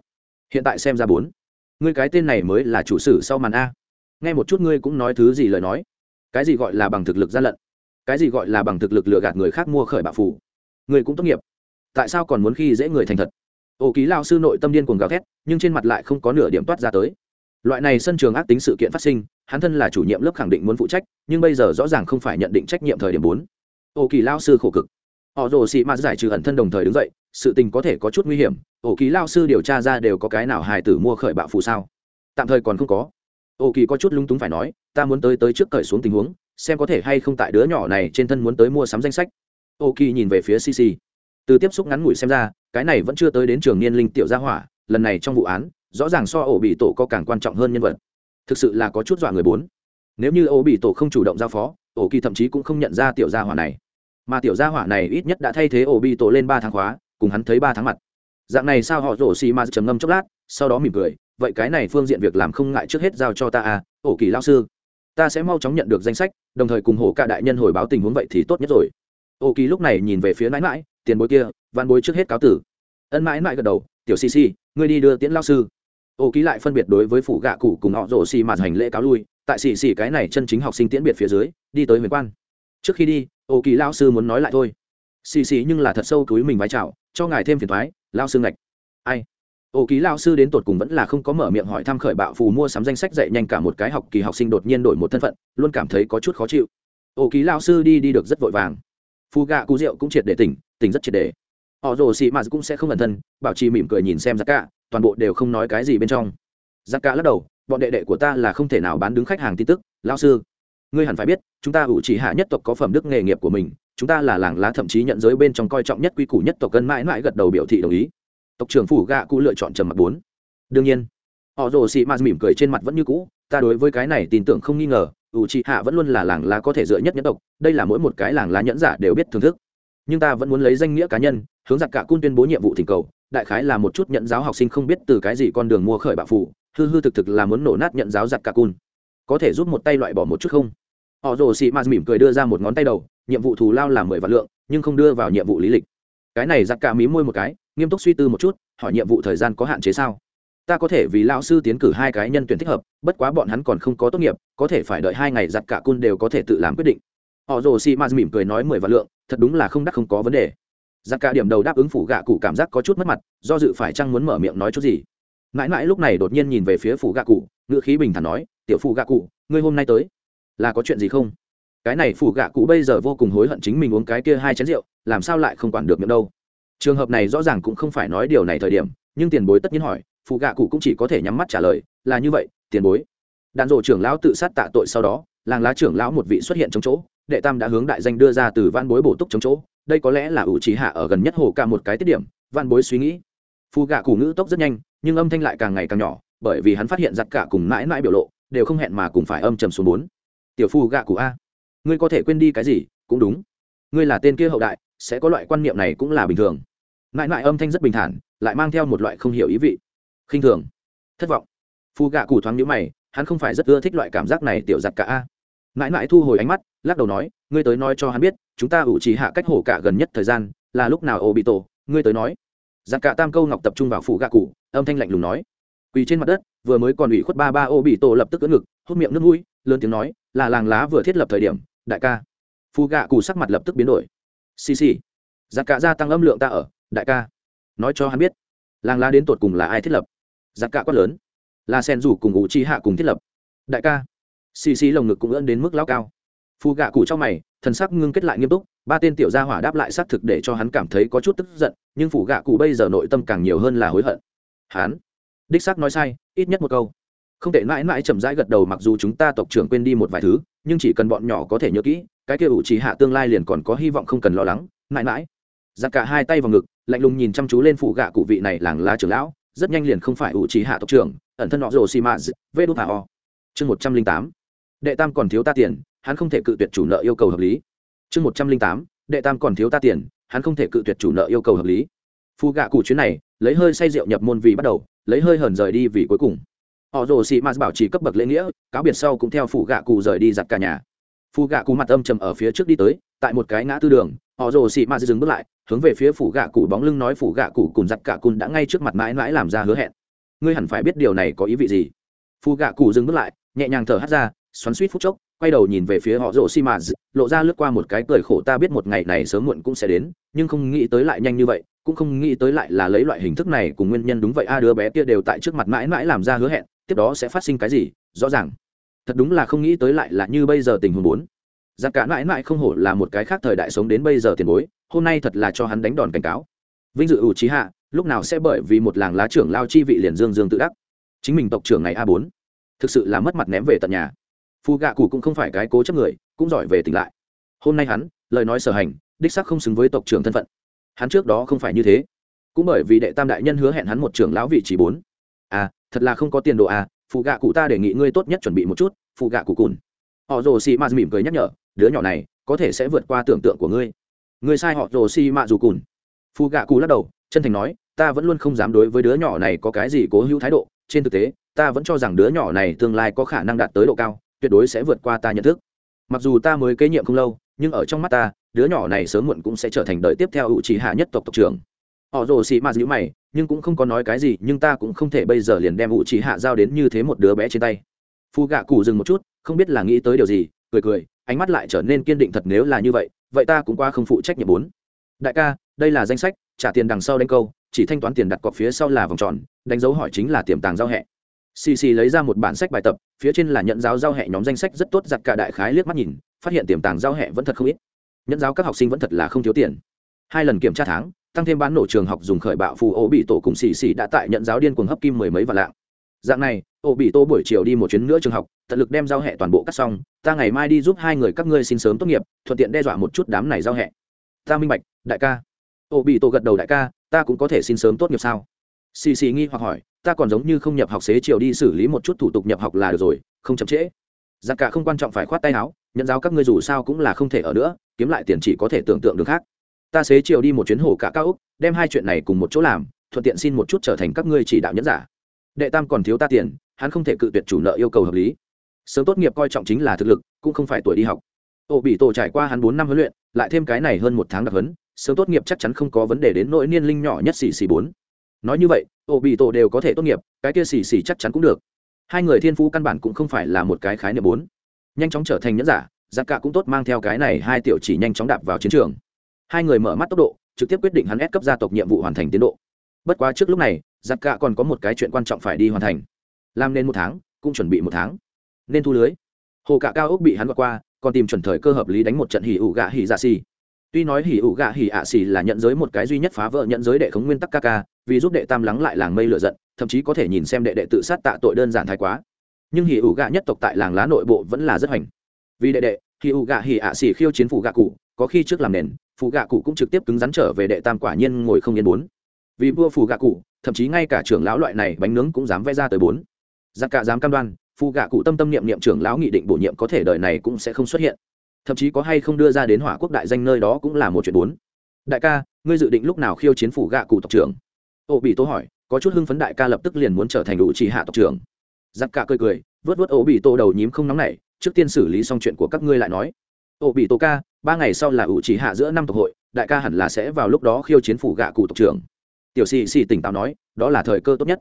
Hiện tại xem ra bốn. Ngươi cái tên này mới là chủ sử sau màn a nghe một chút ngươi cũng nói thứ gì lời nói. Cái gì gọi là bằng thực lực gian lận? Cái gì gọi là bằng thực lực lừa gạt người khác mua khởi bạo phủ người cũng tốt nghiệp. Tại sao còn muốn khi dễ người thành thật? Ô ký lao sư nội tâm điên cuồng gào thét, nhưng trên mặt lại không có nửa điểm toát ra tới. Loại này sân trường ác tính sự kiện phát sinh, hắn thân là chủ nhiệm lớp khẳng định muốn phụ trách, nhưng bây giờ rõ ràng không phải nhận định trách nhiệm thời điểm bốn. Ô kỳ lao sư khổ cực. Họ rồ xị mạt giải trừ ẩn thân đồng thời đứng dậy, sự tình có thể có chút nguy hiểm ổ ký lao sư điều tra ra đều có cái nào hài tử mua khởi bạo phù sao? Tạm thời còn không có. Ô kỳ có chút lung túng phải nói, ta muốn tới tới trước cởi xuống tình huống, xem có thể hay không tại đứa nhỏ này trên thân muốn tới mua sắm danh sách. Ô kỳ nhìn về phía cc từ tiếp xúc ngắn ngủi xem ra, cái này vẫn chưa tới đến trường niên linh tiểu gia hỏa, lần này trong vụ án, rõ ràng so ổ bị tổ có càng quan trọng hơn nhân vật. Thực sự là có chút dọa người bốn. Nếu như ổ bị tổ không chủ động giao phó, ổ kỳ thậm chí cũng không nhận ra tiểu gia hỏa này. Mà tiểu gia hỏa này ít nhất đã thay thế ổ bị tổ lên ba tháng khóa, cùng hắn thấy ba tháng mặt. Dạng này sao họ rổ xì ma trầm ngâm chốc lát, sau đó mỉm cười vậy cái này phương diện việc làm không ngại trước hết giao cho ta à ổ kỳ lao sư. Ta sẽ mau chóng nhận được danh sách, đồng thời cùng hổ cả đại nhân hồi báo tình huống vậy thì tốt nhất rồi. Ô kỳ lúc này nhìn về phía mãi mãi tiền bối kia văn bối trước hết cáo tử. Ân mãi mãi gật đầu, tiểu xì xì ngươi đi đưa tiễn lao sư. Ô ký lại phân biệt đối với phủ gạ cụ cùng họ rổ xì mà hành lễ cáo lui, tại xì xì cái này chân chính học sinh tiễn biệt phía dưới, đi tới huyền quan. Trước khi đi ô kỳ lao sư muốn nói lại thôi. Xì xì nhưng là thật sâu túi mình vái chào, cho ngài thêm phiền thoái lao sư ngạch. Ai? Ô ký lao sư đến tột cùng vẫn là không có mở miệng hỏi thăm khởi bạo phù mua sắm danh sách dạy nhanh cả một cái học kỳ học sinh đột nhiên đổi một thân phận, luôn cảm thấy có chút khó chịu. Ô ký lao sư đi đi được rất vội vàng. Phù gạ cú rượu cũng triệt để tỉnh tỉnh rất triệt để. Họ rồ xị mạt cũng sẽ không ẩn thân, bảo trì mỉm cười nhìn xem giặc cả toàn bộ đều không nói cái gì bên trong. Giặc cả lắc đầu, bọn đệ đệ của ta là không thể nào bán đứng khách hàng tin tức lao sư. Ngươi hẳn phải biết, chúng ta ủ chỉ hạ nhất tộc có phẩm đức nghề nghiệp của mình, chúng ta là làng lá thậm chí nhận giới bên trong coi trọng nhất quy củ nhất tộc cân mãi mãi gật đầu biểu thị đồng ý tộc trưởng phủ gạ cụ lựa chọn trầm mặc bốn. Đương nhiên, họ rồ xị mạt mỉm cười trên mặt vẫn như cũ, ta đối với cái này tin tưởng không nghi ngờ, ủ chị hạ vẫn luôn là làng lá có thể dựa nhất nhẫn tộc, đây là mỗi một cái làng lá nhẫn giả đều biết thưởng thức. Nhưng ta vẫn muốn lấy danh nghĩa cá nhân, hướng giặc cả cun tuyên bố nhiệm vụ thỉnh cầu, đại khái là một chút nhận giáo học sinh không biết từ cái gì con đường mua khởi bạo phụ hư hư thực thực là muốn nổ nát nhận giáo giặc cả cun có thể giúp một tay loại bỏ một chút không? Họ rồ xị mạt mỉm cười đưa ra một ngón tay đầu, nhiệm vụ thù lao là mười vạn lượng, nhưng không đưa vào nhiệm vụ lý lịch. Cái này giặc cả mí môi một cái nghiêm túc suy tư một chút, hỏi nhiệm vụ thời gian có hạn chế sao? Ta có thể vì lao sư tiến cử hai cái nhân tuyển thích hợp, bất quá bọn hắn còn không có tốt nghiệp, có thể phải đợi hai ngày giặt cả cun đều có thể tự làm quyết định. Họ rồ xị mạt mỉm cười nói mười vạn lượng, thật đúng là không đắc không có vấn đề. Giặt cả điểm đầu đáp ứng phủ gạ cụ cảm giác có chút mất mặt, do dự phải chăng muốn mở miệng nói chút gì? Mãi mãi lúc này đột nhiên nhìn về phía phủ gạ cụ, ngữ khí bình thản nói, tiểu phủ gạ cụ, ngươi hôm nay tới, là có chuyện gì không? Cái này phủ gạ cụ bây giờ vô cùng hối hận chính mình uống cái kia hai chén rượu, làm sao lại không quản được miệng đâu trường hợp này rõ ràng cũng không phải nói điều này thời điểm, nhưng tiền bối tất nhiên hỏi, phụ gạ cụ cũng chỉ có thể nhắm mắt trả lời, là như vậy, tiền bối. Đạn rộ trưởng lão tự sát tạ tội sau đó, làng lá trưởng lão một vị xuất hiện trong chỗ, đệ tam đã hướng đại danh đưa ra từ văn bối bổ túc trong chỗ, đây có lẽ là ủ trí hạ ở gần nhất hồ ca một cái tiết điểm, văn bối suy nghĩ. Phụ gạ cụ ngữ tốc rất nhanh, nhưng âm thanh lại càng ngày càng nhỏ, bởi vì hắn phát hiện giặt cả cùng mãi mãi biểu lộ, đều không hẹn mà cùng phải âm trầm xuống bốn. Tiểu phu gạ cụ a, ngươi có thể quên đi cái gì? Cũng đúng. Ngươi là tên kia hậu đại, sẽ có loại quan niệm này cũng là bình thường mãi mãi âm thanh rất bình thản, lại mang theo một loại không hiểu ý vị. Khinh thường. Thất vọng. Phù gạ cụ thoáng nhữ mày, hắn không phải rất ưa thích loại cảm giác này tiểu giặc cả a. Mãi mãi thu hồi ánh mắt, lắc đầu nói, ngươi tới nói cho hắn biết, chúng ta ủ trì hạ cách hổ cả gần nhất thời gian, là lúc nào ô bị tổ ngươi tới nói. Giặc cả tam câu ngọc tập trung vào phù gạ cụ âm thanh lạnh lùng nói. Quỳ trên mặt đất, vừa mới còn ủy khuất ba ba ô bị tổ lập tức ưỡn ngực, hút miệng nước mũi, lớn tiếng nói, là làng lá vừa thiết lập thời điểm, đại ca. Phù gạ cụ sắc mặt lập tức biến đổi. Xì xì. Giặc cả gia tăng âm lượng ta ở đại ca, nói cho hắn biết, làng lá đến tột cùng là ai thiết lập? Giặc Cạ quát lớn, là sen rủ cùng ủ chi hạ cùng thiết lập. Đại ca, xì xì lồng ngực cũng ưỡn đến mức lao cao. Phù gạ cụ trong mày, thần sắc ngưng kết lại nghiêm túc, ba tên tiểu gia hỏa đáp lại xác thực để cho hắn cảm thấy có chút tức giận, nhưng phủ gạ cụ bây giờ nội tâm càng nhiều hơn là hối hận. Hắn, đích xác nói sai, ít nhất một câu. Không thể mãi mãi chậm rãi gật đầu mặc dù chúng ta tộc trưởng quên đi một vài thứ, nhưng chỉ cần bọn nhỏ có thể nhớ kỹ, cái kia ủ chỉ hạ tương lai liền còn có hy vọng không cần lo lắng, mãi mãi. Giặc cả hai tay vào ngực lạnh lùng nhìn chăm chú lên phụ gạ cụ vị này làng lá trưởng lão, rất nhanh liền không phải ủ trí hạ tộc trưởng, ẩn thân họ rồ xì mã vê đốt thả o. Chương một trăm linh tám, đệ tam còn thiếu ta tiền, hắn không thể cự tuyệt chủ nợ yêu cầu hợp lý. Chương một trăm linh tám, đệ tam còn thiếu ta tiền, hắn không thể cự tuyệt chủ nợ yêu cầu hợp lý. Phụ gạ cụ chuyến này, lấy hơi say rượu nhập môn vì bắt đầu, lấy hơi hờn rời đi vì cuối cùng. Họ rồ xì mạt bảo trì cấp bậc lễ nghĩa, cáo biệt sau cũng theo phụ gạ cụ rời đi giặt cả nhà. Phụ gạ cụ mặt âm trầm ở phía trước đi tới, tại một cái ngã tư đường họ rồ xị ma dừng bước lại, hướng về phía phủ gạ cụ bóng lưng nói phủ gạ cụ cùng giặt cả cùn đã ngay trước mặt mãi mãi làm ra hứa hẹn. Ngươi hẳn phải biết điều này có ý vị gì. Phù gạ cụ dừng bước lại, nhẹ nhàng thở hắt ra, xoắn suýt phút chốc, quay đầu nhìn về phía họ rồ xị ma lộ ra lướt qua một cái cười khổ ta biết một ngày này sớm muộn cũng sẽ đến, nhưng không nghĩ tới lại nhanh như vậy, cũng không nghĩ tới lại là lấy loại hình thức này cùng nguyên nhân đúng vậy. A, đứa bé kia đều tại trước mặt mãi mãi làm ra hứa hẹn, tiếp đó sẽ phát sinh cái gì? Rõ ràng. Thật đúng là không nghĩ tới lại là như bây giờ tình huống bốn giặc cả mãi mãi không hổ là một cái khác thời đại sống đến bây giờ tiền bối, hôm nay thật là cho hắn đánh đòn cảnh cáo. Vinh dự ủ trí hạ, lúc nào sẽ bởi vì một làng lá trưởng lao chi vị liền dương dương tự đắc. Chính mình tộc trưởng ngày a bốn, thực sự là mất mặt ném về tận nhà. Phù gạ cụ cũng không phải cái cố chấp người, cũng giỏi về tỉnh lại. Hôm nay hắn, lời nói sở hành, đích sắc không xứng với tộc trưởng thân phận. Hắn trước đó không phải như thế. Cũng bởi vì đệ tam đại nhân hứa hẹn hắn một trưởng lão vị trí bốn. À thật là không có tiền đồ à phụ gạ cụ ta đề nghị ngươi tốt nhất chuẩn bị một chút phụ gạ cụ cùn họ rồ xì mạ mỉm cười nhắc nhở, đứa nhỏ này, có thể sẽ vượt qua tưởng tượng của ngươi. Ngươi sai họ rồ xì mạ dù cùn. Phu gạ cù lắc đầu, chân thành nói, ta vẫn luôn không dám đối với đứa nhỏ này có cái gì cố hữu thái độ. Trên thực tế, ta vẫn cho rằng đứa nhỏ này tương lai có khả năng đạt tới độ cao, tuyệt đối sẽ vượt qua ta nhận thức. Mặc dù ta mới kế nhiệm không lâu, nhưng ở trong mắt ta, đứa nhỏ này sớm muộn cũng sẽ trở thành đời tiếp theo hữu trí hạ nhất tộc tộc trưởng. Họ rồ xì ma dữ mày, nhưng cũng không có nói cái gì, nhưng ta cũng không thể bây giờ liền đem hữu trí hạ giao đến như thế một đứa bé trên tay phu gạ cụ dừng một chút, không biết là nghĩ tới điều gì, cười cười, ánh mắt lại trở nên kiên định thật nếu là như vậy vậy ta cũng qua không phụ trách nhiệm bốn. Đại ca, đây là danh sách, trả tiền đằng sau đánh câu, chỉ thanh toán tiền đặt cọc phía sau là vòng tròn, đánh dấu hỏi chính là tiềm tàng giao hẹ. Xì xì lấy ra một bản sách bài tập, phía trên là nhận giáo giao hẹ nhóm danh sách rất tốt giặt cả đại khái liếc mắt nhìn, phát hiện tiềm tàng giao hẹ vẫn thật không ít. Nhận giáo các học sinh vẫn thật là không thiếu tiền. Hai lần kiểm tra tháng, tăng thêm bán nổ trường học dùng khởi bạo phù ố bị tổ cùng xì xì đã tại nhận giáo điên cuồng hấp kim mười mấy vạn lạng dạng này ô bị tô buổi chiều đi một chuyến nữa trường học, tận lực đem giao hẹ toàn bộ cắt xong, ta ngày mai đi giúp hai người các ngươi xin sớm tốt nghiệp, thuận tiện đe dọa một chút đám này giao hẹ. Ta minh bạch, đại ca. Ô bị tô gật đầu đại ca, ta cũng có thể xin sớm tốt nghiệp sao? Xì xì nghi hoặc hỏi, ta còn giống như không nhập học xế chiều đi xử lý một chút thủ tục nhập học là được rồi, không chậm trễ. Giặc cả không quan trọng phải khoát tay áo, nhận giáo các ngươi dù sao cũng là không thể ở nữa, kiếm lại tiền chỉ có thể tưởng tượng được khác. Ta xế chiều đi một chuyến hồ cả cao úc, đem hai chuyện này cùng một chỗ làm, thuận tiện xin một chút trở thành các ngươi chỉ đạo nhẫn giả đệ tam còn thiếu ta tiền, hắn không thể cự tuyệt chủ nợ yêu cầu hợp lý. Sớm tốt nghiệp coi trọng chính là thực lực, cũng không phải tuổi đi học. Ô bị tổ trải qua hắn bốn năm huấn luyện, lại thêm cái này hơn một tháng đặc huấn, sớm tốt nghiệp chắc chắn không có vấn đề đến nỗi niên linh nhỏ nhất xì xì bốn. Nói như vậy, ô bị tổ đều có thể tốt nghiệp, cái kia xì xì chắc chắn cũng được. Hai người thiên phú căn bản cũng không phải là một cái khái niệm bốn. Nhanh chóng trở thành nhẫn giả, giặc cả cũng tốt mang theo cái này hai tiểu chỉ nhanh chóng đạp vào chiến trường. Hai người mở mắt tốc độ, trực tiếp quyết định hắn ép cấp gia tộc nhiệm vụ hoàn thành tiến độ. Bất quá trước lúc này giặc cạ còn có một cái chuyện quan trọng phải đi hoàn thành. Làm nên một tháng, cũng chuẩn bị một tháng. Nên thu lưới. Hồ cạ cao ốc bị hắn vượt qua, còn tìm chuẩn thời cơ hợp lý đánh một trận hỉ ủ gạ hỉ dạ xì. Tuy nói hỉ ủ gạ hỉ ạ xì là nhận giới một cái duy nhất phá vỡ, nhận giới đệ khống nguyên tắc ca ca, vì giúp đệ tam lắng lại làng mây lựa giận, thậm chí có thể nhìn xem đệ đệ tự sát tạ tội đơn giản thái quá. Nhưng hỉ ủ gạ nhất tộc tại làng lá nội bộ vẫn là rất hoành. Vì đệ đệ, hỉ ủ gạ hỉ ạ xì khiêu chiến phủ gạ cụ, có khi trước làm nền phụ gạ cụ cũng trực tiếp cứng rắn trở về đệ tam quả nhiên ngồi không yên bốn vì vua phủ gạ cụ, thậm chí ngay cả trưởng lão loại này bánh nướng cũng dám vẽ ra tới bốn. Giặc cả dám cam đoan, phù gạ cụ tâm tâm niệm niệm trưởng lão nghị định bổ nhiệm có thể đời này cũng sẽ không xuất hiện. Thậm chí có hay không đưa ra đến hỏa quốc đại danh nơi đó cũng là một chuyện bốn. Đại ca, ngươi dự định lúc nào khiêu chiến phủ gạ cụ tộc trưởng? Ô bị tô hỏi, có chút hưng phấn đại ca lập tức liền muốn trở thành đủ chỉ hạ tộc trưởng. Giặc cả cười cười, vớt vớt ô bị tô đầu nhím không nóng nảy, trước tiên xử lý xong chuyện của các ngươi lại nói. Ô bị tô ca, ba ngày sau là ủ chỉ hạ giữa năm tộc hội, đại ca hẳn là sẽ vào lúc đó khiêu chiến phủ gạ cụ tộc trưởng tiểu xì xì tỉnh táo nói, đó là thời cơ tốt nhất.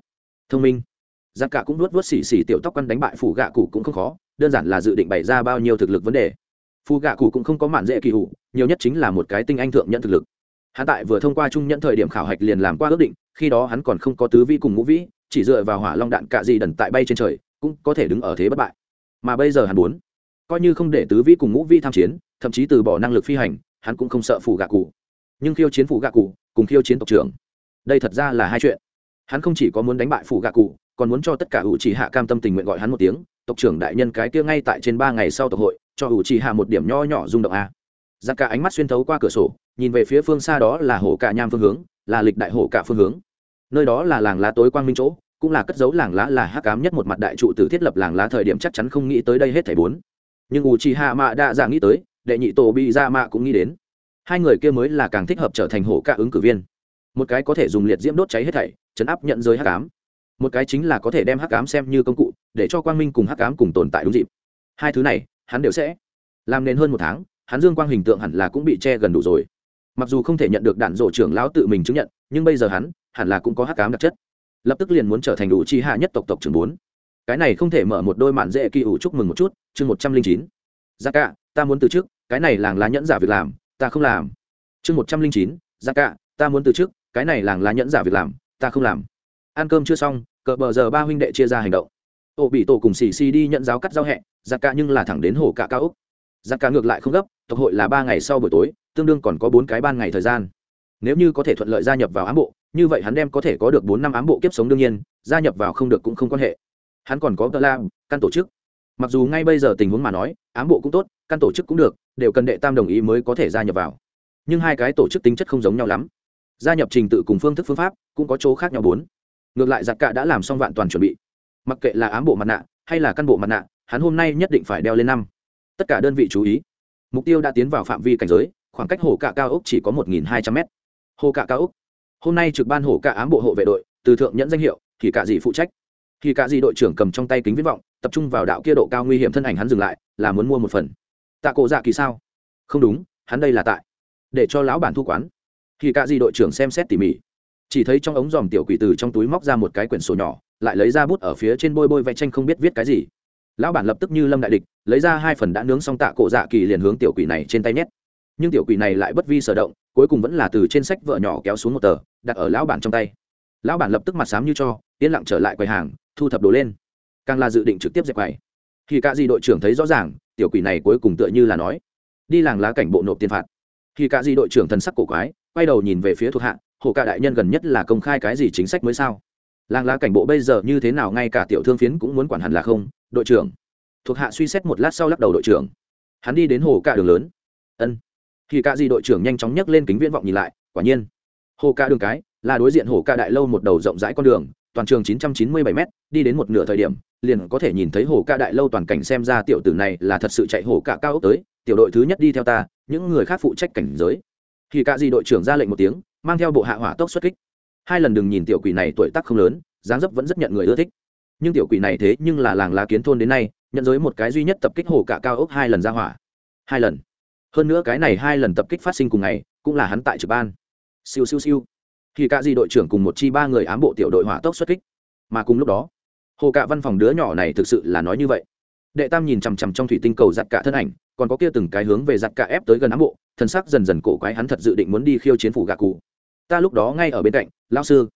Thông minh. Giặc cả cũng nuốt vớt xì xì tiểu tóc căn đánh bại phủ gạ cụ cũng không khó, đơn giản là dự định bày ra bao nhiêu thực lực vấn đề. Phù gạ cụ cũng không có mạn dễ kỳ hủ, nhiều nhất chính là một cái tinh anh thượng nhận thực lực. Hắn tại vừa thông qua trung nhận thời điểm khảo hạch liền làm qua ước định, khi đó hắn còn không có tứ vi cùng ngũ vĩ, chỉ dựa vào hỏa long đạn cạ gì đần tại bay trên trời, cũng có thể đứng ở thế bất bại. Mà bây giờ hắn muốn, coi như không để tứ vi cùng ngũ vi tham chiến, thậm chí từ bỏ năng lực phi hành, hắn cũng không sợ phù gạ cụ nhưng khiêu chiến phù gạ cụ cùng khiêu chiến tộc trưởng đây thật ra là hai chuyện. Hắn không chỉ có muốn đánh bại phủ gạ cụ, còn muốn cho tất cả ủ chỉ hạ cam tâm tình nguyện gọi hắn một tiếng, tộc trưởng đại nhân cái kia ngay tại trên ba ngày sau tộc hội, cho ủ chỉ hạ một điểm nho nhỏ rung động a. Giặc cả ánh mắt xuyên thấu qua cửa sổ, nhìn về phía phương xa đó là hồ cả nham phương hướng, là lịch đại hồ cả phương hướng. Nơi đó là làng lá tối quang minh chỗ, cũng là cất dấu làng lá là hắc cám nhất một mặt đại trụ từ thiết lập làng lá thời điểm chắc chắn không nghĩ tới đây hết thảy bốn. Nhưng ủ chỉ hạ mạ đã giả nghĩ tới, đệ nhị tổ bị ra mạ cũng nghĩ đến. Hai người kia mới là càng thích hợp trở thành hồ cả ứng cử viên một cái có thể dùng liệt diễm đốt cháy hết thảy, chấn áp nhận giới hắc ám. Một cái chính là có thể đem hắc ám xem như công cụ, để cho quang minh cùng hắc ám cùng tồn tại đúng dịp. Hai thứ này, hắn đều sẽ làm nên hơn một tháng, hắn dương quang hình tượng hẳn là cũng bị che gần đủ rồi. Mặc dù không thể nhận được đạn rổ trưởng lão tự mình chứng nhận, nhưng bây giờ hắn hẳn là cũng có hắc ám đặc chất. Lập tức liền muốn trở thành đủ chi hạ nhất tộc tộc trưởng bốn. Cái này không thể mở một đôi mạn dễ kỳ ủ chúc mừng một chút, chương một trăm linh chín. Gia cả ta muốn từ chức cái này làng lá nhẫn giả việc làm, ta không làm. Chương một trăm linh chín gia cả ta muốn từ chức cái này làng lá nhẫn giả việc làm, ta không làm. Ăn cơm chưa xong, cờ bờ giờ ba huynh đệ chia ra hành động. Ô bị tổ cùng xì xì đi nhận giáo cắt giao hẹ, giặc cả nhưng là thẳng đến hồ cả cao úc. Giặc cả ngược lại không gấp, tộc hội là ba ngày sau buổi tối, tương đương còn có bốn cái ban ngày thời gian. Nếu như có thể thuận lợi gia nhập vào ám bộ, như vậy hắn đem có thể có được bốn năm ám bộ kiếp sống đương nhiên, gia nhập vào không được cũng không quan hệ. Hắn còn có tờ lam căn tổ chức. Mặc dù ngay bây giờ tình huống mà nói, ám bộ cũng tốt, căn tổ chức cũng được, đều cần đệ tam đồng ý mới có thể gia nhập vào. Nhưng hai cái tổ chức tính chất không giống nhau lắm gia nhập trình tự cùng phương thức phương pháp cũng có chỗ khác nhau bốn. Ngược lại giặc cả đã làm xong vạn toàn chuẩn bị. Mặc kệ là ám bộ mặt nạ hay là căn bộ mặt nạ, hắn hôm nay nhất định phải đeo lên năm. Tất cả đơn vị chú ý. Mục tiêu đã tiến vào phạm vi cảnh giới, khoảng cách hồ cạ cao ốc chỉ có một nghìn hai trăm m hồ cạ cao ốc. Hôm nay trực ban hồ cạ ám bộ hộ vệ đội, từ thượng nhẫn danh hiệu, thì cả gì phụ trách. Thì cả gì đội trưởng cầm trong tay kính viễn vọng, tập trung vào đạo kia độ cao nguy hiểm thân ảnh hắn dừng lại, là muốn mua một phần. Tạ cổ dạ kỳ sao? Không đúng, hắn đây là tại. Để cho lão bản thu quán khi cả gì đội trưởng xem xét tỉ mỉ, chỉ thấy trong ống dòm tiểu quỷ từ trong túi móc ra một cái quyển sổ nhỏ, lại lấy ra bút ở phía trên bôi bôi vẽ tranh không biết viết cái gì. Lão bản lập tức như lâm đại địch, lấy ra hai phần đã nướng xong tạ cổ dạ kỳ liền hướng tiểu quỷ này trên tay nhét. Nhưng tiểu quỷ này lại bất vi sở động, cuối cùng vẫn là từ trên sách vợ nhỏ kéo xuống một tờ, đặt ở lão bản trong tay. Lão bản lập tức mặt xám như cho, yên lặng trở lại quầy hàng, thu thập đồ lên. Càng là dự định trực tiếp dẹp quầy. Khi cả gì đội trưởng thấy rõ ràng, tiểu quỷ này cuối cùng tựa như là nói, đi làng lá cảnh bộ nộp tiền phạt. Khi cả gì đội trưởng thần sắc cổ quái quay đầu nhìn về phía thuộc hạ, hồ cả đại nhân gần nhất là công khai cái gì chính sách mới sao? Làng lá cảnh bộ bây giờ như thế nào ngay cả tiểu thương phiến cũng muốn quản hẳn là không, đội trưởng. Thuộc hạ suy xét một lát sau lắc đầu đội trưởng. Hắn đi đến hồ cả đường lớn. Ân. Thì cả gì đội trưởng nhanh chóng nhấc lên kính viễn vọng nhìn lại, quả nhiên. Hồ cả đường cái, là đối diện hồ cả đại lâu một đầu rộng rãi con đường, toàn trường 997 m đi đến một nửa thời điểm, liền có thể nhìn thấy hồ ca đại lâu toàn cảnh xem ra tiểu tử này là thật sự chạy hồ cả cao ốc tới, tiểu đội thứ nhất đi theo ta, những người khác phụ trách cảnh giới thì cả gì đội trưởng ra lệnh một tiếng, mang theo bộ hạ hỏa tốc xuất kích. Hai lần đừng nhìn tiểu quỷ này tuổi tác không lớn, dáng dấp vẫn rất nhận người ưa thích. Nhưng tiểu quỷ này thế nhưng là làng lá kiến thôn đến nay, nhận giới một cái duy nhất tập kích hồ cả cao ốc hai lần ra hỏa. Hai lần. Hơn nữa cái này hai lần tập kích phát sinh cùng ngày, cũng là hắn tại trực ban. Siêu siêu siêu. Thì cả gì đội trưởng cùng một chi ba người ám bộ tiểu đội hỏa tốc xuất kích. Mà cùng lúc đó, hồ cả văn phòng đứa nhỏ này thực sự là nói như vậy. Đệ tam nhìn chằm chằm trong thủy tinh cầu giặt cả thân ảnh còn có kia từng cái hướng về giặt cả ép tới gần ám bộ thân sắc dần dần cổ quái hắn thật dự định muốn đi khiêu chiến phủ gạ cụ. Ta lúc đó ngay ở bên cạnh lao sư.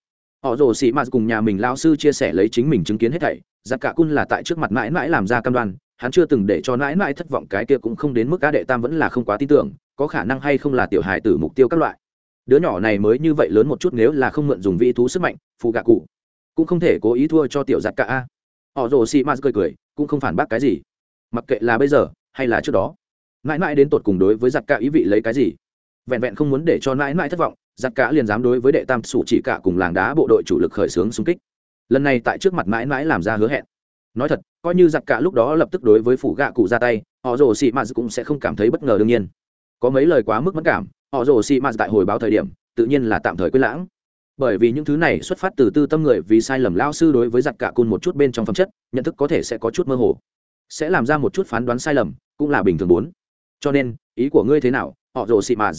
Họ rồ xị mạt cùng nhà mình lao sư chia sẻ lấy chính mình chứng kiến hết thảy, giặc cả cun là tại trước mặt mãi mãi làm ra cam đoan, hắn chưa từng để cho mãi mãi thất vọng, cái kia cũng không đến mức cá đệ tam vẫn là không quá tin tưởng, có khả năng hay không là tiểu hài tử mục tiêu các loại. Đứa nhỏ này mới như vậy lớn một chút nếu là không mượn dùng vị thú sức mạnh phụ gạ cụ cũng không thể cố ý thua cho tiểu giặc cả a. Họ rồ xị mạt cười cười, cũng không phản bác cái gì. Mặc kệ là bây giờ hay là trước đó? Mãi mãi đến tột cùng đối với giặc cả ý vị lấy cái gì? Vẹn vẹn không muốn để cho mãi mãi thất vọng, giặc cả liền dám đối với đệ tam sủ chỉ cả cùng làng đá bộ đội chủ lực khởi xướng xung kích. Lần này tại trước mặt mãi mãi làm ra hứa hẹn. Nói thật, coi như giặc cả lúc đó lập tức đối với phủ gạ cụ ra tay, họ rồ xị mạt cũng sẽ không cảm thấy bất ngờ đương nhiên. Có mấy lời quá mức mất cảm, họ rồ xị mạt tại hồi báo thời điểm, tự nhiên là tạm thời quên lãng. Bởi vì những thứ này xuất phát từ tư tâm người vì sai lầm lao sư đối với giặc cả cun một chút bên trong phẩm chất, nhận thức có thể sẽ có chút mơ hồ sẽ làm ra một chút phán đoán sai lầm, cũng là bình thường bốn. Cho nên, ý của ngươi thế nào, họ rồ xị mạt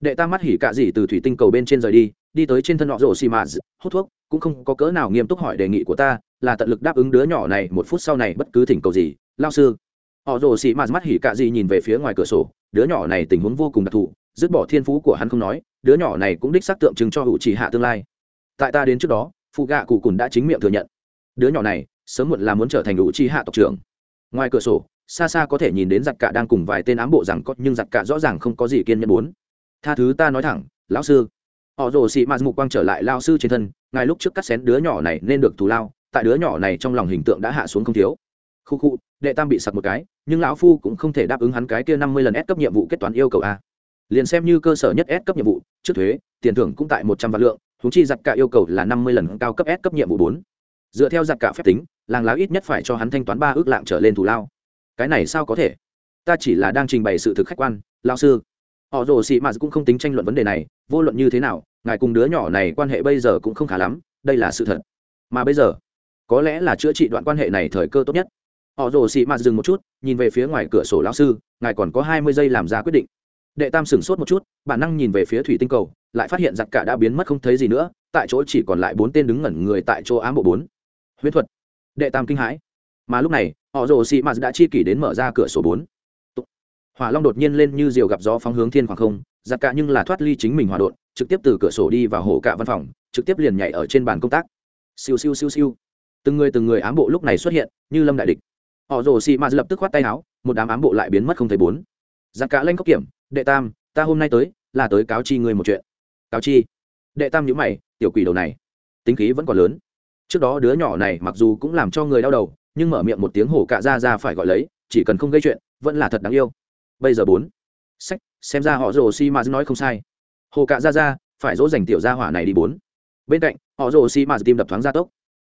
đệ tam mắt hỉ cạ dị từ thủy tinh cầu bên trên rời đi đi tới trên thân họ rồ xì mạt hút thuốc, cũng không có cỡ nào nghiêm túc hỏi đề nghị của ta, là tận lực đáp ứng đứa nhỏ này một phút sau này bất cứ thỉnh cầu gì. Lao sư. Họ rồ xì mạt mắt hỉ cạ dị nhìn về phía ngoài cửa sổ, đứa nhỏ này tình huống vô cùng đặc thù, dứt bỏ thiên phú của hắn không nói, đứa nhỏ này cũng đích xác tượng trưng cho hữu chỉ hạ tương lai. Tại ta đến trước đó phụ gạ cụ cùn đã chính miệng thừa nhận. Đứa nhỏ này, sớm muộn là muốn trở thành hữu chỉ hạ tộc trưởng ngoài cửa sổ, xa xa có thể nhìn đến giặc cả đang cùng vài tên ám bộ rằng có, nhưng giặc cả rõ ràng không có gì kiên nhẫn muốn. Tha thứ ta nói thẳng, lão sư. Họ rồ xị mạt mục quang trở lại lao sư trên thân, ngài lúc trước cắt xén đứa nhỏ này nên được thù lao, tại đứa nhỏ này trong lòng hình tượng đã hạ xuống không thiếu. Khu khu, đệ tam bị sặc một cái, nhưng lão phu cũng không thể đáp ứng hắn cái kia năm mươi lần S cấp nhiệm vụ kết toán yêu cầu a. Liền xem như cơ sở nhất S cấp nhiệm vụ, trước thuế, tiền thưởng cũng tại một trăm vạn lượng thú chi giặc cả yêu cầu là năm mươi lần cao cấp S cấp nhiệm vụ bốn. Dựa theo giặc cả phép tính làng lá ít nhất phải cho hắn thanh toán ba ước lạng trở lên thù lao. Cái này sao có thể? Ta chỉ là đang trình bày sự thực khách quan lao sư. Họ rồ sĩ mạt cũng không tính tranh luận vấn đề này, vô luận như thế nào, ngài cùng đứa nhỏ này quan hệ bây giờ cũng không khá lắm, đây là sự thật. Mà bây giờ, có lẽ là chữa trị đoạn quan hệ này thời cơ tốt nhất. Họ rồ sĩ mạt dừng một chút, nhìn về phía ngoài cửa sổ lão sư, ngài còn có hai mươi giây làm ra quyết định. Đệ tam sửng sốt một chút, bản năng nhìn về phía thủy tinh cầu, lại phát hiện giặc cả đã biến mất không thấy gì nữa, tại chỗ chỉ còn lại bốn tên đứng ngẩn người tại chỗ ám bộ bốn. Huyết thuật đệ tam kinh hãi. Mà lúc này, họ rồ xị mạt đã chi kỷ đến mở ra cửa sổ bốn. Hỏa long đột nhiên lên như diều gặp gió phóng hướng thiên khoảng không giặt cả nhưng là thoát ly chính mình hòa đột trực tiếp từ cửa sổ đi vào hồ cả văn phòng, trực tiếp liền nhảy ở trên bàn công tác. Siêu siêu siêu siêu. Từng người từng người ám bộ lúc này xuất hiện, như lâm đại địch. Họ rồ xì m lập tức khoát tay áo, một đám ám bộ lại biến mất không thấy bốn. Giặt cả lên cốc kiểm, đệ tam, ta hôm nay tới, là tới cáo chi ngươi một chuyện. Cáo chi? Đệ tam nhữ mày, tiểu quỷ đầu này, tính khí vẫn còn lớn trước đó đứa nhỏ này mặc dù cũng làm cho người đau đầu, nhưng mở miệng một tiếng hổ cạ ra ra phải gọi lấy, chỉ cần không gây chuyện, vẫn là thật đáng yêu. Bây giờ bốn. Sách, xem ra họ rồ xi m nói không sai. Hồ cạ ra ra, phải dỗ dành tiểu gia hỏa này đi bốn. Bên cạnh, họ rồ xi m tim đập thoáng ra tốc.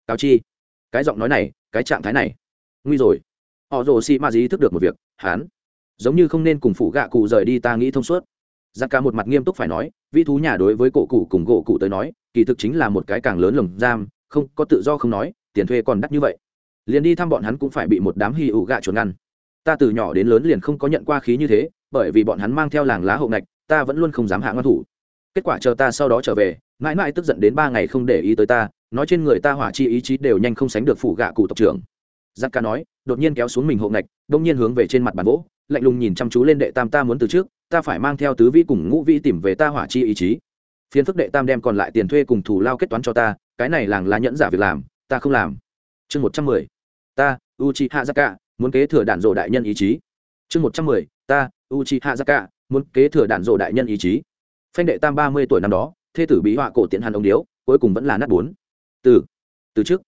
Cáo chi. Cái giọng nói này, cái trạng thái này. Nguy rồi. Họ rồ xi m ý thức được một việc hán giống như không nên cùng phụ gạ cụ rời đi ta nghĩ thông suốt. Giặc cả một mặt nghiêm túc phải nói, vị thú nhà đối với cổ cụ cùng gỗ cụ tới nói, kỳ thực chính là một cái càng lớn lồng giam không có tự do không nói, tiền thuê còn đắt như vậy. Liền đi thăm bọn hắn cũng phải bị một đám hy ủ gạ chuột ngăn. Ta từ nhỏ đến lớn liền không có nhận qua khí như thế, bởi vì bọn hắn mang theo làng lá hậu ngạch, ta vẫn luôn không dám hạ ngăn thủ. Kết quả chờ ta sau đó trở về, mãi mãi tức giận đến ba ngày không để ý tới ta, nói trên người ta hỏa chi ý chí đều nhanh không sánh được phủ gạ cụ tộc trưởng. Giặc ca nói, đột nhiên kéo xuống mình hộ ngạch, đông nhiên hướng về trên mặt bàn gỗ lạnh lùng nhìn chăm chú lên đệ tam ta muốn từ trước, ta phải mang theo tứ vĩ cùng ngũ vĩ tìm về ta hỏa chi ý chí phiến phức đệ tam đem còn lại tiền thuê cùng thủ lao kết toán cho ta, cái này làng lá nhẫn giả việc làm, ta không làm. Chương một trăm mười, ta u chi hạ giặc muốn kế thừa đạn dộ đại nhân ý chí. Chương một trăm mười, ta u chi hạ zaka muốn kế thừa đạn dộ đại nhân ý chí. Phanh đệ tam ba mươi tuổi năm đó, thê tử bí họa cổ tiện hàn ông điếu, cuối cùng vẫn là nát bốn từ từ trước,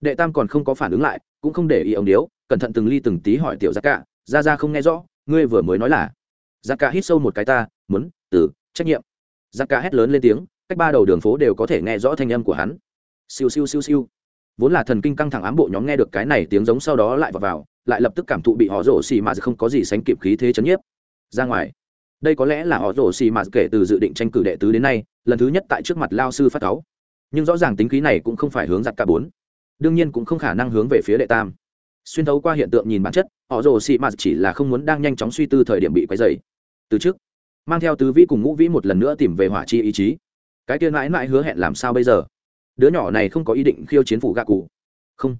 đệ tam còn không có phản ứng lại, cũng không để ý ông điếu, cẩn thận từng ly từng tí hỏi tiểu giác cả ra ra không nghe rõ, ngươi vừa mới nói là? Giác cả hít sâu một cái ta, muốn, từ, trách nhiệm giặc ca hét lớn lên tiếng cách ba đầu đường phố đều có thể nghe rõ thanh âm của hắn. Siêu siêu siêu siêu. Vốn là thần kinh căng thẳng ám bộ nhóm nghe được cái này tiếng giống sau đó lại vào, vào lại lập tức cảm thụ bị họ rổ xì mà không có gì sánh kịp khí thế chấn nhiếp. Ra ngoài. Đây có lẽ là họ rổ xì mạt kể từ dự định tranh cử đệ tứ đến nay lần thứ nhất tại trước mặt lao sư phát cáu. Nhưng rõ ràng tính khí này cũng không phải hướng giặt cả bốn. Đương nhiên cũng không khả năng hướng về phía đệ tam. Xuyên thấu qua hiện tượng nhìn bản chất họ rồ xì mạt chỉ là không muốn đang nhanh chóng suy tư thời điểm bị quấy dày từ trước mang theo tứ vĩ cùng ngũ vĩ một lần nữa tìm về hỏa chi ý chí. Cái kia mãi mãi hứa hẹn làm sao bây giờ? Đứa nhỏ này không có ý định khiêu chiến phủ gạ cụ. Không.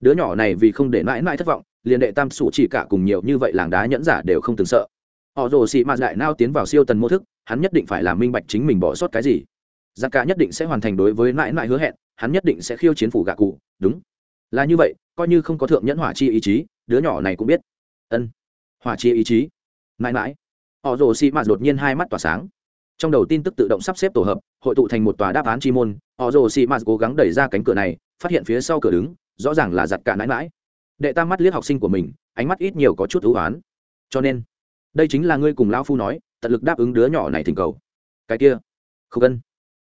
Đứa nhỏ này vì không để mãi mãi thất vọng, liền đệ tam sủ chỉ cả cùng nhiều như vậy làng đá nhẫn giả đều không từng sợ. Họ rồ xì mạt lại nao tiến vào siêu tần mô thức, hắn nhất định phải làm minh bạch chính mình bỏ sót cái gì. Giặc cả nhất định sẽ hoàn thành đối với mãi mãi hứa hẹn, hắn nhất định sẽ khiêu chiến phủ gạ cụ, đúng. Là như vậy, coi như không có thượng nhẫn hỏa chi ý chí, đứa nhỏ này cũng biết. Ân. Hỏa chi ý chí. Mãi mãi họ rồ xì mạt đột nhiên hai mắt tỏa sáng. Trong đầu tin tức tự động sắp xếp tổ hợp, hội tụ thành một tòa đáp án chi môn. Họ rồ xì mạt cố gắng đẩy ra cánh cửa này, phát hiện phía sau cửa đứng, rõ ràng là giặt cả nãi mãi đệ tam mắt liếc học sinh của mình, ánh mắt ít nhiều có chút ưu oán cho nên, đây chính là ngươi cùng lão phu nói, tận lực đáp ứng đứa nhỏ này thỉnh cầu. Cái kia không cần.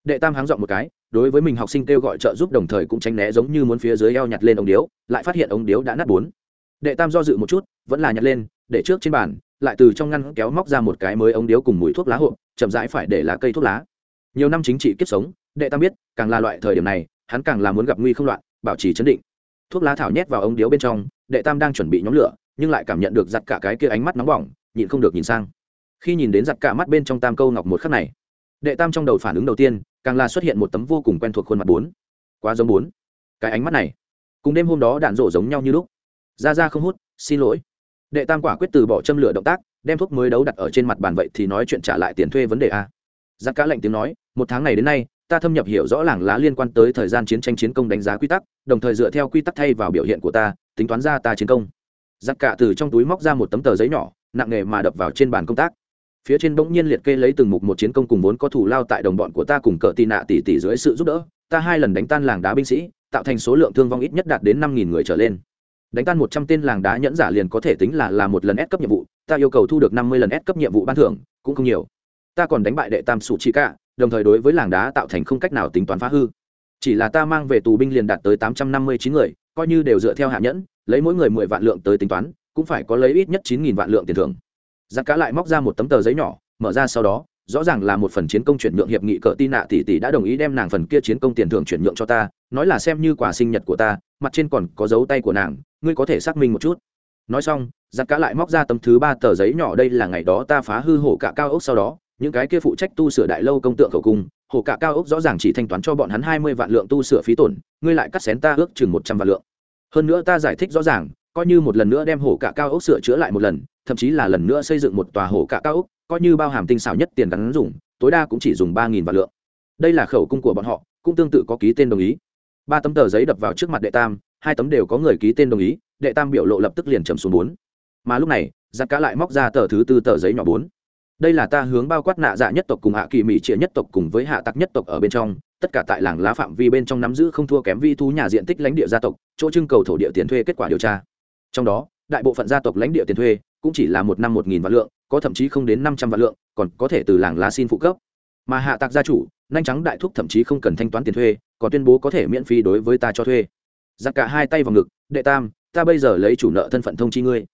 đệ tam háng dọn một cái, đối với mình học sinh kêu gọi trợ giúp đồng thời cũng tránh né giống như muốn phía dưới eo nhặt lên ống điếu, lại phát hiện ống điếu đã nát bốn. Đệ tam do dự một chút, vẫn là nhặt lên, để trước trên bàn lại từ trong ngăn kéo móc ra một cái mới ống điếu cùng mùi thuốc lá hộp, chậm rãi phải để lá cây thuốc lá. Nhiều năm chính trị kiếp sống, đệ tam biết, càng là loại thời điểm này, hắn càng là muốn gặp nguy không loạn, bảo trì chấn định. Thuốc lá thảo nhét vào ống điếu bên trong, đệ tam đang chuẩn bị nhóm lửa, nhưng lại cảm nhận được giặt cả cái kia ánh mắt nóng bỏng, nhịn không được nhìn sang. Khi nhìn đến giặt cả mắt bên trong tam câu ngọc một khắc này, đệ tam trong đầu phản ứng đầu tiên, càng là xuất hiện một tấm vô cùng quen thuộc khuôn mặt bốn. Quá giống bốn. Cái ánh mắt này, cùng đêm hôm đó đạn rổ giống nhau như lúc. Ra ra không hút, xin lỗi đệ tam quả quyết từ bỏ châm lửa động tác, đem thuốc mới đấu đặt ở trên mặt bàn vậy thì nói chuyện trả lại tiền thuê vấn đề a. Giặc cá lệnh tiếng nói, một tháng này đến nay, ta thâm nhập hiểu rõ làng lá liên quan tới thời gian chiến tranh chiến công đánh giá quy tắc, đồng thời dựa theo quy tắc thay vào biểu hiện của ta, tính toán ra ta chiến công. Giặc cả từ trong túi móc ra một tấm tờ giấy nhỏ, nặng nề mà đập vào trên bàn công tác. Phía trên bỗng nhiên liệt kê lấy từng mục một chiến công cùng vốn có thủ lao tại đồng bọn của ta cùng cờ tị nạ tỷ tỷ dưới sự giúp đỡ. Ta hai lần đánh tan làng đá binh sĩ, tạo thành số lượng thương vong ít nhất đạt đến năm nghìn người trở lên đánh tan một trăm tên làng đá nhẫn giả liền có thể tính là là một lần ép cấp nhiệm vụ. Ta yêu cầu thu được năm mươi lần ép cấp nhiệm vụ ban thưởng, cũng không nhiều. Ta còn đánh bại đệ tam sụ chỉ cả, đồng thời đối với làng đá tạo thành không cách nào tính toán phá hư. Chỉ là ta mang về tù binh liền đạt tới tám trăm năm mươi chín người, coi như đều dựa theo hạ nhẫn, lấy mỗi người mười vạn lượng tới tính toán, cũng phải có lấy ít nhất chín nghìn vạn lượng tiền thưởng. Giặc cá lại móc ra một tấm tờ giấy nhỏ, mở ra sau đó, rõ ràng là một phần chiến công chuyển nhượng hiệp nghị cỡ tin nạ tỷ tỷ đã đồng ý đem nàng phần kia chiến công tiền thưởng chuyển nhượng cho ta, nói là xem như quà sinh nhật của ta mặt trên còn có dấu tay của nàng, ngươi có thể xác minh một chút. Nói xong, giặc cá lại móc ra tấm thứ ba tờ giấy nhỏ đây là ngày đó ta phá hư hổ cả cao ốc sau đó, những cái kia phụ trách tu sửa đại lâu công tượng khẩu cung hổ cả cao ốc rõ ràng chỉ thanh toán cho bọn hắn hai mươi vạn lượng tu sửa phí tổn, ngươi lại cắt xén ta ước chừng một trăm vạn lượng. Hơn nữa ta giải thích rõ ràng, coi như một lần nữa đem hổ cả cao ốc sửa chữa lại một lần, thậm chí là lần nữa xây dựng một tòa hổ cả cao ốc, coi như bao hàm tinh xảo nhất tiền gắn dùng, tối đa cũng chỉ dùng ba nghìn vạn lượng. Đây là khẩu cung của bọn họ, cũng tương tự có ký tên đồng ý ba tấm tờ giấy đập vào trước mặt đệ tam, hai tấm đều có người ký tên đồng ý, đệ tam biểu lộ lập tức liền trầm xuống bốn. Mà lúc này, giặc cá lại móc ra tờ thứ tư tờ giấy nhỏ bốn. Đây là ta hướng bao quát nạ dạ nhất tộc cùng hạ kỳ mỹ trịa nhất tộc cùng với hạ tặc nhất tộc ở bên trong, tất cả tại làng lá phạm vi bên trong nắm giữ không thua kém vi thú nhà diện tích lãnh địa gia tộc, chỗ trưng cầu thổ địa tiền thuê kết quả điều tra. Trong đó, đại bộ phận gia tộc lãnh địa tiền thuê cũng chỉ là một năm một nghìn vạn lượng, có thậm chí không đến năm trăm vạn lượng, còn có thể từ làng lá xin phụ cấp. Mà hạ tạc gia chủ nhanh trắng đại thúc thậm chí không cần thanh toán tiền thuê, còn tuyên bố có thể miễn phí đối với ta cho thuê. Giặc cả hai tay vào ngực, đệ tam, ta bây giờ lấy chủ nợ thân phận thông chi ngươi.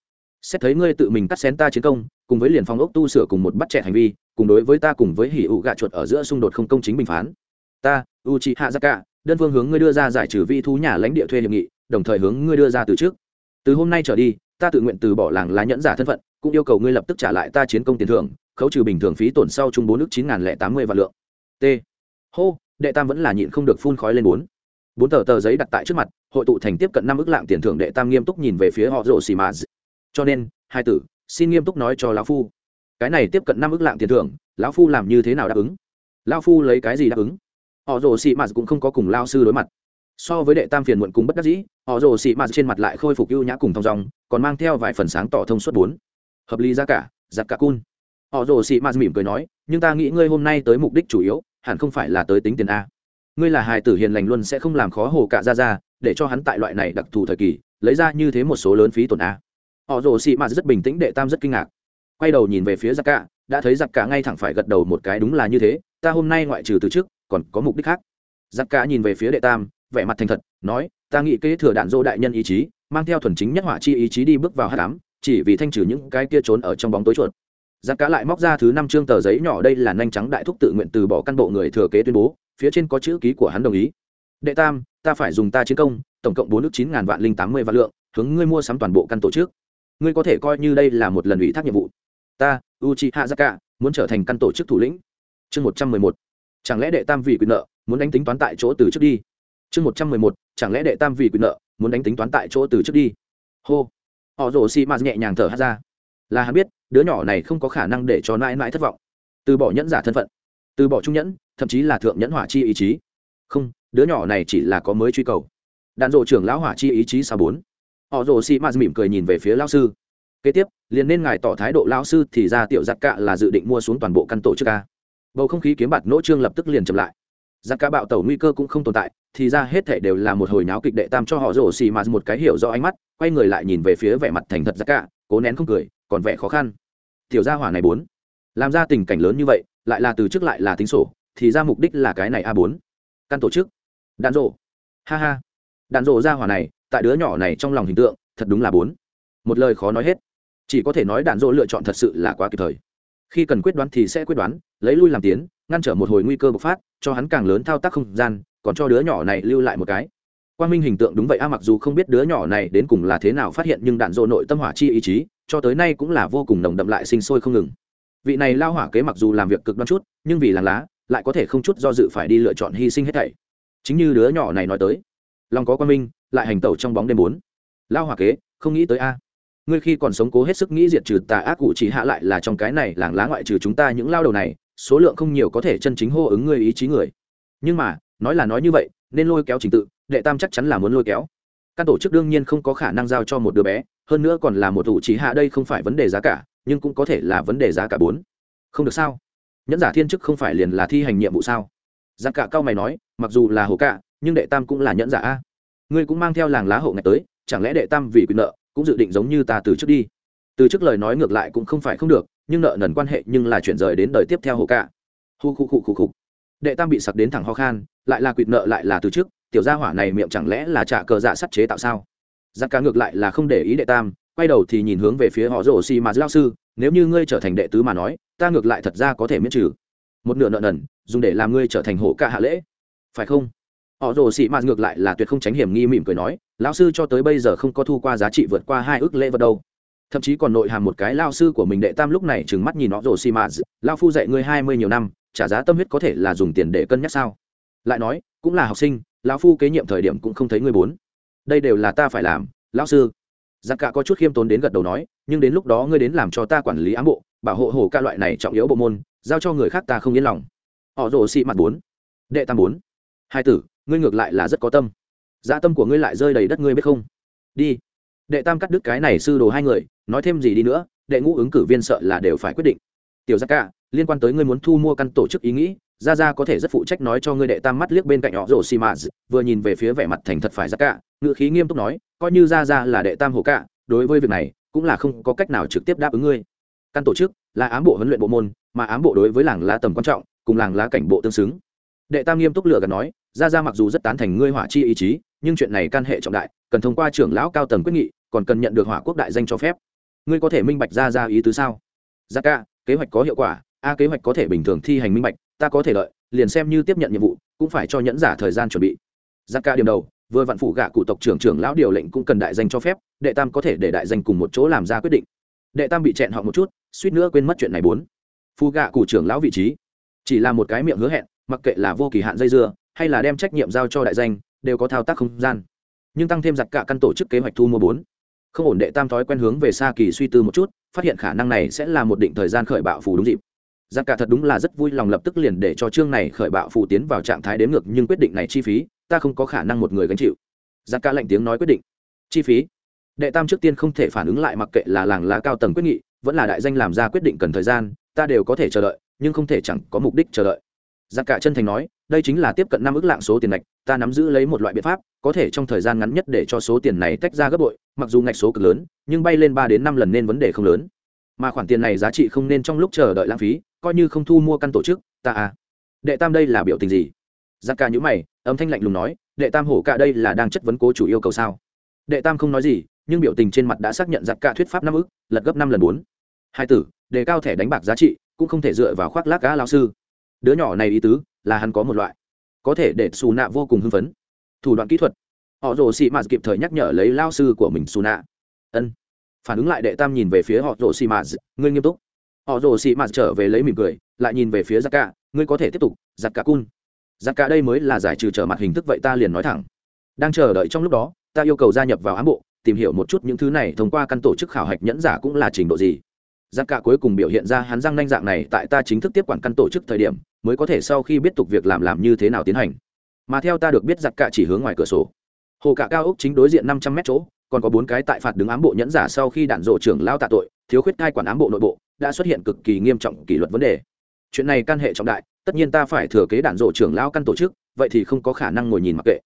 Xét thấy ngươi tự mình cắt xén ta chiến công, cùng với liền phòng ốc tu sửa cùng một bắt trẻ hành vi, cùng đối với ta cùng với hỉ ụ gạ chuột ở giữa xung đột không công chính bình phán. Ta u chị hạ giặc cả đơn phương hướng ngươi đưa ra giải trừ vi thú nhà lãnh địa thuê hiệp nghị, đồng thời hướng ngươi đưa ra từ trước. Từ hôm nay trở đi, ta tự nguyện từ bỏ làng lá nhẫn giả thân phận, cũng yêu cầu ngươi lập tức trả lại ta chiến công tiền thưởng, khấu trừ bình thường phí tổn sau chung bốn nước chín nghìn lẻ tám mươi vạn lượng t. Hô, đệ tam vẫn là nhịn không được phun khói lên bốn. Bốn tờ tờ giấy đặt tại trước mặt, hội tụ thành tiếp cận năm ước lạng tiền thưởng đệ tam nghiêm túc nhìn về phía họ rộ xì mà cho nên, hai tử, xin nghiêm túc nói cho lão phu. Cái này tiếp cận năm ước lạng tiền thưởng, lão phu làm như thế nào đáp ứng? Lão phu lấy cái gì đáp ứng? Họ rồ xì mà cũng không có cùng lao sư đối mặt. So với đệ tam phiền muộn cùng bất đắc dĩ, họ rồ xị mạt trên mặt lại khôi phục ưu nhã cùng thong dong, còn mang theo vài phần sáng tỏ thông suốt bốn. Hợp lý ra cả giặc cả cun. Họ rồ xị mạt mỉm cười nói, nhưng ta nghĩ ngươi hôm nay tới mục đích chủ yếu hẳn không phải là tới tính tiền a. Ngươi là hài tử hiền lành luôn sẽ không làm khó hồ cạ ra ra để cho hắn tại loại này đặc thù thời kỳ, lấy ra như thế một số lớn phí tổn a. Họ rồ xị mạt rất bình tĩnh đệ tam rất kinh ngạc. Quay đầu nhìn về phía giặc cả, đã thấy giặc cả ngay thẳng phải gật đầu một cái, đúng là như thế, ta hôm nay ngoại trừ từ trước còn có mục đích khác. Giặc cả nhìn về phía đệ tam, vẻ mặt thành thật, nói, ta nghĩ kế thừa đạn dô đại nhân ý chí, mang theo thuần chính nhất hỏa chi ý chí đi bước vào hát đám chỉ vì thanh trừ những cái kia trốn ở trong bóng tối chuột giặc cá lại móc ra thứ năm chương tờ giấy nhỏ, đây là nhanh trắng đại thúc tự nguyện từ bỏ căn bộ người thừa kế tuyên bố, phía trên có chữ ký của hắn đồng ý. Đệ tam, ta phải dùng ta chiến công, tổng cộng bốn nước chín ngàn vạn linh tám mươi vạn lượng, hướng ngươi mua sắm toàn bộ căn tổ chức. Ngươi có thể coi như đây là một lần ủy thác nhiệm vụ. Ta uchi hazaka muốn trở thành căn tổ chức thủ lĩnh. Chương một trăm mười một. Chẳng lẽ đệ tam vì quyền nợ, muốn đánh tính toán tại chỗ từ trước đi? Chương một trăm mười một. Chẳng lẽ đệ tam vì quyền nợ, muốn đánh tính toán tại chỗ từ trước đi? Hô. Họ rồ xi m nhẹ nhàng thở hát ra. Là hắn biết đứa nhỏ này không có khả năng để cho mãi mãi thất vọng. Từ bỏ nhẫn giả thân phận từ bỏ trung nhẫn thậm chí là thượng nhẫn hỏa chi ý chí. Không đứa nhỏ này chỉ là có mới truy cầu. Đạn dộ trưởng lão hỏa chi ý chí sao bốn? Họ rồ xi m mỉm cười nhìn về phía lao sư. Kế tiếp liền nên ngài tỏ thái độ lao sư thì ra tiểu giặc cạ là dự định mua xuống toàn bộ căn tổ chức ca bầu không khí kiếm bạt nỗ trương lập tức liền chậm lại. Giặc cạ bạo tẩu nguy cơ cũng không tồn tại thì ra hết thể đều là một hồi náo kịch đệ tam cho họ rổ xì mà một cái hiểu rõ ánh mắt quay người lại nhìn về phía vẻ mặt thành thật giặc cạ, cố nén không cười còn vẻ khó khăn tiểu gia hỏa này bốn. Làm ra tình cảnh lớn như vậy, lại là từ trước lại là tính sổ, thì ra mục đích là cái này a bốn. Căn tổ chức. Đạn rộ. Ha ha. Đạn rộ gia hỏa này, tại đứa nhỏ này trong lòng hình tượng, thật đúng là bốn. Một lời khó nói hết. Chỉ có thể nói đạn rộ lựa chọn thật sự là quá kịp thời. Khi cần quyết đoán thì sẽ quyết đoán, lấy lui làm tiến, ngăn trở một hồi nguy cơ bộc phát, cho hắn càng lớn thao tác không gian, còn cho đứa nhỏ này lưu lại một cái quan minh hình tượng đúng vậy a, mặc dù không biết đứa nhỏ này đến cùng là thế nào phát hiện, nhưng đạn dộ nội tâm hỏa chi ý chí, cho tới nay cũng là vô cùng nồng đậm lại sinh sôi không ngừng. Vị này lao hỏa kế mặc dù làm việc cực đoan chút, nhưng vì làng lá, lại có thể không chút do dự phải đi lựa chọn hy sinh hết thảy. Chính như đứa nhỏ này nói tới, lòng có quan minh, lại hành tẩu trong bóng đêm bốn. Lao hỏa kế, không nghĩ tới a. Ngươi khi còn sống cố hết sức nghĩ diệt trừ tà ác cụ chỉ hạ lại là trong cái này làng lá ngoại trừ chúng ta những lao đầu này, số lượng không nhiều có thể chân chính hô ứng ngươi ý chí người. Nhưng mà, nói là nói như vậy nên lôi kéo trình tự, đệ tam chắc chắn là muốn lôi kéo. Các tổ chức đương nhiên không có khả năng giao cho một đứa bé, hơn nữa còn là một thủ trí hạ đây không phải vấn đề giá cả, nhưng cũng có thể là vấn đề giá cả bốn. Không được sao? Nhẫn giả thiên chức không phải liền là thi hành nhiệm vụ sao? Giá cả cao mày nói, mặc dù là hồ cạ nhưng đệ tam cũng là nhẫn giả a. Ngươi cũng mang theo làng lá hộ ngạch tới, chẳng lẽ đệ tam vì quyền nợ, cũng dự định giống như ta từ trước đi? Từ trước lời nói ngược lại cũng không phải không được, nhưng nợ nần quan hệ nhưng là chuyển rời đến đời tiếp theo hồ cạ hu khu khu khu khu đệ tam bị sặc đến thẳng ho khan, lại là quỵt nợ lại là từ trước tiểu gia hỏa này miệng chẳng lẽ là trả cờ dạ sắt chế tạo sao? Giặc cả ngược lại là không để ý đệ tam, quay đầu thì nhìn hướng về phía họ rổ xì mà lao sư, nếu như ngươi trở thành đệ tứ mà nói, ta ngược lại thật ra có thể miễn trừ. Một nửa nợ nần, dùng để làm ngươi trở thành hổ ca hạ lễ. Phải không? Họ rồ xị mạt ngược lại là tuyệt không tránh hiểm nghi mỉm cười nói lão sư cho tới bây giờ không có thu qua giá trị vượt qua hai ước lễ vật đâu. Thậm chí còn nội hàm một cái lao sư của mình đệ tam lúc này trừng mắt nhìn họ rồ xị mạt lao phu dạy ngươi hai mươi nhiều năm trả giá tâm huyết có thể là dùng tiền để cân nhắc sao? Lại nói, cũng là học sinh, lão phu kế nhiệm thời điểm cũng không thấy ngươi bốn. Đây đều là ta phải làm, lão sư. Giặc cả có chút khiêm tốn đến gật đầu nói, nhưng đến lúc đó ngươi đến làm cho ta quản lý ám bộ, bảo hộ hồ ca loại này trọng yếu bộ môn, giao cho người khác ta không yên lòng. Họ rồ xị mặt bốn. Đệ tam bốn. Hai tử, ngươi ngược lại là rất có tâm. Dạ tâm của ngươi lại rơi đầy đất ngươi biết không? Đi. Đệ tam cắt đứt cái này sư đồ hai người, nói thêm gì đi nữa, đệ ngũ ứng cử viên sợ là đều phải quyết định. Tiểu giác ca liên quan tới ngươi muốn thu mua căn tổ chức ý nghĩ ra ra có thể rất phụ trách nói cho ngươi đệ tam mắt liếc bên cạnh họ rổ xì mã vừa nhìn về phía vẻ mặt thành thật phải giác cả ngự khí nghiêm túc nói, coi như ra ra là đệ tam hồ cả, đối với việc này, cũng là không có cách nào trực tiếp đáp ứng ngươi. Căn tổ chức là ám bộ huấn luyện bộ môn, mà ám bộ đối với làng lá tầm quan trọng, cùng làng lá cảnh bộ tương xứng. Đệ tam nghiêm túc lựa gần nói ra ra mặc dù rất tán thành ngươi hỏa chi ý chí, nhưng chuyện này can hệ trọng đại, cần thông qua trưởng lão cao tầng quyết nghị, còn cần nhận được hỏa quốc đại danh cho phép. Ngươi có thể minh bạch ra ra ý tứ sao? Dạ ra ca kế hoạch có hiệu quả a kế hoạch có thể bình thường thi hành minh bạch, ta có thể lợi liền xem như tiếp nhận nhiệm vụ, cũng phải cho nhẫn giả thời gian chuẩn bị. Giác ca điểm đầu, vừa vạn phụ gạ cụ tộc trưởng trưởng lão điều lệnh cũng cần đại danh cho phép, đệ tam có thể để đại danh cùng một chỗ làm ra quyết định. Đệ tam bị chẹn họ một chút, suýt nữa quên mất chuyện này bốn. Phụ gạ cụ trưởng lão vị trí. Chỉ là một cái miệng hứa hẹn, mặc kệ là vô kỳ hạn dây dưa, hay là đem trách nhiệm giao cho đại danh, đều có thao tác không gian. Nhưng tăng thêm giặc cả căn tổ chức kế hoạch thu mua bốn. Không ổn đệ tam thói quen hướng về xa kỳ suy tư một chút, phát hiện khả năng này sẽ là một định thời gian khởi bạo phù đúng dịp giặc cả thật đúng là rất vui lòng lập tức liền để cho chương này khởi bạo phù tiến vào trạng thái đếm ngược, nhưng quyết định này chi phí, ta không có khả năng một người gánh chịu. Giặc cả lạnh tiếng nói quyết định. Chi phí? Đệ tam trước tiên không thể phản ứng lại mặc kệ là làng lá cao tầng quyết nghị, vẫn là đại danh làm ra quyết định cần thời gian, ta đều có thể chờ đợi, nhưng không thể chẳng có mục đích chờ đợi. Giặc cả chân thành nói, đây chính là tiếp cận năm ước lạng số tiền ngạch, ta nắm giữ lấy một loại biện pháp, có thể trong thời gian ngắn nhất để cho số tiền này tách ra gấp bội, mặc dù ngạch số cực lớn, nhưng bay lên ba đến năm lần nên vấn đề không lớn mà khoản tiền này giá trị không nên trong lúc chờ đợi lãng phí, coi như không thu mua căn tổ chức, ta à. Đệ tam đây là biểu tình gì? Giặc cả nhữ mày, âm thanh lạnh lùng nói, đệ tam hổ cả đây là đang chất vấn cố chủ yêu cầu sao? Đệ tam không nói gì, nhưng biểu tình trên mặt đã xác nhận giặc cả thuyết pháp năm ức, lật gấp năm lần bốn. Hai tử, đề cao thẻ đánh bạc giá trị, cũng không thể dựa vào khoác lác cá lao sư. Đứa nhỏ này ý tứ, là hắn có một loại. Có thể để xù nạ vô cùng hưng phấn. Thủ đoạn kỹ thuật. Họ rồ xị mạt kịp thời nhắc nhở lấy lao sư của mình xù nạ ân phản ứng lại đệ tam nhìn về phía họ rồ xì mạt. Ngươi nghiêm túc. Họ rồ xì mạt trở về lấy mỉm cười, lại nhìn về phía giặc cả. Ngươi có thể tiếp tục giặc cả cun. Giặc cả đây mới là giải trừ trở mặt hình thức vậy ta liền nói thẳng. Đang chờ đợi trong lúc đó, ta yêu cầu gia nhập vào ám bộ, tìm hiểu một chút những thứ này thông qua căn tổ chức khảo hạch nhẫn giả cũng là trình độ gì. Giặc cả cuối cùng biểu hiện ra hắn răng nanh dạng này tại ta chính thức tiếp quản căn tổ chức thời điểm, mới có thể sau khi biết tục việc làm làm như thế nào tiến hành. Mà theo ta được biết giặc cả chỉ hướng ngoài cửa sổ. Hồ cả cao ốc chính đối diện năm trăm mét chỗ còn có bốn cái tại phạt đứng ám bộ nhẫn giả sau khi đạn rộ trưởng lao tạ tội, thiếu khuyết cai quản ám bộ nội bộ, đã xuất hiện cực kỳ nghiêm trọng kỷ luật vấn đề. Chuyện này căn hệ trọng đại, tất nhiên ta phải thừa kế đạn rộ trưởng lao căn tổ chức, vậy thì không có khả năng ngồi nhìn mặc kệ.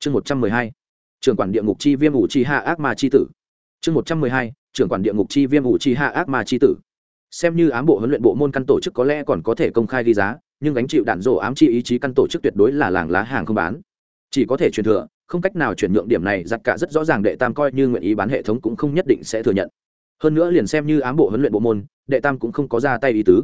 Chương một trăm mười hai, trưởng quản địa ngục chi viêm ủ chi hạ ác ma chi tử. Chương một trăm mười hai, trưởng quản địa ngục chi viêm ủ chi hạ ác ma chi tử. Xem như ám bộ huấn luyện bộ môn căn tổ chức có lẽ còn có thể công khai ghi giá, nhưng gánh chịu đạn rổ ám chi ý chí căn tổ chức tuyệt đối là làng lá hàng không bán. Chỉ có thể truyền thừa không cách nào chuyển nhượng điểm này, giặc cả rất rõ ràng đệ tam coi như nguyện ý bán hệ thống cũng không nhất định sẽ thừa nhận. Hơn nữa liền xem như ám bộ huấn luyện bộ môn, đệ tam cũng không có ra tay ý tứ.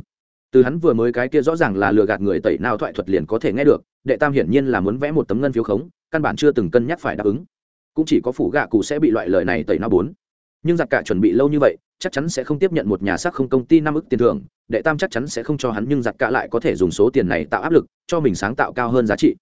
Từ hắn vừa mới cái kia rõ ràng là lừa gạt người tẩy nào thoại thuật liền có thể nghe được, đệ tam hiển nhiên là muốn vẽ một tấm ngân phiếu khống, căn bản chưa từng cân nhắc phải đáp ứng. Cũng chỉ có phủ gạ cụ sẽ bị loại lời này tẩy nào bốn. Nhưng giặc cả chuẩn bị lâu như vậy, chắc chắn sẽ không tiếp nhận một nhà xác không công ty năm ức tiền thưởng, đệ tam chắc chắn sẽ không cho hắn, nhưng giặc cả lại có thể dùng số tiền này tạo áp lực, cho mình sáng tạo cao hơn giá trị.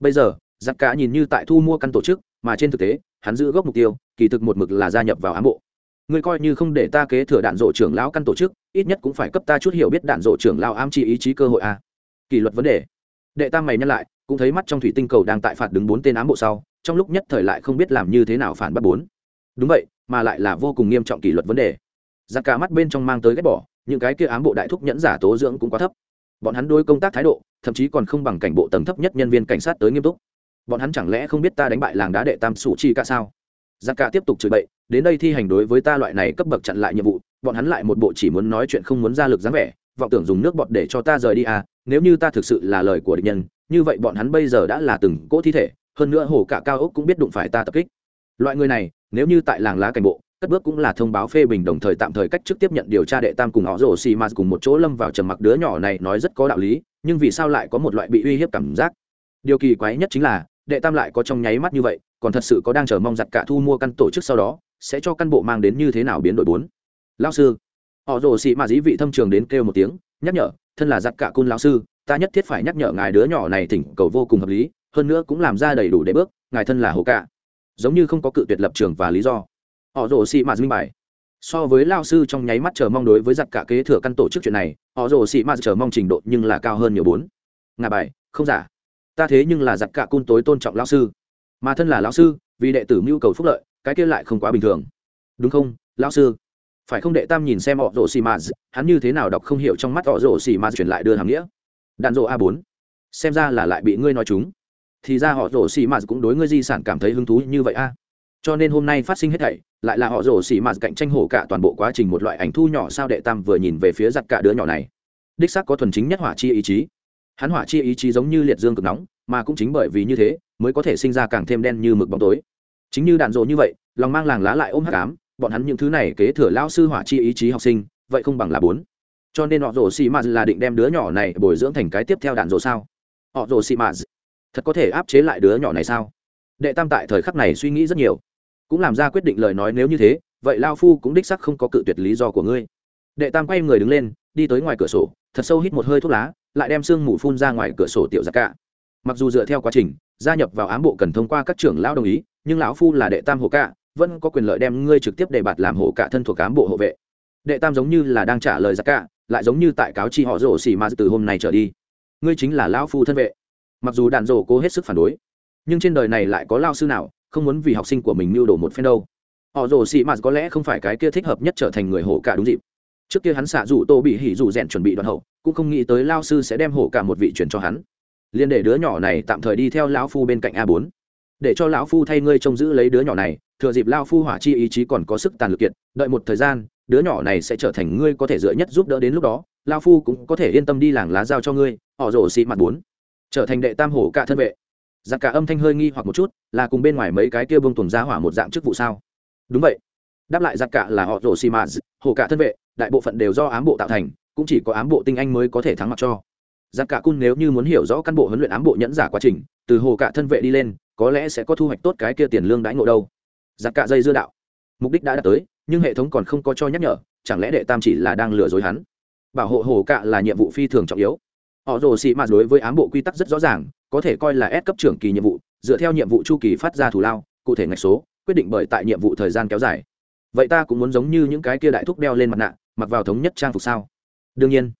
Bây giờ giặc cả nhìn như tại thu mua căn tổ chức, mà trên thực tế, hắn giữ gốc mục tiêu, kỳ thực một mực là gia nhập vào ám bộ. Ngươi coi như không để ta kế thừa đạn rộ trưởng lão căn tổ chức, ít nhất cũng phải cấp ta chút hiểu biết đạn rộ trưởng lão ám chi ý chí cơ hội a. À. kỷ luật vấn đề. Đệ tam mày nhắc lại, cũng thấy mắt trong thủy tinh cầu đang tại phạt đứng bốn tên ám bộ sau, trong lúc nhất thời lại không biết làm như thế nào phản bắt bốn. Đúng vậy, mà lại là vô cùng nghiêm trọng kỷ luật vấn đề. Giặc cả mắt bên trong mang tới ghét bỏ, những cái kia ám bộ đại thúc nhẫn giả tố dưỡng cũng quá thấp. Bọn hắn đối công tác thái độ, thậm chí còn không bằng cảnh bộ tầng thấp nhất nhân viên cảnh sát tới nghiêm túc bọn hắn chẳng lẽ không biết ta đánh bại làng đá đệ tam sủ chi cả sao? Giặc cả tiếp tục chửi bậy, đến đây thi hành đối với ta loại này cấp bậc chặn lại nhiệm vụ, bọn hắn lại một bộ chỉ muốn nói chuyện không muốn ra lực dáng vẻ, vọng tưởng dùng nước bọt để cho ta rời đi à nếu như ta thực sự là lời của địch nhân, như vậy bọn hắn bây giờ đã là từng cỗ thi thể, hơn nữa hồ cả cao ốc cũng biết đụng phải ta tập kích. Loại người này, nếu như tại làng lá cảnh bộ, cất bước cũng là thông báo phê bình đồng thời tạm thời cách chức tiếp nhận điều tra đệ tam cùng họ rổ xì mà cùng một chỗ lâm vào trầm mặc đứa nhỏ này nói rất có đạo lý, nhưng vì sao lại có một loại bị uy hiếp cảm giác? Điều kỳ quái nhất chính là đệ tam lại có trong nháy mắt như vậy, còn thật sự có đang chờ mong giặt cả thu mua căn tổ chức sau đó, sẽ cho căn bộ mang đến như thế nào biến đổi bốn. Lao sư. Họ rồ xị mà dĩ vị thâm trường đến kêu một tiếng, nhắc nhở, thân là giặt cả cun lao sư, ta nhất thiết phải nhắc nhở ngài đứa nhỏ này thỉnh cầu vô cùng hợp lý, hơn nữa cũng làm ra đầy đủ để bước, ngài thân là hồ cả. Giống như không có cự tuyệt lập trường và lý do. Họ rồ xị mà minh bài. So với lao sư trong nháy mắt chờ mong đối với giặt cả kế thừa căn tổ chức chuyện này, họ rồ xị mà chờ mong trình độ nhưng là cao hơn nhiều bốn. Ngà bài, không giả ta thế nhưng là giặc cả cun tối tôn trọng lao sư. Mà thân là lão sư, vì đệ tử mưu cầu phúc lợi, cái kia lại không quá bình thường. Đúng không, lão sư? Phải không đệ tam nhìn xem họ rổ xì mà hắn như thế nào đọc không hiểu trong mắt họ rổ xì mà chuyển lại đưa hàm nghĩa? Đạn rộ a bốn. Xem ra là lại bị ngươi nói chúng. Thì ra họ rổ xì mà cũng đối ngươi di sản cảm thấy hứng thú như vậy a. Cho nên hôm nay phát sinh hết thảy, lại là họ rổ xì mà cạnh tranh hổ cả toàn bộ quá trình một loại ảnh thu nhỏ sao đệ tam vừa nhìn về phía giặc cả đứa nhỏ này. Đích xác có thuần chính nhất hỏa chi ý chí hắn hỏa chi ý chí giống như liệt dương cực nóng, mà cũng chính bởi vì như thế, mới có thể sinh ra càng thêm đen như mực bóng tối. Chính như đạn dộ như vậy, lòng mang làng lá lại ôm hắc ám, bọn hắn những thứ này kế thừa lao sư hỏa chi ý chí học sinh, vậy không bằng là bốn. Cho nên họ rồ xì mạt là định đem đứa nhỏ này bồi dưỡng thành cái tiếp theo đạn dộ sao? Họ rồ xì mạt thật có thể áp chế lại đứa nhỏ này sao? Đệ tam tại thời khắc này suy nghĩ rất nhiều. Cũng làm ra quyết định lời nói nếu như thế, vậy lao phu cũng đích sắc không có cự tuyệt lý do của ngươi. Đệ tam quay người đứng lên, đi tới ngoài cửa sổ, thật sâu hít một hơi thuốc lá lại đem sương mù phun ra ngoài cửa sổ tiểu giặc cả. Mặc dù dựa theo quá trình, gia nhập vào ám bộ cần thông qua các trưởng lão đồng ý, nhưng lão phu là đệ tam hộ cả, vẫn có quyền lợi đem ngươi trực tiếp đề bạt làm hộ cả thân thuộc ám bộ hộ vệ. Đệ tam giống như là đang trả lời giặc cả, lại giống như tại cáo chi họ rổ xỉ ma từ hôm nay trở đi. Ngươi chính là lão phu thân vệ. Mặc dù đàn rổ cố hết sức phản đối, nhưng trên đời này lại có lao sư nào không muốn vì học sinh của mình mưu đồ một phen đâu. Họ rồ xì mạt có lẽ không phải cái kia thích hợp nhất trở thành người hổ cả đúng dịp trước kia hắn xạ dù tô bị hỉ dù rèn chuẩn bị đoàn hậu, cũng không nghĩ tới lao sư sẽ đem hổ cả một vị chuyển cho hắn. Liên để đứa nhỏ này tạm thời đi theo lão phu bên cạnh a bốn. Để cho lão phu thay ngươi trông giữ lấy đứa nhỏ này, thừa dịp lao phu hỏa chi ý chí còn có sức tàn lực kiệt, đợi một thời gian, đứa nhỏ này sẽ trở thành ngươi có thể dựa nhất giúp đỡ đến lúc đó, lao phu cũng có thể yên tâm đi làng lá giao cho ngươi, họ rổ xị mặt bốn. Trở thành đệ tam hổ cả thân vệ. Giặc cả âm thanh hơi nghi hoặc một chút, là cùng bên ngoài mấy cái kia bông tuần ra hỏa một dạng chức vụ sao? Đúng vậy. Đáp lại giặc cả là họ rổ xì mặt, hổ cả thân vệ đại bộ phận đều do ám bộ tạo thành, cũng chỉ có ám bộ tinh anh mới có thể thắng mặc cho. Giặc cả cun nếu như muốn hiểu rõ căn bộ huấn luyện ám bộ nhẫn giả quá trình, từ hồ cả thân vệ đi lên, có lẽ sẽ có thu hoạch tốt cái kia tiền lương đãi ngộ đâu. Giặc cả dây dưa đạo. Mục đích đã đạt tới, nhưng hệ thống còn không có cho nhắc nhở, chẳng lẽ đệ tam chỉ là đang lừa dối hắn? Bảo hộ hồ cạ là nhiệm vụ phi thường trọng yếu. Họ rồ xị mạt đối với ám bộ quy tắc rất rõ ràng, có thể coi là ép cấp trưởng kỳ nhiệm vụ, dựa theo nhiệm vụ chu kỳ phát ra thủ lao, cụ thể ngạch số, quyết định bởi tại nhiệm vụ thời gian kéo dài. Vậy ta cũng muốn giống như những cái kia đại thúc đeo lên mặt nạ mặc vào thống nhất trang phục sao? Đương nhiên.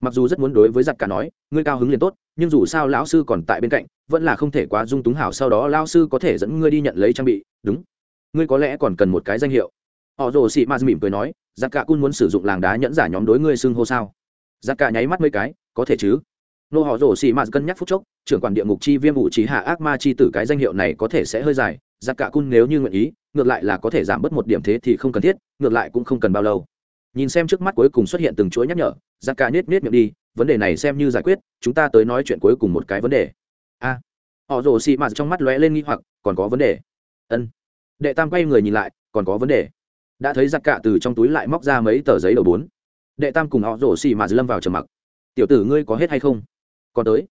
Mặc dù rất muốn đối với giặc cả nói, ngươi cao hứng liền tốt, nhưng dù sao lão sư còn tại bên cạnh, vẫn là không thể quá dung túng hảo sau đó lão sư có thể dẫn ngươi đi nhận lấy trang bị, đúng. Ngươi có lẽ còn cần một cái danh hiệu. Họ rồ sĩ maz mỉm cười nói, giặc cả cun muốn sử dụng làng đá nhẫn giả nhóm đối ngươi xưng hô sao? Giặc cả nháy mắt mấy cái, có thể chứ? Nô họ rồ sĩ maz cân nhắc phút chốc, trưởng quản địa ngục chi viêm ủ trí hạ ác ma chi tử cái danh hiệu này có thể sẽ hơi dài, giặc cả cun nếu như nguyện ý, ngược lại là có thể giảm bớt một điểm thế thì không cần thiết, ngược lại cũng không cần bao lâu nhìn xem trước mắt cuối cùng xuất hiện từng chuỗi nhắc nhở giặc cả nết nết miệng đi, vấn đề này xem như giải quyết, chúng ta tới nói chuyện cuối cùng một cái vấn đề. A. Họ rồ xị mạt trong mắt lóe lên nghi hoặc, còn có vấn đề. Ân. Đệ tam quay người nhìn lại, còn có vấn đề. Đã thấy giặc cả từ trong túi lại móc ra mấy tờ giấy đầu bốn. Đệ tam cùng họ rồ xì mạt lâm vào trầm mặc. Tiểu tử ngươi có hết hay không? Còn tới.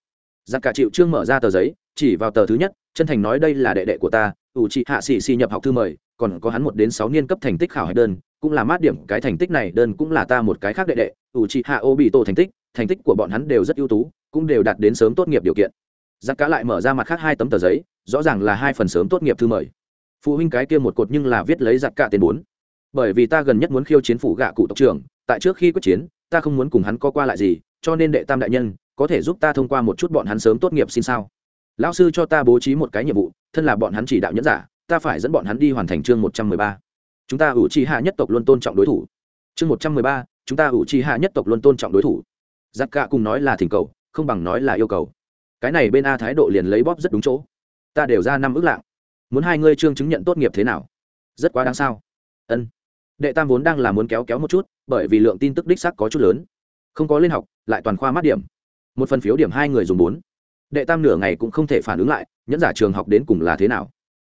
Giặc cả chịu trương mở ra tờ giấy, chỉ vào tờ thứ nhất, chân thành nói đây là đệ đệ của ta, ủ chị hạ xì xì nhập học thư mời còn có hắn một đến sáu niên cấp thành tích khảo hạch đơn, cũng là mát điểm, cái thành tích này đơn cũng là ta một cái khác đệ đệ ủ trị hạ ô bị tổ thành tích thành tích của bọn hắn đều rất ưu tú, cũng đều đạt đến sớm tốt nghiệp điều kiện. Giặc cả lại mở ra mặt khác hai tấm tờ giấy, rõ ràng là hai phần sớm tốt nghiệp thư mời. Phụ huynh cái kia một cột nhưng là viết lấy giặc cả tên bốn. Bởi vì ta gần nhất muốn khiêu chiến phủ gạ cụ tộc trưởng, tại trước khi quyết chiến, ta không muốn cùng hắn có qua lại gì, cho nên đệ tam đại nhân, có thể giúp ta thông qua một chút bọn hắn sớm tốt nghiệp xin sao? Lão sư cho ta bố trí một cái nhiệm vụ, thân là bọn hắn chỉ đạo nhẫn giả ta phải dẫn bọn hắn đi hoàn thành chương một trăm mười ba. Chúng ta ủ trì hạ nhất tộc luôn tôn trọng đối thủ. Chương một trăm mười ba, chúng ta ủ trì hạ nhất tộc luôn tôn trọng đối thủ. Giặc cạ cùng nói là thỉnh cầu, không bằng nói là yêu cầu. Cái này bên a thái độ liền lấy bóp rất đúng chỗ. Ta đều ra năm ước lạng. Muốn hai ngươi chương chứng nhận tốt nghiệp thế nào? Rất quá đáng sao? Ân. Đệ tam vốn đang là muốn kéo kéo một chút, bởi vì lượng tin tức đích sắc có chút lớn. Không có lên học, lại toàn khoa mát điểm. Một phần phiếu điểm hai người dùng bốn. Đệ tam nửa ngày cũng không thể phản ứng lại, nhẫn giả trường học đến cùng là thế nào?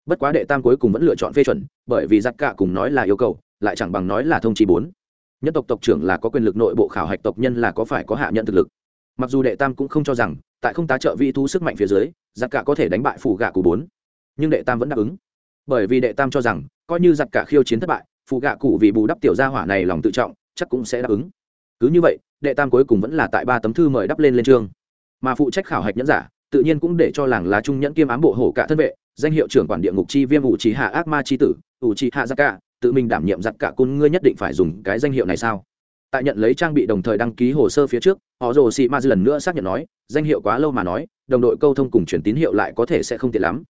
Bất quá đệ tam cuối cùng vẫn lựa chọn phê chuẩn, bởi vì giặc cả cùng nói là yêu cầu, lại chẳng bằng nói là thông chi bốn. Nhân tộc tộc trưởng là có quyền lực nội bộ khảo hạch tộc nhân là có phải có hạ nhận thực lực. Mặc dù đệ tam cũng không cho rằng, tại không tá trợ vị thu sức mạnh phía dưới, giặc cả có thể đánh bại phủ gạ cụ bốn. Nhưng đệ tam vẫn đáp ứng. Bởi vì đệ tam cho rằng, coi như giặc cả khiêu chiến thất bại phụ gạ cụ vì bù đắp tiểu gia hỏa này lòng tự trọng, chắc cũng sẽ đáp ứng. Cứ như vậy, đệ tam cuối cùng vẫn là tại ba tấm thư mời đắp lên lên trường mà phụ trách khảo hạch nhẫn giả, tự nhiên cũng để cho làng lá trung nhẫn kiêm ám bộ hổ cả thân vệ danh hiệu trưởng quản địa ngục chi viêm ủ trí hạ ác ma chi tử ủ trí hạ giặc cả tự mình đảm nhiệm giặc cả côn ngươi nhất định phải dùng cái danh hiệu này sao? Tại nhận lấy trang bị đồng thời đăng ký hồ sơ phía trước họ rồ sĩ ma lần nữa xác nhận nói, danh hiệu quá lâu mà nói, đồng đội câu thông cùng chuyển tín hiệu lại có thể sẽ không tiện lắm.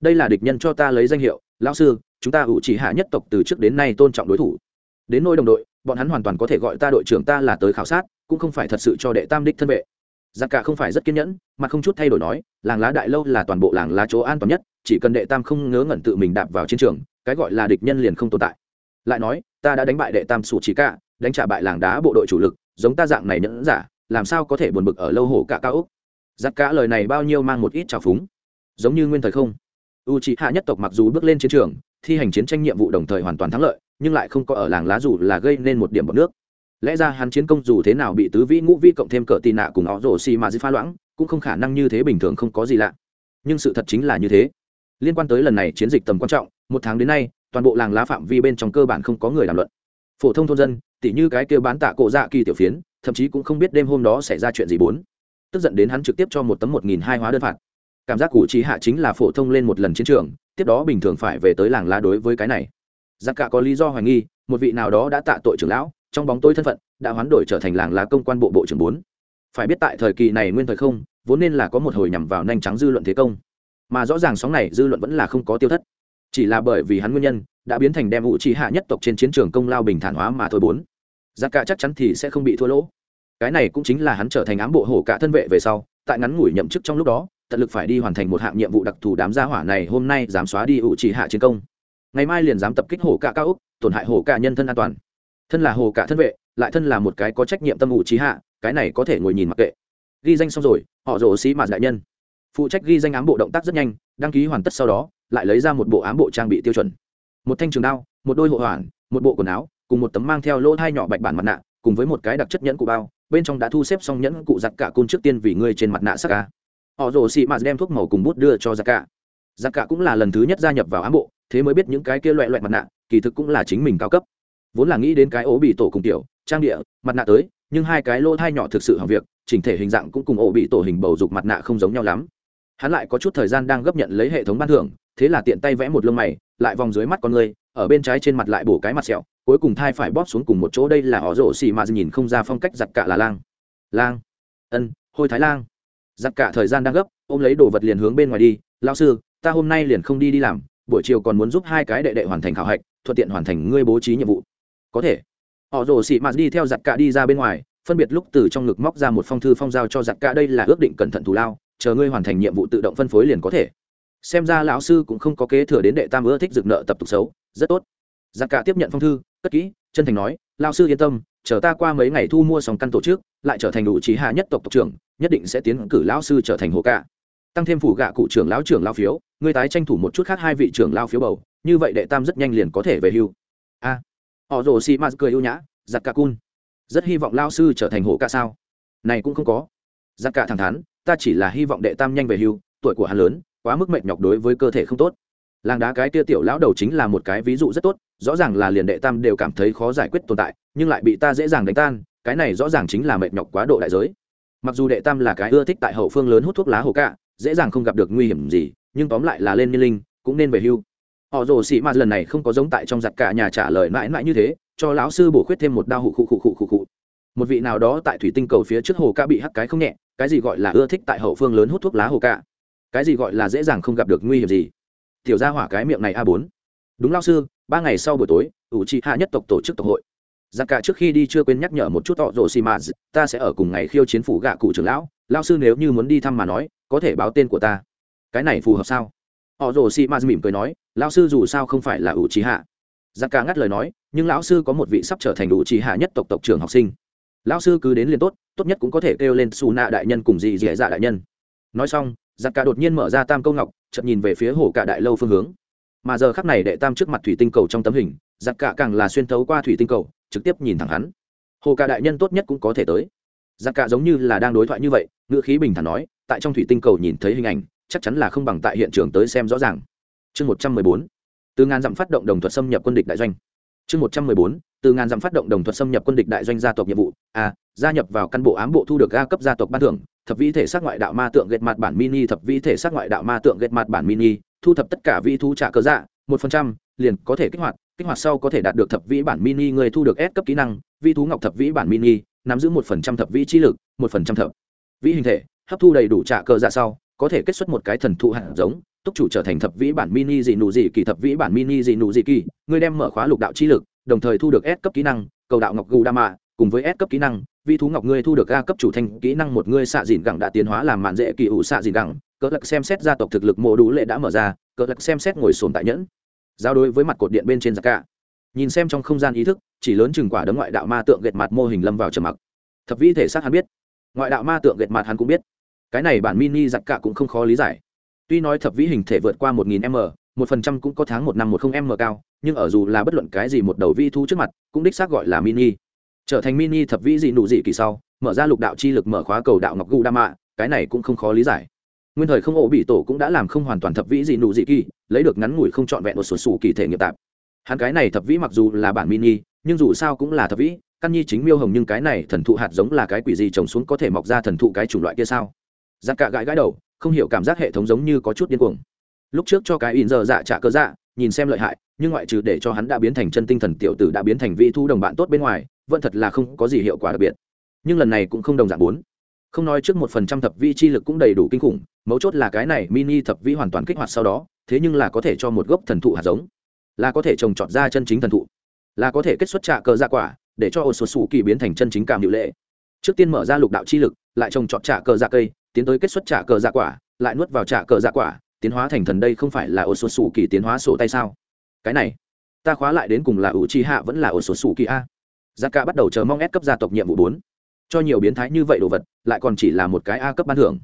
Đây là địch nhân cho ta lấy danh hiệu, lão sư, chúng ta ủ trì hạ nhất tộc từ trước đến nay tôn trọng đối thủ. Đến nôi đồng đội, bọn hắn hoàn toàn có thể gọi ta đội trưởng ta là tới khảo sát, cũng không phải thật sự cho đệ tam đích thân vệ. Giặc cả không phải rất kiên nhẫn, mà không chút thay đổi nói, làng lá đại lâu là toàn bộ làng lá chỗ an toàn nhất chỉ cần đệ tam không ngớ ngẩn tự mình đạp vào chiến trường, cái gọi là địch nhân liền không tồn tại. Lại nói, ta đã đánh bại đệ tam sủ chỉ cả, đánh trả bại làng đá bộ đội chủ lực, giống ta dạng này nhẫn giả, làm sao có thể buồn bực ở lâu hổ cả cao úc giặc cả lời này bao nhiêu mang một ít trào phúng. Giống như nguyên thời không u c hạ nhất tộc mặc dù bước lên chiến trường, thi hành chiến tranh nhiệm vụ đồng thời hoàn toàn thắng lợi, nhưng lại không có ở làng lá dù là gây nên một điểm bọc nước. Lẽ ra hắn chiến công dù thế nào bị tứ vĩ ngũ vĩ cộng thêm cỡ tì nạ cùng họ rổ xì mà di pha loãng, cũng không khả năng như thế bình thường không có gì lạ. Nhưng sự thật chính là như thế liên quan tới lần này chiến dịch tầm quan trọng, một tháng đến nay, toàn bộ làng lá phạm vi bên trong cơ bản không có người làm luận. Phổ thông thôn dân, tỉ như cái kêu bán tạ cổ dạ kỳ tiểu phiến, thậm chí cũng không biết đêm hôm đó xảy ra chuyện gì bốn. Tức giận đến hắn trực tiếp cho một tấm một nghìn hai hóa đơn phạt. Cảm giác cụ trí hạ chính là phổ thông lên một lần chiến trường, tiếp đó bình thường phải về tới làng lá đối với cái này. Giặc cả có lý do hoài nghi, một vị nào đó đã tạ tội trưởng lão, trong bóng tối thân phận, đã hoán đổi trở thành làng lá công quan bộ bộ trưởng bốn. Phải biết tại thời kỳ này nguyên thời không, vốn nên là có một hồi nhằm vào nhanh trắng dư luận thế công mà rõ ràng sóng này dư luận vẫn là không có tiêu thất. Chỉ là bởi vì hắn nguyên nhân, đã biến thành đem vũ trí hạ nhất tộc trên chiến trường công lao bình thản hóa mà thôi bốn. Giặc cả chắc chắn thì sẽ không bị thua lỗ. Cái này cũng chính là hắn trở thành ám bộ hổ cả thân vệ về sau, tại ngắn ngủi nhậm chức trong lúc đó, tận lực phải đi hoàn thành một hạng nhiệm vụ đặc thù đám gia hỏa này hôm nay dám xóa đi ủ trì hạ chiến công. Ngày mai liền dám tập kích hổ cả cao úc tổn hại hổ cả nhân thân an toàn. Thân là hổ cả thân vệ, lại thân là một cái có trách nhiệm tâm ủ trí hạ, cái này có thể ngồi nhìn mặc kệ. Ghi danh xong rồi, họ rồ xí mạt đại nhân phụ trách ghi danh ám bộ động tác rất nhanh, đăng ký hoàn tất sau đó, lại lấy ra một bộ ám bộ trang bị tiêu chuẩn. Một thanh trường đao, một đôi hộ hoàn, một bộ quần áo, cùng một tấm mang theo lỗ thai nhỏ bạch bản mặt nạ, cùng với một cái đặc chất nhẫn cụ bao, bên trong đã thu xếp xong nhẫn cụ giặt cả cun trước tiên vì ngươi trên mặt nạ sắc ca. Họ rồ xị mạt đem thuốc màu cùng bút đưa cho giặc cả. Giặc cả cũng là lần thứ nhất gia nhập vào ám bộ, thế mới biết những cái kia loại loại mặt nạ, kỳ thực cũng là chính mình cao cấp. Vốn là nghĩ đến cái ố bị tổ cùng tiểu, trang địa, mặt nạ tới, nhưng hai cái lỗ thai nhỏ thực sự hỏng việc, chỉnh thể hình dạng cũng cùng ổ bị tổ hình bầu dục mặt nạ không giống nhau lắm hắn lại có chút thời gian đang gấp nhận lấy hệ thống ban thưởng, thế là tiện tay vẽ một lông mày, lại vòng dưới mắt con người, ở bên trái trên mặt lại bổ cái mặt sẹo, cuối cùng thai phải bóp xuống cùng một chỗ, đây là họ rổ xì mà nhìn không ra phong cách giặt cả là lang. Lang. Ân, hôi thái lang. Giặt cả thời gian đang gấp, ôm lấy đồ vật liền hướng bên ngoài đi lao sư, ta hôm nay liền không đi đi làm, buổi chiều còn muốn giúp hai cái đệ đệ hoàn thành khảo hạch, thuận tiện hoàn thành ngươi bố trí nhiệm vụ. Có thể. Họ rồ xị mạt đi theo giặt cả đi ra bên ngoài, phân biệt lúc từ trong ngực móc ra một phong thư phong giao cho giặt cả đây là ước định cẩn thận thù lao chờ ngươi hoàn thành nhiệm vụ tự động phân phối liền có thể. Xem ra lão sư cũng không có kế thừa đến đệ tam ưa thích dựng nợ tập tục xấu, rất tốt. Giặc cả tiếp nhận phong thư, cất kỹ, chân thành nói, lão sư yên tâm, chờ ta qua mấy ngày thu mua xong căn tổ chức, lại trở thành đủ trí hạ nhất tộc tộc trưởng, nhất định sẽ tiến cử lão sư trở thành hồ cả tăng thêm phủ gạ cụ trưởng lão trưởng lao phiếu, ngươi tái tranh thủ một chút khác hai vị trưởng lao phiếu bầu, như vậy đệ tam rất nhanh liền có thể về hưu. A. Họ rồ xì m cười ưu nhã, giặc cả cun, rất hy vọng lao sư trở thành hổ cả sao? Này cũng không có giặc cả thẳng thắn, ta chỉ là hy vọng đệ tam nhanh về hưu, tuổi của hắn lớn, quá mức mệt nhọc đối với cơ thể không tốt. Làng đá cái tia tiểu lão đầu chính là một cái ví dụ rất tốt, rõ ràng là liền đệ tam đều cảm thấy khó giải quyết tồn tại, nhưng lại bị ta dễ dàng đánh tan, cái này rõ ràng chính là mệt nhọc quá độ đại giới. Mặc dù đệ tam là cái ưa thích tại hậu phương lớn hút thuốc lá hồ cạ, dễ dàng không gặp được nguy hiểm gì, nhưng tóm lại là lên niên linh, cũng nên về hưu. Họ rồ sĩ mạt lần này không có giống tại trong giặt cả nhà trả lời mãi mãi như thế, cho lão sư bổ khuyết thêm một đao hụ khụ khụ khụ khụ khụ một vị nào đó tại thủy tinh cầu phía trước hồ ca bị hắc cái không nhẹ, cái gì gọi là ưa thích tại hậu phương lớn hút thuốc lá hồ ca? Cái gì gọi là dễ dàng không gặp được nguy hiểm gì? Tiểu ra hỏa cái miệng này a bốn. Đúng lao sư, ba ngày sau buổi tối, ủ trị hạ nhất tộc tổ chức tộc hội. Giặc cả trước khi đi chưa quên nhắc nhở một chút họ rồ xì mà ta sẽ ở cùng ngày khiêu chiến phủ gạ cụ trưởng lão. Lao sư nếu như muốn đi thăm mà nói, có thể báo tên của ta. Cái này phù hợp sao? Họ rồ xì mà mỉm cười nói lao sư dù sao không phải là ủ trì hạ. Giặc cả ngắt lời nói, nhưng lão sư có một vị sắp trở thành ủ trì hạ nhất tộc tộc trưởng học sinh lão sư cứ đến liền tốt tốt nhất cũng có thể kêu lên xù nạ đại nhân cùng dì dì dạ đại nhân. Nói xong, giặc cả đột nhiên mở ra tam câu ngọc chậm nhìn về phía hồ cả đại lâu phương hướng. Mà giờ khắc này đệ tam trước mặt thủy tinh cầu trong tấm hình, giặc cả càng là xuyên thấu qua thủy tinh cầu, trực tiếp nhìn thẳng hắn. Hồ cả đại nhân tốt nhất cũng có thể tới. Giặc cả giống như là đang đối thoại như vậy, ngữ khí bình thản nói, tại trong thủy tinh cầu nhìn thấy hình ảnh, chắc chắn là không bằng tại hiện trường tới xem rõ ràng. Chương một trăm mười bốn. Từ ngàn dặm phát động đồng thuật xâm nhập quân địch đại doanh chương một trăm mười bốn, từ ngàn dặm phát động đồng thuật xâm nhập quân địch đại doanh gia tộc nhiệm vụ. A gia nhập vào căn bộ ám bộ thu được a cấp gia tộc ban thưởng, thập vĩ thể sát ngoại đạo ma tượng ghét mặt bản mini, thập vĩ thể sát ngoại đạo ma tượng ghét mặt bản mini, thu thập tất cả vĩ thú trả cơ dạ một phần trăm, liền có thể kích hoạt kích hoạt sau có thể đạt được thập vĩ bản mini, người thu được S cấp kỹ năng, vĩ thú ngọc thập vĩ bản mini, nắm giữ một phần trăm thập vĩ trí lực, một phần trăm thập vĩ hình thể, hấp thu đầy đủ trả cơ dạ sau có thể kết xuất một cái thần thụ hạt giống, túc chủ trở thành thập vĩ bản mini dị nụ dị kỳ, thập vĩ bản mini dị nụ dị kỳ, ngươi đem mở khóa lục đạo chi lực, đồng thời thu được S cấp kỹ năng, cầu đạo ngọc gù đa mạ, cùng với S cấp kỹ năng, vi thú ngọc ngươi thu được A cấp chủ thành kỹ năng một ngươi xạ dìn gẳng đã tiến hóa làm mạn dễ kỳ ủ xạ dìn gẳng, cỡ lắc xem xét gia tộc thực lực mộ đủ lệ đã mở ra, cỡ lắc xem xét ngồi sồn tại nhẫn. Giao đối với mặt cột điện bên trên giặc cả nhìn xem trong không gian ý thức, chỉ lớn chừng quả đấm ngoại đạo ma tượng gệt mặt mô hình lâm vào trầm mặc. Thập vĩ thể xác hắn biết. Ngoại đạo ma tượng gệt mặt hắn cũng biết cái này bản mini giặc cả cũng không khó lý giải. Tuy nói thập vĩ hình thể vượt qua một nghìn m, một phần trăm cũng có tháng một năm một không m cao, nhưng ở dù là bất luận cái gì một đầu vi thu trước mặt, cũng đích xác gọi là mini. Trở thành mini thập vĩ dị nụ dị kỳ sau, mở ra lục đạo chi lực mở khóa cầu đạo ngọc gu đa mạ, cái này cũng không khó lý giải. Nguyên thời không ổ bị tổ cũng đã làm không hoàn toàn thập vĩ dị nụ dị kỳ, lấy được ngắn ngủi không trọn vẹn một số sủ kỳ thể nghiệp tạp. Hắn cái này thập vĩ mặc dù là bản mini, nhưng dù sao cũng là thập vĩ, căn nhi chính miêu hồng nhưng cái này thần thụ hạt giống là cái quỷ gì trồng xuống có thể mọc ra thần thụ cái chủng loại kia sao? Giặc cạ gãi gãi đầu, không hiểu cảm giác hệ thống giống như có chút điên cuồng. Lúc trước cho cái in giờ dạ trả cơ dạ nhìn xem lợi hại, nhưng ngoại trừ để cho hắn đã biến thành chân tinh thần tiểu tử đã biến thành vị thu đồng bạn tốt bên ngoài, vẫn thật là không có gì hiệu quả đặc biệt. Nhưng lần này cũng không đồng dạng bốn. Không nói trước một phần trăm thập vi chi lực cũng đầy đủ kinh khủng, mấu chốt là cái này mini thập vi hoàn toàn kích hoạt sau đó, thế nhưng là có thể cho một gốc thần thụ hạt giống. Là có thể trồng trọt ra chân chính thần thụ. Là có thể kết xuất trạ dạ cờ ra quả, để cho ô số sủ kỳ biến thành chân chính cảm hiệu lệ. Trước tiên mở ra lục đạo chi lực, lại trồng trọt trạ dạ cờ ra cây tiến tới kết xuất trả cờ dạ quả, lại nuốt vào trả cờ dạ quả, tiến hóa thành thần đây không phải là ổ sột sủ kỳ tiến hóa sổ tay sao? Cái này, ta khóa lại đến cùng là ủ chi hạ vẫn là ổ sột sủ kỳ a? Giá cả bắt đầu chờ mong ép cấp gia tộc nhiệm vụ bốn. Cho nhiều biến thái như vậy đồ vật, lại còn chỉ là một cái a cấp ban thưởng.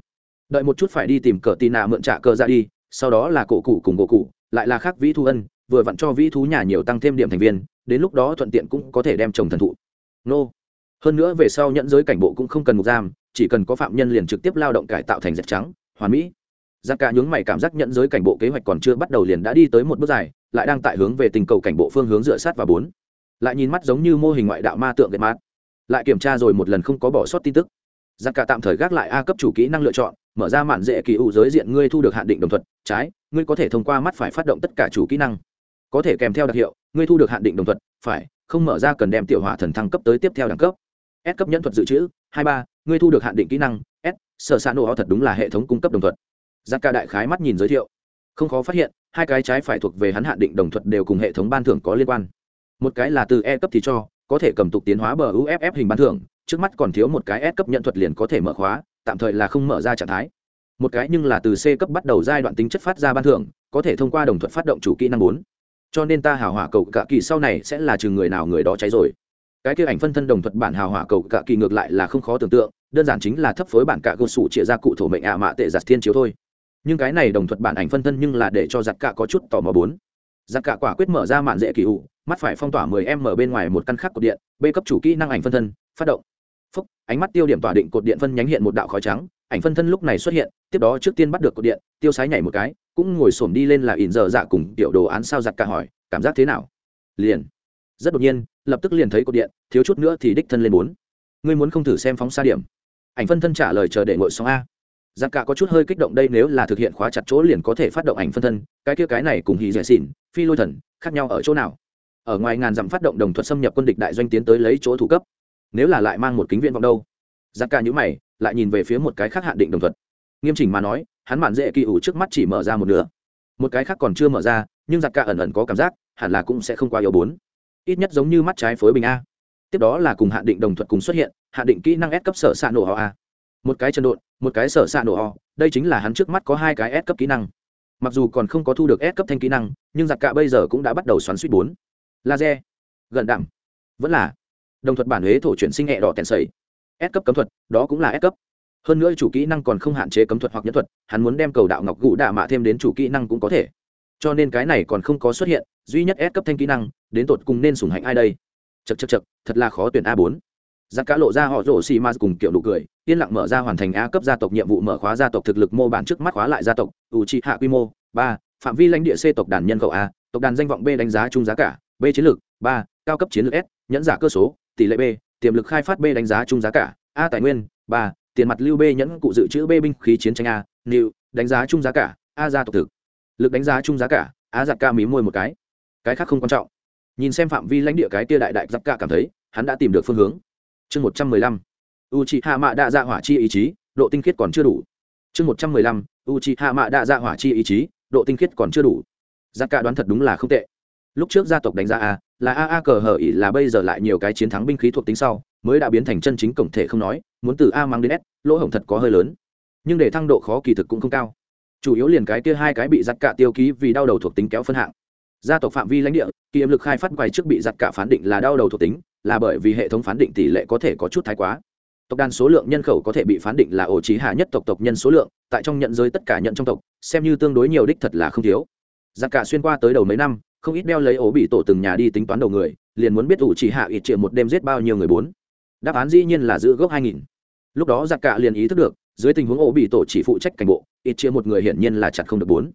Đợi một chút phải đi tìm cờ tì nạ mượn trả cờ ra đi, sau đó là cổ cụ cùng cổ cụ, lại là khác vĩ thu ân, vừa vặn cho vĩ thú nhà nhiều tăng thêm điểm thành viên, đến lúc đó thuận tiện cũng có thể đem trồng thần thụ. Nô. Hơn nữa về sau nhận giới cảnh bộ cũng không cần ngục giam chỉ cần có phạm nhân liền trực tiếp lao động cải tạo thành dẹp trắng, hoàn mỹ. Giặc cả nhướng mày cảm giác nhận giới cảnh bộ kế hoạch còn chưa bắt đầu liền đã đi tới một bước dài, lại đang tại hướng về tình cầu cảnh bộ phương hướng dựa sát và bốn. Lại nhìn mắt giống như mô hình ngoại đạo ma tượng gạch mát lại kiểm tra rồi một lần không có bỏ sót tin tức. Giặc cả tạm thời gác lại a cấp chủ kỹ năng lựa chọn, mở ra mạn dễ kỳ ủ giới diện ngươi thu được hạn định đồng thuận trái, ngươi có thể thông qua mắt phải phát động tất cả chủ kỹ năng. Có thể kèm theo đặc hiệu, ngươi thu được hạn định đồng thuận phải, không mở ra cần đem tiểu hỏa thần thăng cấp tới tiếp theo đẳng cấp s cấp nhẫn thuật dự trữ, hai ba, ngươi thu được hạn định kỹ năng, s, sở s nổ ho thật đúng là hệ thống cung cấp đồng thuật. giặc ca đại khái mắt nhìn giới thiệu. Không khó phát hiện, hai cái trái phải thuộc về hắn hạn định đồng thuật đều cùng hệ thống ban thưởng có liên quan. Một cái là từ e cấp thì cho, có thể cầm tục tiến hóa bờ uff hình ban thưởng, trước mắt còn thiếu một cái s cấp nhận thuật liền có thể mở khóa, tạm thời là không mở ra trạng thái. Một cái nhưng là từ c cấp bắt đầu giai đoạn tính chất phát ra ban thưởng, có thể thông qua đồng thuật phát động chủ kỹ năng bốn. Cho nên ta hào hỏa cầu cả kỳ sau này sẽ là chừng người nào người đó cháy rồi cái kia ảnh phân thân đồng thuật bản hào hỏa cầu cả kỳ ngược lại là không khó tưởng tượng, đơn giản chính là thấp phối bản cả cơ sủ chia ra cụ thổ mệnh ạ mạ tệ giặt thiên chiếu thôi. Nhưng cái này đồng thuật bản ảnh phân thân nhưng là để cho giặt cả có chút tò mò bốn. Giặt cả quả quyết mở ra mạn dễ kỳ ủ, mắt phải phong tỏa 10 mở bên ngoài một căn khác cột điện, b cấp chủ kỹ năng ảnh phân thân, phát động. Phúc, ánh mắt tiêu điểm tỏa định cột điện phân nhánh hiện một đạo khói trắng, ảnh phân thân lúc này xuất hiện, tiếp đó trước tiên bắt được cột điện, tiêu sái nhảy một cái, cũng ngồi xổm đi lên là ỉn giờ dạ cùng tiểu đồ án sao giặt cả hỏi, cảm giác thế nào? Liền. Rất đột nhiên lập tức liền thấy cột điện, thiếu chút nữa thì đích thân lên bốn. Ngươi muốn không thử xem phóng xa điểm? Ảnh phân thân trả lời chờ để ngồi xong a. Giặc cả có chút hơi kích động đây nếu là thực hiện khóa chặt chỗ liền có thể phát động ảnh phân thân, cái kia cái này cùng hì dẻ xỉn, phi lôi thần, khác nhau ở chỗ nào? Ở ngoài ngàn dặm phát động đồng thuật xâm nhập quân địch đại doanh tiến tới lấy chỗ thủ cấp. Nếu là lại mang một kính viện vọng đâu? Giặc cả nhữ mày, lại nhìn về phía một cái khác hạn định đồng thuật. Nghiêm chỉnh mà nói, hắn mạn dễ kỳ ủ trước mắt chỉ mở ra một nửa. Một cái khác còn chưa mở ra, nhưng giặc cả ẩn ẩn có cảm giác, hẳn là cũng sẽ không qua yếu bốn ít nhất giống như mắt trái phối bình a. Tiếp đó là cùng hạn định đồng thuận cùng xuất hiện hạn định kỹ năng S cấp sở xạ nổ ho a. Một cái chân độn, một cái sở xạ nổ ho đây chính là hắn trước mắt có hai cái S cấp kỹ năng. Mặc dù còn không có thu được S cấp thanh kỹ năng, nhưng giặc cả bây giờ cũng đã bắt đầu xoắn suýt bốn. Laser, gần đạm, vẫn là đồng thuật bản huế thổ chuyển sinh nhẹ đỏ tèn sầy. S cấp cấm thuật, đó cũng là S cấp. Hơn nữa chủ kỹ năng còn không hạn chế cấm thuật hoặc nhẫn thuật, hắn muốn đem cầu đạo ngọc gụ đạ mạ thêm đến chủ kỹ năng cũng có thể. Cho nên cái này còn không có xuất hiện, duy nhất S cấp thanh kỹ năng đến tột cùng nên sủng hạnh ai đây? Chật chật chật thật là khó tuyển a bốn. Giặc cá lộ ra họ rổ xì ma cùng kiểu nụ cười, yên lặng mở ra hoàn thành a cấp gia tộc nhiệm vụ mở khóa gia tộc thực lực mô bản trước mắt khóa lại gia tộc, ủ trị hạ quy mô, ba, phạm vi lãnh địa c tộc đàn nhân khẩu a, tộc đàn danh vọng b đánh giá chung giá cả, b chiến lược, ba, cao cấp chiến lược s, nhẫn giả cơ số, tỷ lệ b, tiềm lực khai phát b đánh giá chung giá cả, a tài nguyên, ba, tiền mặt lưu b nhẫn cụ dự trữ b binh khí chiến tranh a new đánh giá chung giá cả, a gia tộc thực. Lực đánh giá chung giá cả, a giặc ca mí môi một cái. Cái khác không quan trọng nhìn xem phạm vi lãnh địa cái tia đại đại giặc ca cảm thấy, hắn đã tìm được phương hướng. Chương một trăm mười lăm u c hạ mạ đa dạ hỏa chi ý chí, độ tinh khiết còn chưa đủ. Chương một trăm mười lăm u c hạ mạ đa dạ hỏa chi ý chí, độ tinh khiết còn chưa đủ. Giặc ca đoán thật đúng là không tệ. Lúc trước gia tộc đánh giá a, là a a cờ hở ỉ là bây giờ lại nhiều cái chiến thắng binh khí thuộc tính sau, mới đã biến thành chân chính cổng thể không nói, muốn từ a mang đến s, lỗ hổng thật có hơi lớn. Nhưng để thăng độ khó kỳ thực cũng không cao. Chủ yếu liền cái kia hai cái bị giặt cả tiêu ký vì đau đầu thuộc tính kéo phân hạng gia tộc phạm vi lãnh địa, kỳ lực khai phát quay trước bị giặt cả phán định là đau đầu thuộc tính, là bởi vì hệ thống phán định tỷ lệ có thể có chút thái quá. Tộc đàn số lượng nhân khẩu có thể bị phán định là ổ trí hạ nhất tộc tộc nhân số lượng, tại trong nhận giới tất cả nhận trong tộc, xem như tương đối nhiều đích thật là không thiếu. Giặc cả xuyên qua tới đầu mấy năm, không ít đeo lấy ổ bị tổ từng nhà đi tính toán đầu người, liền muốn biết ủ chỉ hạ ít triệu một đêm giết bao nhiêu người bốn. Đáp án dĩ nhiên là giữ gốc hai nghìn. Lúc đó giặc cả liền ý thức được, dưới tình huống ổ bị tổ chỉ phụ trách cảnh bộ, ít triệu một người hiển nhiên là chặt không được bốn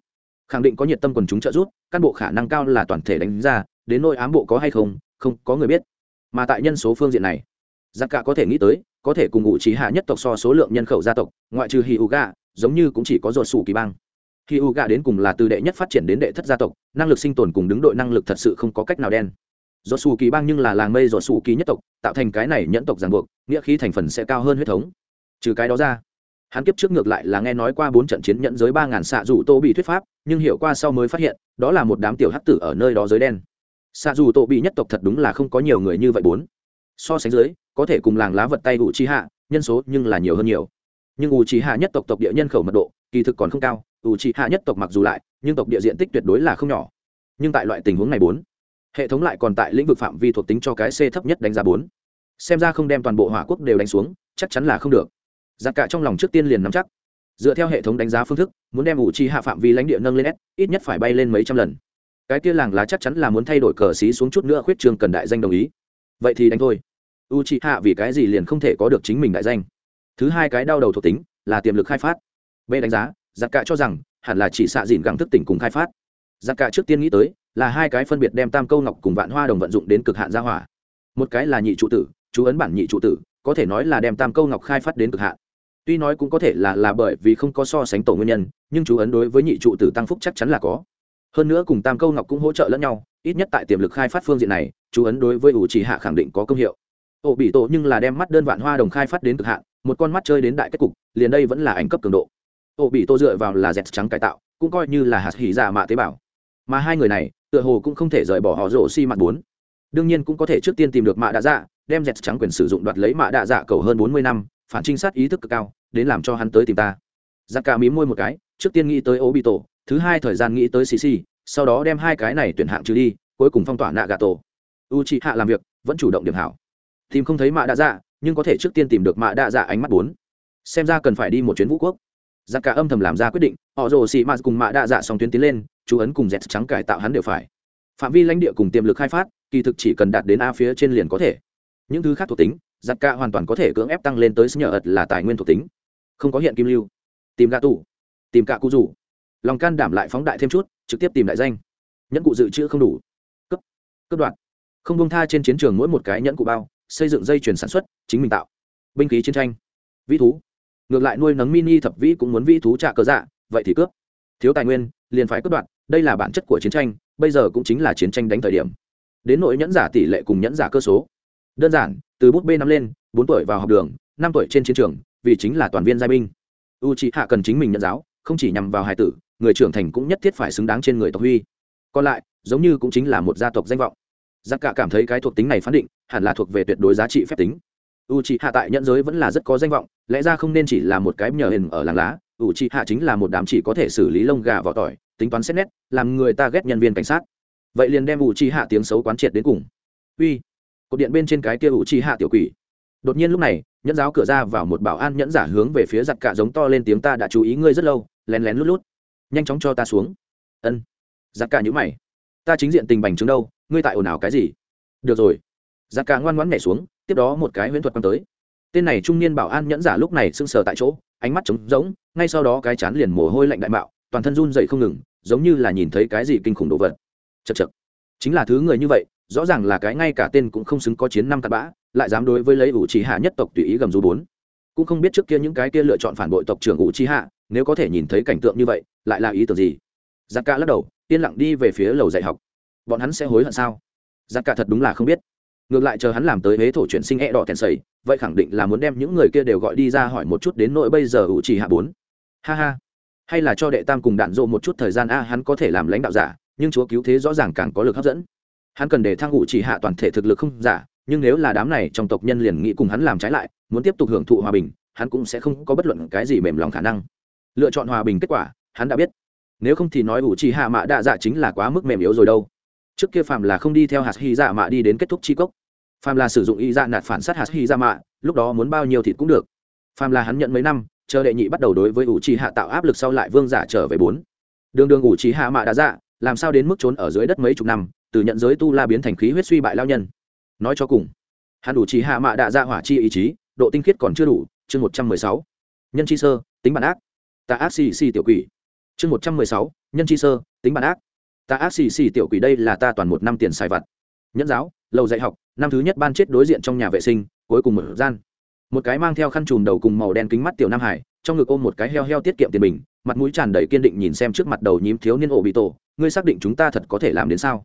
khẳng định có nhiệt tâm quần chúng trợ giúp, cán bộ khả năng cao là toàn thể đánh ra, đến nỗi ám bộ có hay không không có người biết. Mà tại nhân số phương diện này, giặc cả có thể nghĩ tới, có thể cùng ngụ trí hạ nhất tộc so số lượng nhân khẩu gia tộc, ngoại trừ hì u gà giống như cũng chỉ có ruột sủ kỳ bang. Hì u gà đến cùng là từ đệ nhất phát triển đến đệ thất gia tộc, năng lực sinh tồn cùng đứng đội năng lực thật sự không có cách nào đen. Ruột sủ kỳ bang nhưng là làng mây ruột sủ kỳ nhất tộc, tạo thành cái này nhẫn tộc ràng buộc, nghĩa khí thành phần sẽ cao hơn huyết thống. Trừ cái đó ra hắn kiếp trước ngược lại là nghe nói qua bốn trận chiến nhẫn giới ba ngàn xạ dù tô bị thuyết pháp, nhưng hiểu qua sau mới phát hiện, đó là một đám tiểu hắc tử ở nơi đó giới đen. Xạ dù tô bị nhất tộc thật đúng là không có nhiều người như vậy bốn. So sánh dưới, có thể cùng làng lá vật tay ủ chi hạ, nhân số nhưng là nhiều hơn nhiều. Nhưng ủ chi hạ nhất tộc tộc địa nhân khẩu mật độ, kỳ thực còn không cao, ủ chi hạ nhất tộc mặc dù lại, nhưng tộc địa diện tích tuyệt đối là không nhỏ. Nhưng tại loại tình huống này bốn, hệ thống lại còn tại lĩnh vực phạm vi thuộc tính cho cái c thấp nhất đánh giá bốn. Xem ra không đem toàn bộ hỏa quốc đều đánh xuống, chắc chắn là không được giặc cả trong lòng trước tiên liền nắm chắc. Dựa theo hệ thống đánh giá phương thức, muốn đem ủ chi hạ phạm vi lãnh địa nâng lên s, ít nhất phải bay lên mấy trăm lần. Cái kia làng lá chắc chắn là muốn thay đổi cờ xí xuống chút nữa khuyết trường cần đại danh đồng ý. Vậy thì đánh thôi. U c hạ vì cái gì liền không thể có được chính mình đại danh? Thứ hai cái đau đầu thuộc tính là tiềm lực khai phát. B đánh giá, giặc cả cho rằng, hẳn là chỉ xạ dìn gắng thức tỉnh cùng khai phát. Giặc cả trước tiên nghĩ tới, là hai cái phân biệt đem tam câu ngọc cùng vạn hoa đồng vận dụng đến cực hạn gia hỏa. Một cái là nhị trụ tử, chú ấn bản nhị trụ tử, có thể nói là đem tam câu ngọc khai phát đến cực hạn tuy nói cũng có thể là là bởi vì không có so sánh tổ nguyên nhân, nhưng chú ấn đối với nhị trụ tử tăng phúc chắc chắn là có. Hơn nữa cùng tam câu ngọc cũng hỗ trợ lẫn nhau, ít nhất tại tiềm lực khai phát phương diện này, chú ấn đối với ủ trì hạ khẳng định có công hiệu. Ổ bị tổ nhưng là đem mắt đơn vạn hoa đồng khai phát đến cực hạn, một con mắt chơi đến đại kết cục, liền đây vẫn là ảnh cấp cường độ. Ổ bị tổ dựa vào là dẹt trắng cải tạo, cũng coi như là hạt hỉ giả mạ tế bào. Mà hai người này, tựa hồ cũng không thể rời bỏ họ rổ xi mặt bốn. Đương nhiên cũng có thể trước tiên tìm được mạ đạ dạ đem dẹt trắng quyền sử dụng đoạt lấy mạ đạ dạ cầu hơn bốn mươi năm phản trinh sát ý thức cực cao, đến làm cho hắn tới tìm ta. Giặc cả mí môi một cái, trước tiên nghĩ tới ố bị tổ thứ hai thời gian nghĩ tới xì xì sau đó đem hai cái này tuyển hạng trừ đi, cuối cùng phong tỏa nạ gà tổ u chị hạ làm việc, vẫn chủ động điểm hảo. Tìm không thấy mạ đa dạ nhưng có thể trước tiên tìm được mạ đa dạ ánh mắt bốn. Xem ra cần phải đi một chuyến vũ quốc. Giặc cả âm thầm làm ra quyết định, họ rồ xì mạt cùng mạ đa dạ song tuyến tiến lên, chú ấn cùng dẹt trắng cải tạo hắn đều phải. Phạm vi lãnh địa cùng tiềm lực khai phát, kỳ thực chỉ cần đạt đến a phía trên liền có thể. Những thứ khác thuộc tính giặc ca hoàn toàn có thể cưỡng ép tăng lên tới nhờ ật là tài nguyên thuộc tính. Không có hiện kim lưu. Tìm gạ tủ. Tìm cạ cụ rủ. Lòng can đảm lại phóng đại thêm chút, trực tiếp tìm đại danh. Nhẫn cụ dự trữ không đủ. Cấp. Cấp đoạn không bông tha trên chiến trường mỗi một cái nhẫn cụ bao, xây dựng dây chuyển sản xuất, chính mình tạo. Binh khí chiến tranh. Vĩ thú. Ngược lại nuôi nấng mini thập vĩ cũng muốn vĩ thú trả cờ dạ vậy thì cướp. Thiếu tài nguyên, liền phải cướp đoạn đây là bản chất của chiến tranh, bây giờ cũng chính là chiến tranh đánh thời điểm. Đến nội nhẫn giả tỷ lệ cùng nhẫn giả cơ số. Đơn giản từ bút bê năm lên, bốn tuổi vào học đường, năm tuổi trên chiến trường, vì chính là toàn viên giai binh. U c hạ cần chính mình nhận giáo, không chỉ nhằm vào hải tử, người trưởng thành cũng nhất thiết phải xứng đáng trên người tộc huy. Còn lại, giống như cũng chính là một gia tộc danh vọng. Giặc cả cảm thấy cái thuộc tính này phán định, hẳn là thuộc về tuyệt đối giá trị phép tính. U c hạ tại nhận giới vẫn là rất có danh vọng, lẽ ra không nên chỉ là một cái nhờ hình ở làng lá u c hạ chính là một đám chỉ có thể xử lý lông gà vỏ tỏi, tính toán xét nét, làm người ta ghét nhân viên cảnh sát. Vậy liền đem u c hạ tiếng xấu quán triệt đến cùng. Uy cột điện bên trên cái kia u trì hạ tiểu quỷ. Đột nhiên lúc này, nhẫn giáo cửa ra vào một bảo an nhẫn giả hướng về phía giặc cạ giống to lên tiếng, ta đã chú ý ngươi rất lâu, lén lén lút lút. Nhanh chóng cho ta xuống. Ân. Giặc cạ nhữ mày. Ta chính diện tình bành chứng đâu, ngươi tại ồn ào cái gì? Được rồi. Giặc cạ ngoan ngoãn nhảy xuống, tiếp đó một cái huyễn thuật quăng tới. Tên này trung niên bảo an nhẫn giả lúc này sưng sờ tại chỗ, ánh mắt trống rỗng, ngay sau đó cái chán liền mồ hôi lạnh đại mạo, toàn thân run dậy không ngừng, giống như là nhìn thấy cái gì kinh khủng đồ vật. Chật chật chính là thứ người như vậy rõ ràng là cái ngay cả tên cũng không xứng có chiến năm cặn bã, lại dám đối với lấy ủ trí hạ nhất tộc tùy ý gầm rú bốn. Cũng không biết trước kia những cái kia lựa chọn phản bội tộc trưởng ủ trí hạ nếu có thể nhìn thấy cảnh tượng như vậy, lại là ý tưởng gì? Giặc cả lắc đầu, yên lặng đi về phía lầu dạy học. Bọn hắn sẽ hối hận sao? Giặc cả thật đúng là không biết. Ngược lại chờ hắn làm tới huế thổ chuyển sinh e đỏ tèn sầy, vậy khẳng định là muốn đem những người kia đều gọi đi ra hỏi một chút đến nỗi bây giờ ủ trì hạ bốn. Ha ha. Hay là cho đệ tam cùng đạn dộ một chút thời gian a, hắn có thể làm lãnh đạo giả, nhưng chúa cứu thế rõ ràng càng có lực hấp dẫn hắn cần để thang ngụ chỉ hạ toàn thể thực lực không giả, nhưng nếu là đám này trong tộc nhân liền nghĩ cùng hắn làm trái lại, muốn tiếp tục hưởng thụ hòa bình, hắn cũng sẽ không có bất luận cái gì mềm lòng khả năng. Lựa chọn hòa bình kết quả, hắn đã biết. Nếu không thì nói ủ trì hạ mạ đạ dạ chính là quá mức mềm yếu rồi đâu. Trước kia phàm là không đi theo hạt hy dạ mạ đi đến kết thúc chi cốc. Phàm là sử dụng y dạ nạt phản sát hạt hy dạ mạ, lúc đó muốn bao nhiêu thịt cũng được. Phàm là hắn nhận mấy năm, chờ đệ nhị bắt đầu đối với ủ trì hạ tạo áp lực sau lại vương giả trở về bốn. Đường đường ủ trì hạ mạ đã dạ làm sao đến mức trốn ở dưới đất mấy chục năm từ nhận giới tu la biến thành khí huyết suy bại lao nhân. Nói cho cùng, hắn đủ chỉ hạ mạ đạ dạ hỏa chi ý chí, độ tinh khiết còn chưa đủ, chương một trăm mười sáu. Nhân chi sơ, tính bản ác. Ta ác xì xì tiểu quỷ. Chương một trăm mười sáu, nhân chi sơ, tính bản ác. Ta ác xì xì tiểu quỷ đây là ta toàn một năm tiền xài vặt. Nhẫn giáo, lầu dạy học, năm thứ nhất ban chết đối diện trong nhà vệ sinh, cuối cùng một gian. Một cái mang theo khăn chùm đầu cùng màu đen kính mắt tiểu nam hải, trong ngực ôm một cái heo heo tiết kiệm tiền bình, mặt mũi tràn đầy kiên định nhìn xem trước mặt đầu nhím thiếu niên ổ bị tổ ngươi xác định chúng ta thật có thể làm đến sao?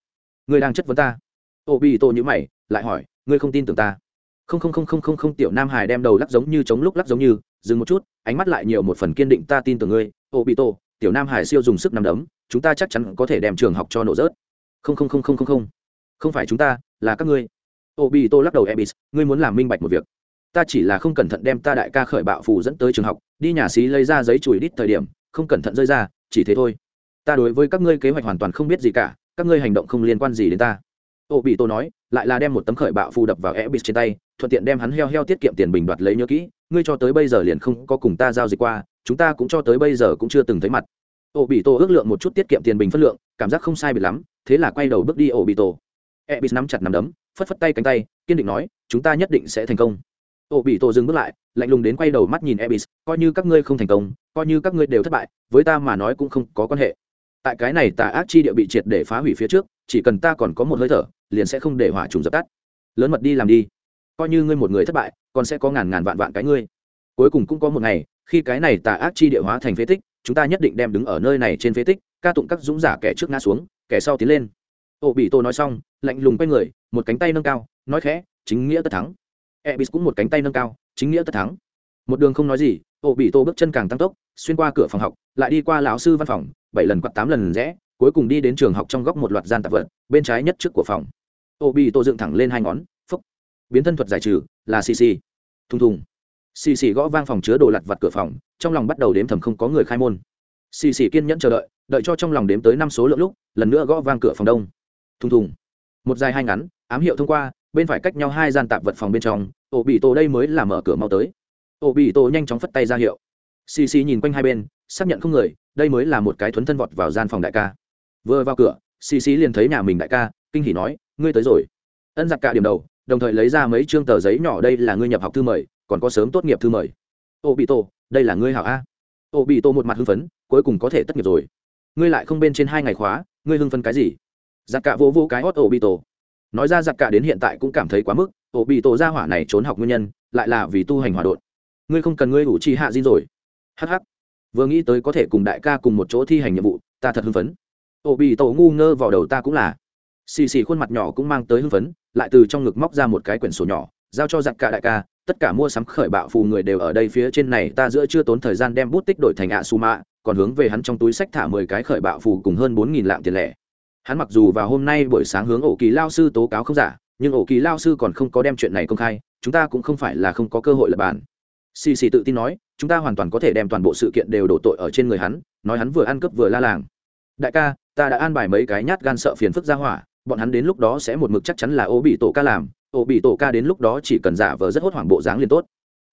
Ngươi đang chất vấn ta. Ô bị tô như mày, lại hỏi, ngươi không tin tưởng ta. Không không không không không không, tiểu nam hải đem đầu lắc giống như chống lúc lắc giống như, dừng một chút, ánh mắt lại nhiều một phần kiên định ta tin tưởng ngươi. Ô bị tô, tiểu nam hải siêu dùng sức nằm đấm, chúng ta chắc chắn có thể đem trường học cho nổ rớt. Không không không không không không. Không phải chúng ta, là các ngươi. Ô bị tô lắc đầu, ebis, ngươi muốn làm minh bạch một việc. Ta chỉ là không cẩn thận đem ta đại ca khởi bạo phù dẫn tới trường học, đi nhà xí lấy ra giấy chùi đít thời điểm, không cẩn thận rơi ra, chỉ thế thôi. Ta đối với các ngươi kế hoạch hoàn toàn không biết gì cả các ngươi hành động không liên quan gì đến ta. Ô bị tô nói, lại là đem một tấm khởi bạo phù đập vào ebis trên tay, thuận tiện đem hắn heo heo tiết kiệm tiền bình đoạt lấy nhớ kỹ, ngươi cho tới bây giờ liền không có cùng ta giao dịch qua, chúng ta cũng cho tới bây giờ cũng chưa từng thấy mặt. Ô bị tô ước lượng một chút tiết kiệm tiền bình phân lượng, cảm giác không sai biệt lắm, thế là quay đầu bước đi ô bị tổ ebis nắm chặt nắm đấm, phất phất tay cánh tay, kiên định nói, chúng ta nhất định sẽ thành công. Ô bị tô dừng bước lại, lạnh lùng đến quay đầu mắt nhìn ebis, coi như các ngươi không thành công, coi như các ngươi đều thất bại, với ta mà nói cũng không có quan hệ tại cái này tà ác chi địa bị triệt để phá hủy phía trước, chỉ cần ta còn có một hơi thở, liền sẽ không để hỏa trùng dập tắt. Lớn mật đi làm đi. Coi như ngươi một người thất bại, còn sẽ có ngàn ngàn vạn vạn cái ngươi. Cuối cùng cũng có một ngày, khi cái này tà ác chi địa hóa thành phế tích, chúng ta nhất định đem đứng ở nơi này trên phế tích, ca tụng các dũng giả kẻ trước ngã xuống, kẻ sau tiến lên. Ô bị tô nói xong, lạnh lùng quay người, một cánh tay nâng cao, nói khẽ, chính nghĩa tất thắng. Ebis cũng một cánh tay nâng cao, chính nghĩa tất thắng. Một đường không nói gì ổ bị tô bước chân càng tăng tốc, xuyên qua cửa phòng học, lại đi qua lão sư văn phòng, bảy lần quặt tám lần rẽ, cuối cùng đi đến trường học trong góc một loạt gian tạp vật, bên trái nhất trước của phòng. Ổ bị tô dựng thẳng lên hai ngón, phúc. Biến thân thuật giải trừ, là cc thùng thùng. Xì xì gõ vang phòng chứa đồ lặt vặt cửa phòng, trong lòng bắt đầu đếm thầm không có người khai môn. Xì xì kiên nhẫn chờ đợi đợi cho trong lòng đếm tới năm số lượng lúc, lần nữa gõ vang cửa phòng đông. Thùng thùng. Một dài hai ngắn, ám hiệu thông qua, bên phải cách nhau hai gian tạp vật phòng bên trong ổ bị tổ đây mới là mở cửa mau tới ổ bị tổ nhanh chóng phất tay ra hiệu. Xì xì nhìn quanh hai bên, xác nhận không người, đây mới là một cái thuấn thân vọt vào gian phòng đại ca. Vừa vào cửa, xì xì liền thấy nhà mình đại ca, kinh hỉ nói, ngươi tới rồi. Ân giặc cả điểm đầu, đồng thời lấy ra mấy chương tờ giấy nhỏ, đây là ngươi nhập học thư mời, còn có sớm tốt nghiệp thư mời. Ô bị tổ đây là ngươi hảo a. Ô bị tổ một mặt hưng phấn, cuối cùng có thể tất nghiệp rồi. Ngươi lại không bên trên hai ngày khóa, ngươi hưng phấn cái gì? Giặc cả vô vô cái hót ô bị tổ nói ra giặc cả đến hiện tại cũng cảm thấy quá mức, ô bị tổ ra hỏa này trốn học nguyên nhân, lại là vì tu hành hỏa đột ngươi không cần ngươi ủ chi hạ di rồi. Hh vừa nghĩ tới có thể cùng đại ca cùng một chỗ thi hành nhiệm vụ, ta thật hưng phấn. Ô bị tổ ngu ngơ vào đầu ta cũng là. Xì xì khuôn mặt nhỏ cũng mang tới hưng phấn, lại từ trong ngực móc ra một cái quyển sổ nhỏ, giao cho giặc cả đại ca, tất cả mua sắm khởi bạo phù người đều ở đây phía trên này, ta giữa chưa tốn thời gian đem bút tích đổi thành ạ su mạ còn hướng về hắn trong túi sách thả mười cái khởi bạo phù cùng hơn bốn nghìn lạng tiền lẻ. Hắn mặc dù vào hôm nay buổi sáng hướng ổ kỳ lao sư tố cáo không giả, nhưng ổ kỳ lao sư còn không có đem chuyện này công khai, chúng ta cũng không phải là không có cơ hội lập bàn xì xì tự tin nói, chúng ta hoàn toàn có thể đem toàn bộ sự kiện đều đổ tội ở trên người hắn, nói hắn vừa ăn cướp vừa la làng. Đại ca, ta đã an bài mấy cái nhát gan sợ phiền phức ra hỏa, bọn hắn đến lúc đó sẽ một mực chắc chắn là ô bị tổ ca làm ổ bị tổ ca đến lúc đó chỉ cần giả vờ rất hốt hoảng bộ dáng liền tốt.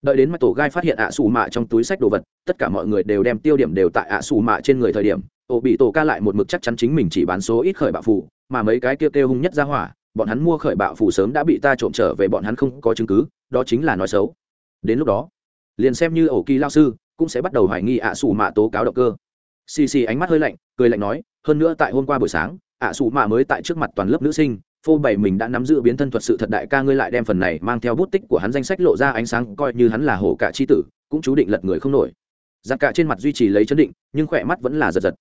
Đợi đến mặt tổ gai phát hiện ạ à xù mạ trong túi sách đồ vật, tất cả mọi người đều đem tiêu điểm đều tại ạ à xù mạ trên người thời điểm ổ bị tổ ca lại một mực chắc chắn chính mình chỉ bán số ít khởi bạo phù, mà mấy cái kêu kêu hung nhất ra hỏa, bọn hắn mua khởi bạo phù sớm đã bị ta trộm trở về bọn hắn không có chứng cứ, đó chính là nói xấu. Đến lúc đó liền xem như ổ kỳ lao sư cũng sẽ bắt đầu hoài nghi ạ à mạ tố cáo động cơ. Xì xì ánh mắt hơi lạnh, cười lạnh nói, hơn nữa tại hôm qua buổi sáng, ạ sủ mạ mới tại trước mặt toàn lớp nữ sinh, phô bày mình đã nắm giữ biến thân thuật sự thật đại ca ngươi lại đem phần này mang theo bút tích của hắn danh sách lộ ra ánh sáng, coi như hắn là hổ cả chi tử, cũng chú định lật người không nổi. Giặc cả trên mặt duy trì lấy chấn định, nhưng khỏe mắt vẫn là giật giật.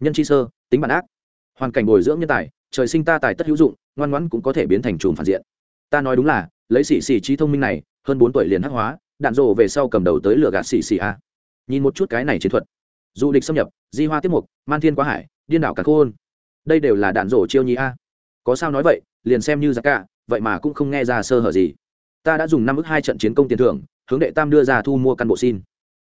Nhân chi sơ, tính bản ác. Hoàn cảnh bồi dưỡng nhân tài, trời sinh ta tài tất hữu dụng, ngoan ngoãn cũng có thể biến thành chùm phản diện. Ta nói đúng là, lấy xì xì trí thông minh này, hơn bốn tuổi liền hắc hóa đạn rộ về sau cầm đầu tới lửa gạt xì xì a. Nhìn một chút cái này chiến thuật. Du lịch xâm nhập, di hoa tiếp mục, man thiên quá hải, điên đảo cả khôn. Đây đều là đạn rổ chiêu nhi a. Có sao nói vậy, liền xem như giá cả, vậy mà cũng không nghe ra sơ hở gì. Ta đã dùng năm ước hai trận chiến công tiền thưởng, hướng đệ tam đưa ra thu mua căn bộ xin.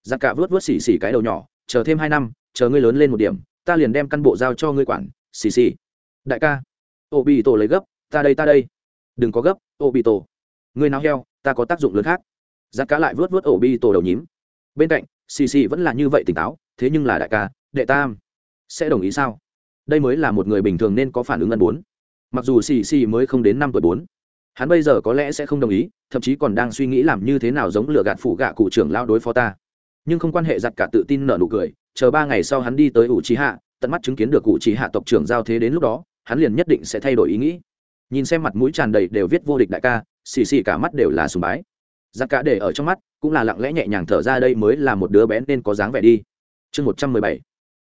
Giá cả vớt vớt xì xì cái đầu nhỏ, chờ thêm hai năm, chờ ngươi lớn lên một điểm, ta liền đem căn bộ giao cho ngươi quản, xì xì. Đại ca. Ô bị tổ lấy gấp, ta đây ta đây. Đừng có gấp ô bị tổ ngươi nào heo, ta có tác dụng lớn khác giặc cá lại vớt vớt ổ bi tổ đầu nhím. Bên cạnh, xì xì vẫn là như vậy tỉnh táo, thế nhưng là đại ca, đệ tam, sẽ đồng ý sao? Đây mới là một người bình thường nên có phản ứng ân bốn. Mặc dù xì xì mới không đến năm tuổi bốn, hắn bây giờ có lẽ sẽ không đồng ý, thậm chí còn đang suy nghĩ làm như thế nào giống lửa gạt phủ gạ cụ trưởng lao đối phó ta. Nhưng không quan hệ giặt cả tự tin nở nụ cười, chờ ba ngày sau hắn đi tới ủ trí hạ, tận mắt chứng kiến được cụ trí hạ tộc trưởng giao thế đến lúc đó, hắn liền nhất định sẽ thay đổi ý nghĩ. Nhìn xem mặt mũi tràn đầy đều viết vô địch đại ca, xì xì cả mắt đều là sùng bái giặt cả để ở trong mắt, cũng là lặng lẽ nhẹ nhàng thở ra đây mới là một đứa bé nên có dáng vẻ đi. Chương một trăm mười bảy.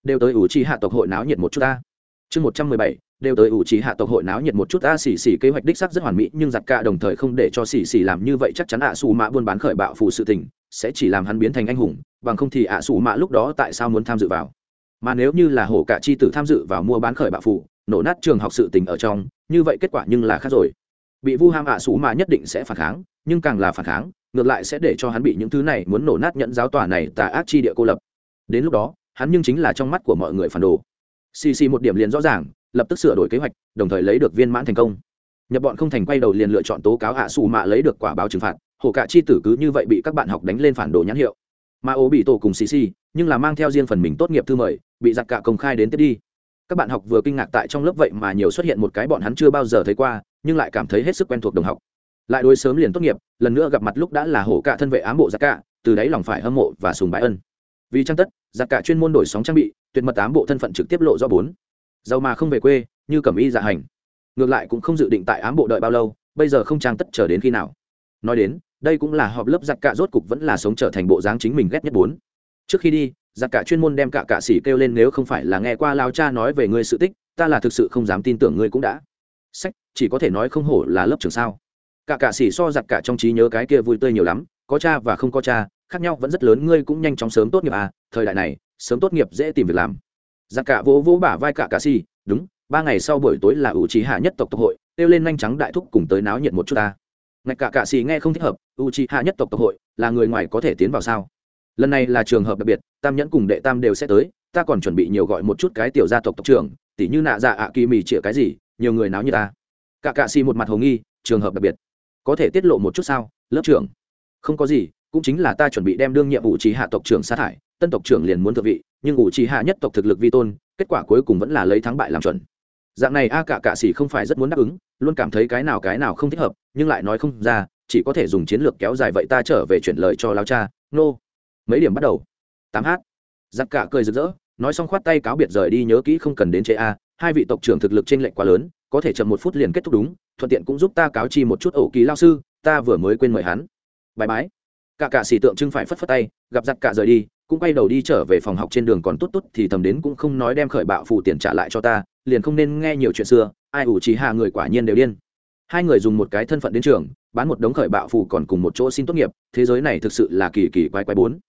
Đều tới ủ trí hạ tộc hội náo nhiệt một chút ta. Chương một trăm mười bảy. Đều tới ủ trí hạ tộc hội náo nhiệt một chút ta. Xì xì kế hoạch đích sắc rất hoàn mỹ, nhưng giặt cả đồng thời không để cho xì xì làm như vậy chắc chắn ạ à xù mạ buôn bán khởi bạo phù sự tình, sẽ chỉ làm hắn biến thành anh hùng, bằng không thì ạ à xù mạ lúc đó tại sao muốn tham dự vào? Mà nếu như là hổ cả chi tử tham dự vào mua bán khởi bạo phù, nổ nát trường học sự tình ở trong, như vậy kết quả nhưng là khác rồi. Bị vu ham ạ xù mạ nhất định sẽ phản kháng nhưng càng là phản kháng, ngược lại sẽ để cho hắn bị những thứ này muốn nổ nát nhận giáo tòa này tà ác chi địa cô lập. Đến lúc đó, hắn nhưng chính là trong mắt của mọi người phản đồ. Xì xì một điểm liền rõ ràng, lập tức sửa đổi kế hoạch, đồng thời lấy được viên mãn thành công. Nhập bọn không thành quay đầu liền lựa chọn tố cáo hạ xù mạ lấy được quả báo trừng phạt, hồ cả chi tử cứ như vậy bị các bạn học đánh lên phản đồ nhãn hiệu. Mà ố bị tổ cùng xì xì, nhưng là mang theo riêng phần mình tốt nghiệp thư mời, bị giặc cả công khai đến tiếp đi. Các bạn học vừa kinh ngạc tại trong lớp vậy mà nhiều xuất hiện một cái bọn hắn chưa bao giờ thấy qua, nhưng lại cảm thấy hết sức quen thuộc đồng học lại đối sớm liền tốt nghiệp, lần nữa gặp mặt lúc đã là hổ cả thân vệ ám bộ giặc cả, từ đấy lòng phải hâm mộ và sùng bái ân. Vì trang tất, giặc cả chuyên môn đổi sóng trang bị, tuyệt mật ám bộ thân phận trực tiếp lộ do bốn. Giàu mà không về quê, như cẩm y dạ hành. Ngược lại cũng không dự định tại ám bộ đợi bao lâu, bây giờ không trang tất chờ đến khi nào. Nói đến, đây cũng là họp lớp giặc cả rốt cục vẫn là sống trở thành bộ dáng chính mình ghét nhất bốn. Trước khi đi, giặc cả chuyên môn đem cả cạ sĩ kêu lên nếu không phải là nghe qua lao cha nói về ngươi sự tích, ta là thực sự không dám tin tưởng ngươi cũng đã. Sách, chỉ có thể nói không hổ là lớp trường sao cả cạ xỉ so giặt cả trong trí nhớ cái kia vui tươi nhiều lắm, có cha và không có cha, khác nhau vẫn rất lớn, ngươi cũng nhanh chóng sớm tốt nghiệp à thời đại này, sớm tốt nghiệp dễ tìm việc làm. Giặt cả vỗ vỗ bả vai cả cạ xỉ, đúng, ba ngày sau buổi tối là ủ trí hạ nhất tộc tộc hội, kêu lên nhanh trắng đại thúc cùng tới náo nhiệt một chút ta. Ngạch cả cạ xỉ nghe không thích hợp u trí hạ nhất tộc tộc hội, là người ngoài có thể tiến vào sao? Lần này là trường hợp đặc biệt, tam nhẫn cùng đệ tam đều sẽ tới, ta còn chuẩn bị nhiều gọi một chút cái tiểu gia tộc tộc trưởng, tỉ như nạ dạ ạ kỳ mì chĩa cái gì, nhiều người náo như ta. Cả cạ xì một mặt hồ nghi, trường hợp đặc biệt có thể tiết lộ một chút sao? Lớp trưởng. Không có gì, cũng chính là ta chuẩn bị đem đương nhiệm vụ trí hạ tộc trưởng sát hại tân tộc trưởng liền muốn thượng vị, nhưng ủ trí hạ nhất tộc thực lực vi tôn, kết quả cuối cùng vẫn là lấy thắng bại làm chuẩn. Dạng này a cả cạ xỉ không phải rất muốn đáp ứng, luôn cảm thấy cái nào cái nào không thích hợp, nhưng lại nói không ra, chỉ có thể dùng chiến lược kéo dài vậy ta trở về chuyển lời cho lao cha. Nô、no mấy điểm bắt đầu. Tám h giặc cả cười rực rỡ nói xong khoát tay cáo biệt rời đi nhớ kỹ không cần đến chế a, hai vị tộc trưởng thực lực trên lệnh quá lớn, có thể chậm một phút liền kết thúc đúng, thuận tiện cũng giúp ta cáo chi một chút ổ kỳ lao sư, ta vừa mới quên mời hắn. Bài bái. Cả cả xì tượng trưng phải phất phất tay, gặp giặc cả rời đi, cũng quay đầu đi trở về phòng học trên đường còn tốt tốt thì thầm đến cũng không nói đem khởi bạo phụ tiền trả lại cho ta, liền không nên nghe nhiều chuyện xưa, ai ủ trí hạ người quả nhiên đều điên. Hai người dùng một cái thân phận đến trường, bán một đống khởi bạo phù còn cùng một chỗ xin tốt nghiệp, thế giới này thực sự là kỳ kỳ quái quái bốn.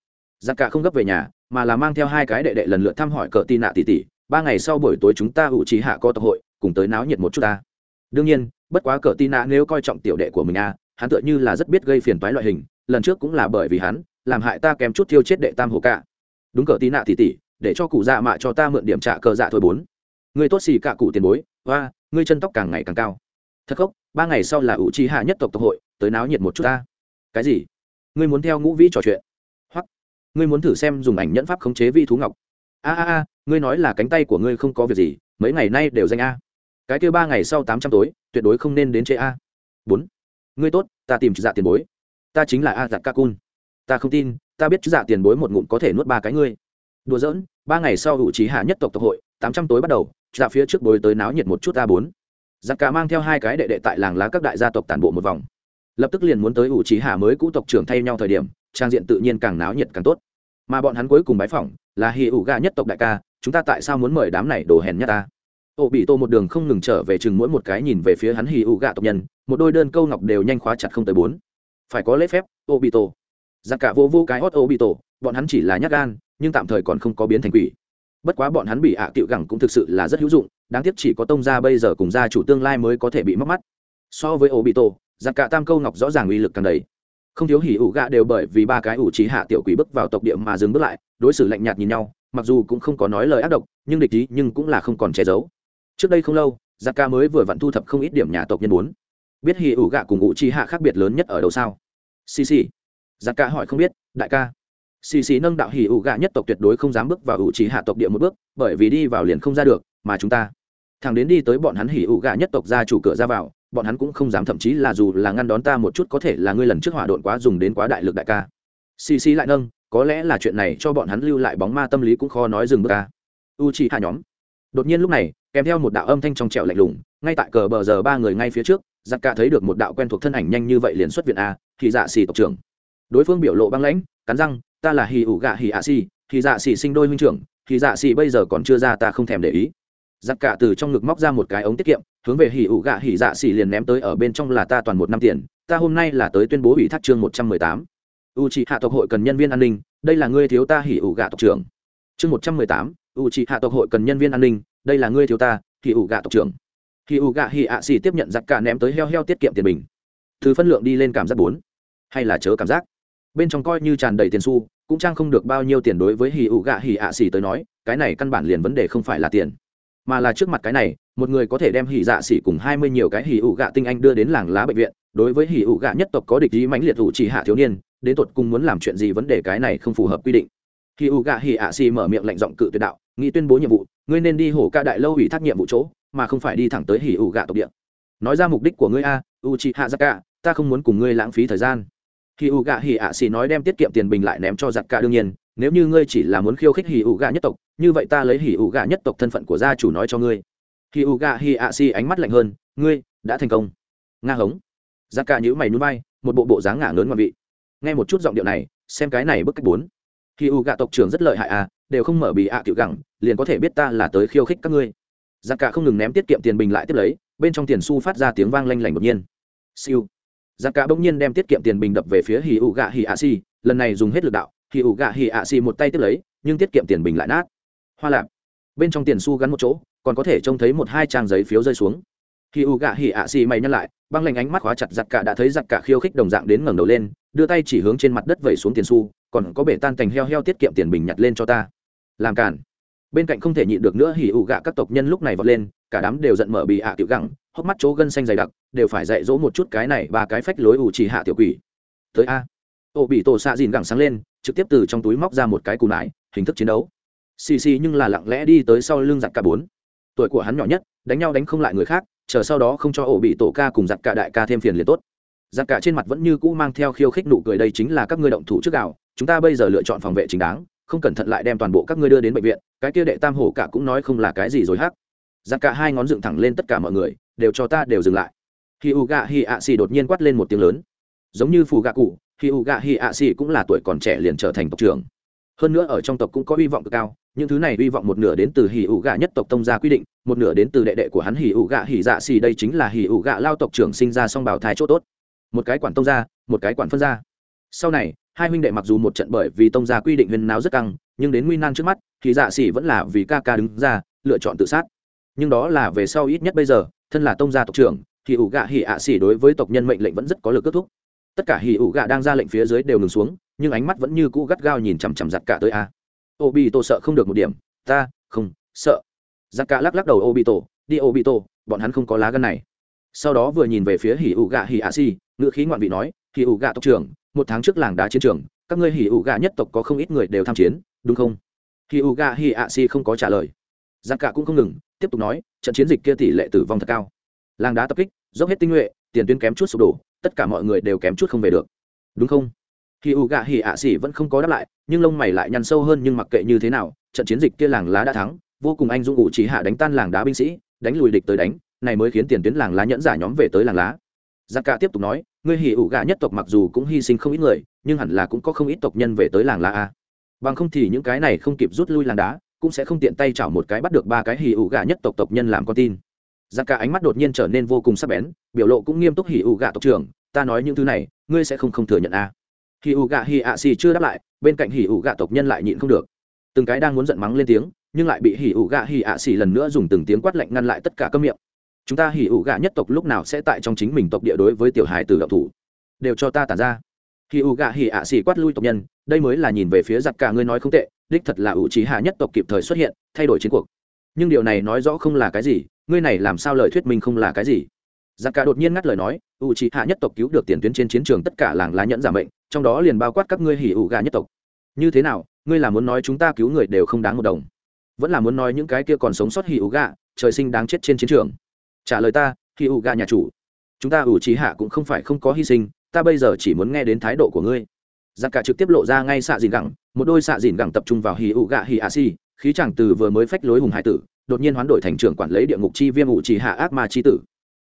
Giặc cả không gấp về nhà mà là mang theo hai cái đệ đệ lần lượt thăm hỏi cờ tin nạ tỷ tỷ ba ngày sau buổi tối chúng ta ủ trí hạ có tập hội, cùng tới náo nhiệt một chút ta. Đương nhiên, bất quá cờ tin nạ nếu coi trọng tiểu đệ của mình a hắn tựa như là rất biết gây phiền toái loại hình, lần trước cũng là bởi vì hắn, làm hại ta kém chút thiêu chết đệ tam hồ cả đúng cờ tin nạ tỷ tỷ để cho cụ dạ mạ cho ta mượn điểm trả cờ dạ thôi bốn. Người tốt xì cả cụ tiền bối và ngươi chân tóc càng ngày càng cao. Thật khóc ba ngày sau là ủ trí hạ nhất tộc tập hội, tới náo nhiệt một chút ta. Cái gì? Ngươi muốn theo ngũ vĩ trò chuyện? Ngươi muốn thử xem dùng ảnh nhẫn pháp khống chế vi thú ngọc. A a a, ngươi nói là cánh tay của ngươi không có việc gì, mấy ngày nay đều danh a. Cái kêu ba ngày sau tám trăm tối, tuyệt đối không nên đến chế a. Bốn, ngươi tốt, ta tìm chữ dạ tiền bối. Ta chính là a giặt ca cun. Ta không tin, ta biết chữ dạ tiền bối một ngụm có thể nuốt ba cái ngươi. Đùa giỡn, ba ngày sau hữu trí hạ nhất tộc tộc hội, tám trăm tối bắt đầu dạ phía trước bối tới náo nhiệt một chút a bốn. Dạ Giặc cả mang theo hai cái đệ đệ tại làng lá các đại gia tộc tản bộ một vòng. Lập tức liền muốn tới ủ trí hạ mới cũ tộc trưởng thay nhau thời điểm, trang diện tự nhiên càng náo nhiệt càng tốt mà bọn hắn cuối cùng bái phỏng là hì ủ gà nhất tộc đại ca, chúng ta tại sao muốn mời đám này đồ hèn nhất ta? Ô bị tô một đường không ngừng trở về chừng mỗi một cái nhìn về phía hắn hì ủ gà tộc nhân, một đôi đơn câu ngọc đều nhanh khóa chặt không tới bốn. Phải có lễ phép, ô bị tô. Giặc cả vô vô cái hót ô bị tô, bọn hắn chỉ là nhát gan, nhưng tạm thời còn không có biến thành quỷ. Bất quá bọn hắn bị ạ à tiệu gẳng cũng thực sự là rất hữu dụng, đáng tiếc chỉ có tông gia bây giờ cùng gia chủ tương lai mới có thể bị mất mắt. So với ô bị tô, giặc cả tam câu ngọc rõ ràng uy lực càng đầy không thiếu hỉ ủ gạ đều bởi vì ba cái ủ trí hạ tiểu quỷ bước vào tộc địa mà dừng bước lại, đối xử lạnh nhạt nhìn nhau, mặc dù cũng không có nói lời ác độc, nhưng địch ý nhưng cũng là không còn che giấu. Trước đây không lâu, giặc ca mới vừa vặn thu thập không ít điểm nhà tộc nhân bốn. Biết hỉ ủ gạ cùng ủ trí hạ khác biệt lớn nhất ở đâu sao? Xì xì. Giặc ca hỏi không biết, đại ca. Xì xì nâng đạo hỉ ủ gạ nhất tộc tuyệt đối không dám bước vào ủ trí hạ tộc địa một bước, bởi vì đi vào liền không ra được, mà chúng ta. Thằng đến đi tới bọn hắn hỉ ủ gạ nhất tộc ra chủ cửa ra vào bọn hắn cũng không dám, thậm chí là dù là ngăn đón ta một chút, có thể là ngươi lần trước hỏa độn quá dùng đến quá đại lực đại ca. Xì xì lại nâng, có lẽ là chuyện này cho bọn hắn lưu lại bóng ma tâm lý cũng khó nói dừng bước ca. U chỉ hạ nhóm. Đột nhiên lúc này, kèm theo một đạo âm thanh trong trẻo lạnh lùng, ngay tại cờ bờ giờ ba người ngay phía trước, giặc cả thấy được một đạo quen thuộc thân ảnh nhanh như vậy liền xuất viện a, thì dạ xì tộc trưởng. Đối phương biểu lộ băng lãnh, cắn răng, ta là hì ủ gạ hì ạ xì, thì dạ xì sinh đôi huynh trưởng, thì dạ xì bây giờ còn chưa ra ta không thèm để ý giặc cả từ trong ngực móc ra một cái ống tiết kiệm, hướng về hỉ ủ gạ hỉ dạ xỉ liền ném tới ở bên trong là ta toàn một năm tiền, ta hôm nay là tới tuyên bố ủy thác chương một trăm mười tám. U trị hạ tộc hội cần nhân viên an ninh, đây là ngươi thiếu ta hỉ ủ gạ tộc trưởng. Chương một trăm mười tám u trị hạ tộc hội cần nhân viên an ninh, đây là ngươi thiếu ta hỉ ủ gạ tộc trưởng. Hỉ ủ gạ hỉ ạ xỉ tiếp nhận giặc cả ném tới heo heo tiết kiệm tiền mình. Thứ phân lượng đi lên cảm giác bốn. Hay là chớ cảm giác. Bên trong coi như tràn đầy tiền xu, cũng trang không được bao nhiêu tiền đối với hỉ ủ gạ hỉ ạ xỉ tới nói, cái này căn bản liền vấn đề không phải là tiền mà là trước mặt cái này, một người có thể đem hỉ dạ xỉ cùng hai mươi nhiều cái hỉ ủ gạ tinh anh đưa đến làng lá bệnh viện, đối với hỉ ủ gạ nhất tộc có địch ý mãnh liệt ủ chỉ hạ thiếu niên, đến tột cùng muốn làm chuyện gì vấn đề cái này không phù hợp quy định. Hỉ ủ gạ hỉ ạ xỉ mở miệng lệnh giọng cự tuyệt đạo, nghĩ tuyên bố nhiệm vụ, ngươi nên đi hổ ca đại lâu ủy thác nhiệm vụ chỗ, mà không phải đi thẳng tới hỉ ủ gạ tộc địa. Nói ra mục đích của ngươi a, u chị hạ giặc cả ta không muốn cùng ngươi lãng phí thời gian. Hỉ ủ gạ hỉ ạ xì nói đem tiết kiệm tiền bình lại ném cho giặc cả đương nhiên nếu như ngươi chỉ là muốn khiêu khích hỉ ủ gà nhất tộc, như vậy ta lấy hỉ ủ gà nhất tộc thân phận của gia chủ nói cho ngươi. Hỉ ủ gà hỉ ạ xì ánh mắt lạnh hơn, ngươi, đã thành công. Nga hống. Giá cả nhữ mày núi bay một bộ bộ dáng ngả lớn ngoại vị. Nghe một chút giọng điệu này, xem cái này bức cách bốn. Hỉ ủ gà tộc trưởng rất lợi hại à đều không mở bị ạ tiểu gẳng, liền có thể biết ta là tới khiêu khích các ngươi. Giá cả không ngừng ném tiết kiệm tiền bình lại tiếp lấy, bên trong tiền xu phát ra tiếng vang lanh lảnh đột nhiên. Siêu. Giá cả bỗng nhiên đem tiết kiệm tiền bình đập về phía hì ủ gà hì ạ xì, lần này dùng hết lực đạo hì ủ gạ hì ạ xì một tay tiếp lấy, nhưng tiết kiệm tiền bình lại nát. Hoa lạp. Bên trong tiền xu gắn một chỗ, còn có thể trông thấy một hai trang giấy phiếu rơi xuống. Hì ủ gạ hì ạ xì mày nhăn lại, băng lạnh ánh mắt khóa chặt giặc cả đã thấy giặc cả khiêu khích đồng dạng đến ngẩng đầu lên, đưa tay chỉ hướng trên mặt đất vẩy xuống tiền xu, còn có bể tan cành heo heo tiết kiệm tiền bình nhặt lên cho ta. Làm cản bên cạnh không thể nhịn được nữa, hỉ ủ gạ các tộc nhân lúc này vọt lên, cả đám đều giận mở bị hạ tiểu gẳng, hốc mắt chỗ gân xanh dày đặc, đều phải dạy dỗ một chút cái này ba cái phách lối ủ chỉ hạ tiểu quỷ. Tới a. Ô bị tổ xạ dìn gẳng sáng lên trực tiếp từ trong túi móc ra một cái cù nải, hình thức chiến đấu. Xì xì nhưng là lặng lẽ đi tới sau lưng giặc cả bốn. Tuổi của hắn nhỏ nhất, đánh nhau đánh không lại người khác, chờ sau đó không cho ổ bị tổ ca cùng giặc cả đại ca thêm phiền liền tốt. Giặc cả trên mặt vẫn như cũ mang theo khiêu khích nụ cười đây chính là các ngươi động thủ trước gạo, chúng ta bây giờ lựa chọn phòng vệ chính đáng, không cẩn thận lại đem toàn bộ các ngươi đưa đến bệnh viện, cái kia đệ tam hổ cả cũng nói không là cái gì rồi hắc. Giặc cả hai ngón dựng thẳng lên tất cả mọi người, đều cho ta đều dừng lại. Khi u gạ hi ạ xì đột nhiên quát lên một tiếng lớn. Giống như phù gạ cụ khi u gạ hi ạ xì cũng là tuổi còn trẻ liền trở thành tộc trưởng. Hơn nữa ở trong tộc cũng có hy vọng cực cao, những thứ này hy vọng một nửa đến từ hỉ U gạ nhất tộc tông gia quy định, một nửa đến từ đệ đệ của hắn hỉ U gạ hỉ dạ xì đây chính là hỉ U gạ lao tộc trưởng sinh ra song bảo thai chỗ tốt. Một cái quản tông gia, một cái quản phân gia. Sau này, hai huynh đệ mặc dù một trận bởi vì tông gia quy định huyền náo rất căng, nhưng đến nguy nan trước mắt thì dạ xỉ vẫn là vì ca ca đứng ra, lựa chọn tự sát. Nhưng đó là về sau ít nhất bây giờ, thân là tông gia tộc trưởng thì ủ gạ hỉ ạ xỉ đối với tộc nhân mệnh lệnh vẫn rất có lực kết thúc tất cả hỉ ủ gạ đang ra lệnh phía dưới đều ngừng xuống nhưng ánh mắt vẫn như cũ gắt gao nhìn chằm chằm giặt cả tới a. Ô bị tổ sợ không được một điểm. Ta không sợ. Giặt cả lắc lắc đầu ô bị tổ đi ô bị tổ bọn hắn không có lá gân này. Sau đó vừa nhìn về phía hỉ ủ gạ hỉ ạ si, ngựa khí ngoạn vị nói hỉ ủ gạ tộc trưởng một tháng trước làng đá chiến trường các ngươi hỉ ủ gạ nhất tộc có không ít người đều tham chiến đúng không? Hỉ ủ gạ hỉ ạ si không có trả lời. Giặc cả cũng không ngừng tiếp tục nói trận chiến dịch kia tỷ lệ tử vong thật cao. Làng đá tập kích dốc hết tinh nhuệ tiền tuyến kém chút sụp đổ tất cả mọi người đều kém chút không về được. Đúng không? Khi u gạ hỉ ạ xỉ vẫn không có đáp lại, nhưng lông mày lại nhăn sâu hơn nhưng mặc kệ như thế nào, trận chiến dịch kia làng lá đã thắng, vô cùng anh dũng ủ chỉ hạ đánh tan làng đá binh sĩ, đánh lùi địch tới đánh, này mới khiến tiền tuyến làng lá nhẫn giả nhóm về tới làng lá. Giặc cả tiếp tục nói, ngươi hỉ ủ gạ nhất tộc mặc dù cũng hy sinh không ít người, nhưng hẳn là cũng có không ít tộc nhân về tới làng lá a. Bằng không thì những cái này không kịp rút lui làng đá, cũng sẽ không tiện tay chảo một cái bắt được ba cái hỉ ủ gạ nhất tộc tộc nhân làm con tin giặc cả ánh mắt đột nhiên trở nên vô cùng sắc bén, biểu lộ cũng nghiêm túc hỉ ủ gạ tộc trưởng, ta nói những thứ này, ngươi sẽ không không thừa nhận a à. hỉ ủ gạ hỉ ạ xì chưa đáp lại, bên cạnh hỉ ủ gạ tộc nhân lại nhịn không được. Từng cái đang muốn giận mắng lên tiếng, nhưng lại bị hỉ ủ gạ hỉ ạ xì lần nữa dùng từng tiếng quát lạnh ngăn lại tất cả các miệng. Chúng ta hỉ ủ gạ nhất tộc lúc nào sẽ tại trong chính mình tộc địa đối với tiểu hài tử đạo thủ? Đều cho ta tản ra. Hỉ ủ gạ hỉ ạ xì quát lui tộc nhân, đây mới là nhìn về phía giặc cả, ngươi nói không tệ, đích thật là ủ trí hạ nhất tộc kịp thời xuất hiện, thay đổi chiến cuộc. Nhưng điều này nói rõ không là cái gì ngươi này làm sao lời thuyết minh không là cái gì? Giặc cả đột nhiên ngắt lời nói, U trí hạ nhất tộc cứu được tiền tuyến trên chiến trường tất cả làng lá nhẫn giả mệnh, trong đó liền bao quát các ngươi hỉ ủ gà nhất tộc. Như thế nào, ngươi là muốn nói chúng ta cứu người đều không đáng một đồng? Vẫn là muốn nói những cái kia còn sống sót hỉ ủ gà, trời sinh đáng chết trên chiến trường. Trả lời ta, hỉ ủ gà nhà chủ, chúng ta ủ trí hạ cũng không phải không có hy sinh, ta bây giờ chỉ muốn nghe đến thái độ của ngươi. Giặc cả trực tiếp lộ ra ngay xạ dìn gẳng, một đôi xạ dìn gẳng tập trung vào hì ụ gạ hì a si, khí chẳng từ vừa mới phách lối hùng hải tử đột nhiên hoán đổi thành trưởng quản lý địa ngục chi viêm ủ trì hạ ác ma chi tử.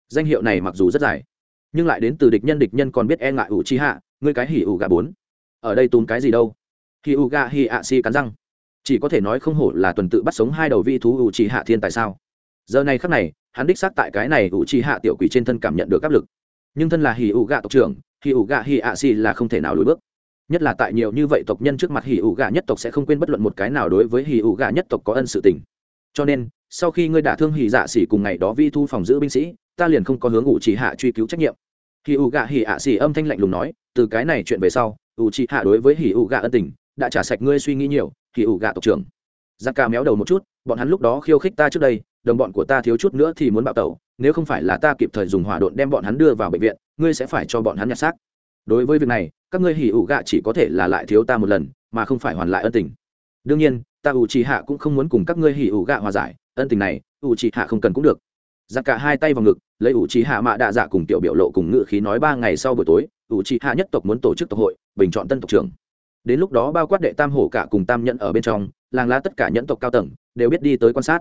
Danh hiệu này mặc dù rất dài, nhưng lại đến từ địch nhân địch nhân còn biết e ngại ủ chi hạ, ngươi cái hỉ ủ gạ bốn. Ở đây tốn cái gì đâu? Hỉ ủ gạ hỉ ạ si cắn răng. Chỉ có thể nói không hổ là tuần tự bắt sống hai đầu vi thú ủ chi hạ thiên tại sao? Giờ này khắc này, hắn đích xác tại cái này ủ chi hạ tiểu quỷ trên thân cảm nhận được áp lực. Nhưng thân là hỉ ủ gạ tộc trưởng, hỉ ủ gạ hỉ ạ si là không thể nào lùi bước. Nhất là tại nhiều như vậy tộc nhân trước mặt hỉ ủ gà nhất tộc sẽ không quên bất luận một cái nào đối với hỉ ủ gà nhất tộc có ân sự tình cho nên, sau khi ngươi đả thương hỉ dạ xỉ cùng ngày đó vi thu phòng giữ binh sĩ, ta liền không có hướng ủ chỉ hạ truy cứu trách nhiệm. Hỉ ủ Gạ hỉ ạ xỉ âm thanh lạnh lùng nói, từ cái này chuyện về sau, ủ chỉ hạ đối với hỉ ủ Gạ ân tình, đã trả sạch ngươi suy nghĩ nhiều, hỉ ủ Gạ tộc trưởng. Giặc ca méo đầu một chút, bọn hắn lúc đó khiêu khích ta trước đây, đồng bọn của ta thiếu chút nữa thì muốn bạo tẩu, nếu không phải là ta kịp thời dùng hỏa độn đem bọn hắn đưa vào bệnh viện, ngươi sẽ phải cho bọn hắn nhặt xác. Đối với việc này, các ngươi hỉ ủ gạ chỉ có thể là lại thiếu ta một lần, mà không phải hoàn lại ân tình. Đương nhiên ta ủ trì hạ cũng không muốn cùng các ngươi hỉ ủ gạ hòa giải, ân tình này ủ trì hạ không cần cũng được. Giặc cả hai tay vào ngực, lấy ủ trì hạ mạ đạ dạ cùng tiểu biểu lộ cùng ngự khí nói ba ngày sau buổi tối ủ trì hạ nhất tộc muốn tổ chức tộc hội, bình chọn tân tộc trưởng. Đến lúc đó bao quát đệ tam hổ cả cùng tam nhận ở bên trong, làng lá tất cả nhẫn tộc cao tầng, đều biết đi tới quan sát.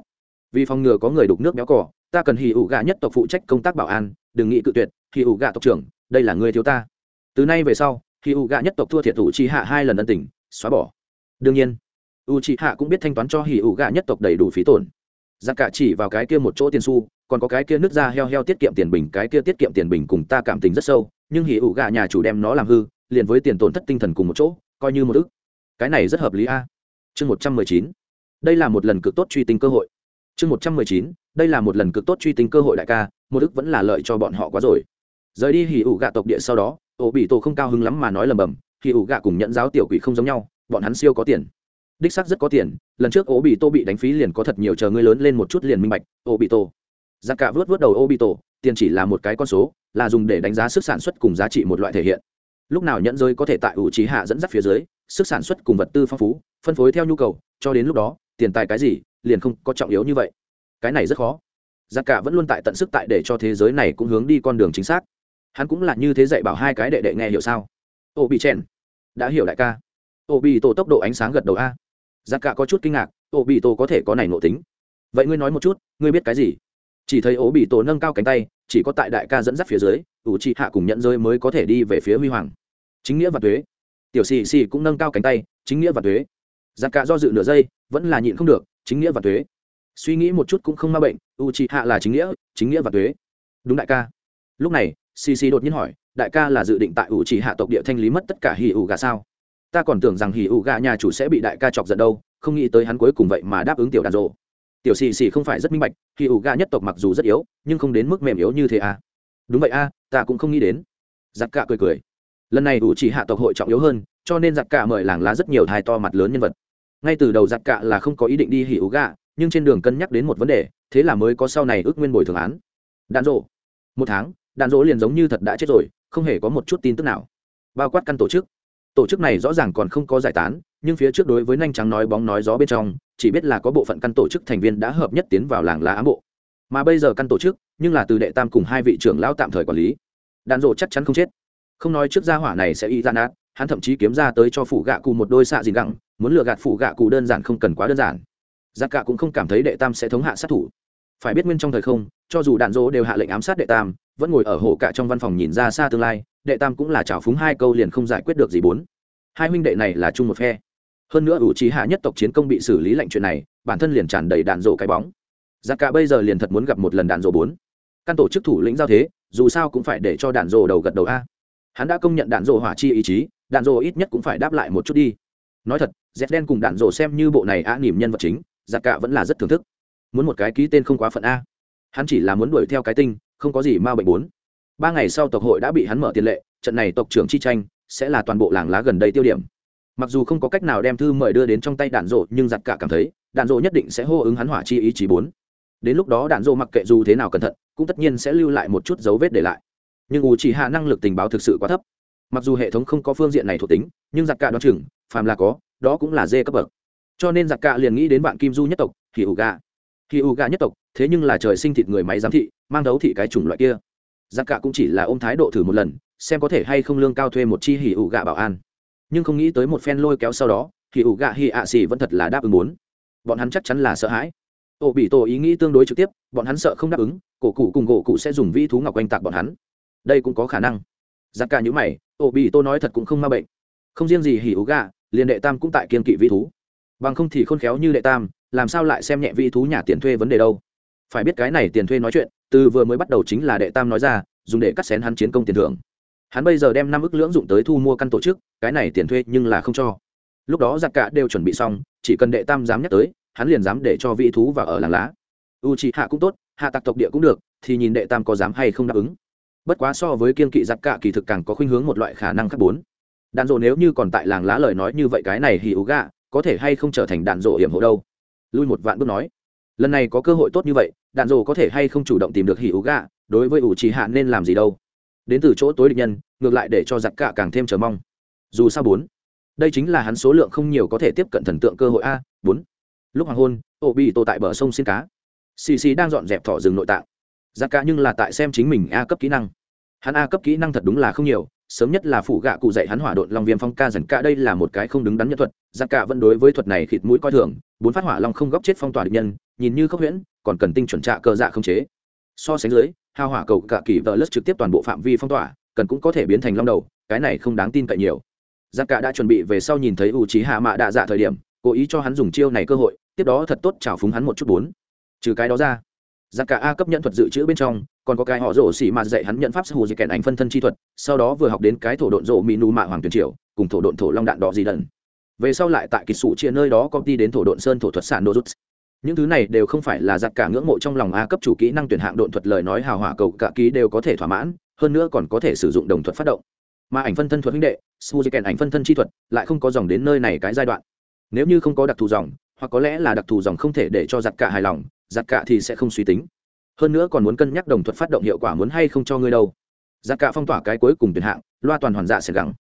Vì phòng ngừa có người đục nước béo cỏ ta cần hì ủ gạ nhất tộc phụ trách công tác bảo an, đừng nghĩ cự tuyệt hì ủ gạ tộc trưởng, đây là người thiếu ta. Từ nay về sau hì ủ gạ nhất tộc thua thiệt ủ trì hạ hai lần ân tình, xóa bỏ. Đương nhiên u chị hạ cũng biết thanh toán cho Hỉ ủ gạ nhất tộc đầy đủ phí tổn. Giặc cả chỉ vào cái kia một chỗ tiền xu, còn có cái kia nước ra heo heo tiết kiệm tiền bình, cái kia tiết kiệm tiền bình cùng ta cảm tình rất sâu, nhưng Hỉ ủ gạ nhà chủ đem nó làm hư, liền với tiền tổn thất tinh thần cùng một chỗ, coi như một ức. Cái này rất hợp lý a. Chương một trăm mười chín. Đây là một lần cực tốt truy tinh cơ hội. Chương một trăm mười chín. Đây là một lần cực tốt truy tinh cơ hội đại ca, một ức vẫn là lợi cho bọn họ quá rồi. Rời đi Hỉ ủ gạ tộc địa sau đó ổ bị tổ không cao hứng lắm mà nói lầm bầm Hỉ ủ gạ cùng nhận giáo tiểu quỷ không giống nhau, bọn hắn siêu có tiền đích xác rất có tiền, lần trước Ô bị tô bị đánh phí liền có thật nhiều chờ ngươi lớn lên một chút liền minh bạch Ô bị tô giặc cả vớt vớt đầu Ô bị tô tiền chỉ là một cái con số, là dùng để đánh giá sức sản xuất cùng giá trị một loại thể hiện. Lúc nào nhẫn giới có thể tại ủ trí hạ dẫn dắt phía dưới, sức sản xuất cùng vật tư phong phú, phân phối theo nhu cầu, cho đến lúc đó, tiền tài cái gì, liền không có trọng yếu như vậy. Cái này rất khó. Giặc cả vẫn luôn tại tận sức tại để cho thế giới này cũng hướng đi con đường chính xác. Hắn cũng là như thế dạy bảo hai cái đệ đệ nghe hiểu sao? Ô bị chèn đã hiểu đại ca. Ô bị tổ tốc độ ánh sáng gật đầu a giặc cả có chút kinh ngạc ô bị tổ có thể có này nộ tính. Vậy ngươi nói một chút, ngươi biết cái gì? Chỉ thấy ố bị tổ nâng cao cánh tay, chỉ có tại đại ca dẫn dắt phía dưới ủ trị hạ cùng nhận rơi mới có thể đi về phía huy hoàng. Chính nghĩa và thuế. Tiểu xì xì cũng nâng cao cánh tay, chính nghĩa và thuế. Giặc cả do dự nửa giây, vẫn là nhịn không được, chính nghĩa và thuế. Suy nghĩ một chút cũng không ma bệnh u trị hạ là chính nghĩa chính nghĩa và thuế. Đúng đại ca. Lúc này xì xì đột nhiên hỏi, đại ca là dự định tại u trị hạ tộc địa thanh lý mất tất cả hì ủ gà sao? Ta còn tưởng rằng hì ủ gà nhà chủ sẽ bị đại ca chọc giận đâu không nghĩ tới hắn cuối cùng vậy mà đáp ứng tiểu đàn rộ. Tiểu xì xì không phải rất minh bạch hì ủ gà nhất tộc mặc dù rất yếu nhưng không đến mức mềm yếu như thế à. Đúng vậy a à, ta cũng không nghĩ đến. Giặc cả cười cười. Lần này ủ chỉ hạ tộc hội trọng yếu hơn cho nên giặc cả mời làng lá rất nhiều thai to mặt lớn nhân vật. Ngay từ đầu giặc cả là không có ý định đi hỉ ủ gà nhưng trên đường cân nhắc đến một vấn đề thế là mới có sau này ước nguyên bồi thường án. Đạn rộ. Một tháng đạn rỗ liền giống như thật đã chết rồi không hề có một chút tin tức nào. Bao quát căn tổ chức tổ chức này rõ ràng còn không có giải tán, nhưng phía trước đối với nhanh trắng nói bóng nói gió bên trong, chỉ biết là có bộ phận căn tổ chức thành viên đã hợp nhất tiến vào làng lá ám bộ. Mà bây giờ căn tổ chức, nhưng là từ đệ tam cùng hai vị trưởng lão tạm thời quản lý. Đạn rộ chắc chắn không chết. Không nói trước gia hỏa này sẽ y gian ác hắn thậm chí kiếm ra tới cho phủ gạ cụ một đôi xạ dìn gẳng muốn lừa gạt phủ gạ cụ đơn giản không cần quá đơn giản. Giác cả cũng không cảm thấy đệ tam sẽ thống hạ sát thủ. Phải biết nguyên trong thời không, cho dù đạn dỗ đều hạ lệnh ám sát đệ tam, vẫn ngồi ở hồ cả trong văn phòng nhìn ra xa tương lai đệ tam cũng là trào phúng hai câu liền không giải quyết được gì bốn. Hai huynh đệ này là chung một phe. Hơn nữa ủ trí hạ nhất tộc chiến công bị xử lý lệnh chuyện này, bản thân liền tràn đầy đạn rổ cái bóng. Giặc cả bây giờ liền thật muốn gặp một lần đạn rổ bốn. Căn tổ chức thủ lĩnh giao thế, dù sao cũng phải để cho đạn rổ đầu gật đầu a. Hắn đã công nhận đạn rổ hỏa chi ý chí, đạn rổ ít nhất cũng phải đáp lại một chút đi. Nói thật z đen cùng đạn rổ xem như bộ này a nỉm nhân vật chính, giặc cả vẫn là rất thưởng thức. Muốn một cái ký tên không quá phận a. Hắn chỉ là muốn đuổi theo cái tinh, không có gì ma bệnh bốn ba ngày sau tộc hội đã bị hắn mở tiền lệ, trận này tộc trưởng chi tranh sẽ là toàn bộ làng lá gần đây tiêu điểm. Mặc dù không có cách nào đem thư mời đưa đến trong tay đạn rộ nhưng giặc cả cảm thấy, đạn rộ nhất định sẽ hô ứng hắn hỏa chi ý chí bốn. Đến lúc đó đạn rộ mặc kệ dù thế nào cẩn thận, cũng tất nhiên sẽ lưu lại một chút dấu vết để lại. Nhưng ủ chỉ hạ năng lực tình báo thực sự quá thấp. Mặc dù hệ thống không có phương diện này thuộc tính, nhưng giặc cả đoán chừng, phàm là có, đó cũng là dê cấp bậc. Cho nên giặc cả liền nghĩ đến bạn kim du nhất tộc hì ủ gà. Hì ủ gà nhất tộc, thế nhưng là trời sinh thịt người máy giám thị, mang đấu thị cái chủng loại kia giặc cả cũng chỉ là ôm thái độ thử một lần xem có thể hay không lương cao thuê một chi hì ủ gạ bảo an. Nhưng không nghĩ tới một phen lôi kéo sau đó hì ủ gạ hì ạ xì vẫn thật là đáp ứng muốn. Bọn hắn chắc chắn là sợ hãi. Ổ bị tổ ý nghĩ tương đối trực tiếp bọn hắn sợ không đáp ứng cổ cụ cùng gỗ cụ sẽ dùng vi thú ngọc oanh tạc bọn hắn. Đây cũng có khả năng. Giặc cả nhữ mày ổ bị tổ nói thật cũng không ma bệnh. Không riêng gì hỉ ủ gạ, liền đệ tam cũng tại kiên kỵ vi thú. Bằng không thì khôn khéo như đệ tam làm sao lại xem nhẹ vi thú nhà tiền thuê vấn đề đâu? Phải biết cái này tiền thuê nói chuyện từ vừa mới bắt đầu chính là đệ tam nói ra, dùng để cắt xén hắn chiến công tiền thưởng. Hắn bây giờ đem năm ức lưỡng dụng tới thu mua căn tổ chức, cái này tiền thuê nhưng là không cho. Lúc đó giặc cả đều chuẩn bị xong, chỉ cần đệ tam dám nhắc tới, hắn liền dám để cho vị thú và ở làng lá. U chị hạ cũng tốt, hạ tặc tộc địa cũng được, thì nhìn đệ tam có dám hay không đáp ứng. Bất quá so với kiên kỵ giặc cả kỳ thực càng có khuynh hướng một loại khả năng khác bốn. Đạn dộ nếu như còn tại làng lá lời nói như vậy cái này hì ú gạ có thể hay không trở thành đạn dộ hiểm hộ đâu? Lui một vạn bước nói. Lần này có cơ hội tốt như vậy đạn dộ có thể hay không chủ động tìm được hỉ ủ gạ đối với ủ trì hạ nên làm gì đâu. Đến từ chỗ tối địch nhân, ngược lại để cho giặc cả càng thêm chờ mong. Dù sao bốn, đây chính là hắn số lượng không nhiều có thể tiếp cận thần tượng cơ hội a, bốn. Lúc hoàng hôn ô bị tổ tại bờ sông xin cá. Xì xì đang dọn dẹp thỏ rừng nội tạng. Giặc cả nhưng là tại xem chính mình a cấp kỹ năng. Hắn a cấp kỹ năng thật đúng là không nhiều, sớm nhất là phủ gạ cụ dạy hắn hỏa độn long viêm phong ca dần cạ đây là một cái không đứng đắn nhân thuật. Giặc cả vẫn đối với thuật này khịt mũi coi thường, bốn phát hỏa long không góc chết phong tỏa địch nhân, nhìn như khốc huyễn còn cần tinh chuẩn trạ cơ dạ không chế. So sánh dưới, hao hỏa cầu cả kỳ vợ lất trực tiếp toàn bộ phạm vi phong tỏa, cần cũng có thể biến thành long đầu, cái này không đáng tin cậy nhiều. Giặc cả đã chuẩn bị về sau nhìn thấy u trí hạ mạ đạ dạ thời điểm, cố ý cho hắn dùng chiêu này cơ hội, tiếp đó thật tốt chào phúng hắn một chút bốn. Trừ cái đó ra giặc cả a cấp nhận thuật dự trữ bên trong, còn có cái họ rổ xỉ mà dạy hắn nhận pháp hù dị kèn ảnh phân thân chi thuật, sau đó vừa học đến cái thổ độn rổ mỹ nù mạ hoàng tuyền triều, cùng thổ độn thổ long đạn đỏ gì đần. Về sau lại tại kỳ sủ chia nơi đó công ty đến thổ độn sơn thổ thuật sản đô rút những thứ này đều không phải là giặc cả ngưỡng mộ trong lòng a cấp chủ kỹ năng tuyển hạng độn thuật lời nói hào hỏa cầu cả ký đều có thể thỏa mãn, hơn nữa còn có thể sử dụng đồng thuật phát động. Mà ảnh phân thân thuật huynh đệ su di kèn ảnh phân thân chi thuật, lại không có dòng đến nơi này cái giai đoạn. Nếu như không có đặc thù dòng, hoặc có lẽ là đặc thù dòng không thể để cho giặc cả hài lòng giặc cả thì sẽ không suy tính. Hơn nữa còn muốn cân nhắc đồng thuật phát động hiệu quả muốn hay không cho ngươi đâu. Giặc cả phong tỏa cái cuối cùng tuyển hạng, loa toàn hoàn dạ sẽ gắng.